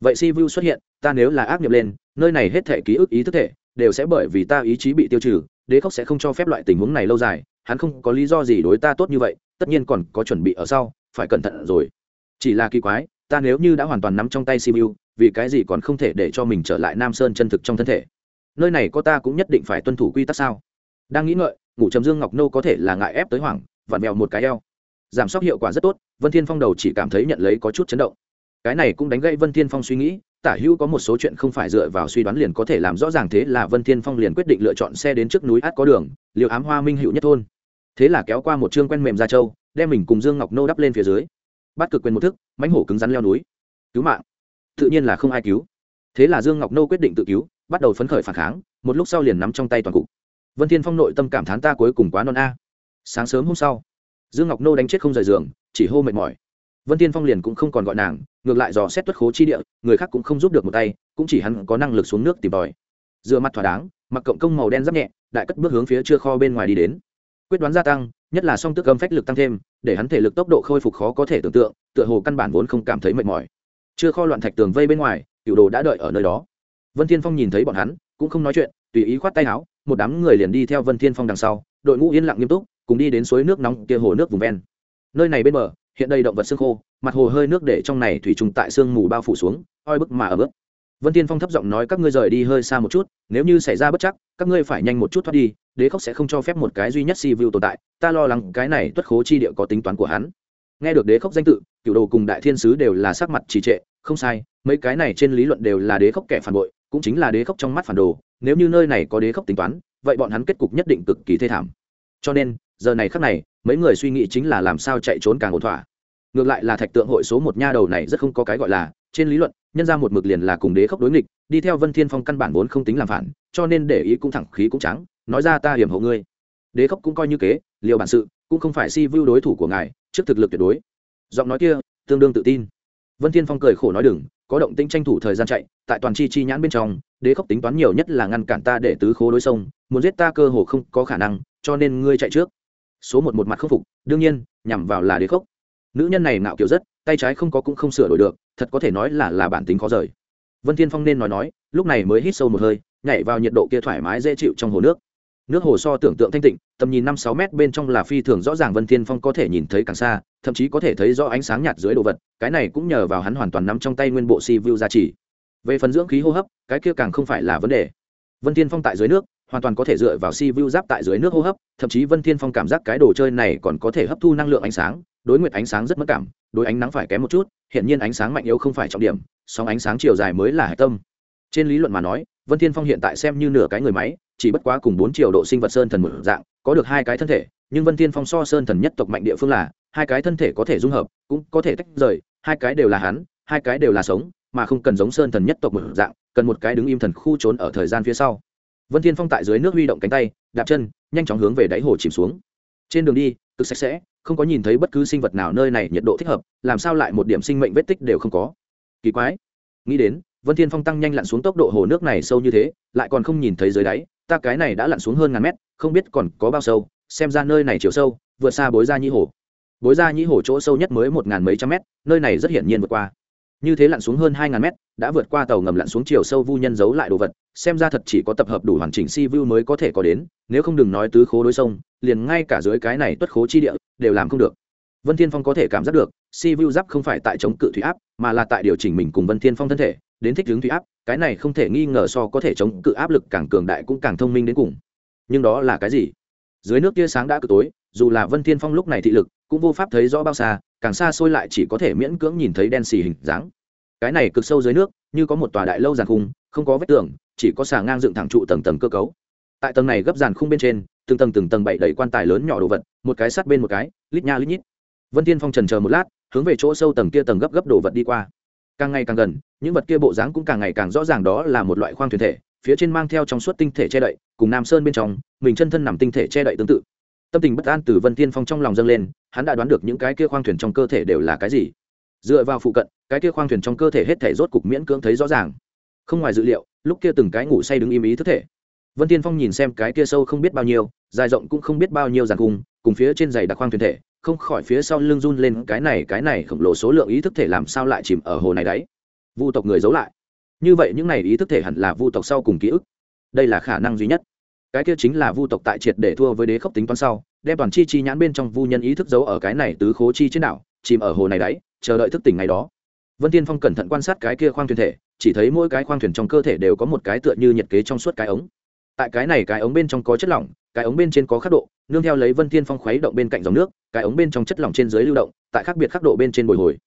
Vậy si vu xuất hiện, ta nếu là ác nghiệp lên, nơi này hết thể ký ức, ý thức thể đều sẽ bởi vì ta ý chí bị tiêu trừ, đế khóc sẽ không cho phép loại tình huống này lâu dài, hắn không có lý do gì đối ta tốt như vậy, tất nhiên còn có chuẩn bị ở sau, phải cẩn thận rồi. Chỉ là kỳ quái, ta nếu như đã hoàn toàn nắm trong tay simu vì cái gì còn không thể để cho mình trở lại nam sơn chân thực trong thân thể? Nơi này có ta cũng nhất định phải tuân thủ quy tắc sao? Đang nghĩ ngợi, ngủ trầm dương ngọc nô có thể là ngại ép tới hoảng, vặn vẹo một cái eo. Giảm sốc hiệu quả rất tốt, vân thiên phong đầu chỉ cảm thấy nhận lấy có chút chấn động cái này cũng đánh gãy vân thiên phong suy nghĩ, tả hữu có một số chuyện không phải dựa vào suy đoán liền có thể làm rõ ràng thế là vân thiên phong liền quyết định lựa chọn xe đến trước núi át có đường liều ám hoa minh hữu nhất thôn. Thế là kéo qua một chương quen mềm ra châu, đem mình cùng dương ngọc nô đắp lên phía dưới. Bắt cực quyền một thức, mãnh hổ cứng rắn leo núi. Cứu mạng. Tự nhiên là không ai cứu. Thế là dương ngọc nô quyết định tự cứu, bắt đầu phấn khởi phản kháng, một lúc sau liền nắm trong tay toàn cục. Vân thiên phong nội tâm cảm thán ta cuối cùng quá non a. Sáng sớm hôm sau, dương ngọc nô đánh chết không rời giường, chỉ hô mệt mỏi vân thiên phong liền cũng không còn gọi nàng, ngược lại dò xét tuất khố chi địa, người khác cũng không giúp được một tay, cũng chỉ hắn có năng lực xuống nước tìm tòi. Dựa mặt thỏa đáng, mặc cộng công màu đen giáp nhẹ, đại cất bước hướng phía chưa kho bên ngoài đi đến. Quyết đoán gia tăng, nhất là song tức gầm phách lực tăng thêm, để hắn thể lực tốc độ khôi phục khó có thể tưởng tượng, tựa hồ căn bản vốn không cảm thấy mệt mỏi. Chưa kho loạn thạch tường vây bên ngoài, cựu đồ đã đợi ở nơi đó. Vân thiên phong nhìn thấy bọn hắn, cũng không nói chuyện, tùy ý khoát tay áo, một đám người liền đi theo vân thiên phong đằng sau, đội ngũ yên lặng nghiêm túc, cùng đi đến suối nước nóng kia hồ nước vùng ven. Nơi này bên bờ hiện đây động vật xương khô, mặt hồ hơi nước để trong này thủy trùng tại sương mù bao phủ xuống, oi bức mà ở bức. vân tiên phong thấp giọng nói, các ngươi rời đi hơi xa một chút, nếu như xảy ra bất chắc, các ngươi phải nhanh một chút thoát đi, đế khóc sẽ không cho phép một cái duy nhất si vu tồn tại, ta lo lắng cái này tuất khố chi địa có tính toán của hắn nghe được đế khóc danh tự, cựu đồ cùng đại thiên sứ đều là sắc mặt trì trệ, không sai, mấy cái này trên lý luận đều là đế khóc kẻ phản bội, cũng chính là đế khóc trong mắt phản đồ, nếu như nơi này có đế khóc tính toán, vậy bọn hắn kết cục nhất định cực kỳ thê thảm cho nên, giờ này khắc này mấy người suy nghĩ chính là làm sao chạy trốn càng ổn thỏa. Ngược lại là thạch tượng hội số một nha đầu này rất không có cái gọi là, trên lý luận, nhân ra một mực liền là cùng đế khốc đối nghịch, đi theo vân thiên phong căn bản vốn không tính làm phản, cho nên để ý cũng thẳng khí cũng trắng, nói ra ta hiểm hộ ngươi. Đế khốc cũng coi như kế liệu bản sự, cũng không phải si vưu đối thủ của ngài, trước thực lực tuyệt đối. Giọng nói kia, tương đương tự tin. Vân thiên phong cười khổ nói đừng, có động tĩnh tranh thủ thời gian chạy, tại toàn chi chi nhãn bên trong, đế khốc tính toán nhiều nhất là ngăn cản ta để tứ khố đối sông, muốn giết ta cơ hồ không có khả năng, cho nên ngươi chạy trước số một một mặt khâm phục, đương nhiên, nhằm vào là đế khốc. Nữ nhân này ngạo kiểu rất, tay trái không có cũng không sửa đổi được, thật có thể nói là là bản tính khó rời. Vân thiên phong nên nói nói, lúc này mới hít sâu một hơi, nhảy vào nhiệt độ kia thoải mái dễ chịu trong hồ nước. Nước hồ so tưởng tượng thanh tịnh, tầm nhìn năm sáu mét bên trong là phi thường rõ ràng vân thiên phong có thể nhìn thấy càng xa, thậm chí có thể thấy rõ ánh sáng nhạt dưới đồ vật, cái này cũng nhờ vào hắn hoàn toàn nắm trong tay nguyên bộ si vu gia trì. Về phần dưỡng khí hô hấp, cái kia càng không phải là vấn đề. Vân thiên phong tại dưới nước hoàn toàn có thể dựa vào si vu giáp tại dưới nước hô hấp, thậm chí vân thiên phong cảm giác cái đồ chơi này còn có thể hấp thu năng lượng ánh sáng, đối nguyệt ánh sáng rất mất cảm, đối ánh nắng phải kém một chút hiện nhiên ánh sáng mạnh yếu không phải trọng điểm song ánh sáng chiều dài mới là hạch tâm. Trên lý luận mà nói, vân thiên phong hiện tại xem như nửa cái người máy, chỉ bất quá cùng bốn triệu độ sinh vật sơn thần một dạng, có được hai cái thân thể, nhưng vân thiên phong so sơn thần nhất tộc mạnh địa phương là, hai cái thân thể có thể dung hợp, cũng có thể tách rời, hai cái đều là hắn, hai cái đều là sống, mà không cần giống sơn thần nhất tộc một dạng, cần một cái đứng im thần khu trốn ở thời gian phía sau vân thiên phong tại dưới nước huy động cánh tay, đạp chân, nhanh chóng hướng về đáy hồ chìm xuống. Trên đường đi, cực sạch sẽ, không có nhìn thấy bất cứ sinh vật nào nơi này nhiệt độ thích hợp, làm sao lại một điểm sinh mệnh vết tích đều không có. Kỳ quái. Nghĩ đến, vân thiên phong tăng nhanh lặn xuống tốc độ hồ nước này sâu như thế, lại còn không nhìn thấy dưới đáy, ta cái này đã lặn xuống hơn ngàn mét, không biết còn có bao sâu, xem ra nơi này chiều sâu, vượt xa bối gia nhĩ hồ. Bối gia nhĩ hồ chỗ sâu nhất mới một ngàn mấy trăm mét, nơi này rất hiển nhiên vượt qua. Như thế lặn xuống hơn hai ngàn mét, đã vượt qua tàu ngầm lặn xuống chiều sâu vu nhân giấu lại đồ vật xem ra thật chỉ có tập hợp đủ hoàn chỉnh si vu mới có thể có đến, nếu không đừng nói tứ khố đối sông, liền ngay cả dưới cái này tuất khố chi địa, đều làm không được. Vân thiên phong có thể cảm giác được, si vu giáp không phải tại chống cự thủy áp, mà là tại điều chỉnh mình cùng vân thiên phong thân thể, đến thích ứng thủy áp, cái này không thể nghi ngờ so có thể chống cự áp lực càng cường đại cũng càng thông minh đến cùng. Nhưng đó là cái gì? Dưới nước tia sáng đã cực tối, dù là vân thiên phong lúc này thị lực cũng vô pháp thấy rõ bao xa, càng xa xôi lại chỉ có thể miễn cưỡng nhìn thấy đen xì hình dáng. Cái này cực sâu dưới nước, như có một tòa đại lâu giàn khung, không có vết tường chỉ có xà ngang dựng thẳng trụ tầng tầng cơ cấu. Tại tầng này gấp dàn khung bên trên, từng tầng từng tầng bậy đầy quan tài lớn nhỏ đồ vật, một cái sát bên một cái, lít nha lít nhít. Vân thiên phong trần chờ một lát, hướng về chỗ sâu tầng kia tầng gấp gấp đồ vật đi qua. Càng ngày càng gần, những vật kia bộ dáng cũng càng ngày càng rõ ràng đó là một loại khoang thuyền thể, phía trên mang theo trong suốt tinh thể che đậy, cùng nam sơn bên trong, mình chân thân nằm tinh thể che đậy tương tự. Tâm tình bất an từ vân tiên phong trong lòng dâng lên, hắn đã đoán được những cái kia khoang thuyền trong cơ thể đều là cái gì. Dựa vào phụ cận, cái kia khoang thuyền trong cơ thể hết thể rốt cục miễn cưỡng thấy rõ ràng không ngoài dự liệu, lúc kia từng cái ngủ say đứng im ý thức thể. Vân tiên phong nhìn xem cái kia sâu không biết bao nhiêu, dài rộng cũng không biết bao nhiêu giàn cung, cùng phía trên giày đặc khoang thuyền thể, không khỏi phía sau lưng run lên cái này cái này khổng lồ số lượng ý thức thể làm sao lại chìm ở hồ này đấy. Vu tộc người giấu lại. Như vậy những này ý thức thể hẳn là vu tộc sau cùng ký ức. Đây là khả năng duy nhất. Cái kia chính là vu tộc tại triệt để thua với đế khốc tính toán sau, đem toàn chi chi nhãn bên trong vu nhân ý thức giấu ở cái này tứ khố chi trên đảo, chìm ở hồ này đấy, chờ đợi thức tỉnh ngày đó. Vân tiên phong cẩn thận quan sát cái kia khoang thuyền thể chỉ thấy mỗi cái khoang thuyền trong cơ thể đều có một cái tựa như nhiệt kế trong suốt cái ống. Tại cái này cái ống bên trong có chất lỏng, cái ống bên trên có khắc độ, nương theo lấy vân thiên phong khuấy động bên cạnh dòng nước, cái ống bên trong chất lỏng trên dưới lưu động, tại khác biệt khắc độ bên trên bồi hồi.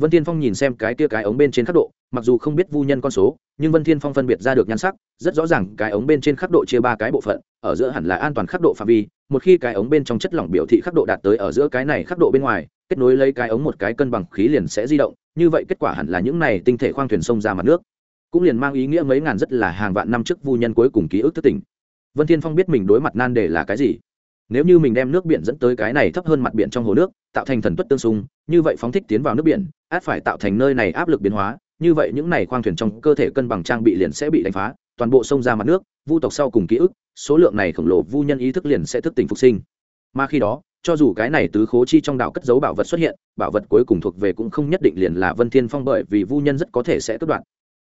Vân thiên phong nhìn xem cái kia cái ống bên trên khắc độ, mặc dù không biết vu nhân con số, nhưng vân thiên phong phân biệt ra được nhan sắc, rất rõ ràng cái ống bên trên khắc độ chia ba cái bộ phận, ở giữa hẳn là an toàn khắc độ phạm vi, một khi cái ống bên trong chất lỏng biểu thị khắc độ đạt tới ở giữa cái này khắc độ bên ngoài kết nối lấy cái ống một cái cân bằng khí liền sẽ di động, như vậy kết quả hẳn là những này tinh thể khoang thuyền sông ra mặt nước. Cũng liền mang ý nghĩa mấy ngàn rất là hàng vạn năm trước vu nhân cuối cùng ký ức thất tỉnh. Vân thiên phong biết mình đối mặt nan đề là cái gì. Nếu như mình đem nước biển dẫn tới cái này thấp hơn mặt biển trong hồ nước, tạo thành thần tuất tương xung, như vậy phóng thích tiến vào nước biển, át phải tạo thành nơi này áp lực biến hóa, như vậy những này khoang thuyền trong cơ thể cân bằng trang bị liền sẽ bị đánh phá, toàn bộ sông ra mặt nước, vu tộc sau cùng ký ức, số lượng này khổng lồ vu nhân ý thức liền sẽ thức tỉnh phục sinh. Mà khi đó cho dù cái này tứ khố chi trong đảo cất giấu bảo vật xuất hiện, bảo vật cuối cùng thuộc về cũng không nhất định liền là vân thiên phong bởi vì vu nhân rất có thể sẽ cất đoạn.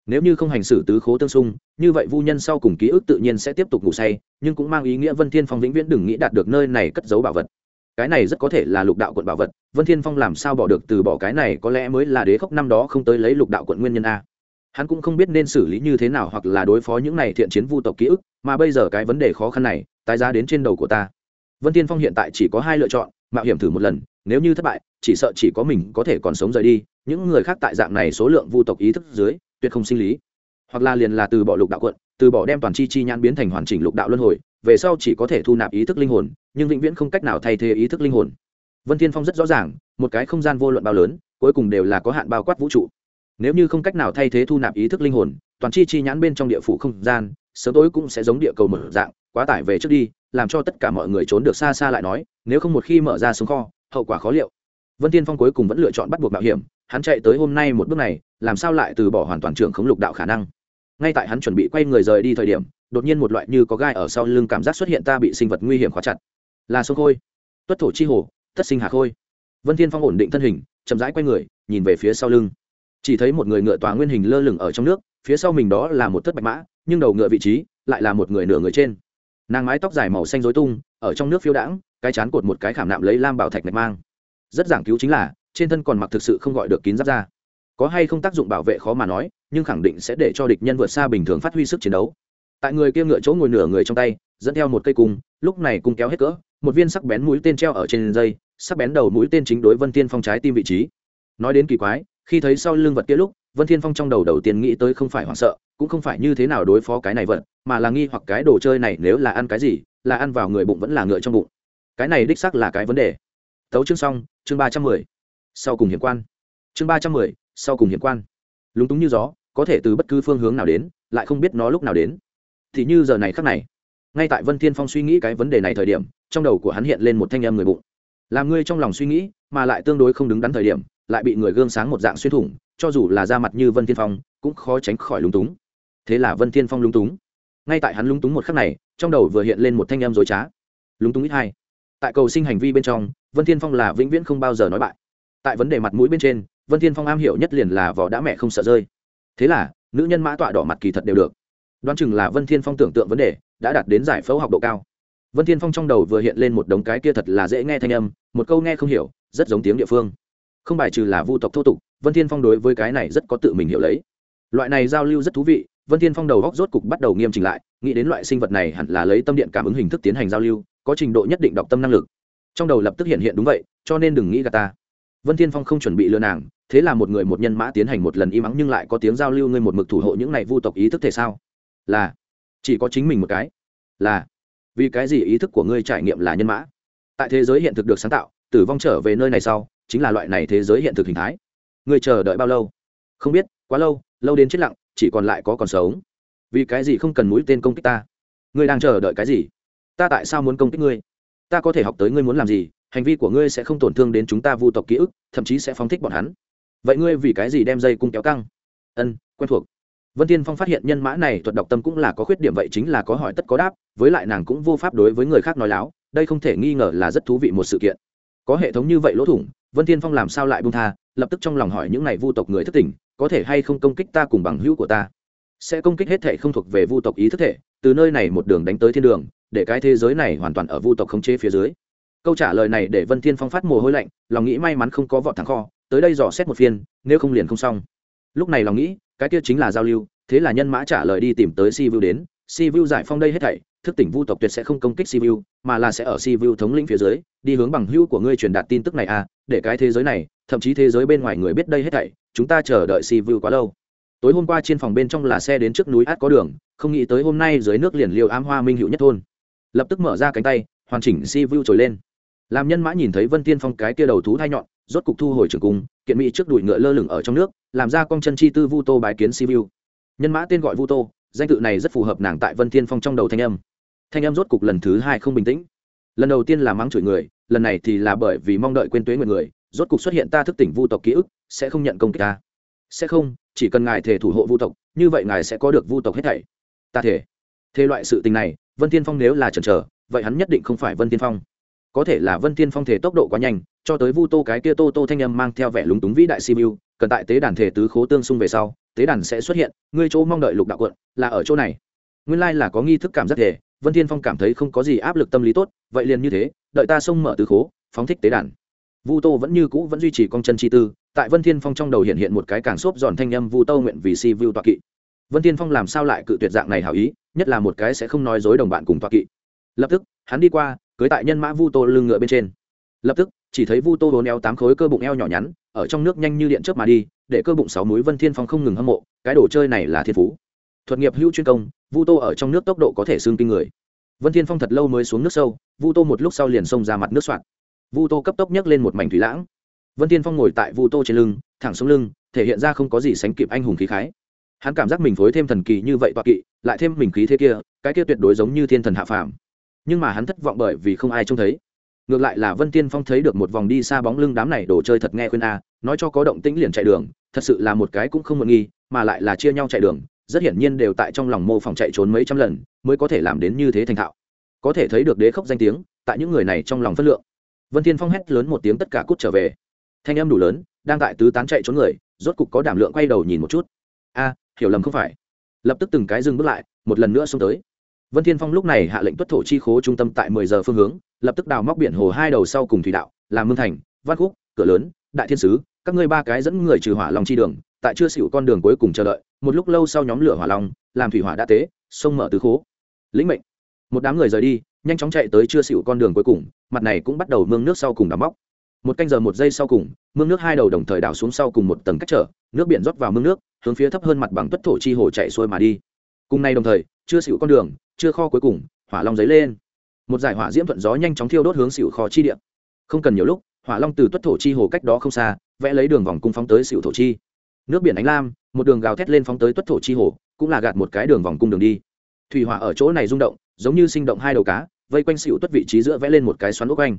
Nếu như không hành xử tứ khố tương xung, như vậy vu nhân sau cùng ký ức tự nhiên sẽ tiếp tục ngủ say, nhưng cũng mang ý nghĩa vân thiên phong vĩnh viễn đừng nghĩ đạt được nơi này cất giấu bảo vật. Cái này rất có thể là lục đạo quận bảo vật, vân thiên phong làm sao bỏ được từ bỏ cái này có lẽ mới là đế khốc năm đó không tới lấy lục đạo quận nguyên nhân a. Hắn cũng không biết nên xử lý như thế nào hoặc là đối phó những này thiện chiến vu tộc ký ức, mà bây giờ cái vấn đề khó khăn này, tái giá đến trên đầu của ta vân thiên phong hiện tại chỉ có hai lựa chọn, mạo hiểm thử một lần, nếu như thất bại, chỉ sợ chỉ có mình có thể còn sống rời đi, những người khác tại dạng này số lượng vu tộc ý thức dưới, tuyệt không sinh lý. Hoặc là liền là từ bỏ lục đạo quận, từ bỏ đem toàn chi chi nhãn biến thành hoàn chỉnh lục đạo luân hồi, về sau chỉ có thể thu nạp ý thức linh hồn, nhưng vĩnh viễn không cách nào thay thế ý thức linh hồn. Vân thiên phong rất rõ ràng, một cái không gian vô luận bao lớn, cuối cùng đều là có hạn bao quát vũ trụ. Nếu như không cách nào thay thế thu nạp ý thức linh hồn, toàn chi chi nhãn bên trong địa phủ không gian, sớm tối cũng sẽ giống địa cầu mở dạng, quá tải về trước đi làm cho tất cả mọi người trốn được xa xa lại nói, nếu không một khi mở ra xuống kho, hậu quả khó liệu. Vân thiên phong cuối cùng vẫn lựa chọn bắt buộc mạo hiểm, hắn chạy tới hôm nay một bước này, làm sao lại từ bỏ hoàn toàn trưởng khống lục đạo khả năng? Ngay tại hắn chuẩn bị quay người rời đi thời điểm, đột nhiên một loại như có gai ở sau lưng cảm giác xuất hiện ta bị sinh vật nguy hiểm khóa chặt. Là sông khôi. Tuất thổ chi hồ, tất sinh hà khôi. Vân thiên phong ổn định thân hình, chậm rãi quay người, nhìn về phía sau lưng. Chỉ thấy một người ngựa tòa nguyên hình lơ lửng ở trong nước, phía sau mình đó là một thất bạch mã, nhưng đầu ngựa vị trí lại là một người nửa người trên nàng mái tóc dài màu xanh rối tung, ở trong nước phiêu đãng, cái chán cột một cái khảm nạm lấy lam bảo thạch mạch mang. Rất giảng cứu chính là, trên thân còn mặc thực sự không gọi được kín giáp ra có hay không tác dụng bảo vệ khó mà nói, nhưng khẳng định sẽ để cho địch nhân vượt xa bình thường phát huy sức chiến đấu. Tại người kia ngựa chỗ ngồi nửa người trong tay, dẫn theo một cây cung, lúc này cung kéo hết cỡ, một viên sắc bén mũi tên treo ở trên dây, sắc bén đầu mũi tên chính đối vân tiên phong trái tim vị trí. Nói đến kỳ quái, khi thấy sau lưng vật kia lúc vân thiên phong trong đầu đầu tiên nghĩ tới không phải hoảng sợ, cũng không phải như thế nào đối phó cái này vật, mà là nghi hoặc cái đồ chơi này nếu là ăn cái gì, là ăn vào người bụng vẫn là ngựa trong bụng. Cái này đích xác là cái vấn đề. Tấu chương xong, chương ba trăm mười. Sau cùng hiểm quan. Chương ba trăm mười, sau cùng hiểm quan. Lúng túng như gió, có thể từ bất cứ phương hướng nào đến, lại không biết nó lúc nào đến. Thì như giờ này khắc này, ngay tại vân thiên phong suy nghĩ cái vấn đề này thời điểm, trong đầu của hắn hiện lên một thanh âm người bụng. Làm ngươi trong lòng suy nghĩ, mà lại tương đối không đứng đắn thời điểm, lại bị người gương sáng một dạng xuyên thủng cho dù là ra mặt như vân thiên phong, cũng khó tránh khỏi lúng túng. Thế là vân thiên phong lúng túng. Ngay tại hắn lúng túng một khắc này, trong đầu vừa hiện lên một thanh âm dối trá. Lúng túng ít hai. Tại cầu sinh hành vi bên trong, vân thiên phong là vĩnh viễn không bao giờ nói bại. Tại vấn đề mặt mũi bên trên, vân thiên phong am hiểu nhất liền là vỏ đã mẹ không sợ rơi. Thế là, nữ nhân mã tọa đỏ mặt kỳ thật đều được. Đoán chừng là vân thiên phong tưởng tượng vấn đề, đã đạt đến giải phẫu học độ cao. Vân thiên phong trong đầu vừa hiện lên một đống cái kia thật là dễ nghe thanh âm, một câu nghe không hiểu, rất giống tiếng địa phương không bài trừ là vu tộc thô tục, vân thiên phong đối với cái này rất có tự mình hiểu lấy. Loại này giao lưu rất thú vị, vân thiên phong đầu góc rốt cục bắt đầu nghiêm chỉnh lại, nghĩ đến loại sinh vật này hẳn là lấy tâm điện cảm ứng hình thức tiến hành giao lưu, có trình độ nhất định đọc tâm năng lực. Trong đầu lập tức hiện hiện đúng vậy, cho nên đừng nghĩ gà ta. Vân thiên phong không chuẩn bị lừa nàng, thế là một người một nhân mã tiến hành một lần im ắng nhưng lại có tiếng giao lưu ngươi một mực thủ hộ những này vu tộc ý thức thể sao? Là, chỉ có chính mình một cái. Là, vì cái gì ý thức của ngươi trải nghiệm là nhân mã? Tại thế giới hiện thực được sáng tạo, tử vong trở về nơi này sau chính là loại này thế giới hiện thực hình thái. Người chờ đợi bao lâu? Không biết, quá lâu lâu đến chết lặng, chỉ còn lại có còn sống. Vì cái gì không cần mũi tên công kích ta? Ngươi đang chờ đợi cái gì? Ta tại sao muốn công kích ngươi? Ta có thể học tới ngươi muốn làm gì, hành vi của ngươi sẽ không tổn thương đến chúng ta vu tộc ký ức, thậm chí sẽ phóng thích bọn hắn. Vậy ngươi vì cái gì đem dây cung kéo căng? Ân, quen thuộc. Vân tiên phong phát hiện nhân mã này thuật đọc tâm cũng là có khuyết điểm vậy chính là có hỏi tất có đáp, với lại nàng cũng vô pháp đối với người khác nói láo, đây không thể nghi ngờ là rất thú vị một sự kiện. Có hệ thống như vậy lỗ thủng vân Thiên phong làm sao lại bung tha, lập tức trong lòng hỏi những này vu tộc người thất tỉnh có thể hay không công kích ta cùng bằng hữu của ta? Sẽ công kích hết thể không thuộc về vu tộc ý thức thể, từ nơi này một đường đánh tới thiên đường, để cái thế giới này hoàn toàn ở vu tộc khống chế phía dưới. Câu trả lời này để vân thiên phong phát mồ hôi lạnh, lòng nghĩ may mắn không có vọt thẳng kho, tới đây dò xét một phiên, nếu không liền không xong. Lúc này lòng nghĩ, cái kia chính là giao lưu, thế là nhân mã trả lời đi tìm tới si vưu đến si vu giải phong đây hết thảy, thức tỉnh vu tộc tuyệt sẽ không công kích si vu mà là sẽ ở si vu thống lĩnh phía dưới, đi hướng bằng hữu của ngươi truyền đạt tin tức này à để cái thế giới này, thậm chí thế giới bên ngoài người biết đây hết thảy, chúng ta chờ đợi si vu quá lâu. Tối hôm qua trên phòng bên trong là xe đến trước núi át có đường, không nghĩ tới hôm nay dưới nước liền liều ám hoa minh hữu nhất thôn. Lập tức mở ra cánh tay, hoàn chỉnh si vu trồi lên. Làm nhân mã nhìn thấy vân tiên phong cái kia đầu thú thai nhọn, rốt cục thu hồi trường cung, kiện mỹ trước đùi ngựa lơ lửng ở trong nước, làm ra con chân chi tư vu tô bái kiến si vu nhân mã tên gọi vu tô danh tự này rất phù hợp nàng tại vân thiên phong trong đầu thanh âm. Thanh âm rốt cục lần thứ hai không bình tĩnh. Lần đầu tiên là mắng chửi người, lần này thì là bởi vì mong đợi quên tuế nguyện người, rốt cục xuất hiện ta thức tỉnh vu tộc ký ức, sẽ không nhận công kích ta. Sẽ không, chỉ cần ngài thể thủ hộ vu tộc, như vậy ngài sẽ có được vu tộc hết thảy. Ta thể. Thế loại sự tình này, vân thiên phong nếu là chần chờ, vậy hắn nhất định không phải vân thiên phong. Có thể là vân thiên phong thể tốc độ quá nhanh, cho tới vu tô cái kia tô tô thanh âm mang theo vẻ lúng túng vĩ đại siêu cần tại tế đàn thể tứ khố tương xung về sau tế đàn sẽ xuất hiện, ngươi chỗ mong đợi lục đạo quận là ở chỗ này. Nguyên lai là có nghi thức cảm giác thể vân thiên phong cảm thấy không có gì áp lực tâm lý tốt, vậy liền như thế, đợi ta xông mở từ khố, phóng thích tế đàn. Vu tô vẫn như cũ vẫn duy trì con chân chi tư, tại vân thiên phong trong đầu hiện hiện một cái càng xốp giòn thanh âm vu tô nguyện vì si vu toa kỵ. Vân thiên phong làm sao lại cự tuyệt dạng này hảo ý, nhất là một cái sẽ không nói dối đồng bạn cùng toa kỵ. Lập tức, hắn đi qua, cưới tại nhân mã vu tô lưng ngựa bên trên. Lập tức, chỉ thấy vu tô vốn eo tám khối cơ bụng eo nhỏ nhắn ở trong nước nhanh như điện chớp mà đi, để cơ bụng sáu múi vân thiên phong không ngừng hâm mộ, cái đồ chơi này là thiên phú. Thuật nghiệp hữu chuyên công, vu tô ở trong nước tốc độ có thể xương kinh người. Vân thiên phong thật lâu mới xuống nước sâu, vu tô một lúc sau liền xông ra mặt nước soạn. Vu tô cấp tốc nhấc lên một mảnh thủy lãng. Vân thiên phong ngồi tại vu tô trên lưng, thẳng xuống lưng, thể hiện ra không có gì sánh kịp anh hùng khí khái. Hắn cảm giác mình phối thêm thần kỳ như vậy toạ kỵ, lại thêm mình khí thế kia, cái kia tuyệt đối giống như thiên thần hạ phàm. Nhưng mà hắn thất vọng bởi vì không ai trông thấy ngược lại là vân tiên phong thấy được một vòng đi xa bóng lưng đám này đồ chơi thật nghe khuyên a, nói cho có động tĩnh liền chạy đường, thật sự là một cái cũng không mượn nghi, mà lại là chia nhau chạy đường, rất hiển nhiên đều tại trong lòng mô phỏng chạy trốn mấy trăm lần, mới có thể làm đến như thế thành thạo. Có thể thấy được đế khốc danh tiếng, tại những người này trong lòng phất lượng. Vân tiên phong hét lớn một tiếng tất cả cút trở về. Thanh âm đủ lớn, đang tại tứ tán chạy trốn người, rốt cục có đảm lượng quay đầu nhìn một chút. A, hiểu lầm không phải. Lập tức từng cái dừng bước lại, một lần nữa xông tới vân thiên phong lúc này hạ lệnh tuất thổ chi khố trung tâm tại mười giờ phương hướng, lập tức đào móc biển hồ hai đầu sau cùng thủy đạo làm mương thành, văn khúc, cửa lớn, đại thiên sứ, các ngươi ba cái dẫn người trừ hỏa long chi đường, tại chưa xỉu con đường cuối cùng chờ đợi, một lúc lâu sau nhóm lửa hỏa long, làm thủy hỏa đã tế, sông mở tứ khố. Lĩnh mệnh. Một đám người rời đi, nhanh chóng chạy tới chưa xỉu con đường cuối cùng, mặt này cũng bắt đầu mương nước sau cùng đào móc. Một canh giờ một giây sau cùng, mương nước hai đầu đồng thời đào xuống sau cùng một tầng cách trở, nước biển rót vào mương nước, hướng phía thấp hơn mặt bằng tuất thổ chi hồ chạy xuôi mà đi. Cùng nay đồng thời, chưa xỉu con đường chưa kho cuối cùng, hỏa long giấy lên. Một giải hỏa diễm thuận gió nhanh chóng thiêu đốt hướng xỉu kho chi điện không cần nhiều lúc, hỏa long từ tuất thổ chi hồ cách đó không xa, vẽ lấy đường vòng cung phóng tới xỉu thổ chi. Nước biển ánh lam, một đường gào thét lên phóng tới tuất thổ chi hồ, cũng là gạt một cái đường vòng cung đường đi. Thủy hỏa ở chỗ này rung động, giống như sinh động hai đầu cá, vây quanh xỉu tuất vị trí giữa vẽ lên một cái xoắn ốc quanh.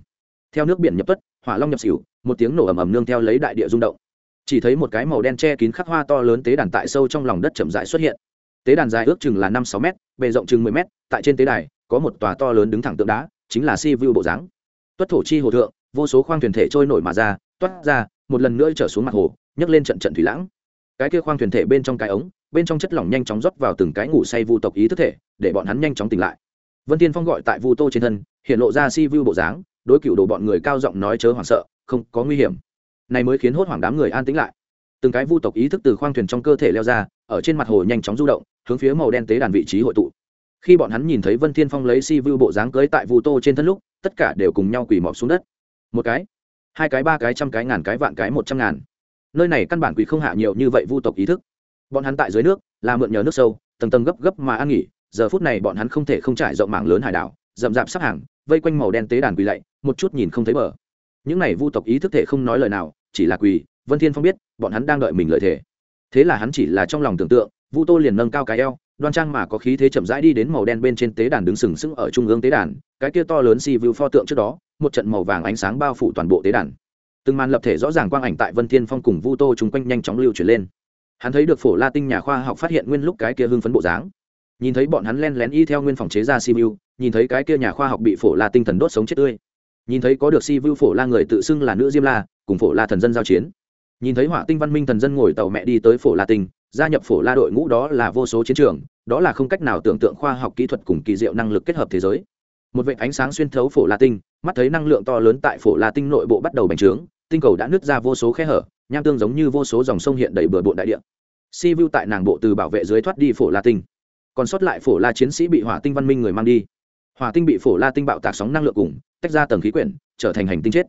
Theo nước biển nhập tuất, hỏa long nhập xỉu, một tiếng nổ ầm ầm nương theo lấy đại địa rung động. Chỉ thấy một cái màu đen che kín khắc hoa to lớn tế đàn tại sâu trong lòng đất chậm rãi xuất hiện tế đàn dài ước chừng là năm sáu m bề rộng chừng mười m tại trên tế đài, có một tòa to lớn đứng thẳng tượng đá, chính là si vu bộ dáng. Tuất thổ chi hồ thượng, vô số khoang thuyền thể trôi nổi mà ra, toát ra, một lần nữa trở xuống mặt hồ, nhấc lên trận trận thủy lãng. Cái kia khoang thuyền thể bên trong cái ống, bên trong chất lỏng nhanh chóng rót vào từng cái ngủ say vu tộc ý thức thể, để bọn hắn nhanh chóng tỉnh lại. Vân tiên phong gọi tại vu tô trên thân, hiện lộ ra si vu bộ dáng, đối cựu đồ bọn người cao giọng nói chớ hoảng sợ, không có nguy hiểm. Này mới khiến hốt hoảng đám người an tĩnh lại từng cái vu tộc ý thức từ khoang thuyền trong cơ thể leo ra, ở trên mặt hồ nhanh chóng du động, hướng phía màu đen tế đàn vị trí hội tụ. Khi bọn hắn nhìn thấy vân thiên phong lấy si vu bộ dáng cưới tại vu tô trên thân lúc, tất cả đều cùng nhau quỳ mọp xuống đất. Một cái, hai cái, ba cái, trăm cái, ngàn cái, vạn cái, một trăm ngàn. Nơi này căn bản quỳ không hạ nhiều như vậy vu tộc ý thức. Bọn hắn tại dưới nước, là mượn nhờ nước sâu, tầng tầng gấp gấp mà ăn nghỉ, giờ phút này bọn hắn không thể không trải rộng mảng lớn hải đảo, rậm rạp sắp hàng, vây quanh màu đen tế đàn quỳ lạy, một chút nhìn không thấy bờ. Những này vu tộc ý thức thể không nói lời nào, chỉ là quỳ vân thiên phong biết, bọn hắn đang đợi mình lợi thể thế là hắn chỉ là trong lòng tưởng tượng, vu tô liền nâng cao cái eo, đoan trang mà có khí thế chậm rãi đi đến màu đen bên trên tế đàn đứng sừng sững ở trung ương tế đàn, cái kia to lớn si vu pho tượng trước đó, một trận màu vàng ánh sáng bao phủ toàn bộ tế đàn. Từng màn lập thể rõ ràng quang ảnh tại vân thiên phong cùng vu tô chung quanh nhanh chóng lưu chuyển lên. Hắn thấy được phổ la tinh nhà khoa học phát hiện nguyên lúc cái kia hưng phấn bộ dáng. Nhìn thấy bọn hắn len lén y theo nguyên phòng chế ra si vu, nhìn thấy cái kia nhà khoa học bị phổ la tinh thần đốt sống chết tươi. Nhìn thấy có được si vu phổ la người tự xưng là nữ diêm la, cùng phổ la thần dân giao chiến nhìn thấy hỏa tinh văn minh thần dân ngồi tàu mẹ đi tới phổ la tinh, gia nhập phổ la đội ngũ đó là vô số chiến trường, đó là không cách nào tưởng tượng khoa học kỹ thuật cùng kỳ diệu năng lực kết hợp thế giới. Một vệ ánh sáng xuyên thấu phổ la tinh, mắt thấy năng lượng to lớn tại phổ la tinh nội bộ bắt đầu bành trướng, tinh cầu đã nứt ra vô số khe hở, nham tương giống như vô số dòng sông hiện đầy bừa bộn đại địa. Si vu tại nàng bộ từ bảo vệ dưới thoát đi phổ la tinh. Còn sót lại phổ la chiến sĩ bị hỏa tinh văn minh người mang đi. Hỏa tinh bị phổ la tinh bạo tạc sóng năng lượng cùng, tách ra tầng khí quyển, trở thành hành tinh chết.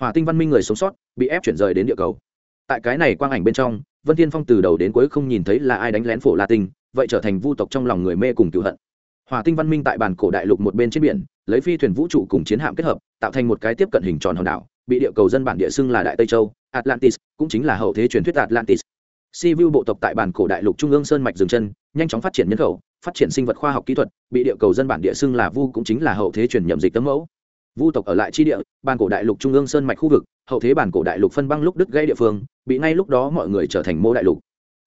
Hỏa tinh văn minh người sống sót, bị ép chuyển rời đến địa cầu tại cái này quang ảnh bên trong, vân thiên phong từ đầu đến cuối không nhìn thấy là ai đánh lén phổ la tinh, vậy trở thành vu tộc trong lòng người mê cùng cựu hận. Hỏa tinh văn minh tại bản cổ đại lục một bên trên biển, lấy phi thuyền vũ trụ cùng chiến hạm kết hợp, tạo thành một cái tiếp cận hình tròn hòn đảo, bị địa cầu dân bản địa xưng là đại tây châu, atlantis, cũng chính là hậu thế truyền thuyết atlantis. Si vu bộ tộc tại bản cổ đại lục trung ương sơn mạch dừng chân, nhanh chóng phát triển nhân khẩu, phát triển sinh vật khoa học kỹ thuật, bị địa cầu dân bản địa xưng là vu cũng chính là hậu thế truyền nhậm dịch tấm mẫu. Vu tộc ở lại chi địa, bản cổ đại lục trung ương sơn mạch khu vực, hậu thế bản cổ đại lục phân băng lúc đứt gây địa phương bị ngay lúc đó mọi người trở thành mô đại lục.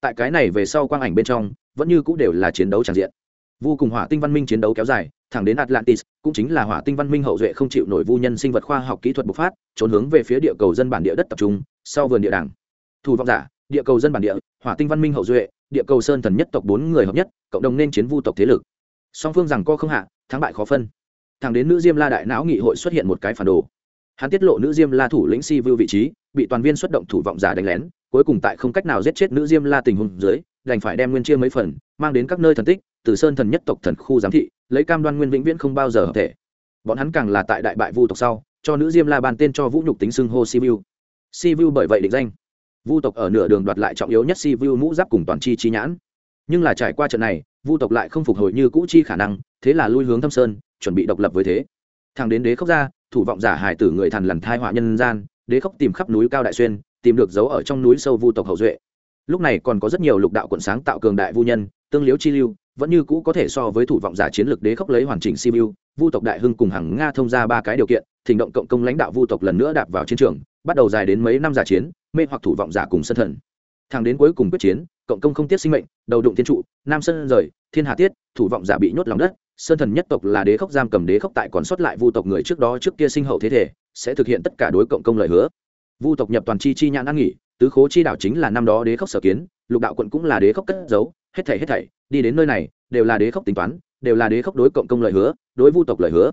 Tại cái này về sau quang ảnh bên trong, vẫn như cũng đều là chiến đấu tràn diện. Vu cùng hỏa tinh văn minh chiến đấu kéo dài, thẳng đến atlantis, cũng chính là hỏa tinh văn minh hậu duệ không chịu nổi vu nhân sinh vật khoa học kỹ thuật bộc phát, trốn hướng về phía địa cầu dân bản địa đất tập trung, sau vườn địa đảng. Thủ vọng giả, địa cầu dân bản địa, hỏa tinh văn minh hậu duệ, địa cầu sơn thần nhất tộc bốn người hợp nhất, cộng đồng nên chiến vu tộc thế lực. Song phương rằng co không hạ, thắng bại khó phân. Thẳng đến nữ diêm la đại não nghị hội xuất hiện một cái phản đồ. Hắn tiết lộ nữ diêm la thủ lĩnh si vưu vị trí bị toàn viên xuất động thủ vọng giả đánh lén cuối cùng tại không cách nào giết chết nữ diêm la tình huống dưới đành phải đem nguyên chia mấy phần mang đến các nơi thần tích từ sơn thần nhất tộc thần khu giám thị lấy cam đoan nguyên vĩnh viễn không bao giờ hợp thể. Bọn hắn càng là tại đại bại vu tộc sau cho nữ diêm la ban tên cho vũ nhục tính xưng hô si vu, si vu bởi vậy định danh. Vu tộc ở nửa đường đoạt lại trọng yếu nhất si vu mũ giáp cùng toàn chi chi nhãn. Nhưng là trải qua trận này vu tộc lại không phục hồi như cũ chi khả năng thế là lui hướng thâm sơn chuẩn bị độc lập với thế. Thằng đến đế khốc ra thủ vọng giả hải tử người thần lần thai họa nhân gian đế khốc tìm khắp núi cao đại xuyên, tìm được dấu ở trong núi sâu vu tộc hậu duệ. Lúc này còn có rất nhiều lục đạo quận sáng tạo cường đại vu nhân, tương liếu chi lưu, vẫn như cũ có thể so với thủ vọng giả chiến lược đế khốc lấy hoàn chỉnh siêu, vu tộc đại hưng cùng hàng nga thông ra ba cái điều kiện, thỉnh động cộng công lãnh đạo vu tộc lần nữa đạp vào chiến trường, bắt đầu dài đến mấy năm giả chiến, mê hoặc thủ vọng giả cùng sân thần. Thẳng đến cuối cùng quyết chiến, cộng công không tiết sinh mệnh, đầu đụng thiên trụ, nam sơn rời, thiên hà tiết, thủ vọng giả bị nhốt lòng đất sơn thần nhất tộc là đế khốc giam cầm đế khốc tại còn sót lại vu tộc người trước đó trước kia sinh hậu thế thể sẽ thực hiện tất cả đối cộng công lời hứa. Vu tộc nhập toàn chi chi nhãn ăn nghỉ, tứ khố chi đạo chính là năm đó đế khốc sở kiến, lục đạo quận cũng là đế khốc cất giấu, hết thảy hết thảy, đi đến nơi này, đều là đế khốc tính toán, đều là đế khốc đối cộng công lời hứa, đối vu tộc lời hứa.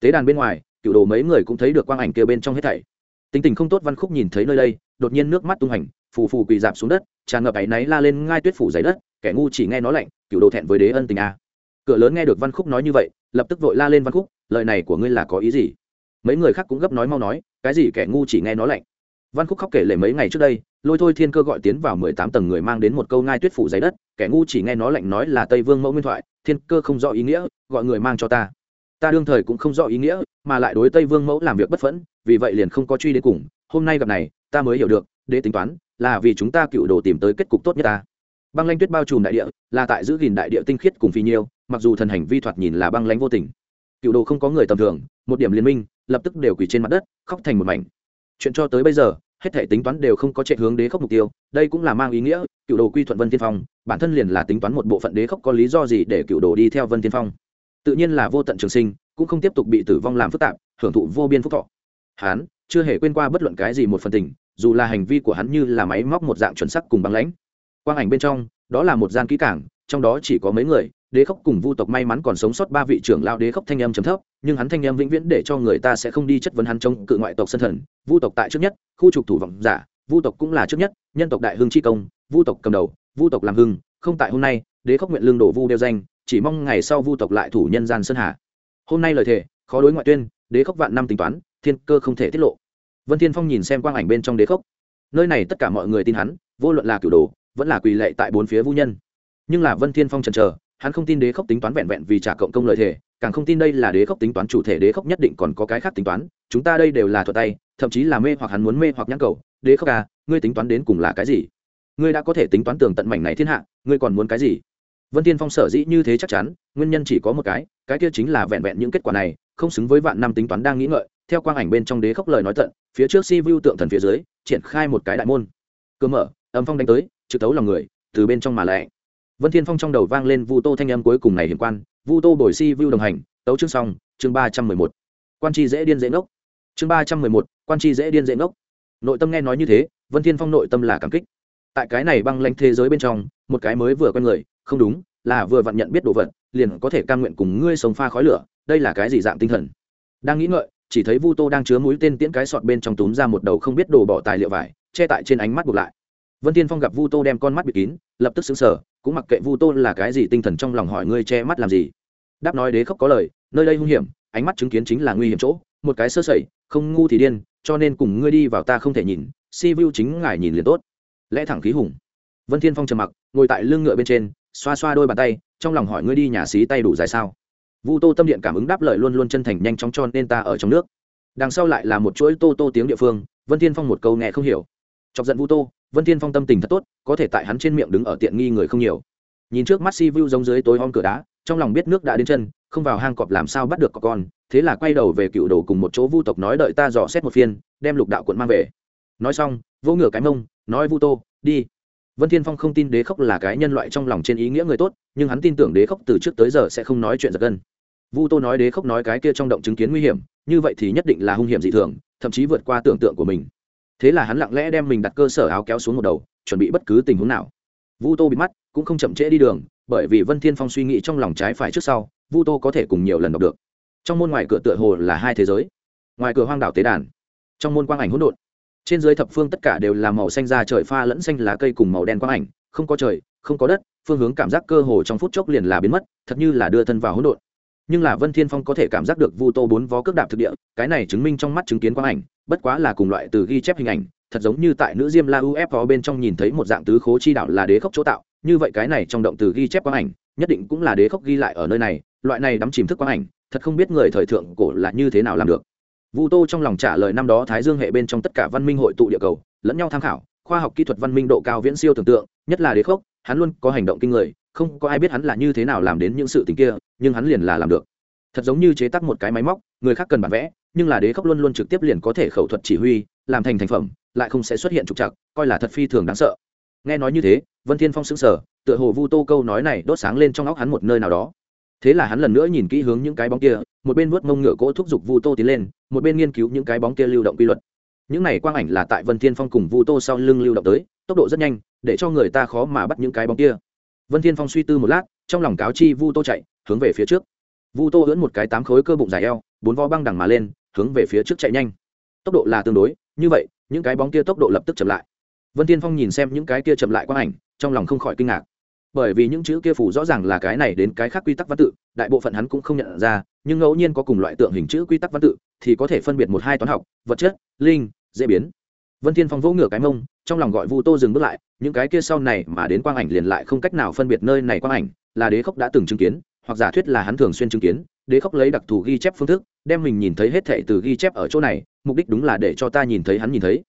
Tế đàn bên ngoài, cựu đồ mấy người cũng thấy được quang ảnh kia bên trong hết thảy. Tính tình không tốt văn khúc nhìn thấy nơi đây, đột nhiên nước mắt tung hành, phù phù quỳ dạp xuống đất, tràn ngập áy náy la lên ngai tuyết phủ giấy đất, kẻ ngu chỉ nghe nó lạnh, cựu đồ thẹn với đế ân tình a. Cửa lớn nghe được văn khúc nói như vậy, lập tức vội la lên văn khúc, lời này của ngươi là có ý gì? Mấy người khác cũng gấp nói mau nói, cái gì kẻ ngu chỉ nghe nó lạnh. Văn khúc khóc kể lể mấy ngày trước đây, lôi thôi thiên cơ gọi tiến vào mười tám tầng người mang đến một câu ngai tuyết phủ giấy đất, kẻ ngu chỉ nghe nó lạnh nói là tây vương mẫu nguyên thoại, thiên cơ không rõ ý nghĩa, gọi người mang cho ta. Ta đương thời cũng không rõ ý nghĩa, mà lại đối tây vương mẫu làm việc bất phẫn, vì vậy liền không có truy đến cùng, hôm nay gặp này, ta mới hiểu được, để tính toán, là vì chúng ta cựu đồ tìm tới kết cục tốt nhất ta. Băng lanh tuyết bao trùm đại địa, là tại giữ gìn đại địa tinh khiết cùng phi nhiêu, mặc dù thần hành vi thoạt nhìn là băng lanh vô tình. Cựu đồ không có người tầm thường, một điểm liên minh lập tức đều quỳ trên mặt đất, khóc thành một mảnh. Chuyện cho tới bây giờ, hết thể tính toán đều không có chạy hướng đế khốc mục tiêu, đây cũng là mang ý nghĩa, cựu đồ quy thuận vân tiên phong, bản thân liền là tính toán một bộ phận đế khốc có lý do gì để cựu đồ đi theo vân tiên phong. Tự nhiên là vô tận trường sinh, cũng không tiếp tục bị tử vong làm phức tạp, hưởng thụ vô biên phúc thọ. Hán, chưa hề quên qua bất luận cái gì một phần tình, dù là hành vi của hắn như là máy móc một dạng chuẩn sắc cùng băng lãnh. Quang ảnh bên trong, đó là một gian kỹ cảng, trong đó chỉ có mấy người đế khốc cùng vu tộc may mắn còn sống sót ba vị trưởng lao đế khốc thanh âm chấm thấp, nhưng hắn thanh âm vĩnh viễn để cho người ta sẽ không đi chất vấn hắn trong cự ngoại tộc sân thần. Vu tộc tại trước nhất, khu trục thủ vọng giả, vu tộc cũng là trước nhất, nhân tộc đại hưng chi công, vu tộc cầm đầu, vu tộc làm hưng, không tại hôm nay, đế khốc nguyện lương đổ vu đeo danh, chỉ mong ngày sau vu tộc lại thủ nhân gian sơn hà. Hôm nay lời thề, khó đối ngoại tuyên, đế khốc vạn năm tính toán, thiên cơ không thể tiết lộ. Vân thiên phong nhìn xem quang ảnh bên trong đế khốc. Nơi này tất cả mọi người tin hắn, vô luận là cửu đồ, vẫn là quỳ lệ tại bốn phía vu nhân. Nhưng là vân thiên phong chần chờ hắn không tin đế khốc tính toán vẹn vẹn vì trả cộng công lợi thể càng không tin đây là đế khốc tính toán, chủ thể đế khốc nhất định còn có cái khác tính toán, chúng ta đây đều là thuật tay, thậm chí là mê hoặc hắn muốn mê hoặc nhãn cầu. Đế khốc à ngươi tính toán đến cùng là cái gì? Ngươi đã có thể tính toán tường tận mảnh này thiên hạ, ngươi còn muốn cái gì? Vân tiên phong sở dĩ như thế chắc chắn, nguyên nhân chỉ có một cái cái kia chính là vẹn vẹn những kết quả này, không xứng với vạn năm tính toán đang nghĩ ngợi, theo quang ảnh bên trong đế khốc lời nói tận, phía trước si vu tượng thần phía dưới, triển khai một cái đại môn. Cơ mở, âm phong đánh tới, trực tấu lòng người, từ bên trong mà lẹ vân thiên phong trong đầu vang lên vu tô thanh âm cuối cùng này hiển quan, vu tô bồi si vu đồng hành, tấu chương xong, chương ba trăm mười một. Quan chi dễ điên dễ ngốc. Chương ba trăm mười một, quan chi dễ điên dễ ngốc. Nội tâm nghe nói như thế, vân thiên phong nội tâm là cảm kích. Tại cái này băng lãnh thế giới bên trong, một cái mới vừa quen người, không đúng, là vừa vặn nhận biết đồ vật, liền có thể cam nguyện cùng ngươi sống pha khói lửa, đây là cái gì dạng tinh thần? Đang nghĩ ngợi, chỉ thấy vu tô đang chứa mũi tên tiễn cái sọt bên trong túm ra một đầu không biết đồ bỏ tài liệu vải, che tại trên ánh mắt buộc lại. Vân tiên phong gặp vu tô đem con mắt bịt kín, lập tức xứng sở cũng mặc kệ vu tô là cái gì tinh thần trong lòng hỏi ngươi che mắt làm gì. Đáp nói đế khóc có lời, nơi đây hung hiểm, ánh mắt chứng kiến chính là nguy hiểm chỗ, một cái sơ sẩy, không ngu thì điên, cho nên cùng ngươi đi vào ta không thể nhìn, si vu chính ngài nhìn liền tốt. Lẽ thẳng khí hùng. Vân thiên phong trầm mặc, ngồi tại lưng ngựa bên trên, xoa xoa đôi bàn tay, trong lòng hỏi ngươi đi nhà xí tay đủ dài sao? Vu tô tâm điện cảm ứng đáp lời luôn luôn chân thành nhanh chóng cho nên ta ở trong nước. Đằng sau lại là một chuỗi tô tô tiếng địa phương, vân thiên phong một câu nghe không hiểu. Chọc giận vu tô vân thiên phong tâm tình thật tốt, có thể tại hắn trên miệng đứng ở tiện nghi người không nhiều. Nhìn trước mắt si vu giống dưới tối om cửa đá, trong lòng biết nước đã đến chân, không vào hang cọp làm sao bắt được có con, thế là quay đầu về cựu đồ cùng một chỗ vu tộc nói đợi ta dò xét một phiên, đem lục đạo quận mang về. Nói xong, vỗ ngửa cái mông, nói vu tô, đi. Vân thiên phong không tin đế khốc là cái nhân loại trong lòng trên ý nghĩa người tốt, nhưng hắn tin tưởng đế khốc từ trước tới giờ sẽ không nói chuyện giật gân. Vu tô nói đế khốc nói cái kia trong động chứng kiến nguy hiểm, như vậy thì nhất định là hung hiểm dị thường, thậm chí vượt qua tưởng tượng của mình thế là hắn lặng lẽ đem mình đặt cơ sở áo kéo xuống một đầu, chuẩn bị bất cứ tình huống nào. Vu tô bị mắt, cũng không chậm trễ đi đường, bởi vì vân thiên phong suy nghĩ trong lòng trái phải trước sau, vu tô có thể cùng nhiều lần đọc được. Trong môn ngoài cửa tựa hồ là hai thế giới. Ngoài cửa hoang đảo tế đàn, trong môn quang ảnh hỗn độn. Trên dưới thập phương tất cả đều là màu xanh da trời pha lẫn xanh lá cây cùng màu đen quang ảnh, không có trời, không có đất, phương hướng cảm giác cơ hồ trong phút chốc liền là biến mất, thật như là đưa thân vào hỗn độn. Nhưng là vân thiên phong có thể cảm giác được vu tô bốn vó cước đạp thực địa, cái này chứng minh trong mắt chứng kiến quang ảnh bất quá là cùng loại từ ghi chép hình ảnh, thật giống như tại nữ diêm la ufo bên trong nhìn thấy một dạng tứ khố chi đạo là đế khốc chỗ tạo, như vậy cái này trong động từ ghi chép quang ảnh, nhất định cũng là đế khốc ghi lại ở nơi này, loại này đắm chìm thức quang ảnh, thật không biết người thời thượng cổ là như thế nào làm được. Vu tô trong lòng trả lời năm đó thái dương hệ bên trong tất cả văn minh hội tụ địa cầu, lẫn nhau tham khảo, khoa học kỹ thuật văn minh độ cao viễn siêu tưởng tượng, nhất là đế khốc, hắn luôn có hành động kinh người, không có ai biết hắn là như thế nào làm đến những sự tình kia, nhưng hắn liền là làm được thật giống như chế tác một cái máy móc, người khác cần bản vẽ, nhưng là đế khốc luôn luôn trực tiếp liền có thể khẩu thuật chỉ huy, làm thành thành phẩm, lại không sẽ xuất hiện trục trặc, coi là thật phi thường đáng sợ. Nghe nói như thế, vân thiên phong sững sờ, tựa hồ vu tô câu nói này đốt sáng lên trong óc hắn một nơi nào đó. Thế là hắn lần nữa nhìn kỹ hướng những cái bóng kia, một bên vuốt mông ngựa cỗ thúc giục vu tô tiến lên, một bên nghiên cứu những cái bóng kia lưu động quy luật. Những này quang ảnh là tại vân thiên phong cùng vu tô sau lưng lưu động tới, tốc độ rất nhanh, để cho người ta khó mà bắt những cái bóng kia. Vân thiên phong suy tư một lát, trong lòng cáo chi vu tô chạy, hướng về phía trước vu tô ưỡn một cái tám khối cơ bụng dài eo, bốn vo băng đằng mà lên, hướng về phía trước chạy nhanh. Tốc độ là tương đối, như vậy, những cái bóng kia tốc độ lập tức chậm lại. Vân tiên phong nhìn xem những cái kia chậm lại quang ảnh, trong lòng không khỏi kinh ngạc. Bởi vì những chữ kia phủ rõ ràng là cái này đến cái khác quy tắc văn tự, đại bộ phận hắn cũng không nhận ra, nhưng ngẫu nhiên có cùng loại tượng hình chữ quy tắc văn tự, thì có thể phân biệt một hai toán học, vật chất, linh, dễ biến. Vân thiên phong vỗ ngửa cái mông, trong lòng gọi vu tô dừng bước lại, những cái kia sau này mà đến quang ảnh liền lại không cách nào phân biệt nơi này quang ảnh, là đế khốc đã từng chứng kiến hoặc giả thuyết là hắn thường xuyên chứng kiến, đế khốc lấy đặc thù ghi chép phương thức, đem mình nhìn thấy hết thệ từ ghi chép ở chỗ này, mục đích đúng là để cho ta nhìn thấy hắn nhìn thấy.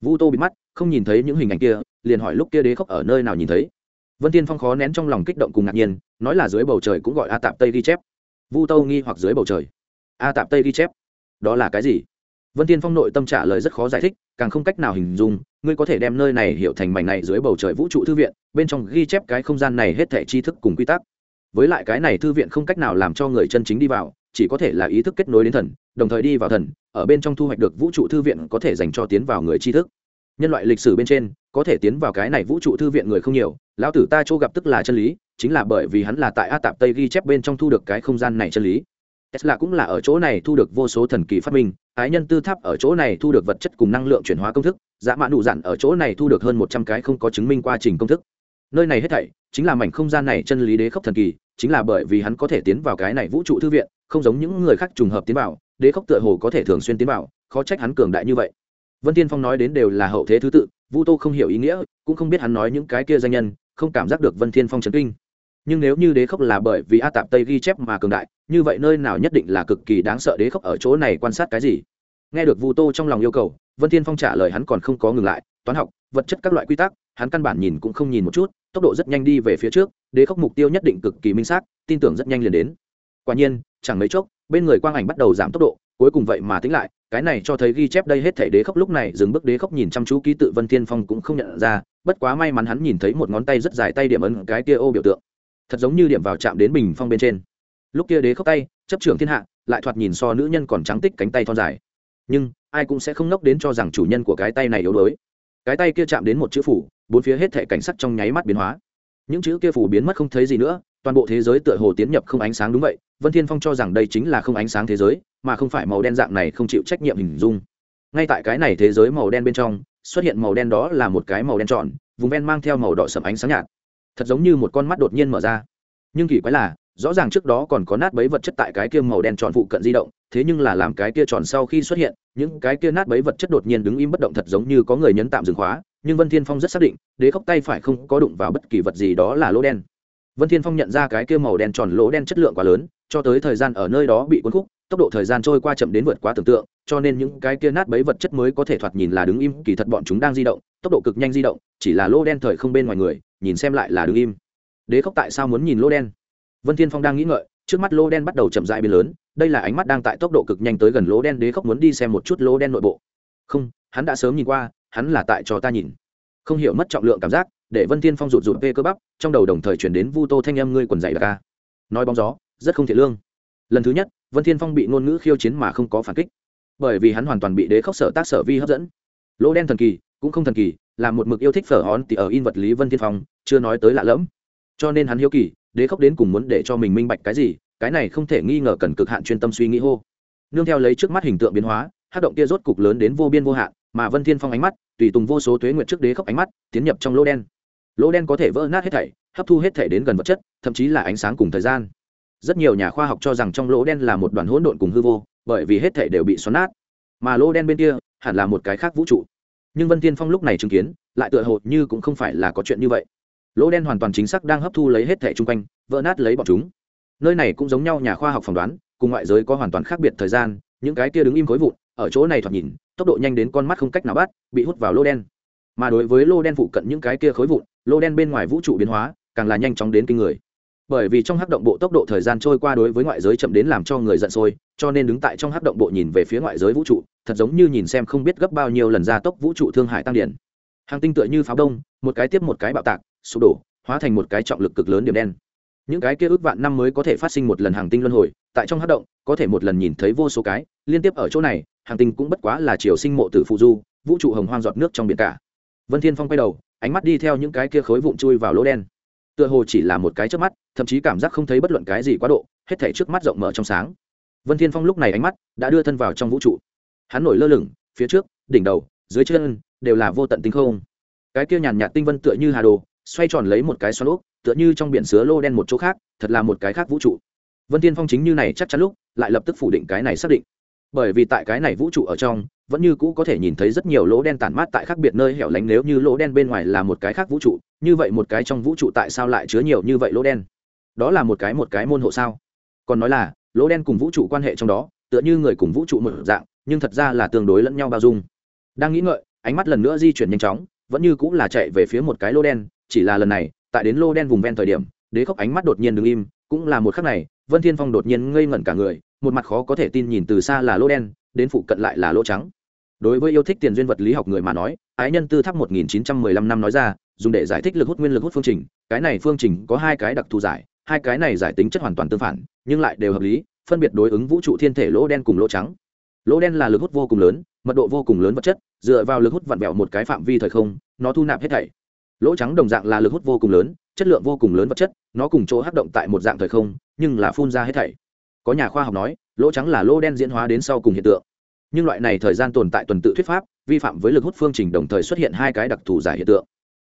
Vu tô bị mắt, không nhìn thấy những hình ảnh kia, liền hỏi lúc kia đế khốc ở nơi nào nhìn thấy. Vân tiên phong khó nén trong lòng kích động cùng ngạc nhiên, nói là dưới bầu trời cũng gọi a tạp tây ghi chép. Vu Tô nghi hoặc dưới bầu trời. A tạp tây ghi chép? Đó là cái gì? Vân tiên phong nội tâm trả lời rất khó giải thích, càng không cách nào hình dung, ngươi có thể đem nơi này hiểu thành mảnh này dưới bầu trời vũ trụ thư viện, bên trong ghi chép cái không gian này hết thảy tri thức cùng quy tắc với lại cái này thư viện không cách nào làm cho người chân chính đi vào, chỉ có thể là ý thức kết nối đến thần, đồng thời đi vào thần, ở bên trong thu hoạch được vũ trụ thư viện có thể dành cho tiến vào người tri thức. Nhân loại lịch sử bên trên, có thể tiến vào cái này vũ trụ thư viện người không nhiều, lão tử ta chỗ gặp tức là chân lý, chính là bởi vì hắn là tại a tạp tây ghi chép bên trong thu được cái không gian này chân lý. Tesla cũng là ở chỗ này thu được vô số thần kỳ phát minh, ái nhân tư tháp ở chỗ này thu được vật chất cùng năng lượng chuyển hóa công thức, dã mã đủ dặn ở chỗ này thu được hơn một trăm cái không có chứng minh quá trình công thức nơi này hết thảy chính là mảnh không gian này chân lý đế khốc thần kỳ, chính là bởi vì hắn có thể tiến vào cái này vũ trụ thư viện, không giống những người khác trùng hợp tiến vào, đế khốc tựa hồ có thể thường xuyên tiến vào, khó trách hắn cường đại như vậy. Vân tiên phong nói đến đều là hậu thế thứ tự, vu tô không hiểu ý nghĩa, cũng không biết hắn nói những cái kia danh nhân, không cảm giác được vân thiên phong chấn kinh. Nhưng nếu như đế khốc là bởi vì a tạp tây ghi chép mà cường đại, như vậy nơi nào nhất định là cực kỳ đáng sợ đế khốc ở chỗ này quan sát cái gì? Nghe được vu tô trong lòng yêu cầu, vân thiên phong trả lời hắn còn không có ngừng lại, toán học, vật chất các loại quy tắc hắn căn bản nhìn cũng không nhìn một chút, tốc độ rất nhanh đi về phía trước, đế khốc mục tiêu nhất định cực kỳ minh xác, tin tưởng rất nhanh liền đến. Quả nhiên, chẳng mấy chốc, bên người quang ảnh bắt đầu giảm tốc độ, cuối cùng vậy mà tính lại, cái này cho thấy ghi chép đây hết thể đế khốc lúc này dừng bước đế khốc nhìn chăm chú ký tự vân thiên phong cũng không nhận ra, bất quá may mắn hắn nhìn thấy một ngón tay rất dài tay điểm ấn cái kia ô biểu tượng. Thật giống như điểm vào chạm đến bình phong bên trên. Lúc kia đế khốc tay, chấp trưởng thiên hạ, lại thoạt nhìn so nữ nhân còn trắng tích cánh tay thon dài. Nhưng, ai cũng sẽ không ngốc đến cho rằng chủ nhân của cái tay này yếu đuối. Cái tay kia chạm đến một chữ phủ bốn phía hết thể cảnh sắc trong nháy mắt biến hóa. Những chữ kia phủ biến mất không thấy gì nữa, toàn bộ thế giới tựa hồ tiến nhập không ánh sáng đúng vậy. Vân thiên phong cho rằng đây chính là không ánh sáng thế giới, mà không phải màu đen dạng này không chịu trách nhiệm hình dung. Ngay tại cái này thế giới màu đen bên trong, xuất hiện màu đen đó là một cái màu đen tròn, vùng ven mang theo màu đỏ sẫm ánh sáng nhạt. Thật giống như một con mắt đột nhiên mở ra. Nhưng kỳ quái là, rõ ràng trước đó còn có nát bấy vật chất tại cái kia màu đen tròn phụ cận di động, thế nhưng là làm cái kia tròn sau khi xuất hiện, những cái kia nát bấy vật chất đột nhiên đứng im bất động thật giống như có người nhấn tạm dừng khóa nhưng vân thiên phong rất xác định đế khốc tay phải không có đụng vào bất kỳ vật gì đó là lỗ đen vân thiên phong nhận ra cái kia màu đen tròn lỗ đen chất lượng quá lớn cho tới thời gian ở nơi đó bị cuốn khúc tốc độ thời gian trôi qua chậm đến vượt quá tưởng tượng cho nên những cái kia nát bấy vật chất mới có thể thoạt nhìn là đứng im kỳ thật bọn chúng đang di động tốc độ cực nhanh di động chỉ là lỗ đen thời không bên ngoài người nhìn xem lại là đứng im đế khốc tại sao muốn nhìn lỗ đen vân thiên phong đang nghĩ ngợi trước mắt lỗ đen bắt đầu chậm rãi biến lớn đây là ánh mắt đang tại tốc độ cực nhanh tới gần lỗ đen đế khốc muốn đi xem một chút lỗ đen nội bộ không hắn đã sớm nhìn qua hắn là tại cho ta nhìn. Không hiểu mất trọng lượng cảm giác, để vân thiên phong rụt rụt về cơ bắp, trong đầu đồng thời chuyển đến vu tô thanh âm ngươi quần dày đặc ca. Nói bóng gió, rất không thiện lương. Lần thứ nhất, vân thiên phong bị ngôn ngữ khiêu chiến mà không có phản kích. Bởi vì hắn hoàn toàn bị đế khốc sở tác sở vi hấp dẫn. Lỗ đen thần kỳ, cũng không thần kỳ, là một mực yêu thích phở hón thì ở in vật lý vân thiên phong, chưa nói tới lạ lẫm. Cho nên hắn hiếu kỳ, đế khốc đến cùng muốn để cho mình minh bạch cái gì, cái này không thể nghi ngờ cần cực hạn chuyên tâm suy nghĩ hô. Nương theo lấy trước mắt hình tượng biến hóa, hát động kia rốt cục lớn đến vô biên vô hạn mà vân thiên phong ánh mắt, tùy tùng vô số tuế nguyện trước đế khóc ánh mắt, tiến nhập trong lỗ đen. Lỗ đen có thể vỡ nát hết thảy, hấp thu hết thảy đến gần vật chất, thậm chí là ánh sáng cùng thời gian. Rất nhiều nhà khoa học cho rằng trong lỗ đen là một đoàn hỗn độn cùng hư vô, bởi vì hết thảy đều bị xoắn nát. Mà lỗ đen bên kia, hẳn là một cái khác vũ trụ. Nhưng vân Thiên phong lúc này chứng kiến, lại tựa hồ như cũng không phải là có chuyện như vậy. Lỗ đen hoàn toàn chính xác đang hấp thu lấy hết thẻ chung quanh, vỡ nát lấy bọn chúng. Nơi này cũng giống nhau nhà khoa học phỏng đoán, cùng ngoại giới có hoàn toàn khác biệt thời gian, những cái kia đứng im khối vụn ở chỗ này thoạt nhìn, tốc độ nhanh đến con mắt không cách nào bắt, bị hút vào lô đen. Mà đối với lô đen phụ cận những cái kia khối vụn, lô đen bên ngoài vũ trụ biến hóa, càng là nhanh chóng đến kinh người. Bởi vì trong hắc động bộ tốc độ thời gian trôi qua đối với ngoại giới chậm đến làm cho người giận sôi, cho nên đứng tại trong hắc động bộ nhìn về phía ngoại giới vũ trụ, thật giống như nhìn xem không biết gấp bao nhiêu lần gia tốc vũ trụ thương hải tăng điển. Hàng tinh tựa như pháo đông, một cái tiếp một cái bạo tạc, sụp đổ, hóa thành một cái trọng lực cực lớn điểm đen những cái kia ước vạn năm mới có thể phát sinh một lần hàng tinh luân hồi, tại trong hát động, có thể một lần nhìn thấy vô số cái, liên tiếp ở chỗ này, hàng tinh cũng bất quá là chiều sinh mộ tử phụ du, vũ trụ hồng hoang giọt nước trong biển cả. Vân thiên phong quay đầu, ánh mắt đi theo những cái kia khối vụn chui vào lỗ đen. Tựa hồ chỉ là một cái trước mắt, thậm chí cảm giác không thấy bất luận cái gì quá độ, hết thể trước mắt rộng mở trong sáng. Vân thiên phong lúc này ánh mắt đã đưa thân vào trong vũ trụ. Hắn nổi lơ lửng, phía trước, đỉnh đầu, dưới chân, đều là vô tận tinh không. Cái kia nhàn nhạt tinh vân tựa như hà đồ xoay tròn lấy một cái xoắn ốc, tựa như trong biển sứa lô đen một chỗ khác, thật là một cái khác vũ trụ. Vân thiên phong chính như này chắc chắn lúc, lại lập tức phủ định cái này xác định. Bởi vì tại cái này vũ trụ ở trong, vẫn như cũ có thể nhìn thấy rất nhiều lỗ đen tản mát tại khác biệt nơi hẻo lánh nếu như lỗ đen bên ngoài là một cái khác vũ trụ, như vậy một cái trong vũ trụ tại sao lại chứa nhiều như vậy lỗ đen? Đó là một cái một cái môn hộ sao? Còn nói là, lỗ đen cùng vũ trụ quan hệ trong đó, tựa như người cùng vũ trụ một dạng, nhưng thật ra là tương đối lẫn nhau bao dung. Đang nghĩ ngợi, ánh mắt lần nữa di chuyển nhanh chóng, vẫn như cũng là chạy về phía một cái lỗ đen chỉ là lần này, tại đến lô đen vùng ven thời điểm, đế khóc ánh mắt đột nhiên đứng im, cũng là một khắc này, vân thiên phong đột nhiên ngây ngẩn cả người, một mặt khó có thể tin nhìn từ xa là lô đen, đến phụ cận lại là lô trắng. Đối với yêu thích tiền duyên vật lý học người mà nói, ái nhân tư tháp 1915 năm nói ra, dùng để giải thích lực hút nguyên lực hút phương trình, cái này phương trình có hai cái đặc thù giải, hai cái này giải tính chất hoàn toàn tương phản, nhưng lại đều hợp lý, phân biệt đối ứng vũ trụ thiên thể lỗ đen cùng lỗ trắng. Lỗ đen là lực hút vô cùng lớn, mật độ vô cùng lớn vật chất, dựa vào lực hút vặn vẹo một cái phạm vi thời không, nó thu nạp hết thảy lỗ trắng đồng dạng là lực hút vô cùng lớn, chất lượng vô cùng lớn vật chất, nó cùng chỗ hấp động tại một dạng thời không, nhưng là phun ra hết thảy. Có nhà khoa học nói, lỗ trắng là lỗ đen diễn hóa đến sau cùng hiện tượng. Nhưng loại này thời gian tồn tại tuần tự thuyết pháp, vi phạm với lực hút phương trình đồng thời xuất hiện hai cái đặc thù giải hiện tượng.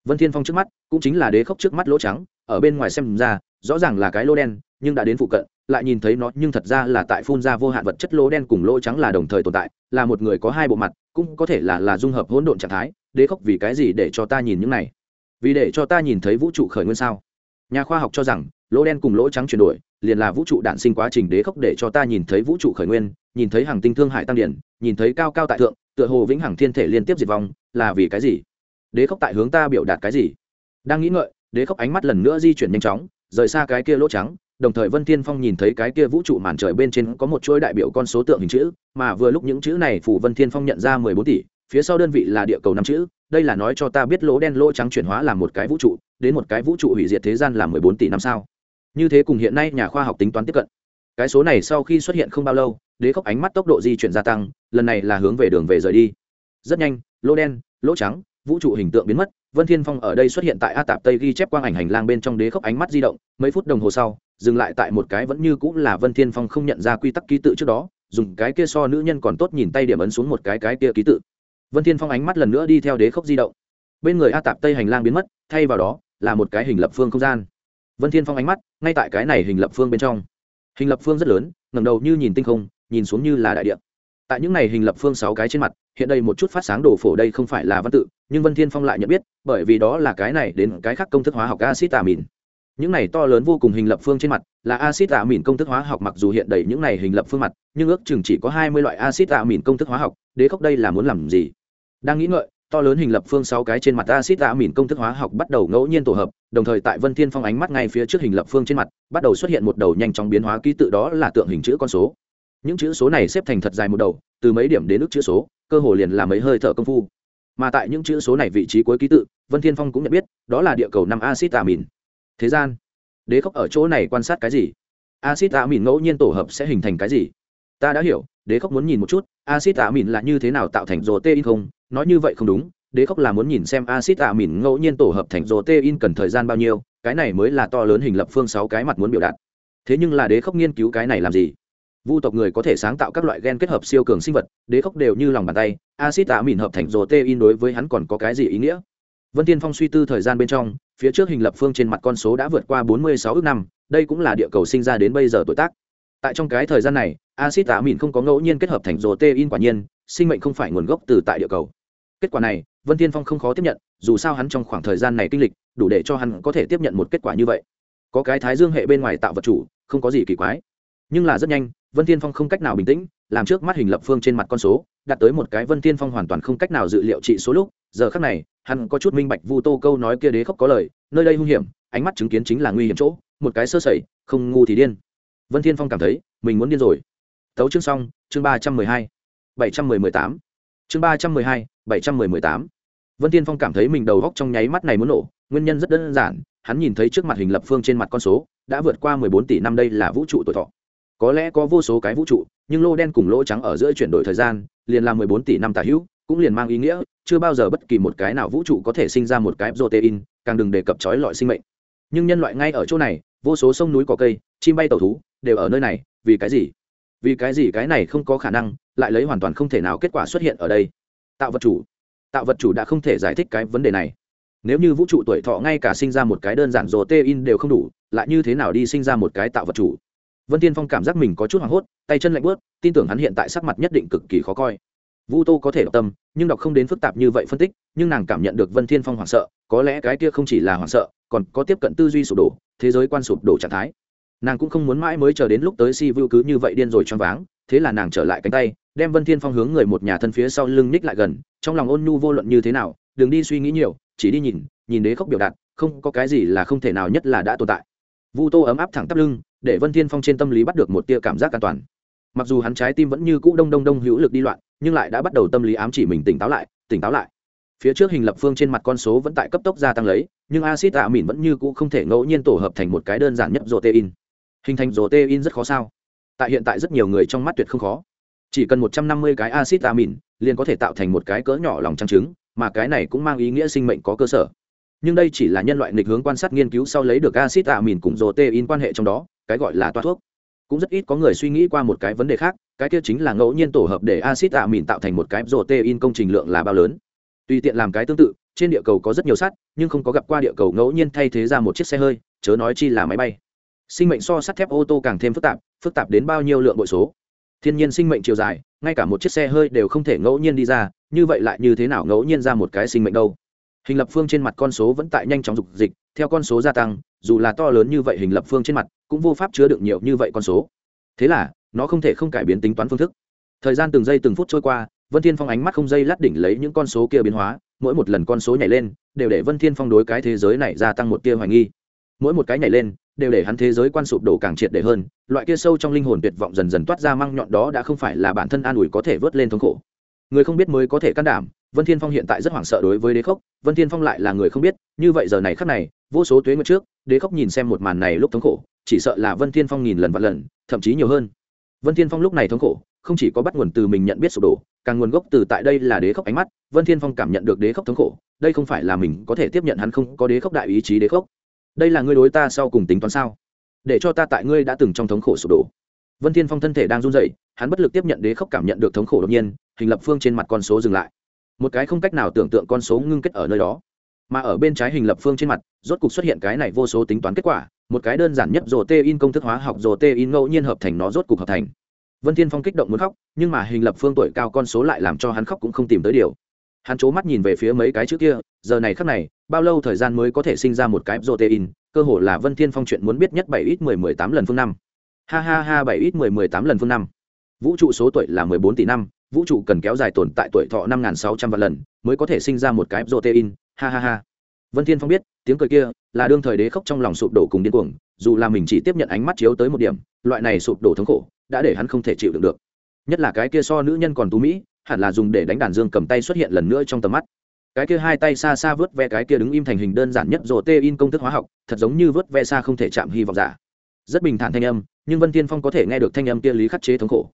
Vân thiên phong trước mắt, cũng chính là đế khốc trước mắt lỗ trắng, ở bên ngoài xem ra, rõ ràng là cái lỗ đen, nhưng đã đến phụ cận, lại nhìn thấy nó, nhưng thật ra là tại phun ra vô hạn vật chất lỗ đen cùng lỗ trắng là đồng thời tồn tại, là một người có hai bộ mặt, cũng có thể là là dung hợp hỗn độn trạng thái, đế khốc vì cái gì để cho ta nhìn những này? Vì để cho ta nhìn thấy vũ trụ khởi nguyên sao? Nhà khoa học cho rằng, lỗ đen cùng lỗ trắng chuyển đổi, liền là vũ trụ đạn sinh quá trình đế khốc để cho ta nhìn thấy vũ trụ khởi nguyên, nhìn thấy hàng tinh thương hải tăng điển, nhìn thấy cao cao tại thượng, tựa hồ vĩnh hằng thiên thể liên tiếp diệt vong, là vì cái gì? Đế khốc tại hướng ta biểu đạt cái gì? Đang nghĩ ngợi, đế khốc ánh mắt lần nữa di chuyển nhanh chóng, rời xa cái kia lỗ trắng, đồng thời vân thiên phong nhìn thấy cái kia vũ trụ màn trời bên trên có một chuỗi đại biểu con số tượng hình chữ, mà vừa lúc những chữ này phủ vân thiên phong nhận ra mười bốn tỷ, phía sau đơn vị là địa cầu năm chữ đây là nói cho ta biết lỗ đen lỗ trắng chuyển hóa làm một cái vũ trụ, đến một cái vũ trụ hủy diệt thế gian là mười bốn tỷ năm sao? Như thế cùng hiện nay nhà khoa học tính toán tiếp cận. Cái số này sau khi xuất hiện không bao lâu, đế khốc ánh mắt tốc độ di chuyển gia tăng, lần này là hướng về đường về rời đi. Rất nhanh, lỗ đen, lỗ trắng, vũ trụ hình tượng biến mất, vân thiên phong ở đây xuất hiện tại a tạp tây ghi chép quang ảnh hành lang bên trong đế khốc ánh mắt di động, mấy phút đồng hồ sau, dừng lại tại một cái vẫn như cũng là vân thiên phong không nhận ra quy tắc ký tự trước đó, dùng cái kia so nữ nhân còn tốt nhìn tay điểm ấn xuống một cái cái kia ký tự vân thiên phong ánh mắt lần nữa đi theo đế khốc di động. Bên người a tạp tây hành lang biến mất, thay vào đó là một cái hình lập phương không gian. Vân thiên phong ánh mắt ngay tại cái này hình lập phương bên trong. Hình lập phương rất lớn, ngẩng đầu như nhìn tinh không, nhìn xuống như là đại địa. Tại những này hình lập phương sáu cái trên mặt, hiện đây một chút phát sáng đồ phổ đây không phải là văn tự, nhưng vân thiên phong lại nhận biết, bởi vì đó là cái này đến cái khác công thức hóa học acid amin những này to lớn vô cùng hình lập phương trên mặt, là acid amin công thức hóa học mặc dù hiện đầy những này hình lập phương mặt, nhưng ước chừng chỉ có hai mươi loại acid amin công thức hóa học, đế khốc đây là muốn làm gì? Đang nghĩ ngợi, to lớn hình lập phương sáu cái trên mặt acid amin công thức hóa học bắt đầu ngẫu nhiên tổ hợp, đồng thời tại vân thiên phong ánh mắt ngay phía trước hình lập phương trên mặt, bắt đầu xuất hiện một đầu nhanh chóng biến hóa ký tự đó là tượng hình chữ con số. Những chữ số này xếp thành thật dài một đầu, từ mấy điểm đến ước chữ số, cơ hồ liền là mấy hơi thở công phu. Mà tại những chữ số này vị trí cuối ký tự, vân thiên phong cũng nhận biết, đó là địa cầu năm acid amin thế gian, đế khốc ở chỗ này quan sát cái gì? Acid amin ngẫu nhiên tổ hợp sẽ hình thành cái gì? Ta đã hiểu, đế khốc muốn nhìn một chút acid amin là như thế nào tạo thành protein không? Nói như vậy không đúng, đế khốc là muốn nhìn xem acid amin ngẫu nhiên tổ hợp thành protein cần thời gian bao nhiêu, cái này mới là to lớn hình lập phương sáu cái mặt muốn biểu đạt. Thế nhưng là đế khốc nghiên cứu cái này làm gì? Vu tộc người có thể sáng tạo các loại gen kết hợp siêu cường sinh vật, đế khốc đều như lòng bàn tay acid tạ mìn hợp thành protein tê in đối với hắn còn có cái gì ý nghĩa? Vân tiên phong suy tư thời gian bên trong, phía trước hình lập phương trên mặt con số đã vượt qua bốn mươi sáu ước năm, đây cũng là địa cầu sinh ra đến bây giờ tuổi tác. Tại trong cái thời gian này acid tạ mìn không có ngẫu nhiên kết hợp thành rồ tê in quả nhiên, sinh mệnh không phải nguồn gốc từ tại địa cầu kết quả này, vân Thiên phong không khó tiếp nhận, dù sao hắn trong khoảng thời gian này kinh lịch, đủ để cho hắn có thể tiếp nhận một kết quả như vậy. Có cái thái dương hệ bên ngoài tạo vật chủ, không có gì kỳ quái. Nhưng là rất nhanh, vân Thiên phong không cách nào bình tĩnh, làm trước mắt hình lập phương trên mặt con số, đạt tới một cái vân Thiên phong hoàn toàn không cách nào dự liệu trị số lúc, giờ khác này, hắn có chút minh bạch vu tô câu nói kia đế khóc có lời, nơi đây hung hiểm, ánh mắt chứng kiến chính là nguy hiểm chỗ, một cái sơ sẩy, không ngu thì điên. Vân thiên phong cảm thấy, mình muốn điên rồi. Tấu chương xong, chương ba trăm mười hai, bảy trăm mười mười tám chương ba trăm mười hai, bảy trăm mười mười tám. Vân thiên phong cảm thấy mình đầu góc trong nháy mắt này muốn nổ, nguyên nhân rất đơn giản, hắn nhìn thấy trước mặt hình lập phương trên mặt con số, đã vượt qua mười bốn tỷ năm đây là vũ trụ tuổi thọ. Có lẽ có vô số cái vũ trụ, nhưng lô đen cùng lỗ trắng ở giữa chuyển đổi thời gian, liền là mười bốn tỷ năm tả hữu, cũng liền mang ý nghĩa, chưa bao giờ bất kỳ một cái nào vũ trụ có thể sinh ra một cái protein, càng đừng đề cập trói lọi sinh mệnh. Nhưng nhân loại ngay ở chỗ này, vô số sông núi có cây, chim bay tàu thú, đều ở nơi này, vì cái gì? Vì cái gì cái này không có khả năng, lại lấy hoàn toàn không thể nào kết quả xuất hiện ở đây. Tạo vật chủ. Tạo vật chủ đã không thể giải thích cái vấn đề này. Nếu như vũ trụ tuổi thọ ngay cả sinh ra một cái đơn giản rồ tê in đều không đủ, lại như thế nào đi sinh ra một cái tạo vật chủ? Vân tiên phong cảm giác mình có chút hoảng hốt, tay chân lạnh bớt tin tưởng hắn hiện tại sắc mặt nhất định cực kỳ khó coi. Vu tô có thể đọc tâm, nhưng đọc không đến phức tạp như vậy phân tích, nhưng nàng cảm nhận được vân thiên phong hoảng sợ, có lẽ cái kia không chỉ là hoảng sợ, còn có tiếp cận tư duy sụp đổ, thế giới quan sụp đổ trạng thái nàng cũng không muốn mãi mới chờ đến lúc tới si vu cứ như vậy điên rồi choáng váng, thế là nàng trở lại cánh tay, đem vân thiên phong hướng người một nhà thân phía sau lưng ních lại gần, trong lòng ôn nhu vô luận như thế nào, đừng đi suy nghĩ nhiều, chỉ đi nhìn nhìn đế khóc biểu đạt, không có cái gì là không thể nào nhất là đã tồn tại. Vu tô ấm áp thẳng tắp lưng, để vân thiên phong trên tâm lý bắt được một tia cảm giác an toàn. Mặc dù hắn trái tim vẫn như cũ đông đông đông hữu lực đi loạn, nhưng lại đã bắt đầu tâm lý ám chỉ mình tỉnh táo lại, tỉnh táo lại. Phía trước hình lập phương trên mặt con số vẫn tại cấp tốc gia tăng lấy, nhưng acid tạ mìn vẫn như cũ không thể ngẫu nhiên tổ hợp thành một cái đơn giản nhất protein hình thành protein rất khó sao? Tại hiện tại rất nhiều người trong mắt tuyệt không khó. Chỉ cần một trăm năm mươi cái acid amin, liền có thể tạo thành một cái cỡ nhỏ lòng trắng trứng, mà cái này cũng mang ý nghĩa sinh mệnh có cơ sở. Nhưng đây chỉ là nhân loại nghịch hướng quan sát nghiên cứu sau lấy được acid amin cùng protein quan hệ trong đó, cái gọi là toa thuốc. Cũng rất ít có người suy nghĩ qua một cái vấn đề khác, cái kia chính là ngẫu nhiên tổ hợp để acid amin tạo thành một cái protein công trình lượng là bao lớn. Tùy tiện làm cái tương tự, trên địa cầu có rất nhiều sắt, nhưng không có gặp qua địa cầu ngẫu nhiên thay thế ra một chiếc xe hơi, chớ nói chi là máy bay sinh mệnh so sắt thép ô tô càng thêm phức tạp phức tạp đến bao nhiêu lượng bội số. Thiên nhiên sinh mệnh chiều dài, ngay cả một chiếc xe hơi đều không thể ngẫu nhiên đi ra, như vậy lại như thế nào ngẫu nhiên ra một cái sinh mệnh đâu? Hình lập phương trên mặt con số vẫn tại nhanh chóng dục dịch, theo con số gia tăng, dù là to lớn như vậy hình lập phương trên mặt, cũng vô pháp chứa được nhiều như vậy con số. Thế là, nó không thể không cải biến tính toán phương thức. Thời gian từng giây từng phút trôi qua, vân thiên phong ánh mắt không dây lát đỉnh lấy những con số kia biến hóa, mỗi một lần con số nhảy lên, đều để vân thiên phong đối cái thế giới này gia tăng một tia hoài nghi. Mỗi một cái nhảy lên đều để hắn thế giới quan sụp đổ càng triệt để hơn, loại kia sâu trong linh hồn tuyệt vọng dần dần toát ra măng nhọn đó đã không phải là bản thân an ủi có thể vớt lên thống khổ. Người không biết mới có thể can đảm, vân thiên phong hiện tại rất hoảng sợ đối với đế khốc, vân thiên phong lại là người không biết, như vậy giờ này khắc này, vô số tuế nguyệt trước, đế khốc nhìn xem một màn này lúc thống khổ, chỉ sợ là vân thiên phong nghìn lần vạn lần, thậm chí nhiều hơn. Vân thiên phong lúc này thống khổ, không chỉ có bắt nguồn từ mình nhận biết sụp đổ, càng nguồn gốc từ tại đây là đế khốc ánh mắt, vân thiên phong cảm nhận được đế khốc thống khổ, đây không phải là mình có thể tiếp nhận hắn không có đế khốc đại ý chí đế khốc đây là ngươi đối ta sau cùng tính toán sao? Để cho ta tại ngươi đã từng trong thống khổ sụp đổ. Vân thiên phong thân thể đang run rẩy, hắn bất lực tiếp nhận đế khốc cảm nhận được thống khổ đột nhiên, hình lập phương trên mặt con số dừng lại. Một cái không cách nào tưởng tượng con số ngưng kết ở nơi đó. Mà ở bên trái hình lập phương trên mặt, rốt cục xuất hiện cái này vô số tính toán kết quả, một cái đơn giản nhất rồ tê in công thức hóa học rồ tê in ngẫu nhiên hợp thành nó rốt cục hợp thành. Vân thiên phong kích động muốn khóc, nhưng mà hình lập phương tuổi cao con số lại làm cho hắn khóc cũng không tìm tới điều hắn c mắt nhìn về phía mấy cái chữ kia, giờ này khắc này, bao lâu thời gian mới có thể sinh ra một cái protein, cơ hồ là vân thiên phong chuyện muốn biết nhất bảy ít mười mười tám lần phương năm. Ha ha ha, bảy ít mười mười tám lần phương năm. Vũ trụ số tuổi là mười bốn tỷ năm, vũ trụ cần kéo dài tồn tại tuổi thọ năm nghìn sáu trăm vạn lần mới có thể sinh ra một cái protein. Ha ha ha. Vân thiên phong biết, tiếng cười kia là đương thời đế khốc trong lòng sụp đổ cùng điên cuồng, dù là mình chỉ tiếp nhận ánh mắt chiếu tới một điểm, loại này sụp đổ thống khổ đã để hắn không thể chịu đựng được. Nhất là cái kia so nữ nhân còn tú mỹ hẳn là dùng để đánh đàn dương cầm tay xuất hiện lần nữa trong tầm mắt. Cái kia hai tay xa xa vớt ve cái kia đứng im thành hình đơn giản nhất rồi tê in công thức hóa học, thật giống như vớt ve xa không thể chạm hy vọng giả. Rất bình thản thanh âm, nhưng vân tiên phong có thể nghe được thanh âm kia lý khắc chế thống khổ.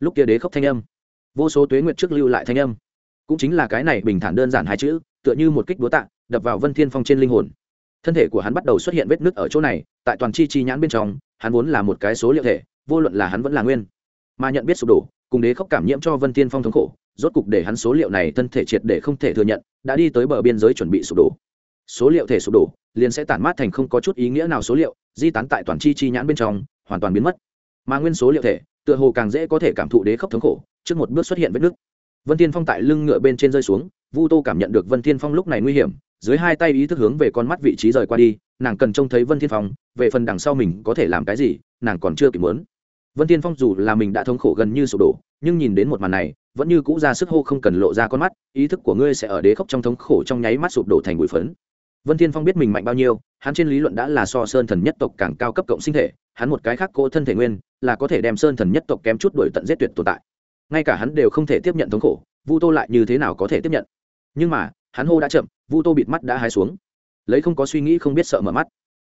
Lúc kia đế khóc thanh âm, vô số tuế nguyệt trước lưu lại thanh âm. Cũng chính là cái này bình thản đơn giản hai chữ, tựa như một kích búa tạ, đập vào vân thiên phong trên linh hồn. Thân thể của hắn bắt đầu xuất hiện vết nứt ở chỗ này, tại toàn chi chi nhãn bên trong, hắn vốn là một cái số liệu thể, vô luận là hắn vẫn là nguyên. Mà nhận biết sụp đổ cùng đế khóc cảm nhiễm cho vân thiên phong thống khổ, rốt cục để hắn số liệu này thân thể triệt để không thể thừa nhận, đã đi tới bờ biên giới chuẩn bị sụp đổ. Số liệu thể sụp đổ, liền sẽ tản mát thành không có chút ý nghĩa nào số liệu, di tán tại toàn chi chi nhãn bên trong, hoàn toàn biến mất. Mà nguyên số liệu thể, tựa hồ càng dễ có thể cảm thụ đế khóc thống khổ, trước một bước xuất hiện vết nứt. Vân thiên phong tại lưng ngựa bên trên rơi xuống, vu tô cảm nhận được vân thiên phong lúc này nguy hiểm, dưới hai tay ý thức hướng về con mắt vị trí rời qua đi, nàng cần trông thấy vân thiên phong, về phần đằng sau mình có thể làm cái gì, nàng còn chưa kịp muốn vân thiên phong dù là mình đã thống khổ gần như sụp đổ, nhưng nhìn đến một màn này, vẫn như cũ ra sức hô không cần lộ ra con mắt, ý thức của ngươi sẽ ở đế khốc trong thống khổ trong nháy mắt sụp đổ thành bụi phấn. Vân thiên phong biết mình mạnh bao nhiêu, hắn trên lý luận đã là so sơn thần nhất tộc càng cao cấp cộng sinh thể, hắn một cái khác cỗ thân thể nguyên, là có thể đem sơn thần nhất tộc kém chút đuổi tận giết tuyệt tồn tại. Ngay cả hắn đều không thể tiếp nhận thống khổ, vu tô lại như thế nào có thể tiếp nhận? Nhưng mà, hắn hô đã chậm, vu tô bịt mắt đã hái xuống. Lấy không có suy nghĩ không biết sợ mở mắt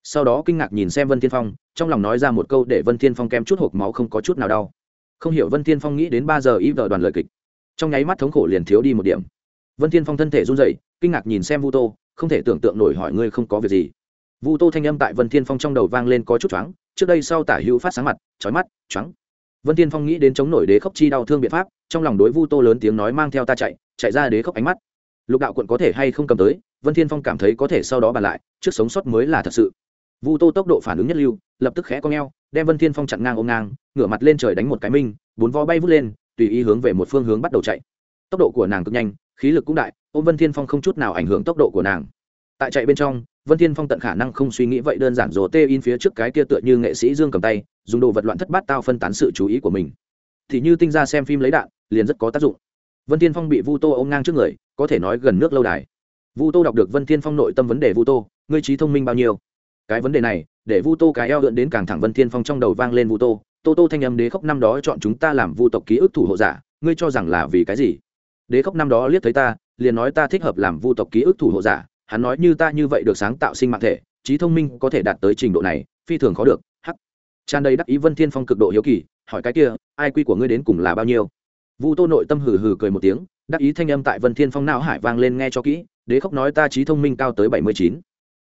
sau đó kinh ngạc nhìn xem vân thiên phong, trong lòng nói ra một câu để vân thiên phong kém chút hộp máu không có chút nào đau. Không hiểu vân thiên phong nghĩ đến ba giờ ý vợ đoàn lời kịch. Trong nháy mắt thống khổ liền thiếu đi một điểm. Vân thiên phong thân thể run rẩy, kinh ngạc nhìn xem vu tô, không thể tưởng tượng nổi hỏi ngươi không có việc gì. Vu tô thanh âm tại vân thiên phong trong đầu vang lên có chút choáng, trước đây sau tả hữu phát sáng mặt, chói mắt, choáng. Vân thiên phong nghĩ đến chống nổi đế khốc chi đau thương biện pháp, trong lòng đối vu tô lớn tiếng nói mang theo ta chạy chạy ra đế khốc ánh mắt. Lục đạo quận có thể hay không cầm tới, vân thiên phong cảm thấy có thể sau đó bàn lại, trước sống sót mới là thật sự vu tô tốc độ phản ứng nhất lưu, lập tức khẽ cong eo, đem vân thiên phong chặn ngang ôm ngang, ngửa mặt lên trời đánh một cái minh, bốn vó bay vút lên, tùy ý hướng về một phương hướng bắt đầu chạy. Tốc độ của nàng cực nhanh, khí lực cũng đại, ôm vân thiên phong không chút nào ảnh hưởng tốc độ của nàng. Tại chạy bên trong, vân thiên phong tận khả năng không suy nghĩ vậy đơn giản rồi tê in phía trước cái kia tựa như nghệ sĩ dương cầm tay, dùng đồ vật loạn thất bát tao phân tán sự chú ý của mình. Thì như tinh ra xem phim lấy đạn, liền rất có tác dụng. Vân thiên phong bị vu tô ôm ngang trước người, có thể nói gần nước lâu đài. Vu tô đọc được vân thiên phong nội tâm vấn đề vu tô, ngươi trí thông minh bao nhiêu? Cái vấn đề này, để vu tô cái eo lượn đến càng thẳng vân thiên phong trong đầu vang lên vu tô tô tô thanh âm đế khốc năm đó chọn chúng ta làm vu tộc ký ức thủ hộ giả, ngươi cho rằng là vì cái gì? Đế khốc năm đó liếc thấy ta, liền nói ta thích hợp làm vu tộc ký ức thủ hộ giả, hắn nói như ta như vậy được sáng tạo sinh mạng thể, trí thông minh có thể đạt tới trình độ này, phi thường khó được. Hắc. Tràn đầy đắc ý vân thiên phong cực độ hiếu kỳ, hỏi cái kia, ai quy của ngươi đến cùng là bao nhiêu? Vu tô nội tâm hừ hừ cười một tiếng, đắc ý thanh âm tại vân thiên phong não hải vang lên nghe cho kỹ, đế khốc nói ta trí thông minh cao tới bảy mươi chín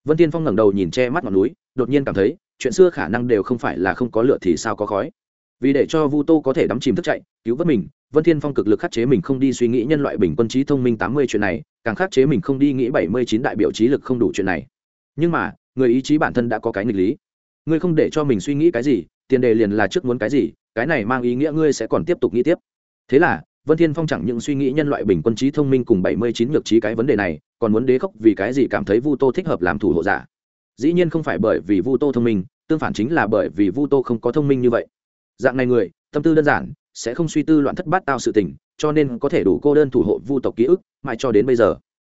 vân thiên phong ngẩng đầu nhìn che mắt ngọn núi, đột nhiên cảm thấy, chuyện xưa khả năng đều không phải là không có lửa thì sao có khói. Vì để cho vu tô có thể đắm chìm thức chạy, cứu vớt mình, vân thiên phong cực lực khắc chế mình không đi suy nghĩ nhân loại bình quân trí thông minh tám mươi chuyện này, càng khắc chế mình không đi nghĩ bảy mươi chín đại biểu trí lực không đủ chuyện này. Nhưng mà, người ý chí bản thân đã có cái nghịch lý. Ngươi không để cho mình suy nghĩ cái gì, tiền đề liền là trước muốn cái gì, cái này mang ý nghĩa ngươi sẽ còn tiếp tục nghĩ tiếp. Thế là, vân thiên phong chẳng những suy nghĩ nhân loại bình quân trí thông minh cùng bảy mươi chín nhược trí cái vấn đề này còn muốn đế khốc vì cái gì cảm thấy vu tô thích hợp làm thủ hộ giả? Dĩ nhiên không phải bởi vì vu tô thông minh, tương phản chính là bởi vì vu tô không có thông minh như vậy. Dạng này người, tâm tư đơn giản, sẽ không suy tư loạn thất bát tao sự tình, cho nên có thể đủ cô đơn thủ hộ vu tộc ký ức, mãi cho đến bây giờ.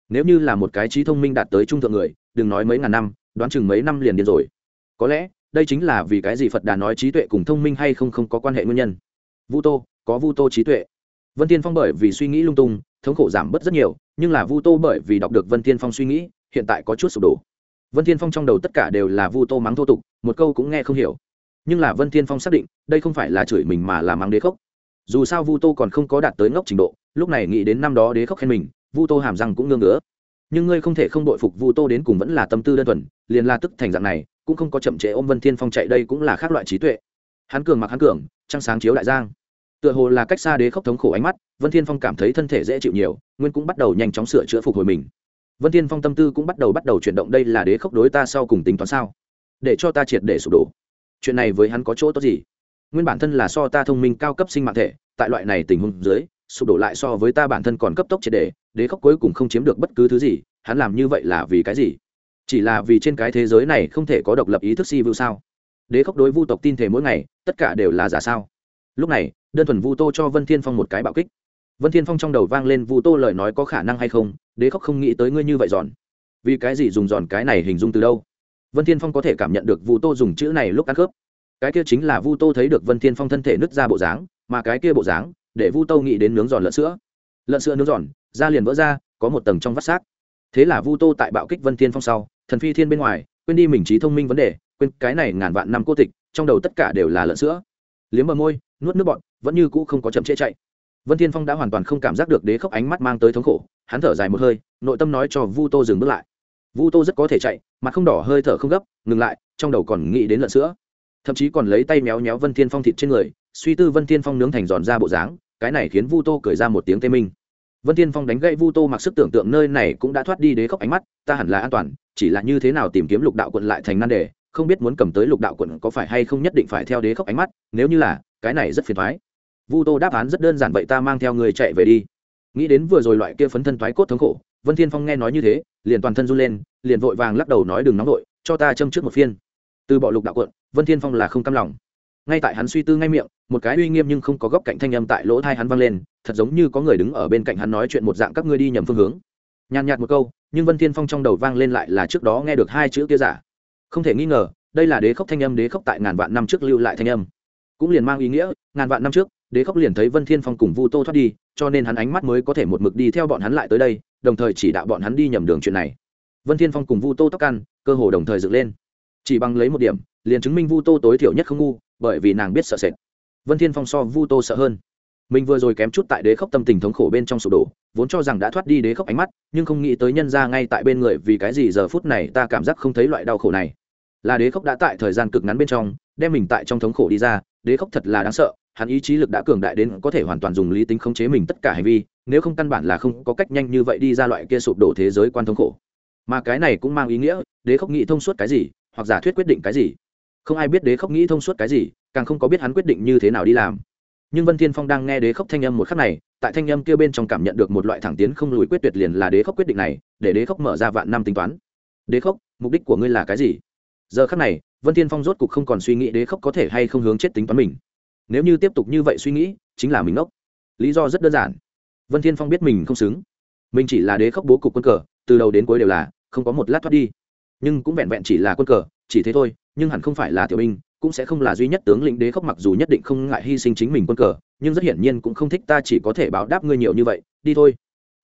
Nếu như là một cái trí thông minh đạt tới trung thượng người, đừng nói mấy ngàn năm, đoán chừng mấy năm liền điên rồi. Có lẽ, đây chính là vì cái gì phật đà nói trí tuệ cùng thông minh hay không không có quan hệ nguyên nhân. Vu tô, có vu tô trí tuệ. Vân tiên phong bởi vì suy nghĩ lung tung thống khổ giảm bớt rất nhiều, nhưng là vu tô bởi vì đọc được vân Thiên phong suy nghĩ, hiện tại có chút sụp đổ. Vân Thiên phong trong đầu tất cả đều là vu tô mắng thô tục, một câu cũng nghe không hiểu. Nhưng là vân Thiên phong xác định, đây không phải là chửi mình mà là mắng đế khốc. Dù sao vu tô còn không có đạt tới ngốc trình độ, lúc này nghĩ đến năm đó đế khốc khen mình, vu tô hàm răng cũng ngưng ngứa nhưng ngươi không thể không đội phục vu tô đến cùng vẫn là tâm tư đơn thuần, liền la tức thành dạng này, cũng không có chậm trễ ôm vân thiên phong chạy đây cũng là khác loại trí tuệ. Hắn cường mặc hắn cường, trăng sáng chiếu đại giang tựa hồ là cách xa đế khốc thống khổ ánh mắt, vân thiên phong cảm thấy thân thể dễ chịu nhiều, nguyên cũng bắt đầu nhanh chóng sửa chữa phục hồi mình. Vân thiên phong tâm tư cũng bắt đầu bắt đầu chuyển động đây là đế khốc đối ta sau cùng tính toán sao? Để cho ta triệt để sụp đổ. Chuyện này với hắn có chỗ tốt gì? Nguyên bản thân là so ta thông minh cao cấp sinh mạng thể, tại loại này tình huống dưới, sụp đổ lại so với ta bản thân còn cấp tốc triệt để, đế khốc cuối cùng không chiếm được bất cứ thứ gì, hắn làm như vậy là vì cái gì? Chỉ là vì trên cái thế giới này không thể có độc lập ý thức si vưu sao? Đế khốc đối vu tộc tin thể mỗi ngày, tất cả đều là giả sao? Lúc này, đơn thuần vu tô cho vân thiên phong một cái bạo kích. Vân thiên phong trong đầu vang lên vu tô lời nói có khả năng hay không, đế khóc không nghĩ tới ngươi như vậy giòn. Vì cái gì dùng giòn cái này hình dung từ đâu? Vân thiên phong có thể cảm nhận được vu tô dùng chữ này lúc ăn khớp. Cái kia chính là vu tô thấy được vân thiên phong thân thể nứt ra bộ dáng, mà cái kia bộ dáng, để vu tô nghĩ đến nướng giòn lợn sữa. Lợn sữa nướng giòn, da liền vỡ ra, có một tầng trong vắt xác. Thế là vu tô tại bạo kích vân thiên phong sau, thần phi thiên bên ngoài, quên đi mình trí thông minh vấn đề, quên cái này ngàn vạn năm cô tịch, trong đầu tất cả đều là lợn sữa. Liếm bờ môi nuốt nước bọn, vẫn như cũ không có chậm trễ chạy. Vân thiên phong đã hoàn toàn không cảm giác được đế khốc ánh mắt mang tới thống khổ, hắn thở dài một hơi, nội tâm nói cho vu tô dừng bước lại. Vu tô rất có thể chạy, mặt không đỏ hơi thở không gấp, ngừng lại, trong đầu còn nghĩ đến lợn sữa. Thậm chí còn lấy tay méo méo vân thiên phong thịt trên người, suy tư vân thiên phong nướng thành giòn ra bộ dáng, cái này khiến vu tô cười ra một tiếng tê minh. Vân thiên phong đánh gãy vu tô mặc sức tưởng tượng nơi này cũng đã thoát đi đế khốc ánh mắt, ta hẳn là an toàn, chỉ là như thế nào tìm kiếm lục đạo quận lại thành nan đề, không biết muốn cầm tới lục đạo quận có phải hay không nhất định phải theo đế khốc ánh mắt, nếu như là cái này rất phiền thoái. Vu tô đáp án rất đơn giản, vậy ta mang theo người chạy về đi. Nghĩ đến vừa rồi loại kia phấn thân thoái cốt thống khổ, vân thiên phong nghe nói như thế, liền toàn thân run lên, liền vội vàng lắc đầu nói đừng nóng vội, cho ta châm trước một phiên. Từ bọ lục đạo quận vân thiên phong là không cam lòng. Ngay tại hắn suy tư ngay miệng, một cái uy nghiêm nhưng không có góc cạnh thanh âm tại lỗ thai hắn vang lên, thật giống như có người đứng ở bên cạnh hắn nói chuyện một dạng các ngươi đi nhầm phương hướng. Nhàn nhạt một câu, nhưng vân thiên phong trong đầu vang lên lại là trước đó nghe được hai chữ kia giả. Không thể nghi ngờ, đây là đế khốc thanh âm, đế khốc tại ngàn vạn năm trước lưu lại thanh âm cũng liền mang ý nghĩa, ngàn vạn năm trước, đế khốc liền thấy vân thiên phong cùng vu tô thoát đi, cho nên hắn ánh mắt mới có thể một mực đi theo bọn hắn lại tới đây, đồng thời chỉ đạo bọn hắn đi nhầm đường chuyện này. Vân thiên phong cùng vu tô tóc căn cơ hồ đồng thời dựng lên. Chỉ bằng lấy một điểm, liền chứng minh vu tô tối thiểu nhất không ngu, bởi vì nàng biết sợ sệt. Vân thiên phong so vu tô sợ hơn. Mình vừa rồi kém chút tại đế khốc tâm tình thống khổ bên trong sụp đổ, vốn cho rằng đã thoát đi đế khốc ánh mắt, nhưng không nghĩ tới nhân ra ngay tại bên người, vì cái gì giờ phút này ta cảm giác không thấy loại đau khổ này. Là đế khốc đã tại thời gian cực ngắn bên trong, đem mình tại trong thống khổ đi ra đế khốc thật là đáng sợ, hắn ý chí lực đã cường đại đến có thể hoàn toàn dùng lý tính khống chế mình tất cả hành vi, nếu không căn bản là không có cách nhanh như vậy đi ra loại kia sụp đổ thế giới quan thống khổ. Mà cái này cũng mang ý nghĩa, đế khốc nghĩ thông suốt cái gì, hoặc giả thuyết quyết định cái gì. Không ai biết đế khốc nghĩ thông suốt cái gì, càng không có biết hắn quyết định như thế nào đi làm. Nhưng vân thiên phong đang nghe đế khốc thanh âm một khắc này, tại thanh âm kia bên trong cảm nhận được một loại thẳng tiến không lùi quyết tuyệt liền là đế khốc quyết định này, để đế khốc mở ra vạn năm tính toán. Đế khốc, mục đích của ngươi là cái gì? Giờ khắc này vân thiên phong rốt cục không còn suy nghĩ đế khốc có thể hay không hướng chết tính toán mình. Nếu như tiếp tục như vậy suy nghĩ, chính là mình ngốc. Lý do rất đơn giản. Vân thiên phong biết mình không xứng. Mình chỉ là đế khốc bố cục quân cờ, từ đầu đến cuối đều là, không có một lát thoát đi. Nhưng cũng vẹn vẹn chỉ là quân cờ, chỉ thế thôi, nhưng hẳn không phải là tiểu binh, cũng sẽ không là duy nhất tướng lĩnh đế khốc mặc dù nhất định không ngại hy sinh chính mình quân cờ, nhưng rất hiển nhiên cũng không thích ta chỉ có thể báo đáp ngươi nhiều như vậy, đi thôi.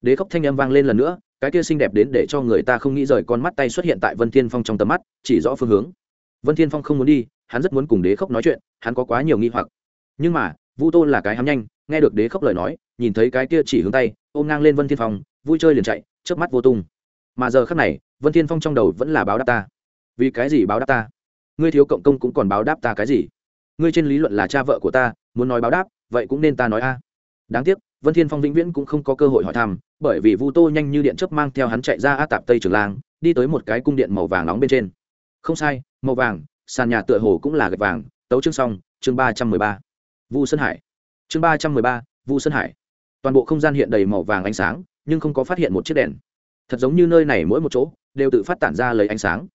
Đế khốc thanh âm vang lên lần nữa, cái kia xinh đẹp đến để cho người ta không nghĩ rời con mắt tay xuất hiện tại vân thiên phong trong tầm mắt, chỉ rõ phương hướng vân thiên phong không muốn đi, hắn rất muốn cùng đế khốc nói chuyện, hắn có quá nhiều nghi hoặc. Nhưng mà, vu Tô là cái hám nhanh, nghe được đế khốc lời nói, nhìn thấy cái kia chỉ hướng tay, ôm ngang lên vân thiên phong, vui chơi liền chạy trước mắt vô tung. Mà giờ khắc này, vân thiên phong trong đầu vẫn là báo đáp ta. Vì cái gì báo đáp ta? Ngươi thiếu cộng công cũng còn báo đáp ta cái gì? Ngươi trên lý luận là cha vợ của ta, muốn nói báo đáp, vậy cũng nên ta nói a. Đáng tiếc, vân thiên phong vĩnh viễn cũng không có cơ hội hỏi thăm, bởi vì vu tô nhanh như điện chớp mang theo hắn chạy ra a tạp tây trường lang, đi tới một cái cung điện màu vàng nóng bên trên không sai, màu vàng, sàn nhà tựa hồ cũng là gạch vàng. Tấu chương xong, chương ba trăm mười ba. Vu sơn hải. Chương ba trăm mười ba, vu sơn hải. Toàn bộ không gian hiện đầy màu vàng ánh sáng, nhưng không có phát hiện một chiếc đèn. Thật giống như nơi này mỗi một chỗ, đều tự phát tản ra lấy ánh sáng.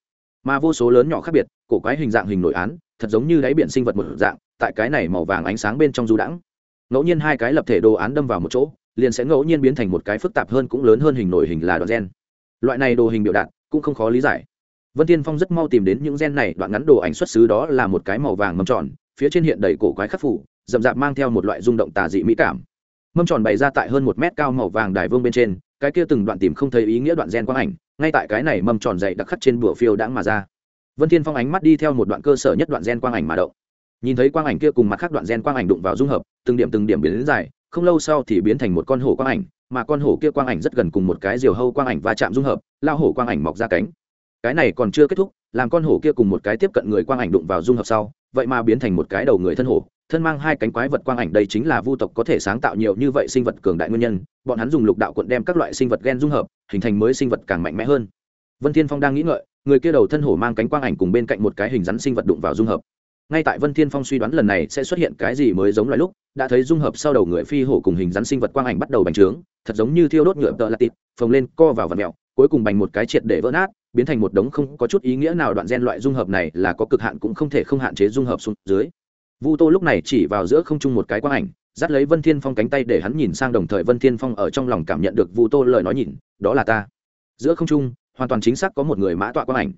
Mà vô số lớn nhỏ khác biệt, cổ quái hình dạng hình nổi án, thật giống như đáy biển sinh vật một dạng, tại cái này màu vàng ánh sáng bên trong du đãng. Ngẫu nhiên hai cái lập thể đồ án đâm vào một chỗ, liền sẽ ngẫu nhiên biến thành một cái phức tạp hơn cũng lớn hơn hình nổi hình là đoạn gen. Loại này đồ hình biểu đạt, cũng không khó lý giải vân tiên phong rất mau tìm đến những gen này, đoạn ngắn đồ ảnh xuất xứ đó là một cái màu vàng mâm tròn, phía trên hiện đầy cổ quái khắc phủ, rậm rạp mang theo một loại rung động tà dị mỹ cảm. Mâm tròn bày ra tại hơn một mét cao màu vàng đài vương bên trên, cái kia từng đoạn tìm không thấy ý nghĩa đoạn gen quang ảnh, ngay tại cái này mâm tròn dày đặc khắc trên bửa phiêu đãng mà ra. Vân thiên phong ánh mắt đi theo một đoạn cơ sở nhất đoạn gen quang ảnh mà động. Nhìn thấy quang ảnh kia cùng mặt khác đoạn gen quang ảnh đụng vào dung hợp, từng điểm từng điểm biến đến dài, không lâu sau thì biến thành một con hổ quang ảnh, mà con hổ kia quang ảnh rất gần cùng một cái diều hâu quang ảnh va chạm dung hợp, lao hổ quang ảnh mọc ra cánh cái này còn chưa kết thúc, làm con hổ kia cùng một cái tiếp cận người quang ảnh đụng vào dung hợp sau, vậy mà biến thành một cái đầu người thân hổ, thân mang hai cánh quái vật quang ảnh đây chính là vu tộc có thể sáng tạo nhiều như vậy sinh vật cường đại nguyên nhân, bọn hắn dùng lục đạo quận đem các loại sinh vật gen dung hợp, hình thành mới sinh vật càng mạnh mẽ hơn. Vân thiên phong đang nghĩ ngợi, người kia đầu thân hổ mang cánh quang ảnh cùng bên cạnh một cái hình rắn sinh vật đụng vào dung hợp. Ngay tại vân thiên phong suy đoán lần này sẽ xuất hiện cái gì mới giống loại lúc, đã thấy dung hợp sau đầu người phi hổ cùng hình rắn sinh vật quang ảnh bắt đầu bành trướng, thật giống như thiêu đốt nhựa tợ lạt tịt, phồng lên co vào vật mẹo, cuối cùng bành một cái triệt để vỡ nát biến thành một đống không có chút ý nghĩa nào đoạn gen loại dung hợp này là có cực hạn cũng không thể không hạn chế dung hợp xuống dưới. Vu tô lúc này chỉ vào giữa không trung một cái quang ảnh, dắt lấy vân thiên phong cánh tay để hắn nhìn sang đồng thời vân thiên phong ở trong lòng cảm nhận được vu tô lời nói nhìn, đó là ta. Giữa không trung, hoàn toàn chính xác có một người mã tọa quang ảnh.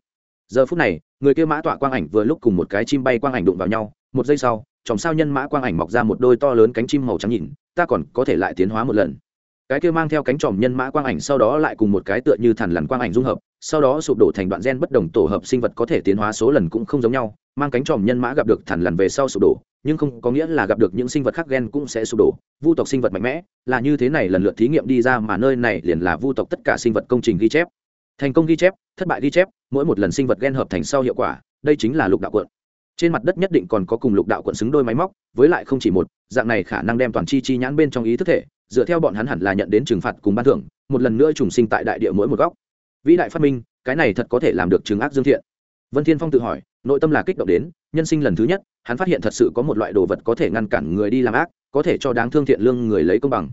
Giờ phút này, người kia mã tọa quang ảnh vừa lúc cùng một cái chim bay quang ảnh đụng vào nhau, một giây sau, chòm sao nhân mã quang ảnh mọc ra một đôi to lớn cánh chim màu trắng nhìn, ta còn có thể lại tiến hóa một lần cái kia mang theo cánh tròm nhân mã quang ảnh sau đó lại cùng một cái tựa như thằn lằn quang ảnh dung hợp, sau đó sụp đổ thành đoạn gen bất đồng tổ hợp sinh vật có thể tiến hóa số lần cũng không giống nhau, mang cánh tròm nhân mã gặp được thằn lằn về sau sụp đổ, nhưng không có nghĩa là gặp được những sinh vật khác gen cũng sẽ sụp đổ. Vu tộc sinh vật mạnh mẽ, là như thế này lần lượt thí nghiệm đi ra mà nơi này liền là vu tộc tất cả sinh vật công trình ghi chép. Thành công ghi chép, thất bại ghi chép, mỗi một lần sinh vật gen hợp thành sau hiệu quả, đây chính là lục đạo quận. Trên mặt đất nhất định còn có cùng lục đạo quận xứng đôi máy móc, với lại không chỉ một, dạng này khả năng đem toàn chi chi nhãn bên trong ý thức thể dựa theo bọn hắn hẳn là nhận đến trừng phạt cùng ban thưởng một lần nữa trùng sinh tại đại địa mỗi một góc. Vĩ đại phát minh cái này thật có thể làm được chứng ác dương thiện. Vân thiên phong tự hỏi nội tâm là kích động đến nhân sinh lần thứ nhất hắn phát hiện thật sự có một loại đồ vật có thể ngăn cản người đi làm ác có thể cho đáng thương thiện lương người lấy công bằng.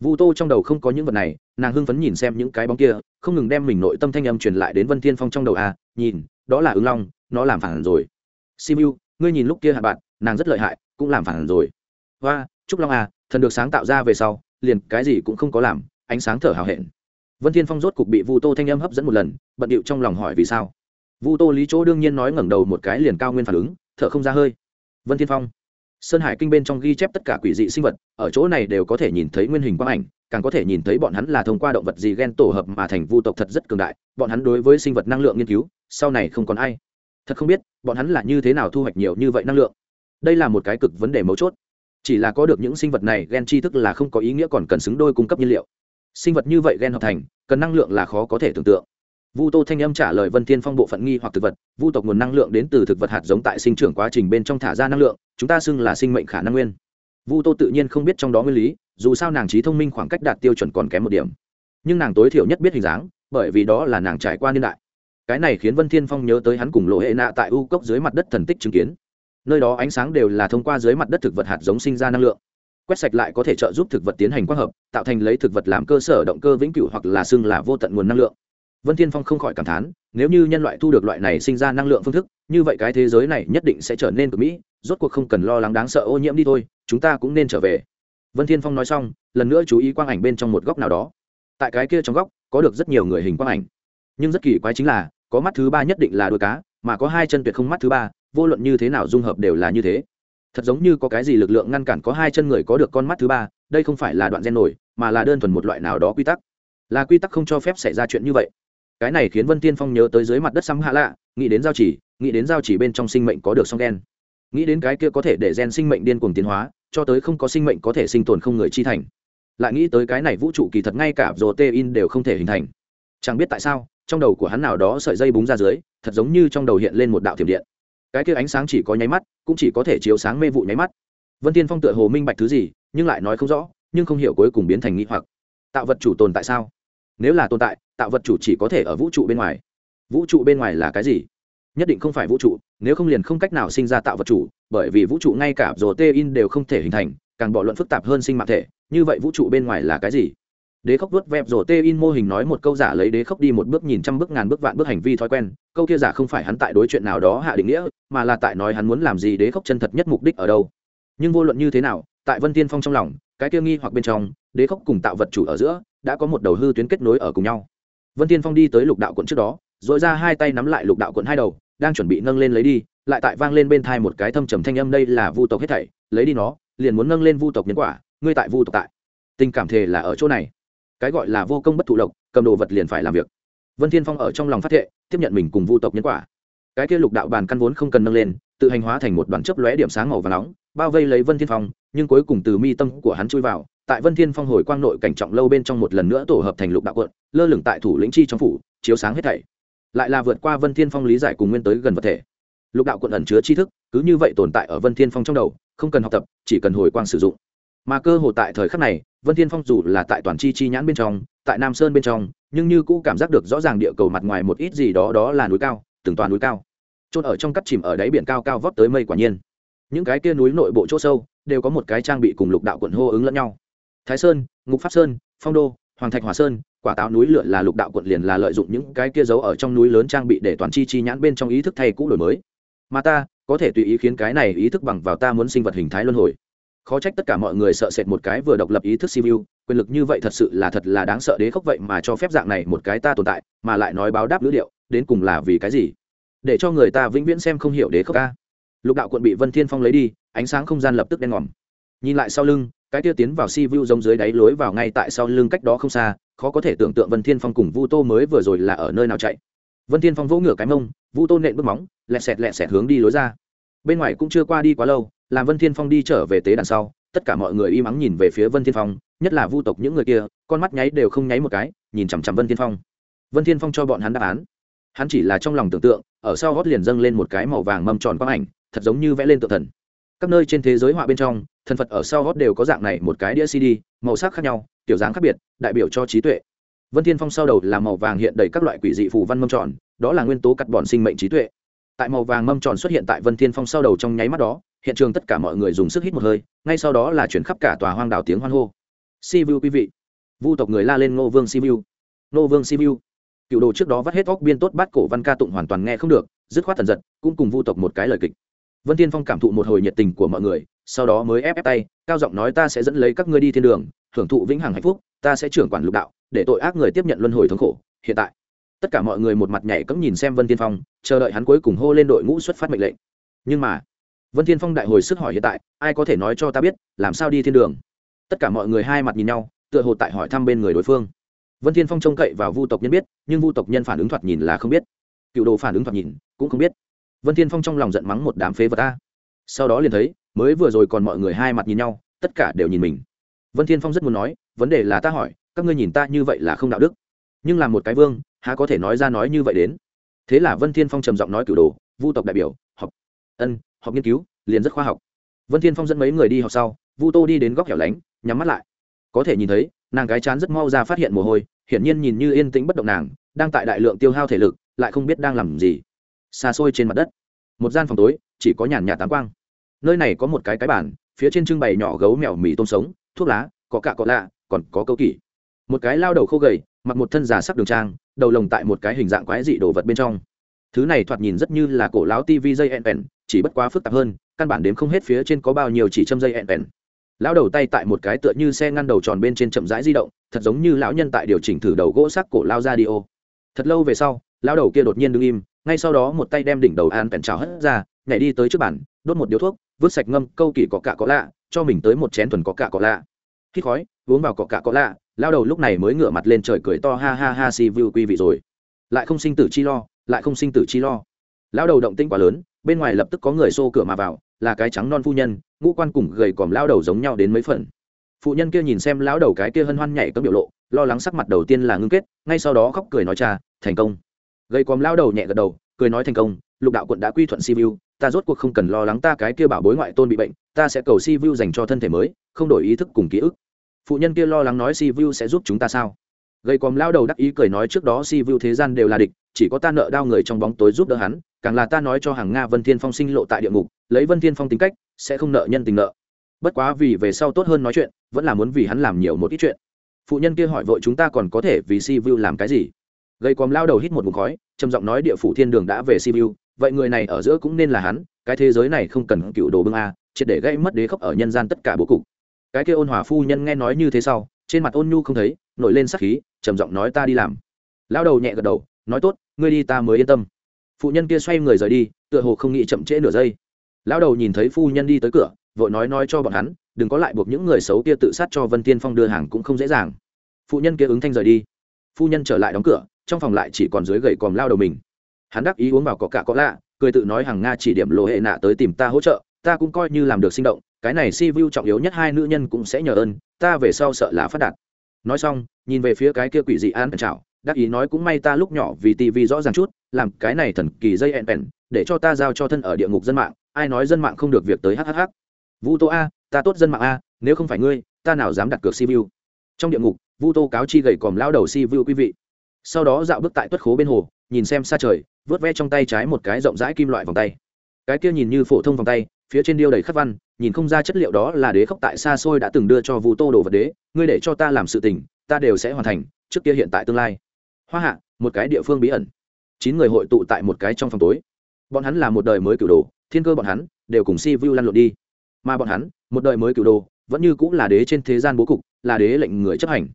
Vu tô trong đầu không có những vật này nàng hưng phấn nhìn xem những cái bóng kia không ngừng đem mình nội tâm thanh âm truyền lại đến vân thiên phong trong đầu. A à, nhìn đó là ứng long nó làm phản rồi. Simu ngươi nhìn lúc kia hạ bạn nàng rất lợi hại cũng làm phản rồi. Hoa trúc long à thần được sáng tạo ra về sau liền cái gì cũng không có làm, ánh sáng thở hào hẹn. Vân thiên phong rốt cục bị vu tô thanh âm hấp dẫn một lần, bận điệu trong lòng hỏi vì sao. Vu tô lý chỗ đương nhiên nói ngẩng đầu một cái liền cao nguyên phản ứng, thở không ra hơi. Vân thiên phong, sơn hải kinh bên trong ghi chép tất cả quỷ dị sinh vật, ở chỗ này đều có thể nhìn thấy nguyên hình quang ảnh, càng có thể nhìn thấy bọn hắn là thông qua động vật gì ghen tổ hợp mà thành vu tộc thật rất cường đại, bọn hắn đối với sinh vật năng lượng nghiên cứu, sau này không còn ai. Thật không biết, bọn hắn là như thế nào thu hoạch nhiều như vậy năng lượng. Đây là một cái cực vấn đề mấu chốt chỉ là có được những sinh vật này, gen tri thức là không có ý nghĩa còn cần xứng đôi cung cấp nhiên liệu. Sinh vật như vậy gen hợp thành, cần năng lượng là khó có thể tưởng tượng. Vu tô thanh âm trả lời vân thiên phong bộ phận nghi hoặc thực vật, vu tộc nguồn năng lượng đến từ thực vật hạt giống tại sinh trưởng quá trình bên trong thả ra năng lượng, chúng ta xưng là sinh mệnh khả năng nguyên. Vu tô tự nhiên không biết trong đó nguyên lý, dù sao nàng trí thông minh khoảng cách đạt tiêu chuẩn còn kém một điểm. Nhưng nàng tối thiểu nhất biết hình dáng, bởi vì đó là nàng trải qua niên đại. Cái này khiến vân thiên phong nhớ tới hắn cùng lộ hệ nạ tại u cốc dưới mặt đất thần tích chứng kiến nơi đó ánh sáng đều là thông qua dưới mặt đất thực vật hạt giống sinh ra năng lượng. Quét sạch lại có thể trợ giúp thực vật tiến hành quang hợp, tạo thành lấy thực vật làm cơ sở động cơ vĩnh cửu hoặc là xưng là vô tận nguồn năng lượng. Vân thiên phong không khỏi cảm thán, nếu như nhân loại thu được loại này sinh ra năng lượng phương thức, như vậy cái thế giới này nhất định sẽ trở nên cực mỹ, rốt cuộc không cần lo lắng đáng sợ ô nhiễm đi thôi, chúng ta cũng nên trở về. Vân thiên phong nói xong, lần nữa chú ý quang ảnh bên trong một góc nào đó. Tại cái kia trong góc, có được rất nhiều người hình quang ảnh. Nhưng rất kỳ quái chính là, có mắt thứ ba nhất định là đuôi cá mà có hai chân tuyệt không mắt thứ ba, vô luận như thế nào dung hợp đều là như thế. Thật giống như có cái gì lực lượng ngăn cản có hai chân người có được con mắt thứ ba, đây không phải là đoạn gen nổi, mà là đơn thuần một loại nào đó quy tắc. Là quy tắc không cho phép xảy ra chuyện như vậy. Cái này khiến vân tiên phong nhớ tới dưới mặt đất xăm hạ lạ, nghĩ đến giao chỉ, nghĩ đến giao chỉ bên trong sinh mệnh có được song gen. Nghĩ đến cái kia có thể để gen sinh mệnh điên cuồng tiến hóa, cho tới không có sinh mệnh có thể sinh tồn không người chi thành. Lại nghĩ tới cái này vũ trụ kỳ thật ngay cả protein tê in đều không thể hình thành. Chẳng biết tại sao trong đầu của hắn nào đó sợi dây búng ra dưới, thật giống như trong đầu hiện lên một đạo thiểm điện. Cái kia ánh sáng chỉ có nháy mắt, cũng chỉ có thể chiếu sáng mê vụ nháy mắt. Vân tiên phong tựa hồ minh bạch thứ gì, nhưng lại nói không rõ, nhưng không hiểu cuối cùng biến thành nghĩ hoặc. Tạo vật chủ tồn tại sao? Nếu là tồn tại, tạo vật chủ chỉ có thể ở vũ trụ bên ngoài. Vũ trụ bên ngoài là cái gì? Nhất định không phải vũ trụ, nếu không liền không cách nào sinh ra tạo vật chủ, bởi vì vũ trụ ngay cả rồ tê in đều không thể hình thành, càng bỏ luận phức tạp hơn sinh mạng thể, như vậy vũ trụ bên ngoài là cái gì? Đế khốc vớt vẹp rổ tê in mô hình nói một câu giả lấy đế khốc đi một bước nhìn trăm bước ngàn bước vạn bước hành vi thói quen, câu kia giả không phải hắn tại đối chuyện nào đó hạ định nghĩa, mà là tại nói hắn muốn làm gì đế khốc chân thật nhất mục đích ở đâu. Nhưng vô luận như thế nào, tại vân tiên phong trong lòng, cái kia nghi hoặc bên trong, đế khốc cùng tạo vật chủ ở giữa, đã có một đầu hư tuyến kết nối ở cùng nhau. Vân tiên phong đi tới lục đạo quận trước đó dội ra hai tay nắm lại lục đạo quận hai đầu, đang chuẩn bị nâng lên lấy đi, lại tại vang lên bên thai một cái thâm trầm thanh âm, đây là vu tộc hết thảy, lấy đi nó, liền muốn nâng lên vu tộc nhân quả, ngươi tại vu tộc tại. Tình cảm thề là ở chỗ này cái gọi là vô công bất thụ lộc, cầm đồ vật liền phải làm việc. Vân thiên phong ở trong lòng phát thệ, tiếp nhận mình cùng vu tộc nhân quả. Cái kia lục đạo bàn căn vốn không cần nâng lên, tự hành hóa thành một đoàn chấp lóe điểm sáng màu và nóng, bao vây lấy vân thiên phong, nhưng cuối cùng từ mi tâm của hắn chui vào, tại vân thiên phong hồi quang nội cảnh trọng lâu bên trong một lần nữa tổ hợp thành lục đạo quận, lơ lửng tại thủ lĩnh chi trong phủ, chiếu sáng hết thảy. Lại là vượt qua vân thiên phong lý giải cùng nguyên tới gần vật thể. Lục đạo quận ẩn chứa tri thức, cứ như vậy tồn tại ở vân thiên phong trong đầu, không cần học tập, chỉ cần hồi quang sử dụng mà cơ hội tại thời khắc này, vân thiên phong dù là tại toàn chi chi nhãn bên trong, tại nam sơn bên trong, nhưng như cũ cảm giác được rõ ràng địa cầu mặt ngoài một ít gì đó đó là núi cao, từng toàn núi cao. Trôn ở trong cắt chìm ở đáy biển cao cao vót tới mây quả nhiên. Những cái kia núi nội bộ chỗ sâu, đều có một cái trang bị cùng lục đạo quận hô ứng lẫn nhau. Thái sơn, ngục pháp sơn, phong đô, hoàng thạch hòa sơn, quả táo núi lửa là lục đạo quận liền là lợi dụng những cái kia giấu ở trong núi lớn trang bị để toàn chi chi nhãn bên trong ý thức thay cũ đổi mới. Mà ta, có thể tùy ý khiến cái này ý thức bằng vào ta muốn sinh vật hình thái luân hồi khó trách tất cả mọi người sợ sệt một cái vừa độc lập ý thức siêu, quyền lực như vậy thật sự là thật là đáng sợ đế khốc vậy mà cho phép dạng này một cái ta tồn tại, mà lại nói báo đáp lữ điệu, đến cùng là vì cái gì? Để cho người ta vĩnh viễn xem không hiểu đế khốc ca lục đạo quận bị vân thiên phong lấy đi, ánh sáng không gian lập tức đen ngòm. Nhìn lại sau lưng, cái kia tiến vào si vu giống dưới đáy lối vào ngay tại sau lưng cách đó không xa, khó có thể tưởng tượng vân thiên phong cùng vu tô mới vừa rồi là ở nơi nào chạy. Vân thiên phong vỗ ngửa cái mông, vu tô nện bước móng, lẹ sẹt lẹ sẹt hướng đi lối ra bên ngoài cũng chưa qua đi quá lâu, làm vân thiên phong đi trở về tế đàn sau, tất cả mọi người im ắng nhìn về phía vân thiên phong, nhất là vu tộc những người kia, con mắt nháy đều không nháy một cái, nhìn chằm chằm vân thiên phong. Vân thiên phong cho bọn hắn đáp án. Hắn chỉ là trong lòng tưởng tượng, ở sau gót liền dâng lên một cái màu vàng mâm tròn quang ảnh, thật giống như vẽ lên tượng thần. Các nơi trên thế giới họa bên trong, thần phật ở sau gót đều có dạng này một cái đĩa cd, màu sắc khác nhau, kiểu dáng khác biệt, đại biểu cho trí tuệ. Vân thiên phong sau đầu là màu vàng hiện đầy các loại quỷ dị phù văn mâm tròn, đó là nguyên tố cắt bọn sinh mệnh trí tuệ tại màu vàng mâm tròn xuất hiện tại vân thiên phong sau đầu trong nháy mắt đó, hiện trường tất cả mọi người dùng sức hít một hơi, ngay sau đó là chuyển khắp cả tòa hoang đảo tiếng hoan hô. Si vu quý vị. Vu tộc người la lên ngô vương si vu ngô vương si vu cựu đồ trước đó vắt hết óc biên tốt bát cổ văn ca tụng hoàn toàn nghe không được, dứt khoát thần giật, cũng cùng vu tộc một cái lời kịch. Vân thiên phong cảm thụ một hồi nhiệt tình của mọi người, sau đó mới ép ép tay, cao giọng nói ta sẽ dẫn lấy các ngươi đi thiên đường, hưởng thụ vĩnh hằng hạnh phúc, ta sẽ trưởng quản lục đạo, để tội ác người tiếp nhận luân hồi thống khổ. Hiện tại tất cả mọi người một mặt nhảy cẫng nhìn xem vân thiên phong, chờ đợi hắn cuối cùng hô lên đội ngũ xuất phát mệnh lệnh. Nhưng mà, vân thiên phong đại hồi sức hỏi hiện tại, ai có thể nói cho ta biết, làm sao đi thiên đường? Tất cả mọi người hai mặt nhìn nhau, tựa hồ tại hỏi thăm bên người đối phương. Vân thiên phong trông cậy vào vu tộc nhân biết, nhưng vu tộc nhân phản ứng thoạt nhìn là không biết. Cựu đồ phản ứng thoạt nhìn cũng không biết. Vân thiên phong trong lòng giận mắng một đám phế vật ta sau đó liền thấy, mới vừa rồi còn mọi người hai mặt nhìn nhau, tất cả đều nhìn mình. Vân thiên phong rất muốn nói, vấn đề là ta hỏi, các ngươi nhìn ta như vậy là không đạo đức. Nhưng là một cái vương há có thể nói ra nói như vậy đến? Thế là vân thiên phong trầm giọng nói cửu đồ, vu tộc đại biểu, học, ân, học nghiên cứu, liền rất khoa học. Vân thiên phong dẫn mấy người đi học sau, vu tô đi đến góc hẻo lánh, nhắm mắt lại. Có thể nhìn thấy, nàng gái chán rất mau ra phát hiện mồ hôi, hiển nhiên nhìn như yên tĩnh bất động nàng, đang tại đại lượng tiêu hao thể lực, lại không biết đang làm gì. Xa xôi trên mặt đất, một gian phòng tối, chỉ có nhàn nhạt tám quang. Nơi này có một cái cái bàn, phía trên trưng bày nhỏ gấu mèo mì tôm sống, thuốc lá, có cả có lạ, còn có câu kỷ một cái lao đầu khô gầy, mặc một thân giả sắc đường trang, đầu lồng tại một cái hình dạng quái dị đồ vật bên trong. Thứ này thoạt nhìn rất như là cổ lão tv dây ẹn ẹn chỉ bất quá phức tạp hơn, căn bản đếm không hết phía trên có bao nhiêu chỉ châm dây ẹn ẹn lão đầu tay tại một cái tựa như xe ngăn đầu tròn bên trên chậm rãi di động, thật giống như lão nhân tại điều chỉnh thử đầu gỗ sắc cổ lao ra đi ô thật lâu về sau, lão đầu kia đột nhiên đứng im, ngay sau đó một tay đem đỉnh đầu an pèn trào hất ra, nhảy đi tới trước bàn, đốt một điếu thuốc, vứt sạch ngâm câu kỳ có cả có lạ, cho mình tới một chén thuần có cả có lạ khi khói, uống vào cọ cạ cọ lạ, lao đầu lúc này mới ngửa mặt lên trời cười to ha ha ha si vu quý vị rồi. Lại không sinh tử chi lo, lại không sinh tử chi lo. Lao đầu động tinh quá lớn, bên ngoài lập tức có người xô cửa mà vào, là cái trắng non phu nhân, ngũ quan cùng gầy còm lao đầu giống nhau đến mấy phần. Phụ nhân kia nhìn xem lão đầu cái kia hân hoan nhảy cấm biểu lộ, lo lắng sắc mặt đầu tiên là ngưng kết, ngay sau đó khóc cười nói cha, thành công. Gầy còm lao đầu nhẹ gật đầu, cười nói thành công, lục đạo quận đã quy thuận si vu, ta rốt cuộc không cần lo lắng ta cái kia bảo bối ngoại tôn bị bệnh, ta sẽ cầu si vu dành cho thân thể mới không đổi ý thức cùng ký ức. Phụ nhân kia lo lắng nói, si vu sẽ giúp chúng ta sao? Gây còm lao đầu đắc ý cười nói, trước đó si vu thế gian đều là địch, chỉ có ta nợ đau người trong bóng tối giúp đỡ hắn, càng là ta nói cho hàng nga vân thiên phong sinh lộ tại địa ngục, lấy vân thiên phong tính cách, sẽ không nợ nhân tình nợ. Bất quá vì về sau tốt hơn nói chuyện, vẫn là muốn vì hắn làm nhiều một ít chuyện. Phụ nhân kia hỏi vội chúng ta còn có thể vì si vu làm cái gì? Gây còm lao đầu hít một vùng khói, trầm giọng nói, địa phủ thiên đường đã về si vu, vậy người này ở giữa cũng nên là hắn, cái thế giới này không cần cựu đồ bưng a, triệt để gây mất đế khốc ở nhân gian tất cả bố cục cái kia ôn hòa phu nhân nghe nói như thế sau, trên mặt ôn nhu không thấy, nổi lên sắc khí, trầm giọng nói ta đi làm. Lão đầu nhẹ gật đầu, nói tốt, ngươi đi ta mới yên tâm. Phụ nhân kia xoay người rời đi, tựa hồ không nghĩ chậm trễ nửa giây. Lão đầu nhìn thấy phu nhân đi tới cửa, vội nói nói cho bọn hắn, đừng có lại buộc những người xấu kia tự sát cho vân tiên phong đưa hàng cũng không dễ dàng. Phụ nhân kia ứng thanh rời đi. Phu nhân trở lại đóng cửa, trong phòng lại chỉ còn dưới gậy còm lao đầu mình. Hắn đắc ý uống vào có cả có lạ, cười tự nói hàng nga chỉ điểm lộ hệ nạ tới tìm ta hỗ trợ ta cũng coi như làm được sinh động, cái này si vu trọng yếu nhất hai nữ nhân cũng sẽ nhờ ơn, ta về sau sợ là phát đạt. Nói xong, nhìn về phía cái kia quỷ dị an chào đắc ý nói cũng may ta lúc nhỏ vì tivi rõ ràng chút, làm cái này thần kỳ dây ẹn bèn để cho ta giao cho thân ở địa ngục dân mạng, ai nói dân mạng không được việc tới hhh vu tô a, ta tốt dân mạng a, nếu không phải ngươi, ta nào dám đặt cược si vu. Trong địa ngục, vu tô cáo chi gầy còm lao đầu si vu quý vị. Sau đó dạo bước tại tuất khố bên hồ, nhìn xem xa trời, vớt ve trong tay trái một cái rộng rãi kim loại vòng tay. Cái kia nhìn như phổ thông vòng tay phía trên điêu đầy khắc văn, nhìn không ra chất liệu đó là đế khốc tại xa xôi đã từng đưa cho vu tô đồ vật đế, ngươi để cho ta làm sự tình, ta đều sẽ hoàn thành, trước kia hiện tại tương lai. Hoa hạ, một cái địa phương bí ẩn. Chín người hội tụ tại một cái trong phòng tối. Bọn hắn là một đời mới cửu đồ, thiên cơ bọn hắn, đều cùng si vu lăn lộn đi. Mà bọn hắn, một đời mới cửu đồ, vẫn như cũng là đế trên thế gian bố cục, là đế lệnh người chấp hành.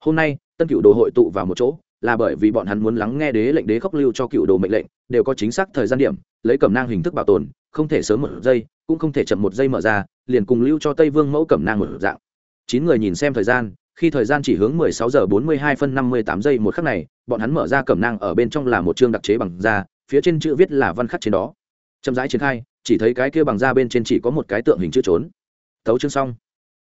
Hôm nay, tân cửu đồ hội tụ vào một chỗ là bởi vì bọn hắn muốn lắng nghe đế lệnh đế khốc lưu cho cựu đồ mệnh lệnh, đều có chính xác thời gian điểm, lấy cẩm nang hình thức bảo tồn, không thể sớm một giây, cũng không thể chậm một giây mở ra, liền cùng lưu cho tây vương mẫu cẩm nang một dạng. Chín người nhìn xem thời gian, khi thời gian chỉ hướng 16 giờ 42 phân 58 giây một khắc này, bọn hắn mở ra cẩm nang ở bên trong là một chương đặc chế bằng da, phía trên chữ viết là văn khắc trên đó. Chậm rãi triển khai, chỉ thấy cái kia bằng da bên trên chỉ có một cái tượng hình chữ trốn. Tấu chương xong.